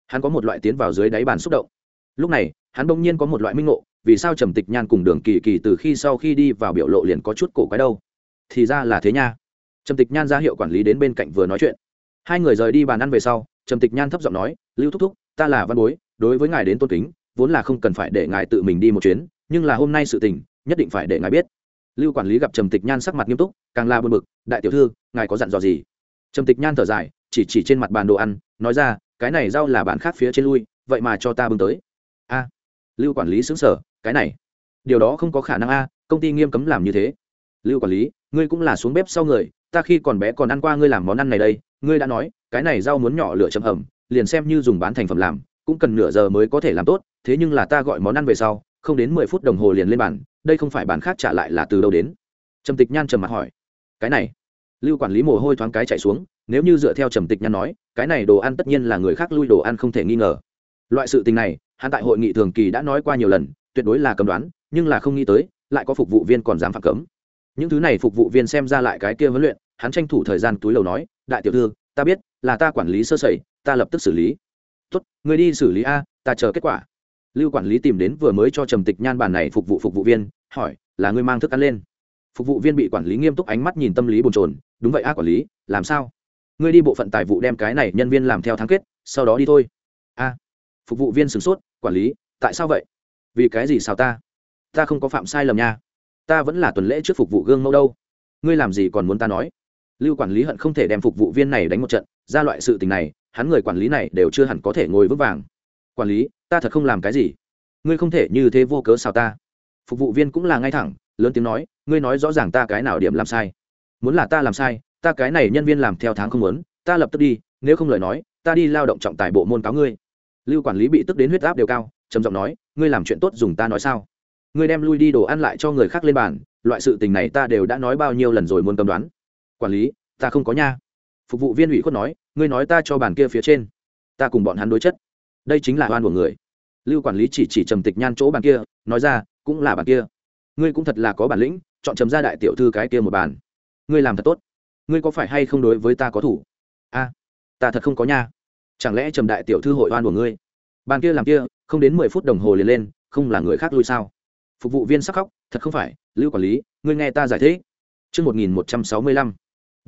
Hắn có một loại tiến vào dưới đáy bàn xúc động. Lúc này, hắn bỗng nhiên có một loại minh ngộ, vì sao trầm tịch nhan cùng đường kỳ kỳ từ khi sau khi đi vào biểu lộ liền có chút cổ quái đâu? Thì ra là thế nha. Trầm tịch nhan ra hiệu quản lý đến bên cạnh vừa nói chuyện hai người rời đi bàn ăn về sau, trầm tịch nhan thấp giọng nói, lưu thúc thúc, ta là văn bối, đối với ngài đến tôn kính, vốn là không cần phải để ngài tự mình đi một chuyến, nhưng là hôm nay sự tình, nhất định phải để ngài biết. Lưu quản lý gặp trầm tịch nhan sắc mặt nghiêm túc, càng la buồn bực, đại tiểu thư, ngài có dặn dò gì? Trầm tịch nhan thở dài, chỉ chỉ trên mặt bàn đồ ăn, nói ra, cái này rau là bản khác phía trên lui, vậy mà cho ta bưng tới. A. Lưu quản lý xứng sở cái này, điều đó không có khả năng a, công ty nghiêm cấm làm như thế. Lưu quản lý, ngươi cũng là xuống bếp sau người, ta khi còn bé còn ăn qua ngươi làm món ăn này đây ngươi đã nói, cái này rau muốn nhỏ lửa chậm hầm, liền xem như dùng bán thành phẩm làm, cũng cần nửa giờ mới có thể làm tốt, thế nhưng là ta gọi món ăn về sau, không đến mười phút đồng hồ liền lên bàn, đây không phải bàn khác trả lại là từ đâu đến? Trầm tịch nhan trầm mặt hỏi. Cái này, lưu quản lý mồ hôi thoáng cái chạy xuống, nếu như dựa theo trầm tịch nhan nói, cái này đồ ăn tất nhiên là người khác lui đồ ăn không thể nghi ngờ. Loại sự tình này, hắn tại hội nghị thường kỳ đã nói qua nhiều lần, tuyệt đối là cầm đoán, nhưng là không nghĩ tới, lại có phục vụ viên còn dám phạm cấm. Những thứ này phục vụ viên xem ra lại cái kia huấn luyện, hắn tranh thủ thời gian túi lầu nói đại tiểu thư, ta biết, là ta quản lý sơ sẩy, ta lập tức xử lý. Tốt, người đi xử lý a, ta chờ kết quả. Lưu quản lý tìm đến vừa mới cho trầm tịch nhan bàn này phục vụ phục vụ viên, hỏi, là ngươi mang thức ăn lên? Phục vụ viên bị quản lý nghiêm túc ánh mắt nhìn tâm lý bồn trồn đúng vậy a quản lý, làm sao? Ngươi đi bộ phận tài vụ đem cái này nhân viên làm theo thắng kết, sau đó đi thôi. A. Phục vụ viên sửng sốt, quản lý, tại sao vậy? Vì cái gì sao ta? Ta không có phạm sai lầm nha. Ta vẫn là tuần lễ trước phục vụ gương mẫu đâu. Ngươi làm gì còn muốn ta nói? Lưu quản lý hận không thể đem phục vụ viên này đánh một trận, ra loại sự tình này, hắn người quản lý này đều chưa hẳn có thể ngồi vững vàng. Quản lý, ta thật không làm cái gì. Ngươi không thể như thế vô cớ sao ta. Phục vụ viên cũng là ngay thẳng, lớn tiếng nói, ngươi nói rõ ràng ta cái nào điểm làm sai. Muốn là ta làm sai, ta cái này nhân viên làm theo tháng không muốn, ta lập tức đi, nếu không lời nói, ta đi lao động trọng tài bộ môn cáo ngươi. Lưu quản lý bị tức đến huyết áp đều cao, trầm giọng nói, ngươi làm chuyện tốt dùng ta nói sao? Ngươi đem lui đi đồ ăn lại cho người khác lên bàn, loại sự tình này ta đều đã nói bao nhiêu lần rồi muốn cầm đoán quản lý ta không có nha. Phục vụ viên ủy khuất nói ngươi nói ta cho bàn kia phía trên. Ta cùng bọn hắn đối chất. Đây chính là oan của người. Lưu quản lý chỉ chỉ trầm tịch nhan chỗ bàn kia nói ra cũng là bàn kia. Ngươi cũng thật là có bản lĩnh chọn trầm ra đại tiểu thư cái kia một bàn. Ngươi làm thật tốt. Ngươi có phải hay không đối với ta có thủ? A ta thật không có nha. Chẳng lẽ trầm đại tiểu thư hội oan của ngươi? Bàn kia làm kia không đến mười phút đồng hồ liền lên không là người khác lui sao? Phục vụ viên sắc khóc thật không phải lưu quản lý ngươi nghe ta giải thích. Trước 1165,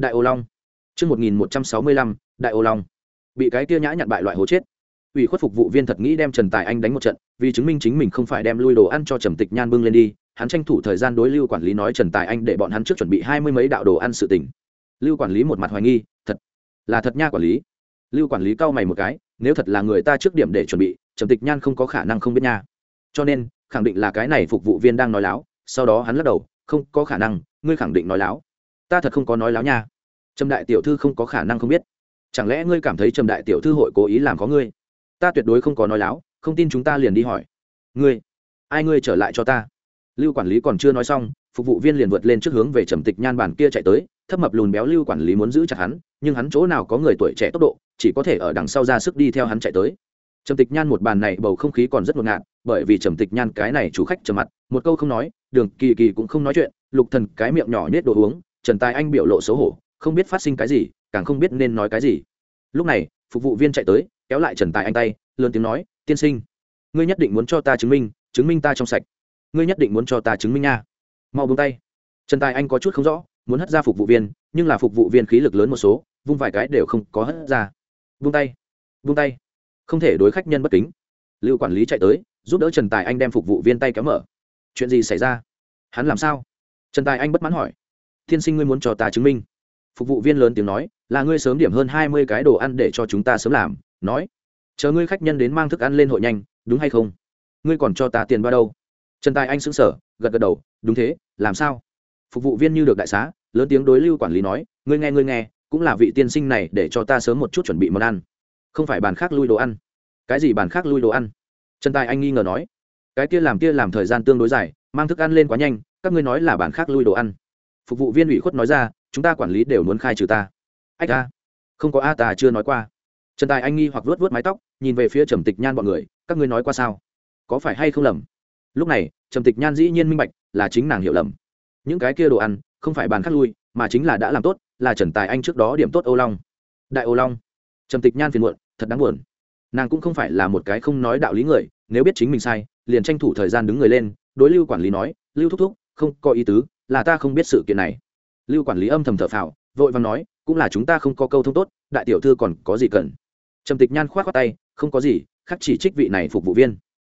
Đại ô Long. Trước 1165, Đại ô Long. Bị cái kia nhã nhận bại loại hố chết. Ủy khuất phục vụ viên thật nghĩ đem Trần Tài Anh đánh một trận, vì chứng minh chính mình không phải đem lui đồ ăn cho Trầm Tịch Nhan bưng lên đi, hắn tranh thủ thời gian đối lưu quản lý nói Trần Tài Anh để bọn hắn trước chuẩn bị hai mươi mấy đạo đồ ăn sự tình. Lưu quản lý một mặt hoài nghi, thật là thật nha quản lý. Lưu quản lý cau mày một cái, nếu thật là người ta trước điểm để chuẩn bị, Trầm Tịch Nhan không có khả năng không biết nha. Cho nên, khẳng định là cái này phục vụ viên đang nói láo, sau đó hắn lắc đầu, không có khả năng, ngươi khẳng định nói láo ta thật không có nói láo nha. Trầm đại tiểu thư không có khả năng không biết. Chẳng lẽ ngươi cảm thấy trầm đại tiểu thư hội cố ý làm có ngươi? Ta tuyệt đối không có nói láo, không tin chúng ta liền đi hỏi. Ngươi, ai ngươi trở lại cho ta? Lưu quản lý còn chưa nói xong, phục vụ viên liền vượt lên trước hướng về trầm tịch nhan bản kia chạy tới, thấp mập lùn béo lưu quản lý muốn giữ chặt hắn, nhưng hắn chỗ nào có người tuổi trẻ tốc độ, chỉ có thể ở đằng sau ra sức đi theo hắn chạy tới. Trầm tịch nhan một bàn này bầu không khí còn rất ngột ngạt, bởi vì trầm tịch nhan cái này chủ khách trầm mặt, một câu không nói, đường kỳ kỳ cũng không nói chuyện, lục thần cái miệng nhỏ nhết đồ uống trần tài anh biểu lộ xấu hổ, không biết phát sinh cái gì, càng không biết nên nói cái gì. Lúc này, phục vụ viên chạy tới, kéo lại trần tài anh tay, lớn tiếng nói, tiên sinh, ngươi nhất định muốn cho ta chứng minh chứng minh ta trong sạch. Ngươi nhất định muốn cho ta chứng minh nha. Mau buông tay. Trần tài anh có chút không rõ, muốn hất ra phục vụ viên, nhưng là phục vụ viên khí lực lớn một số, vung vài cái đều không có hất ra. Vung tay. Vung tay. Không thể đối khách nhân bất kính. Lưu quản lý chạy tới, giúp đỡ trần tài anh đem phục vụ viên tay kéo mở. Chuyện gì xảy ra? Hắn làm sao? Trần tài anh bất mãn hỏi tiên sinh ngươi muốn cho ta chứng minh. Phục vụ viên lớn tiếng nói, là ngươi sớm điểm hơn hai mươi cái đồ ăn để cho chúng ta sớm làm, nói. Chờ ngươi khách nhân đến mang thức ăn lên hội nhanh, đúng hay không? Ngươi còn cho ta tiền bao đâu? Trần tài anh sững sờ, gật gật đầu, đúng thế, làm sao? Phục vụ viên như được đại xá, lớn tiếng đối lưu quản lý nói, ngươi nghe ngươi nghe, cũng là vị tiên sinh này để cho ta sớm một chút chuẩn bị món ăn. Không phải bàn khác lui đồ ăn. Cái gì bàn khác lui đồ ăn? Trần tài anh nghi ngờ nói. Cái kia làm kia làm thời gian tương đối dài, mang thức ăn lên quá nhanh, các ngươi nói là bàn khác lui đồ ăn phục vụ viên ủy khuất nói ra, chúng ta quản lý đều muốn khai trừ ta. Ách a, không có a ta chưa nói qua. Trần tài anh nghi hoặc vuốt vuốt mái tóc, nhìn về phía trầm tịch nhan bọn người, các ngươi nói qua sao? Có phải hay không lầm? Lúc này, trầm tịch nhan dĩ nhiên minh bạch, là chính nàng hiểu lầm. Những cái kia đồ ăn, không phải bàn khắc lui, mà chính là đã làm tốt, là trần tài anh trước đó điểm tốt ô long. Đại ô long? Trầm tịch nhan phiền muộn, thật đáng buồn. Nàng cũng không phải là một cái không nói đạo lý người, nếu biết chính mình sai, liền tranh thủ thời gian đứng người lên, đối lưu quản lý nói, lưu thúc thúc, không có ý tứ là ta không biết sự kiện này. Lưu quản lý âm thầm thở phào, vội vàng nói, cũng là chúng ta không có câu thông tốt, đại tiểu thư còn có gì cần? Trầm tịch nhan k h o á t tay, không có gì, khắc chỉ trích vị này phục vụ viên.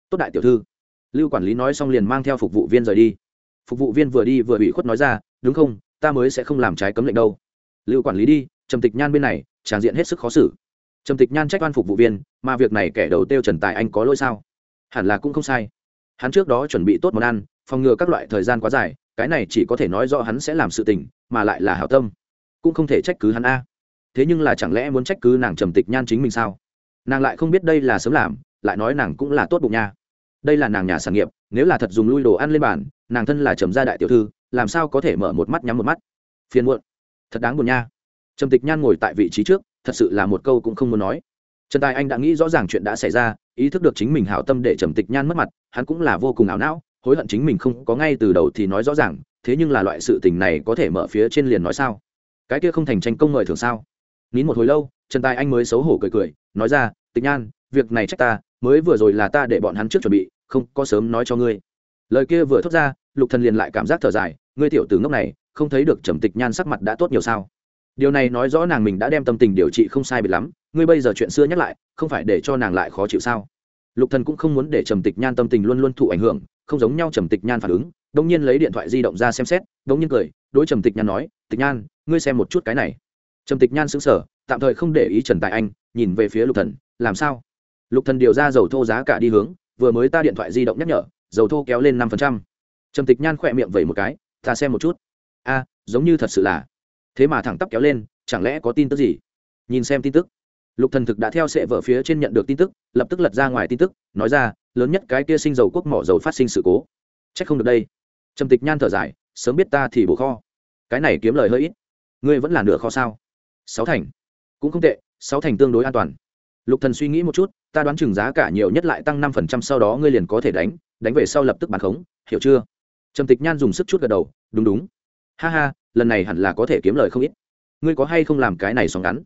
Tốt đại tiểu thư. Lưu quản lý nói xong liền mang theo phục vụ viên rời đi. Phục vụ viên vừa đi vừa bị khuất nói ra, đúng không, ta mới sẽ không làm trái cấm lệnh đâu. Lưu quản lý đi, trầm tịch nhan bên này tràng diện hết sức khó xử. Trầm tịch nhan trách oan phục vụ viên, mà việc này kẻ đầu tiêu trần tài anh có lỗi sao? Hẳn là cũng không sai. Hắn trước đó chuẩn bị tốt món ăn, phòng ngừa các loại thời gian quá dài cái này chỉ có thể nói rõ hắn sẽ làm sự tình, mà lại là hảo tâm. Cũng không thể trách cứ hắn a. Thế nhưng là chẳng lẽ muốn trách cứ nàng trầm tịch nhan chính mình sao? Nàng lại không biết đây là sớm làm, lại nói nàng cũng là tốt bụng nha. Đây là nàng nhà sản nghiệp, nếu là thật dùng lui đồ ăn lên bàn, nàng thân là trầm gia đại tiểu thư, làm sao có thể mở một mắt nhắm một mắt? Phiền muộn. Thật đáng buồn nha. Trầm tịch nhan ngồi tại vị trí trước, thật sự là một câu cũng không muốn nói. Trần tài anh đã nghĩ rõ ràng chuyện đã xảy ra, ý thức được chính mình hảo tâm để trầm tịch nhan mất mặt, hắn cũng là vô cùng ảo não hối hận chính mình không có ngay từ đầu thì nói rõ ràng, thế nhưng là loại sự tình này có thể mở phía trên liền nói sao? Cái kia không thành tranh công mời thường sao? Nín một hồi lâu, trần tài anh mới xấu hổ cười cười, nói ra, tịch nhan, việc này trách ta, mới vừa rồi là ta để bọn hắn trước chuẩn bị, không có sớm nói cho ngươi. Lời kia vừa thốt ra, lục thần liền lại cảm giác thở dài, ngươi tiểu tử ngốc này, không thấy được trầm tịch nhan sắc mặt đã tốt nhiều sao? Điều này nói rõ nàng mình đã đem tâm tình điều trị không sai biệt lắm, ngươi bây giờ chuyện xưa nhắc lại, không phải để cho nàng lại khó chịu sao? Lục thần cũng không muốn để trầm tịch nhan tâm tình luôn luôn thụ ảnh hưởng không giống nhau trầm tịch nhan phản ứng đông nhiên lấy điện thoại di động ra xem xét đông nhiên cười, đối trầm tịch nhan nói, tịch nhan, ngươi xem một chút cái này. Trầm tịch nhan sững sờ, tạm thời không để ý trần tài anh, nhìn về phía lục thần, làm sao? Lục thần điều ra dầu thô giá cả đi hướng, vừa mới ta điện thoại di động nhắc nhở, dầu thô kéo lên năm phần trăm. Trầm tịch nhan khỏe miệng vẩy một cái, ta xem một chút. A, giống như thật sự là. Thế mà thẳng tắp kéo lên, chẳng lẽ có tin tức gì? Nhìn xem tin tức lục thần thực đã theo sệ vợ phía trên nhận được tin tức, lập tức lật ra ngoài tin tức, nói ra, lớn nhất cái kia sinh dầu quốc mỏ dầu phát sinh sự cố. Trách không được đây. Trầm tịch nhan thở dài, sớm biết ta thì bổ kho. Cái này kiếm lời hơi ít. Ngươi vẫn là nửa kho sao? Sáu thành. Cũng không tệ, sáu thành tương đối an toàn. Lục thần suy nghĩ một chút, ta đoán chừng giá cả nhiều nhất lại tăng năm phần trăm sau đó ngươi liền có thể đánh đánh về sau lập tức bán khống, hiểu chưa? Trầm tịch nhan dùng sức chút gật đầu, đúng đúng. Ha ha, lần này hẳn là có thể kiếm lời không ít. Ngươi có hay không làm cái này sóng ngắn?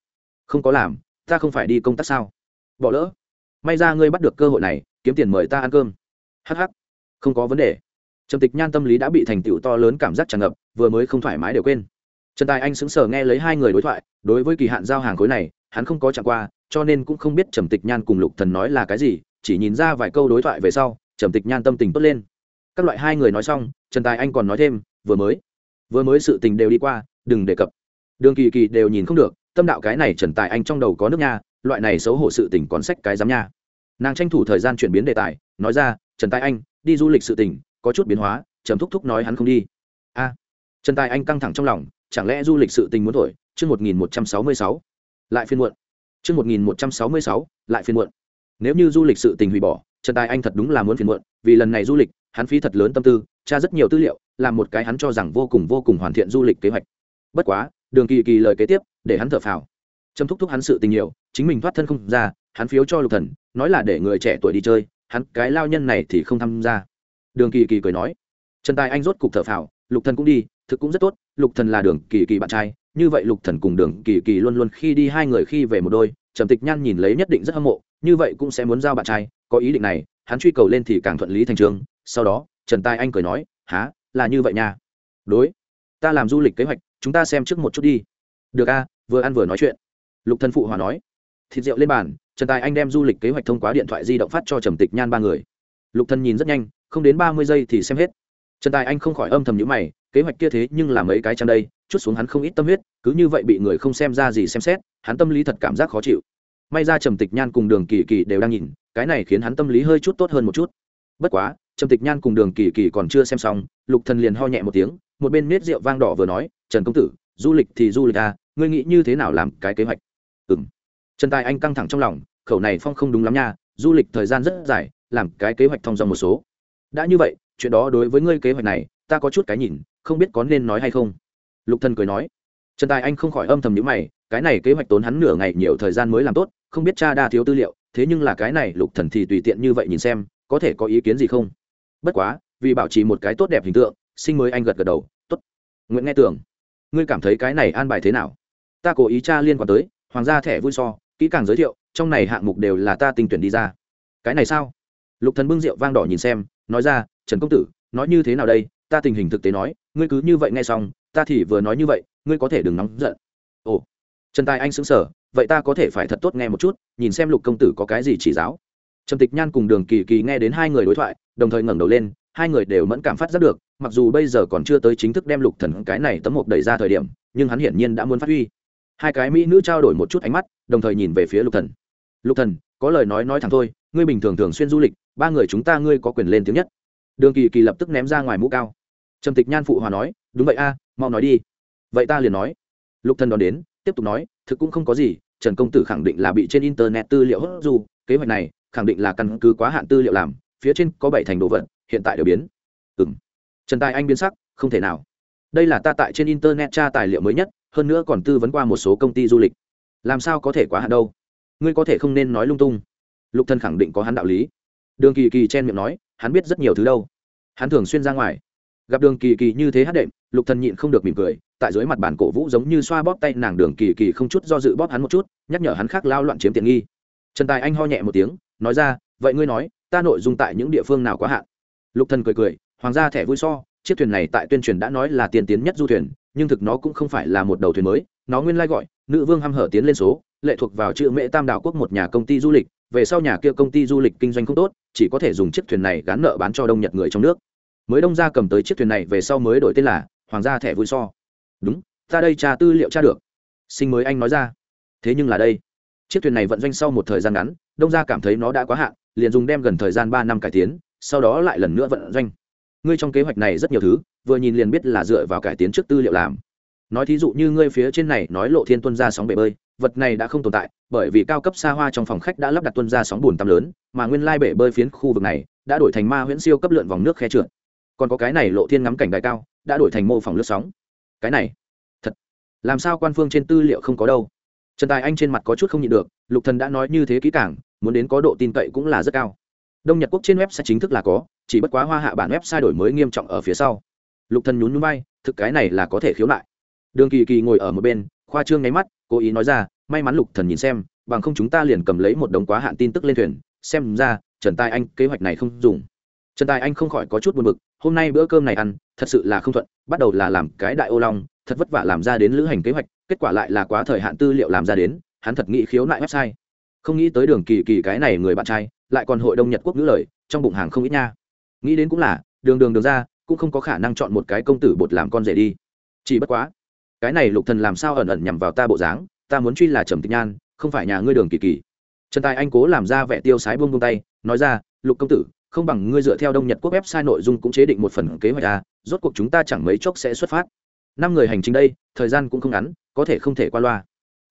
Không có làm ta không phải đi công tác sao? Bỏ lỡ. May ra ngươi bắt được cơ hội này, kiếm tiền mời ta ăn cơm. Hh không có vấn đề. Trầm tịch nhan tâm lý đã bị thành tựu to lớn cảm giác tràn ngập, vừa mới không thoải mái đều quên. Trần tài anh sững sờ nghe lấy hai người đối thoại, đối với kỳ hạn giao hàng khối này, hắn không có chẳng qua, cho nên cũng không biết trầm tịch nhan cùng lục thần nói là cái gì, chỉ nhìn ra vài câu đối thoại về sau, trầm tịch nhan tâm tình tốt lên. Các loại hai người nói xong, trần tài anh còn nói thêm, vừa mới vừa mới sự tình đều đi qua, đừng đề cập. Đường kỳ kỳ đều nhìn không được tâm đạo cái này trần tài anh trong đầu có nước nha, loại này xấu hổ sự tình còn sách cái giám nha. Nàng tranh thủ thời gian chuyển biến đề tài, nói ra, trần tài anh, đi du lịch sự tình, có chút biến hóa, trầm thúc thúc nói hắn không đi. A. Trần tài anh căng thẳng trong lòng, chẳng lẽ du lịch sự tình muốn thổi, chương một nghìn một trăm sáu mươi sáu, lại phiên muộn. Chương một nghìn một trăm sáu mươi sáu, lại phiên muộn. Nếu như du lịch sự tình hủy bỏ, trần tài anh thật đúng là muốn phiền muộn, vì lần này du lịch, hắn phí thật lớn tâm tư, tra rất nhiều tư liệu, làm một cái hắn cho rằng vô cùng vô cùng hoàn thiện du lịch kế hoạch. Bất quá, đường kỳ kỳ lời kế tiếp để hắn thở phào. Trầm thúc thúc hắn sự tình nhiều, chính mình thoát thân không ra, hắn phiếu cho lục thần, nói là để người trẻ tuổi đi chơi, hắn cái lao nhân này thì không tham gia. Đường kỳ kỳ cười nói. Trần tài anh rốt cục thở phào, lục thần cũng đi, thực cũng rất tốt, lục thần là đường kỳ kỳ bạn trai, như vậy lục thần cùng đường kỳ kỳ luôn luôn khi đi hai người khi về một đôi, trầm tịch nhan nhìn lấy nhất định rất hâm mộ, như vậy cũng sẽ muốn giao bạn trai, có ý định này, hắn truy cầu lên thì càng thuận lý thành trường, sau đó, trần tài anh cười nói há là như vậy nha. Đối, ta làm du lịch kế hoạch, chúng ta xem trước một chút đi. Được a vừa ăn vừa nói chuyện. Lục thần phụ hòa nói, thịt rượu lên bàn, trần tài anh đem du lịch kế hoạch thông qua điện thoại di động phát cho trầm tịch nhan ba người. Lục thần nhìn rất nhanh, không đến ba mươi giây thì xem hết. Trần tài anh không khỏi âm thầm nhíu mày, kế hoạch kia thế nhưng là mấy cái chăn đây, chút xuống hắn không ít tâm huyết, cứ như vậy bị người không xem ra gì xem xét, hắn tâm lý thật cảm giác khó chịu. May ra trầm tịch nhan cùng đường kỳ kỳ đều đang nhìn, cái này khiến hắn tâm lý hơi chút tốt hơn một chút. Bất quá, trầm tịch nhan cùng đường kỳ kỳ còn chưa xem xong, lục thần liền ho nhẹ một tiếng, một bên nết rượu vang đỏ vừa nói, trần công tử, du lịch thì du lịch à ngươi nghĩ như thế nào làm cái kế hoạch? Ừm. Trần tài anh căng thẳng trong lòng, khẩu này phong không đúng lắm nha, du lịch thời gian rất dài, làm cái kế hoạch thông dòng một số. Đã như vậy, chuyện đó đối với ngươi kế hoạch này, ta có chút cái nhìn, không biết có nên nói hay không. Lục thần cười nói. Trần tài anh không khỏi âm thầm nhữ mày, cái này kế hoạch tốn hắn nửa ngày nhiều thời gian mới làm tốt, không biết cha đa thiếu tư liệu, thế nhưng là cái này lục thần thì tùy tiện như vậy nhìn xem, có thể có ý kiến gì không? Bất quá, vì bảo trì một cái tốt đẹp hình tượng, sinh mới anh gật gật đầu, tốt. Nguyễn nghe tưởng ngươi cảm thấy cái này an bài thế nào? Ta cố ý tra liên quan tới, hoàng gia thẻ vui so, kỹ càng giới thiệu, trong này hạng mục đều là ta tinh tuyển đi ra. Cái này sao? Lục thần bưng rượu vang đỏ nhìn xem, nói ra, trần công tử, nói như thế nào đây? Ta tình hình thực tế nói, ngươi cứ như vậy nghe xong, ta thì vừa nói như vậy, ngươi có thể đừng nóng giận. Ồ, trần tài anh sững sờ, vậy ta có thể phải thật tốt nghe một chút, nhìn xem lục công tử có cái gì chỉ giáo. Trầm tịch nhan cùng đường kỳ kỳ nghe đến hai người đối thoại, đồng thời ngẩng đầu lên, hai người đều mẫn cảm phát giác được, mặc dù bây giờ còn chưa tới chính thức đem lục thần cái này tấm mộc đẩy ra thời điểm, nhưng hắn hiển nhiên đã muốn phát huy hai cái mỹ nữ trao đổi một chút ánh mắt đồng thời nhìn về phía lục thần. Lục thần có lời nói nói thẳng thôi ngươi bình thường thường xuyên du lịch ba người chúng ta ngươi có quyền lên tiếng nhất. Đường kỳ kỳ lập tức ném ra ngoài mũ cao. Trầm tịch nhan phụ hòa nói đúng vậy a mau nói đi. Vậy ta liền nói. Lục thần đón đến tiếp tục nói thực cũng không có gì trần công tử khẳng định là bị trên internet tư liệu hốt du kế hoạch này khẳng định là căn cứ quá hạn tư liệu làm phía trên có bảy thành đồ vật hiện tại đều biến. Ừm, trần tài anh biến sắc không thể nào. Đây là ta tại trên internet tra tài liệu mới nhất hơn nữa còn tư vấn qua một số công ty du lịch. Làm sao có thể quá hạn đâu? Ngươi có thể không nên nói lung tung. Lục thần khẳng định có hắn đạo lý. Đường kỳ kỳ chen miệng nói, hắn biết rất nhiều thứ đâu. Hắn thường xuyên ra ngoài. Gặp đường kỳ kỳ như thế hát đệm, lục thần nhịn không được mỉm cười, tại dưới mặt bàn cổ vũ giống như xoa bóp tay nàng đường kỳ kỳ không chút do dự bóp hắn một chút, nhắc nhở hắn khác lao loạn chiếm tiện nghi. Trần tài anh ho nhẹ một tiếng, nói ra, vậy ngươi nói, ta nội dung tại những địa phương nào quá hạn? Lục thần cười cười, hoàng gia thẻ vui so, chiếc thuyền này tại tuyên truyền đã nói là tiên tiến nhất du thuyền nhưng thực nó cũng không phải là một đầu thuyền mới, nó nguyên lai gọi, nữ vương hăm hở tiến lên số, lệ thuộc vào chữ mễ tam đảo quốc một nhà công ty du lịch, về sau nhà kia công ty du lịch kinh doanh không tốt, chỉ có thể dùng chiếc thuyền này gán nợ bán cho đông nhật người trong nước. Mới đông gia cầm tới chiếc thuyền này về sau mới đổi tên là hoàng gia thẻ vui so. Đúng, ta đây tra tư liệu tra được. Sinh mới anh nói ra. Thế nhưng là đây, chiếc thuyền này vận doanh sau một thời gian ngắn, đông gia cảm thấy nó đã quá hạn, liền dùng đem gần thời gian ba năm cải tiến, sau đó lại lần nữa vận doanh ngươi trong kế hoạch này rất nhiều thứ, vừa nhìn liền biết là dựa vào cải tiến trước tư liệu làm. Nói thí dụ như ngươi phía trên này nói lộ thiên tuân ra sóng bể bơi, vật này đã không tồn tại, bởi vì cao cấp xa hoa trong phòng khách đã lắp đặt tuân ra sóng bùn tăm lớn, mà nguyên lai bể bơi phiến khu vực này đã đổi thành ma huyễn siêu cấp lượn vòng nước khe trượt. Còn có cái này lộ thiên ngắm cảnh đài cao, đã đổi thành mô phòng lướt sóng. Cái này, thật, làm sao quan phương trên tư liệu không có đâu? Trần tài anh trên mặt có chút không nhịn được, lục thần đã nói như thế kỹ càng, muốn đến có độ tin cậy cũng là rất cao. Đông nhật quốc trên web sẽ chính thức là có chỉ bất quá hoa hạ bản web sai đổi mới nghiêm trọng ở phía sau. Lục thần nhún nhún vai, thực cái này là có thể khiếu nại. Đường kỳ kỳ ngồi ở một bên, khoa trương nháy mắt, cố ý nói ra, may mắn lục thần nhìn xem, bằng không chúng ta liền cầm lấy một đống quá hạn tin tức lên thuyền, xem ra, trần tài anh kế hoạch này không dùng. Trần tài anh không khỏi có chút buồn bực, hôm nay bữa cơm này ăn, thật sự là không thuận, bắt đầu là làm cái đại ô long, thật vất vả làm ra đến lữ hành kế hoạch, kết quả lại là quá thời hạn tư liệu làm ra đến, hắn thật nghĩ khiếu nại website. Không nghĩ tới đường kỳ kỳ cái này người bạn trai, lại còn hội đông nhật quốc ngữ lời, trong bụng hàng không ít nha nghĩ đến cũng là, đường đường đường ra, cũng không có khả năng chọn một cái công tử bột làm con rể đi. Chỉ bất quá, cái này lục thần làm sao ẩn ẩn nhằm vào ta bộ dáng, ta muốn truy là trầm tịch nhan, không phải nhà ngươi đường kỳ kỳ. Trần tài anh cố làm ra vẻ tiêu sái buông buông tay, nói ra, lục công tử, không bằng ngươi dựa theo đông nhật quốc website nội dung cũng chế định một phần kế hoạch à rốt cuộc chúng ta chẳng mấy chốc sẽ xuất phát. Năm người hành trình đây, thời gian cũng không ngắn, có thể không thể qua loa.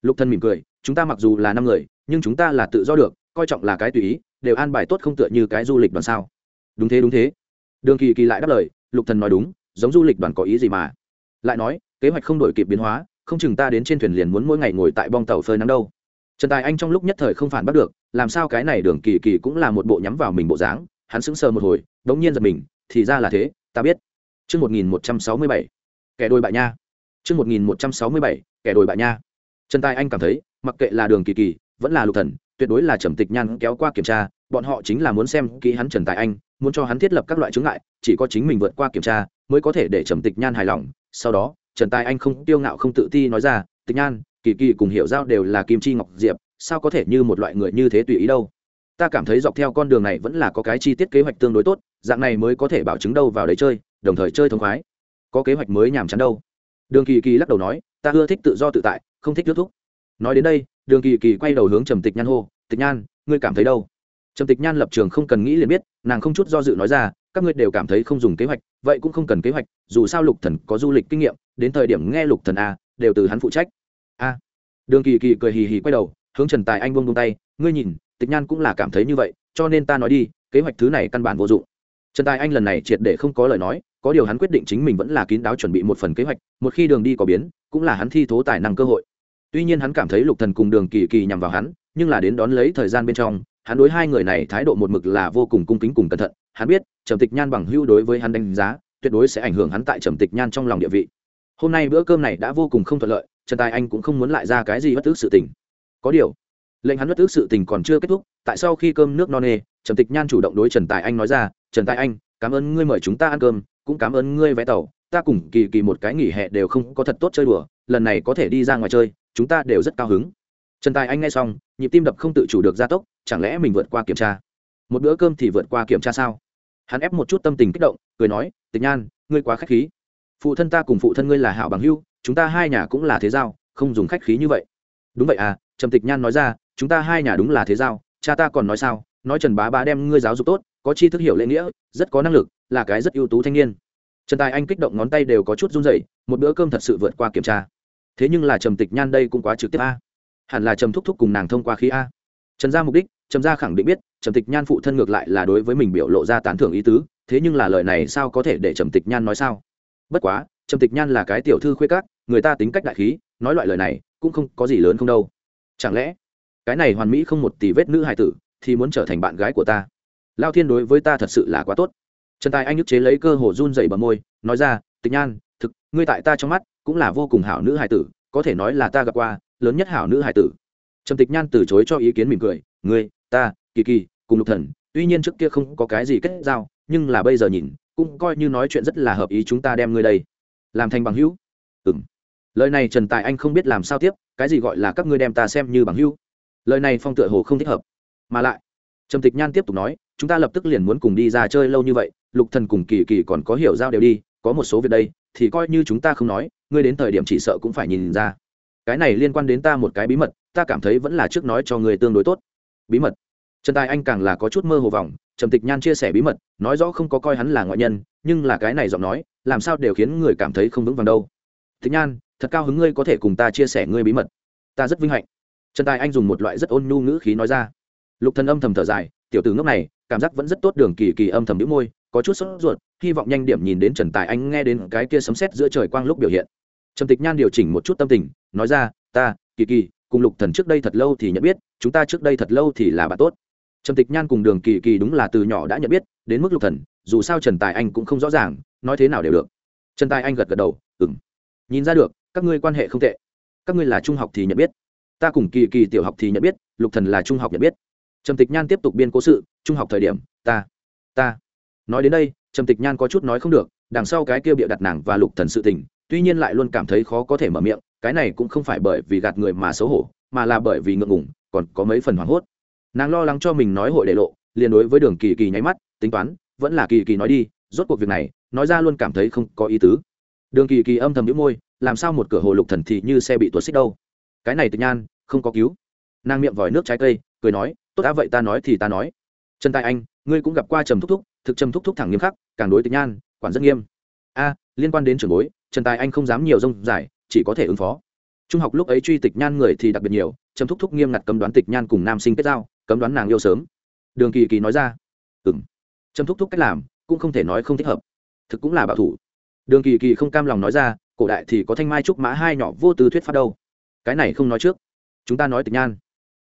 Lục thần mỉm cười, chúng ta mặc dù là năm người, nhưng chúng ta là tự do được, coi trọng là cái tùy ý, đều an bài tốt không tựa như cái du lịch đoàn sao đúng thế đúng thế. Đường kỳ kỳ lại đáp lời, lục thần nói đúng, giống du lịch đoàn có ý gì mà? Lại nói, kế hoạch không đổi kịp biến hóa, không chừng ta đến trên thuyền liền muốn mỗi ngày ngồi tại bong tàu phơi nắng đâu. Trần tài anh trong lúc nhất thời không phản bắt được, làm sao cái này đường kỳ kỳ cũng là một bộ nhắm vào mình bộ dáng, hắn sững sờ một hồi, đống nhiên giật mình, thì ra là thế, ta biết. Chương một nghìn một trăm sáu mươi bảy. Kẻ đôi bại nha. Chương một nghìn một trăm sáu mươi bảy. Kẻ đôi bại nha. Trần tài anh cảm thấy, mặc kệ là đường kỳ kỳ, vẫn là lục thần, tuyệt đối là trầm tịch nhan kéo qua kiểm tra, bọn họ chính là muốn xem kỹ hắn trần tài anh muốn cho hắn thiết lập các loại chứng ngại, chỉ có chính mình vượt qua kiểm tra, mới có thể để trầm tịch nhan hài lòng. Sau đó, trần tài anh không tiêu ngạo không tự ti nói ra, tịch nhan, kỳ kỳ cùng hiểu giao đều là kim chi ngọc diệp, sao có thể như một loại người như thế tùy ý đâu? Ta cảm thấy dọc theo con đường này vẫn là có cái chi tiết kế hoạch tương đối tốt, dạng này mới có thể bảo chứng đâu vào đấy chơi, đồng thời chơi thông khoái. Có kế hoạch mới nhàm chán đâu. Đường kỳ kỳ lắc đầu nói, ta ưa thích tự do tự tại, không thích kết thúc. Nói đến đây, đường kỳ kỳ quay đầu hướng trầm tịch nhan hô, tịch nhan, ngươi cảm thấy đâu? Trầm tịch nhan lập trường không cần nghĩ liền biết, nàng không chút do dự nói ra, các ngươi đều cảm thấy không dùng kế hoạch, vậy cũng không cần kế hoạch, dù sao lục thần có du lịch kinh nghiệm, đến thời điểm nghe lục thần a, đều từ hắn phụ trách. A. Đường kỳ kỳ cười hì hì quay đầu, hướng trần tài anh buông buông tay, ngươi nhìn, tịch nhan cũng là cảm thấy như vậy, cho nên ta nói đi, kế hoạch thứ này căn bản vô dụng. Trần tài anh lần này triệt để không có lời nói, có điều hắn quyết định chính mình vẫn là kín đáo chuẩn bị một phần kế hoạch, một khi đường đi có biến, cũng là hắn thi thố tài năng cơ hội. Tuy nhiên hắn cảm thấy lục thần cùng đường kỳ kỳ nhằm vào hắn, nhưng là đến đón lấy thời gian bên trong hắn đối hai người này thái độ một mực là vô cùng cung kính cùng cẩn thận. Hắn biết, trầm tịch nhan bằng hưu đối với hắn đánh giá, tuyệt đối sẽ ảnh hưởng hắn tại trầm tịch nhan trong lòng địa vị. Hôm nay bữa cơm này đã vô cùng không thuận lợi, trần tài anh cũng không muốn lại ra cái gì bất tức sự tình. Có điều, lệnh hắn bất tức sự tình còn chưa kết thúc, tại sau khi cơm nước no nê, trầm tịch nhan chủ động đối trần tài anh nói ra, trần tài anh, cảm ơn ngươi mời chúng ta ăn cơm, cũng cảm ơn ngươi vé tàu, ta cùng kỳ kỳ một cái nghỉ hè đều không có thật tốt chơi đùa, lần này có thể đi ra ngoài chơi, chúng ta đều rất cao hứng. Trần tài anh nghe xong, nhịp tim đập không tự chủ được gia tốc chẳng lẽ mình vượt qua kiểm tra? Một bữa cơm thì vượt qua kiểm tra sao? Hắn ép một chút tâm tình kích động, cười nói, tịch nhan, ngươi quá khách khí. Phụ thân ta cùng phụ thân ngươi là hảo bằng hưu chúng ta hai nhà cũng là thế giao, không dùng khách khí như vậy. Đúng vậy à trầm tịch nhan nói ra, chúng ta hai nhà đúng là thế giao, cha ta còn nói sao, nói trần bá bá đem ngươi giáo dục tốt, có chi thức hiểu lễ nghĩa, rất có năng lực, là cái rất ưu tú thanh niên. Trần tài anh kích động ngón tay đều có chút run rẩy, một bữa cơm thật sự vượt qua kiểm tra. Thế nhưng là trầm tịch nhan đây cũng quá trực tiếp a. Hẳn là trầm thúc thúc cùng nàng thông qua khí a trần gia mục đích trầm gia khẳng định biết trầm tịch nhan phụ thân ngược lại là đối với mình biểu lộ ra tán thưởng ý tứ thế nhưng là lời này sao có thể để trầm tịch nhan nói sao? Bất quá trầm tịch nhan là cái tiểu thư khuê các, người ta tính cách đại khí nói loại lời này cũng không có gì lớn không đâu. Chẳng lẽ cái này hoàn mỹ không một tỷ vết nữ hài tử thì muốn trở thành bạn gái của ta? Lao thiên đối với ta thật sự là quá tốt. Trần tài anh nhức chế lấy cơ hồ run dậy bờ môi nói ra tịch nhan thực ngươi tại ta trong mắt cũng là vô cùng hảo nữ hài tử có thể nói là ta gặp qua lớn nhất hảo nữ hài tử trầm tịch nhan từ chối cho ý kiến mỉm cười, ngươi, ta, kỳ kỳ, cùng lục thần, tuy nhiên trước kia không có cái gì kết giao, nhưng là bây giờ nhìn, cũng coi như nói chuyện rất là hợp ý chúng ta đem ngươi đây, làm thành bằng hữu. Ừm. Lời này trần tài anh không biết làm sao tiếp, cái gì gọi là các ngươi đem ta xem như bằng hữu? Lời này phong tựa hồ không thích hợp. Mà lại, trầm tịch nhan tiếp tục nói, chúng ta lập tức liền muốn cùng đi ra chơi lâu như vậy, lục thần cùng kỳ kỳ còn có hiểu giao đều đi, có một số việc đây, thì coi như chúng ta không nói, ngươi đến thời điểm chỉ sợ cũng phải nhìn ra. Cái này liên quan đến ta một cái bí mật ta cảm thấy vẫn là trước nói cho người tương đối tốt. Bí mật. Trần tài anh càng là có chút mơ hồ vọng trầm tịch nhan chia sẻ bí mật, nói rõ không có coi hắn là ngoại nhân, nhưng là cái này giọng nói, làm sao đều khiến người cảm thấy không vững vàng đâu. Tịch nhan, thật cao hứng ngươi có thể cùng ta chia sẻ ngươi bí mật. Ta rất vinh hạnh. Trần tài anh dùng một loại rất ôn nhu ngữ khí nói ra. Lục thần âm thầm thở dài, tiểu tử ngốc này, cảm giác vẫn rất tốt đường kỳ kỳ âm thầm đĩu môi, có chút sốt ruột, hy vọng nhanh điểm nhìn đến trần tài anh nghe đến cái kia sấm sét giữa trời quang lúc biểu hiện. Trầm tịch nhan điều chỉnh một chút tâm tình, nói ra, ta, kỳ kỳ cùng lục thần trước đây thật lâu thì nhận biết, chúng ta trước đây thật lâu thì là bạn tốt. Trầm tịch nhan cùng đường kỳ kỳ đúng là từ nhỏ đã nhận biết, đến mức lục thần, dù sao trần tài anh cũng không rõ ràng, nói thế nào đều được. Trần tài anh gật gật đầu, ừm. Nhìn ra được, các ngươi quan hệ không tệ. Các ngươi là trung học thì nhận biết. Ta cùng kỳ kỳ tiểu học thì nhận biết, lục thần là trung học nhận biết. Trầm tịch nhan tiếp tục biên cố sự, trung học thời điểm, ta ta. Nói đến đây, trầm tịch nhan có chút nói không được, đằng sau cái kia bịa đặt nàng và lục thần sự tình, tuy nhiên lại luôn cảm thấy khó có thể mở miệng cái này cũng không phải bởi vì gạt người mà xấu hổ, mà là bởi vì ngượng ngùng, còn có mấy phần hoảng hốt. Nàng lo lắng cho mình nói hội để lộ, liền đối với đường kỳ kỳ nháy mắt, tính toán, vẫn là kỳ kỳ nói đi, rốt cuộc việc này, nói ra luôn cảm thấy không có ý tứ. Đường kỳ kỳ âm thầm nhũ môi, làm sao một cửa hồ lục thần thì như xe bị tuột xích đâu? Cái này Tự nhan, không có cứu. Nàng miệng vòi nước trái cây, cười nói, tốt đã vậy ta nói thì ta nói. Trần tài anh, ngươi cũng gặp qua trầm thúc thúc, thực trầm thúc thúc thẳng nghiêm khắc, càng đối Tự nhan, quản rất nghiêm. A, liên quan đến trưởng bối, trần tài anh không dám nhiều rông dài chỉ có thể ứng phó. Trung học lúc ấy truy tịch nhan người thì đặc biệt nhiều, trầm thúc thúc nghiêm ngặt cấm đoán tịch nhan cùng nam sinh kết giao, cấm đoán nàng yêu sớm. Đường kỳ kỳ nói ra ừng trầm thúc thúc cách làm, cũng không thể nói không thích hợp. Thực cũng là bảo thủ. Đường kỳ kỳ không cam lòng nói ra, cổ đại thì có thanh mai trúc mã hai nhỏ vô tư thuyết pháp đâu. Cái này không nói trước. Chúng ta nói tịch nhan.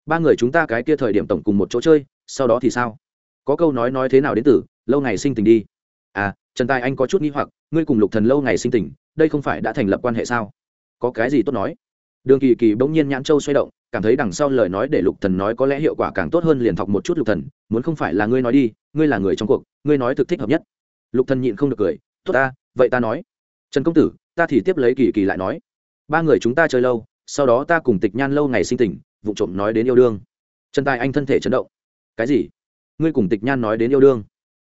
Ba người chúng ta cái kia thời điểm tổng cùng một chỗ chơi, sau đó thì sao? Có câu nói nói thế nào đến từ, lâu ngày sinh tình đi. À trần tài anh có chút nghi hoặc, ngươi cùng lục thần lâu ngày sinh tình, đây không phải đã thành lập quan hệ sao? Có cái gì tốt nói? Đường kỳ kỳ bỗng nhiên nhãn châu xoay động, cảm thấy đằng sau lời nói để lục thần nói có lẽ hiệu quả càng tốt hơn liền thọc một chút lục thần, muốn không phải là ngươi nói đi, ngươi là người trong cuộc, ngươi nói thực thích hợp nhất. Lục thần nhịn không được cười, tốt ta, vậy ta nói. Trần công tử, ta thì tiếp lấy kỳ kỳ lại nói. Ba người chúng ta chơi lâu, sau đó ta cùng tịch nhan lâu ngày sinh tình, vụ trộm nói đến yêu đương. Trần tài anh thân thể chấn động. Cái gì? Ngươi cùng tịch nhan nói đến yêu đương?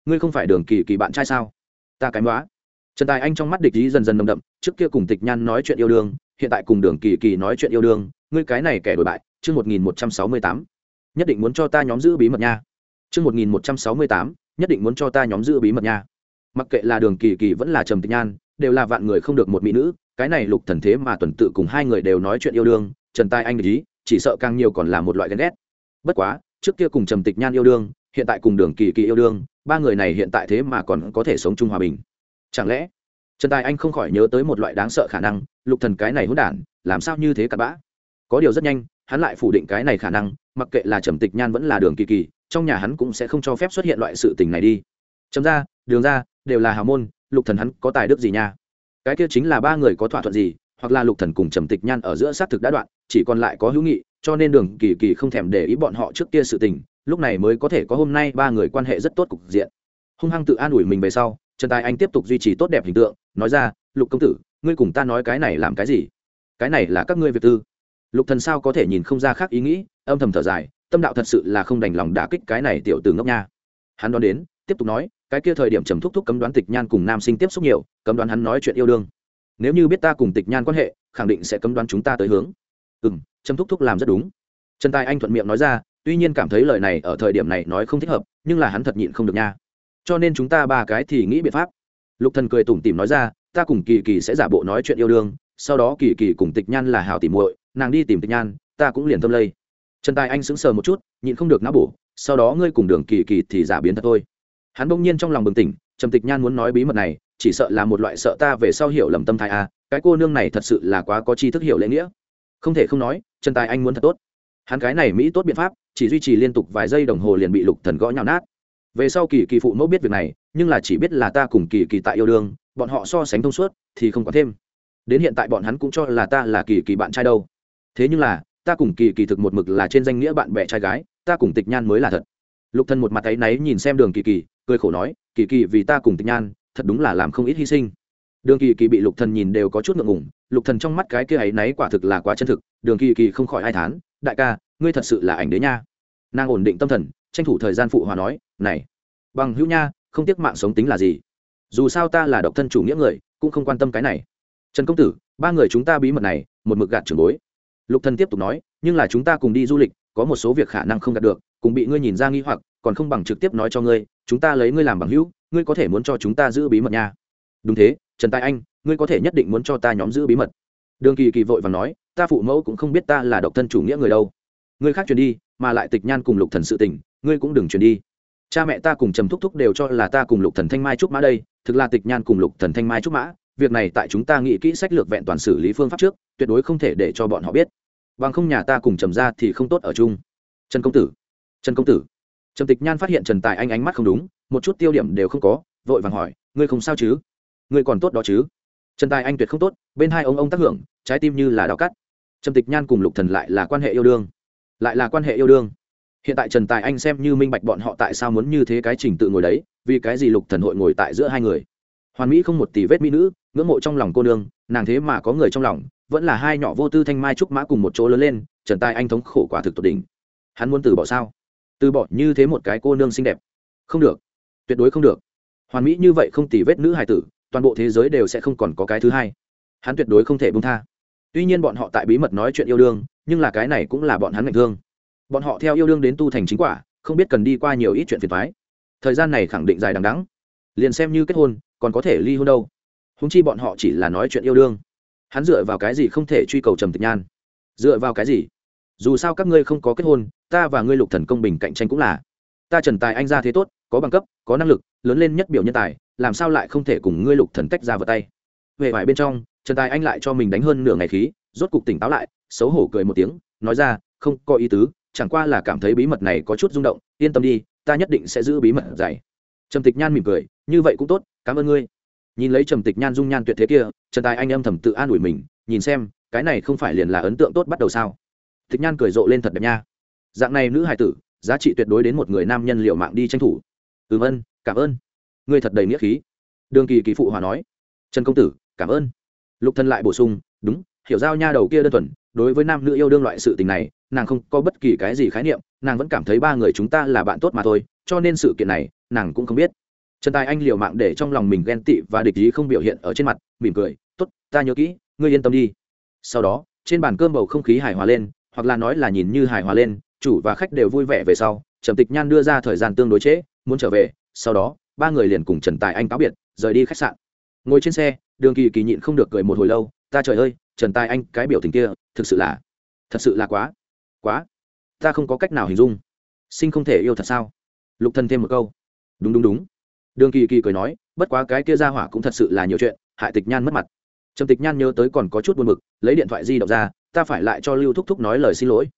Ngươi không phải đường kỳ kỳ bạn trai sao? Ta cái móa trần tài anh trong mắt địch ý dần dần nồng đậm, trước kia cùng tịch nhan nói chuyện yêu đương, hiện tại cùng đường kỳ kỳ nói chuyện yêu đương, ngươi cái này kẻ đổi bại, chương một nghìn một trăm sáu mươi tám. Nhất định muốn cho ta nhóm giữ bí mật nha. Chương một nghìn một trăm sáu mươi tám, nhất định muốn cho ta nhóm giữ bí mật nha. Mặc kệ là đường kỳ kỳ vẫn là trầm tịch nhan, đều là vạn người không được một mỹ nữ, cái này lục thần thế mà tuần tự cùng hai người đều nói chuyện yêu đương, trần tài anh ý, chỉ sợ càng nhiều còn là một loại ghen ghét. Bất quá, trước kia cùng trầm tịch nhan yêu đương, hiện tại cùng đường kỳ kỳ yêu đương, ba người này hiện tại thế mà còn có thể sống chung hòa bình chẳng lẽ, trần tài anh không khỏi nhớ tới một loại đáng sợ khả năng, lục thần cái này hỗn đản, làm sao như thế cặn bã? Có điều rất nhanh, hắn lại phủ định cái này khả năng, mặc kệ là trầm tịch nhan vẫn là đường kỳ kỳ, trong nhà hắn cũng sẽ không cho phép xuất hiện loại sự tình này đi. Trầm ra đường ra đều là hào môn, lục thần hắn có tài đức gì nha? Cái kia chính là ba người có thỏa thuận gì, hoặc là lục thần cùng trầm tịch nhan ở giữa xác thực đã đoạn, chỉ còn lại có hữu nghị, cho nên đường kỳ kỳ không thèm để ý bọn họ trước kia sự tình, lúc này mới có thể có hôm nay ba người quan hệ rất tốt cục diện. Hung hăng tự an ủi mình về sau trần tài anh tiếp tục duy trì tốt đẹp hình tượng, nói ra, lục công tử, ngươi cùng ta nói cái này làm cái gì? Cái này là các ngươi việc tư. Lục thần sao có thể nhìn không ra khác ý nghĩ, âm thầm thở dài, tâm đạo thật sự là không đành lòng đả kích cái này tiểu từ ngốc nha. Hắn đoán đến, tiếp tục nói, cái kia thời điểm trầm thúc thúc cấm đoán tịch nhan cùng nam sinh tiếp xúc nhiều, cấm đoán hắn nói chuyện yêu đương. Nếu như biết ta cùng tịch nhan quan hệ, khẳng định sẽ cấm đoán chúng ta tới hướng. Ừ m trầm thúc thúc làm rất đúng. Trần tài anh thuận miệng nói ra, tuy nhiên cảm thấy lời này ở thời điểm này nói không thích hợp, nhưng là hắn thật nhịn không được nha cho nên chúng ta ba cái thì nghĩ biện pháp. Lục thần cười tủm tỉm nói ra, ta cùng kỳ kỳ sẽ giả bộ nói chuyện yêu đương, sau đó kỳ kỳ cùng tịch nhan là hảo tỉ muội, nàng đi tìm tịch nhan, ta cũng liền tâm lây. Trần tài anh sững sờ một chút, nhịn không được não bổ, sau đó ngươi cùng đường kỳ kỳ thì giả biến thật thôi. Hắn bỗng nhiên trong lòng bừng tỉnh, trầm tịch nhan muốn nói bí mật này, chỉ sợ là một loại sợ ta về sau hiểu lầm tâm thái a à. cái cô nương này thật sự là quá có tri thức hiểu lễ nghĩa. Không thể không nói, trần tài anh muốn thật tốt. Hắn cái này mỹ tốt biện pháp, chỉ duy trì liên tục vài giây đồng hồ liền bị lục thần gõ nhào nát về sau kỳ kỳ phụ mẫu biết việc này, nhưng là chỉ biết là ta cùng kỳ kỳ tại yêu đương, bọn họ so sánh thông suốt, thì không có thêm. Đến hiện tại bọn hắn cũng cho là ta là kỳ kỳ bạn trai đâu. Thế nhưng là, ta cùng kỳ kỳ thực một mực là trên danh nghĩa bạn bè trai gái, ta cùng tịch nhan mới là thật. Lục thần một mặt áy náy nhìn xem đường kỳ kỳ, cười khổ nói, kỳ kỳ, vì ta cùng tịch nhan, thật đúng là làm không ít hy sinh. Đường kỳ kỳ bị lục thần nhìn đều có chút ngượng ngùng, lục thần trong mắt cái kia ấy náy quả thực là quá chân thực, đường kỳ kỳ không khỏi ai thán, đại ca, ngươi thật sự là ảnh đế nha. Nàng ổn định tâm thần tranh thủ thời gian phụ hòa nói, này, bằng hữu nha, không tiếc mạng sống tính là gì? Dù sao ta là độc thân chủ nghĩa người, cũng không quan tâm cái này. Trần công tử, ba người chúng ta bí mật này, một mực gạt trưởng bối. Lục thần tiếp tục nói, nhưng là chúng ta cùng đi du lịch, có một số việc khả năng không gạt được, cùng bị ngươi nhìn ra nghi hoặc, còn không bằng trực tiếp nói cho ngươi, chúng ta lấy ngươi làm bằng hữu, ngươi có thể muốn cho chúng ta giữ bí mật nha. Đúng thế, trần tài anh, ngươi có thể nhất định muốn cho ta nhóm giữ bí mật. Đường kỳ kỳ vội và nói, ta phụ mẫu cũng không biết ta là độc thân chủ nghĩa người đâu. Ngươi khác truyền đi, mà lại tịch nhan cùng lục thần sự tình ngươi cũng đừng chuyển đi. Cha mẹ ta cùng trầm thúc thúc đều cho là ta cùng lục thần thanh mai trúc mã đây, thực là tịch nhan cùng lục thần thanh mai trúc mã, việc này tại chúng ta nghĩ kỹ sách lược vẹn toàn xử lý phương pháp trước, tuyệt đối không thể để cho bọn họ biết. Bằng không nhà ta cùng trầm ra thì không tốt ở chung. Trần công tử, trần công tử. Trầm tịch nhan phát hiện trần tài anh ánh mắt không đúng, một chút tiêu điểm đều không có, vội vàng hỏi, ngươi không sao chứ? Ngươi còn tốt đó chứ? Trần tài anh tuyệt không tốt, bên hai ông ông tác hưởng, trái tim như là đào cắt. Trầm tịch nhan cùng lục thần lại là quan hệ yêu đương. Lại là quan hệ yêu đương hiện tại trần tài anh xem như minh bạch bọn họ tại sao muốn như thế cái trình tự ngồi đấy, vì cái gì lục thần hội ngồi tại giữa hai người? Hoàn mỹ không một tỷ vết mỹ nữ, ngưỡng mộ trong lòng cô nương, nàng thế mà có người trong lòng, vẫn là hai nhỏ vô tư thanh mai trúc mã cùng một chỗ lớn lên, trần tài anh thống khổ quả thực tột đỉnh. Hắn muốn từ bỏ sao? Từ bỏ như thế một cái cô nương xinh đẹp. Không được. Tuyệt đối không được. Hoàn mỹ như vậy không tỷ vết nữ hài tử, toàn bộ thế giới đều sẽ không còn có cái thứ hai. Hắn tuyệt đối không thể bung tha. Tuy nhiên bọn họ tại bí mật nói chuyện yêu đương, nhưng là cái này cũng là bọn hắn ngạch thương bọn họ theo yêu đương đến tu thành chính quả, không biết cần đi qua nhiều ít chuyện phiền thoái thời gian này khẳng định dài đằng đắng liền xem như kết hôn, còn có thể ly hôn đâu. Húng chi bọn họ chỉ là nói chuyện yêu đương. Hắn dựa vào cái gì không thể truy cầu trầm tịch nhan? Dựa vào cái gì? Dù sao các ngươi không có kết hôn, ta và ngươi lục thần công bình cạnh tranh cũng là. Ta trần tài anh ra thế tốt, có bằng cấp, có năng lực, lớn lên nhất biểu nhân tài, làm sao lại không thể cùng ngươi lục thần tách ra vào tay? Về vải bên trong, trần tài anh lại cho mình đánh hơn nửa ngày khí, rốt cục tỉnh táo lại, xấu hổ cười một tiếng, nói ra, không có ý tứ chẳng qua là cảm thấy bí mật này có chút rung động, yên tâm đi, ta nhất định sẽ giữ bí mật dày trầm tịch nhan mỉm cười, như vậy cũng tốt, cảm ơn ngươi. Nhìn lấy trầm tịch nhan dung nhan tuyệt thế kia, trần tài anh âm thầm tự an ủi mình, nhìn xem, cái này không phải liền là ấn tượng tốt bắt đầu sao? Tịch nhan cười rộ lên thật đẹp nha. Dạng này nữ hài tử, giá trị tuyệt đối đến một người nam nhân liệu mạng đi tranh thủ. Ừm ân cảm ơn. Ngươi thật đầy nghĩa khí. Đường kỳ kỳ phụ hòa nói. Trần công tử, cảm ơn. Lục thân lại bổ sung, đúng hiểu giao nha đầu kia đơn thuần, đối với nam nữ yêu đương loại sự tình này, nàng không có bất kỳ cái gì khái niệm, nàng vẫn cảm thấy ba người chúng ta là bạn tốt mà thôi, cho nên sự kiện này, nàng cũng không biết. Trần tài anh liều mạng để trong lòng mình ghen tị và địch ý không biểu hiện ở trên mặt, mỉm cười t ố t ta nhớ kỹ, ngươi yên tâm đi. Sau đó, trên bàn cơm bầu không khí hài hòa lên, hoặc là nói là nhìn như hài hòa lên, chủ và khách đều vui vẻ về sau, trầm tịch nhan đưa ra thời gian tương đối trễ, muốn trở về, sau đó, ba người liền cùng trần tài anh cáo biệt, rời đi khách sạn. Ngồi trên xe, đường kỳ kỳ nhịn không được cười một hồi lâu, ta trời ơi trần tài anh, cái biểu tình kia, thực sự là, thật sự là quá quá. Ta không có cách nào hình dung. Sinh không thể yêu thật sao? Lục thân thêm một câu. Đúng đúng đúng. Đường kỳ kỳ cười nói, bất quá cái kia ra hỏa cũng thật sự là nhiều chuyện, hại tịch nhan mất mặt. Trầm tịch nhan nhớ tới còn có chút buồn b ự c lấy điện thoại di động ra, ta phải lại cho lưu thúc thúc nói lời xin lỗi.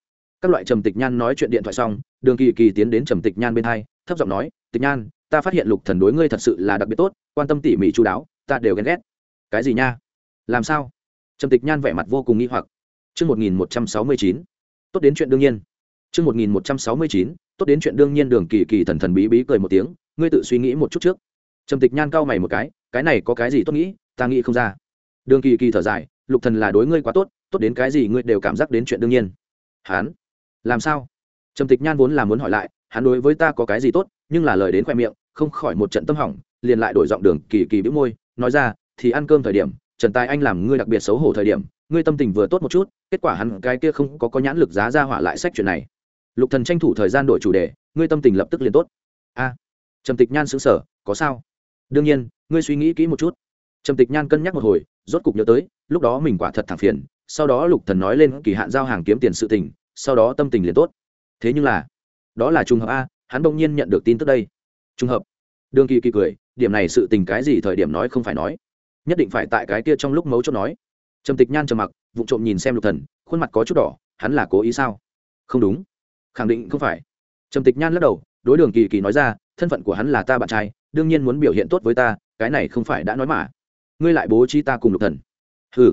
Các loại trầm tịch nhan nói chuyện điện thoại xong, đường kỳ kỳ tiến đến trầm tịch nhan bên hai, thấp giọng nói, tịch nhan, ta phát hiện lục thần đối ngươi thật sự là đặc biệt tốt, quan tâm tỉ mỉ chú đáo, ta đều ghen ghét. Cái gì nha? Làm sao? Trầm tịch nhan vẻ mặt vô cùng nghi hoặc Trước 1169, tốt đến chuyện đương nhiên. Trước 1169, tốt đến chuyện đương nhiên đường kỳ kỳ thần thần bí bí cười một tiếng, ngươi tự suy nghĩ một chút trước. Trầm tịch nhan cau mày một cái, cái này có cái gì tốt nghĩ, ta nghĩ không ra. Đường kỳ kỳ thở dài, lục thần là đối ngươi quá tốt, tốt đến cái gì ngươi đều cảm giác đến chuyện đương nhiên. Hán, làm sao? Trầm tịch nhan vốn là muốn hỏi lại, hắn đối với ta có cái gì tốt, nhưng là lời đến khoe miệng không khỏi một trận tâm hỏng liền lại đổi giọng đường kỳ kỳ bĩu môi nói ra thì ăn cơm thời điểm trần tài anh làm ngươi đặc biệt xấu hổ thời điểm, ngươi tâm tình vừa tốt một chút, kết quả hắn cái kia không có có nhãn lực giá ra hỏa lại sách chuyện này. Lục thần tranh thủ thời gian đổi chủ đề, ngươi tâm tình lập tức liền tốt. A, trầm tịch nhan sững sờ, có sao? Đương nhiên, ngươi suy nghĩ kỹ một chút. Trầm tịch nhan cân nhắc một hồi, rốt cục nhớ tới, lúc đó mình quả thật thẳng phiền, sau đó lục thần nói lên kỳ hạn giao hàng kiếm tiền sự tình, sau đó tâm tình liền tốt. Thế nhưng là, đó là trùng hợp a, hắn bỗng nhiên nhận được tin tức đây. Trùng hợp. Đường kỳ kỳ cười, điểm này sự tình cái gì thời điểm nói không phải nói nhất định phải tại cái kia trong lúc mấu chốt nói. Trầm tịch nhan trầm mặc vụ trộm nhìn xem lục thần, khuôn mặt có chút đỏ, hắn là cố ý sao? Không đúng. Khẳng định không phải. Trầm tịch nhan lắc đầu, đối đường kỳ kỳ nói ra, thân phận của hắn là ta bạn trai, đương nhiên muốn biểu hiện tốt với ta, cái này không phải đã nói mà. Ngươi lại bố trí ta cùng lục thần. Hừ.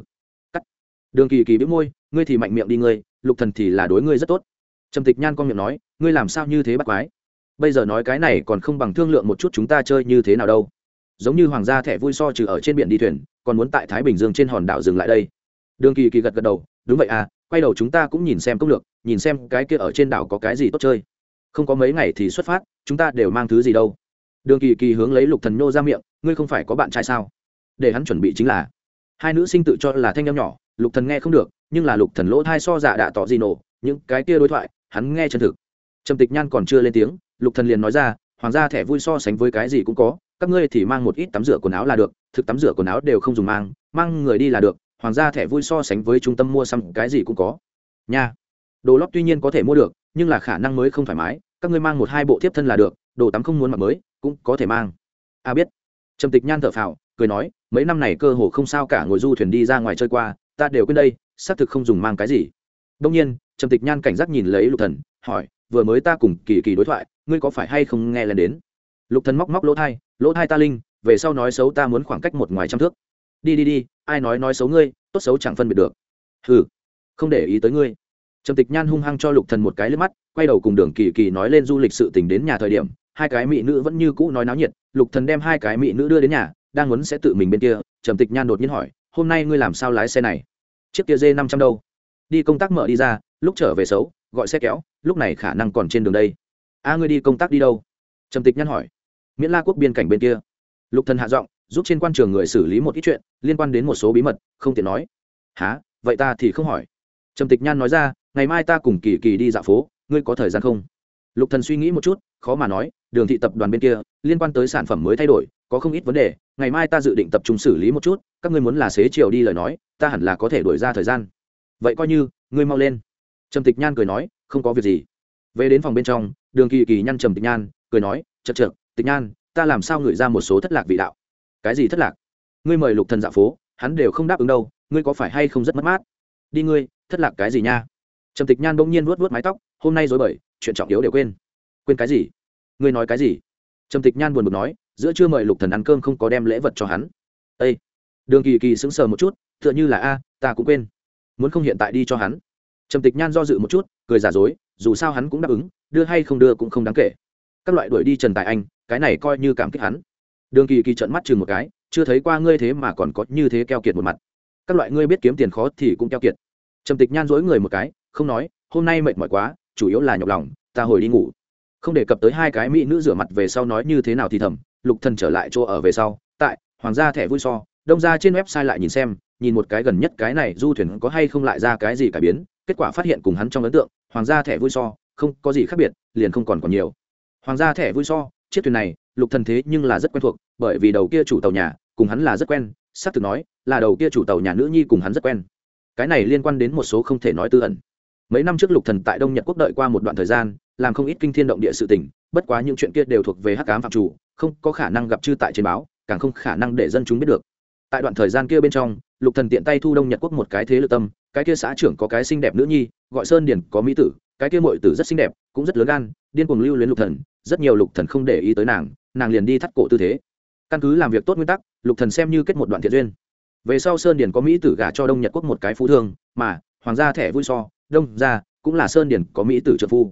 Cắt. Đường kỳ kỳ bĩu môi, ngươi thì mạnh miệng đi ngươi, lục thần thì là đối ngươi rất tốt. Trầm tịch nhan con miệng nói, ngươi làm sao như thế bắt quái? Bây giờ nói cái này còn không bằng thương lượng một chút chúng ta chơi như thế nào đâu giống như hoàng gia thẻ vui so trừ ở trên biển đi thuyền, còn muốn tại thái bình dương trên hòn đảo dừng lại đây. Đường kỳ kỳ gật gật đầu, đúng vậy à quay đầu chúng ta cũng nhìn xem công lược, nhìn xem cái kia ở trên đảo có cái gì tốt chơi. Không có mấy ngày thì xuất phát, chúng ta đều mang thứ gì đâu. Đường kỳ kỳ hướng lấy lục thần nhô ra miệng, ngươi không phải có bạn trai sao? Để hắn chuẩn bị chính là, hai nữ sinh tự cho là thanh em nhỏ, lục thần nghe không được, nhưng là lục thần lỗ thai so dạ đạ tỏ gì nổ, những cái kia đối thoại, hắn nghe chân thực. Trầm tịch nhan còn chưa lên tiếng, lục thần liền nói ra hoàng gia thẻ vui so sánh với cái gì cũng có, các ngươi thì mang một ít tắm rửa quần áo là được, thực tắm rửa quần áo đều không dùng mang mang người đi là được, hoàng gia thẻ vui so sánh với trung tâm mua xăm cái gì cũng có. Nha. Đồ lót tuy nhiên có thể mua được, nhưng là khả năng mới không thoải mái, các ngươi mang một hai bộ tiếp thân là được, đồ tắm không muốn mặc mới, cũng có thể mang. A biết. Trầm tịch nhan thở phào, cười nói, mấy năm này cơ hồ không sao cả, ngồi du thuyền đi ra ngoài chơi qua, ta đều quên đây, xác thực không dùng mang cái gì. Đông nhiên, trầm tịch nhan cảnh giác nhìn lấy lục thần, hỏi vừa mới ta cùng kỳ kỳ đối thoại, ngươi có phải hay không nghe lên đến? Lục thần móc móc lỗ thai lỗ thai ta linh, về sau nói xấu ta muốn khoảng cách một ngoài trăm thước. Đi đi đi, ai nói nói xấu ngươi, tốt xấu chẳng phân biệt được. Hừ, không để ý tới ngươi. Trầm tịch nhan hung hăng cho lục thần một cái lướt mắt, quay đầu cùng đường kỳ kỳ nói lên du lịch sự tình đến nhà thời điểm, hai cái mỹ nữ vẫn như cũ nói náo nhiệt, lục thần đem hai cái mỹ nữ đưa đến nhà, đang muốn sẽ tự mình bên kia, trầm tịch nhan đột nhiên hỏi, hôm nay ngươi làm sao lái xe này? Chiếc kia dê năm trăm đâu? Đi công tác mở đi ra, lúc trở về xấu, gọi xe kéo lúc này khả năng còn trên đường đây. A, ngươi đi công tác đi đâu? Trầm tịch nhan hỏi. Miễn la quốc biên cảnh bên kia. Lục thần hạ giọng, giúp trên quan trường người xử lý một ít chuyện, liên quan đến một số bí mật, không tiện nói. Há vậy ta thì không hỏi. Trầm tịch nhan nói ra, ngày mai ta cùng kỳ kỳ đi dạo phố, ngươi có thời gian không? Lục thần suy nghĩ một chút, khó mà nói, đường thị tập đoàn bên kia, liên quan tới sản phẩm mới thay đổi, có không ít vấn đề, ngày mai ta dự định tập trung xử lý một chút, các ngươi muốn là xế chiều đi lời nói, ta hẳn là có thể đổi ra thời gian. Vậy coi như, ngươi mau lên. Trầm tịch nhan cười nói không có việc gì. Về đến phòng bên trong, đường kỳ kỳ nhăn trầm tịch nhan, cười nói chật chược tịch nhan, ta làm sao gửi ra một số thất lạc vị đạo? Cái gì thất lạc? Ngươi mời lục thần dạo phố, hắn đều không đáp ứng đâu, ngươi có phải hay không rất mất mát? Đi ngươi, thất lạc cái gì nha? Trầm tịch nhan bỗng nhiên vuốt vuốt mái tóc, hôm nay dối bời, chuyện trọng yếu đều quên. Quên cái gì? Ngươi nói cái gì? Trầm tịch nhan buồn bực nói, giữa trưa mời lục thần ăn cơm không có đem lễ vật cho hắn. Ây đường kỳ kỳ sững sờ một chút, tựa như là a, ta cũng quên, muốn không hiện tại đi cho hắn. Trầm tịch nhan do dự một chút cười giả dối, dù sao hắn cũng đáp ứng, đưa hay không đưa cũng không đáng kể. Các loại đuổi đi trần tài anh, cái này coi như cảm kích hắn. Đường kỳ kỳ trợn mắt chừng một cái, chưa thấy qua ngươi thế mà còn có như thế keo kiệt một mặt. Các loại ngươi biết kiếm tiền khó thì cũng keo kiệt. Trầm tịch nhan dối người một cái, không nói, hôm nay mệt mỏi quá, chủ yếu là nhọc lòng, ta hồi đi ngủ. Không đề cập tới hai cái mỹ nữ rửa mặt về sau nói như thế nào thì thầm, lục thần trở lại chỗ ở về sau, tại hoàng gia thẻ vui so, đông ra trên website lại nhìn xem, nhìn một cái gần nhất cái này du thuyền có hay không lại ra cái gì cải biến kết quả phát hiện cùng hắn trong ấn tượng, hoàng gia thẻ vui so, không có gì khác biệt, liền không còn còn nhiều. Hoàng gia thẻ vui so, chiếc thuyền này, lục thần thế nhưng là rất quen thuộc, bởi vì đầu kia chủ tàu nhà, cùng hắn là rất quen, xác thực nói, là đầu kia chủ tàu nhà nữ nhi cùng hắn rất quen. Cái này liên quan đến một số không thể nói tư ẩn. Mấy năm trước lục thần tại đông nhật quốc đợi qua một đoạn thời gian, làm không ít kinh thiên động địa sự tình, bất quá những chuyện kia đều thuộc về hắc ám phạm chủ, không có khả năng gặp chư tại trên báo, càng không khả năng để dân chúng biết được. Tại đoạn thời gian kia bên trong lục thần tiện tay thu đông nhật quốc một cái thế lực tâm, cái kia xã trưởng có cái xinh đẹp nữ nhi, gọi sơn điển có mỹ tử, cái kia muội tử rất xinh đẹp, cũng rất lớn gan, điên cuồng lưu luyến lục thần, rất nhiều lục thần không để ý tới nàng nàng liền đi thắt cổ tư thế. Căn cứ làm việc tốt nguyên tắc, lục thần xem như kết một đoạn thiện duyên. Về sau sơn điển có mỹ tử gả cho đông nhật quốc một cái phú thương, mà hoàng gia thẻ vui so, đông gia cũng là sơn điển có mỹ tử trợ phu.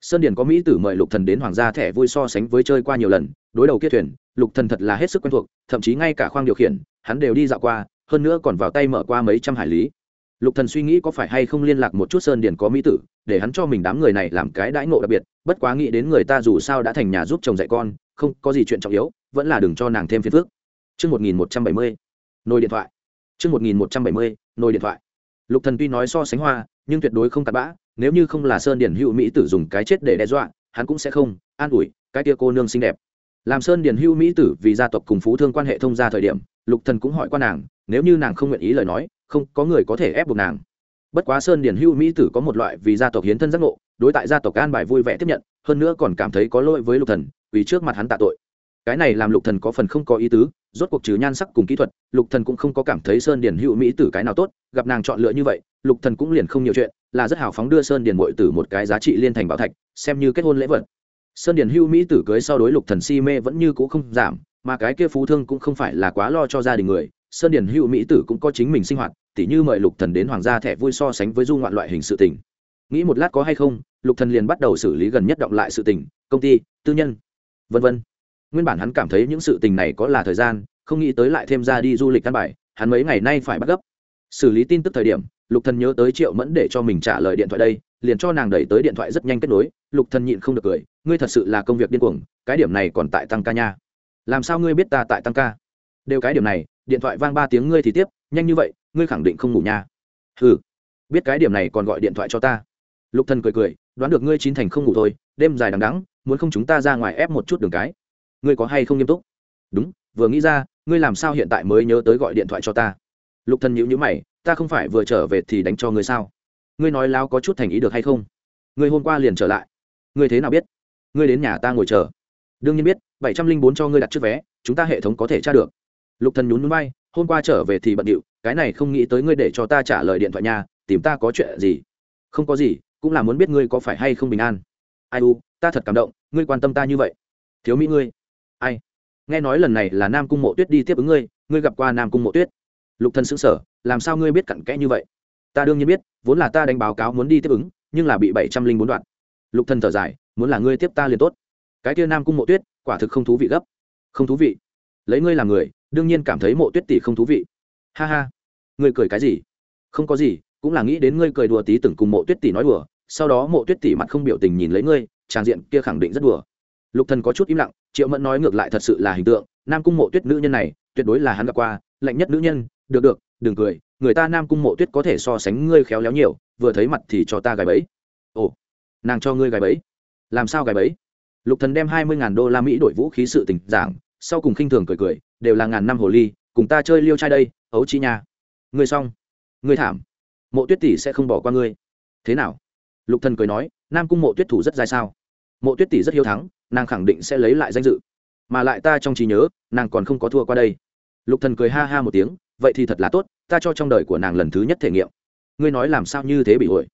Sơn điển có mỹ tử mời lục thần đến hoàng gia thẻ vui so sánh với chơi qua nhiều lần, đối đầu kia thuyền, lục thần thật là hết sức quen thuộc, thậm chí ngay cả khoang điều khiển, hắn đều đi dạo qua hơn nữa còn vào tay mở qua mấy trăm hải lý lục thần suy nghĩ có phải hay không liên lạc một chút sơn điền có mỹ tử để hắn cho mình đám người này làm cái đãi ngộ đặc biệt bất quá nghĩ đến người ta dù sao đã thành nhà giúp chồng dạy con không có gì chuyện trọng yếu vẫn là đừng cho nàng thêm phiền phức Chương 1170. Nồi điện thoại. Chương 1170. Nồi điện thoại. Lục Thần tuy nói so sánh hoa, nhưng tuyệt đối không cặn bã, nếu như không là Sơn Điển Hữu Mỹ tử dùng cái chết để đe dọa, hắn cũng sẽ không an ủi, cái kia cô nương xinh đẹp. Làm Sơn điền hưu Mỹ tử vì gia tộc cùng phú thương quan hệ thông gia thời điểm, Lục Thần cũng hỏi qua nàng, nếu như nàng không nguyện ý lời nói, không có người có thể ép buộc nàng. Bất quá Sơn điền hưu Mỹ tử có một loại vì gia tộc hiến thân giác ngộ, đối tại gia tộc an bài vui vẻ tiếp nhận, hơn nữa còn cảm thấy có lỗi với Lục Thần, vì trước mặt hắn tạ tội cái này làm lục thần có phần không có ý tứ rốt cuộc trừ nhan sắc cùng kỹ thuật lục thần cũng không có cảm thấy sơn điền hữu mỹ tử cái nào tốt gặp nàng chọn lựa như vậy lục thần cũng liền không nhiều chuyện là rất hào phóng đưa sơn điền muội tử một cái giá trị liên thành bảo thạch xem như kết hôn lễ vật sơn Điền Hưu mỹ tử cưới sau đối lục thần si mê vẫn như cũ không giảm, mà cái kia phú thương cũng không phải là quá lo cho gia đình người. Sơn Điền Hưu mỹ tử cũng có chính mình sinh hoạt, tỉ như mời lục thần đến hoàng gia thẻ vui so sánh với du ngoạn loại hình sự tình. Nghĩ một lát có hay không, lục thần liền bắt đầu xử lý gần nhất động lại sự tình, công ty, tư nhân, vân vân. Nguyên bản hắn cảm thấy những sự tình này có là thời gian, không nghĩ tới lại thêm ra đi du lịch căn bài, hắn mấy ngày nay phải bắt gấp. Xử lý tin tức thời điểm, lục thần nhớ tới triệu mẫn để cho mình trả lời điện thoại đây liền cho nàng đẩy tới điện thoại rất nhanh kết nối, lục thần nhịn không được cười, ngươi thật sự là công việc điên cuồng, cái điểm này còn tại tăng ca nha. Làm sao ngươi biết ta tại tăng ca? Đều cái điểm này, điện thoại vang ba tiếng ngươi thì tiếp, nhanh như vậy, ngươi khẳng định không ngủ nha. Ừ biết cái điểm này còn gọi điện thoại cho ta. Lục thần cười cười, đoán được ngươi chín thành không ngủ thôi, đêm dài đằng đẵng, muốn không chúng ta ra ngoài ép một chút đường cái. Ngươi có hay không nghiêm túc? Đúng, vừa nghĩ ra, ngươi làm sao hiện tại mới nhớ tới gọi điện thoại cho ta? Lục thần nhíu nhíu mày, ta không phải vừa trở về thì đánh cho ngươi sao? Ngươi nói lao có chút thành ý được hay không? Ngươi hôm qua liền trở lại. Ngươi thế nào biết? Ngươi đến nhà ta ngồi chờ. Đương nhiên biết, bảy trăm linh bốn cho ngươi đặt trước vé, chúng ta hệ thống có thể tra được. Lục thần nhún nhún bay hôm qua trở về thì bận điệu, cái này không nghĩ tới ngươi để cho ta trả lời điện thoại nhà, tìm ta có chuyện gì? Không có gì, cũng là muốn biết ngươi có phải hay không bình an. Ai u, ta thật cảm động, ngươi quan tâm ta như vậy. Thiếu mỹ ngươi. Ai? Nghe nói lần này là nam cung mộ tuyết đi tiếp ứng ngươi ngươi gặp qua nam cung mộ tuyết. Lục thần sững sở làm sao ngươi biết cặn kẽ như vậy? Ta đương nhiên biết vốn là ta đánh báo cáo muốn đi tiếp ứng, nhưng là bị bảy trăm linh bốn đoạn. Lục thần thở dài, muốn là ngươi tiếp ta liền tốt. Cái kia nam cung mộ tuyết, quả thực không thú vị gấp. Không thú vị. Lấy ngươi làm người, đương nhiên cảm thấy mộ tuyết tỷ không thú vị. Ha ha. Ngươi cười cái gì? Không có gì, cũng là nghĩ đến ngươi cười đùa tí từng cùng mộ tuyết tỷ nói đùa, sau đó mộ tuyết tỷ mặt không biểu tình nhìn lấy ngươi trang diện kia khẳng định rất đùa. Lục thần có chút im lặng, triệu mẫn nói ngược lại thật sự là hình tượng, nam cung mộ tuyết nữ nhân này, tuyệt đối là hắn gặp qua lạnh nhất nữ nhân, được được, đừng cười, người ta nam cung mộ tuyết có thể so sánh ngươi khéo léo nhiều, vừa thấy mặt thì cho ta gài bẫy. Ồ, nàng cho ngươi gài bẫy. Làm sao gài bẫy? Lục thần đem hai mươi ngàn đô la mỹ đổi vũ khí sự tình giảng, sau cùng khinh thường cười cười, đều là ngàn năm hồ ly, cùng ta chơi liêu trai đây, ấu chi nha. Ngươi xong. Ngươi thảm. Mộ tuyết tỷ sẽ không bỏ qua ngươi. Thế nào? Lục thần cười nói, nam cung mộ tuyết thủ rất dài sao? Mộ tuyết tỷ rất hiếu thắng, nàng khẳng định sẽ lấy lại danh dự. Mà lại ta trong trí nhớ, nàng còn không có thua qua đây lục thần cười ha ha một tiếng, vậy thì thật là tốt, ta cho trong đời của nàng lần thứ nhất thể nghiệm. Ngươi nói làm sao như thế bị ổi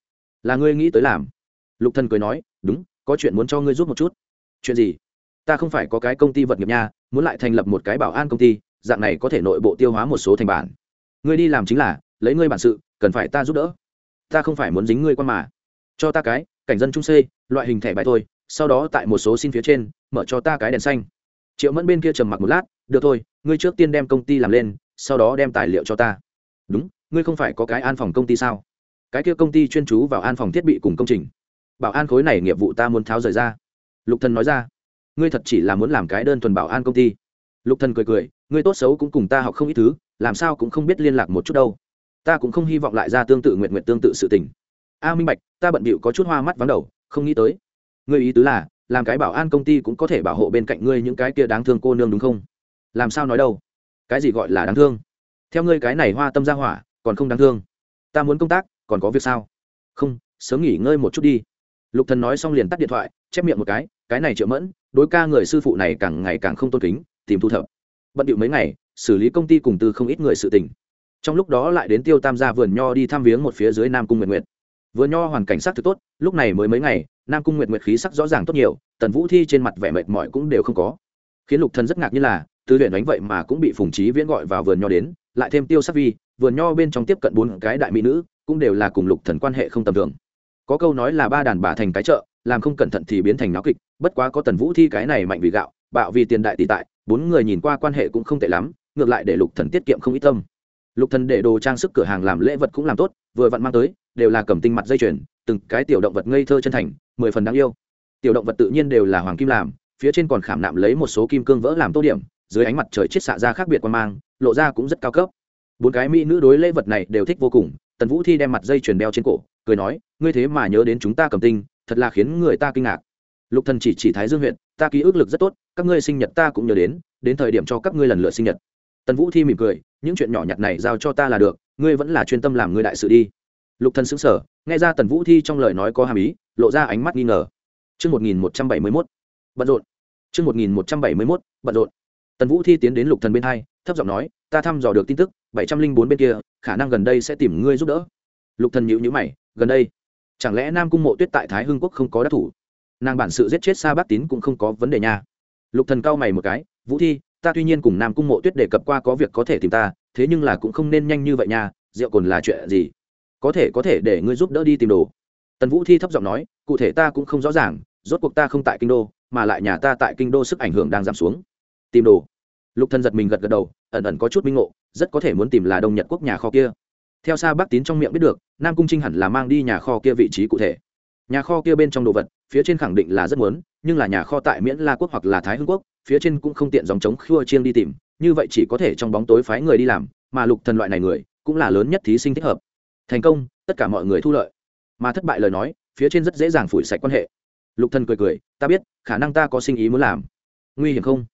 là ngươi nghĩ tới làm. Lục thần cười nói, đúng, có chuyện muốn cho ngươi giúp một chút. Chuyện gì? Ta không phải có cái công ty vật nghiệp nha, muốn lại thành lập một cái bảo an công ty, dạng này có thể nội bộ tiêu hóa một số thành bản. Ngươi đi làm chính là, lấy ngươi bản sự, cần phải ta giúp đỡ. Ta không phải muốn dính ngươi quan mà. Cho ta cái, cảnh dân trung c, loại hình thẻ bài thôi, sau đó tại một số xin phía trên, mở cho ta cái đèn xanh triệu mẫn bên kia trầm mặc một lát, được thôi, ngươi trước tiên đem công ty làm lên, sau đó đem tài liệu cho ta. Đúng, ngươi không phải có cái an phòng công ty sao? Cái kia công ty chuyên chú vào an phòng thiết bị cùng công trình. Bảo an khối này nghiệp vụ ta muốn tháo rời ra. Lục thần nói ra. Ngươi thật chỉ là muốn làm cái đơn thuần bảo an công ty. Lục thần cười cười, ngươi tốt xấu cũng cùng ta học không ít thứ, làm sao cũng không biết liên lạc một chút đâu. Ta cũng không hy vọng lại ra tương tự nguyện nguyện tương tự sự tình. A, minh bạch, ta bận bịu có chút hoa mắt vắng đầu, không nghĩ tới. Ngươi ý tứ là làm cái bảo an công ty cũng có thể bảo hộ bên cạnh ngươi những cái kia đáng thương cô nương đúng không? Làm sao nói đâu? Cái gì gọi là đáng thương? Theo ngươi cái này hoa tâm ra hỏa, còn không đáng thương. Ta muốn công tác, còn có việc sao? Không, sớm nghỉ ngơi một chút đi. Lục thần nói xong liền tắt điện thoại, chép miệng một cái cái này triệu mẫn, đối ca người sư phụ này càng ngày càng không tôn kính, tìm thu thập. Bận điệu mấy ngày, xử lý công ty cùng từ không ít người sự tình. Trong lúc đó lại đến tiêu tam gia vườn nho đi thăm viếng một phía dưới nam cung nguyện nguyện vườn nho hoàn cảnh sắc thực tốt, lúc này mới mấy ngày, nam cung nguyệt nguyệt khí sắc rõ ràng tốt nhiều, tần vũ thi trên mặt vẻ mệt mỏi cũng đều không có. Khiến lục thần rất ngạc như là từ luyện đánh vậy mà cũng bị phùng trí viễn gọi vào vườn nho đến, lại thêm tiêu sắc vi, vườn nho bên trong tiếp cận bốn cái đại mỹ nữ, cũng đều là cùng lục thần quan hệ không tầm thường. Có câu nói là ba đàn bà thành cái chợ, làm không cẩn thận thì biến thành náo kịch, bất quá có tần vũ thi cái này mạnh vì gạo, bạo vì tiền đại tỷ tại, bốn người nhìn qua quan hệ cũng không tệ lắm, ngược lại để lục thần tiết kiệm không ít tâm. Lục thần để đồ trang sức cửa hàng làm lễ vật cũng làm tốt, vừa vặn mang tới đều là cầm tinh mặt dây chuyền, từng cái tiểu động vật ngây thơ chân thành, mười phần đáng yêu. Tiểu động vật tự nhiên đều là hoàng kim làm, phía trên còn khảm nạm lấy một số kim cương vỡ làm tô điểm, dưới ánh mặt trời chiết xạ ra khác biệt quan mang, lộ ra cũng rất cao cấp. Bốn cái mỹ nữ đối lễ vật này đều thích vô cùng, tần vũ thi đem mặt dây chuyền đeo trên cổ, cười nói, ngươi thế mà nhớ đến chúng ta cầm tinh, thật là khiến người ta kinh ngạc. Lục thần chỉ chỉ thái dương huyện, ta ký ức lực rất tốt, các ngươi sinh nhật ta cũng nhớ đến đến thời điểm cho các ngươi lần lượt sinh nhật. Tần vũ thi mỉm cười, những chuyện nhỏ nhặt này giao cho ta là được, ngươi vẫn là chuyên tâm làm ngươi đại sự đi lục thần sững sờ nghe ra tần vũ thi trong lời nói có hàm ý lộ ra ánh mắt nghi ngờ Trước 1171, bận rộn. Trước 1171, bận rộn. Tần Vũ Thi tiến đến Lục Thần bên hai, thấp giọng nói, "Ta thăm dò được tin tức, bảy trăm linh bốn bên kia, khả năng gần đây sẽ tìm ngươi giúp đỡ." Lục Thần nhíu nhíu mày, "Gần đây? Chẳng lẽ Nam Cung Mộ Tuyết tại Thái Hưng Quốc không có đắc thủ? Nàng bản sự giết chết Sa Bát Tín cũng không có vấn đề nha." Lục Thần cau mày một cái, "Vũ Thi, ta tuy nhiên cùng Nam Cung Mộ Tuyết đề cập qua có việc có thể tìm ta, thế nhưng là cũng không nên nhanh như vậy nha, rượu cồn là chuyện gì? Có thể có thể để ngươi giúp đỡ đi tìm đồ." Tần Vũ Thi thấp giọng nói, "Cụ thể ta cũng không rõ ràng, rốt cuộc ta không tại kinh đô, mà lại nhà ta tại kinh đô sức ảnh hưởng đang giảm xuống." Tìm đồ lục thần giật mình gật gật đầu ẩn ẩn có chút minh ngộ rất có thể muốn tìm là đông nhật quốc nhà kho kia theo xa bắc tín trong miệng biết được nam cung trinh hẳn là mang đi nhà kho kia vị trí cụ thể nhà kho kia bên trong đồ vật phía trên khẳng định là rất muốn nhưng là nhà kho tại miễn la quốc hoặc là thái hưng quốc phía trên cũng không tiện dòng chống khua chiêng đi tìm như vậy chỉ có thể trong bóng tối phái người đi làm mà lục thần loại này người cũng là lớn nhất thí sinh thích hợp thành công, tất cả mọi người thu lợi. Mà thất bại lời nói, phía trên rất dễ dàng phủi sạch quan hệ. Lục thần cười cười, ta biết, khả năng ta có sinh ý muốn làm. Nguy hiểm không?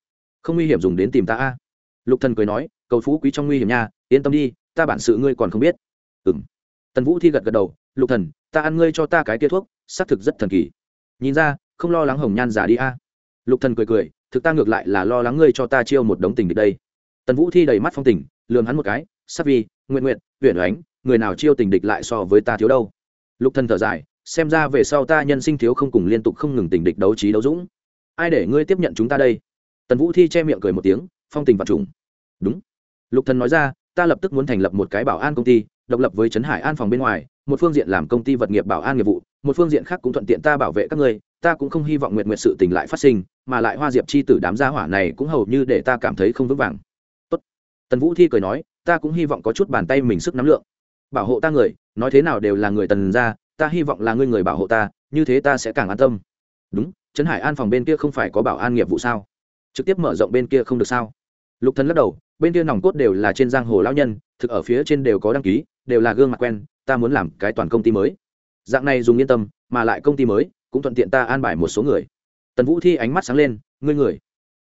Không nguy hiểm dùng đến tìm ta a. Lục thần cười nói, cầu phú quý trong nguy hiểm nha, yên tâm đi, ta bản sự ngươi còn không biết. Ừm. Tần vũ thi gật gật đầu, lục thần, ta ăn ngươi cho ta cái kia thuốc, xác thực rất thần kỳ. Nhìn ra, không lo lắng hồng nhan giả đi a. Lục thần cười cười, thực ta ngược lại là lo lắng ngươi cho ta chiêu một đống tình địch đây. Tần vũ thi đầy mắt phong tình, lườm hắn một cái, sắc vi nguyện nguyện uyển oánh người nào chiêu tình địch lại so với ta thiếu đâu. Lục thần thở dài, xem ra về sau ta nhân sinh thiếu không cùng liên tục không ngừng tình địch đấu trí đấu dũng. Ai để ngươi tiếp nhận chúng ta đây? Tần vũ thi che miệng cười một tiếng, phong tình vật trùng. Đúng. Lục thần nói ra, ta lập tức muốn thành lập một cái bảo an công ty, độc lập với trấn hải an phòng bên ngoài, một phương diện làm công ty vật nghiệp bảo an nghiệp vụ, một phương diện khác cũng thuận tiện ta bảo vệ các ngươi, ta cũng không hy vọng nguyện nguyện sự tình lại phát sinh, mà lại hoa diệp chi tử đám gia hỏa này cũng hầu như để ta cảm thấy không vững vàng. Tốt. tần vũ thi cười nói, ta cũng hy vọng có chút bàn tay mình sức nắm lượng bảo hộ ta người, nói thế nào đều là người tần gia, ta hy vọng là ngươi người bảo hộ ta, như thế ta sẽ càng an tâm. Đúng, trấn hải an phòng bên kia không phải có bảo an nghiệp vụ sao? Trực tiếp mở rộng bên kia không được sao? Lục thần lắc đầu, bên kia nòng cốt đều là trên giang hồ lão nhân, thực ở phía trên đều có đăng ký, đều là gương mặt quen, ta muốn làm cái toàn công ty mới. Dạng này dùng yên tâm, mà lại công ty mới, cũng thuận tiện ta an bài một số người. Tần vũ thi ánh mắt sáng lên, ngươi người.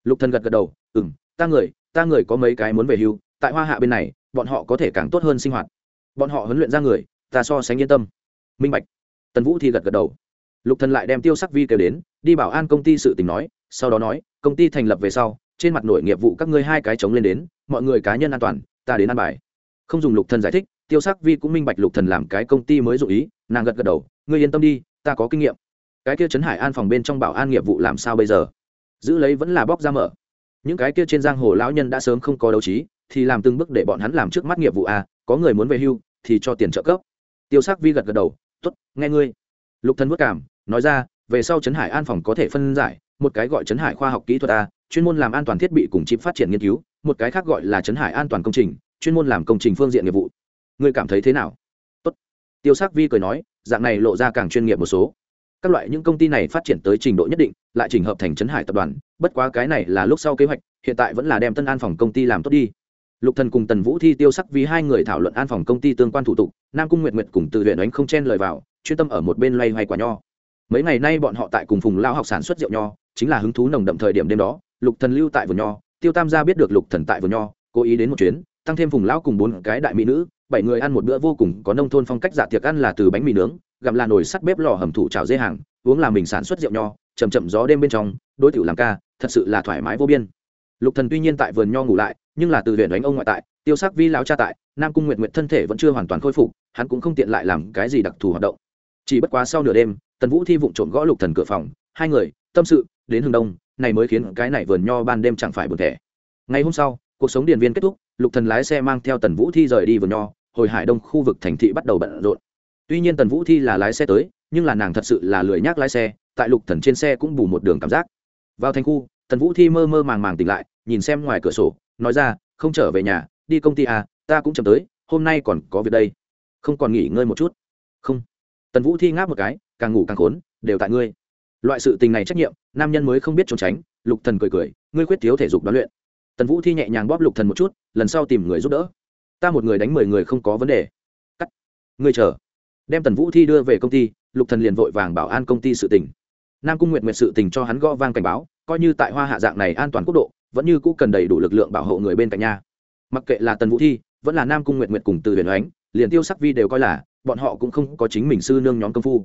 Lục thần gật gật đầu, ừm, ta người ta người có mấy cái muốn về hưu, tại hoa hạ bên này, bọn họ có thể càng tốt hơn sinh hoạt bọn họ huấn luyện ra người, ta so sánh yên tâm. Minh bạch. Tần vũ thi gật gật đầu. Lục thần lại đem tiêu sắc vi kêu đến, đi bảo an công ty sự tình nói, sau đó nói, công ty thành lập về sau, trên mặt nội nghiệp vụ các ngươi hai cái chống lên đến, mọi người cá nhân an toàn, ta đến an bài. Không dùng lục thần giải thích, tiêu sắc vi cũng minh bạch lục thần làm cái công ty mới dụ ý, nàng gật gật đầu, ngươi yên tâm đi, ta có kinh nghiệm. Cái kia trấn hải an phòng bên trong bảo an nghiệp vụ làm sao bây giờ? Giữ lấy vẫn là bóc ra mở. Những cái kia trên giang hồ lão nhân đã sớm không có đấu trí, thì làm từng bước để bọn hắn làm trước mắt nghiệp vụ a có người muốn về hưu thì cho tiền trợ cấp. Tiêu sắc vi gật gật đầu, tốt, nghe ngươi. Lục thần vất cảm, nói ra, về sau trấn hải an phòng có thể phân giải, một cái gọi chấn hải khoa học kỹ thuật a, chuyên môn làm an toàn thiết bị cùng chip phát triển nghiên cứu, một cái khác gọi là chấn hải an toàn công trình, chuyên môn làm công trình phương diện nghiệp vụ. Ngươi cảm thấy thế nào? Tốt. Tiêu sắc vi cười nói, dạng này lộ ra càng chuyên nghiệp một số. Các loại những công ty này phát triển tới trình độ nhất định, lại trình hợp thành chấn hải tập đoàn, bất quá cái này là lúc sau kế hoạch, hiện tại vẫn là đem tân an phòng công ty làm tốt đi lục thần cùng tần vũ thi tiêu sắc vì hai người thảo luận an phòng công ty tương quan thủ tục, nam cung nguyệt nguyệt cùng từ huyện ánh không chen lời vào, chuyên tâm ở một bên loay hoay quả nho. Mấy ngày nay bọn họ tại cùng phùng lao học sản xuất rượu nho, chính là hứng thú nồng đậm thời điểm đêm đó, lục thần lưu tại vườn nho, tiêu tam gia biết được lục thần tại vườn nho, cố ý đến một chuyến, tăng thêm phùng lão cùng bốn cái đại mỹ nữ, bảy người ăn một bữa vô cùng, có nông thôn phong cách dạ tiệc ăn là từ bánh mì nướng, gặm là nồi sắt bếp lò hầm thủ chảo dê hàng, uống là mình sản xuất rượu nho chầm chậm gió đêm bên trong, đối tiểu làm ca, thật sự là thoải mái vô biên lục thần tuy nhiên tại vườn nho ngủ lại, nhưng là từ huyện đánh ông ngoại tại, tiêu sắc vi lão cha tại, nam cung nguyệt nguyệt thân thể vẫn chưa hoàn toàn khôi phục, hắn cũng không tiện lại làm cái gì đặc thù hoạt động. Chỉ bất quá sau nửa đêm, tần vũ thi vụng trộm gõ lục thần cửa phòng, hai người, tâm sự, đến hướng đông, này mới khiến cái này vườn nho ban đêm chẳng phải buồn thẻ. Ngày hôm sau, cuộc sống điền viên kết thúc, lục thần lái xe mang theo tần vũ thi rời đi vườn nho, hồi hải đông khu vực thành thị bắt đầu bận rộn. Tuy nhiên tần vũ thi là lái xe tới, nhưng là nàng thật sự là lười nhác lái xe, tại lục thần trên xe cũng bù một đường cảm giác. Vào thành khu tần vũ thi mơ mơ màng màng tỉnh lại, nhìn xem ngoài cửa sổ, nói ra, không trở về nhà, đi công ty à ta cũng chậm tới, hôm nay còn có việc đây. Không còn nghỉ ngơi một chút. Không. Tần vũ thi ngáp một cái, càng ngủ càng khốn, đều tại ngươi. Loại sự tình này trách nhiệm, nam nhân mới không biết trốn tránh, lục thần cười cười, ngươi quyết thiếu thể dục đoán luyện. Tần vũ thi nhẹ nhàng bóp lục thần một chút, lần sau tìm người giúp đỡ. Ta một người đánh mười người không có vấn đề. Cắt. Ngươi chờ. Đem tần vũ thi đưa về công ty, lục thần liền vội vàng bảo an công ty sự tình. Nam cung nguyệt nguyệt sự tình cho hắn gõ vang cảnh báo coi như tại hoa hạ dạng này an toàn quốc độ, vẫn như cũ cần đầy đủ lực lượng bảo hộ người bên cạnh nhà mặc kệ là tần vũ thi, vẫn là nam cung nguyện nguyện cùng từ huyền ánh, liền tiêu sắc vi đều coi là, bọn họ cũng không có chính mình sư nương nhóm công phu.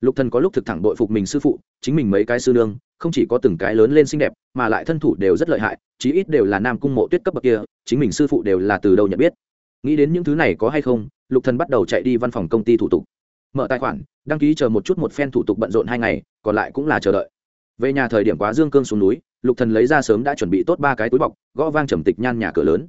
Lục thần có lúc thực thẳng đội phục mình sư phụ, chính mình mấy cái sư nương, không chỉ có từng cái lớn lên xinh đẹp, mà lại thân thủ đều rất lợi hại, chí ít đều là nam cung mộ tuyết cấp bậc kia, chính mình sư phụ đều là từ đâu nhận biết. Nghĩ đến những thứ này có hay không, lục thần bắt đầu chạy đi văn phòng công ty thủ tục. Mở tài khoản, đăng ký chờ một chút một phen thủ tục bận rộn hai ngày, còn lại cũng là chờ đợi về nhà thời điểm quá dương cương xuống núi, lục thần lấy ra sớm đã chuẩn bị tốt ba cái túi bọc, gõ vang trầm tịch nhan nhà cửa lớn.